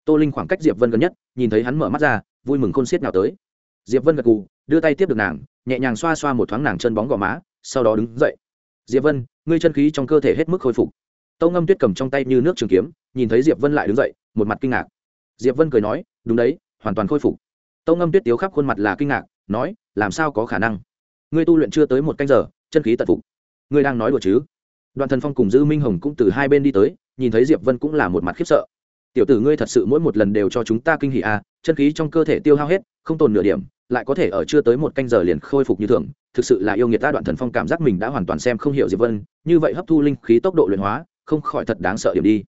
Tô linh khoảng cách diệp vân gần nhất, nhìn thấy hắn mở mắt ra, vui mừng khôn xiết nào tới. Diệp vân gật gù, đưa tay tiếp được nàng, nhẹ nhàng xoa xoa một thoáng nàng chân bóng gò má, sau đó đứng dậy. Diệp vân, ngươi chân khí trong cơ thể hết mức khôi phục. Tâu ngâm tuyết cầm trong tay như nước trường kiếm, nhìn thấy diệp vân lại đứng dậy, một mặt kinh ngạc. Diệp vân cười nói, đúng đấy, hoàn toàn khôi phục. Tâu ngâm tuyết tiếu khắp khuôn mặt là kinh ngạc, nói, làm sao có khả năng? Ngươi tu luyện chưa tới một canh giờ, chân khí tận phục. Ngươi đang nói đùa chứ? Đoàn thần phong cùng dư minh hồng cũng từ hai bên đi tới, nhìn thấy diệp vân cũng là một mặt khiếp sợ. Tiểu tử ngươi thật sự mỗi một lần đều cho chúng ta kinh hỉ à chân khí trong cơ thể tiêu hao hết, không tồn nửa điểm, lại có thể ở chưa tới một canh giờ liền khôi phục như thường, thực sự là yêu nghiệt ta. Đoạn thần phong cảm giác mình đã hoàn toàn xem không hiểu diệp vân, như vậy hấp thu linh khí tốc độ luyện hóa, không khỏi thật đáng sợ điểm đi.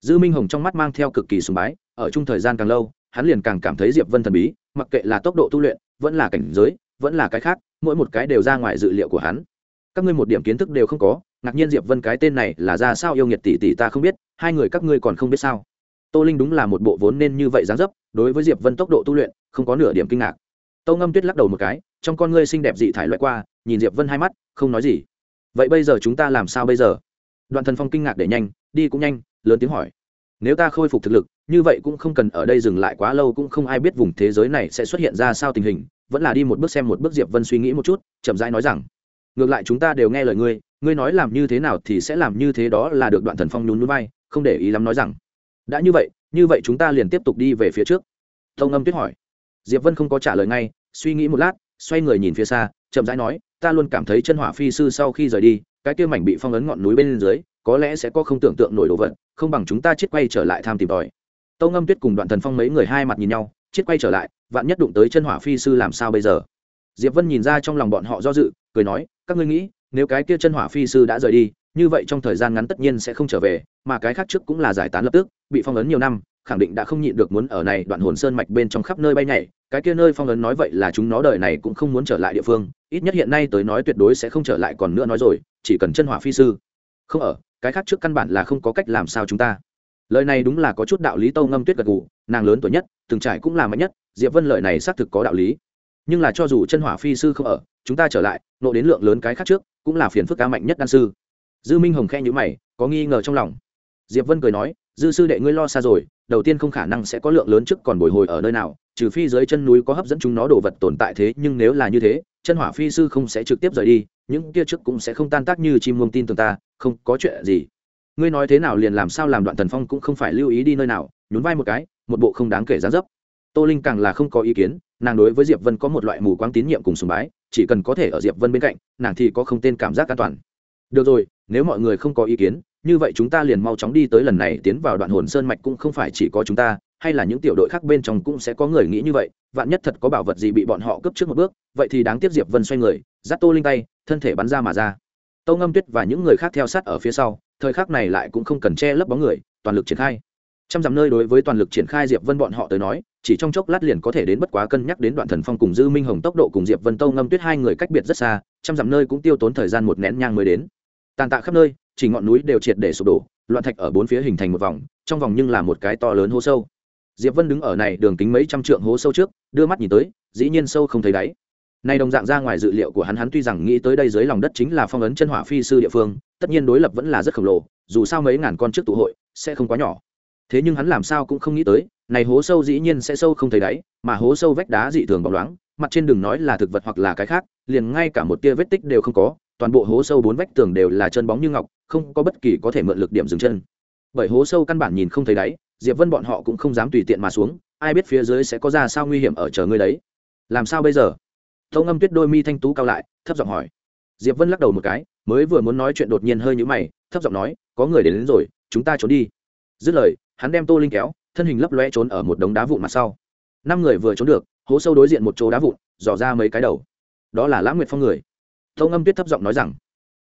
Dư minh hồng trong mắt mang theo cực kỳ sùng bái, ở chung thời gian càng lâu, hắn liền càng cảm thấy diệp vân thần bí, mặc kệ là tốc độ tu luyện, vẫn là cảnh giới, vẫn là cái khác, mỗi một cái đều ra ngoài dự liệu của hắn. Các ngươi một điểm kiến thức đều không có ngạc nhiên diệp vân cái tên này là ra sao yêu nghiệt tỷ tỷ ta không biết, hai người các ngươi còn không biết sao? Tô linh đúng là một bộ vốn nên như vậy dáng dấp, đối với diệp vân tốc độ tu luyện, không có nửa điểm kinh ngạc. Tô ngâm tuyết lắc đầu một cái, trong con ngươi xinh đẹp dị thải loại qua, nhìn diệp vân hai mắt, không nói gì. Vậy bây giờ chúng ta làm sao bây giờ? Đoạn thần phong kinh ngạc để nhanh, đi cũng nhanh, lớn tiếng hỏi. Nếu ta khôi phục thực lực, như vậy cũng không cần ở đây dừng lại quá lâu, cũng không ai biết vùng thế giới này sẽ xuất hiện ra sao tình hình, vẫn là đi một bước xem một bước diệp vân suy nghĩ một chút, chậm rãi nói rằng ngược lại chúng ta đều nghe lời ngươi ngươi nói làm như thế nào thì sẽ làm như thế đó là được đoạn thần phong nhún núi bay không để ý lắm nói rằng. Đã như vậy như vậy chúng ta liền tiếp tục đi về phía trước. Tông âm tuyết hỏi. Diệp vân không có trả lời ngay, suy nghĩ một lát, xoay người nhìn phía xa, chậm rãi nói, ta luôn cảm thấy chân hỏa phi sư sau khi rời đi, cái kia mảnh bị phong ấn ngọn núi bên dưới, có lẽ sẽ có không tưởng tượng nổi đồ vật, không bằng chúng ta chết quay trở lại tham tìm tòi. Tông Âm tuyết cùng đoạn thần phong mấy người hai mặt nhìn nhau, chết quay trở lại, vạn nhất đụng tới chân hỏa phi sư làm sao bây giờ? Diệp vân nhìn ra trong lòng bọn họ do dự, cười nói, các ngươi nghĩ, nếu cái kia chân hỏa phi sư đã rời đi, như vậy trong thời gian ngắn tất nhiên sẽ không trở về, mà cái khác trước cũng là giải tán lập tức, bị phong ấn nhiều năm, khẳng định đã không nhịn được muốn ở này đoạn hồn sơn mạch bên trong khắp nơi bay nhảy. Cái kia nơi phong ấn nói vậy là chúng nó đời này cũng không muốn trở lại địa phương, ít nhất hiện nay tới nói tuyệt đối sẽ không trở lại còn nữa nói rồi, chỉ cần chân hỏa phi sư không ở, cái khác trước căn bản là không có cách làm sao chúng ta. Lời này đúng là có chút đạo lý tâu ngâm tuyết gật gù, nàng lớn tuổi nhất, từng trải cũng là mạnh nhất, diệp vân lời này xác thực có đạo lý nhưng là cho dù chân hỏa phi sư không ở, chúng ta trở lại, nộ đến lượng lớn cái khác trước, cũng là phiền phức cá mạnh nhất đan sư. Dư minh hồng khe nhữ mày, có nghi ngờ trong lòng. Diệp vân cười nói, dư sư đệ ngươi lo xa rồi, đầu tiên không khả năng sẽ có lượng lớn trước còn bồi hồi ở nơi nào, trừ phi dưới chân núi có hấp dẫn chúng nó đồ vật tồn tại thế, nhưng nếu là như thế, chân hỏa phi sư không sẽ trực tiếp rời đi, những kia trước cũng sẽ không tan tác như chim muông tin tưởng ta, không có chuyện gì. Ngươi nói thế nào liền làm sao làm đoạn thần phong cũng không phải lưu ý đi nơi nào, nhún vai một cái, một bộ không đáng kể giá dấp tô linh càng là không có ý kiến, nàng đối với diệp vân có một loại mù quáng tín nhiệm cùng sùng bái, chỉ cần có thể ở diệp vân bên cạnh, nàng thì có không tên cảm giác an toàn. Được rồi, nếu mọi người không có ý kiến, như vậy chúng ta liền mau chóng đi tới lần này tiến vào đoạn hồn sơn mạch cũng không phải chỉ có chúng ta, hay là những tiểu đội khác bên trong cũng sẽ có người nghĩ như vậy, vạn nhất thật có bảo vật gì bị bọn họ cướp trước một bước, vậy thì đáng tiếc diệp vân xoay người dắt tô linh tay, thân thể bắn ra mà ra. Tâu ngâm tuyết và những người khác theo sát ở phía sau, thời khắc này lại cũng không cần che lấp bóng người, toàn lực triển khai. Trăm dặm nơi đối với toàn lực triển khai diệp vân bọn họ tới nói chỉ trong chốc lát liền có thể đến bất quá cân nhắc đến đoạn thần phong cùng dư minh hồng tốc độ cùng diệp vân tâu ngâm tuyết hai người cách biệt rất xa, trăm dặm nơi cũng tiêu tốn thời gian một nén nhang mới đến. Tàn tạ khắp nơi, chỉ ngọn núi đều triệt để sụp đổ, loạn thạch ở bốn phía hình thành một vòng, trong vòng nhưng là một cái to lớn hố sâu. Diệp vân đứng ở này đường kính mấy trăm trượng hố sâu trước, đưa mắt nhìn tới, dĩ nhiên sâu không thấy đáy. Nay đồng dạng ra ngoài dự liệu của hắn hắn tuy rằng nghĩ tới đây dưới lòng đất chính là phong ấn chân hỏa phi sư địa phương, tất nhiên đối lập vẫn là rất khổng lồ, dù sao mấy ngàn con trước tụ hội, sẽ không quá nhỏ. Thế nhưng hắn làm sao cũng không nghĩ tới này hố sâu dĩ nhiên sẽ sâu không thấy đáy mà hố sâu vách đá dị thường bóng loáng mặt trên đừng nói là thực vật hoặc là cái khác liền ngay cả một tia vết tích đều không có toàn bộ hố sâu bốn vách tường đều là chân bóng như ngọc không có bất kỳ có thể mượn lực điểm dừng chân. Bởi hố sâu căn bản nhìn không thấy đáy diệp vân bọn họ cũng không dám tùy tiện mà xuống ai biết phía dưới sẽ có ra sao nguy hiểm ở chờ ngươi đấy. Làm sao bây giờ? Tâu ngâm tuyết đôi mi thanh tú cao lại thấp giọng hỏi. Diệp vân lắc đầu một cái mới vừa muốn nói chuyện đột nhiên hơi nhũ mày thấp giọng nói có người đến, đến rồi chúng ta trốn đi. Dứt lời hắn đem tô linh kéo thân hình lấp loe trốn ở một đống đá vụn mặt sau. Năm người vừa trốn được, hố sâu đối diện một chỗ đá vụn, dò ra mấy cái đầu. Đó là lãng nguyệt phong người. Tâu ngâm tuyết thấp giọng nói rằng,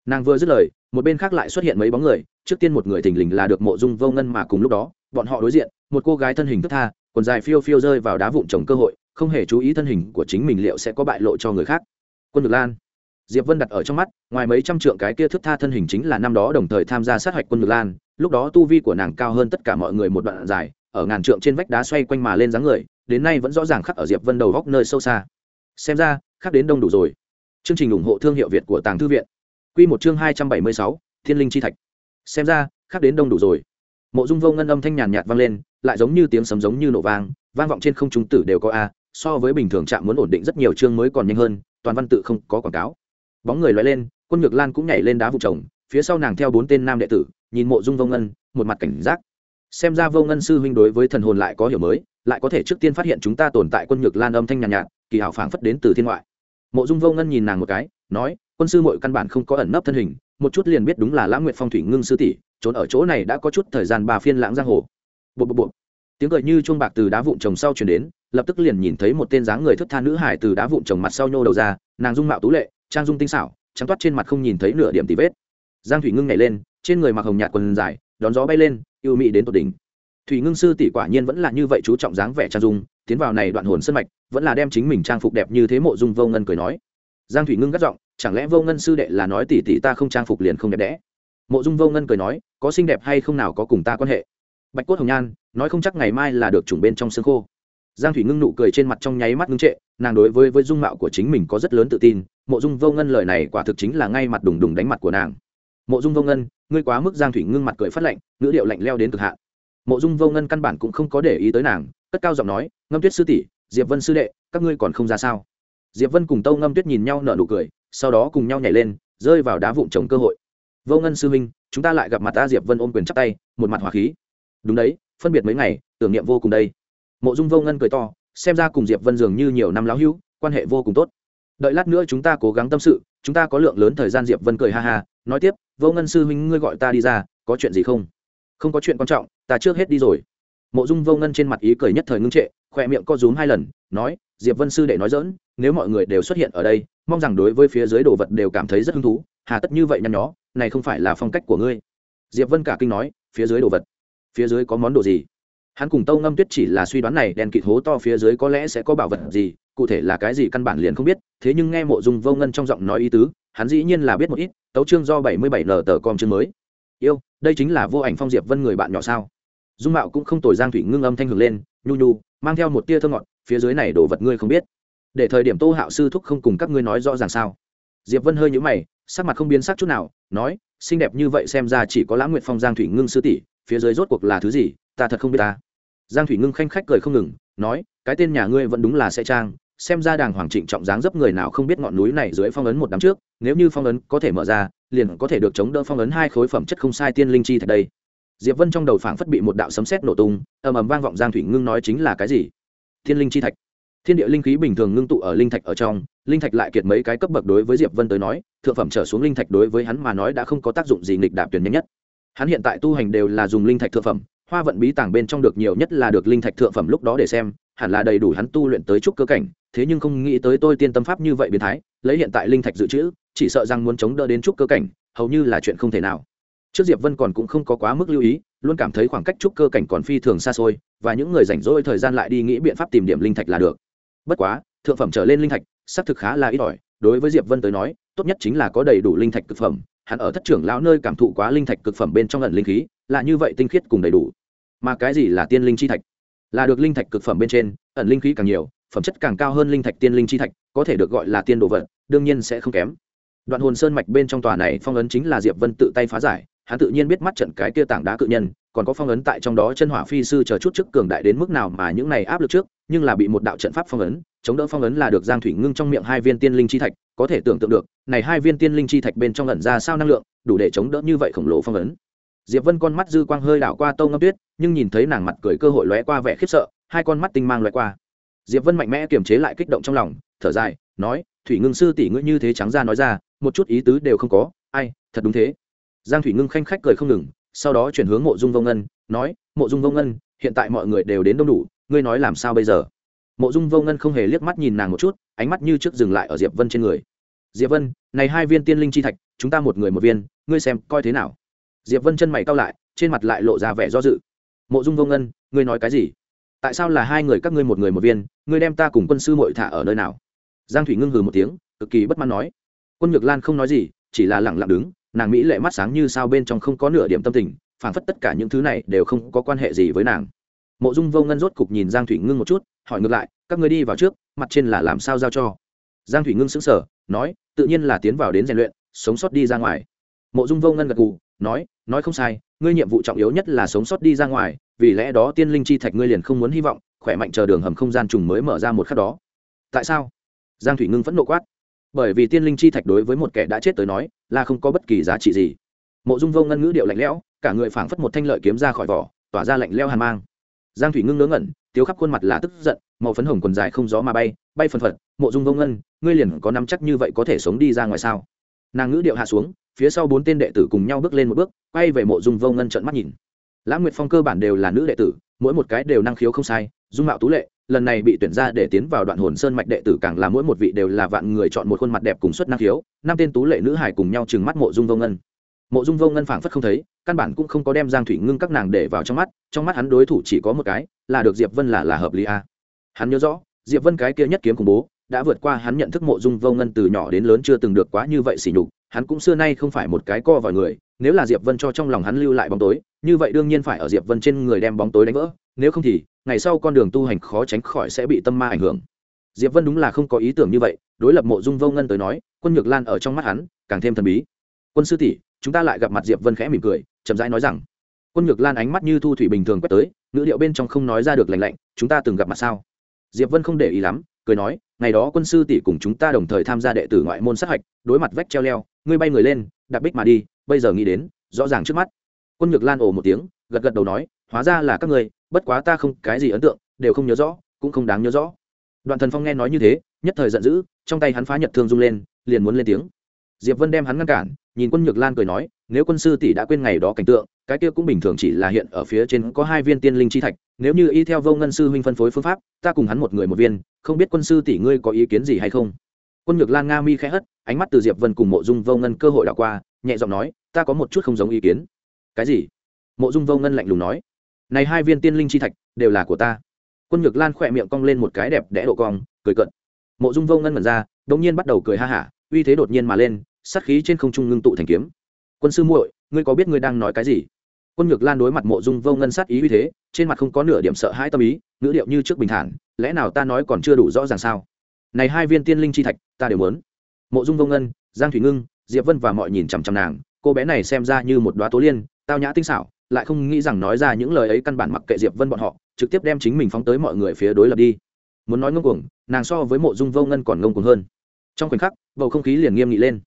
nàng vừa dứt lời, một bên khác lại xuất hiện mấy bóng người, trước tiên một người thình lình là được mộ dung vô ngân mà cùng lúc đó, bọn họ đối diện, một cô gái thân hình thức tha, quần dài phiêu phiêu rơi vào đá vụn trồng cơ hội, không hề chú ý thân hình của chính mình liệu sẽ có bại lộ cho người khác. Quân được lan. Diệp vân đặt ở trong mắt, ngoài mấy trăm trượng cái kia thức tha thân hình chính là năm đó đồng thời tham gia sát hạch quân được lan, lúc đó tu vi của nàng cao hơn tất cả mọi người một đoạn dài ở ngàn trượng trên vách đá xoay quanh mà lên dáng người, đến nay vẫn rõ ràng khắc ở diệp vân đầu góc nơi sâu xa. Xem ra, khắc đến đông đủ rồi. Chương trình ủng hộ thương hiệu việt của tàng thư viện. Quy một chương hai trăm bảy mươi sáu, thiên linh chi thạch. Xem ra, khắc đến đông đủ rồi. Mộ dung vô ngân âm thanh nhàn nhạt vang lên, lại giống như tiếng sấm giống như nổ vang vang vọng trên không trung tử đều có a, so với bình thường trạng muốn ổn định rất nhiều chương mới còn nhanh hơn, toàn văn tự không có quảng cáo. Bóng người loại lên, quân ngược lan cũng nhảy lên đá vụ trồng phía sau nàng theo bốn tên nam đệ tử, nhìn mộ dung vô ngân, một mặt cảnh giác xem ra vô ngân sư huynh đối với thần hồn lại có hiểu mới lại có thể trước tiên phát hiện chúng ta tồn tại quân nhược lan âm thanh nhàn nhạt, nhạt kỳ hảo phảng phất đến từ thiên ngoại. Mộ dung vô ngân nhìn nàng một cái nói quân sư mội căn bản không có ẩn nấp thân hình một chút liền biết đúng là lãng nguyện phong thủy ngưng sư tỷ trốn ở chỗ này đã có chút thời gian ba phiên lãng giang hồ. Bộ bộ bộ tiếng cười như chuông bạc từ đá vụn trồng sau chuyển đến lập tức liền nhìn thấy một tên dáng người thức tha nữ hải từ đá vụn trồng mặt sau nhô đầu ra nàng dung mạo tú lệ trang dung tinh xảo trắng toát trên mặt không nhìn thấy nửa điểm tì vết. Giang thủy ngưng nhảy lên trên người mặc hồng nhạt quần dài đón gió bay lên, yêu mị đến tột đỉnh. Thủy ngưng sư tỷ quả nhiên vẫn là như vậy chú trọng dáng vẻ trang dung, tiến vào này đoạn hồn sân mạch, vẫn là đem chính mình trang phục đẹp như thế mộ dung vô ngân cười nói. Giang thủy ngưng gắt giọng, chẳng lẽ vô ngân sư đệ là nói tỷ tỷ ta không trang phục liền không đẹp đẽ? Mộ dung vô ngân cười nói, có xinh đẹp hay không nào có cùng ta quan hệ? Bạch cốt hồng nhan, nói không chắc ngày mai là được chủng bên trong xương khô. Giang thủy ngưng nụ cười trên mặt trong nháy mắt ngưng trệ, nàng đối với với dung mạo của chính mình có rất lớn tự tin, mộ dung vô ngân lời này quả thực chính là ngay mặt đùng đùng đánh mặt của nàng. Mộ dung vô ngân ngươi quá mức giang thủy ngưng mặt cười phát lạnh, ngữ điệu lạnh leo đến cực hạn. Mộ dung vô ngân căn bản cũng không có để ý tới nàng, cất cao giọng nói, ngâm tuyết sư tỷ, diệp vân sư đệ, các ngươi còn không ra sao? Diệp vân cùng tâu ngâm tuyết nhìn nhau nở nụ cười, sau đó cùng nhau nhảy lên, rơi vào đá vụn trồng cơ hội. Vô ngân sư huynh, chúng ta lại gặp mặt ta diệp vân ôm quyền chắp tay, một mặt hỏa khí. Đúng đấy, phân biệt mấy ngày, tưởng niệm vô cùng đây. Mộ dung vô ngân cười to, xem ra cùng diệp vân dường như nhiều năm láo hữu, quan hệ vô cùng tốt. Đợi lát nữa chúng ta cố gắng tâm sự, chúng ta có lượng lớn thời gian diệp vân cười ha ha, nói tiếp vô ngân sư huynh ngươi gọi ta đi ra, có chuyện gì không? Không có chuyện quan trọng, ta trước hết đi rồi. Mộ dung vô ngân trên mặt ý cười nhất thời ngưng trệ khoe miệng co rúm hai lần, nói, diệp vân sư đệ nói dỡn nếu mọi người đều xuất hiện ở đây, mong rằng đối với phía dưới đồ vật đều cảm thấy rất hứng thú, hà tất như vậy nhăn nhó, này không phải là phong cách của ngươi. Diệp vân cả kinh nói, phía dưới đồ vật, phía dưới có món đồ gì? Hắn cùng tâu ngâm tuyết chỉ là suy đoán này đèn kịt hố to phía dưới có lẽ sẽ có bảo vật gì, cụ thể là cái gì căn bản liền không biết, thế nhưng nghe mộ dung vô ngân trong giọng nói ý tứ hắn dĩ nhiên là biết một ít, tấu chương do bảy mươi bảy nở tờ com chương mới. Yêu, đây chính là vô ảnh phong diệp vân người bạn nhỏ sao? Dung mạo cũng không tồi giang thủy ngưng âm thanh hưởng lên, nhu nhu, mang theo một tia thơ ngọt, phía dưới này đồ vật ngươi không biết. Để thời điểm tô hạo sư thúc không cùng các ngươi nói rõ ràng sao? Diệp vân hơi nhũ mày, sắc mặt không biến sắc chút nào, nói, xinh đẹp như vậy xem ra chỉ có lãng nguyện phong, giang thủy ngưng sư tỷ, phía dưới rốt cuộc là thứ gì, ta thật không biết ta. Giang thủy ngưng khanh khách cười không ngừng, nói, cái tên nhà ngươi vẫn đúng là sẽ trang xem ra đàng hoàng trịnh trọng dáng dấp người nào không biết ngọn núi này dưới phong ấn một đám trước, nếu như phong ấn có thể mở ra, liền có thể được chống đỡ phong ấn hai khối phẩm chất không sai tiên linh chi thật đây. Diệp vân trong đầu phảng phất bị một đạo sấm sét nổ tung, ầm ầm vang vọng giang thủy ngưng nói chính là cái gì? Thiên linh chi thạch. Thiên địa linh khí bình thường ngưng tụ ở linh thạch ở trong, linh thạch lại kiệt mấy cái cấp bậc đối với diệp vân tới nói, thượng phẩm trở xuống linh thạch đối với hắn mà nói đã không có tác dụng gì nghịch đạp tuyển nhanh nhất. Hắn hiện tại tu hành đều là dùng linh thạch thượng phẩm, hoa vận bí tàng bên trong được nhiều nhất là được linh thạch thượng phẩm lúc đó để xem, hẳn là đầy đủ hắn tu luyện tới chút cơ cảnh thế nhưng không nghĩ tới tôi tiên tâm pháp như vậy biến thái, lấy hiện tại linh thạch dự trữ, chỉ sợ rằng muốn chống đỡ đến chút cơ cảnh, hầu như là chuyện không thể nào. Trước diệp vân còn cũng không có quá mức lưu ý, luôn cảm thấy khoảng cách trúc cơ cảnh còn phi thường xa xôi, và những người rảnh rỗi thời gian lại đi nghĩ biện pháp tìm điểm linh thạch là được. Bất quá, thượng phẩm trở lên linh thạch, xác thực khá là ít ỏi, đối với diệp vân tới nói, tốt nhất chính là có đầy đủ linh thạch cực phẩm, hắn ở thất trưởng lão nơi cảm thụ quá linh thạch cực phẩm bên trong ẩn linh khí, là như vậy tinh khiết cùng đầy đủ. Mà cái gì là tiên linh chi thạch? Là được linh thạch cực phẩm bên trên, ẩn linh khí càng nhiều phẩm chất càng cao hơn linh thạch tiên linh chi thạch, có thể được gọi là tiên đồ vật, đương nhiên sẽ không kém. Đoạn hồn sơn mạch bên trong tòa này phong ấn chính là diệp vân tự tay phá giải, hắn tự nhiên biết mắt trận cái kia tảng đá cự nhân, còn có phong ấn tại trong đó chân hỏa phi sư chờ chút trước cường đại đến mức nào mà những này áp lực trước, nhưng là bị một đạo trận pháp phong ấn, chống đỡ phong ấn là được giang thủy ngưng trong miệng hai viên tiên linh chi thạch, có thể tưởng tượng được, này hai viên tiên linh chi thạch bên trong ẩn ra sao năng lượng, đủ để chống đỡ như vậy khổng lồ phong ấn. Diệp vân con mắt dư quang hơi đảo qua tâu ngâm tuyết, nhưng nhìn thấy nàng mặt cười cơ hội lóe qua vẻ khiếp sợ, hai con mắt tinh mang lóe qua diệp vân mạnh mẽ kiềm chế lại kích động trong lòng, thở dài, nói, thủy ngưng sư tỷ ngươi như thế trắng ra nói ra, một chút ý tứ đều không có, ai, thật đúng thế. Giang thủy ngưng khanh khách cười không ngừng, sau đó chuyển hướng mộ dung vô ngân, nói, mộ dung vô ngân, hiện tại mọi người đều đến đông đủ, ngươi nói làm sao bây giờ? Mộ dung vô ngân không hề liếc mắt nhìn nàng một chút, ánh mắt như trước dừng lại ở diệp vân trên người. Diệp vân, này hai viên tiên linh chi thạch, chúng ta một người một viên, ngươi xem coi thế nào? Diệp vân chân mày cau lại, trên mặt lại lộ ra vẻ do dự. Mộ dung vô ngân, ngươi nói cái gì? Tại sao là hai người các ngươi một người một viên, ngươi đem ta cùng quân sư mội thả ở nơi nào? Giang thủy ngưng hừ một tiếng, cực kỳ bất mãn nói. Quân nhược lan không nói gì, chỉ là lẳng lặng đứng, nàng mỹ lệ mắt sáng như sao bên trong không có nửa điểm tâm tình, phảng phất tất cả những thứ này đều không có quan hệ gì với nàng. Mộ dung vô ngân rốt cục nhìn giang thủy ngưng một chút, hỏi ngược lại, các ngươi đi vào trước, mặt trên là làm sao giao cho? Giang thủy ngưng sững sờ, nói, tự nhiên là tiến vào đến rèn luyện, sống sót đi ra ngoài. Mộ dung vô ngân gật gù, nói nói không sai, ngươi nhiệm vụ trọng yếu nhất là sống sót đi ra ngoài vì lẽ đó tiên linh chi thạch ngươi liền không muốn hy vọng, khỏe mạnh chờ đường hầm không gian trùng mới mở ra một khắc đó. Tại sao? Giang thủy ngưng phẫn nộ quát. Bởi vì tiên linh chi thạch đối với một kẻ đã chết tới nói, là không có bất kỳ giá trị gì. Mộ dung vô ngân ngữ điệu lạnh lẽo, cả người phảng phất một thanh lợi kiếm ra khỏi vỏ, tỏa ra lạnh leo hàn mang. Giang thủy ngưng ngớ ngẩn, tiếu khắp khuôn mặt là tức giận, màu phấn hồng quần dài không gió mà bay bay phần phật, mộ dung vô ngân, ngươi liền có nắm chắc như vậy có thể sống đi ra ngoài sao? Nàng ngữ điệu hạ xuống, phía sau bốn tên đệ tử cùng nhau bước lên một bước, quay về mộ dung vô ngân trợn mắt nhìn lãng nguyệt phong cơ bản đều là nữ đệ tử, mỗi một cái đều năng khiếu không sai, dung mạo tú lệ, lần này bị tuyển ra để tiến vào đoạn hồn sơn mạch đệ tử càng là mỗi một vị đều là vạn người chọn một khuôn mặt đẹp cùng xuất năng khiếu, năm tên tú lệ nữ hải cùng nhau trừng mắt mộ dung vô ngân. Mộ dung vô ngân phảng phất không thấy, căn bản cũng không có đem giang thủy ngưng các nàng để vào trong mắt trong mắt hắn đối thủ chỉ có một cái, là được diệp vân là là hợp lý a. Hắn nhớ rõ, diệp vân cái kia nhất kiếm khủng bố, đã vượt qua hắn nhận thức mộ dung vô ngân từ nhỏ đến lớn chưa từng được quá như vậy xỉ nhục, hắn cũng xưa nay không phải một cái co vào người, nếu là diệp vân cho trong lòng hắn lưu lại bóng tối như vậy đương nhiên phải ở diệp vân trên người đem bóng tối đánh vỡ, nếu không thì, ngày sau con đường tu hành khó tránh khỏi sẽ bị tâm ma ảnh hưởng. Diệp vân đúng là không có ý tưởng như vậy, đối lập mộ dung vô ngân tới nói, quân nhược lan ở trong mắt hắn, càng thêm thần bí. Quân sư tỷ, chúng ta lại gặp mặt diệp vân khẽ mỉm cười, chậm rãi nói rằng, quân nhược lan ánh mắt như thu thủy bình thường quét tới, ngữ điệu bên trong không nói ra được lành lạnh, chúng ta từng gặp mặt sao? Diệp vân không để ý lắm, cười nói, ngày đó quân sư tỷ cùng chúng ta đồng thời tham gia đệ tử ngoại môn sát hạch, đối mặt vách treo leo, ngươi bay người lên, đạp bích mà đi, bây giờ nghĩ đến, rõ ràng trước mắt quân nhược lan ồ một tiếng gật gật đầu nói hóa ra là các người, bất quá ta không cái gì ấn tượng đều không nhớ rõ cũng không đáng nhớ rõ. Đoạn thần phong nghe nói như thế nhất thời giận dữ trong tay hắn phá nhật thương rung lên liền muốn lên tiếng. Diệp vân đem hắn ngăn cản nhìn quân nhược lan cười nói nếu quân sư tỷ đã quên ngày đó cảnh tượng cái kia cũng bình thường chỉ là hiện ở phía trên có hai viên tiên linh chi thạch nếu như y theo vô ngân sư huynh phân phối phương pháp ta cùng hắn một người một viên không biết quân sư tỷ ngươi có ý kiến gì hay không? Quân nhược lan nga mi khẽ hất ánh mắt từ diệp vân cùng mộ dung vô ngân cơ hội đảo qua nhẹ giọng nói ta có một chút không giống ý kiến cái gì? Mộ dung vô ngân lạnh lùng nói. Này hai viên tiên linh chi thạch, đều là của ta. Quân nhược lan khỏe miệng cong lên một cái đẹp đẽ độ cong, cười cận mộ dung vô ngân mật ra, đột nhiên bắt đầu cười ha hả, uy thế đột nhiên mà lên, sát khí trên không trung ngưng tụ thành kiếm. Quân sư muội, ngươi có biết ngươi đang nói cái gì? Quân nhược lan đối mặt mộ dung vô ngân sát ý uy thế, trên mặt không có nửa điểm sợ hãi tâm ý, ngữ điệu như trước bình thản, lẽ nào ta nói còn chưa đủ rõ ràng sao? Này hai viên tiên linh chi thạch, ta đều muốn. Mộ dung vô ngân, giang thủy ngưng, diệp vân và mọi nhìn chằm chằm nàng, cô bé này xem ra như một đoá tố liên tao nhã tinh xảo, lại không nghĩ rằng nói ra những lời ấy căn bản mặc kệ diệp vân bọn họ, trực tiếp đem chính mình phóng tới mọi người phía đối lập đi. Muốn nói ngông cuồng, nàng so với mộ dung vô ngân còn ngông cuồng hơn. Trong khoảnh khắc, bầu không khí liền nghiêm nghị lên.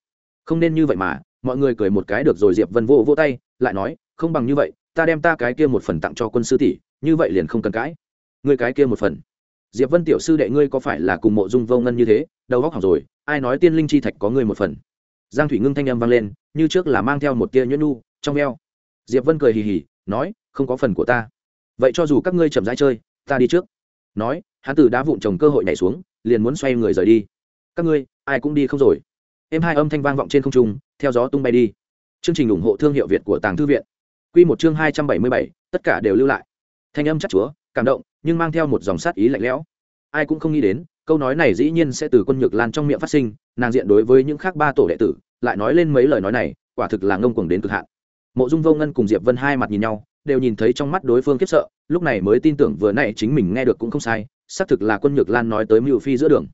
Không nên như vậy mà, mọi người cười một cái được rồi diệp vân vô vô tay, lại nói, không bằng như vậy, ta đem ta cái kia một phần tặng cho quân sư tỷ, như vậy liền không cần cãi. Ngươi cái kia một phần. Diệp vân tiểu sư đệ ngươi có phải là cùng mộ dung vô ngân như thế, đầu góc hỏng rồi, ai nói tiên linh chi thạch có ngươi một phần? Giang thủy ngưng thanh âm vang lên, như trước là mang theo một tia nhuyễn nu, trong veo diệp vân cười hì hì, nói, không có phần của ta. Vậy cho dù các ngươi chậm rãi chơi, ta đi trước. Nói, hắn từ đá vụn trồng cơ hội nhảy xuống, liền muốn xoay người rời đi. Các ngươi, ai cũng đi không rồi. Em hai âm thanh vang vọng trên không trung, theo gió tung bay đi. Chương trình ủng hộ thương hiệu việt của tàng thư viện. Q một chương hai trăm bảy mươi bảy, tất cả đều lưu lại. Thanh âm chắc chúa, cảm động, nhưng mang theo một dòng sát ý lạnh lẽo. Ai cũng không nghĩ đến, câu nói này dĩ nhiên sẽ từ quân nhược lan trong miệng phát sinh, nàng diện đối với những khác ba tổ đệ tử, lại nói lên mấy lời nói này, quả thực là ngông cuồng đến cực hạn mộ dung vô ngân cùng diệp vân hai mặt nhìn nhau, đều nhìn thấy trong mắt đối phương kiếp sợ, lúc này mới tin tưởng vừa nay chính mình nghe được cũng không sai, xác thực là quân nhược lan nói tới mưu phi giữa đường.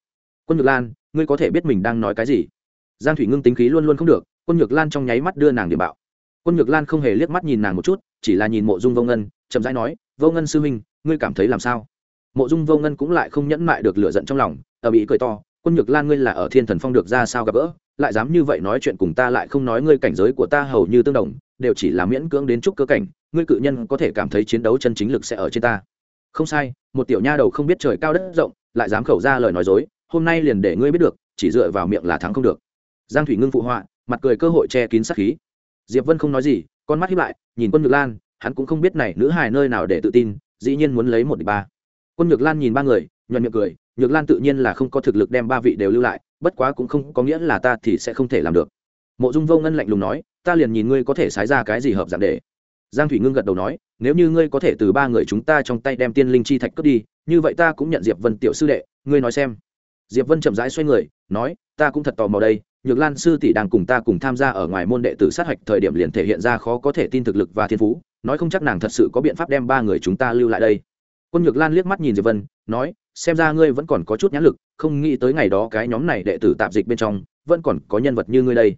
Quân nhược lan, ngươi có thể biết mình đang nói cái gì? Giang thủy ngưng tính khí luôn luôn không được, quân nhược lan trong nháy mắt đưa nàng điểm bạo. Quân nhược lan không hề liếc mắt nhìn nàng một chút, chỉ là nhìn mộ dung vô ngân, chậm rãi nói, vô ngân sư huynh, ngươi cảm thấy làm sao? Mộ dung vô ngân cũng lại không nhẫn mại được lửa giận trong lòng, ở bị cười to, quân nhược lan ngươi là ở thiên thần phong được ra sao gặp gỡ, lại dám như vậy nói chuyện cùng ta lại không nói ngươi cảnh giới của ta hầu như tương đồng đều chỉ là miễn cưỡng đến chút cơ cảnh, ngươi cự nhân có thể cảm thấy chiến đấu chân chính lực sẽ ở trên ta. Không sai, một tiểu nha đầu không biết trời cao đất rộng, lại dám khẩu ra lời nói dối, hôm nay liền để ngươi biết được, chỉ dựa vào miệng là thắng không được. Giang thủy ngưng phụ họa, mặt cười cơ hội che kín sát khí. Diệp vân không nói gì, con mắt hiếp lại, nhìn quân nhược lan, hắn cũng không biết này nữ hài nơi nào để tự tin, dĩ nhiên muốn lấy một địch ba. Quân nhược lan nhìn ba người, nhuận miệng cười, nhược lan tự nhiên là không có thực lực đem ba vị đều lưu lại, bất quá cũng không có nghĩa là ta thì sẽ không thể làm được mộ dung vô ngân lạnh lùng nói, ta liền nhìn ngươi có thể sái ra cái gì hợp dạng để. Giang thủy ngưng gật đầu nói, nếu như ngươi có thể từ ba người chúng ta trong tay đem tiên linh chi thạch cướp đi, như vậy ta cũng nhận diệp vân tiểu sư đệ, ngươi nói xem. Diệp vân chậm rãi xoay người, nói, ta cũng thật tò mò đây, nhược lan sư tỷ đang cùng ta cùng tham gia ở ngoài môn đệ tử sát hạch thời điểm liền thể hiện ra khó có thể tin thực lực và thiên phú, nói không chắc nàng thật sự có biện pháp đem ba người chúng ta lưu lại đây. Quân nhược lan liếc mắt nhìn diệp vân, nói, xem ra ngươi vẫn còn có chút nhãn lực, không nghĩ tới ngày đó cái nhóm này đệ tử tạp dịch bên trong, vẫn còn có nhân vật như ngươi đây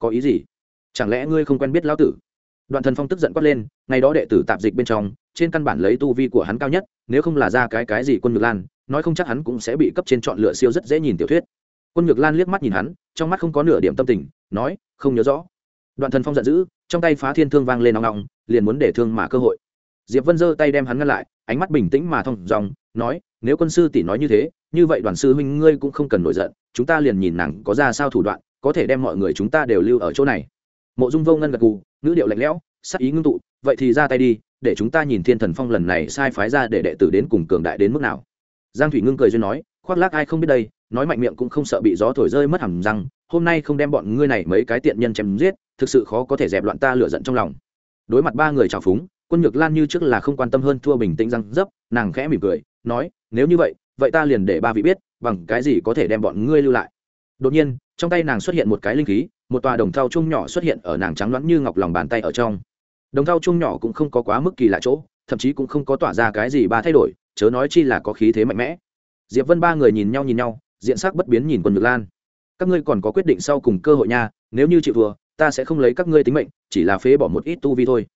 có ý gì? Chẳng lẽ ngươi không quen biết lão tử? Đoạn thần phong tức giận quát lên, ngày đó đệ tử tạp dịch bên trong, trên căn bản lấy tu vi của hắn cao nhất, nếu không là ra cái cái gì quân nhược lan, nói không chắc hắn cũng sẽ bị cấp trên chọn lựa siêu rất dễ nhìn tiểu thuyết. Quân nhược lan liếc mắt nhìn hắn, trong mắt không có nửa điểm tâm tình, nói, không nhớ rõ. Đoạn thần phong giận dữ, trong tay phá thiên thương vang lên nóng nóng liền muốn để thương mà cơ hội. Diệp vân giơ tay đem hắn ngăn lại, ánh mắt bình tĩnh mà thong dòng, nói, nếu quân sư tỷ nói như thế, như vậy đoàn sư huynh ngươi cũng không cần nổi giận, chúng ta liền nhìn nàng có ra sao thủ đoạn có thể đem mọi người chúng ta đều lưu ở chỗ này. Mộ dung vô ngân gật gù, ngữ điệu lạnh lẽo, sắc ý ngưng tụ, vậy thì ra tay đi, để chúng ta nhìn thiên thần phong lần này sai phái ra để đệ tử đến cùng cường đại đến mức nào. Giang thủy ngưng cười duyên nói, khoác lác ai không biết đây, nói mạnh miệng cũng không sợ bị gió thổi rơi mất hẳn rằng hôm nay không đem bọn ngươi này mấy cái tiện nhân chém giết, thực sự khó có thể dẹp loạn ta lửa giận trong lòng. Đối mặt ba người trào phúng, quân nhược lan như trước là không quan tâm hơn thua bình tĩnh răng dấp, nàng khẽ mỉm cười, nói, nếu như vậy vậy ta liền để ba vị biết, bằng cái gì có thể đem bọn ngươi lưu lại. Đột nhiên trong tay nàng xuất hiện một cái linh khí, một tòa đồng thau chung nhỏ xuất hiện ở nàng trắng loãng như ngọc lòng bàn tay ở trong. Đồng thau chung nhỏ cũng không có quá mức kỳ lạ chỗ, thậm chí cũng không có tỏa ra cái gì ba thay đổi, chớ nói chi là có khí thế mạnh mẽ. Diệp vân ba người nhìn nhau nhìn nhau, diện sắc bất biến nhìn quân nhược lan. Các ngươi còn có quyết định sau cùng cơ hội nha, nếu như chịu vừa ta sẽ không lấy các ngươi tính mệnh, chỉ là phế bỏ một ít tu vi thôi.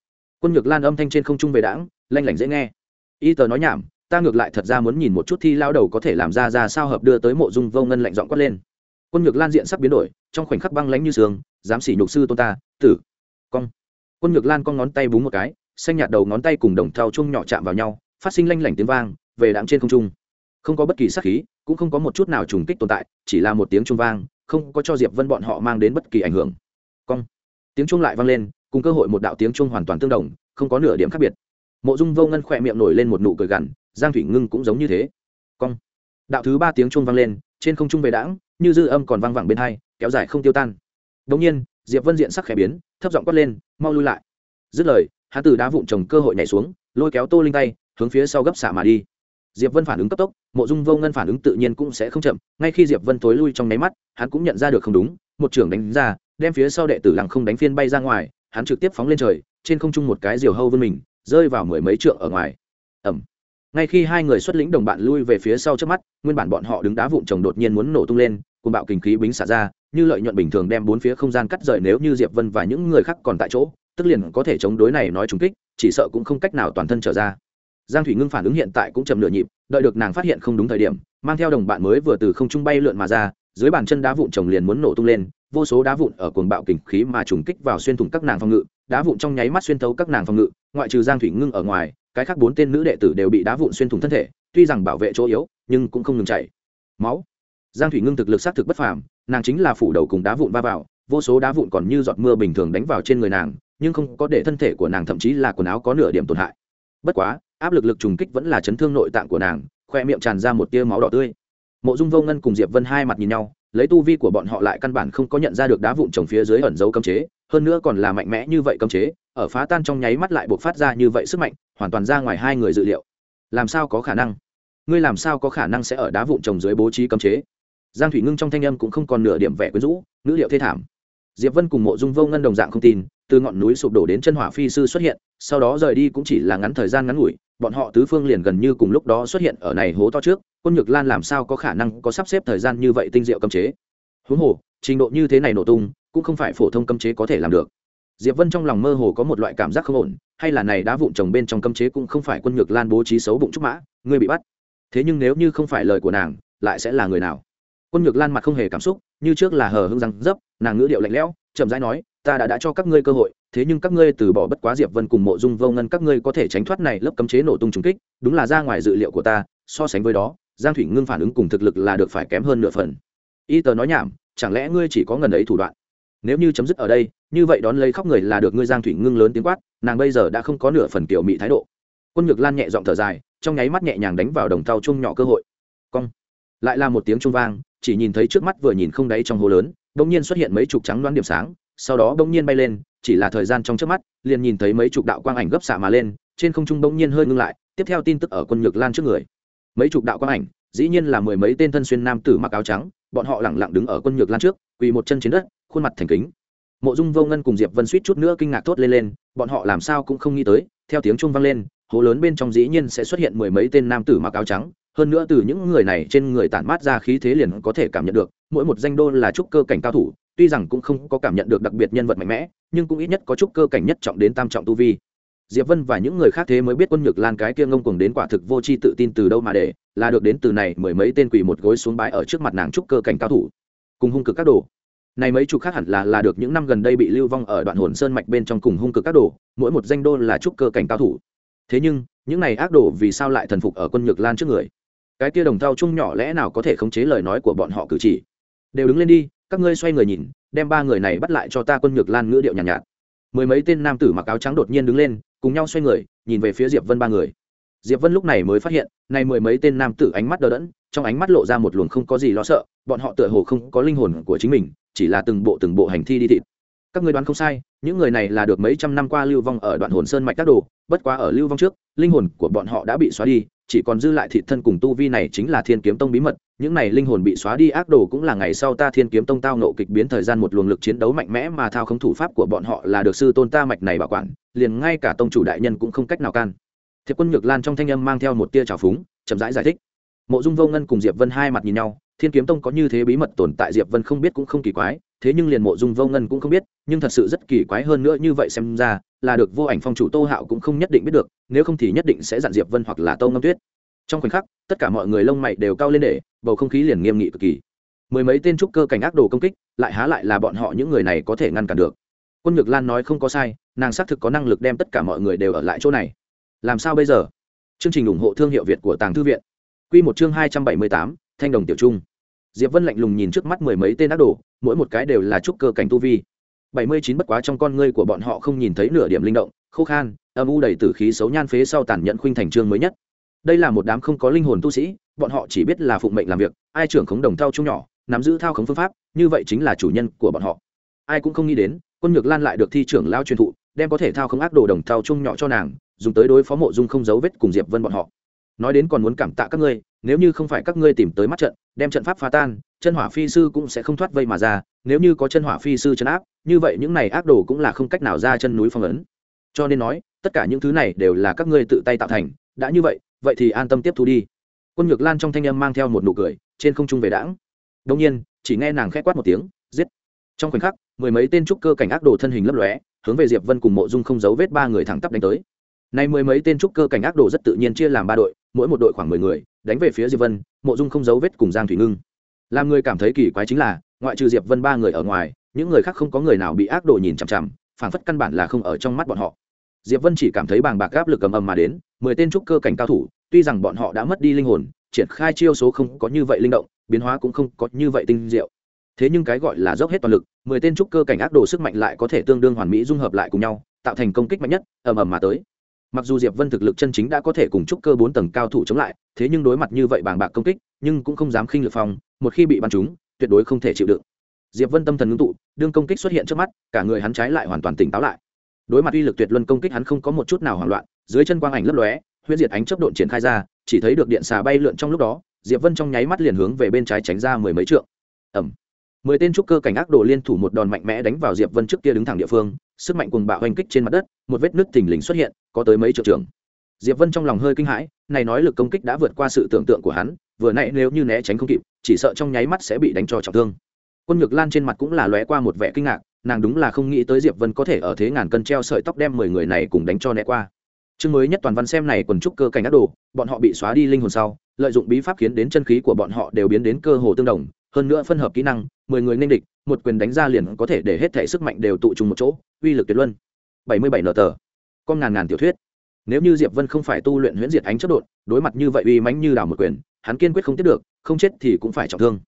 Quân nhược lan âm thanh trên không trung về đãng, lanh lảnh dễ nghe. Y tờ nói nhảm, ta ngược lại thật ra muốn nhìn một chút thi lao đầu có thể làm ra ra sao hợp đưa tới mộ dung vô ngân lạnh giọng quát lên quân nhược lan diện sắp biến đổi, trong khoảnh khắc băng lánh như sương dám xỉ nhục sư tôn ta, tử, cong. Quân nhược lan con ngón tay búng một cái, xanh nhạt đầu ngón tay cùng đồng thau chung nhỏ chạm vào nhau, phát sinh lanh lảnh tiếng vang, về đạm trên không trung. Không có bất kỳ sắc khí, cũng không có một chút nào trùng kích tồn tại, chỉ là một tiếng trung vang, không có cho diệp vân bọn họ mang đến bất kỳ ảnh hưởng. Cong. Tiếng chuông lại vang lên, cùng cơ hội một đạo tiếng chuông hoàn toàn tương đồng, không có nửa điểm khác biệt. Mộ dung vô ngân khỏe miệng nổi lên một nụ cười gằn, giang thủy ngưng cũng giống như thế. Cong. Đạo thứ ba tiếng chuông vang lên trên không trung về đãng, như dư âm còn vang vẳng bên hai, kéo dài không tiêu tan. Đống nhiên, diệp vân diện sắc khẽ biến, thấp giọng quát lên, mau lui lại. Dứt lời, hắn từ đá vụn trồng cơ hội nhảy xuống, lôi kéo tô linh tay, hướng phía sau gấp xả mà đi. Diệp vân phản ứng cấp tốc, mộ dung vô ngân phản ứng tự nhiên cũng sẽ không chậm, ngay khi diệp vân tối lui trong nháy mắt, hắn cũng nhận ra được không đúng, một trưởng đánh ra, đem phía sau đệ tử lặng không đánh phiên bay ra ngoài, hắn trực tiếp phóng lên trời, trên không trung một cái diều hâu vươn mình, rơi vào mười mấy trượng ở ngoài. Ẩm ngay khi hai người xuất lĩnh đồng bạn lui về phía sau trước mắt, nguyên bản bọn họ đứng đá vụn chồng đột nhiên muốn nổ tung lên cùng bạo kinh khí bính xả ra, như lợi nhuận bình thường đem bốn phía không gian cắt rời nếu như diệp vân và những người khác còn tại chỗ, tức liền có thể chống đối này nói trùng kích, chỉ sợ cũng không cách nào toàn thân trở ra. Giang thủy ngưng phản ứng hiện tại cũng chậm nửa nhịp, đợi được nàng phát hiện không đúng thời điểm, mang theo đồng bạn mới vừa từ không trung bay lượn mà ra, dưới bàn chân đá vụn chồng liền muốn nổ tung lên, vô số đá vụn ở cuồng bạo kình khí mà trùng kích vào xuyên thủng các nàng phòng ngự, đá vụn trong nháy mắt xuyên thấu các nàng phòng ngự, ngoại trừ giang thủy ngưng ở ngoài cái khác bốn tên nữ đệ tử đều bị đá vụn xuyên thủng thân thể, tuy rằng bảo vệ chỗ yếu, nhưng cũng không ngừng chảy máu. Giang thủy ngưng thực lực xác thực bất phàm, nàng chính là phủ đầu cùng đá vụn va vào, vô số đá vụn còn như giọt mưa bình thường đánh vào trên người nàng, nhưng không có để thân thể của nàng thậm chí là quần áo có nửa điểm tổn hại. Bất quá, áp lực lực trùng kích vẫn là chấn thương nội tạng của nàng, khoe miệng tràn ra một tia máu đỏ tươi. Mộ dung vô ngân cùng diệp vân hai mặt nhìn nhau, lấy tu vi của bọn họ lại căn bản không có nhận ra được đá vụn trồng phía dưới ẩn dấu cấm chế hơn nữa còn là mạnh mẽ như vậy cấm chế, ở phá tan trong nháy mắt lại buộc phát ra như vậy sức mạnh, hoàn toàn ra ngoài hai người dự liệu. Làm sao có khả năng? Ngươi làm sao có khả năng sẽ ở đá vụn trồng dưới bố trí cấm chế? Giang thủy ngưng trong thanh âm cũng không còn nửa điểm vẻ quyến rũ nữ liệu thê thảm. Diệp vân cùng mộ dung vô ngân đồng dạng không tin, từ ngọn núi sụp đổ đến chân hỏa phi sư xuất hiện, sau đó rời đi cũng chỉ là ngắn thời gian ngắn ngủi, bọn họ tứ phương liền gần như cùng lúc đó xuất hiện ở này hố to trước, quân nhược lan làm sao có khả năng có sắp xếp thời gian như vậy tinh diệu cấm chế? Huống hồ, trình độ như thế này nổ tung cũng không phải phổ thông cấm chế có thể làm được. Diệp vân trong lòng mơ hồ có một loại cảm giác không ổn, hay là này đá vụn trồng bên trong cấm chế cũng không phải quân nhược lan bố trí xấu bụng trúc mã, ngươi bị bắt. Thế nhưng nếu như không phải lời của nàng, lại sẽ là người nào? Quân nhược lan mặt không hề cảm xúc, như trước là hờ hưng răng dấp, nàng ngữ điệu lạnh lẽo, chậm rãi nói, ta đã đã cho các ngươi cơ hội, thế nhưng các ngươi từ bỏ bất quá diệp vân cùng mộ dung vô ngân các ngươi có thể tránh thoát này lớp cấm chế nổ tung trùng kích, đúng là ra ngoài dự liệu của ta, so sánh với đó, giang thủy ngưng phản ứng cùng thực lực là được phải kém hơn nửa phần. Y tờ nói nhảm, chẳng lẽ ngươi chỉ có ngần ấy thủ đoạn? Nếu như chấm dứt ở đây, như vậy đón lấy khóc người là được ngươi giang thủy ngưng lớn tiếng quát, nàng bây giờ đã không có nửa phần kiểu mị thái độ. Quân nhược lan nhẹ giọng thở dài, trong nháy mắt nhẹ nhàng đánh vào đồng thau chung nhỏ cơ hội. Cong. Lại là một tiếng trung vang, chỉ nhìn thấy trước mắt vừa nhìn không đáy trong hồ lớn, bỗng nhiên xuất hiện mấy chục trắng đoán điểm sáng, sau đó bỗng nhiên bay lên, chỉ là thời gian trong trước mắt, liền nhìn thấy mấy chục đạo quang ảnh gấp xạ mà lên, trên không trung bỗng nhiên hơi ngưng lại, tiếp theo tin tức ở quân nhược lan trước người. Mấy chục đạo quang ảnh, dĩ nhiên là mười mấy tên thân xuyên nam tử mặc áo trắng, bọn họ lẳng lặng đứng ở quân nhược lan trước, quỳ một chân trên đất khuôn mặt thành kính. Mộ dung vô ngân cùng diệp vân suýt chút nữa kinh ngạc thốt lên lên, bọn họ làm sao cũng không nghĩ tới, theo tiếng trung vang lên, hố lớn bên trong dĩ nhiên sẽ xuất hiện mười mấy tên nam tử mặc áo trắng, hơn nữa từ những người này trên người tản mát ra khí thế liền có thể cảm nhận được, mỗi một danh đô là trúc cơ cảnh cao thủ, tuy rằng cũng không có cảm nhận được đặc biệt nhân vật mạnh mẽ, nhưng cũng ít nhất có trúc cơ cảnh nhất trọng đến tam trọng tu vi. Diệp vân và những người khác thế mới biết quân nhược lan cái kia ngông cuồng đến quả thực vô tri tự tin từ đâu mà để, là được đến từ này mười mấy tên quỷ một gối xuống bãi ở trước mặt nàng trúc cơ cảnh cao thủ. Cùng hung cực các đồ này mấy chục khác hẳn là là được những năm gần đây bị lưu vong ở đoạn hồn sơn mạch bên trong cùng hung cực các đồ mỗi một danh đô là trúc cơ cảnh cao thủ. Thế nhưng những này ác đồ vì sao lại thần phục ở quân nhược lan trước người? Cái kia đồng thau chung nhỏ lẽ nào có thể khống chế lời nói của bọn họ cử chỉ? Đều đứng lên đi các ngươi xoay người nhìn đem ba người này bắt lại cho ta quân nhược lan ngữ điệu nhàn nhạt, nhạt. Mười mấy tên nam tử mặc áo trắng đột nhiên đứng lên cùng nhau xoay người nhìn về phía diệp vân ba người. Diệp vân lúc này mới phát hiện này mười mấy tên nam tử ánh mắt đờ đẫn trong ánh mắt lộ ra một luồng không có gì lo sợ bọn họ tựa hồ không có linh hồn của chính mình chỉ là từng bộ từng bộ hành thi đi thịt. Các người đoán không sai những người này là được mấy trăm năm qua lưu vong ở đoạn hồn sơn mạch các đồ bất quá ở lưu vong trước linh hồn của bọn họ đã bị xóa đi chỉ còn dư lại thịt thân cùng tu vi này chính là thiên kiếm tông bí mật những này linh hồn bị xóa đi ác đồ cũng là ngày sau ta thiên kiếm tông tao nộ kịch biến thời gian một luồng lực chiến đấu mạnh mẽ mà thao không thủ pháp của bọn họ là được sư tôn ta mạch này bảo quản liền ngay cả tông chủ đại nhân cũng không cách nào can. Thiệp quân nhược lan trong thanh âm mang theo một tia trào phúng chậm rãi giải, giải thích. Mộ dung vô ngân cùng diệp vân hai mặt nhìn nhau thiên kiếm tông có như thế bí mật tồn tại diệp vân không biết cũng không kỳ quái, thế nhưng liền mộ dung vô ngân cũng không biết, nhưng thật sự rất kỳ quái hơn nữa như vậy xem ra, là được vô ảnh phong chủ tô hạo cũng không nhất định biết được, nếu không thì nhất định sẽ dặn diệp vân hoặc là tô ngâm tuyết. Trong khoảnh khắc, tất cả mọi người lông mày đều cao lên để, bầu không khí liền nghiêm nghị cực kỳ. Mười mấy tên trúc cơ cảnh ác đồ công kích, lại há lại là bọn họ những người này có thể ngăn cản được. Quân nhược lan nói không có sai, nàng xác thực có năng lực đem tất cả mọi người đều ở lại chỗ này. Làm sao bây giờ? Chương trình ủng hộ thương hiệu việt của tàng thư viện. Q một chương hai trăm bảy mươi tám thanh đồng tiểu trung. Diệp vân lạnh lùng nhìn trước mắt mười mấy tên ác đồ, mỗi một cái đều là trúc cơ cảnh tu vi. Bảy mươi chín bất quá trong con ngươi của bọn họ không nhìn thấy nửa điểm linh động, khô khan, âm u đầy tử khí xấu nhan phế sau tàn nhẫn khuynh thành trương mới nhất. Đây là một đám không có linh hồn tu sĩ, bọn họ chỉ biết là phụng mệnh làm việc, ai trưởng khống đồng thao chung nhỏ, nắm giữ thao khống phương pháp, như vậy chính là chủ nhân của bọn họ. Ai cũng không nghĩ đến, quân nhược lan lại được thi trưởng lao truyền thụ, đem có thể thao không ác đồ đồng thao chung nhỏ cho nàng, dùng tới đối phó mộ dung không dấu vết cùng diệp vân bọn họ nói đến còn muốn cảm tạ các ngươi, nếu như không phải các ngươi tìm tới mắt trận, đem trận pháp phá tan, chân hỏa phi sư cũng sẽ không thoát vây mà ra, nếu như có chân hỏa phi sư chân áp, như vậy những này ác đồ cũng là không cách nào ra chân núi phong ấn. Cho nên nói, tất cả những thứ này đều là các ngươi tự tay tạo thành, đã như vậy vậy thì an tâm tiếp thu đi. Quân nhược lan trong thanh âm mang theo một nụ cười, trên không trung về đãng. Đông nhiên, chỉ nghe nàng khét quát một tiếng, giết. Trong khoảnh khắc, mười mấy tên trúc cơ cảnh ác đồ thân hình lấp lóe, hướng về diệp vân cùng mộ dung không giấu vết ba người thẳng tắp đánh tới nay mười mấy tên trúc cơ cảnh ác đồ rất tự nhiên chia làm ba đội, mỗi một đội khoảng mười người, đánh về phía diệp vân, mộ dung không giấu vết cùng giang thủy ngưng. Làm người cảm thấy kỳ quái chính là, ngoại trừ diệp vân ba người ở ngoài, những người khác không có người nào bị ác đồ nhìn chằm chằm, phảng phất căn bản là không ở trong mắt bọn họ. Diệp vân chỉ cảm thấy bàng bạc áp lực cầm ầm mà đến, mười tên trúc cơ cảnh cao thủ, tuy rằng bọn họ đã mất đi linh hồn, triển khai chiêu số không có như vậy linh động, biến hóa cũng không có như vậy tinh diệu. Thế nhưng cái gọi là dốc hết toàn lực, mười tên trúc cơ cảnh ác đồ sức mạnh lại có thể tương đương hoàn mỹ dung hợp lại cùng nhau, tạo thành công kích mạnh nhất, ầm ầm mà tới mặc dù diệp vân thực lực chân chính đã có thể cùng trúc cơ bốn tầng cao thủ chống lại, thế nhưng đối mặt như vậy bàng bạc công kích, nhưng cũng không dám khinh lược phòng, một khi bị bắn trúng, tuyệt đối không thể chịu đựng. Diệp vân tâm thần ngưng tụ, đương công kích xuất hiện trước mắt, cả người hắn trái lại hoàn toàn tỉnh táo lại. Đối mặt uy lực tuyệt luân công kích hắn không có một chút nào hoảng loạn, dưới chân quang ảnh lấp lóe huyết diệt ánh chớp độn triển khai ra, chỉ thấy được điện xà bay lượn trong lúc đó, diệp vân trong nháy mắt liền hướng về bên trái tránh ra mười mấy trượng. Ẩm mười tên trúc cơ cảnh ác đồ liên thủ một đòn mạnh mẽ đánh vào diệp vân trước kia đứng thẳng địa phương sức mạnh cùng bạo hành kích trên mặt đất, một vết nứt thình lình xuất hiện, có tới mấy triệu trường diệp vân trong lòng hơi kinh hãi, này nói lực công kích đã vượt qua sự tưởng tượng của hắn, vừa nãy nếu như né tránh không kịp, chỉ sợ trong nháy mắt sẽ bị đánh cho trọng thương. Quân nhược lan trên mặt cũng là lóe qua một vẻ kinh ngạc, nàng đúng là không nghĩ tới diệp vân có thể ở thế ngàn cân treo sợi tóc đem mười người này cùng đánh cho né qua. Chương mới nhất toàn văn xem này quần trúc cơ cảnh ác đồ, bọn họ bị xóa đi linh hồn sau, lợi dụng bí pháp khiến đến chân khí của bọn họ đều biến đến cơ hồ tương đồng, hơn nữa phân hợp kỹ năng, mười người nên địch một quyền đánh ra liền có thể để hết thể sức mạnh đều tụ trùng một chỗ, uy lực tuyệt luân. Bảy mươi bảy nở tờ. Con ngàn ngàn tiểu thuyết. Nếu như diệp vân không phải tu luyện huyễn diệt ánh chất đột, đối mặt như vậy uy mãnh như đào một quyền, hắn kiên quyết không tiếp được, không chết thì cũng phải trọng thương.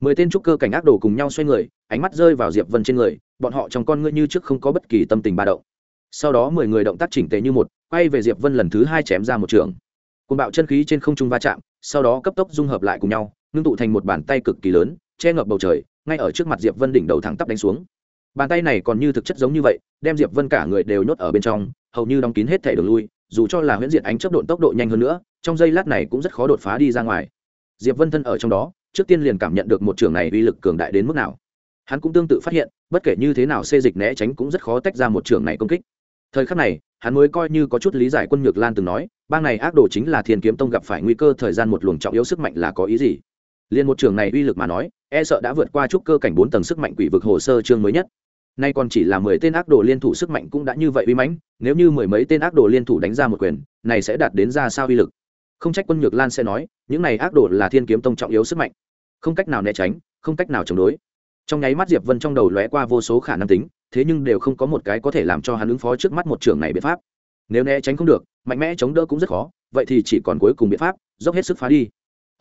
Mười tên trúc cơ cảnh ác đồ cùng nhau xoay người, ánh mắt rơi vào diệp vân trên người, bọn họ trong con ngươi như trước không có bất kỳ tâm tình ba động. Sau đó mười người động tác chỉnh tề như một, quay về diệp vân lần thứ hai chém ra một trường. Côn bạo chân khí trên không trung va chạm, sau đó cấp tốc dung hợp lại cùng nhau, ngưng tụ thành một bàn tay cực kỳ lớn che ngập bầu trời, ngay ở trước mặt diệp vân đỉnh đầu thẳng tắp đánh xuống. Bàn tay này còn như thực chất giống như vậy, đem diệp vân cả người đều nhốt ở bên trong, hầu như đóng kín hết thể đường lui, dù cho là huyễn diệt ánh chấp độn tốc độ nhanh hơn nữa, trong giây lát này cũng rất khó đột phá đi ra ngoài. Diệp vân thân ở trong đó, trước tiên liền cảm nhận được một trường này uy lực cường đại đến mức nào. Hắn cũng tương tự phát hiện, bất kể như thế nào xê dịch né tránh cũng rất khó tách ra một trường này công kích. Thời khắc này, hắn mới coi như có chút lý giải quân nhược lan từng nói, bang này ác đồ chính là thiên kiếm tông gặp phải nguy cơ thời gian một luồng trọng yếu sức mạnh là có ý gì liền một trường này uy lực mà nói e sợ đã vượt qua chút cơ cảnh bốn tầng sức mạnh quỷ vực hồ sơ chương mới nhất. Nay còn chỉ là mười tên ác đồ liên thủ sức mạnh cũng đã như vậy uy mãnh, nếu như mười mấy tên ác đồ liên thủ đánh ra một quyền, này sẽ đạt đến ra sao uy lực? Không trách quân nhược lan sẽ nói, những này ác đồ là thiên kiếm tông trọng yếu sức mạnh. Không cách nào né tránh, không cách nào chống đối. Trong nháy mắt diệp vân trong đầu lóe qua vô số khả năng tính, thế nhưng đều không có một cái có thể làm cho hắn ứng phó trước mắt một trường này biện pháp. Nếu né tránh không được, mạnh mẽ chống đỡ cũng rất khó, vậy thì chỉ còn cuối cùng biện pháp, dốc hết sức phá đi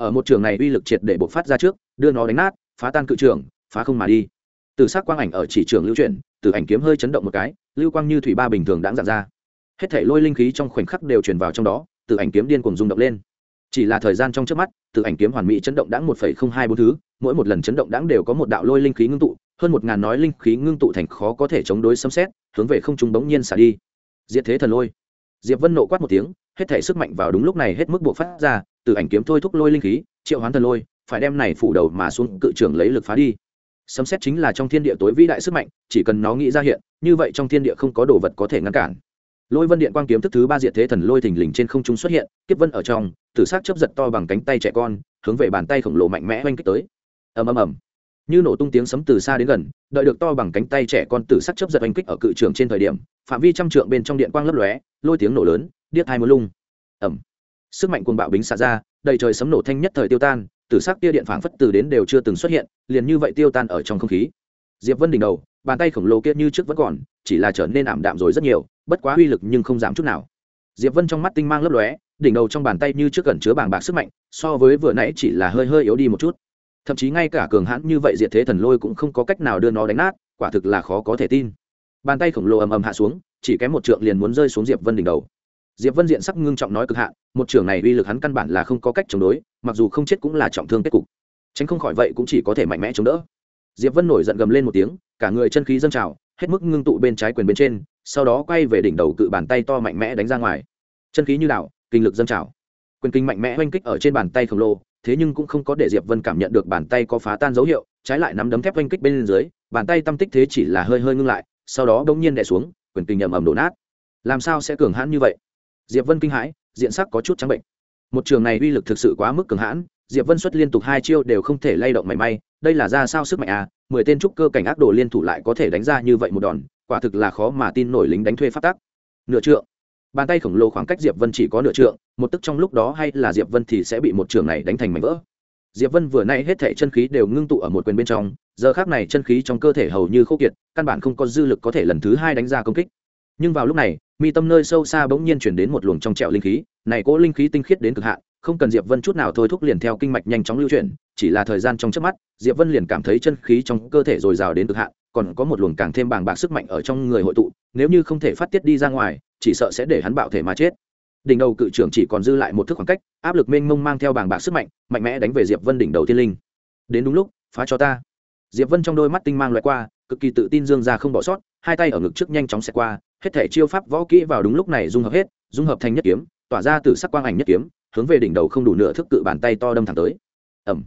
ở một trường này uy lực triệt để bộc phát ra trước, đưa nó đánh nát, phá tan cự trường, phá không mà đi. Từ s ắ c quang ảnh ở chỉ trường lưu chuyển, từ ảnh kiếm hơi chấn động một cái, lưu quang như thủy ba bình thường đã dạn ra. Hết thể lôi linh khí trong khoảnh khắc đều chuyển vào trong đó, từ ảnh kiếm điên cùng rung động lên. Chỉ là thời gian trong trước mắt, từ ảnh kiếm hoàn mỹ chấn động đáng một phẩy không hai bốn thứ, mỗi một lần chấn động đáng đều có một đạo lôi linh khí ngưng tụ, hơn một ngàn nói linh khí ngưng tụ thành khó có thể chống đối xâm xét hướng về không trung bỗng nhiên xả đi. Diệt thế thần lôi. Diệp vân nộ quát một tiếng hết thể sức mạnh vào đúng lúc này hết mức buộc phát ra, từ ảnh kiếm thôi thúc lôi linh khí, triệu hoán thần lôi, phải đem này phủ đầu mà xuống cự trưởng lấy lực phá đi. Sấm xét chính là trong thiên địa tối vĩ đại sức mạnh, chỉ cần nó nghĩ ra hiện, như vậy trong thiên địa không có đồ vật có thể ngăn cản. Lôi vân điện quang kiếm thức thứ ba diệt thế thần lôi thình lình trên không trung xuất hiện, kiếp vân ở trong, tử s ắ c chấp giật to bằng cánh tay trẻ con, hướng về bàn tay khổng lồ mạnh mẽ oanh kích tới. Ầm ầm ầm. Như nổ tung tiếng sấm từ xa đến gần, đợi được to bằng cánh tay trẻ con tử sắc chấp giật oanh kích ở cự trường trên thời điểm, phạm vi trăm trượng bên trong điện quang lấp lóe, lôi tiếng nổ lớn điếc hai mưa lung. Ẩm. Sức mạnh cuồng bạo bính xả ra, đầy trời sấm nổ thanh nhất thời tiêu tan, tử sắc tia điện phảng phất từ đến đều chưa từng xuất hiện, liền như vậy tiêu tan ở trong không khí. Diệp vân đỉnh đầu, bàn tay khổng lồ kia như trước vẫn còn, chỉ là trở nên ảm đạm rồi rất nhiều, bất quá uy lực nhưng không giảm chút nào. Diệp vân trong mắt tinh mang lấp lóe, đỉnh đầu trong bàn tay như trước gần chứa bàng bạc sức mạnh, so với vừa nãy chỉ là hơi hơi yếu đi một chút. Thậm chí ngay cả cường hãn như vậy diệt thế thần lôi cũng không có cách nào đưa nó đánh nát, quả thực là khó có thể tin. Bàn tay khổng lồ ầm ầm hạ xuống, chỉ kém một trượng liền muốn rơi xuống diệp vân đỉnh đầu diệp vân diện sắc ngưng trọng nói cực hạn, một trường này uy lực hắn căn bản là không có cách chống đối, mặc dù không chết cũng là trọng thương kết cục. Tránh không khỏi vậy cũng chỉ có thể mạnh mẽ chống đỡ. Diệp vân nổi giận gầm lên một tiếng, cả người chân khí dâng trào, hết mức ngưng tụ bên trái quyền bên trên, sau đó quay về đỉnh đầu cự bàn tay to mạnh mẽ đánh ra ngoài. Chân khí như đạo kinh lực dâng trào. Quyền kinh mạnh mẽ oanh kích ở trên bàn tay khổng lồ, thế nhưng cũng không có để diệp vân cảm nhận được bàn tay có phá tan dấu hiệu, trái lại nắm đấm thép oanh kích bên dưới, bàn tay tâm tích thế chỉ là hơi hơi ngưng lại, sau đó bỗng nhiên đè xuống, quyền kinh ầm ầm đổ nát. Làm sao sẽ cường hãn như vậy? Diệp vân kinh hãi, diện sắc có chút trắng bệnh. Một trường này uy lực thực sự quá mức cường hãn, diệp vân xuất liên tục hai chiêu đều không thể lay động mảy may, đây là ra sao sức mạnh à mười tên trúc cơ cảnh ác đồ liên thủ lại có thể đánh ra như vậy một đòn, quả thực là khó mà tin nổi lính đánh thuê phát tác nửa trượng. Bàn tay khổng lồ khoảng cách diệp vân chỉ có nửa trượng, một tức trong lúc đó hay là diệp vân thì sẽ bị một trường này đánh thành mảnh vỡ. Diệp vân vừa nay hết thể chân khí đều ngưng tụ ở một quyền bên trong, giờ khác này chân khí trong cơ thể hầu như khô kiệt, căn bản không có dư lực có thể lần thứ hai đánh ra công kích nhưng vào lúc này, mi tâm nơi sâu xa bỗng nhiên chuyển đến một luồng trong trẹo linh khí, này cỗ linh khí tinh khiết đến cực hạn, không cần diệp vân chút nào thôi thúc liền theo kinh mạch nhanh chóng lưu chuyển, chỉ là thời gian trong trước mắt, diệp vân liền cảm thấy chân khí trong cơ thể dồi dào đến cực hạn, còn có một luồng càng thêm bàng bạc sức mạnh ở trong người hội tụ, nếu như không thể phát tiết đi ra ngoài, chỉ sợ sẽ để hắn bạo thể mà chết. Đỉnh đầu cự trưởng chỉ còn dư lại một thước khoảng cách, áp lực mênh mông mang theo bàng bạc sức mạnh mạnh mẽ đánh về diệp vân đỉnh đầu thiên linh. Đến đúng lúc, phá cho ta. Diệp vân trong đôi mắt tinh mang loại qua cực kỳ tự tin dương ra không bỏ sót, hai tay ở ngực trước nhanh chóng xẹt qua, hết thể chiêu pháp võ kỹ vào đúng lúc này dung hợp hết, dung hợp thành nhất kiếm, tỏa ra từ sắc quang ảnh nhất kiếm, hướng về đỉnh đầu không đủ nửa thức cự bàn tay to đâm thẳng tới. Ẩm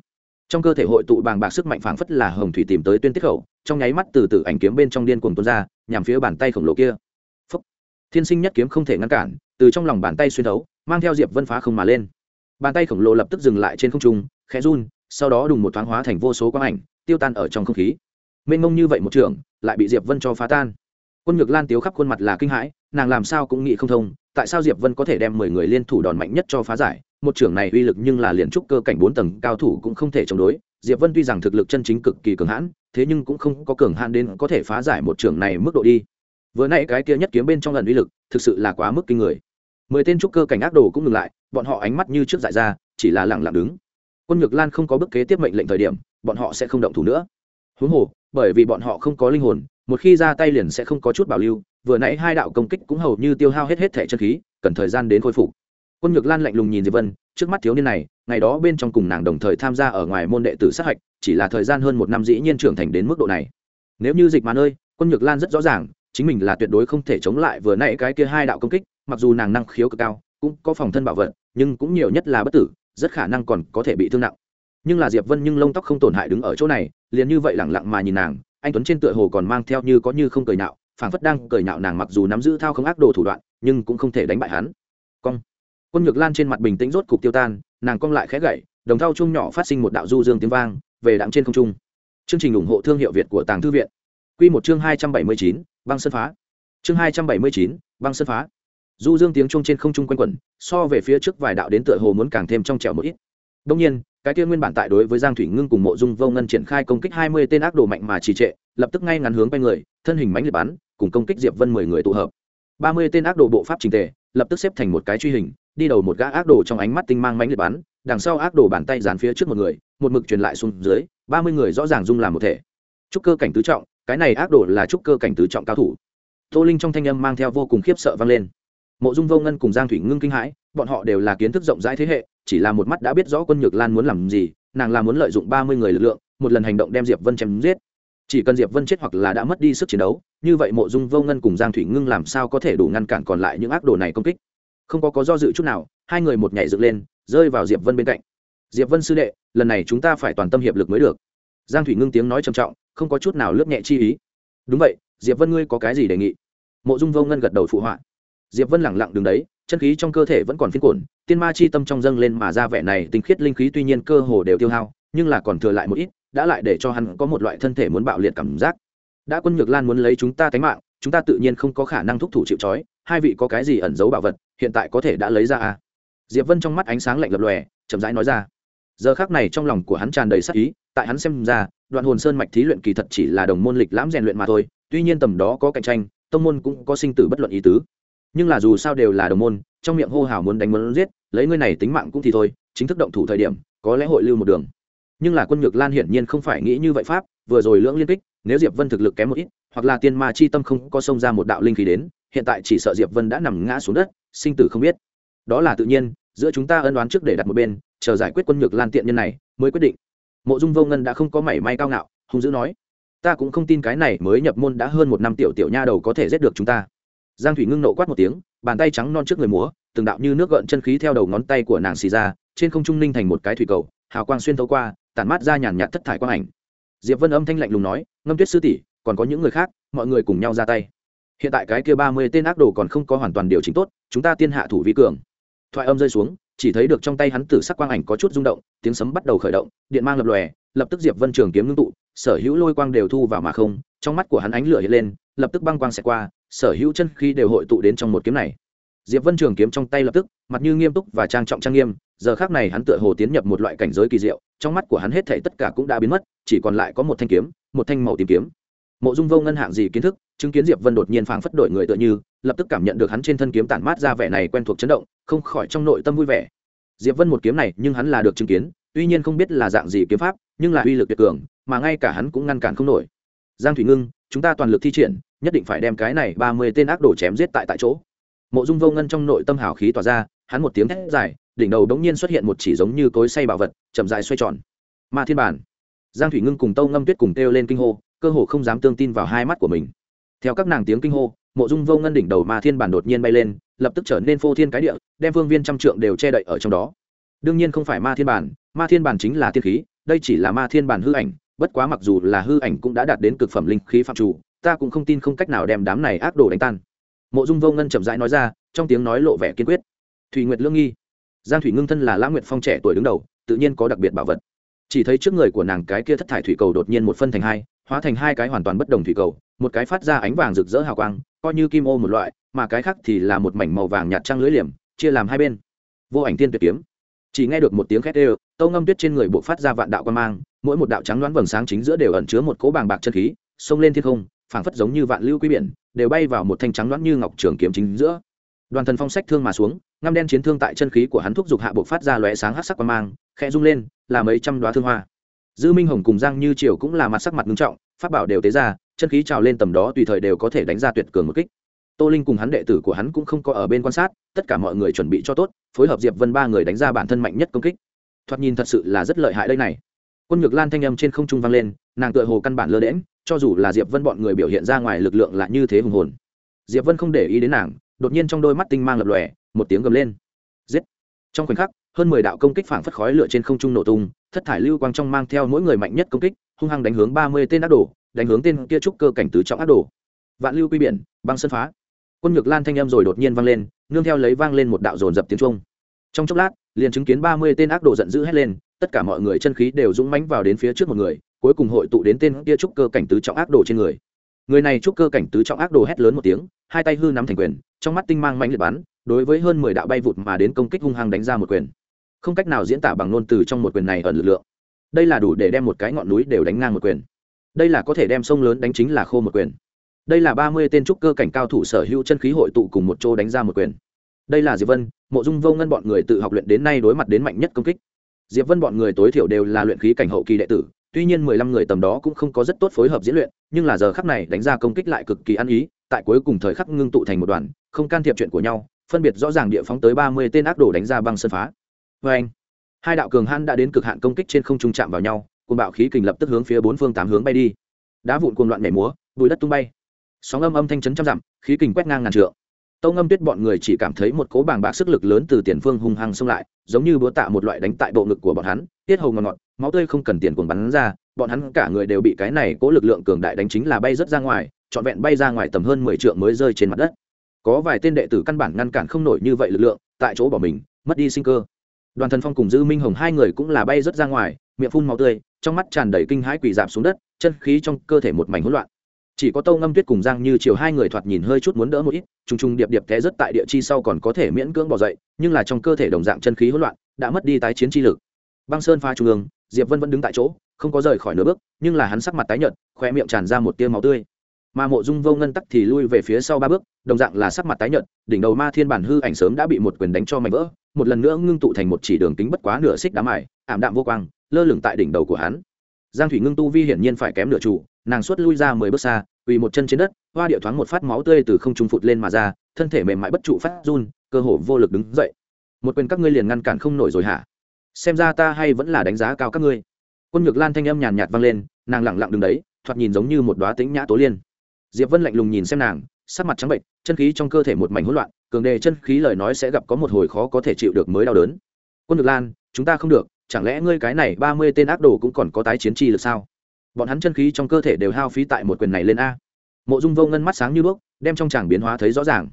trong cơ thể hội tụ bàng bạc sức mạnh phảng phất là hồng thủy tìm tới tuyên tiết khẩu trong nháy mắt từ từ ảnh kiếm bên trong điên cuồng tuôn ra, nhằm phía bàn tay khổng lồ kia. Phúc. thiên sinh nhất kiếm không thể ngăn cản, từ trong lòng bàn tay xuyên thấu, mang theo diệp vân phá không mà lên. Bàn tay khổng lồ lập tức dừng lại trên không trung, khẽ run, sau đó đùng một thoáng hóa thành vô số quang ảnh, tiêu tan ở trong không khí mênh mông như vậy một trường, lại bị diệp vân cho phá tan. Quân nhược lan tiếu khắp khuôn mặt là kinh hãi, nàng làm sao cũng nghĩ không thông, tại sao diệp vân có thể đem mười người liên thủ đòn mạnh nhất cho phá giải, một trưởng này uy lực nhưng là liền trúc cơ cảnh bốn tầng cao thủ cũng không thể chống đối, diệp vân tuy rằng thực lực chân chính cực kỳ cường hãn, thế nhưng cũng không có cường hãn đến có thể phá giải một trưởng này mức độ đi. Vừa nãy cái kia nhất kiếm bên trong lần uy lực, thực sự là quá mức kinh người. Mười tên trúc cơ cảnh ác đồ cũng ngừng lại, bọn họ ánh mắt như trước dại ra, chỉ là lặng lặng đứng. Quân nhược lan không có bức kế tiếp mệnh lệnh thời điểm, bọn họ sẽ không động thủ nữa. Huống hồ bởi vì bọn họ không có linh hồn, một khi ra tay liền sẽ không có chút bảo lưu, vừa nãy hai đạo công kích cũng hầu như tiêu hao hết hết thể chân khí, cần thời gian đến khôi phục. Quân nhược lan lạnh lùng nhìn diệp vân, trước mắt thiếu niên này, ngày đó bên trong cùng nàng đồng thời tham gia ở ngoài môn đệ tử sát hạch, chỉ là thời gian hơn một năm dĩ nhiên trưởng thành đến mức độ này. Nếu như dịch mà nơi quân nhược lan rất rõ ràng, chính mình là tuyệt đối không thể chống lại vừa nãy cái kia hai đạo công kích, mặc dù nàng năng khiếu cực cao, cũng có phòng thân bảo vật, nhưng cũng nhiều nhất là bất tử, rất khả năng còn có thể bị thương nặng nhưng là diệp vân nhưng lông tóc không tổn hại đứng ở chỗ này liền như vậy lẳng lặng mà nhìn nàng anh tuấn trên tựa hồ còn mang theo như có như không cười nạo phảng phất đang cười nạo nàng mặc dù nắm giữ thao không ác đồ thủ đoạn nhưng cũng không thể đánh bại hắn cong quân nhược lan trên mặt bình tĩnh rốt cục tiêu tan nàng cong lại khẽ gậy đồng thao chung nhỏ phát sinh một đạo du dương tiếng vang về đặng trên không trung chương trình ủng hộ thương hiệu việt của tàng thư viện quy một chương hai trăm bảy mươi chín băng sơn phá chương hai trăm bảy mươi chín băng sơn phá du dương tiếng trung trên không trung quanh quẩn so về phía trước vài đạo đến tựa hồ muốn càng thêm trong trẻo một ít đông nhiên cái kia nguyên bản tại đối với giang thủy ngưng cùng mộ dung vô ngân triển khai công kích hai mươi tên ác đồ mạnh mà trì trệ, lập tức ngay ngắn hướng quay người, thân hình mánh liệt bắn, cùng công kích diệp vân mười người tụ hợp. Ba mươi tên ác đồ bộ pháp trình tề, lập tức xếp thành một cái truy hình, đi đầu một gã ác đồ trong ánh mắt tinh mang mánh liệt bắn, đằng sau ác đồ bàn tay dán phía trước một người, một mực truyền lại xuống dưới, ba mươi người rõ ràng dung làm một thể. Trúc cơ cảnh tứ trọng, cái này ác đồ là trúc cơ cảnh tứ trọng cao thủ. Tô linh trong thanh âm mang theo vô cùng khiếp sợ vang lên. Mộ dung vô ngân cùng giang thủy ngưng kinh hãi, bọn họ đều là kiến thức rộng rãi thế hệ chỉ là một mắt đã biết rõ quân nhược lan muốn làm gì, nàng là muốn lợi dụng ba mươi người lực lượng, một lần hành động đem diệp vân chém giết. Chỉ cần diệp vân chết hoặc là đã mất đi sức chiến đấu, như vậy mộ dung vô ngân cùng giang thủy ngưng làm sao có thể đủ ngăn cản còn lại những ác đồ này công kích? Không có có do dự chút nào, hai người một nhảy dựng lên, rơi vào diệp vân bên cạnh. Diệp vân sư đệ, lần này chúng ta phải toàn tâm hiệp lực mới được. Giang thủy ngưng tiếng nói trầm trọng, không có chút nào lướt nhẹ chi ý. Đúng vậy, diệp vân ngươi có cái gì đề nghị? Mộ dung vô ngân gật đầu phụ họa. Diệp vân lẳng lặng đứng đấy chân khí trong cơ thể vẫn còn phiên cuộn, tiên ma chi tâm trong dâng lên mà ra vẻ này tinh khiết linh khí tuy nhiên cơ hồ đều tiêu hao, nhưng là còn thừa lại một ít, đã lại để cho hắn có một loại thân thể muốn bạo liệt cảm giác. Đã quân nhược lan muốn lấy chúng ta tánh mạng, chúng ta tự nhiên không có khả năng thúc thủ chịu trói, hai vị có cái gì ẩn giấu bảo vật, hiện tại có thể đã lấy ra à? Diệp vân trong mắt ánh sáng lạnh lập lòe, chậm rãi nói ra. Giờ khác này trong lòng của hắn tràn đầy sắc ý, tại hắn xem ra, đoạn hồn sơn mạch thí luyện kỳ thật chỉ là đồng môn lịch lãm rèn luyện mà thôi, tuy nhiên tầm đó có cạnh tranh, tông môn cũng có sinh tử bất luận ý tứ nhưng là dù sao đều là đồng môn, trong miệng hô hào muốn đánh muốn giết, lấy ngươi này tính mạng cũng thì thôi, chính thức động thủ thời điểm, có lẽ hội lưu một đường. Nhưng là quân nhược lan hiển nhiên không phải nghĩ như vậy pháp, vừa rồi lưỡng liên kích, nếu diệp vân thực lực kém một ít, hoặc là tiên ma chi tâm không có xông ra một đạo linh khí đến, hiện tại chỉ sợ diệp vân đã nằm ngã xuống đất, sinh tử không biết. Đó là tự nhiên, giữa chúng ta ân đoán trước để đặt một bên, chờ giải quyết quân nhược lan tiện nhân này, mới quyết định. Mộ dung vô ngân đã không có mảy may cao ngạo, hung dữ nói, ta cũng không tin cái này mới nhập môn đã hơn một năm tiểu tiểu nha đầu có thể giết được chúng ta giang thủy ngưng nộ quát một tiếng, bàn tay trắng non trước người múa, từng đạo như nước gợn chân khí theo đầu ngón tay của nàng xì ra, trên không trung ninh thành một cái thủy cầu, hào quang xuyên thấu qua, tản mát ra nhàn nhạt thất thải quang ảnh. Diệp vân âm thanh lạnh lùng nói, ngâm tuyết sư tỷ, còn có những người khác, mọi người cùng nhau ra tay. Hiện tại cái kia ba mươi tên ác đồ còn không có hoàn toàn điều chỉnh tốt, chúng ta tiên hạ thủ vi cường. Thoại âm rơi xuống, chỉ thấy được trong tay hắn tử sắc quang ảnh có chút rung động, tiếng sấm bắt đầu khởi động, điện mang lập lòe, lập tức diệp vân trường kiếm ngưng tụ sở hữu lôi quang đều thu vào mà không, trong mắt của hắn ánh lửa hiện lên, lập tức băng quang xẹt qua, sở hữu chân khí đều hội tụ đến trong một kiếm này. Diệp vân trường kiếm trong tay lập tức, mặt như nghiêm túc và trang trọng trang nghiêm, giờ khác này hắn tựa hồ tiến nhập một loại cảnh giới kỳ diệu, trong mắt của hắn hết thảy tất cả cũng đã biến mất, chỉ còn lại có một thanh kiếm, một thanh màu tìm kiếm. Mộ dung vô ngân hạng gì kiến thức, chứng kiến diệp vân đột nhiên phảng phất đổi người tựa như, lập tức cảm nhận được hắn trên thân kiếm tản mát ra vẻ này quen thuộc chấn động, không khỏi trong nội tâm vui vẻ. Diệp vân một kiếm này, nhưng hắn là được chứng kiến tuy nhiên không biết là dạng gì kiếm pháp, nhưng là uy lực tuyệt cường, mà ngay cả hắn cũng ngăn cản không nổi. Giang thủy ngưng, chúng ta toàn lực thi triển, nhất định phải đem cái này ba mươi tên ác đồ chém giết tại tại chỗ. Mộ dung vô ngân trong nội tâm hào khí tỏa ra, hắn một tiếng thét dài, đỉnh đầu đống nhiên xuất hiện một chỉ giống như cối say bảo vật, chậm dài xoay tròn. Ma thiên bản. Giang thủy ngưng cùng tâu ngâm tuyết cùng kêu lên kinh hô, cơ hồ không dám tương tin vào hai mắt của mình. Theo các nàng tiếng kinh hô, mộ dung vô ngân đỉnh đầu ma thiên bản đột nhiên bay lên, lập tức trở nên phô thiên cái địa, đem phương viên trăm trượng đều che đậy ở trong đó. Đương nhiên không phải ma thiên bản ma thiên bản chính là thiên khí, đây chỉ là ma thiên bản hư ảnh, bất quá mặc dù là hư ảnh cũng đã đạt đến cực phẩm linh khí phạm chủ, ta cũng không tin không cách nào đem đám này ác đồ đánh tan. Mộ dung vô ngân chậm rãi nói ra, trong tiếng nói lộ vẻ kiên quyết. Thùy nguyệt lương nghi. Giang thủy ngưng thân là lã nguyệt phong trẻ tuổi đứng đầu, tự nhiên có đặc biệt bảo vật. Chỉ thấy trước người của nàng cái kia thất thải thủy cầu đột nhiên một phân thành hai, hóa thành hai cái hoàn toàn bất đồng thủy cầu, một cái phát ra ánh vàng rực rỡ hào quang, coi như kim ô một loại, mà cái khác thì là một mảnh màu vàng nhạt trăng lưới liềm, chia làm hai bên. Vô ảnh tiên tuyệt kiếm chỉ nghe được một tiếng khét đều tâu ngâm tuyết trên người bộ phát ra vạn đạo quan mang, mỗi một đạo trắng đoán vầng sáng chính giữa đều ẩn chứa một cỗ bàng bạc chân khí, xông lên thiên không, phảng phất giống như vạn lưu quý biển, đều bay vào một thanh trắng đoán như ngọc trường kiếm chính giữa. Đoàn thần phong sách thương mà xuống, ngăm đen chiến thương tại chân khí của hắn thúc giục hạ bộ phát ra lóe sáng hắc sắc quan mang, khẽ rung lên, là mấy trăm đoá thương hoa. Dư minh hồng cùng giang như triều cũng là mặt sắc mặt nghiêm trọng phát bảo đều tế ra, chân khí trào lên tầm đó tùy thời đều có thể đánh ra tuyệt cường một kích. Tô linh cùng hắn đệ tử của hắn cũng không có ở bên quan sát tất cả mọi người chuẩn bị cho tốt, phối hợp diệp vân ba người đánh ra bản thân mạnh nhất công kích. Thoạt nhìn thật sự là rất lợi hại đây này. Quân nhược lan thanh âm trên không trung vang lên, nàng tựa hồ căn bản lơ đễm cho dù là diệp vân bọn người biểu hiện ra ngoài lực lượng là như thế hùng hồn. Diệp vân không để ý đến nàng, đột nhiên trong đôi mắt tinh mang lập lòe, một tiếng gầm lên. Giết! Trong khoảnh khắc, hơn mười đạo công kích phảng phất khói lửa trên không trung nổ tung, thất thải lưu quang trong mang theo mỗi người mạnh nhất công kích, hung hăng đánh hướng ba mươi tên ác đồ, đánh hướng tên kia trúc cơ cảnh tứ trọng ác đồ. Vạn lưu quy biển, băng sân phá quân nhược lan thanh âm rồi đột nhiên vang lên, nương theo lấy vang lên một đạo dồn dập tiếng trung trong chốc lát, liền chứng kiến ba mươi tên ác đồ giận dữ hét lên, tất cả mọi người chân khí đều dũng mãnh vào đến phía trước một người, cuối cùng hội tụ đến tên kia trúc cơ cảnh tứ trọng ác đồ trên người. Người này trúc cơ cảnh tứ trọng ác đồ hét lớn một tiếng, hai tay hư nắm thành quyền, trong mắt tinh mang mãnh liệt bắn, đối với hơn mười đạo bay vụt mà đến công kích hung hăng đánh ra một quyền. Không cách nào diễn tả bằng ngôn từ trong một quyền này ở lực lượng. Đây là đủ để đem một cái ngọn núi đều đánh ngang một quyền. Đây là có thể đem sông lớn đánh chính là khô một quyền đây là ba mươi tên trúc cơ cảnh cao thủ sở hữu chân khí hội tụ cùng một chỗ đánh ra một quyền. Đây là diệp vân, mộ dung vô ngân bọn người tự học luyện đến nay đối mặt đến mạnh nhất công kích. Diệp vân bọn người tối thiểu đều là luyện khí cảnh hậu kỳ đệ tử, tuy nhiên mười lăm người tầm đó cũng không có rất tốt phối hợp diễn luyện, nhưng là giờ khắc này đánh ra công kích lại cực kỳ ăn ý, tại cuối cùng thời khắc ngưng tụ thành một đoàn, không can thiệp chuyện của nhau, phân biệt rõ ràng địa phóng tới ba mươi tên ác đồ đánh ra băng sân phá. Vê anh, hai đạo cường hãn đã đến cực hạn công kích trên không trung chạm vào nhau cùng bạo khí kình lập tức hướng phía bốn phương tám hướng bay đi. Đá vụn cuồng loạn nhảy múa, bụi đất tung bay sóng âm âm thanh chấn trăm dặm, khí kình quét ngang ngàn trượng. Tâu ngâm tuyết bọn người chỉ cảm thấy một cố bàng bạc sức lực lớn từ tiền phương hung hăng xông lại, giống như búa tạ một loại đánh tại bộ ngực của bọn hắn, tiết hầu ngọt ngọt, máu tươi không cần tiền cuồng bắn ra, bọn hắn cả người đều bị cái này cố lực lượng cường đại đánh chính là bay rớt ra ngoài, trọn vẹn bay ra ngoài tầm hơn mười trượng mới rơi trên mặt đất. Có vài tên đệ tử căn bản ngăn cản không nổi như vậy lực lượng, tại chỗ bỏ mình, mất đi sinh cơ. Đoàn thần phong cùng dư minh hồng hai người cũng là bay rớt ra ngoài, miệng phun máu tươi, trong mắt tràn đầy kinh hãi quỳ giảm xuống đất, chân khí trong cơ thể một mảnh hỗn loạn chỉ có tâu ngâm tuyết cùng giang như chiều hai người thoạt nhìn hơi chút muốn đỡ một ít t r ù n g t r ù n g điệp điệp té rất tại địa chi sau còn có thể miễn cưỡng bỏ dậy, nhưng là trong cơ thể đồng dạng chân khí hỗn loạn, đã mất đi tái chiến chi lực. Băng sơn pha trung ương, diệp vân vẫn đứng tại chỗ, không có rời khỏi nửa bước, nhưng là hắn sắc mặt tái nhợt khoe miệng tràn ra một tiêu máu tươi. Mà mộ dung vô ngân tắc thì lui về phía sau ba bước, đồng dạng là sắc mặt tái nhợt, đỉnh đầu ma thiên bản hư ảnh sớm đã bị một quyền đánh cho mảnh vỡ, một lần nữa ngưng tụ thành một chỉ đường kính bất quá nửa xích đá mài, ảm đạm vô quang, lơ lửng tại đỉnh đầu của hắn. Giang thủy ngưng tu vi hiển nhiên phải kém nửa trụ nàng suốt lui ra mười bước xa, quỳ một chân trên đất, hoa điệu thoáng một phát máu tươi từ không trung phụt lên mà ra, thân thể mềm mại bất trụ phát run, cơ hồ vô lực đứng dậy. Một quyền các ngươi liền ngăn cản không nổi rồi hả? Xem ra ta hay vẫn là đánh giá cao các ngươi. Quân nhược lan thanh âm nhàn nhạt vang lên, nàng lẳng lặng đứng đấy, thoạt nhìn giống như một đoá tĩnh nhã tố liên. Diệp vân lạnh lùng nhìn xem nàng, sắc mặt trắng bệnh chân khí trong cơ thể một mảnh hỗn loạn, cường đề chân khí lời nói sẽ gặp có một hồi khó có thể chịu được mới đau đớn. Quân nhược lan, chúng ta không được, chẳng lẽ ngươi cái này ba mươi tên ác đồ cũng còn có tái chiến chi lực sao? Bọn hắn chân khí trong cơ thể đều hao phí tại một quyền này lên a. Mộ dung vô ngân mắt sáng như đuốc, đem trong tràng biến hóa thấy rõ ràng.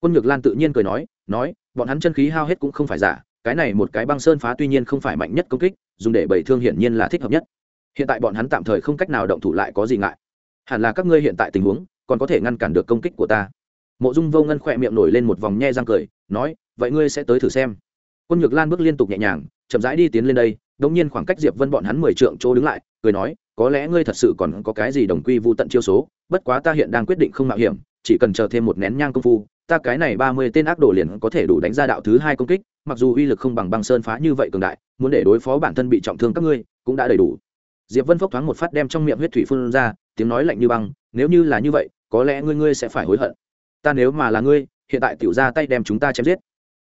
Quân nhược lan tự nhiên cười nói nói, bọn hắn chân khí hao hết cũng không phải giả, cái này một cái băng sơn phá tuy nhiên không phải mạnh nhất công kích, dùng để bày thương hiển nhiên là thích hợp nhất. Hiện tại bọn hắn tạm thời không cách nào động thủ lại có gì ngại. Hẳn là các ngươi hiện tại tình huống, còn có thể ngăn cản được công kích của ta. Mộ dung vô ngân khỏe miệng nổi lên một vòng nhe răng cười, nói, vậy ngươi sẽ tới thử xem. Quân nhược lan bước liên tục nhẹ nhàng, chậm rãi đi tiến lên đây đống nhiên khoảng cách diệp vân bọn hắn mười trượng chỗ đứng lại, cười nói có lẽ ngươi thật sự còn có cái gì đồng quy vu tận chiêu số, bất quá ta hiện đang quyết định không mạo hiểm, chỉ cần chờ thêm một nén nhang công phu, ta cái này ba mươi tên ác đồ liền có thể đủ đánh ra đạo thứ hai công kích, mặc dù uy lực không bằng băng sơn phá như vậy cường đại, muốn để đối phó bản thân bị trọng thương các ngươi, cũng đã đầy đủ. Diệp vân phốc thoáng một phát đem trong miệng huyết thủy phun ra, tiếng nói lạnh như băng, nếu như là như vậy, có lẽ ngươi ngươi sẽ phải hối hận. Ta nếu mà là ngươi, hiện tại tiểu ra tay đem chúng ta chém giết.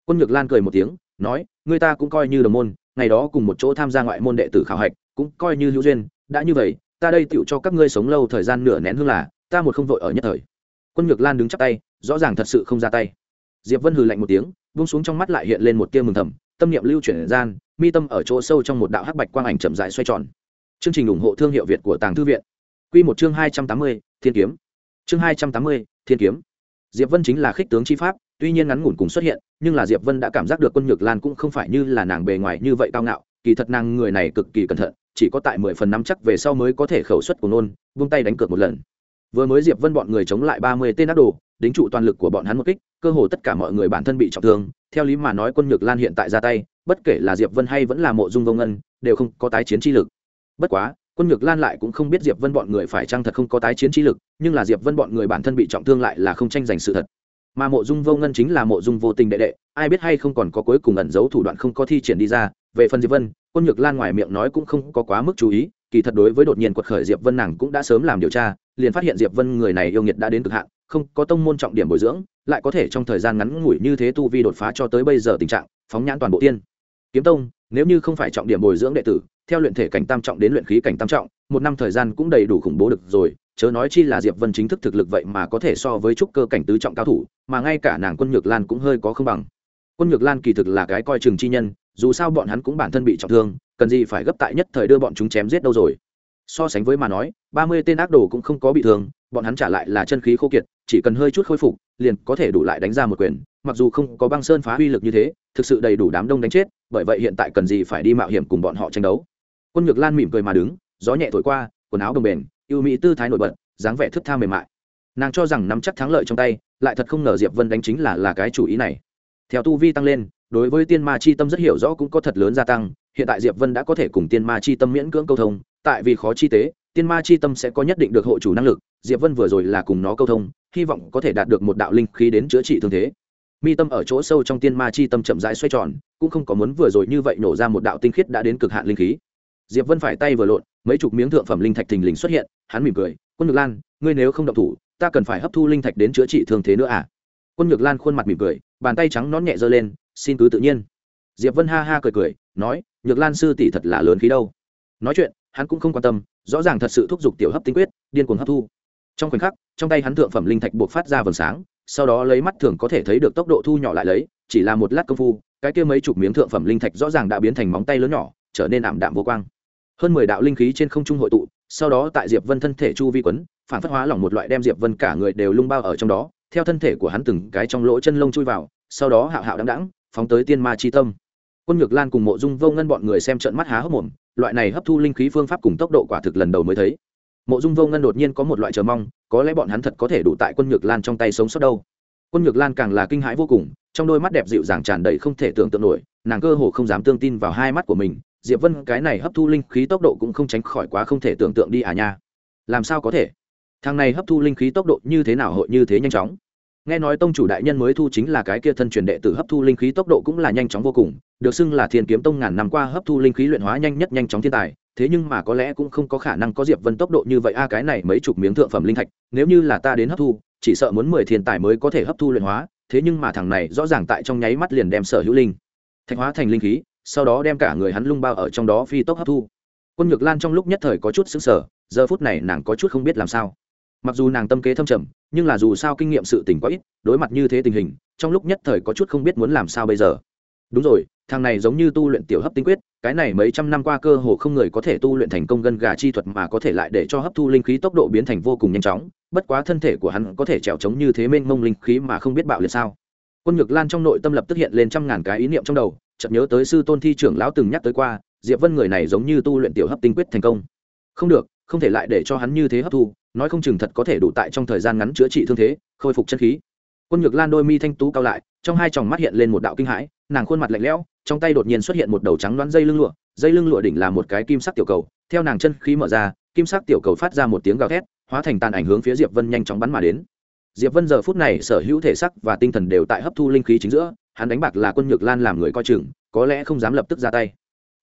Quân nhược lan cười một tiếng, nói, ngươi ta cũng coi như đồng môn, ngày đó cùng một chỗ tham gia ngoại môn đệ tử khảo hạch, cũng coi như hữu duyên đã như vậy, ta đây tựu cho các ngươi sống lâu thời gian nửa nén hương là, ta một không vội ở nhất thời. Quân nhược lan đứng chắc tay, rõ ràng thật sự không ra tay. Diệp vân hừ lạnh một tiếng vung xuống trong mắt lại hiện lên một tia mừng thầm, tâm niệm lưu chuyển gian, mi tâm ở chỗ sâu trong một đạo hắc bạch quang ảnh chậm rãi xoay tròn. Chương trình ủng hộ thương hiệu việt của tàng thư viện. Quy một chương hai trăm tám mươi, thiên kiếm. Chương hai trăm tám mươi, thiên kiếm. Diệp vân chính là khích tướng chi pháp, tuy nhiên ngắn ngủn cùng xuất hiện, nhưng là diệp vân đã cảm giác được quân nhược lan cũng không phải như là nàng bề ngoài như vậy cao ngạo, kỳ thật nàng người này cực kỳ cẩn thận chỉ có tại mười phần năm chắc về sau mới có thể khẩu suất của nôn, vung tay đánh cược một lần. Vừa mới diệp vân bọn người chống lại ba mươi tên ác đồ, đính trụ toàn lực của bọn hắn một kích, cơ hồ tất cả mọi người bản thân bị trọng thương. Theo lý mà nói quân nhược lan hiện tại ra tay, bất kể là diệp vân hay vẫn là mộ dung vô ngân, đều không có tái chiến chi lực. Bất quá, quân nhược lan lại cũng không biết diệp vân bọn người phải chăng thật không có tái chiến chi lực, nhưng là diệp vân bọn người bản thân bị trọng thương lại là không tranh giành sự thật mà mộ dung vô ngân chính là mộ dung vô tình đệ đệ, ai biết hay không còn có cuối cùng ẩn giấu thủ đoạn không có thi triển đi ra. Về phần diệp vân, quân nhược lan ngoài miệng nói cũng không có quá mức chú ý, kỳ thật đối với đột nhiên quật khởi diệp vân nàng cũng đã sớm làm điều tra, liền phát hiện diệp vân người này yêu nghiệt đã đến cực hạn, không có tông môn trọng điểm bồi dưỡng, lại có thể trong thời gian ngắn ngủi như thế tu vi đột phá cho tới bây giờ tình trạng, phóng nhãn toàn bộ tiên. Kiếm tông, nếu như không phải trọng điểm bồi dưỡng đệ tử, theo luyện thể cảnh tam trọng đến luyện khí cảnh tam trọng, một năm thời gian cũng đầy đủ khủng bố được rồi chớ nói chi là diệp vân chính thức thực lực vậy mà có thể so với trúc cơ cảnh tứ trọng cao thủ, mà ngay cả nàng quân nhược lan cũng hơi có không bằng. Quân nhược lan kỳ thực là cái coi chừng chi nhân, dù sao bọn hắn cũng bản thân bị trọng thương, cần gì phải gấp tại nhất thời đưa bọn chúng chém giết đâu rồi. So sánh với mà nói, ba mươi tên ác đồ cũng không có bị thương, bọn hắn trả lại là chân khí khô kiệt, chỉ cần hơi chút khôi phục, liền có thể đủ lại đánh ra một quyền, mặc dù không có băng sơn phá uy lực như thế, thực sự đầy đủ đám đông đánh chết, bởi vậy hiện tại cần gì phải đi mạo hiểm cùng bọn họ tranh đấu. Quân nhược lan mỉm cười mà đứng, gió nhẹ thổi qua, quần áo đồng bền yêu mỹ tư thái nổi bật, dáng vẻ thức tha mềm mại. Nàng cho rằng nắm chắc thắng lợi trong tay, lại thật không ngờ diệp vân đánh chính là là cái chủ ý này. Theo tu vi tăng lên, đối với tiên ma chi tâm rất hiểu rõ cũng có thật lớn gia tăng, hiện tại diệp vân đã có thể cùng tiên ma chi tâm miễn cưỡng câu thông, tại vì khó chi tế, tiên ma chi tâm sẽ có nhất định được hộ chủ năng lực, diệp vân vừa rồi là cùng nó câu thông, hy vọng có thể đạt được một đạo linh khí đến chữa trị thương thế. Mi tâm ở chỗ sâu trong tiên ma chi tâm chậm rãi xoay tròn, cũng không có muốn vừa rồi như vậy nổ ra một đạo tinh khiết đã đến cực hạn linh khí diệp vân phải tay vừa lộn, mấy chục miếng thượng phẩm linh thạch thình lình xuất hiện, hắn mỉm cười, quân nhược lan, ngươi nếu không động thủ, ta cần phải hấp thu linh thạch đến chữa trị thương thế nữa à? Quân nhược lan khuôn mặt mỉm cười, bàn tay trắng nón nhẹ giơ lên, xin cứ tự nhiên. Diệp vân ha ha cười cười, nói, nhược lan sư tỷ thật là lớn khí đâu. Nói chuyện, hắn cũng không quan tâm, rõ ràng thật sự thúc giục tiểu hấp tinh quyết, điên cuồng hấp thu. Trong khoảnh khắc, trong tay hắn thượng phẩm linh thạch buộc phát ra vầng sáng, sau đó lấy mắt thường có thể thấy được tốc độ thu nhỏ lại lấy, chỉ là một lát công phu, cái kia mấy chục miếng thượng phẩm linh thạch rõ ràng đã biến thành móng tay lớn nhỏ, trở nên ảm đạm vô quang hơn mười đạo linh khí trên không trung hội tụ, sau đó tại diệp vân thân thể chu vi quấn, phản phất hóa lỏng một loại đem diệp vân cả người đều lung bao ở trong đó, theo thân thể của hắn từng cái trong lỗ chân lông chui vào, sau đó hạo hạo đáng đáng phóng tới tiên ma chi tâm. Quân nhược lan cùng mộ dung vô ngân bọn người xem trận mắt há hốc mồm, loại này hấp thu linh khí phương pháp cùng tốc độ quả thực lần đầu mới thấy. Mộ dung vô ngân đột nhiên có một loại chờ mong, có lẽ bọn hắn thật có thể đủ tại quân nhược lan trong tay sống sót đâu. Quân nhược lan càng là kinh hãi vô cùng, trong đôi mắt đẹp dịu dàng tràn đầy không thể tưởng tượng nổi, nàng cơ hồ không dám tương tin vào hai mắt của mình diệp vân, cái này hấp thu linh khí tốc độ cũng không tránh khỏi quá không thể tưởng tượng đi à nha. Làm sao có thể? Thằng này hấp thu linh khí tốc độ như thế nào hội như thế nhanh chóng? Nghe nói tông chủ đại nhân mới thu chính là cái kia thân truyền đệ tử hấp thu linh khí tốc độ cũng là nhanh chóng vô cùng, được xưng là thiên kiếm tông ngàn năm qua hấp thu linh khí luyện hóa nhanh nhất nhanh chóng thiên tài, thế nhưng mà có lẽ cũng không có khả năng có diệp vân tốc độ như vậy. A, cái này mấy chục miếng thượng phẩm linh thạch, nếu như là ta đến hấp thu, chỉ sợ muốn mười thiên tài mới có thể hấp thu luyện hóa, thế nhưng mà thằng này rõ ràng tại trong nháy mắt liền đem sở hữu linh thạch hóa thành linh khí sau đó đem cả người hắn lung bao ở trong đó phi tốc hấp thu. Quân nhược lan trong lúc nhất thời có chút xứng sở giờ phút này nàng có chút không biết làm sao. Mặc dù nàng tâm kế thâm trầm, nhưng là dù sao kinh nghiệm sự tình quá ít, đối mặt như thế tình hình, trong lúc nhất thời có chút không biết muốn làm sao bây giờ. Đúng rồi, thằng này giống như tu luyện tiểu hấp tinh quyết, cái này mấy trăm năm qua cơ hồ không người có thể tu luyện thành công gân gà chi thuật mà có thể lại để cho hấp thu linh khí tốc độ biến thành vô cùng nhanh chóng, bất quá thân thể của hắn có thể trèo trống như thế mênh mông linh khí mà không biết bạo liệt sao. Quân nhược lan trong nội tâm lập tức hiện lên trăm ngàn cái ý niệm trong đầu chợt nhớ tới sư tôn thi trưởng lão từng nhắc tới qua, diệp vân người này giống như tu luyện tiểu hấp tinh quyết thành công. Không được, không thể lại để cho hắn như thế hấp thu, nói không chừng thật có thể đủ tại trong thời gian ngắn chữa trị thương thế, khôi phục chân khí. Quân nhược lan đôi mi thanh tú cao lại, trong hai tròng mắt hiện lên một đạo kinh hãi, nàng khuôn mặt lạnh lẽo, trong tay đột nhiên xuất hiện một đầu trắng đoán dây lưng lụa, dây lưng lụa đỉnh là một cái kim sắc tiểu cầu, theo nàng chân khí mở ra, kim sắc tiểu cầu phát ra một tiếng gào thét, hóa thành tàn ảnh hướng phía diệp vân nhanh chóng bắn mà đến. Diệp vân giờ phút này sở hữu thể sắc và tinh thần đều tại hấp thu linh khí chính giữa hắn đánh bạc là quân nhược lan làm người coi chừng, có lẽ không dám lập tức ra tay.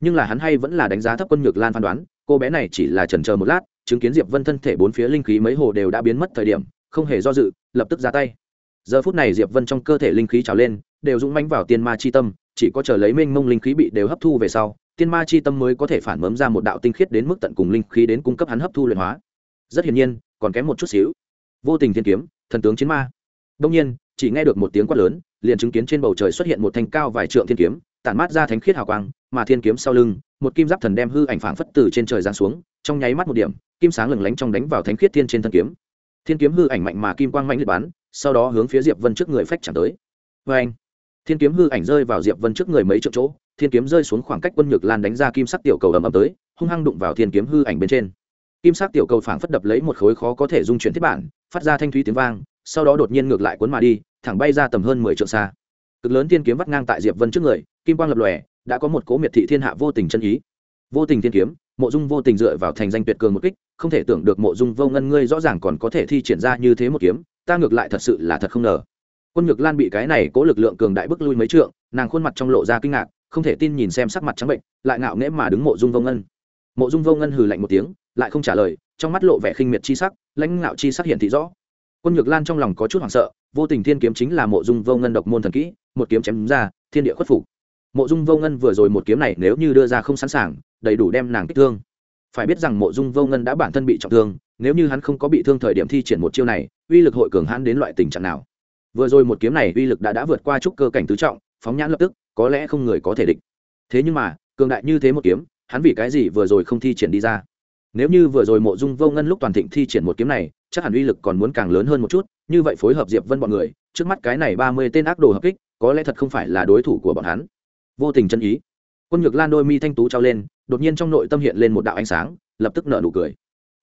Nhưng là hắn hay vẫn là đánh giá thấp quân nhược lan phán đoán, cô bé này chỉ là chần chờ một lát, chứng kiến diệp vân thân thể bốn phía linh khí mấy hồ đều đã biến mất thời điểm, không hề do dự, lập tức ra tay. Giờ phút này diệp vân trong cơ thể linh khí trào lên, đều dũng mãnh vào tiên ma chi tâm, chỉ có chờ lấy mênh mông linh khí bị đều hấp thu về sau, tiên ma chi tâm mới có thể phản mấm ra một đạo tinh khiết đến mức tận cùng linh khí đến cung cấp hắn hấp thu luyện hóa. Rất hiển nhiên, còn kém một chút xíu. Vô tình thiên kiếm, thần tướng chiến ma. Đông nhiên chỉ nghe được một tiếng quát lớn, liền chứng kiến trên bầu trời xuất hiện một thanh cao vài trượng thiên kiếm, tản mát ra thánh khiết hào quang, mà thiên kiếm sau lưng, một kim giáp thần đem hư ảnh phảng phất từ trên trời giáng xuống, trong nháy mắt một điểm, kim sáng lừng lánh trong đánh vào thánh khiết thiên trên thân kiếm. Thiên kiếm hư ảnh mạnh mà kim quang mạnh liệt bắn, sau đó hướng phía diệp vân trước người phách chẳng tới. Vê anh thiên kiếm hư ảnh rơi vào diệp vân trước người mấy triệu chỗ, thiên kiếm rơi xuống khoảng cách quân nhược lan đánh ra kim sắc tiểu cầu ầm ầm tới, hung hăng đụng vào thiên kiếm hư ảnh bên trên. Kim sắc tiểu cầu phảng phất đập lấy một khối khó có thể dung chuyển thiết bản, phát ra thanh thúy tiếng vang sau đó đột nhiên ngược lại cuốn mà đi, thẳng bay ra tầm hơn mười trượng xa. Cực lớn thiên kiếm vắt ngang tại diệp vân trước người, kim quang lập lòe, đã có một cố miệt thị thiên hạ vô tình chân ý. Vô tình thiên kiếm, mộ dung vô tình dựa vào thành danh tuyệt cường một kích, không thể tưởng được mộ dung vô ngân ngươi rõ ràng còn có thể thi triển ra như thế một kiếm, ta ngược lại thật sự là thật không ngờ. Quân ngược lan bị cái này cố lực lượng cường đại bức lui mấy trượng, nàng khuôn mặt trong lộ ra kinh ngạc, không thể tin nhìn xem sắc mặt trắng bệnh, lại ngạo nghễ mà đứng mộ dung vô ngân. Mộ dung vô ngân hừ lạnh một tiếng, lại không trả lời, trong mắt lộ vẻ khinh miệt chi sắc, lãnh ngạo chi sắc hiện thị rõ quân nhược lan trong lòng có chút hoảng sợ, vô tình thiên kiếm chính là mộ dung vô ngân độc môn thần kỹ, một kiếm chém ra, thiên địa khuất phục. Mộ dung vô ngân vừa rồi một kiếm này nếu như đưa ra không sẵn sàng, đầy đủ đem nàng kích thương. Phải biết rằng mộ dung vô ngân đã bản thân bị trọng thương, nếu như hắn không có bị thương thời điểm thi triển một chiêu này, uy lực hội cường hãn đến loại tình trạng nào? Vừa rồi một kiếm này uy lực đã đã vượt qua trúc cơ cảnh tứ trọng, phóng nhãn lập tức, có lẽ không người có thể địch. Thế nhưng mà, cường đại như thế một kiếm, hắn vì cái gì vừa rồi không thi triển đi ra? Nếu như vừa rồi mộ dung vô ngân lúc toàn thịnh thi triển một kiếm này chắc hẳn uy lực còn muốn càng lớn hơn một chút, như vậy phối hợp diệp vân bọn người, trước mắt cái này ba mươi tên ác đồ hợp kích, có lẽ thật không phải là đối thủ của bọn hắn. Vô tình chân ý. Quân nhược lan đôi mi thanh tú trao lên, đột nhiên trong nội tâm hiện lên một đạo ánh sáng, lập tức nở nụ cười.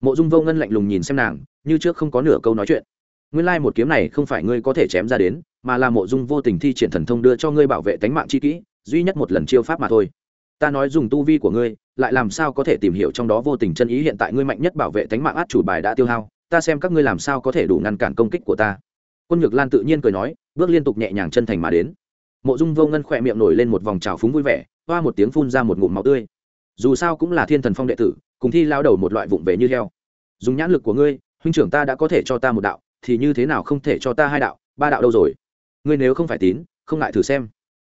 Mộ dung vô ngân lạnh lùng nhìn xem nàng, như trước không có nửa câu nói chuyện. Nguyên lai một kiếm này không phải ngươi có thể chém ra đến, mà là mộ dung vô tình thi triển thần thông đưa cho ngươi bảo vệ tánh mạng chi kỹ, duy nhất một lần chiêu pháp mà thôi. Ta nói dùng tu vi của ngươi, lại làm sao có thể tìm hiểu trong đó vô tình chân ý hiện tại ngươi mạnh nhất bảo vệ tánh mạng át chủ bài đã tiêu hao ta xem các ngươi làm sao có thể đủ ngăn cản công kích của ta. Quân nhược lan tự nhiên cười nói, bước liên tục nhẹ nhàng chân thành mà đến. Mộ dung vô ngân khỏe miệng nổi lên một vòng trào phúng vui vẻ, hoa một tiếng phun ra một ngụm máu tươi. Dù sao cũng là thiên thần phong đệ tử, cùng thi lao đầu một loại vụng về như heo. Dùng nhãn lực của ngươi, huynh trưởng ta đã có thể cho ta một đạo, thì như thế nào không thể cho ta hai đạo, ba đạo đâu rồi? Ngươi nếu không phải tín, không ngại thử xem.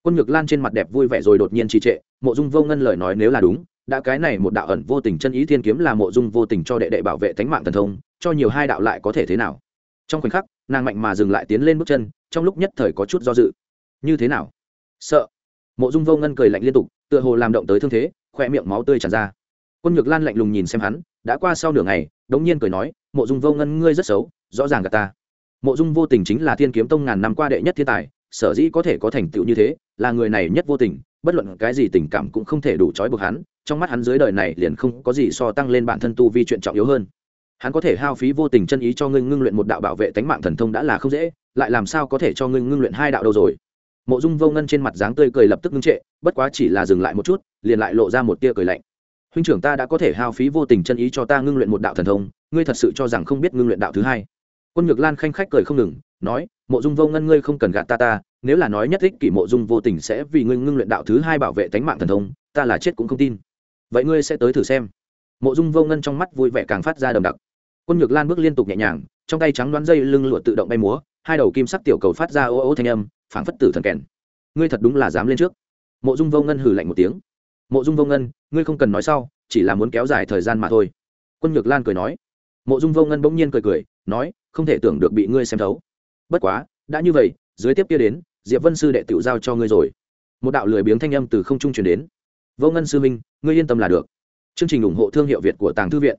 Quân nhược lan trên mặt đẹp vui vẻ rồi đột nhiên trì trệ, mộ dung vô ngân lời nói nếu là đúng, đã cái này một đạo ẩn vô tình chân ý thiên kiếm là mộ dung vô tình cho đệ đệ bảo vệ tánh mạng thần thông cho nhiều hai đạo lại có thể thế nào. Trong khoảnh khắc, nàng mạnh mà dừng lại tiến lên bước chân, trong lúc nhất thời có chút do dự. Như thế nào? Sợ. Mộ dung vô ngân cười lạnh liên tục, tựa hồ làm động tới thương thế khoe miệng máu tươi tràn ra. Quân nhược lan lạnh lùng nhìn xem hắn, đã qua sau nửa ngày, đống nhiên cười nói, mộ dung vô ngân, ngươi rất xấu, rõ ràng gà ta. Mộ dung vô tình chính là thiên kiếm tông ngàn năm qua đệ nhất thiên tài, sở dĩ có thể có thành tựu như thế, là người này nhất vô tình, bất luận cái gì tình cảm cũng không thể đủ trói buộc hắn, trong mắt hắn dưới đời này liền không có gì so tăng lên bản thân tu vi chuyện trọng yếu hơn hắn có thể hao phí vô tình chân ý cho ngươi ngưng luyện một đạo bảo vệ tánh mạng thần thông đã là không dễ, lại làm sao có thể cho ngươi ngưng luyện hai đạo đâu rồi? Mộ dung vô ngân trên mặt dáng tươi cười lập tức ngưng trệ, bất quá chỉ là dừng lại một chút, liền lại lộ ra một tia cười lạnh. Huynh trưởng ta đã có thể hao phí vô tình chân ý cho ta ngưng luyện một đạo thần thông, ngươi thật sự cho rằng không biết ngưng luyện đạo thứ hai? Quân nhược lan khanh khách cười không ngừng, nói, mộ dung vô ngân, ngươi không cần gạt ta ta, nếu là nói nhất thích kỷ mộ dung vô tình sẽ vì ngươi ngưng luyện đạo thứ hai bảo vệ tánh mạng thần thông, ta là chết cũng không tin. Vậy ngươi sẽ tới thử xem. Mộ dung vô ngân trong mắt vui vẻ càng phát ra đầm đặc quân nhược lan bước liên tục nhẹ nhàng, trong tay trắng đoán dây lưng lụa tự động bay múa, hai đầu kim sắc tiểu cầu phát ra ô ô thanh âm, phảng phất tử thần kèn. Ngươi thật đúng là dám lên trước. Mộ dung vô ngân hừ lạnh một tiếng. Mộ dung vô ngân, ngươi không cần nói sau, chỉ là muốn kéo dài thời gian mà thôi. Quân nhược lan cười nói. Mộ dung vô ngân bỗng nhiên cười cười, nói, không thể tưởng được bị ngươi xem thấu. Bất quá, đã như vậy, dưới tiếp kia đến, diệp vân sư đệ tự giao cho ngươi rồi. Một đạo lười biếng thanh âm từ không trung truyền đến. Vô ngân sư minh, ngươi yên tâm là được. Chương trình ủng hộ thương hiệu việt của tàng thư viện.